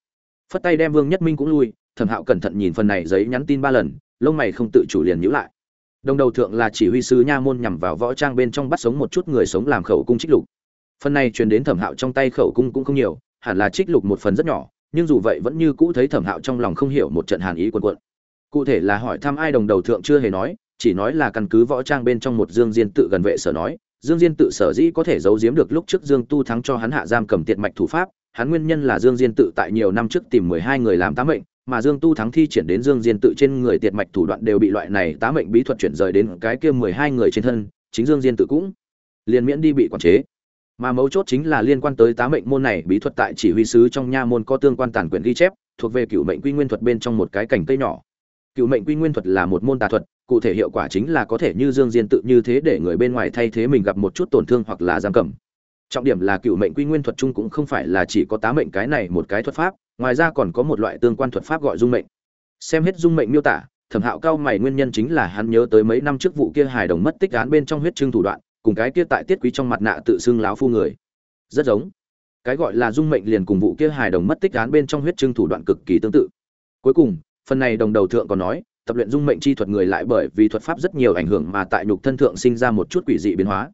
Phất tay đem vương nhất minh cũng lui, thẩm hạo cẩn thận nhìn phần này giấy nhắn tin ba lần, lông mày không tự chủ liền nhữ lại. Đồng đầu thượng là chỉ huy sứ nha môn nhằm vào võ trang bên trong bắt sống một chút người sống làm khẩu cung trích lục. Phần này truyền đến thẩm hạo trong tay khẩu cung cũng không nhiều, hẳn là trích lục một phần rất nhỏ, nhưng dù vậy vẫn như cũ thấy thẩm hạo trong lòng không hiểu một trận hàn ý quần quận cụ thể là hỏi thăm ai đồng đầu thượng chưa hề nói chỉ nói là căn cứ võ trang bên trong một dương diên tự gần vệ sở nói, dương diên tự sở dĩ có thể giấu giếm được lúc trước dương tu thắng cho hắn hạ giam cầm tiệt mạch thủ pháp, hắn nguyên nhân là dương diên tự tại nhiều năm trước tìm mười hai người làm tám mệnh, mà dương tu thắng thi triển đến dương diên tự trên người tiệt mạch thủ đoạn đều bị loại này tá mệnh bí thuật chuyển rời đến cái kia mười hai người trên thân, chính dương diên tự cũng liền miễn đi bị quản chế. Mà mấu chốt chính là liên quan tới tá mệnh môn này bí thuật tại chỉ huy sứ trong nha môn có tương quan tản quyển ghi chép, thuộc về cựu mệnh quy nguyên thuật bên trong một cái cảnh cây nhỏ. Cựu mệnh quy nguyên thuật là một môn tà thuật cụ thể hiệu quả chính là có thể như dương diên tự như thế để người bên ngoài thay thế mình gặp một chút tổn thương hoặc là giam cầm. Trọng điểm là cựu mệnh quy nguyên thuật chung cũng không phải là chỉ có tá mệnh cái này một cái thuật pháp, ngoài ra còn có một loại tương quan thuật pháp gọi dung mệnh. Xem hết dung mệnh miêu tả, thẩm hạo cao mày nguyên nhân chính là hắn nhớ tới mấy năm trước vụ kia hài đồng mất tích án bên trong huyết trưng thủ đoạn, cùng cái kia tại tiết quý trong mặt nạ tự xưng láo phu người. Rất giống. Cái gọi là dung mệnh liền cùng vụ kia hài đồng mất tích án bên trong huyết trưng thủ đoạn cực kỳ tương tự. Cuối cùng, phần này đồng đầu thượng còn nói tập luyện dung mệnh chi thuật người lại bởi vì thuật pháp rất nhiều ảnh hưởng mà tại nhục thân thượng sinh ra một chút quỷ dị biến hóa.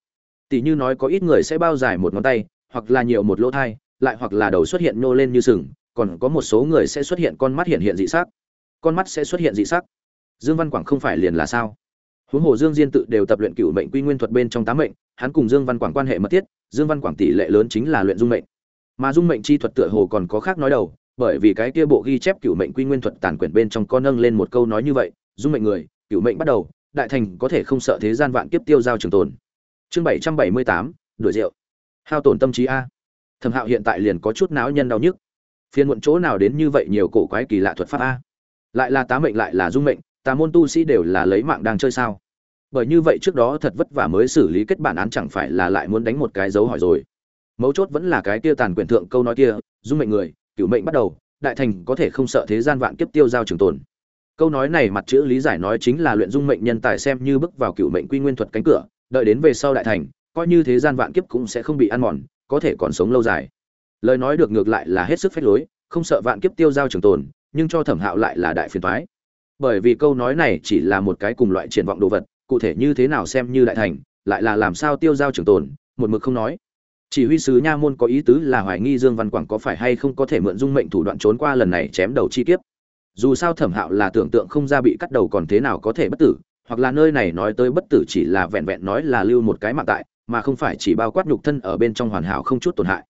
Tỷ như nói có ít người sẽ bao dài một ngón tay, hoặc là nhiều một lỗ thai, lại hoặc là đầu xuất hiện nô lên như sừng, còn có một số người sẽ xuất hiện con mắt hiện hiện dị sắc. Con mắt sẽ xuất hiện dị sắc. Dương văn quảng không phải liền là sao? Huống hồ dương diên tự đều tập luyện cựu mệnh quy nguyên thuật bên trong tám mệnh, hắn cùng dương văn quảng quan hệ mật thiết, dương văn quảng tỷ lệ lớn chính là luyện dung mệnh. Mà dung mệnh chi thuật tựa hồ còn có khác nói đầu bởi vì cái kia bộ ghi chép cựu mệnh quy nguyên thuật tàn quyển bên trong có nâng lên một câu nói như vậy, dung mệnh người cựu mệnh bắt đầu, đại thành có thể không sợ thế gian vạn kiếp tiêu giao trường tồn. Chương bảy trăm bảy mươi tám, đuổi rượu. Hao tổn tâm trí a. Thẩm hạo hiện tại liền có chút não nhân đau nhức. Phiên muộn chỗ nào đến như vậy nhiều cổ quái kỳ lạ thuật pháp a. Lại là tá mệnh lại là dung mệnh tà môn tu sĩ đều là lấy mạng đang chơi sao? Bởi như vậy trước đó thật vất vả mới xử lý kết bản án chẳng phải là lại muốn đánh một cái dấu hỏi rồi. Mấu chốt vẫn là cái kia tàn quyền thượng câu nói kia, dung mệnh người cựu mệnh bắt đầu, đại thành có thể không sợ thế gian vạn kiếp tiêu giao trường tồn. Câu nói này mặt chữ lý giải nói chính là luyện dung mệnh nhân tài xem như bước vào cựu mệnh quy nguyên thuật cánh cửa, đợi đến về sau đại thành, coi như thế gian vạn kiếp cũng sẽ không bị ăn mòn, có thể còn sống lâu dài. Lời nói được ngược lại là hết sức phách lối, không sợ vạn kiếp tiêu giao trường tồn, nhưng cho thẩm hạo lại là đại phiền toái. Bởi vì câu nói này chỉ là một cái cùng loại triển vọng đồ vật, cụ thể như thế nào xem như đại thành, lại là làm sao tiêu giao trường tồn, một mực không nói chỉ huy sứ nha môn có ý tứ là hoài nghi dương văn quảng có phải hay không có thể mượn dung mệnh thủ đoạn trốn qua lần này chém đầu chi kiếp. Dù sao thẩm hạo là tưởng tượng không ra bị cắt đầu còn thế nào có thể bất tử, hoặc là nơi này nói tới bất tử chỉ là vẹn vẹn nói là lưu một cái mạng tại, mà không phải chỉ bao quát nhục thân ở bên trong hoàn hảo không chút tổn hại.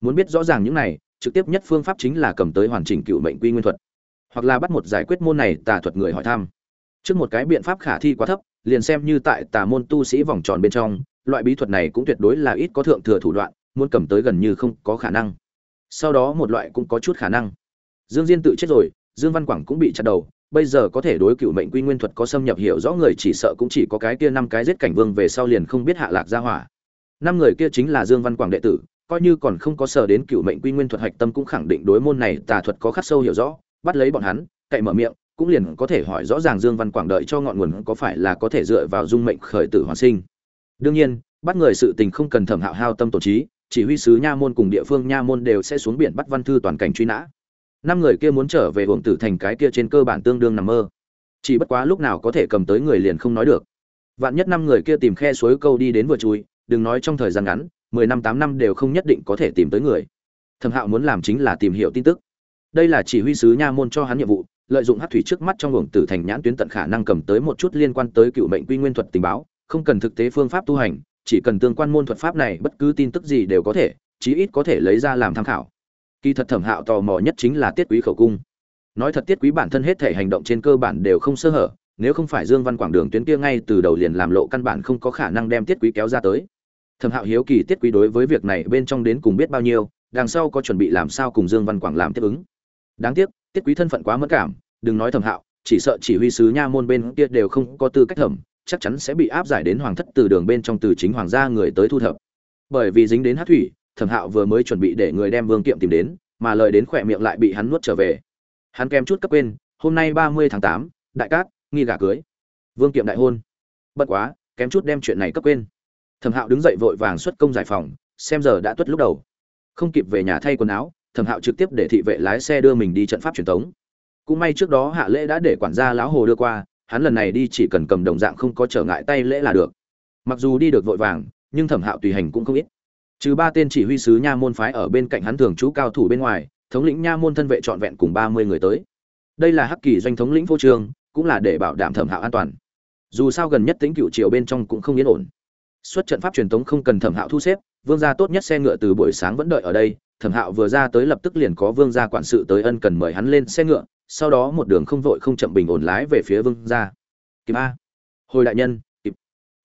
Muốn biết rõ ràng những này, trực tiếp nhất phương pháp chính là cầm tới hoàn chỉnh cựu mệnh quy nguyên thuật, hoặc là bắt một giải quyết môn này tà thuật người hỏi thăm. Trước một cái biện pháp khả thi quá thấp, liền xem như tại tà môn tu sĩ vòng tròn bên trong loại bí thuật này cũng tuyệt đối là ít có thượng thừa thủ đoạn, muốn cầm tới gần như không có khả năng. Sau đó một loại cũng có chút khả năng. Dương diên tự chết rồi, dương văn quảng cũng bị chặt đầu, bây giờ có thể đối cựu mệnh quy nguyên thuật có xâm nhập hiểu rõ người chỉ sợ cũng chỉ có cái kia năm cái giết cảnh vương về sau liền không biết hạ lạc ra hỏa. Năm người kia chính là dương văn quảng đệ tử, coi như còn không có sở đến cựu mệnh quy nguyên thuật hạch tâm cũng khẳng định đối môn này tà thuật có khắc sâu hiểu rõ, bắt lấy bọn hắn, cậy mở miệng, cũng liền có thể hỏi rõ ràng dương văn quảng đợi cho ngọn nguồn có phải là có thể dựa vào dung mệnh khởi tử hoàn sinh đương nhiên, bắt người sự tình không cần thẩm hạo hao tâm tổ trí, chỉ huy sứ nha môn cùng địa phương nha môn đều sẽ xuống biển bắt văn thư toàn cảnh truy nã. Năm người kia muốn trở về hưởng tử thành cái kia trên cơ bản tương đương nằm mơ. Chỉ bất quá lúc nào có thể cầm tới người liền không nói được. Vạn nhất năm người kia tìm khe suối câu đi đến vừa chui, đừng nói trong thời gian ngắn, mười năm, tám năm đều không nhất định có thể tìm tới người. Thẩm hạo muốn làm chính là tìm hiểu tin tức. Đây là chỉ huy sứ nha môn cho hắn nhiệm vụ, lợi dụng hát thủy trước mắt trong hưởng tử thành nhãn tuyến tận khả năng cầm tới một chút liên quan tới cựu mệnh quy nguyên thuật tình báo không cần thực tế phương pháp tu hành, chỉ cần tương quan môn thuật pháp này bất cứ tin tức gì đều có thể, chí ít có thể lấy ra làm tham khảo. Kỳ thật thẩm hạo tò mò nhất chính là tiết quý khẩu cung. Nói thật tiết quý bản thân hết thể hành động trên cơ bản đều không sơ hở, nếu không phải dương văn quảng đường tuyến kia ngay từ đầu liền làm lộ căn bản không có khả năng đem tiết quý kéo ra tới. Thẩm hạo hiếu kỳ tiết quý đối với việc này bên trong đến cùng biết bao nhiêu, đằng sau có chuẩn bị làm sao cùng dương văn quảng làm tiếp ứng. Đáng tiếc, tiết quý thân phận quá mất cảm, đừng nói thẩm hạo, chỉ sợ chỉ huy sứ nha môn bên kia đều không có tư cách thẩm chắc chắn sẽ bị áp giải đến hoàng thất từ đường bên trong từ chính hoàng gia người tới thu thập. Bởi vì dính đến hát thủy, thẩm hạo vừa mới chuẩn bị để người đem vương kiệm tìm đến, mà lời đến khỏe miệng lại bị hắn nuốt trở về. Hắn kèm chút cấp quên, hôm nay ba mươi tháng tám, đại cát, nghi gả cưới. Vương kiệm đại hôn. Bất quá, kém chút đem chuyện này cấp quên. Thẩm hạo đứng dậy vội vàng xuất công giải phòng xem giờ đã tuất lúc đầu. Không kịp về nhà thay quần áo, thẩm hạo trực tiếp để thị vệ lái xe đưa mình đi trận pháp truyền thống cũng may trước đó hạ lễ đã để quản gia lão hồ đưa qua hắn lần này đi chỉ cần cầm đồng dạng không có trở ngại tay lễ là được. Mặc dù đi được vội vàng, nhưng thẩm hạo tùy hành cũng không ít. Trừ ba tên chỉ huy sứ nha môn phái ở bên cạnh hắn thường trú cao thủ bên ngoài, thống lĩnh nha môn thân vệ trọn vẹn cùng ba mươi người tới. Đây là hắc kỳ doanh thống lĩnh vô trường cũng là để bảo đảm thẩm hạo an toàn. Dù sao gần nhất tính cựu triều bên trong cũng không yên ổn. Xuất trận pháp truyền thống không cần thẩm hạo thu xếp, vương gia tốt nhất xe ngựa từ buổi sáng vẫn đợi ở đây. Thẩm hạo vừa ra tới lập tức liền có vương gia quản sự tới ân cần mời hắn lên xe ngựa sau đó một đường không vội không chậm bình ổn lái về phía vương gia. Kịp a. Hồi đại nhân, kịp.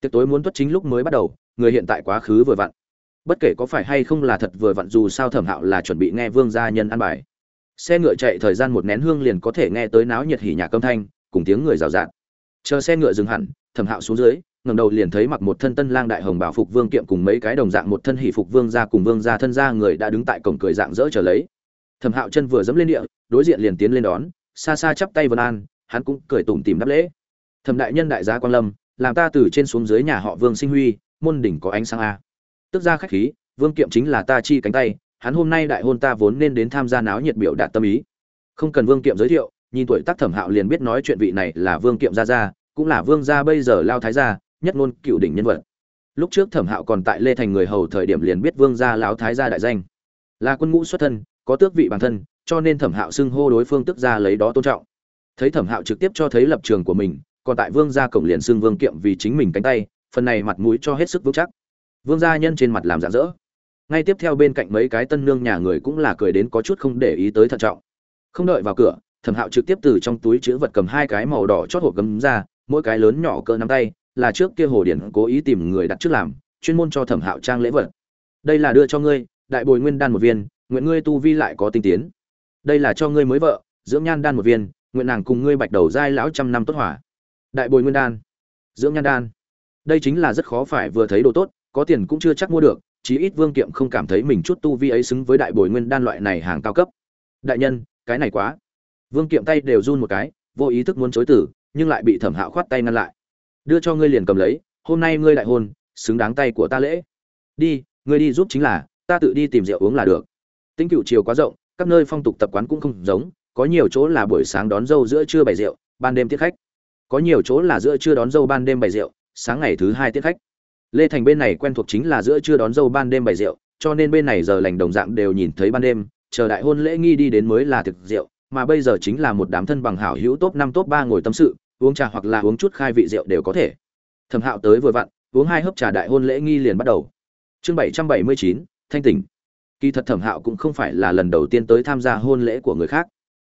Tiệc tối muốn tuất chính lúc mới bắt đầu, người hiện tại quá khứ vừa vặn. Bất kể có phải hay không là thật vừa vặn dù sao thẩm hạo là chuẩn bị nghe vương gia nhân ăn bài. Xe ngựa chạy thời gian một nén hương liền có thể nghe tới náo nhiệt hỉ nhạc âm thanh, cùng tiếng người rào rạt. Chờ xe ngựa dừng hẳn, thẩm hạo xuống dưới, ngẩng đầu liền thấy mặc một thân tân lang đại hồng bảo phục vương kiệm cùng mấy cái đồng dạng một thân hỷ phục vương gia cùng vương gia thân gia người đã đứng tại cổng cười dạng dỡ trở lấy thẩm hạo chân vừa dẫm lên địa, đối diện liền tiến lên đón, xa xa chắp tay vân an, hắn cũng cười tủm tìm đáp lễ. Thẩm đại nhân đại gia quan lâm, làm ta từ trên xuống dưới nhà họ vương sinh huy, môn đỉnh có ánh sáng a. Tức ra khách khí, vương kiệm chính là ta chi cánh tay, hắn hôm nay đại hôn ta vốn nên đến tham gia náo nhiệt biểu đạt tâm ý. Không cần vương kiệm giới thiệu, nhìn tuổi tác thẩm hạo liền biết nói chuyện vị này là vương kiệm gia gia, cũng là vương gia bây giờ lao thái gia, nhất ngôn cựu đỉnh nhân vật. Lúc trước thẩm hạo còn tại lê thành người hầu thời điểm liền biết vương gia lão thái gia đại danh. Là quân ngũ xuất thân có tước vị bản thân, cho nên thẩm hạo xưng hô đối phương tức ra lấy đó tôn trọng. Thấy thẩm hạo trực tiếp cho thấy lập trường của mình, còn tại vương gia cổng liền xưng vương kiệm vì chính mình cánh tay, phần này mặt mũi cho hết sức vững chắc. Vương gia nhân trên mặt làm rạng rỡ. Ngay tiếp theo bên cạnh mấy cái tân nương nhà người cũng là cười đến có chút không để ý tới thận trọng. Không đợi vào cửa, thẩm hạo trực tiếp từ trong túi chữ vật cầm hai cái màu đỏ chót hộp gấm ra, mỗi cái lớn nhỏ cỡ nắm tay, là trước kia hồ điển cố ý tìm người đặt trước làm, chuyên môn cho thẩm hạo trang lễ vật. Đây là đưa cho ngươi, đại bồi nguyên đan một viên nguyện ngươi tu vi lại có tinh tiến. Đây là cho ngươi mới vợ, dưỡng nhan đan một viên, nguyện nàng cùng ngươi bạch đầu giai lão trăm năm tốt hỏa. Đại bồi nguyên đan, dưỡng nhan đan. Đây chính là rất khó phải vừa thấy đồ tốt, có tiền cũng chưa chắc mua được, chí ít vương kiệm không cảm thấy mình chút tu vi ấy xứng với đại bồi nguyên đan loại này hàng cao cấp. Đại nhân, cái này quá. Vương kiệm tay đều run một cái, vô ý thức muốn chối tử nhưng lại bị thẩm hạo khoát tay ngăn lại. Đưa cho ngươi liền cầm lấy, hôm nay ngươi đại hôn, xứng đáng tay của ta lễ. Đi, ngươi đi giúp chính là, ta tự đi tìm rượu uống là được tính cựu chiều quá rộng, các nơi phong tục tập quán cũng không giống, có nhiều chỗ là buổi sáng đón dâu giữa trưa bày rượu, ban đêm tiết khách. Có nhiều chỗ là giữa trưa đón dâu ban đêm bày rượu, sáng ngày thứ hai tiết khách. Lê thành bên này quen thuộc chính là giữa trưa đón dâu ban đêm bày rượu, cho nên bên này giờ lành đồng dạng đều nhìn thấy ban đêm, chờ đại hôn lễ nghi đi đến mới là thực rượu, mà bây giờ chính là một đám thân bằng hảo hữu top năm top ba ngồi tâm sự, uống trà hoặc là uống chút khai vị rượu đều có thể. Thẩm hạo tới vừa vặn, uống hai hớp trà đại hôn lễ nghi liền bắt đầu. Chương bảy trăm bảy mươi chín, thanh tỉnh kỳ thật thẩm hạo cũng không phải là lần đầu tiên tới tham gia hôn lễ của người khác.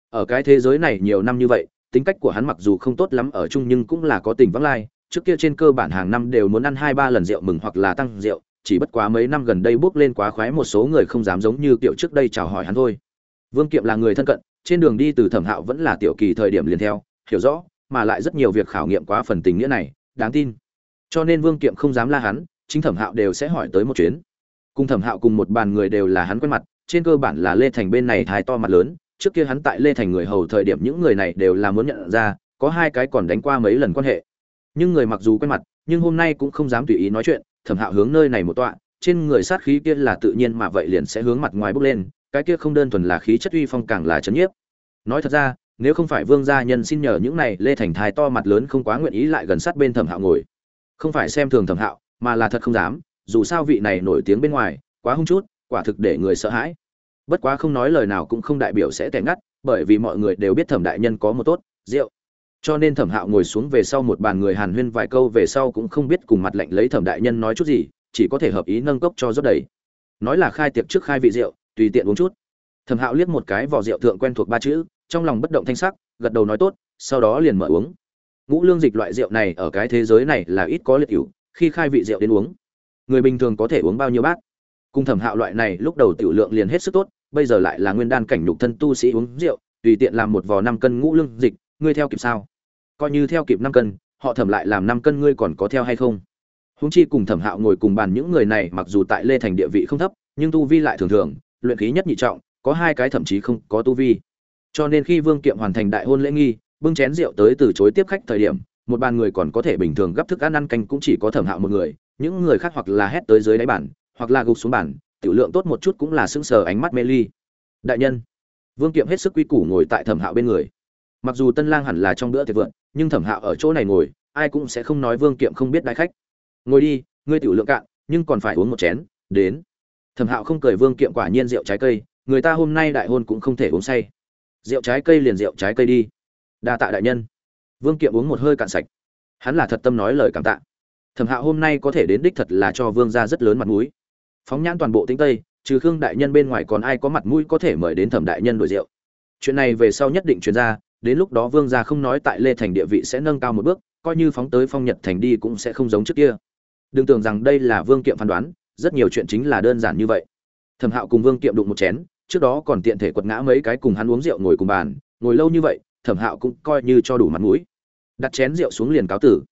Ở cái thế giới này nhiều năm như vậy, tính cách của hắn mặc dù không tốt lắm ở chung nhưng cũng là có tình vắng lai. Trước kia trên cơ bản hàng năm đều muốn ăn hai ba lần rượu mừng hoặc là tăng rượu, chỉ bất quá mấy năm gần đây bước lên quá khoái một số người không dám giống như kiểu trước đây chào hỏi hắn thôi. Vương kiệm là người thân cận, trên đường đi từ thẩm hạo vẫn là tiểu kỳ thời điểm liền theo, hiểu rõ, mà lại rất nhiều việc khảo nghiệm quá phần tình nghĩa này, đáng tin. Cho nên vương kiệm không dám la hắn, chính thẩm hạo đều sẽ hỏi tới một chuyến cùng thẩm hạo cùng một bàn người đều là hắn quen mặt, trên cơ bản là lê thành bên này thái to mặt lớn, trước kia hắn tại lê thành người hầu thời điểm những người này đều là muốn nhận ra, có hai cái còn đánh qua mấy lần quan hệ. Nhưng người mặc dù quen mặt, nhưng hôm nay cũng không dám tùy ý nói chuyện, thẩm hạo hướng nơi này một tọa, trên người sát khí kia là tự nhiên mà vậy liền sẽ hướng mặt ngoài bốc lên, cái kia không đơn thuần là khí chất uy phong càng là chấn nhiếp. Nói thật ra, nếu không phải vương gia nhân xin nhờ những này, lê thành thái to mặt lớn không quá nguyện ý lại gần sát bên thẩm hạo ngồi. Không phải xem thường thẩm hạo, mà là thật không dám dù sao vị này nổi tiếng bên ngoài, quá hung chút, quả thực để người sợ hãi. Bất quá không nói lời nào cũng không đại biểu sẽ tẻ ngắt, bởi vì mọi người đều biết thẩm đại nhân có một tốt, rượu. Cho nên thẩm hạo ngồi xuống về sau một bàn người hàn huyên vài câu về sau cũng không biết cùng mặt lệnh lấy thẩm đại nhân nói chút gì, chỉ có thể hợp ý nâng cốc cho rót đầy. Nói là khai tiệc trước khai vị rượu, tùy tiện uống chút. Thẩm hạo liếc một cái vỏ rượu thượng quen thuộc ba chữ, trong lòng bất động thanh sắc, gật đầu nói tốt, sau đó liền mở uống. Ngũ lương dịch loại rượu này ở cái thế giới này là ít có liệt cựu khi khai vị rượu đến uống người bình thường có thể uống bao nhiêu bát. Cùng thẩm hạo loại này lúc đầu tiểu lượng liền hết sức tốt, bây giờ lại là nguyên đan cảnh nhục thân tu sĩ uống rượu, tùy tiện làm một vò năm cân ngũ lương dịch, ngươi theo kịp sao? Coi như theo kịp năm cân, họ thẩm lại làm năm cân ngươi còn có theo hay không? Húng chi cùng thẩm hạo ngồi cùng bàn những người này mặc dù tại lê thành địa vị không thấp, nhưng tu vi lại thường thường, luyện khí nhất nhị trọng, có hai cái thậm chí không có tu vi. Cho nên khi vương kiệm hoàn thành đại hôn lễ nghi, bưng chén rượu tới từ chối tiếp khách thời điểm, một bàn người còn có thể bình thường gấp thức ăn ăn canh cũng chỉ có thẩm hạo một người những người khác hoặc là hét tới dưới đáy bản hoặc là gục xuống bản tiểu lượng tốt một chút cũng là sững sờ ánh mắt mê ly. Đại nhân, vương kiệm hết sức quy củ ngồi tại thẩm hạo bên người. Mặc dù tân lang hẳn là trong bữa tiệc vượn, nhưng thẩm hạo ở chỗ này ngồi, ai cũng sẽ không nói vương kiệm không biết đại khách. Ngồi đi, ngươi tiểu lượng cạn, nhưng còn phải uống một chén, đến. Thẩm hạo không cười vương kiệm quả nhiên rượu trái cây, người ta hôm nay đại hôn cũng không thể uống say. Rượu trái cây liền rượu trái cây đi. Đa tạ đại nhân. Vương kiệm uống một hơi cạn sạch. Hắn là thật tâm nói lời cảm tạ thẩm hạo hôm nay có thể đến đích thật là cho vương gia rất lớn mặt mũi. Phóng nhãn toàn bộ tĩnh tây, trừ khương đại nhân bên ngoài còn ai có mặt mũi có thể mời đến thẩm đại nhân đổi rượu? Chuyện này về sau nhất định truyền ra, đến lúc đó vương gia không nói tại lê thành địa vị sẽ nâng cao một bước, coi như phóng tới phong nhật thành đi cũng sẽ không giống trước kia. Đừng tưởng rằng đây là vương kiệm phán đoán, rất nhiều chuyện chính là đơn giản như vậy. Thẩm hạo cùng vương kiệm đụng một chén, trước đó còn tiện thể quật ngã mấy cái cùng hắn uống rượu ngồi cùng bàn, ngồi lâu như vậy, thẩm hạo cũng coi như cho đủ mặt mũi. Đặt chén rượu xuống liền cáo tử.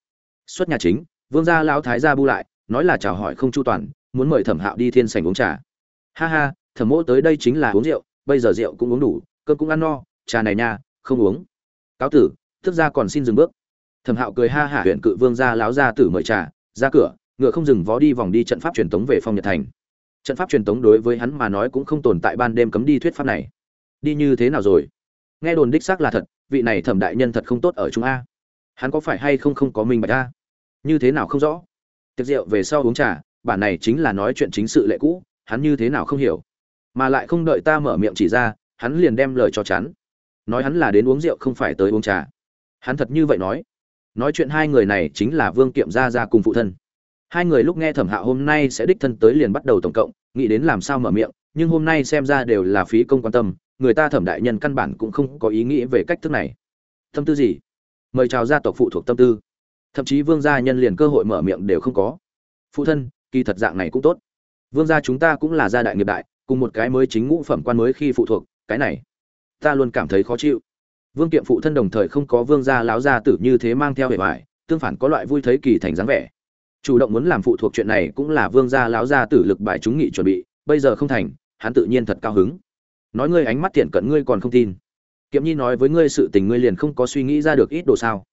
Xuất nhà chính vương gia lão thái gia bu lại, nói là chào hỏi không chu toàn, muốn mời thẩm hạo đi thiên sảnh uống trà. Ha ha, thẩm mỗ tới đây chính là uống rượu, bây giờ rượu cũng uống đủ, cơm cũng ăn no, trà này nha, không uống. Cáo tử, thức ra còn xin dừng bước. Thẩm hạo cười ha hả huyện cự vương gia lão gia tử mời trà, ra cửa, ngựa không dừng vó đi vòng đi trận pháp truyền tống về phong nhật thành. Trận pháp truyền tống đối với hắn mà nói cũng không tồn tại ban đêm cấm đi thuyết pháp này. Đi như thế nào rồi? Nghe đồn đích xác là thật, vị này thẩm đại nhân thật không tốt ở chúng a. Hắn có phải hay không không có minh bạch a? Như thế nào không rõ. Tiệc rượu về sau uống trà bản này chính là nói chuyện chính sự lệ cũ, hắn như thế nào không hiểu. Mà lại không đợi ta mở miệng chỉ ra, hắn liền đem lời cho chắn. Nói hắn là đến uống rượu không phải tới uống trà. Hắn thật như vậy nói. Nói chuyện hai người này chính là vương kiệm gia gia cùng phụ thân. Hai người lúc nghe thẩm hạo hôm nay sẽ đích thân tới liền bắt đầu tổng cộng, nghĩ đến làm sao mở miệng, nhưng hôm nay xem ra đều là phí công quan tâm, người ta thẩm đại nhân căn bản cũng không có ý nghĩ về cách thức này. Tâm tư gì? Mời chào gia tộc phụ thuộc tâm tư thậm chí vương gia nhân liền cơ hội mở miệng đều không có. Phụ thân, kỳ thật dạng này cũng tốt. Vương gia chúng ta cũng là gia đại nghiệp đại, cùng một cái mới chính ngũ phẩm quan mới khi phụ thuộc, cái này, ta luôn cảm thấy khó chịu. Vương kiệm phụ thân đồng thời không có vương gia láo gia tử như thế mang theo hệ hoài tương phản có loại vui thấy kỳ thành dáng vẻ. Chủ động muốn làm phụ thuộc chuyện này cũng là vương gia láo gia tử lực bài chúng nghị chuẩn bị, bây giờ không thành, hắn tự nhiên thật cao hứng. Nói ngươi ánh mắt thiện cận ngươi còn không tin. Kiệm nhi nói với ngươi sự tình ngươi liền không có suy nghĩ ra được ít đồ sao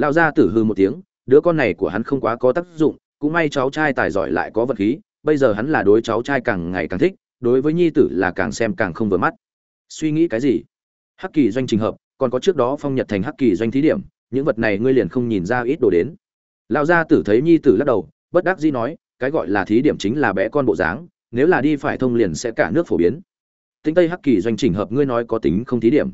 lão gia tử hư một tiếng, đứa con này của hắn không quá có tác dụng, cũng may cháu trai tài giỏi lại có vật khí, bây giờ hắn là đối cháu trai càng ngày càng thích, đối với nhi tử là càng xem càng không vừa mắt. Suy nghĩ cái gì? Hắc kỳ doanh trình hợp, còn có trước đó phong nhật thành hắc kỳ doanh thí điểm, những vật này ngươi liền không nhìn ra ít đồ đến. Lão gia tử thấy nhi tử lắc đầu, bất đắc dĩ nói, cái gọi là thí điểm chính là bé con bộ dáng, nếu là đi phải thông liền sẽ cả nước phổ biến. Tính tây hắc kỳ doanh chỉnh hợp ngươi nói có tính không thí điểm.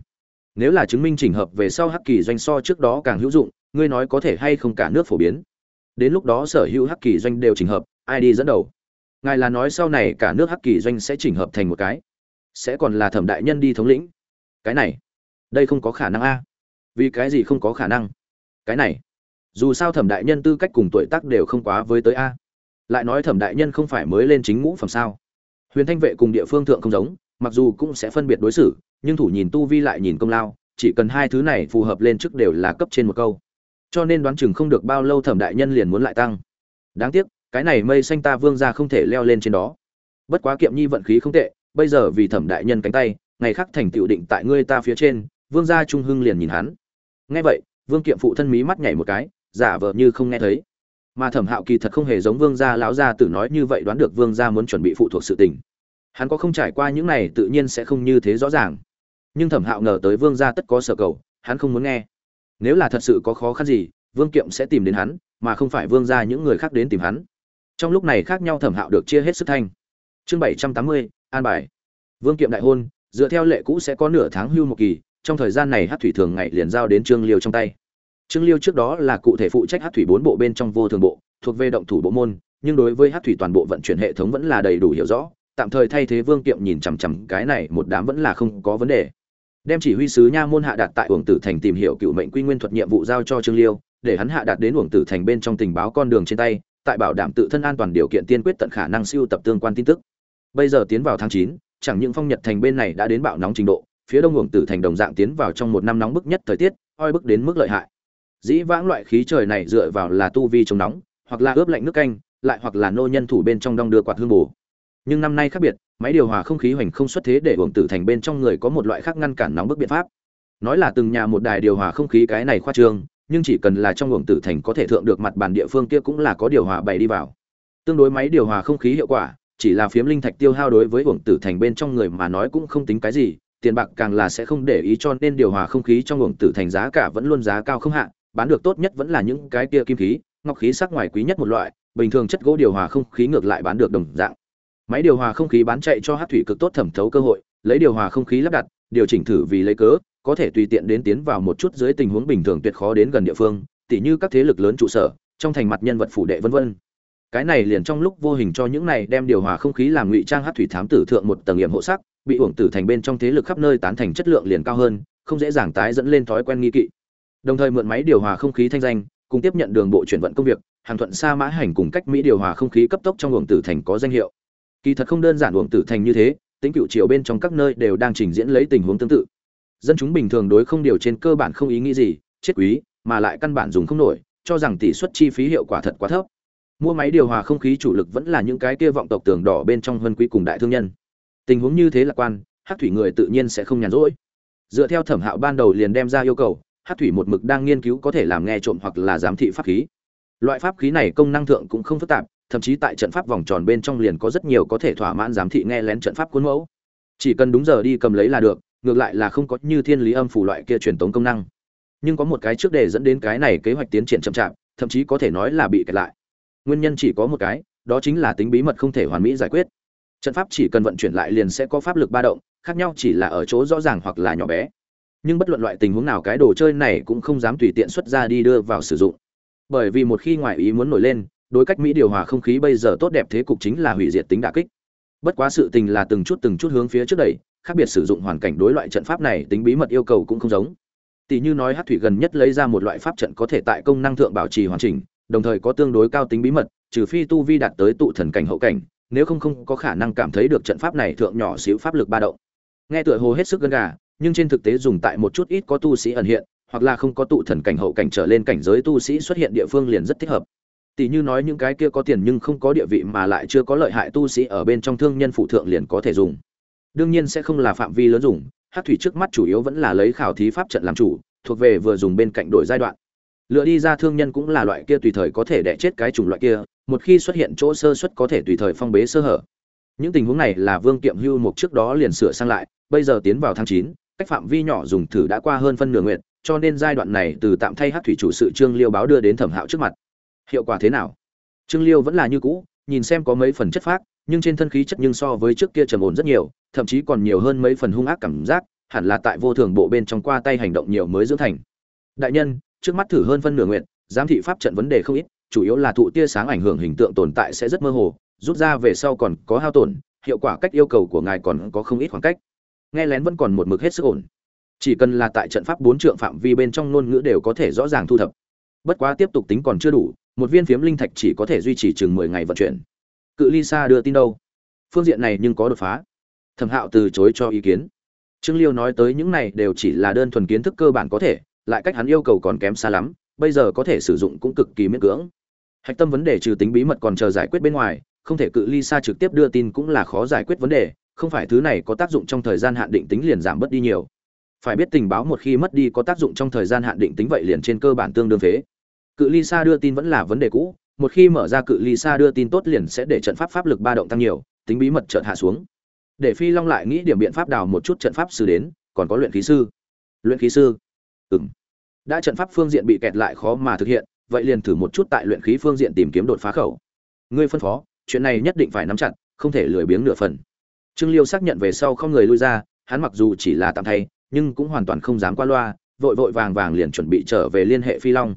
Nếu là chứng minh chỉnh hợp về sau hắc kỳ doanh so trước đó càng hữu dụng ngươi nói có thể hay không cả nước phổ biến. Đến lúc đó sở hữu hắc kỳ doanh đều chỉnh hợp, ai đi dẫn đầu? Ngài là nói sau này cả nước hắc kỳ doanh sẽ chỉnh hợp thành một cái. Sẽ còn là thẩm đại nhân đi thống lĩnh. Cái này, đây không có khả năng a. Vì cái gì không có khả năng? Cái này, dù sao thẩm đại nhân tư cách cùng tuổi tác đều không quá với tới a. Lại nói thẩm đại nhân không phải mới lên chính ngũ phẩm sao? Huyền thanh vệ cùng địa phương thượng không giống, mặc dù cũng sẽ phân biệt đối xử, nhưng thủ nhìn tu vi lại nhìn công lao, chỉ cần hai thứ này phù hợp lên trước đều là cấp trên một câu cho nên đoán chừng không được bao lâu thẩm đại nhân liền muốn lại tăng. Đáng tiếc, cái này mây xanh ta vương ra không thể leo lên trên đó. Bất quá kiệm nhi vận khí không tệ, bây giờ vì thẩm đại nhân cánh tay, ngày khác thành tựu định tại ngươi ta phía trên, vương gia trung hưng liền nhìn hắn. Nghe vậy, vương kiệm phụ thân mí mắt nhảy một cái, giả vờ như không nghe thấy. Mà thẩm hạo kỳ thật không hề giống vương gia lão gia tử nói như vậy đoán được vương gia muốn chuẩn bị phụ thuộc sự tình. Hắn có không trải qua những này tự nhiên sẽ không như thế rõ ràng. Nhưng thẩm hạo ngờ tới vương gia tất có sở cầu, hắn không muốn nghe nếu là thật sự có khó khăn gì, vương kiệm sẽ tìm đến hắn, mà không phải vương gia những người khác đến tìm hắn. Trong lúc này khác nhau thẩm hạo được chia hết sức thanh. Chương bảy trăm tám mươi, an bài. Vương kiệm đại hôn, dựa theo lệ cũ sẽ có nửa tháng hưu một kỳ, trong thời gian này hát thủy thường ngày liền giao đến trương liêu trong tay. Trương liêu trước đó là cụ thể phụ trách hát thủy bốn bộ bên trong vô thường bộ, thuộc về động thủ bộ môn, nhưng đối với hát thủy toàn bộ vận chuyển hệ thống vẫn là đầy đủ hiểu rõ. Tạm thời thay thế vương kiệm nhìn chằm chằm cái này, một đám vẫn là không có vấn đề đem chỉ huy sứ nha môn hạ đạt tại uổng tử thành tìm hiểu cựu mệnh quy nguyên thuật nhiệm vụ giao cho trương liêu, để hắn hạ đạt đến uổng tử thành bên trong tình báo con đường trên tay, tại bảo đảm tự thân an toàn điều kiện tiên quyết tận khả năng siêu tập tương quan tin tức. Bây giờ tiến vào tháng chín, chẳng những phong nhật thành bên này đã đến bạo nóng trình độ, phía đông uổng tử thành đồng dạng tiến vào trong một năm nóng bức nhất thời tiết, oi bức đến mức lợi hại. Dĩ vãng loại khí trời này dựa vào là tu vi chống nóng, hoặc là ướp lạnh nước canh, lại hoặc là nô nhân thủ bên trong đong đưa quạt hương bù nhưng năm nay khác biệt, máy điều hòa không khí hoành không xuất thế để uổng tử thành bên trong người có một loại khác ngăn cản nóng bức biện pháp. Nói là từng nhà một đài điều hòa không khí cái này khoa trương, nhưng chỉ cần là trong uổng tử thành có thể thượng được mặt bàn địa phương kia cũng là có điều hòa bày đi vào. Tương đối máy điều hòa không khí hiệu quả, chỉ là phiếm linh thạch tiêu hao đối với uổng tử thành bên trong người mà nói cũng không tính cái gì, tiền bạc càng là sẽ không để ý cho nên điều hòa không khí trong uổng tử thành giá cả vẫn luôn giá cao không hạ, bán được tốt nhất vẫn là những cái kia kim khí, ngọc khí sắc ngoài quý nhất một loại, bình thường chất gỗ điều hòa không khí ngược lại bán được đồng dạng máy điều hòa không khí bán chạy cho hát thủy cực tốt thẩm thấu cơ hội, lấy điều hòa không khí lắp đặt, điều chỉnh thử vì lấy cớ, có thể tùy tiện đến tiến vào một chút dưới tình huống bình thường tuyệt khó đến gần địa phương, tỉ như các thế lực lớn trụ sở, trong thành mặt nhân vật phủ đệ vân vân. Cái này liền trong lúc vô hình cho những này đem điều hòa không khí làm ngụy trang hát thủy thám tử thượng một tầng nghiệm hộ sắc, bị uổng tử thành bên trong thế lực khắp nơi tán thành chất lượng liền cao hơn, không dễ dàng tái dẫn lên thói quen nghi kỵ. Đồng thời mượn máy điều hòa không khí thanh danh, cùng tiếp nhận đường bộ chuyển vận công việc, hàng thuận xa mã hành cùng cách mỹ điều hòa không khí cấp tốc trong uổng tử thành có danh hiệu kỳ thật không đơn giản uổng tử thành như thế tính cựu triều bên trong các nơi đều đang trình diễn lấy tình huống tương tự. Dân chúng bình thường đối không điều trên cơ bản không ý nghĩ gì, chết quý, mà lại căn bản dùng không nổi, cho rằng tỷ suất chi phí hiệu quả thật quá thấp. Mua máy điều hòa không khí chủ lực vẫn là những cái kia vọng tộc tường đỏ bên trong vân quý cùng đại thương nhân. Tình huống như thế lạc quan hát thủy người tự nhiên sẽ không nhàn rỗi. Dựa theo thẩm hạo ban đầu liền đem ra yêu cầu hát thủy một mực đang nghiên cứu có thể làm nghe trộm hoặc là giám thị pháp khí. Loại pháp khí này công năng thượng cũng không phức tạp thậm chí tại trận pháp vòng tròn bên trong liền có rất nhiều có thể thỏa mãn giám thị nghe lén trận pháp cuốn mẫu. Chỉ cần đúng giờ đi cầm lấy là được, ngược lại là không có như thiên lý âm phủ loại kia truyền tống công năng. Nhưng có một cái trước để dẫn đến cái này kế hoạch tiến triển chậm chạp, thậm chí có thể nói là bị kẹt lại. Nguyên nhân chỉ có một cái, đó chính là tính bí mật không thể hoàn mỹ giải quyết. Trận pháp chỉ cần vận chuyển lại liền sẽ có pháp lực ba động, khác nhau chỉ là ở chỗ rõ ràng hoặc là nhỏ bé. Nhưng bất luận loại tình huống nào cái đồ chơi này cũng không dám tùy tiện xuất ra đi đưa vào sử dụng. Bởi vì một khi ngoại ý muốn nổi lên đối cách mỹ điều hòa không khí bây giờ tốt đẹp thế cục chính là hủy diệt tính đả kích. Bất quá sự tình là từng chút từng chút hướng phía trước đẩy, khác biệt sử dụng hoàn cảnh đối loại trận pháp này tính bí mật yêu cầu cũng không giống. Tỷ như nói hát thủy gần nhất lấy ra một loại pháp trận có thể tại công năng thượng bảo trì hoàn chỉnh, đồng thời có tương đối cao tính bí mật, trừ phi tu vi đạt tới tụ thần cảnh hậu cảnh, nếu không không có khả năng cảm thấy được trận pháp này thượng nhỏ xíu pháp lực ba động. Nghe tựa hồ hết sức gần gà, nhưng trên thực tế dùng tại một chút ít có tu sĩ ẩn hiện, hoặc là không có tụ thần cảnh hậu cảnh trở lên cảnh giới tu sĩ xuất hiện địa phương liền rất thích hợp tỷ như nói những cái kia có tiền nhưng không có địa vị mà lại chưa có lợi hại tu sĩ ở bên trong thương nhân phụ thượng liền có thể dùng. Đương nhiên sẽ không là phạm vi lớn dùng, hát thủy trước mắt chủ yếu vẫn là lấy khảo thí pháp trận làm chủ, thuộc về vừa dùng bên cạnh đổi giai đoạn. Lựa đi ra thương nhân cũng là loại kia tùy thời có thể đẻ chết cái chủng loại kia, một khi xuất hiện chỗ sơ xuất có thể tùy thời phong bế sơ hở. Những tình huống này là vương kiệm hưu một trước đó liền sửa sang lại, bây giờ tiến vào tháng chín, cách phạm vi nhỏ dùng thử đã qua hơn phân nửa nguyện cho nên giai đoạn này từ tạm thay hát thủy chủ sự trương liêu báo đưa đến thẩm hạo trước mặt hiệu quả thế nào? Trương liêu vẫn là như cũ, nhìn xem có mấy phần chất phác, nhưng trên thân khí chất nhưng so với trước kia trầm ổn rất nhiều, thậm chí còn nhiều hơn mấy phần hung ác cảm giác, hẳn là tại vô thường bộ bên trong qua tay hành động nhiều mới dưỡng thành. Đại nhân, trước mắt thử hơn phân nửa nguyện, giám thị pháp trận vấn đề không ít, chủ yếu là thụ tia sáng ảnh hưởng hình tượng tồn tại sẽ rất mơ hồ, rút ra về sau còn có hao tổn, hiệu quả cách yêu cầu của ngài còn có không ít khoảng cách. Nghe lén vẫn còn một mực hết sức ổn. Chỉ cần là tại trận pháp bốn trượng phạm vi bên trong ngôn ngữ đều có thể rõ ràng thu thập. Bất quá tiếp tục tính còn chưa đủ một viên phiếm linh thạch chỉ có thể duy trì chừng mười ngày vận chuyển. Cự ly xa đưa tin đâu? Phương diện này nhưng có đột phá. Thẩm hạo từ chối cho ý kiến. Trương liêu nói tới những này đều chỉ là đơn thuần kiến thức cơ bản có thể, lại cách hắn yêu cầu còn kém xa lắm, bây giờ có thể sử dụng cũng cực kỳ miễn cưỡng. Hạch tâm vấn đề trừ tính bí mật còn chờ giải quyết bên ngoài, không thể cự ly xa trực tiếp đưa tin cũng là khó giải quyết vấn đề, không phải thứ này có tác dụng trong thời gian hạn định tính liền giảm bớt đi nhiều. Phải biết tình báo một khi mất đi có tác dụng trong thời gian hạn định tính vậy liền trên cơ bản tương đương phế cự ly xa đưa tin vẫn là vấn đề cũ, một khi mở ra cự ly xa đưa tin tốt liền sẽ để trận pháp pháp lực ba động tăng nhiều, tính bí mật chợt hạ xuống. Để phi long lại nghĩ điểm biện pháp đào một chút trận pháp sư đến, còn có luyện khí sư. Luyện khí sư? Ừng đã trận pháp phương diện bị kẹt lại khó mà thực hiện, vậy liền thử một chút tại luyện khí phương diện tìm kiếm đột phá khẩu. Ngươi phân phó, chuyện này nhất định phải nắm chặt, không thể lười biếng nửa phần. Trương liêu xác nhận về sau không người lui ra, hắn mặc dù chỉ là tạm thay, nhưng cũng hoàn toàn không dám qua loa, vội vội vàng vàng liền chuẩn bị trở về liên hệ phi long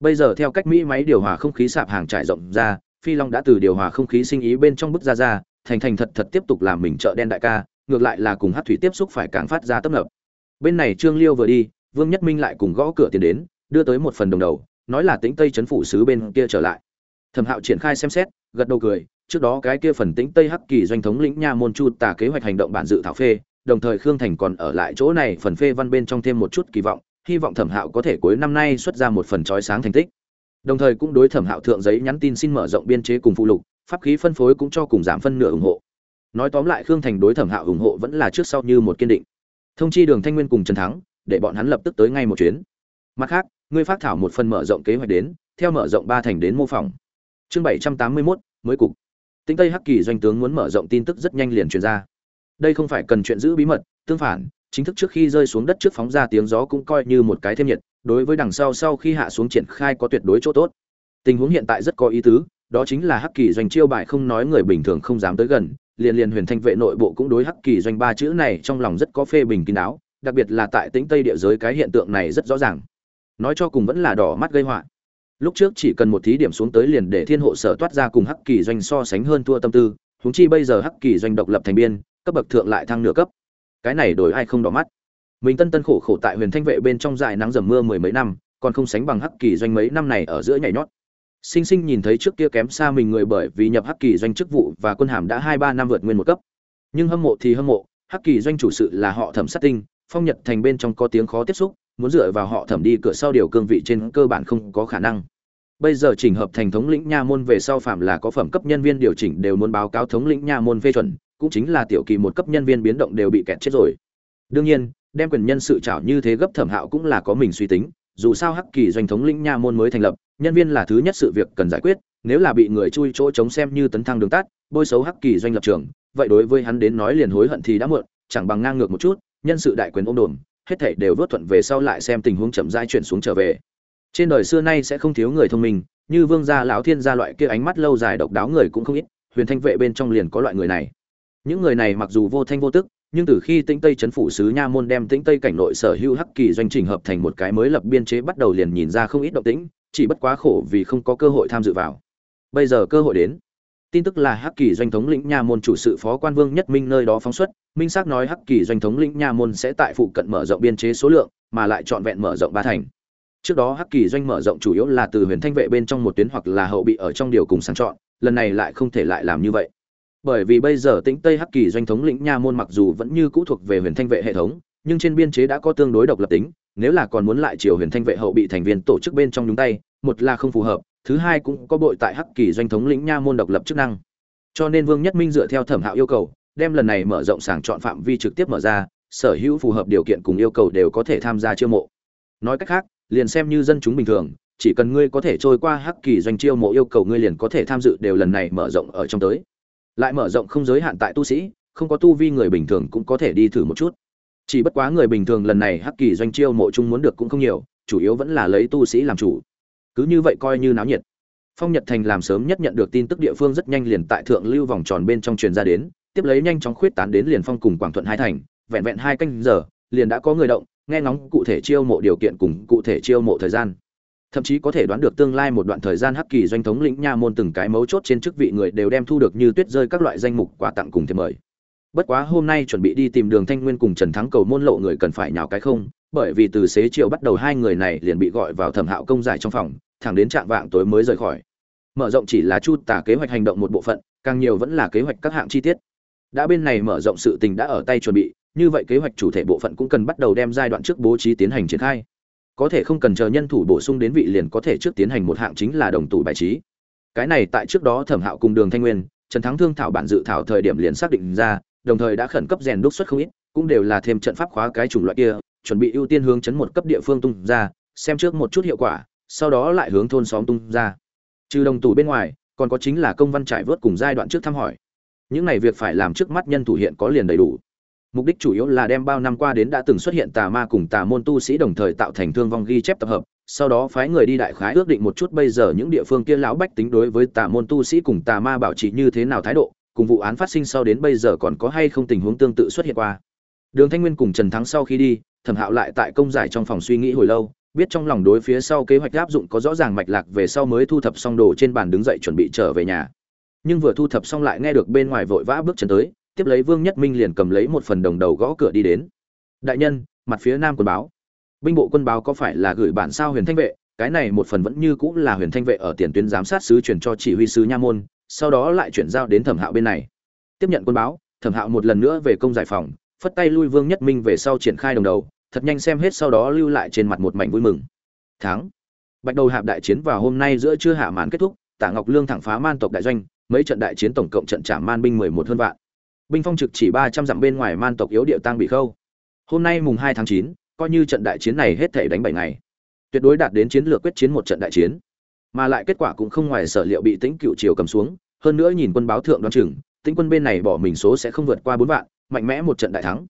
bây giờ theo cách mỹ máy điều hòa không khí sạp hàng trải rộng ra, phi long đã từ điều hòa không khí sinh ý bên trong bức ra ra, thành thành thật thật tiếp tục làm mình chợ đen đại ca, ngược lại là cùng hát thủy tiếp xúc phải càng phát ra tấp nập. Bên này trương liêu vừa đi, vương nhất minh lại cùng gõ cửa tiền đến, đưa tới một phần đồng đầu, nói là tĩnh tây chấn phủ sứ bên kia trở lại. Thẩm hạo triển khai xem xét, gật đầu cười, trước đó cái kia phần tĩnh tây hắc kỳ doanh thống lĩnh nha môn chu tả kế hoạch hành động bản dự thảo phê, đồng thời khương thành còn ở lại chỗ này phần phê văn bên trong thêm một chút kỳ vọng hy vọng thẩm hạo có thể cuối năm nay xuất ra một phần trói sáng thành tích. Đồng thời cũng đối thẩm hạo thượng giấy nhắn tin xin mở rộng biên chế cùng phụ lục, pháp khí phân phối cũng cho cùng giảm phân nửa ủng hộ. Nói tóm lại khương thành đối thẩm hạo ủng hộ vẫn là trước sau như một kiên định. Thông chi đường thanh nguyên cùng trần thắng, để bọn hắn lập tức tới ngay một chuyến. Mặt khác, ngươi phát thảo một phần mở rộng kế hoạch đến, theo mở rộng ba thành đến mô phỏng. Chương bảy trăm tám mươi mốt, mới cục. Tinh tây hắc kỳ doanh tướng muốn mở rộng tin tức rất nhanh liền truyền ra. Đây không phải cần chuyện giữ bí mật, tương phản chính thức trước khi rơi xuống đất trước phóng ra tiếng gió cũng coi như một cái thêm nhiệt, đối với đằng sau sau khi hạ xuống triển khai có tuyệt đối chỗ tốt. Tình huống hiện tại rất có ý tứ, đó chính là hắc kỳ doanh chiêu bài không nói người bình thường không dám tới gần, liền liền huyền thanh vệ nội bộ cũng đối hắc kỳ doanh ba chữ này trong lòng rất có phê bình kín đáo, đặc biệt là tại tính tây địa giới cái hiện tượng này rất rõ ràng. Nói cho cùng vẫn là đỏ mắt gây họa. Lúc trước chỉ cần một thí điểm xuống tới liền để thiên hộ sở toát ra cùng hắc kỳ doanh so sánh hơn thua tâm tư, huống chi bây giờ hắc kỳ doanh độc lập thành biên, cấp bậc thượng lại thăng nửa cấp cái này đổi ai không đỏ mắt. Mình tân tân khổ khổ tại huyền thanh vệ bên trong dài nắng dầm mưa mười mấy năm, còn không sánh bằng hắc kỳ doanh mấy năm này ở giữa nhảy nhót. Sinh sinh nhìn thấy trước kia kém xa mình người bởi vì nhập hắc kỳ doanh chức vụ và quân hàm đã hai ba năm vượt nguyên một cấp. Nhưng hâm mộ thì hâm mộ, hắc kỳ doanh chủ sự là họ thẩm sát tinh, phong nhật thành bên trong có tiếng khó tiếp xúc, muốn dựa vào họ thẩm đi cửa sau điều cương vị trên cơ bản không có khả năng. Bây giờ chỉnh hợp thành thống lĩnh nha môn về sau phạm là có phẩm cấp nhân viên điều chỉnh đều muốn báo cáo thống lĩnh nha môn phê chuẩn cũng chính là tiểu kỳ một cấp nhân viên biến động đều bị kẹt chết rồi. Đương nhiên, đem quyền nhân sự trảo như thế gấp thẩm hạo cũng là có mình suy tính, dù sao hắc kỳ doanh thống lĩnh nha môn mới thành lập, nhân viên là thứ nhất sự việc cần giải quyết, nếu là bị người chui chỗ chống xem như tấn thăng đường tắt, bôi xấu hắc kỳ doanh lập trường, vậy đối với hắn đến nói liền hối hận thì đã muộn, chẳng bằng ngang ngược một chút, nhân sự đại quyền ôm đồn hết thảy đều vớt thuận về sau lại xem tình huống chậm rãi chuyển xuống trở về. Trên đời xưa nay sẽ không thiếu người thông minh, như vương gia, lão thiên gia loại kia ánh mắt lâu dài độc đáo người cũng không ít, huyền thanh vệ bên trong liền có loại người này những người này mặc dù vô thanh vô tức, nhưng từ khi tĩnh tây chấn phủ sứ nha môn đem tĩnh tây cảnh nội sở hữu hắc kỳ doanh trình hợp thành một cái mới lập biên chế bắt đầu liền nhìn ra không ít động tĩnh, chỉ bất quá khổ vì không có cơ hội tham dự vào. Bây giờ cơ hội đến. Tin tức là hắc kỳ doanh thống lĩnh nha môn chủ sự phó quan vương nhất minh nơi đó phóng xuất, minh xác nói hắc kỳ doanh thống lĩnh nha môn sẽ tại phụ cận mở rộng biên chế số lượng, mà lại trọn vẹn mở rộng ba thành. Trước đó hắc kỳ doanh mở rộng chủ yếu là từ huyền thanh vệ bên trong một tuyến hoặc là hậu bị ở trong điều cùng sáng chọn, lần này lại không thể lại làm như vậy bởi vì bây giờ tĩnh tây hắc kỳ doanh thống lĩnh nha môn mặc dù vẫn như cũ thuộc về huyền thanh vệ hệ thống, nhưng trên biên chế đã có tương đối độc lập tính, nếu là còn muốn lại chiều huyền thanh vệ hậu bị thành viên tổ chức bên trong nhúng tay, một là không phù hợp, thứ hai cũng có bội tại hắc kỳ doanh thống lĩnh nha môn độc lập chức năng. Cho nên vương nhất minh dựa theo thẩm hạo yêu cầu, đem lần này mở rộng sàng chọn phạm vi trực tiếp mở ra, sở hữu phù hợp điều kiện cùng yêu cầu đều có thể tham gia chiêu mộ. Nói cách khác, liền xem như dân chúng bình thường, chỉ cần ngươi có thể trôi qua hắc kỳ doanh chiêu mộ yêu cầu ngươi liền có thể tham dự đều lần này mở rộng ở trong tới lại mở rộng không giới hạn tại tu sĩ, không có tu vi người bình thường cũng có thể đi thử một chút. Chỉ bất quá người bình thường lần này hắc kỳ doanh chiêu mộ chung muốn được cũng không nhiều, chủ yếu vẫn là lấy tu sĩ làm chủ. Cứ như vậy coi như náo nhiệt. Phong nhật thành làm sớm nhất nhận được tin tức địa phương rất nhanh liền tại thượng lưu vòng tròn bên trong truyền ra đến, tiếp lấy nhanh chóng khuyết tán đến liền phong cùng quảng thuận hai thành, vẹn vẹn hai canh giờ, liền đã có người động, nghe ngóng cụ thể chiêu mộ điều kiện cùng cụ thể chiêu mộ thời gian thậm chí có thể đoán được tương lai một đoạn thời gian hắc kỳ doanh thống lĩnh nha môn từng cái mấu chốt trên chức vị người đều đem thu được như tuyết rơi các loại danh mục quà tặng cùng thêm mời. Bất quá hôm nay chuẩn bị đi tìm đường thanh nguyên cùng trần thắng cầu môn lộ người cần phải nhào cái không, bởi vì từ xế chiều bắt đầu hai người này liền bị gọi vào thẩm hạo công giải trong phòng, thẳng đến trạng vạng tối mới rời khỏi. Mở rộng chỉ là chu tả kế hoạch hành động một bộ phận, càng nhiều vẫn là kế hoạch các hạng chi tiết. Đã bên này mở rộng sự tình đã ở tay chuẩn bị, như vậy kế hoạch chủ thể bộ phận cũng cần bắt đầu đem giai đoạn trước bố trí tiến hành triển khai có thể không cần chờ nhân thủ bổ sung đến vị liền có thể trước tiến hành một hạng chính là đồng tủ bài trí. Cái này tại trước đó thẩm hạo cùng đường thanh nguyên, trần thắng thương thảo bản dự thảo thời điểm liền xác định ra, đồng thời đã khẩn cấp rèn đúc xuất không ít, cũng đều là thêm trận pháp khóa cái chủng loại kia, chuẩn bị ưu tiên hướng chấn một cấp địa phương tung ra, xem trước một chút hiệu quả, sau đó lại hướng thôn xóm tung ra. Trừ đồng tủ bên ngoài, còn có chính là công văn trải vớt cùng giai đoạn trước thăm hỏi. Những này việc phải làm trước mắt nhân thủ hiện có liền đầy đủ mục đích chủ yếu là đem bao năm qua đến đã từng xuất hiện tà ma cùng tà môn tu sĩ đồng thời tạo thành thương vong ghi chép tập hợp, sau đó phái người đi đại khái ước định một chút bây giờ những địa phương kia lão bách tính đối với tà môn tu sĩ cùng tà ma bảo trì như thế nào thái độ, cùng vụ án phát sinh sau đến bây giờ còn có hay không tình huống tương tự xuất hiện qua. Đường thanh nguyên cùng trần thắng sau khi đi, thẩm hạo lại tại công giải trong phòng suy nghĩ hồi lâu, biết trong lòng đối phía sau kế hoạch áp dụng có rõ ràng mạch lạc về sau mới thu thập xong đồ trên bàn đứng dậy chuẩn bị trở về nhà. Nhưng vừa thu thập xong lại nghe được bên ngoài vội vã bước chân tới tiếp lấy vương nhất minh liền cầm lấy một phần đồng đầu gõ cửa đi đến. Đại nhân, mặt phía nam quân báo. Binh bộ quân báo có phải là gửi bản sao huyền thanh vệ? Cái này một phần vẫn như cũng là huyền thanh vệ ở tiền tuyến giám sát sứ chuyển cho chỉ huy sứ nha môn, sau đó lại chuyển giao đến thẩm hạo bên này. Tiếp nhận quân báo, thẩm hạo một lần nữa về công giải phòng, phất tay lui vương nhất minh về sau triển khai đồng đầu, thật nhanh xem hết sau đó lưu lại trên mặt một mảnh vui mừng. Tháng bạch đầu hạp đại chiến vào hôm nay giữa trưa hạ màn kết thúc, tạ ngọc lương thẳng phá man tộc đại doanh, mấy trận đại chiến tổng cộng trận trả man binh mười một hơn vạn binh phong trực chỉ ba trăm dặm bên ngoài man tộc yếu địa tăng bị khâu. Hôm nay mùng hai tháng chín, coi như trận đại chiến này hết thể đánh bảy ngày. Tuyệt đối đạt đến chiến lược quyết chiến một trận đại chiến. Mà lại kết quả cũng không ngoài sở liệu bị tĩnh cựu triều cầm xuống, hơn nữa nhìn quân báo thượng đoan chừng, tĩnh quân bên này bỏ mình số sẽ không vượt qua bốn vạn, mạnh mẽ một trận đại thắng.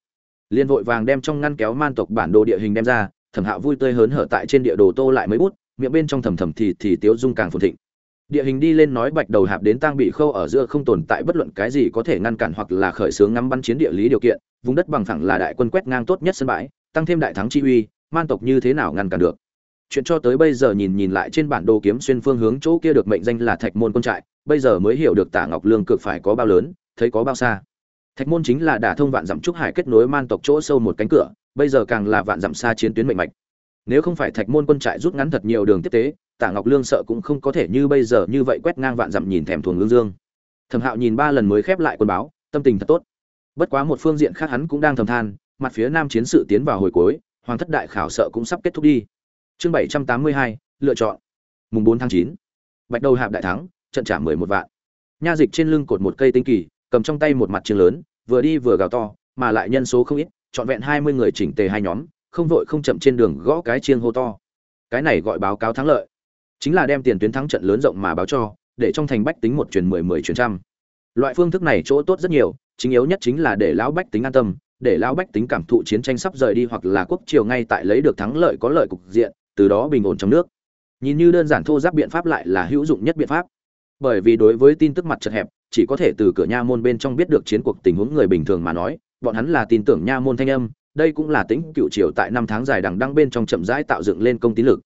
Liên vội vàng đem trong ngăn kéo man tộc bản đồ địa hình đem ra, thẩm hạo vui tươi hớn hở tại trên địa đồ tô lại mấy bút, miệng bên trong thầm thầm thì thì tiếu dung càng phồn thịnh địa hình đi lên nói bạch đầu hạp đến tang bị khâu ở giữa không tồn tại bất luận cái gì có thể ngăn cản hoặc là khởi xướng ngắm bắn chiến địa lý điều kiện, vùng đất bằng phẳng là đại quân quét ngang tốt nhất sân bãi, tăng thêm đại thắng chi uy, man tộc như thế nào ngăn cản được. Chuyện cho tới bây giờ nhìn nhìn lại trên bản đồ kiếm xuyên phương hướng chỗ kia được mệnh danh là thạch môn quân trại, bây giờ mới hiểu được tả ngọc lương cực phải có bao lớn, thấy có bao xa. Thạch môn chính là đả thông vạn dặm trúc hải kết nối man tộc chỗ sâu một cánh cửa, bây giờ càng là vạn dặm xa chiến tuyến mệnh mạch nếu không phải thạch môn quân trại rút ngắn thật nhiều đường tiếp tế Tạ Ngọc Lương sợ cũng không có thể như bây giờ như vậy quét ngang vạn dặm nhìn thèm thuồng lương dương. Thẩm Hạo nhìn ba lần mới khép lại quân báo, tâm tình thật tốt. Bất quá một phương diện khác hắn cũng đang thầm than, mặt phía nam chiến sự tiến vào hồi cuối, hoàng thất đại khảo sợ cũng sắp kết thúc đi chương bảy trăm tám mươi hai lựa chọn mùng bốn tháng chín bạch đầu hạp đại thắng trận trả mười một vạn nha dịch trên lưng cột một cây tinh kỳ cầm trong tay một mặt trường lớn vừa đi vừa gào to mà lại nhân số không ít trọn vẹn hai mươi người chỉnh tề hai nhóm không vội không chậm trên đường gõ cái chiêng hô to. Cái này gọi báo cáo thắng lợi. Chính là đem tiền tuyến thắng trận lớn rộng mà báo cho, để trong thành bách tính một truyền mười mười truyền trăm. Loại phương thức này chỗ tốt rất nhiều, chính yếu nhất chính là để lão bách tính an tâm, để lão bách tính cảm thụ chiến tranh sắp rời đi hoặc là quốc triều ngay tại lấy được thắng lợi có lợi cục diện, từ đó bình ổn trong nước. Nhìn như đơn giản thô giáp biện pháp lại là hữu dụng nhất biện pháp. Bởi vì đối với tin tức mặt chật hẹp, chỉ có thể từ cửa nha môn bên trong biết được chiến cuộc tình huống người bình thường mà nói, bọn hắn là tin tưởng nha môn thanh âm đây cũng là tính cựu triều tại năm tháng dài đằng đăng bên trong chậm rãi tạo dựng lên công tín lực.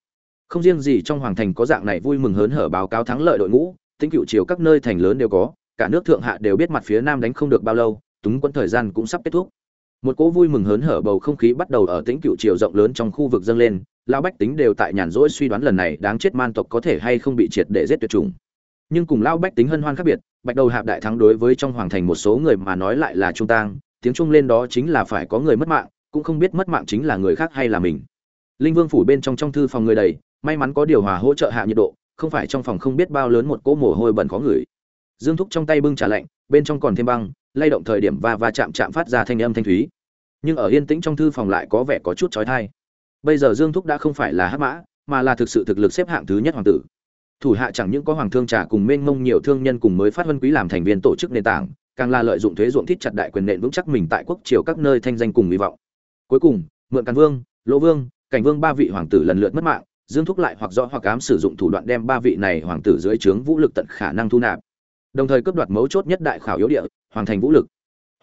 Không riêng gì trong hoàng thành có dạng này vui mừng hớn hở báo cáo thắng lợi đội ngũ tính cựu triều các nơi thành lớn đều có, cả nước thượng hạ đều biết mặt phía nam đánh không được bao lâu, túng quân thời gian cũng sắp kết thúc. Một cỗ vui mừng hớn hở bầu không khí bắt đầu ở tính cựu triều rộng lớn trong khu vực dâng lên, lão bách tính đều tại nhàn rỗi suy đoán lần này đáng chết man tộc có thể hay không bị triệt để giết tuyệt chủng. Nhưng cùng lão bách tính hân hoan khác biệt, bạch đầu hạp đại thắng đối với trong hoàng thành một số người mà nói lại là trung tang, tiếng trung lên đó chính là phải có người mất mạng cũng không biết mất mạng chính là người khác hay là mình. Linh vương phủ bên trong trong thư phòng người đầy, may mắn có điều hòa hỗ trợ hạ nhiệt độ, không phải trong phòng không biết bao lớn một cỗ mồ hôi bẩn khó ngửi dương thúc trong tay bưng trà lạnh, bên trong còn thêm băng, lay động thời điểm va va chạm chạm phát ra thanh âm thanh thúy. Nhưng ở yên tĩnh trong thư phòng lại có vẻ có chút trói thai bây giờ dương thúc đã không phải là hắc mã, mà là thực sự thực lực xếp hạng thứ nhất hoàng tử. Thủ hạ chẳng những có hoàng thương trà cùng mênh mông nhiều thương nhân cùng mới phát vân quý làm thành viên tổ chức nền tảng, càng là lợi dụng thuế ruộng thít chặt đại quyền nện vững chắc mình tại quốc triều các nơi thanh danh cùng hy vọng cuối cùng, mượn càn vương, lỗ vương, cảnh vương ba vị hoàng tử lần lượt mất mạng, dương thúc lại hoặc do hoặc ám sử dụng thủ đoạn đem ba vị này hoàng tử dưới trướng vũ lực tận khả năng thu nạp. Đồng thời cướp đoạt mấu chốt nhất đại khảo yếu địa, hoàng thành vũ lực.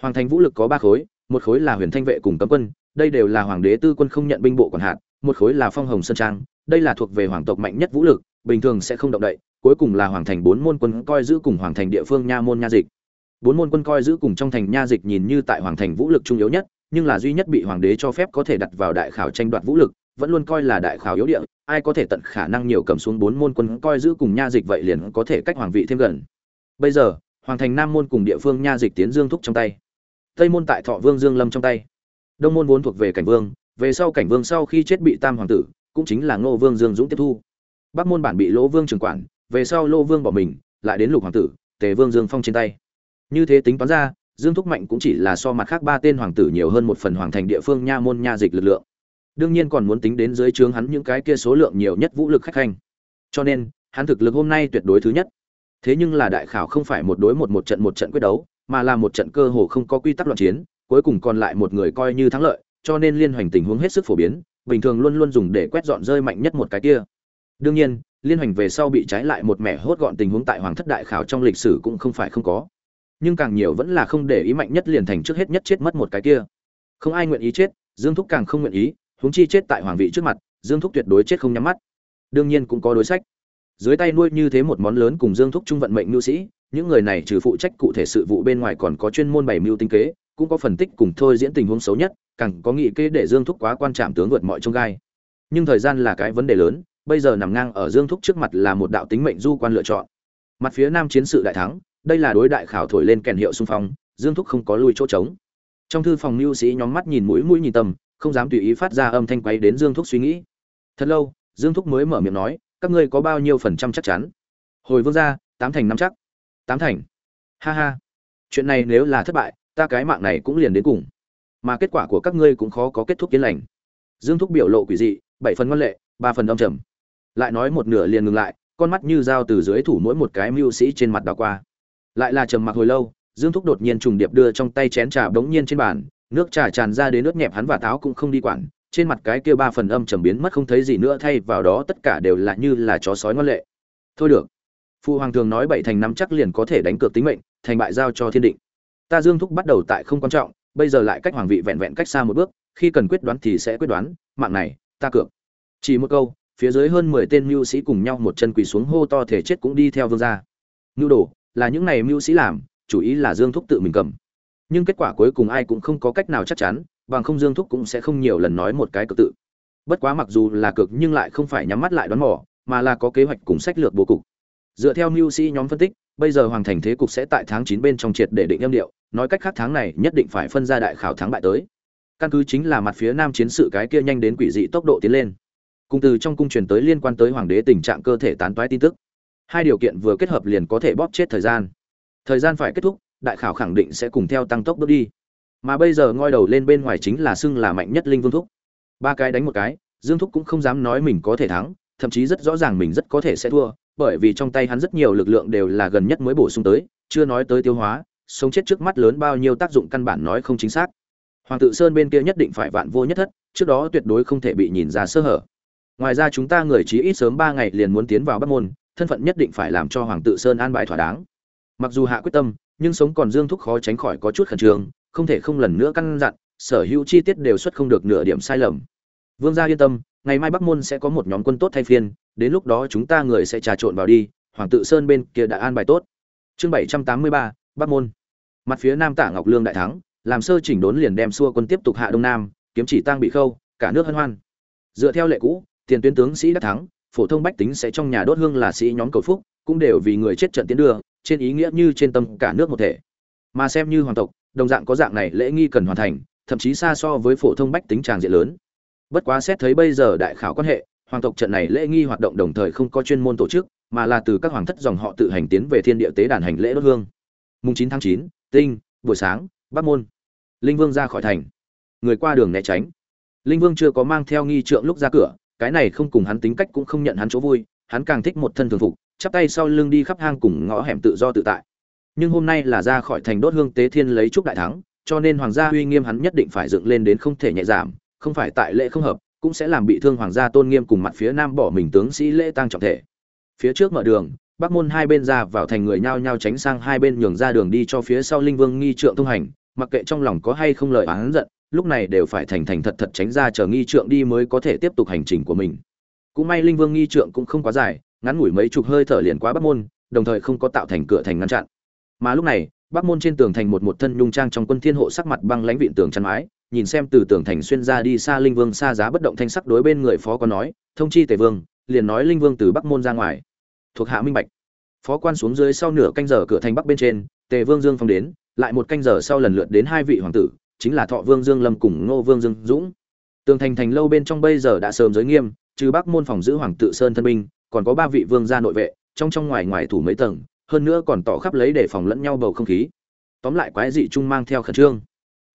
Hoàng thành vũ lực có ba khối, một khối là huyền thanh vệ cùng cấm quân, đây đều là hoàng đế tư quân không nhận binh bộ còn hạt, một khối là phong hồng sơn trang, đây là thuộc về hoàng tộc mạnh nhất vũ lực, bình thường sẽ không động đậy, cuối cùng là hoàng thành bốn môn quân coi giữ cùng hoàng thành địa phương nha môn nha dịch. Bốn môn quân coi giữ cùng trong thành nha dịch nhìn như tại hoàng thành vũ lực trung yếu nhất nhưng là duy nhất bị hoàng đế cho phép có thể đặt vào đại khảo tranh đoạt vũ lực, vẫn luôn coi là đại khảo yếu địa, ai có thể tận khả năng nhiều cầm xuống bốn môn quân coi giữ cùng nha dịch vậy liền có thể cách hoàng vị thêm gần. Bây giờ, hoàng thành nam môn cùng địa phương nha dịch tiến dương thúc trong tay. Tây môn tại thọ vương dương lâm trong tay. Đông môn vốn thuộc về cảnh vương, về sau cảnh vương sau khi chết bị tam hoàng tử, cũng chính là ngô vương dương dũng tiếp thu. Bắc môn bản bị lỗ vương trường quản, về sau lô vương bỏ mình, lại đến lục hoàng tử, tề vương dương phong trên tay. Như thế tính toán ra dương thúc mạnh cũng chỉ là so mặt khác ba tên hoàng tử nhiều hơn một phần hoàng thành địa phương nha môn nha dịch lực lượng. Đương nhiên còn muốn tính đến dưới trướng hắn những cái kia số lượng nhiều nhất vũ lực khách khanh. Cho nên, hắn thực lực hôm nay tuyệt đối thứ nhất. Thế nhưng là đại khảo không phải một đối một một trận một trận quyết đấu, mà là một trận cơ hồ không có quy tắc loạn chiến, cuối cùng còn lại một người coi như thắng lợi, cho nên liên hoành tình huống hết sức phổ biến, bình thường luôn luôn dùng để quét dọn rơi mạnh nhất một cái kia. Đương nhiên, liên hoành về sau bị trái lại một mẻ hốt gọn tình huống tại hoàng thất đại khảo trong lịch sử cũng không phải không có nhưng càng nhiều vẫn là không để ý mạnh nhất liền thành trước hết nhất chết mất một cái kia. Không ai nguyện ý chết, dương thúc càng không nguyện ý, huống chi chết tại hoàng vị trước mặt, dương thúc tuyệt đối chết không nhắm mắt. Đương nhiên cũng có đối sách. Dưới tay nuôi như thế một món lớn cùng dương thúc trung vận mệnh nhu sĩ, những người này trừ phụ trách cụ thể sự vụ bên ngoài còn có chuyên môn bày mưu tinh kế, cũng có phân tích cùng thôi diễn tình huống xấu nhất, càng có nghị kế để dương thúc quá quan trạm tướng vượt mọi trông gai. Nhưng thời gian là cái vấn đề lớn, bây giờ nằm ngang ở dương thúc trước mặt là một đạo tính mệnh du quan lựa chọn. Mặt phía nam chiến sự đại thắng đây là đối đại khảo thổi lên kèn hiệu xung phong, dương thúc không có lui chỗ trống. Trong thư phòng mưu sĩ nhóm mắt nhìn mũi mũi nhìn tâm không dám tùy ý phát ra âm thanh quay đến dương thúc suy nghĩ. Thật lâu, dương thúc mới mở miệng nói, các ngươi có bao nhiêu phần trăm chắc chắn? Hồi vương ra tám thành năm chắc. Tám thành. Ha ha. Chuyện này nếu là thất bại, ta cái mạng này cũng liền đến cùng. Mà kết quả của các ngươi cũng khó có kết thúc yên lành. Dương thúc biểu lộ quỷ dị, bảy phần ngoan lệ, ba phần âm trầm. Lại nói một nửa liền ngừng lại, con mắt như dao từ dưới thủ mỗi một cái mưu sĩ trên mặt đảo qua lại là trầm mặc hồi lâu, dương thúc đột nhiên trùng điệp đưa trong tay chén trà bỗng nhiên trên bàn, nước trà tràn ra đến nước nhẹp hắn và táo cũng không đi quản, trên mặt cái kia ba phần âm trầm biến mất không thấy gì nữa, thay vào đó tất cả đều là như là chó sói ngoan lệ. Thôi được. Phụ hoàng thường nói bảy thành năm chắc liền có thể đánh cược tính mệnh, thành bại giao cho thiên định. Ta dương thúc bắt đầu tại không quan trọng, bây giờ lại cách hoàng vị vẹn vẹn cách xa một bước, khi cần quyết đoán thì sẽ quyết đoán, mạng này, ta cược. Chỉ một câu, phía dưới hơn mười tên mưu sĩ cùng nhau một chân quỳ xuống hô to thể chết cũng đi theo vương gia. Mưu đồ là những này mưu sĩ làm, chủ ý là dương thúc tự mình cầm. Nhưng kết quả cuối cùng ai cũng không có cách nào chắc chắn, bằng không dương thúc cũng sẽ không nhiều lần nói một cái cực tự. Bất quá mặc dù là cực nhưng lại không phải nhắm mắt lại đoán mò, mà là có kế hoạch cùng sách lược bố cục. Dựa theo mưu sĩ nhóm phân tích, bây giờ hoàng thành thế cục sẽ tại tháng chín bên trong triệt để định âm điệu, nói cách khác tháng này nhất định phải phân ra đại khảo thắng bại tới. Căn cứ chính là mặt phía nam chiến sự cái kia nhanh đến quỷ dị tốc độ tiến lên. Cùng từ trong cung truyền tới liên quan tới hoàng đế tình trạng cơ thể tán toái tin tức hai điều kiện vừa kết hợp liền có thể bóp chết thời gian. Thời gian phải kết thúc, đại khảo khẳng định sẽ cùng theo tăng tốc bước đi. Mà bây giờ ngoi đầu lên bên ngoài chính là xưng là mạnh nhất linh vương thúc. Ba cái đánh một cái, dương thúc cũng không dám nói mình có thể thắng, thậm chí rất rõ ràng mình rất có thể sẽ thua, bởi vì trong tay hắn rất nhiều lực lượng đều là gần nhất mới bổ sung tới, chưa nói tới tiêu hóa, sống chết trước mắt lớn bao nhiêu tác dụng căn bản nói không chính xác. Hoàng tự sơn bên kia nhất định phải vạn vô nhất thất, trước đó tuyệt đối không thể bị nhìn ra sơ hở. Ngoài ra chúng ta người chí ít sớm ba ngày liền muốn tiến vào bắc môn thân phận nhất định phải làm cho hoàng tự sơn an bài thỏa đáng. Mặc dù hạ quyết tâm, nhưng sống còn dương thúc khó tránh khỏi có chút khẩn trương, không thể không lần nữa căn dặn, sở hữu chi tiết đều xuất không được nửa điểm sai lầm. Vương gia yên tâm, ngày mai bắc môn sẽ có một nhóm quân tốt thay phiên, đến lúc đó chúng ta người sẽ trà trộn vào đi, hoàng tự sơn bên kia đã an bài tốt. Chương bảy trăm tám mươi ba, bắc môn. Mặt phía nam tả ngọc lương đại thắng, làm sơ chỉnh đốn liền đem xua quân tiếp tục hạ đông nam, kiếm chỉ tăng bị khâu, cả nước hân hoan. Dựa theo lệ cũ, tiền tuyến tướng sĩ đã thắng phổ thông bách tính sẽ trong nhà đốt hương là sĩ nhóm cầu phúc, cũng đều vì người chết trận tiến đưa trên ý nghĩa như trên tâm cả nước một thể. Mà xem như hoàng tộc, đồng dạng có dạng này lễ nghi cần hoàn thành, thậm chí xa so với phổ thông bách tính tràng diện lớn. Bất quá xét thấy bây giờ đại khảo quan hệ, hoàng tộc trận này lễ nghi hoạt động đồng thời không có chuyên môn tổ chức, mà là từ các hoàng thất dòng họ tự hành tiến về thiên địa tế đàn hành lễ đốt hương. Mùng chín tháng chín, tinh, buổi sáng, bắc môn. Linh vương ra khỏi thành. Người qua đường né tránh. Linh vương chưa có mang theo nghi trượng lúc ra cửa cái này không cùng hắn tính cách cũng không nhận hắn chỗ vui, hắn càng thích một thân thường phục, chắp tay sau lưng đi khắp hang cùng ngõ hẻm tự do tự tại. Nhưng hôm nay là ra khỏi thành đốt hương tế thiên lấy chúc đại thắng, cho nên hoàng gia uy nghiêm hắn nhất định phải dựng lên đến không thể nhẹ giảm, không phải tại lễ không hợp, cũng sẽ làm bị thương hoàng gia tôn nghiêm cùng mặt phía nam bỏ mình tướng sĩ lễ tăng trọng thể. Phía trước mở đường, bắc môn hai bên ra vào thành người nhao nhao tránh sang hai bên nhường ra đường đi cho phía sau linh vương nghi trượng thông hành mặc kệ trong lòng có hay không lời oán giận, lúc này đều phải thành thành thật thật tránh ra chờ nghi trượng đi mới có thể tiếp tục hành trình của mình. Cũng may linh vương nghi trượng cũng không quá dài, ngắn ngủi mấy chục hơi thở liền quá bắc môn, đồng thời không có tạo thành cửa thành ngăn chặn. Mà lúc này, bắc môn trên tường thành một một thân nhung trang trong quân thiên hộ sắc mặt băng lãnh vịn tường chắn mái, nhìn xem từ tường thành xuyên ra đi xa linh vương xa giá bất động thanh sắc đối bên người phó có nói, thông chi tề vương, liền nói linh vương từ bắc môn ra ngoài. Thuộc hạ minh bạch. Phó quan xuống dưới sau nửa canh giờ cửa thành bắc bên trên, tề vương dương phong đến lại một canh giờ sau lần lượt đến hai vị hoàng tử, chính là thọ vương dương lâm cùng ngô vương dương dũng. Tường thành thành lâu bên trong bây giờ đã sớm giới nghiêm, trừ bắc môn phòng giữ hoàng tự sơn thân binh, còn có ba vị vương gia nội vệ, trong trong ngoài ngoài thủ mấy tầng, hơn nữa còn tỏ khắp lấy để phòng lẫn nhau bầu không khí. Tóm lại quái dị chung mang theo khẩn trương.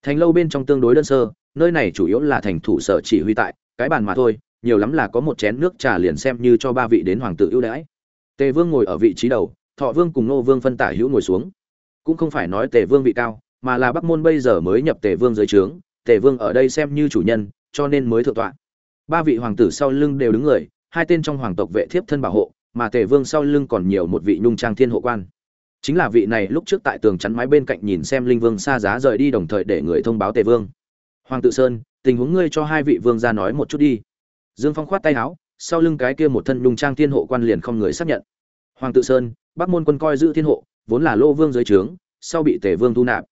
Thành lâu bên trong tương đối đơn sơ, nơi này chủ yếu là thành thủ sở chỉ huy tại, cái bàn mà thôi, nhiều lắm là có một chén nước trà liền xem như cho ba vị đến hoàng tử ưu đãi. Tề vương ngồi ở vị trí đầu, thọ vương cùng nô vương phân tả hữu ngồi xuống cũng không phải nói tề vương vị cao, mà là bắc môn bây giờ mới nhập tề vương dưới trướng, tề vương ở đây xem như chủ nhân, cho nên mới thượng tọa. Ba vị hoàng tử sau lưng đều đứng người, hai tên trong hoàng tộc vệ thiếp thân bảo hộ, mà tề vương sau lưng còn nhiều một vị nhung trang thiên hộ quan. Chính là vị này lúc trước tại tường chắn mái bên cạnh nhìn xem linh vương xa giá rời đi đồng thời để người thông báo tề vương. Hoàng tự sơn, tình huống ngươi cho hai vị vương ra nói một chút đi. Dương phong khoát tay áo, sau lưng cái kia một thân nhung trang thiên hộ quan liền không người xác nhận. Hoàng tự sơn, bắc môn quân coi giữ thiên hộ vốn là lô vương dưới trướng, sau bị tề vương thu nạp.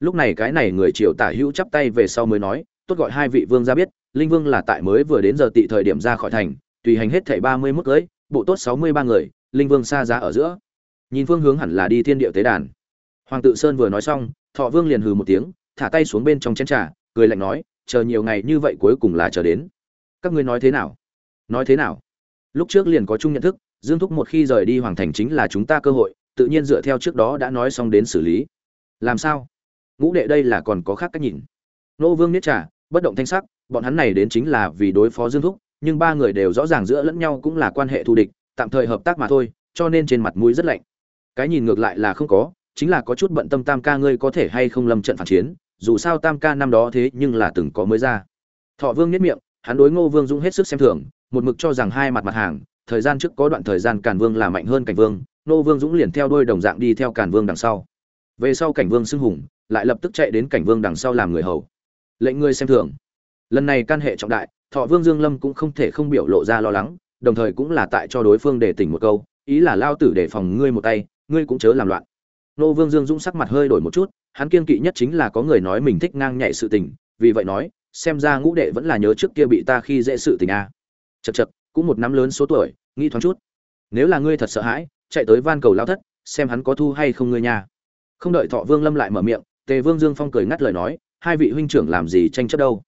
Lúc này cái này người triều tả hữu chắp tay về sau mới nói, tốt gọi hai vị vương ra biết, linh vương là tại mới vừa đến giờ tị thời điểm ra khỏi thành, tùy hành hết thảy ba mươi mức cưới, bộ tốt sáu mươi ba người, linh vương xa giá ở giữa. Nhìn phương hướng hẳn là đi thiên địa tế đàn. Hoàng tự sơn vừa nói xong, thọ vương liền hừ một tiếng, thả tay xuống bên trong chén trà, cười lạnh nói, chờ nhiều ngày như vậy cuối cùng là chờ đến. Các ngươi nói thế nào? Nói thế nào? Lúc trước liền có chung nhận thức, dương thúc một khi rời đi hoàng thành chính là chúng ta cơ hội tự nhiên dựa theo trước đó đã nói xong đến xử lý. Làm sao? Ngũ đệ đây là còn có khác cách nhìn. Nô vương niết trả bất động thanh sắc, bọn hắn này đến chính là vì đối phó dương thúc, nhưng ba người đều rõ ràng giữa lẫn nhau cũng là quan hệ thù địch, tạm thời hợp tác mà thôi, cho nên trên mặt mũi rất lạnh. Cái nhìn ngược lại là không có, chính là có chút bận tâm tam ca ngươi có thể hay không lâm trận phản chiến, dù sao tam ca năm đó thế nhưng là từng có mới ra. Thọ vương nhất miệng, hắn đối ngô vương dũng hết sức xem thường, một mực cho rằng hai mặt mặt hàng, thời gian trước có đoạn thời gian càn vương là mạnh hơn cảnh vương Nô vương dũng liền theo đôi đồng dạng đi theo càn vương đằng sau. Về sau cảnh vương xưng hùng, lại lập tức chạy đến cảnh vương đằng sau làm người hầu. Lệnh ngươi xem thường. Lần này can hệ trọng đại, thọ vương dương lâm cũng không thể không biểu lộ ra lo lắng, đồng thời cũng là tại cho đối phương để tỉnh một câu, ý là lao tử để phòng ngươi một tay, ngươi cũng chớ làm loạn. Nô vương dương dũng sắc mặt hơi đổi một chút, hắn kiên kỵ nhất chính là có người nói mình thích ngang nhạy sự tình, vì vậy nói, xem ra ngũ đệ vẫn là nhớ trước kia bị ta khi dễ sự tình a. À. chật chật cũng một năm lớn số tuổi, nghĩ thoáng chút. Nếu là ngươi thật sợ hãi chạy tới van cầu lao thất, xem hắn có thu hay không ngươi nha. Không đợi thọ vương lâm lại mở miệng, tề vương dương phong cười ngắt lời nói, hai vị huynh trưởng làm gì tranh chấp đâu?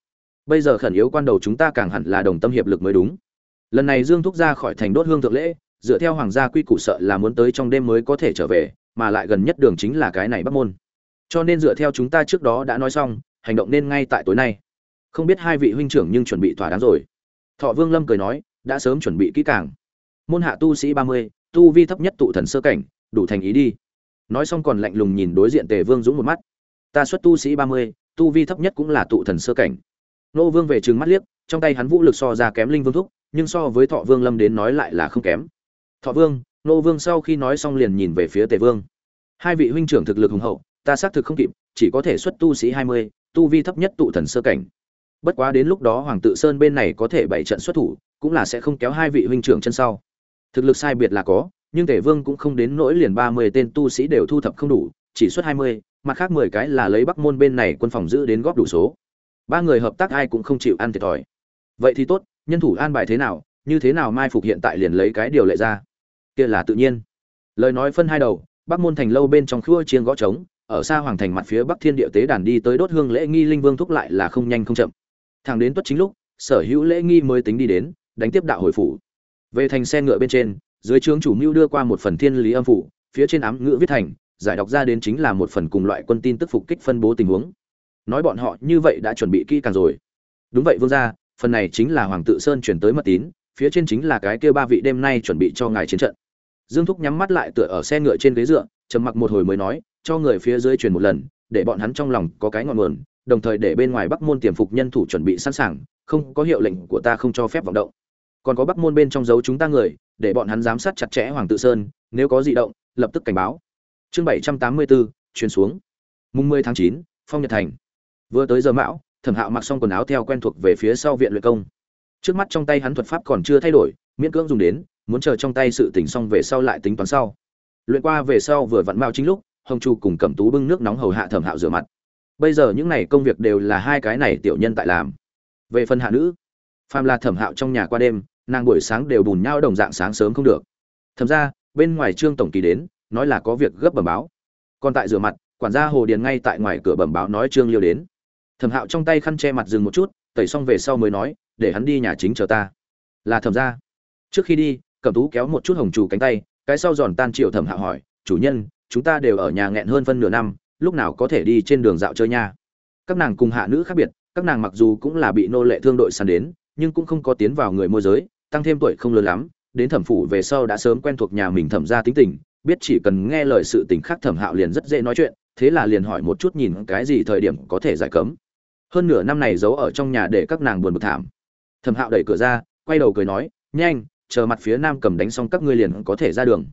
Bây giờ khẩn yếu quan đầu chúng ta càng hẳn là đồng tâm hiệp lực mới đúng. Lần này dương thúc ra khỏi thành đốt hương thượng lễ, dựa theo hoàng gia quy củ sợ là muốn tới trong đêm mới có thể trở về, mà lại gần nhất đường chính là cái này bắc môn. Cho nên dựa theo chúng ta trước đó đã nói xong, hành động nên ngay tại tối nay. Không biết hai vị huynh trưởng nhưng chuẩn bị thỏa đáng rồi. Thọ vương lâm cười nói, đã sớm chuẩn bị kỹ càng. Môn hạ tu sĩ ba mươi tu vi thấp nhất tụ thần sơ cảnh, đủ thành ý đi. Nói xong còn lạnh lùng nhìn đối diện tề vương dũng một mắt. Ta xuất tu sĩ ba mươi, tu vi thấp nhất cũng là tụ thần sơ cảnh. Nô vương về trừng mắt liếc, trong tay hắn vũ lực so ra kém linh vương thúc, nhưng so với thọ vương lâm đến nói lại là không kém. Thọ vương, nô vương sau khi nói xong liền nhìn về phía tề vương. Hai vị huynh trưởng thực lực hùng hậu, ta xác thực không kịp, chỉ có thể xuất tu sĩ hai mươi, tu vi thấp nhất tụ thần sơ cảnh. Bất quá đến lúc đó hoàng tự sơn bên này có thể bảy trận xuất thủ, cũng là sẽ không kéo hai vị huynh trưởng chân sau thực lực sai biệt là có, nhưng tể vương cũng không đến nỗi liền ba mươi tên tu sĩ đều thu thập không đủ, chỉ xuất hai mươi, mặt khác mười cái là lấy bắc môn bên này quân phòng giữ đến góp đủ số. Ba người hợp tác ai cũng không chịu ăn thiệt thòi. Vậy thì tốt, nhân thủ an bài thế nào, như thế nào mai phục hiện tại liền lấy cái điều lệ ra. Kia là tự nhiên. Lời nói phân hai đầu, bắc môn thành lâu bên trong khua chiên gõ trống, ở xa hoàng thành mặt phía bắc thiên địa tế đàn đi tới đốt hương lễ nghi linh vương thúc lại là không nhanh không chậm. Thẳng đến tuất chính lúc, sở hữu lễ nghi mới tính đi đến, đánh tiếp đạo hồi phủ về thành xe ngựa bên trên, dưới trướng chủ mưu đưa qua một phần thiên lý âm phủ, phía trên ám ngữ viết thành, giải đọc ra đến chính là một phần cùng loại quân tin tức phục kích phân bố tình huống. Nói bọn họ như vậy đã chuẩn bị kỹ càng rồi. Đúng vậy vương gia, phần này chính là hoàng tự sơn chuyển tới mật tín, phía trên chính là cái kia ba vị đêm nay chuẩn bị cho ngài chiến trận. Dương thúc nhắm mắt lại tựa ở xe ngựa trên ghế dựa, trầm mặc một hồi mới nói, cho người phía dưới truyền một lần, để bọn hắn trong lòng có cái ngọn nguồn, đồng thời để bên ngoài bắc môn tiềm phục nhân thủ chuẩn bị sẵn sàng, không có hiệu lệnh của ta không cho phép vọng động còn có bắc môn bên trong giấu chúng ta người, để bọn hắn giám sát chặt chẽ hoàng tự sơn, nếu có di động, lập tức cảnh báo. Chương bảy trăm tám mươi bốn truyền xuống. Mùng mười tháng chín, phong nhật thành. Vừa tới giờ mão, thẩm hạo mặc xong quần áo theo quen thuộc về phía sau viện luyện công. Trước mắt trong tay hắn thuật pháp còn chưa thay đổi, miễn cưỡng dùng đến, muốn chờ trong tay sự tỉnh xong về sau lại tính toán sau. Luyện qua về sau vừa vặn mao chính lúc, hồng chu cùng cẩm tú bưng nước nóng hầu hạ thẩm hạo rửa mặt. Bây giờ những này công việc đều là hai cái này tiểu nhân tại làm. Về phần hạ nữ phàm là thẩm hạo trong nhà qua đêm, nàng buổi sáng đều bùn nhau đồng dạng sáng sớm không được. Thẩm ra, bên ngoài trương tổng kỳ đến, nói là có việc gấp bẩm báo. Còn tại rửa mặt, quản gia hồ điền ngay tại ngoài cửa bẩm báo nói trương liêu đến. Thẩm hạo trong tay khăn che mặt dừng một chút, tẩy xong về sau mới nói, để hắn đi nhà chính chờ ta. Là thẩm ra. Trước khi đi, cẩm tú kéo một chút hồng chủ cánh tay, cái sau giòn tan triệu thẩm hạo hỏi, chủ nhân, chúng ta đều ở nhà nghẹn hơn phân nửa năm, lúc nào có thể đi trên đường dạo chơi nha? Các nàng cùng hạ nữ khác biệt, các nàng mặc dù cũng là bị nô lệ thương đội săn đến nhưng cũng không có tiến vào người môi giới, tăng thêm tuổi không lớn lắm, đến thẩm phủ về sau đã sớm quen thuộc nhà mình thẩm ra tính tình, biết chỉ cần nghe lời sự tình khác thẩm hạo liền rất dễ nói chuyện, thế là liền hỏi một chút nhìn cái gì thời điểm có thể giải cấm. Hơn nửa năm này giấu ở trong nhà để các nàng buồn bực thảm. Thẩm hạo đẩy cửa ra, quay đầu cười nói, nhanh, chờ mặt phía nam cầm đánh xong các ngươi liền có thể ra đường.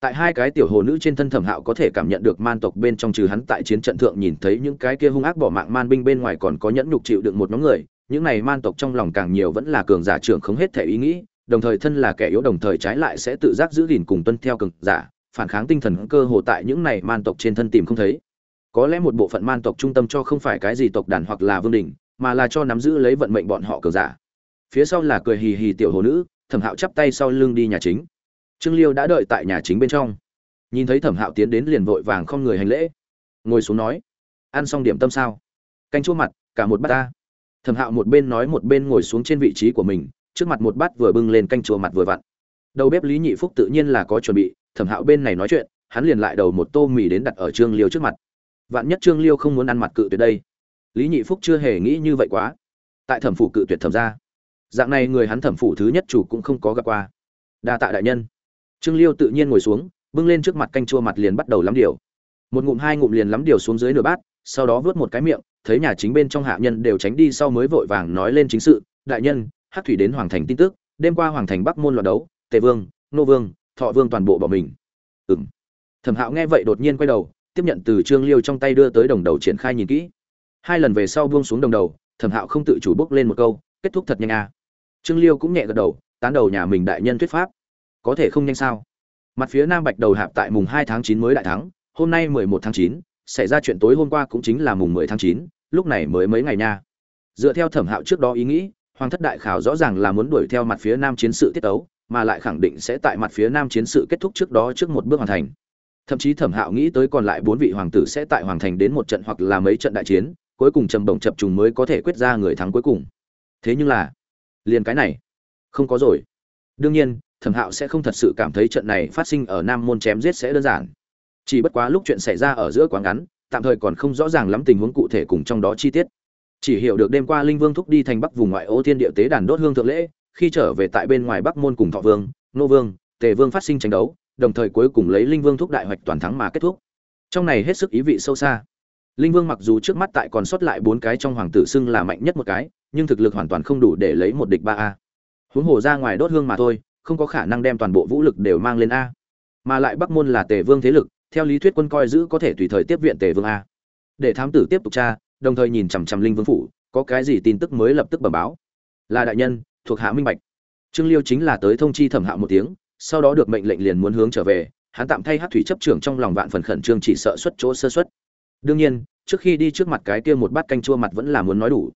Tại hai cái tiểu hồ nữ trên thân thẩm hạo có thể cảm nhận được man tộc bên trong trừ hắn tại chiến trận thượng nhìn thấy những cái kia hung ác bỏ mạng man binh bên ngoài còn có nhẫn nhục chịu đựng một nhóm người những này man tộc trong lòng càng nhiều vẫn là cường giả trưởng không hết thể ý nghĩ, đồng thời thân là kẻ yếu đồng thời trái lại sẽ tự giác giữ gìn cùng tuân theo cường giả, phản kháng tinh thần cơ hồ tại những này man tộc trên thân tìm không thấy. Có lẽ một bộ phận man tộc trung tâm cho không phải cái gì tộc đàn hoặc là vương đình mà là cho nắm giữ lấy vận mệnh bọn họ cường giả. Phía sau là cười hì hì tiểu hồ nữ, thẩm hạo chắp tay sau lưng đi nhà chính. Trương liêu đã đợi tại nhà chính bên trong. Nhìn thấy thẩm hạo tiến đến liền vội vàng không người hành lễ. Ngồi xuống nói, ăn xong điểm tâm sao? Canh chua mặt, cả một bát ta thẩm hạo một bên nói một bên ngồi xuống trên vị trí của mình, trước mặt một bát vừa bưng lên canh chua mặt vừa vặn. Đầu bếp lý nhị phúc tự nhiên là có chuẩn bị, thẩm hạo bên này nói chuyện, hắn liền lại đầu một tô mì đến đặt ở trương liêu trước mặt. Vạn nhất trương liêu không muốn ăn mặt cự tuyệt đây. Lý nhị phúc chưa hề nghĩ như vậy quá. Tại thẩm phủ cự tuyệt thẩm ra dạng này người hắn thẩm phủ thứ nhất chủ cũng không có gặp qua. Đa tạ đại nhân. Trương liêu tự nhiên ngồi xuống, bưng lên trước mặt canh chua mặt liền bắt đầu lắm điều. Một ngụm hai ngụm liền lắm điều xuống dưới nửa bát sau đó vớt một cái miệng, thấy nhà chính bên trong hạ nhân đều tránh đi sau mới vội vàng nói lên chính sự, đại nhân hát thủy đến hoàng thành tin tức, đêm qua hoàng thành bắc môn loạt đấu, tề vương, nô vương, thọ vương toàn bộ bỏ mình. Ừng thẩm hạo nghe vậy đột nhiên quay đầu, tiếp nhận từ trương liêu trong tay đưa tới đồng đầu triển khai nhìn kỹ. Hai lần về sau buông xuống đồng đầu, thẩm hạo không tự chủ bốc lên một câu, kết thúc thật nhanh à. trương liêu cũng nhẹ gật đầu, tán đầu nhà mình đại nhân thuyết pháp. Có thể không nhanh sao? Mặt phía nam bạch đầu hạp tại mùng hai tháng chín mới đại thắng, hôm nay mười một tháng chín xảy ra chuyện tối hôm qua cũng chính là mùng mười tháng 9, lúc này mới mấy ngày nha. Dựa theo thẩm hạo trước đó ý nghĩ hoàng thất đại khảo rõ ràng là muốn đuổi theo mặt phía nam chiến sự tiết tấu mà lại khẳng định sẽ tại mặt phía nam chiến sự kết thúc trước đó trước một bước hoàn thành. Thậm chí thẩm hạo nghĩ tới còn lại bốn vị hoàng tử sẽ tại hoàng thành đến một trận hoặc là mấy trận đại chiến cuối cùng trầm bổng chập trùng mới có thể quyết ra người thắng cuối cùng. Thế nhưng là liền cái này không có rồi. Đương nhiên thẩm hạo sẽ không thật sự cảm thấy trận này phát sinh ở nam môn chém giết sẽ đơn giản chỉ bất quá lúc chuyện xảy ra ở giữa quá ngắn, tạm thời còn không rõ ràng lắm tình huống cụ thể cùng trong đó chi tiết. Chỉ hiểu được đêm qua linh vương thúc đi thành bắc vùng ngoại ô thiên địa tế đàn đốt hương thượng lễ, khi trở về tại bên ngoài bắc môn cùng thọ vương, nô vương, tề vương phát sinh tranh đấu, đồng thời cuối cùng lấy linh vương thúc đại hoạch toàn thắng mà kết thúc. Trong này hết sức ý vị sâu xa. Linh vương mặc dù trước mắt tại còn sót lại bốn cái trong hoàng tử xưng là mạnh nhất một cái, nhưng thực lực hoàn toàn không đủ để lấy một địch ba a. Huống hồ ra ngoài đốt hương mà thôi, không có khả năng đem toàn bộ vũ lực đều mang lên a. Mà lại bắc môn là tề vương thế lực theo lý thuyết quân coi giữ có thể tùy thời tiếp viện tề vương a. Để thám tử tiếp tục tra, đồng thời nhìn chằm chằm linh vương phủ, có cái gì tin tức mới lập tức bẩm báo. Là đại nhân, thuộc hạ minh bạch. Trương liêu chính là tới thông chi thẩm hạo một tiếng, sau đó được mệnh lệnh liền muốn hướng trở về, hắn tạm thay hát thủy chấp trưởng trong lòng vạn phần khẩn trương chỉ sợ xuất chỗ sơ xuất đương nhiên, trước khi đi trước mặt cái kia một bát canh chua mặt vẫn là muốn nói đủ.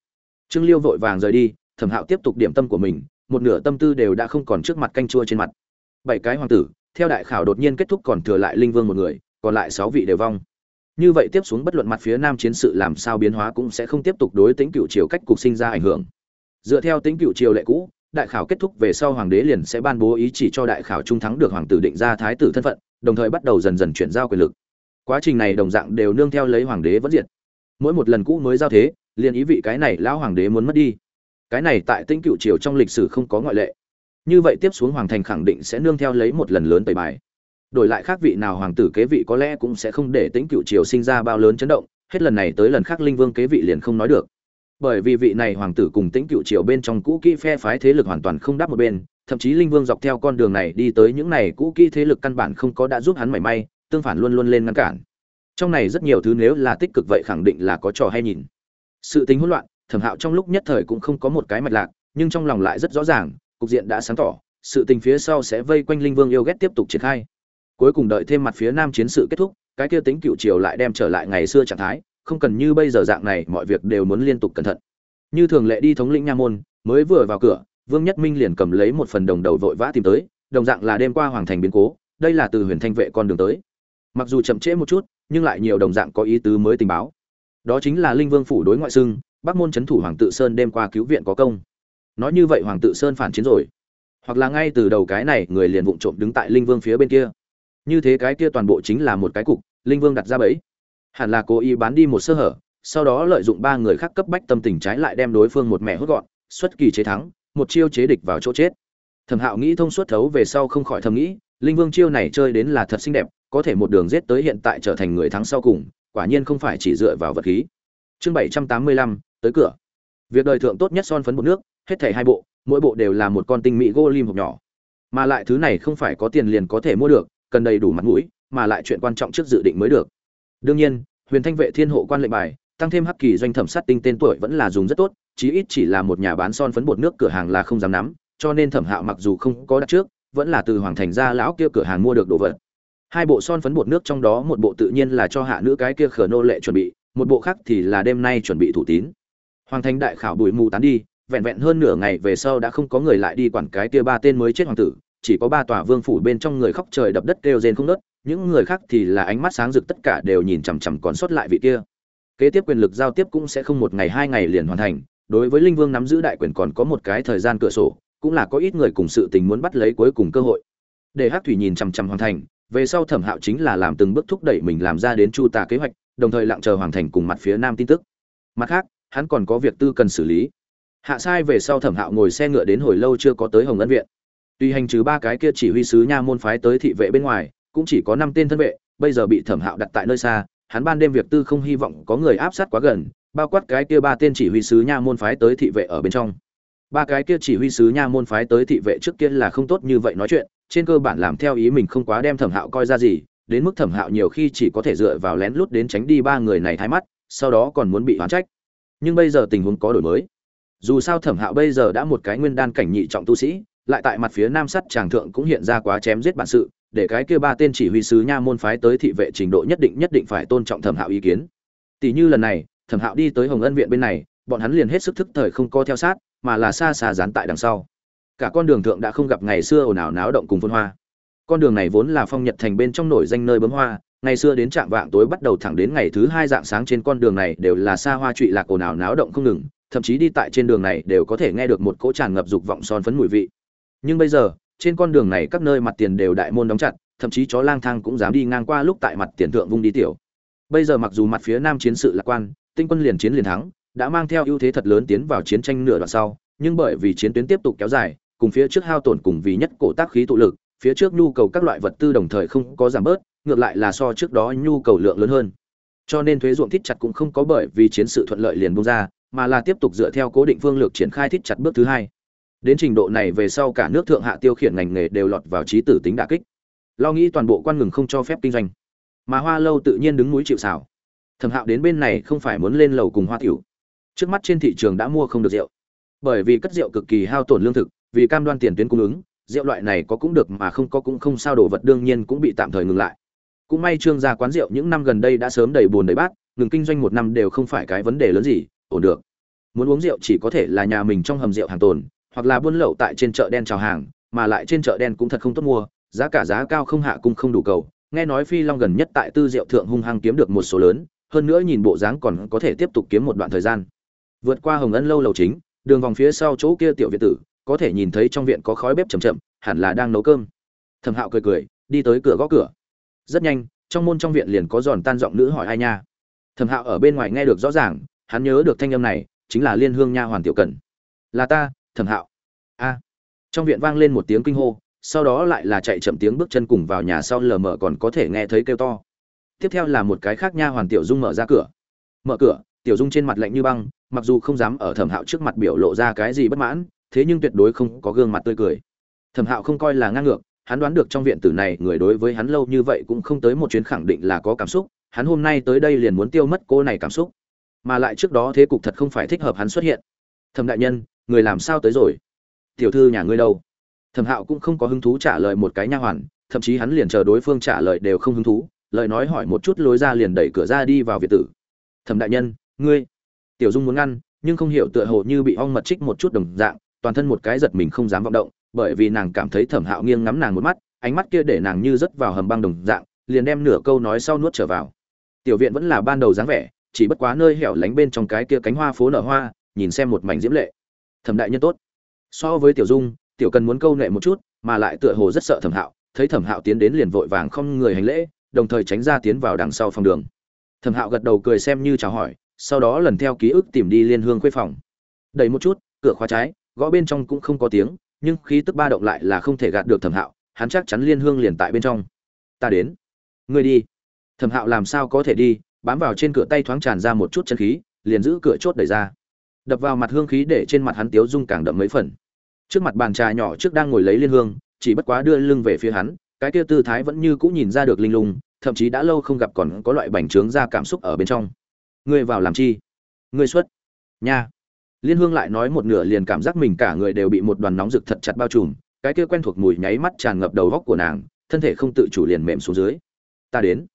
Trương liêu vội vàng rời đi, thẩm hạo tiếp tục điểm tâm của mình, một nửa tâm tư đều đã không còn trước mặt canh chua trên mặt. Bảy cái hoàng tử theo đại khảo đột nhiên kết thúc còn thừa lại linh vương một người, còn lại sáu vị đều vong. Như vậy tiếp xuống bất luận mặt phía nam chiến sự làm sao biến hóa cũng sẽ không tiếp tục đối tính cựu triều cách cục sinh ra ảnh hưởng. Dựa theo tính cựu triều lệ cũ, đại khảo kết thúc về sau hoàng đế liền sẽ ban bố ý chỉ cho đại khảo trung thắng được hoàng tử định ra thái tử thân phận, đồng thời bắt đầu dần dần chuyển giao quyền lực. Quá trình này đồng dạng đều nương theo lấy hoàng đế vẫn diệt. Mỗi một lần cũ mới giao thế, liền ý vị cái này lão hoàng đế muốn mất đi. Cái này tại tĩnh cựu triều trong lịch sử không có ngoại lệ như vậy tiếp xuống hoàng thành khẳng định sẽ nương theo lấy một lần lớn tẩy bài. Đổi lại khác vị nào hoàng tử kế vị có lẽ cũng sẽ không để tĩnh cựu triều sinh ra bao lớn chấn động, hết lần này tới lần khác linh vương kế vị liền không nói được. Bởi vì vị này hoàng tử cùng tĩnh cựu triều bên trong cũ kỹ phe phái thế lực hoàn toàn không đáp một bên, thậm chí linh vương dọc theo con đường này đi tới những này cũ kỹ thế lực căn bản không có đã giúp hắn mảy may, tương phản luôn luôn lên ngăn cản. Trong này rất nhiều thứ nếu là tích cực vậy khẳng định là có trò hay nhìn. Sự tính hỗn loạn, thẩm hạo trong lúc nhất thời cũng không có một cái mạch lạc, nhưng trong lòng lại rất rõ ràng cục diện đã sáng tỏ, sự tình phía sau sẽ vây quanh linh vương yêu ghét tiếp tục triển khai. Cuối cùng đợi thêm mặt phía nam chiến sự kết thúc, cái kia tính cựu triều lại đem trở lại ngày xưa trạng thái, không cần như bây giờ dạng này, mọi việc đều muốn liên tục cẩn thận. Như thường lệ đi thống lĩnh nha môn, mới vừa vào cửa, vương nhất minh liền cầm lấy một phần đồng đầu vội vã tìm tới, đồng dạng là đêm qua hoàng thành biến cố, đây là từ huyền thanh vệ con đường tới. Mặc dù chậm trễ một chút, nhưng lại nhiều đồng dạng có ý tứ mới tình báo. Đó chính là linh vương phủ đối ngoại xưng, bắc môn c h ấ n thủ hoàng tự sơn đêm qua cứu viện có công nói như vậy hoàng tự sơn phản chiến rồi. Hoặc là ngay từ đầu cái này người liền vụng trộm đứng tại linh vương phía bên kia. Như thế cái kia toàn bộ chính là một cái cục, linh vương đặt ra bẫy. Hẳn là cố ý bán đi một sơ hở, sau đó lợi dụng ba người khác cấp bách tâm tình trái lại đem đối phương một mẹ hốt gọn, xuất kỳ chế thắng, một chiêu chế địch vào chỗ chết. Thẩm hạo nghĩ thông suốt thấu về sau không khỏi thầm nghĩ, linh vương chiêu này chơi đến là thật xinh đẹp, có thể một đường giết tới hiện tại trở thành người thắng sau cùng, quả nhiên không phải chỉ dựa vào vật khí. Chương bảy trăm tám mươi lăm, tới cửa. Việc đời thượng tốt nhất son phấn bột nước hết thảy hai bộ, mỗi bộ đều là một con tinh mỹ golem hộp nhỏ. Mà lại thứ này không phải có tiền liền có thể mua được, cần đầy đủ mặt mũi, mà lại chuyện quan trọng trước dự định mới được. Đương nhiên, huyền thanh vệ thiên hộ quan lệnh bài, tăng thêm hắc kỳ doanh thẩm sát tinh tên tuổi vẫn là dùng rất tốt, chí ít chỉ là một nhà bán son phấn bột nước cửa hàng là không dám nắm, cho nên thẩm hạo mặc dù không có đặt trước, vẫn là từ hoàng thành ra lão kia cửa hàng mua được đồ vật. Hai bộ son phấn bột nước trong đó một bộ tự nhiên là cho hạ nữ cái kia khở nô lệ chuẩn bị, một bộ khác thì là đêm nay chuẩn bị thủ tín. Hoàng thành đại khảo bụi mù tán đi vẹn vẹn hơn nửa ngày về sau đã không có người lại đi quản cái kia ba tên mới chết hoàng tử, chỉ có ba tòa vương phủ bên trong người khóc trời đập đất kêu rên không nớt những người khác thì là ánh mắt sáng rực tất cả đều nhìn chằm chằm còn sót lại vị kia. Kế tiếp quyền lực giao tiếp cũng sẽ không một ngày hai ngày liền hoàn thành, đối với linh vương nắm giữ đại quyền còn có một cái thời gian cửa sổ, cũng là có ít người cùng sự tình muốn bắt lấy cuối cùng cơ hội. Để hát thủy nhìn chằm chằm hoàn thành, về sau thẩm hạo chính là làm từng bước thúc đẩy mình làm ra đến chu tà kế hoạch, đồng thời lặng chờ hoàn thành cùng mặt phía nam tin tức. Mặt khác, hắn còn có việc tư cần xử lý hạ sai về sau thẩm hạo ngồi xe ngựa đến hồi lâu chưa có tới hồng ân viện. Tuy hành trừ ba cái kia chỉ huy sứ nha môn phái tới thị vệ bên ngoài, cũng chỉ có năm tên thân vệ, bây giờ bị thẩm hạo đặt tại nơi xa, hắn ban đêm việc tư không hy vọng có người áp sát quá gần, bao quát cái kia ba tên chỉ huy sứ nha môn phái tới thị vệ ở bên trong. Ba cái kia chỉ huy sứ nha môn phái tới thị vệ trước kia là không tốt như vậy nói chuyện, trên cơ bản làm theo ý mình không quá đem thẩm hạo coi ra gì, đến mức thẩm hạo nhiều khi chỉ có thể dựa vào lén lút đến tránh đi ba người này thái mắt, sau đó còn muốn bị oán trách. Nhưng bây giờ tình huống có đổi mới dù sao thẩm hạo bây giờ đã một cái nguyên đan cảnh nhị trọng tu sĩ, lại tại mặt phía nam sắt tràng thượng cũng hiện ra quá chém giết bản sự, để cái kia ba tên chỉ huy sứ nha môn phái tới thị vệ trình độ nhất định nhất định phải tôn trọng thẩm hạo ý kiến. Tỷ như lần này, thẩm hạo đi tới hồng ân viện bên này, bọn hắn liền hết sức thức thời không co theo sát, mà là xa xa dán tại đằng sau. Cả con đường thượng đã không gặp ngày xưa ồn ào náo động cùng phân hoa. Con đường này vốn là phong nhật thành bên trong nổi danh nơi bấm hoa, ngày xưa đến trạm vạng tối bắt đầu thẳng đến ngày thứ hai dạng sáng trên con đường này đều là xa hoa trụy lạc ồn ào náo động không ngừng thậm chí đi tại trên đường này đều có thể nghe được một cỗ tràn ngập dục vọng son phấn mùi vị. Nhưng bây giờ, trên con đường này các nơi mặt tiền đều đại môn đóng chặt, thậm chí chó lang thang cũng dám đi ngang qua lúc tại mặt tiền thượng vung đi tiểu. Bây giờ mặc dù mặt phía nam chiến sự lạc quan, tinh quân liền chiến liền thắng, đã mang theo ưu thế thật lớn tiến vào chiến tranh nửa đoạn sau, nhưng bởi vì chiến tuyến tiếp tục kéo dài, cùng phía trước hao tổn cùng vì nhất cổ tác khí tụ lực, phía trước nhu cầu các loại vật tư đồng thời không có giảm bớt, ngược lại là so trước đó nhu cầu lượng lớn hơn. Cho nên thuế ruộng thít chặt cũng không có bởi vì chiến sự thuận lợi liền bung ra mà là tiếp tục dựa theo cố định phương lược triển khai thít chặt bước thứ hai. Đến trình độ này về sau cả nước thượng hạ tiêu khiển ngành nghề đều lọt vào trí tử tính đả kích. Lo nghĩ toàn bộ quan ngừng không cho phép kinh doanh. Mà hoa lâu tự nhiên đứng núi chịu sào, thẩm hạo đến bên này không phải muốn lên lầu cùng hoa tiểu. Trước mắt trên thị trường đã mua không được rượu. Bởi vì cất rượu cực kỳ hao tổn lương thực vì cam đoan tiền tuyến cung ứng rượu loại này có cũng được mà không có cũng không sao đồ vật đương nhiên cũng bị tạm thời ngừng lại. Cũng may trương gia quán rượu những năm gần đây đã sớm đầy buồn đầy bát ngừng kinh doanh một năm đều không phải cái vấn đề lớn gì ổn được. Muốn uống rượu chỉ có thể là nhà mình trong hầm rượu hàng tồn, hoặc là buôn lậu tại trên chợ đen chào hàng, mà lại trên chợ đen cũng thật không tốt mua, giá cả giá cao không hạ cung không đủ cầu. Nghe nói phi long gần nhất tại tư rượu thượng hung hăng kiếm được một số lớn, hơn nữa nhìn bộ dáng còn có thể tiếp tục kiếm một đoạn thời gian. Vượt qua hồng ân lâu lầu chính, đường vòng phía sau chỗ kia tiểu viện tử, có thể nhìn thấy trong viện có khói bếp chầm chậm, hẳn là đang nấu cơm. Thẩm hạo cười cười, đi tới cửa gõ cửa. Rất nhanh, trong môn trong viện liền có giòn tan giọng nữ hỏi ai nha. Thẩm hạo ở bên ngoài nghe được rõ ràng hắn nhớ được thanh âm này, chính là liên hương nha hoàn tiểu cần. Là ta, thẩm hạo. A. Trong viện vang lên một tiếng kinh hô, sau đó lại là chạy chậm tiếng bước chân cùng vào nhà sau lờ mờ còn có thể nghe thấy kêu to. Tiếp theo là một cái khác nha hoàn tiểu dung mở ra cửa. Mở cửa, tiểu dung trên mặt lạnh như băng, mặc dù không dám ở thẩm hạo trước mặt biểu lộ ra cái gì bất mãn, thế nhưng tuyệt đối không có gương mặt tươi cười. Thẩm hạo không coi là ngang ngược, hắn đoán được trong viện tử này người đối với hắn lâu như vậy cũng không tới một chuyến khẳng định là có cảm xúc, hắn hôm nay tới đây liền muốn tiêu mất cô này cảm xúc mà lại trước đó thế cục thật không phải thích hợp hắn xuất hiện. Thẩm đại nhân, người làm sao tới rồi? Tiểu thư nhà ngươi đâu? Thẩm hạo cũng không có hứng thú trả lời một cái nha hoàn, thậm chí hắn liền chờ đối phương trả lời đều không hứng thú, lời nói hỏi một chút lối ra liền đẩy cửa ra đi vào việt tử. Thẩm đại nhân, ngươi. Tiểu dung muốn ngăn, nhưng không hiểu tựa hồ như bị ong mật trích một chút đồng dạng, toàn thân một cái giật mình không dám vọng động, bởi vì nàng cảm thấy thẩm hạo nghiêng ngắm nàng một mắt, ánh mắt kia để nàng như rớt vào hầm băng đồng dạng, liền đem nửa câu nói sau nuốt trở vào. Tiểu viện vẫn là ban đầu dáng vẻ chỉ bất quá nơi hẻo lánh bên trong cái kia cánh hoa phố nở hoa, nhìn xem một mảnh diễm lệ. Thẩm đại nhân tốt. So với tiểu dung, tiểu cần muốn câu nệ một chút, mà lại tựa hồ rất sợ thẩm hạo, thấy thẩm hạo tiến đến liền vội vàng không người hành lễ, đồng thời tránh ra tiến vào đằng sau phòng đường. Thẩm hạo gật đầu cười xem như chào hỏi, sau đó lần theo ký ức tìm đi liên hương khuê phòng. Đẩy một chút, cửa khóa trái, gõ bên trong cũng không có tiếng, nhưng khí tức ba động lại là không thể gạt được thẩm hạo, hắn chắc chắn liên hương liền tại bên trong. Ta đến. Ngươi đi. Thẩm hạo làm sao có thể đi bám vào trên cửa tay thoáng tràn ra một chút chân khí, liền giữ cửa chốt đẩy ra. Đập vào mặt hương khí để trên mặt hắn tiếu dung càng đậm mấy phần. Trước mặt bàn trà nhỏ trước đang ngồi lấy liên hương, chỉ bất quá đưa lưng về phía hắn, cái kia tư thái vẫn như cũng nhìn ra được linh lung, thậm chí đã lâu không gặp còn có loại bành trướng ra cảm xúc ở bên trong. Ngươi vào làm chi? Ngươi xuất? Nha. Liên hương lại nói một nửa liền cảm giác mình cả người đều bị một đoàn nóng rực thật chặt bao trùm, cái kia quen thuộc mùi nháy mắt tràn ngập đầu góc của nàng, thân thể không tự chủ liền mềm xuống dưới. Ta đến.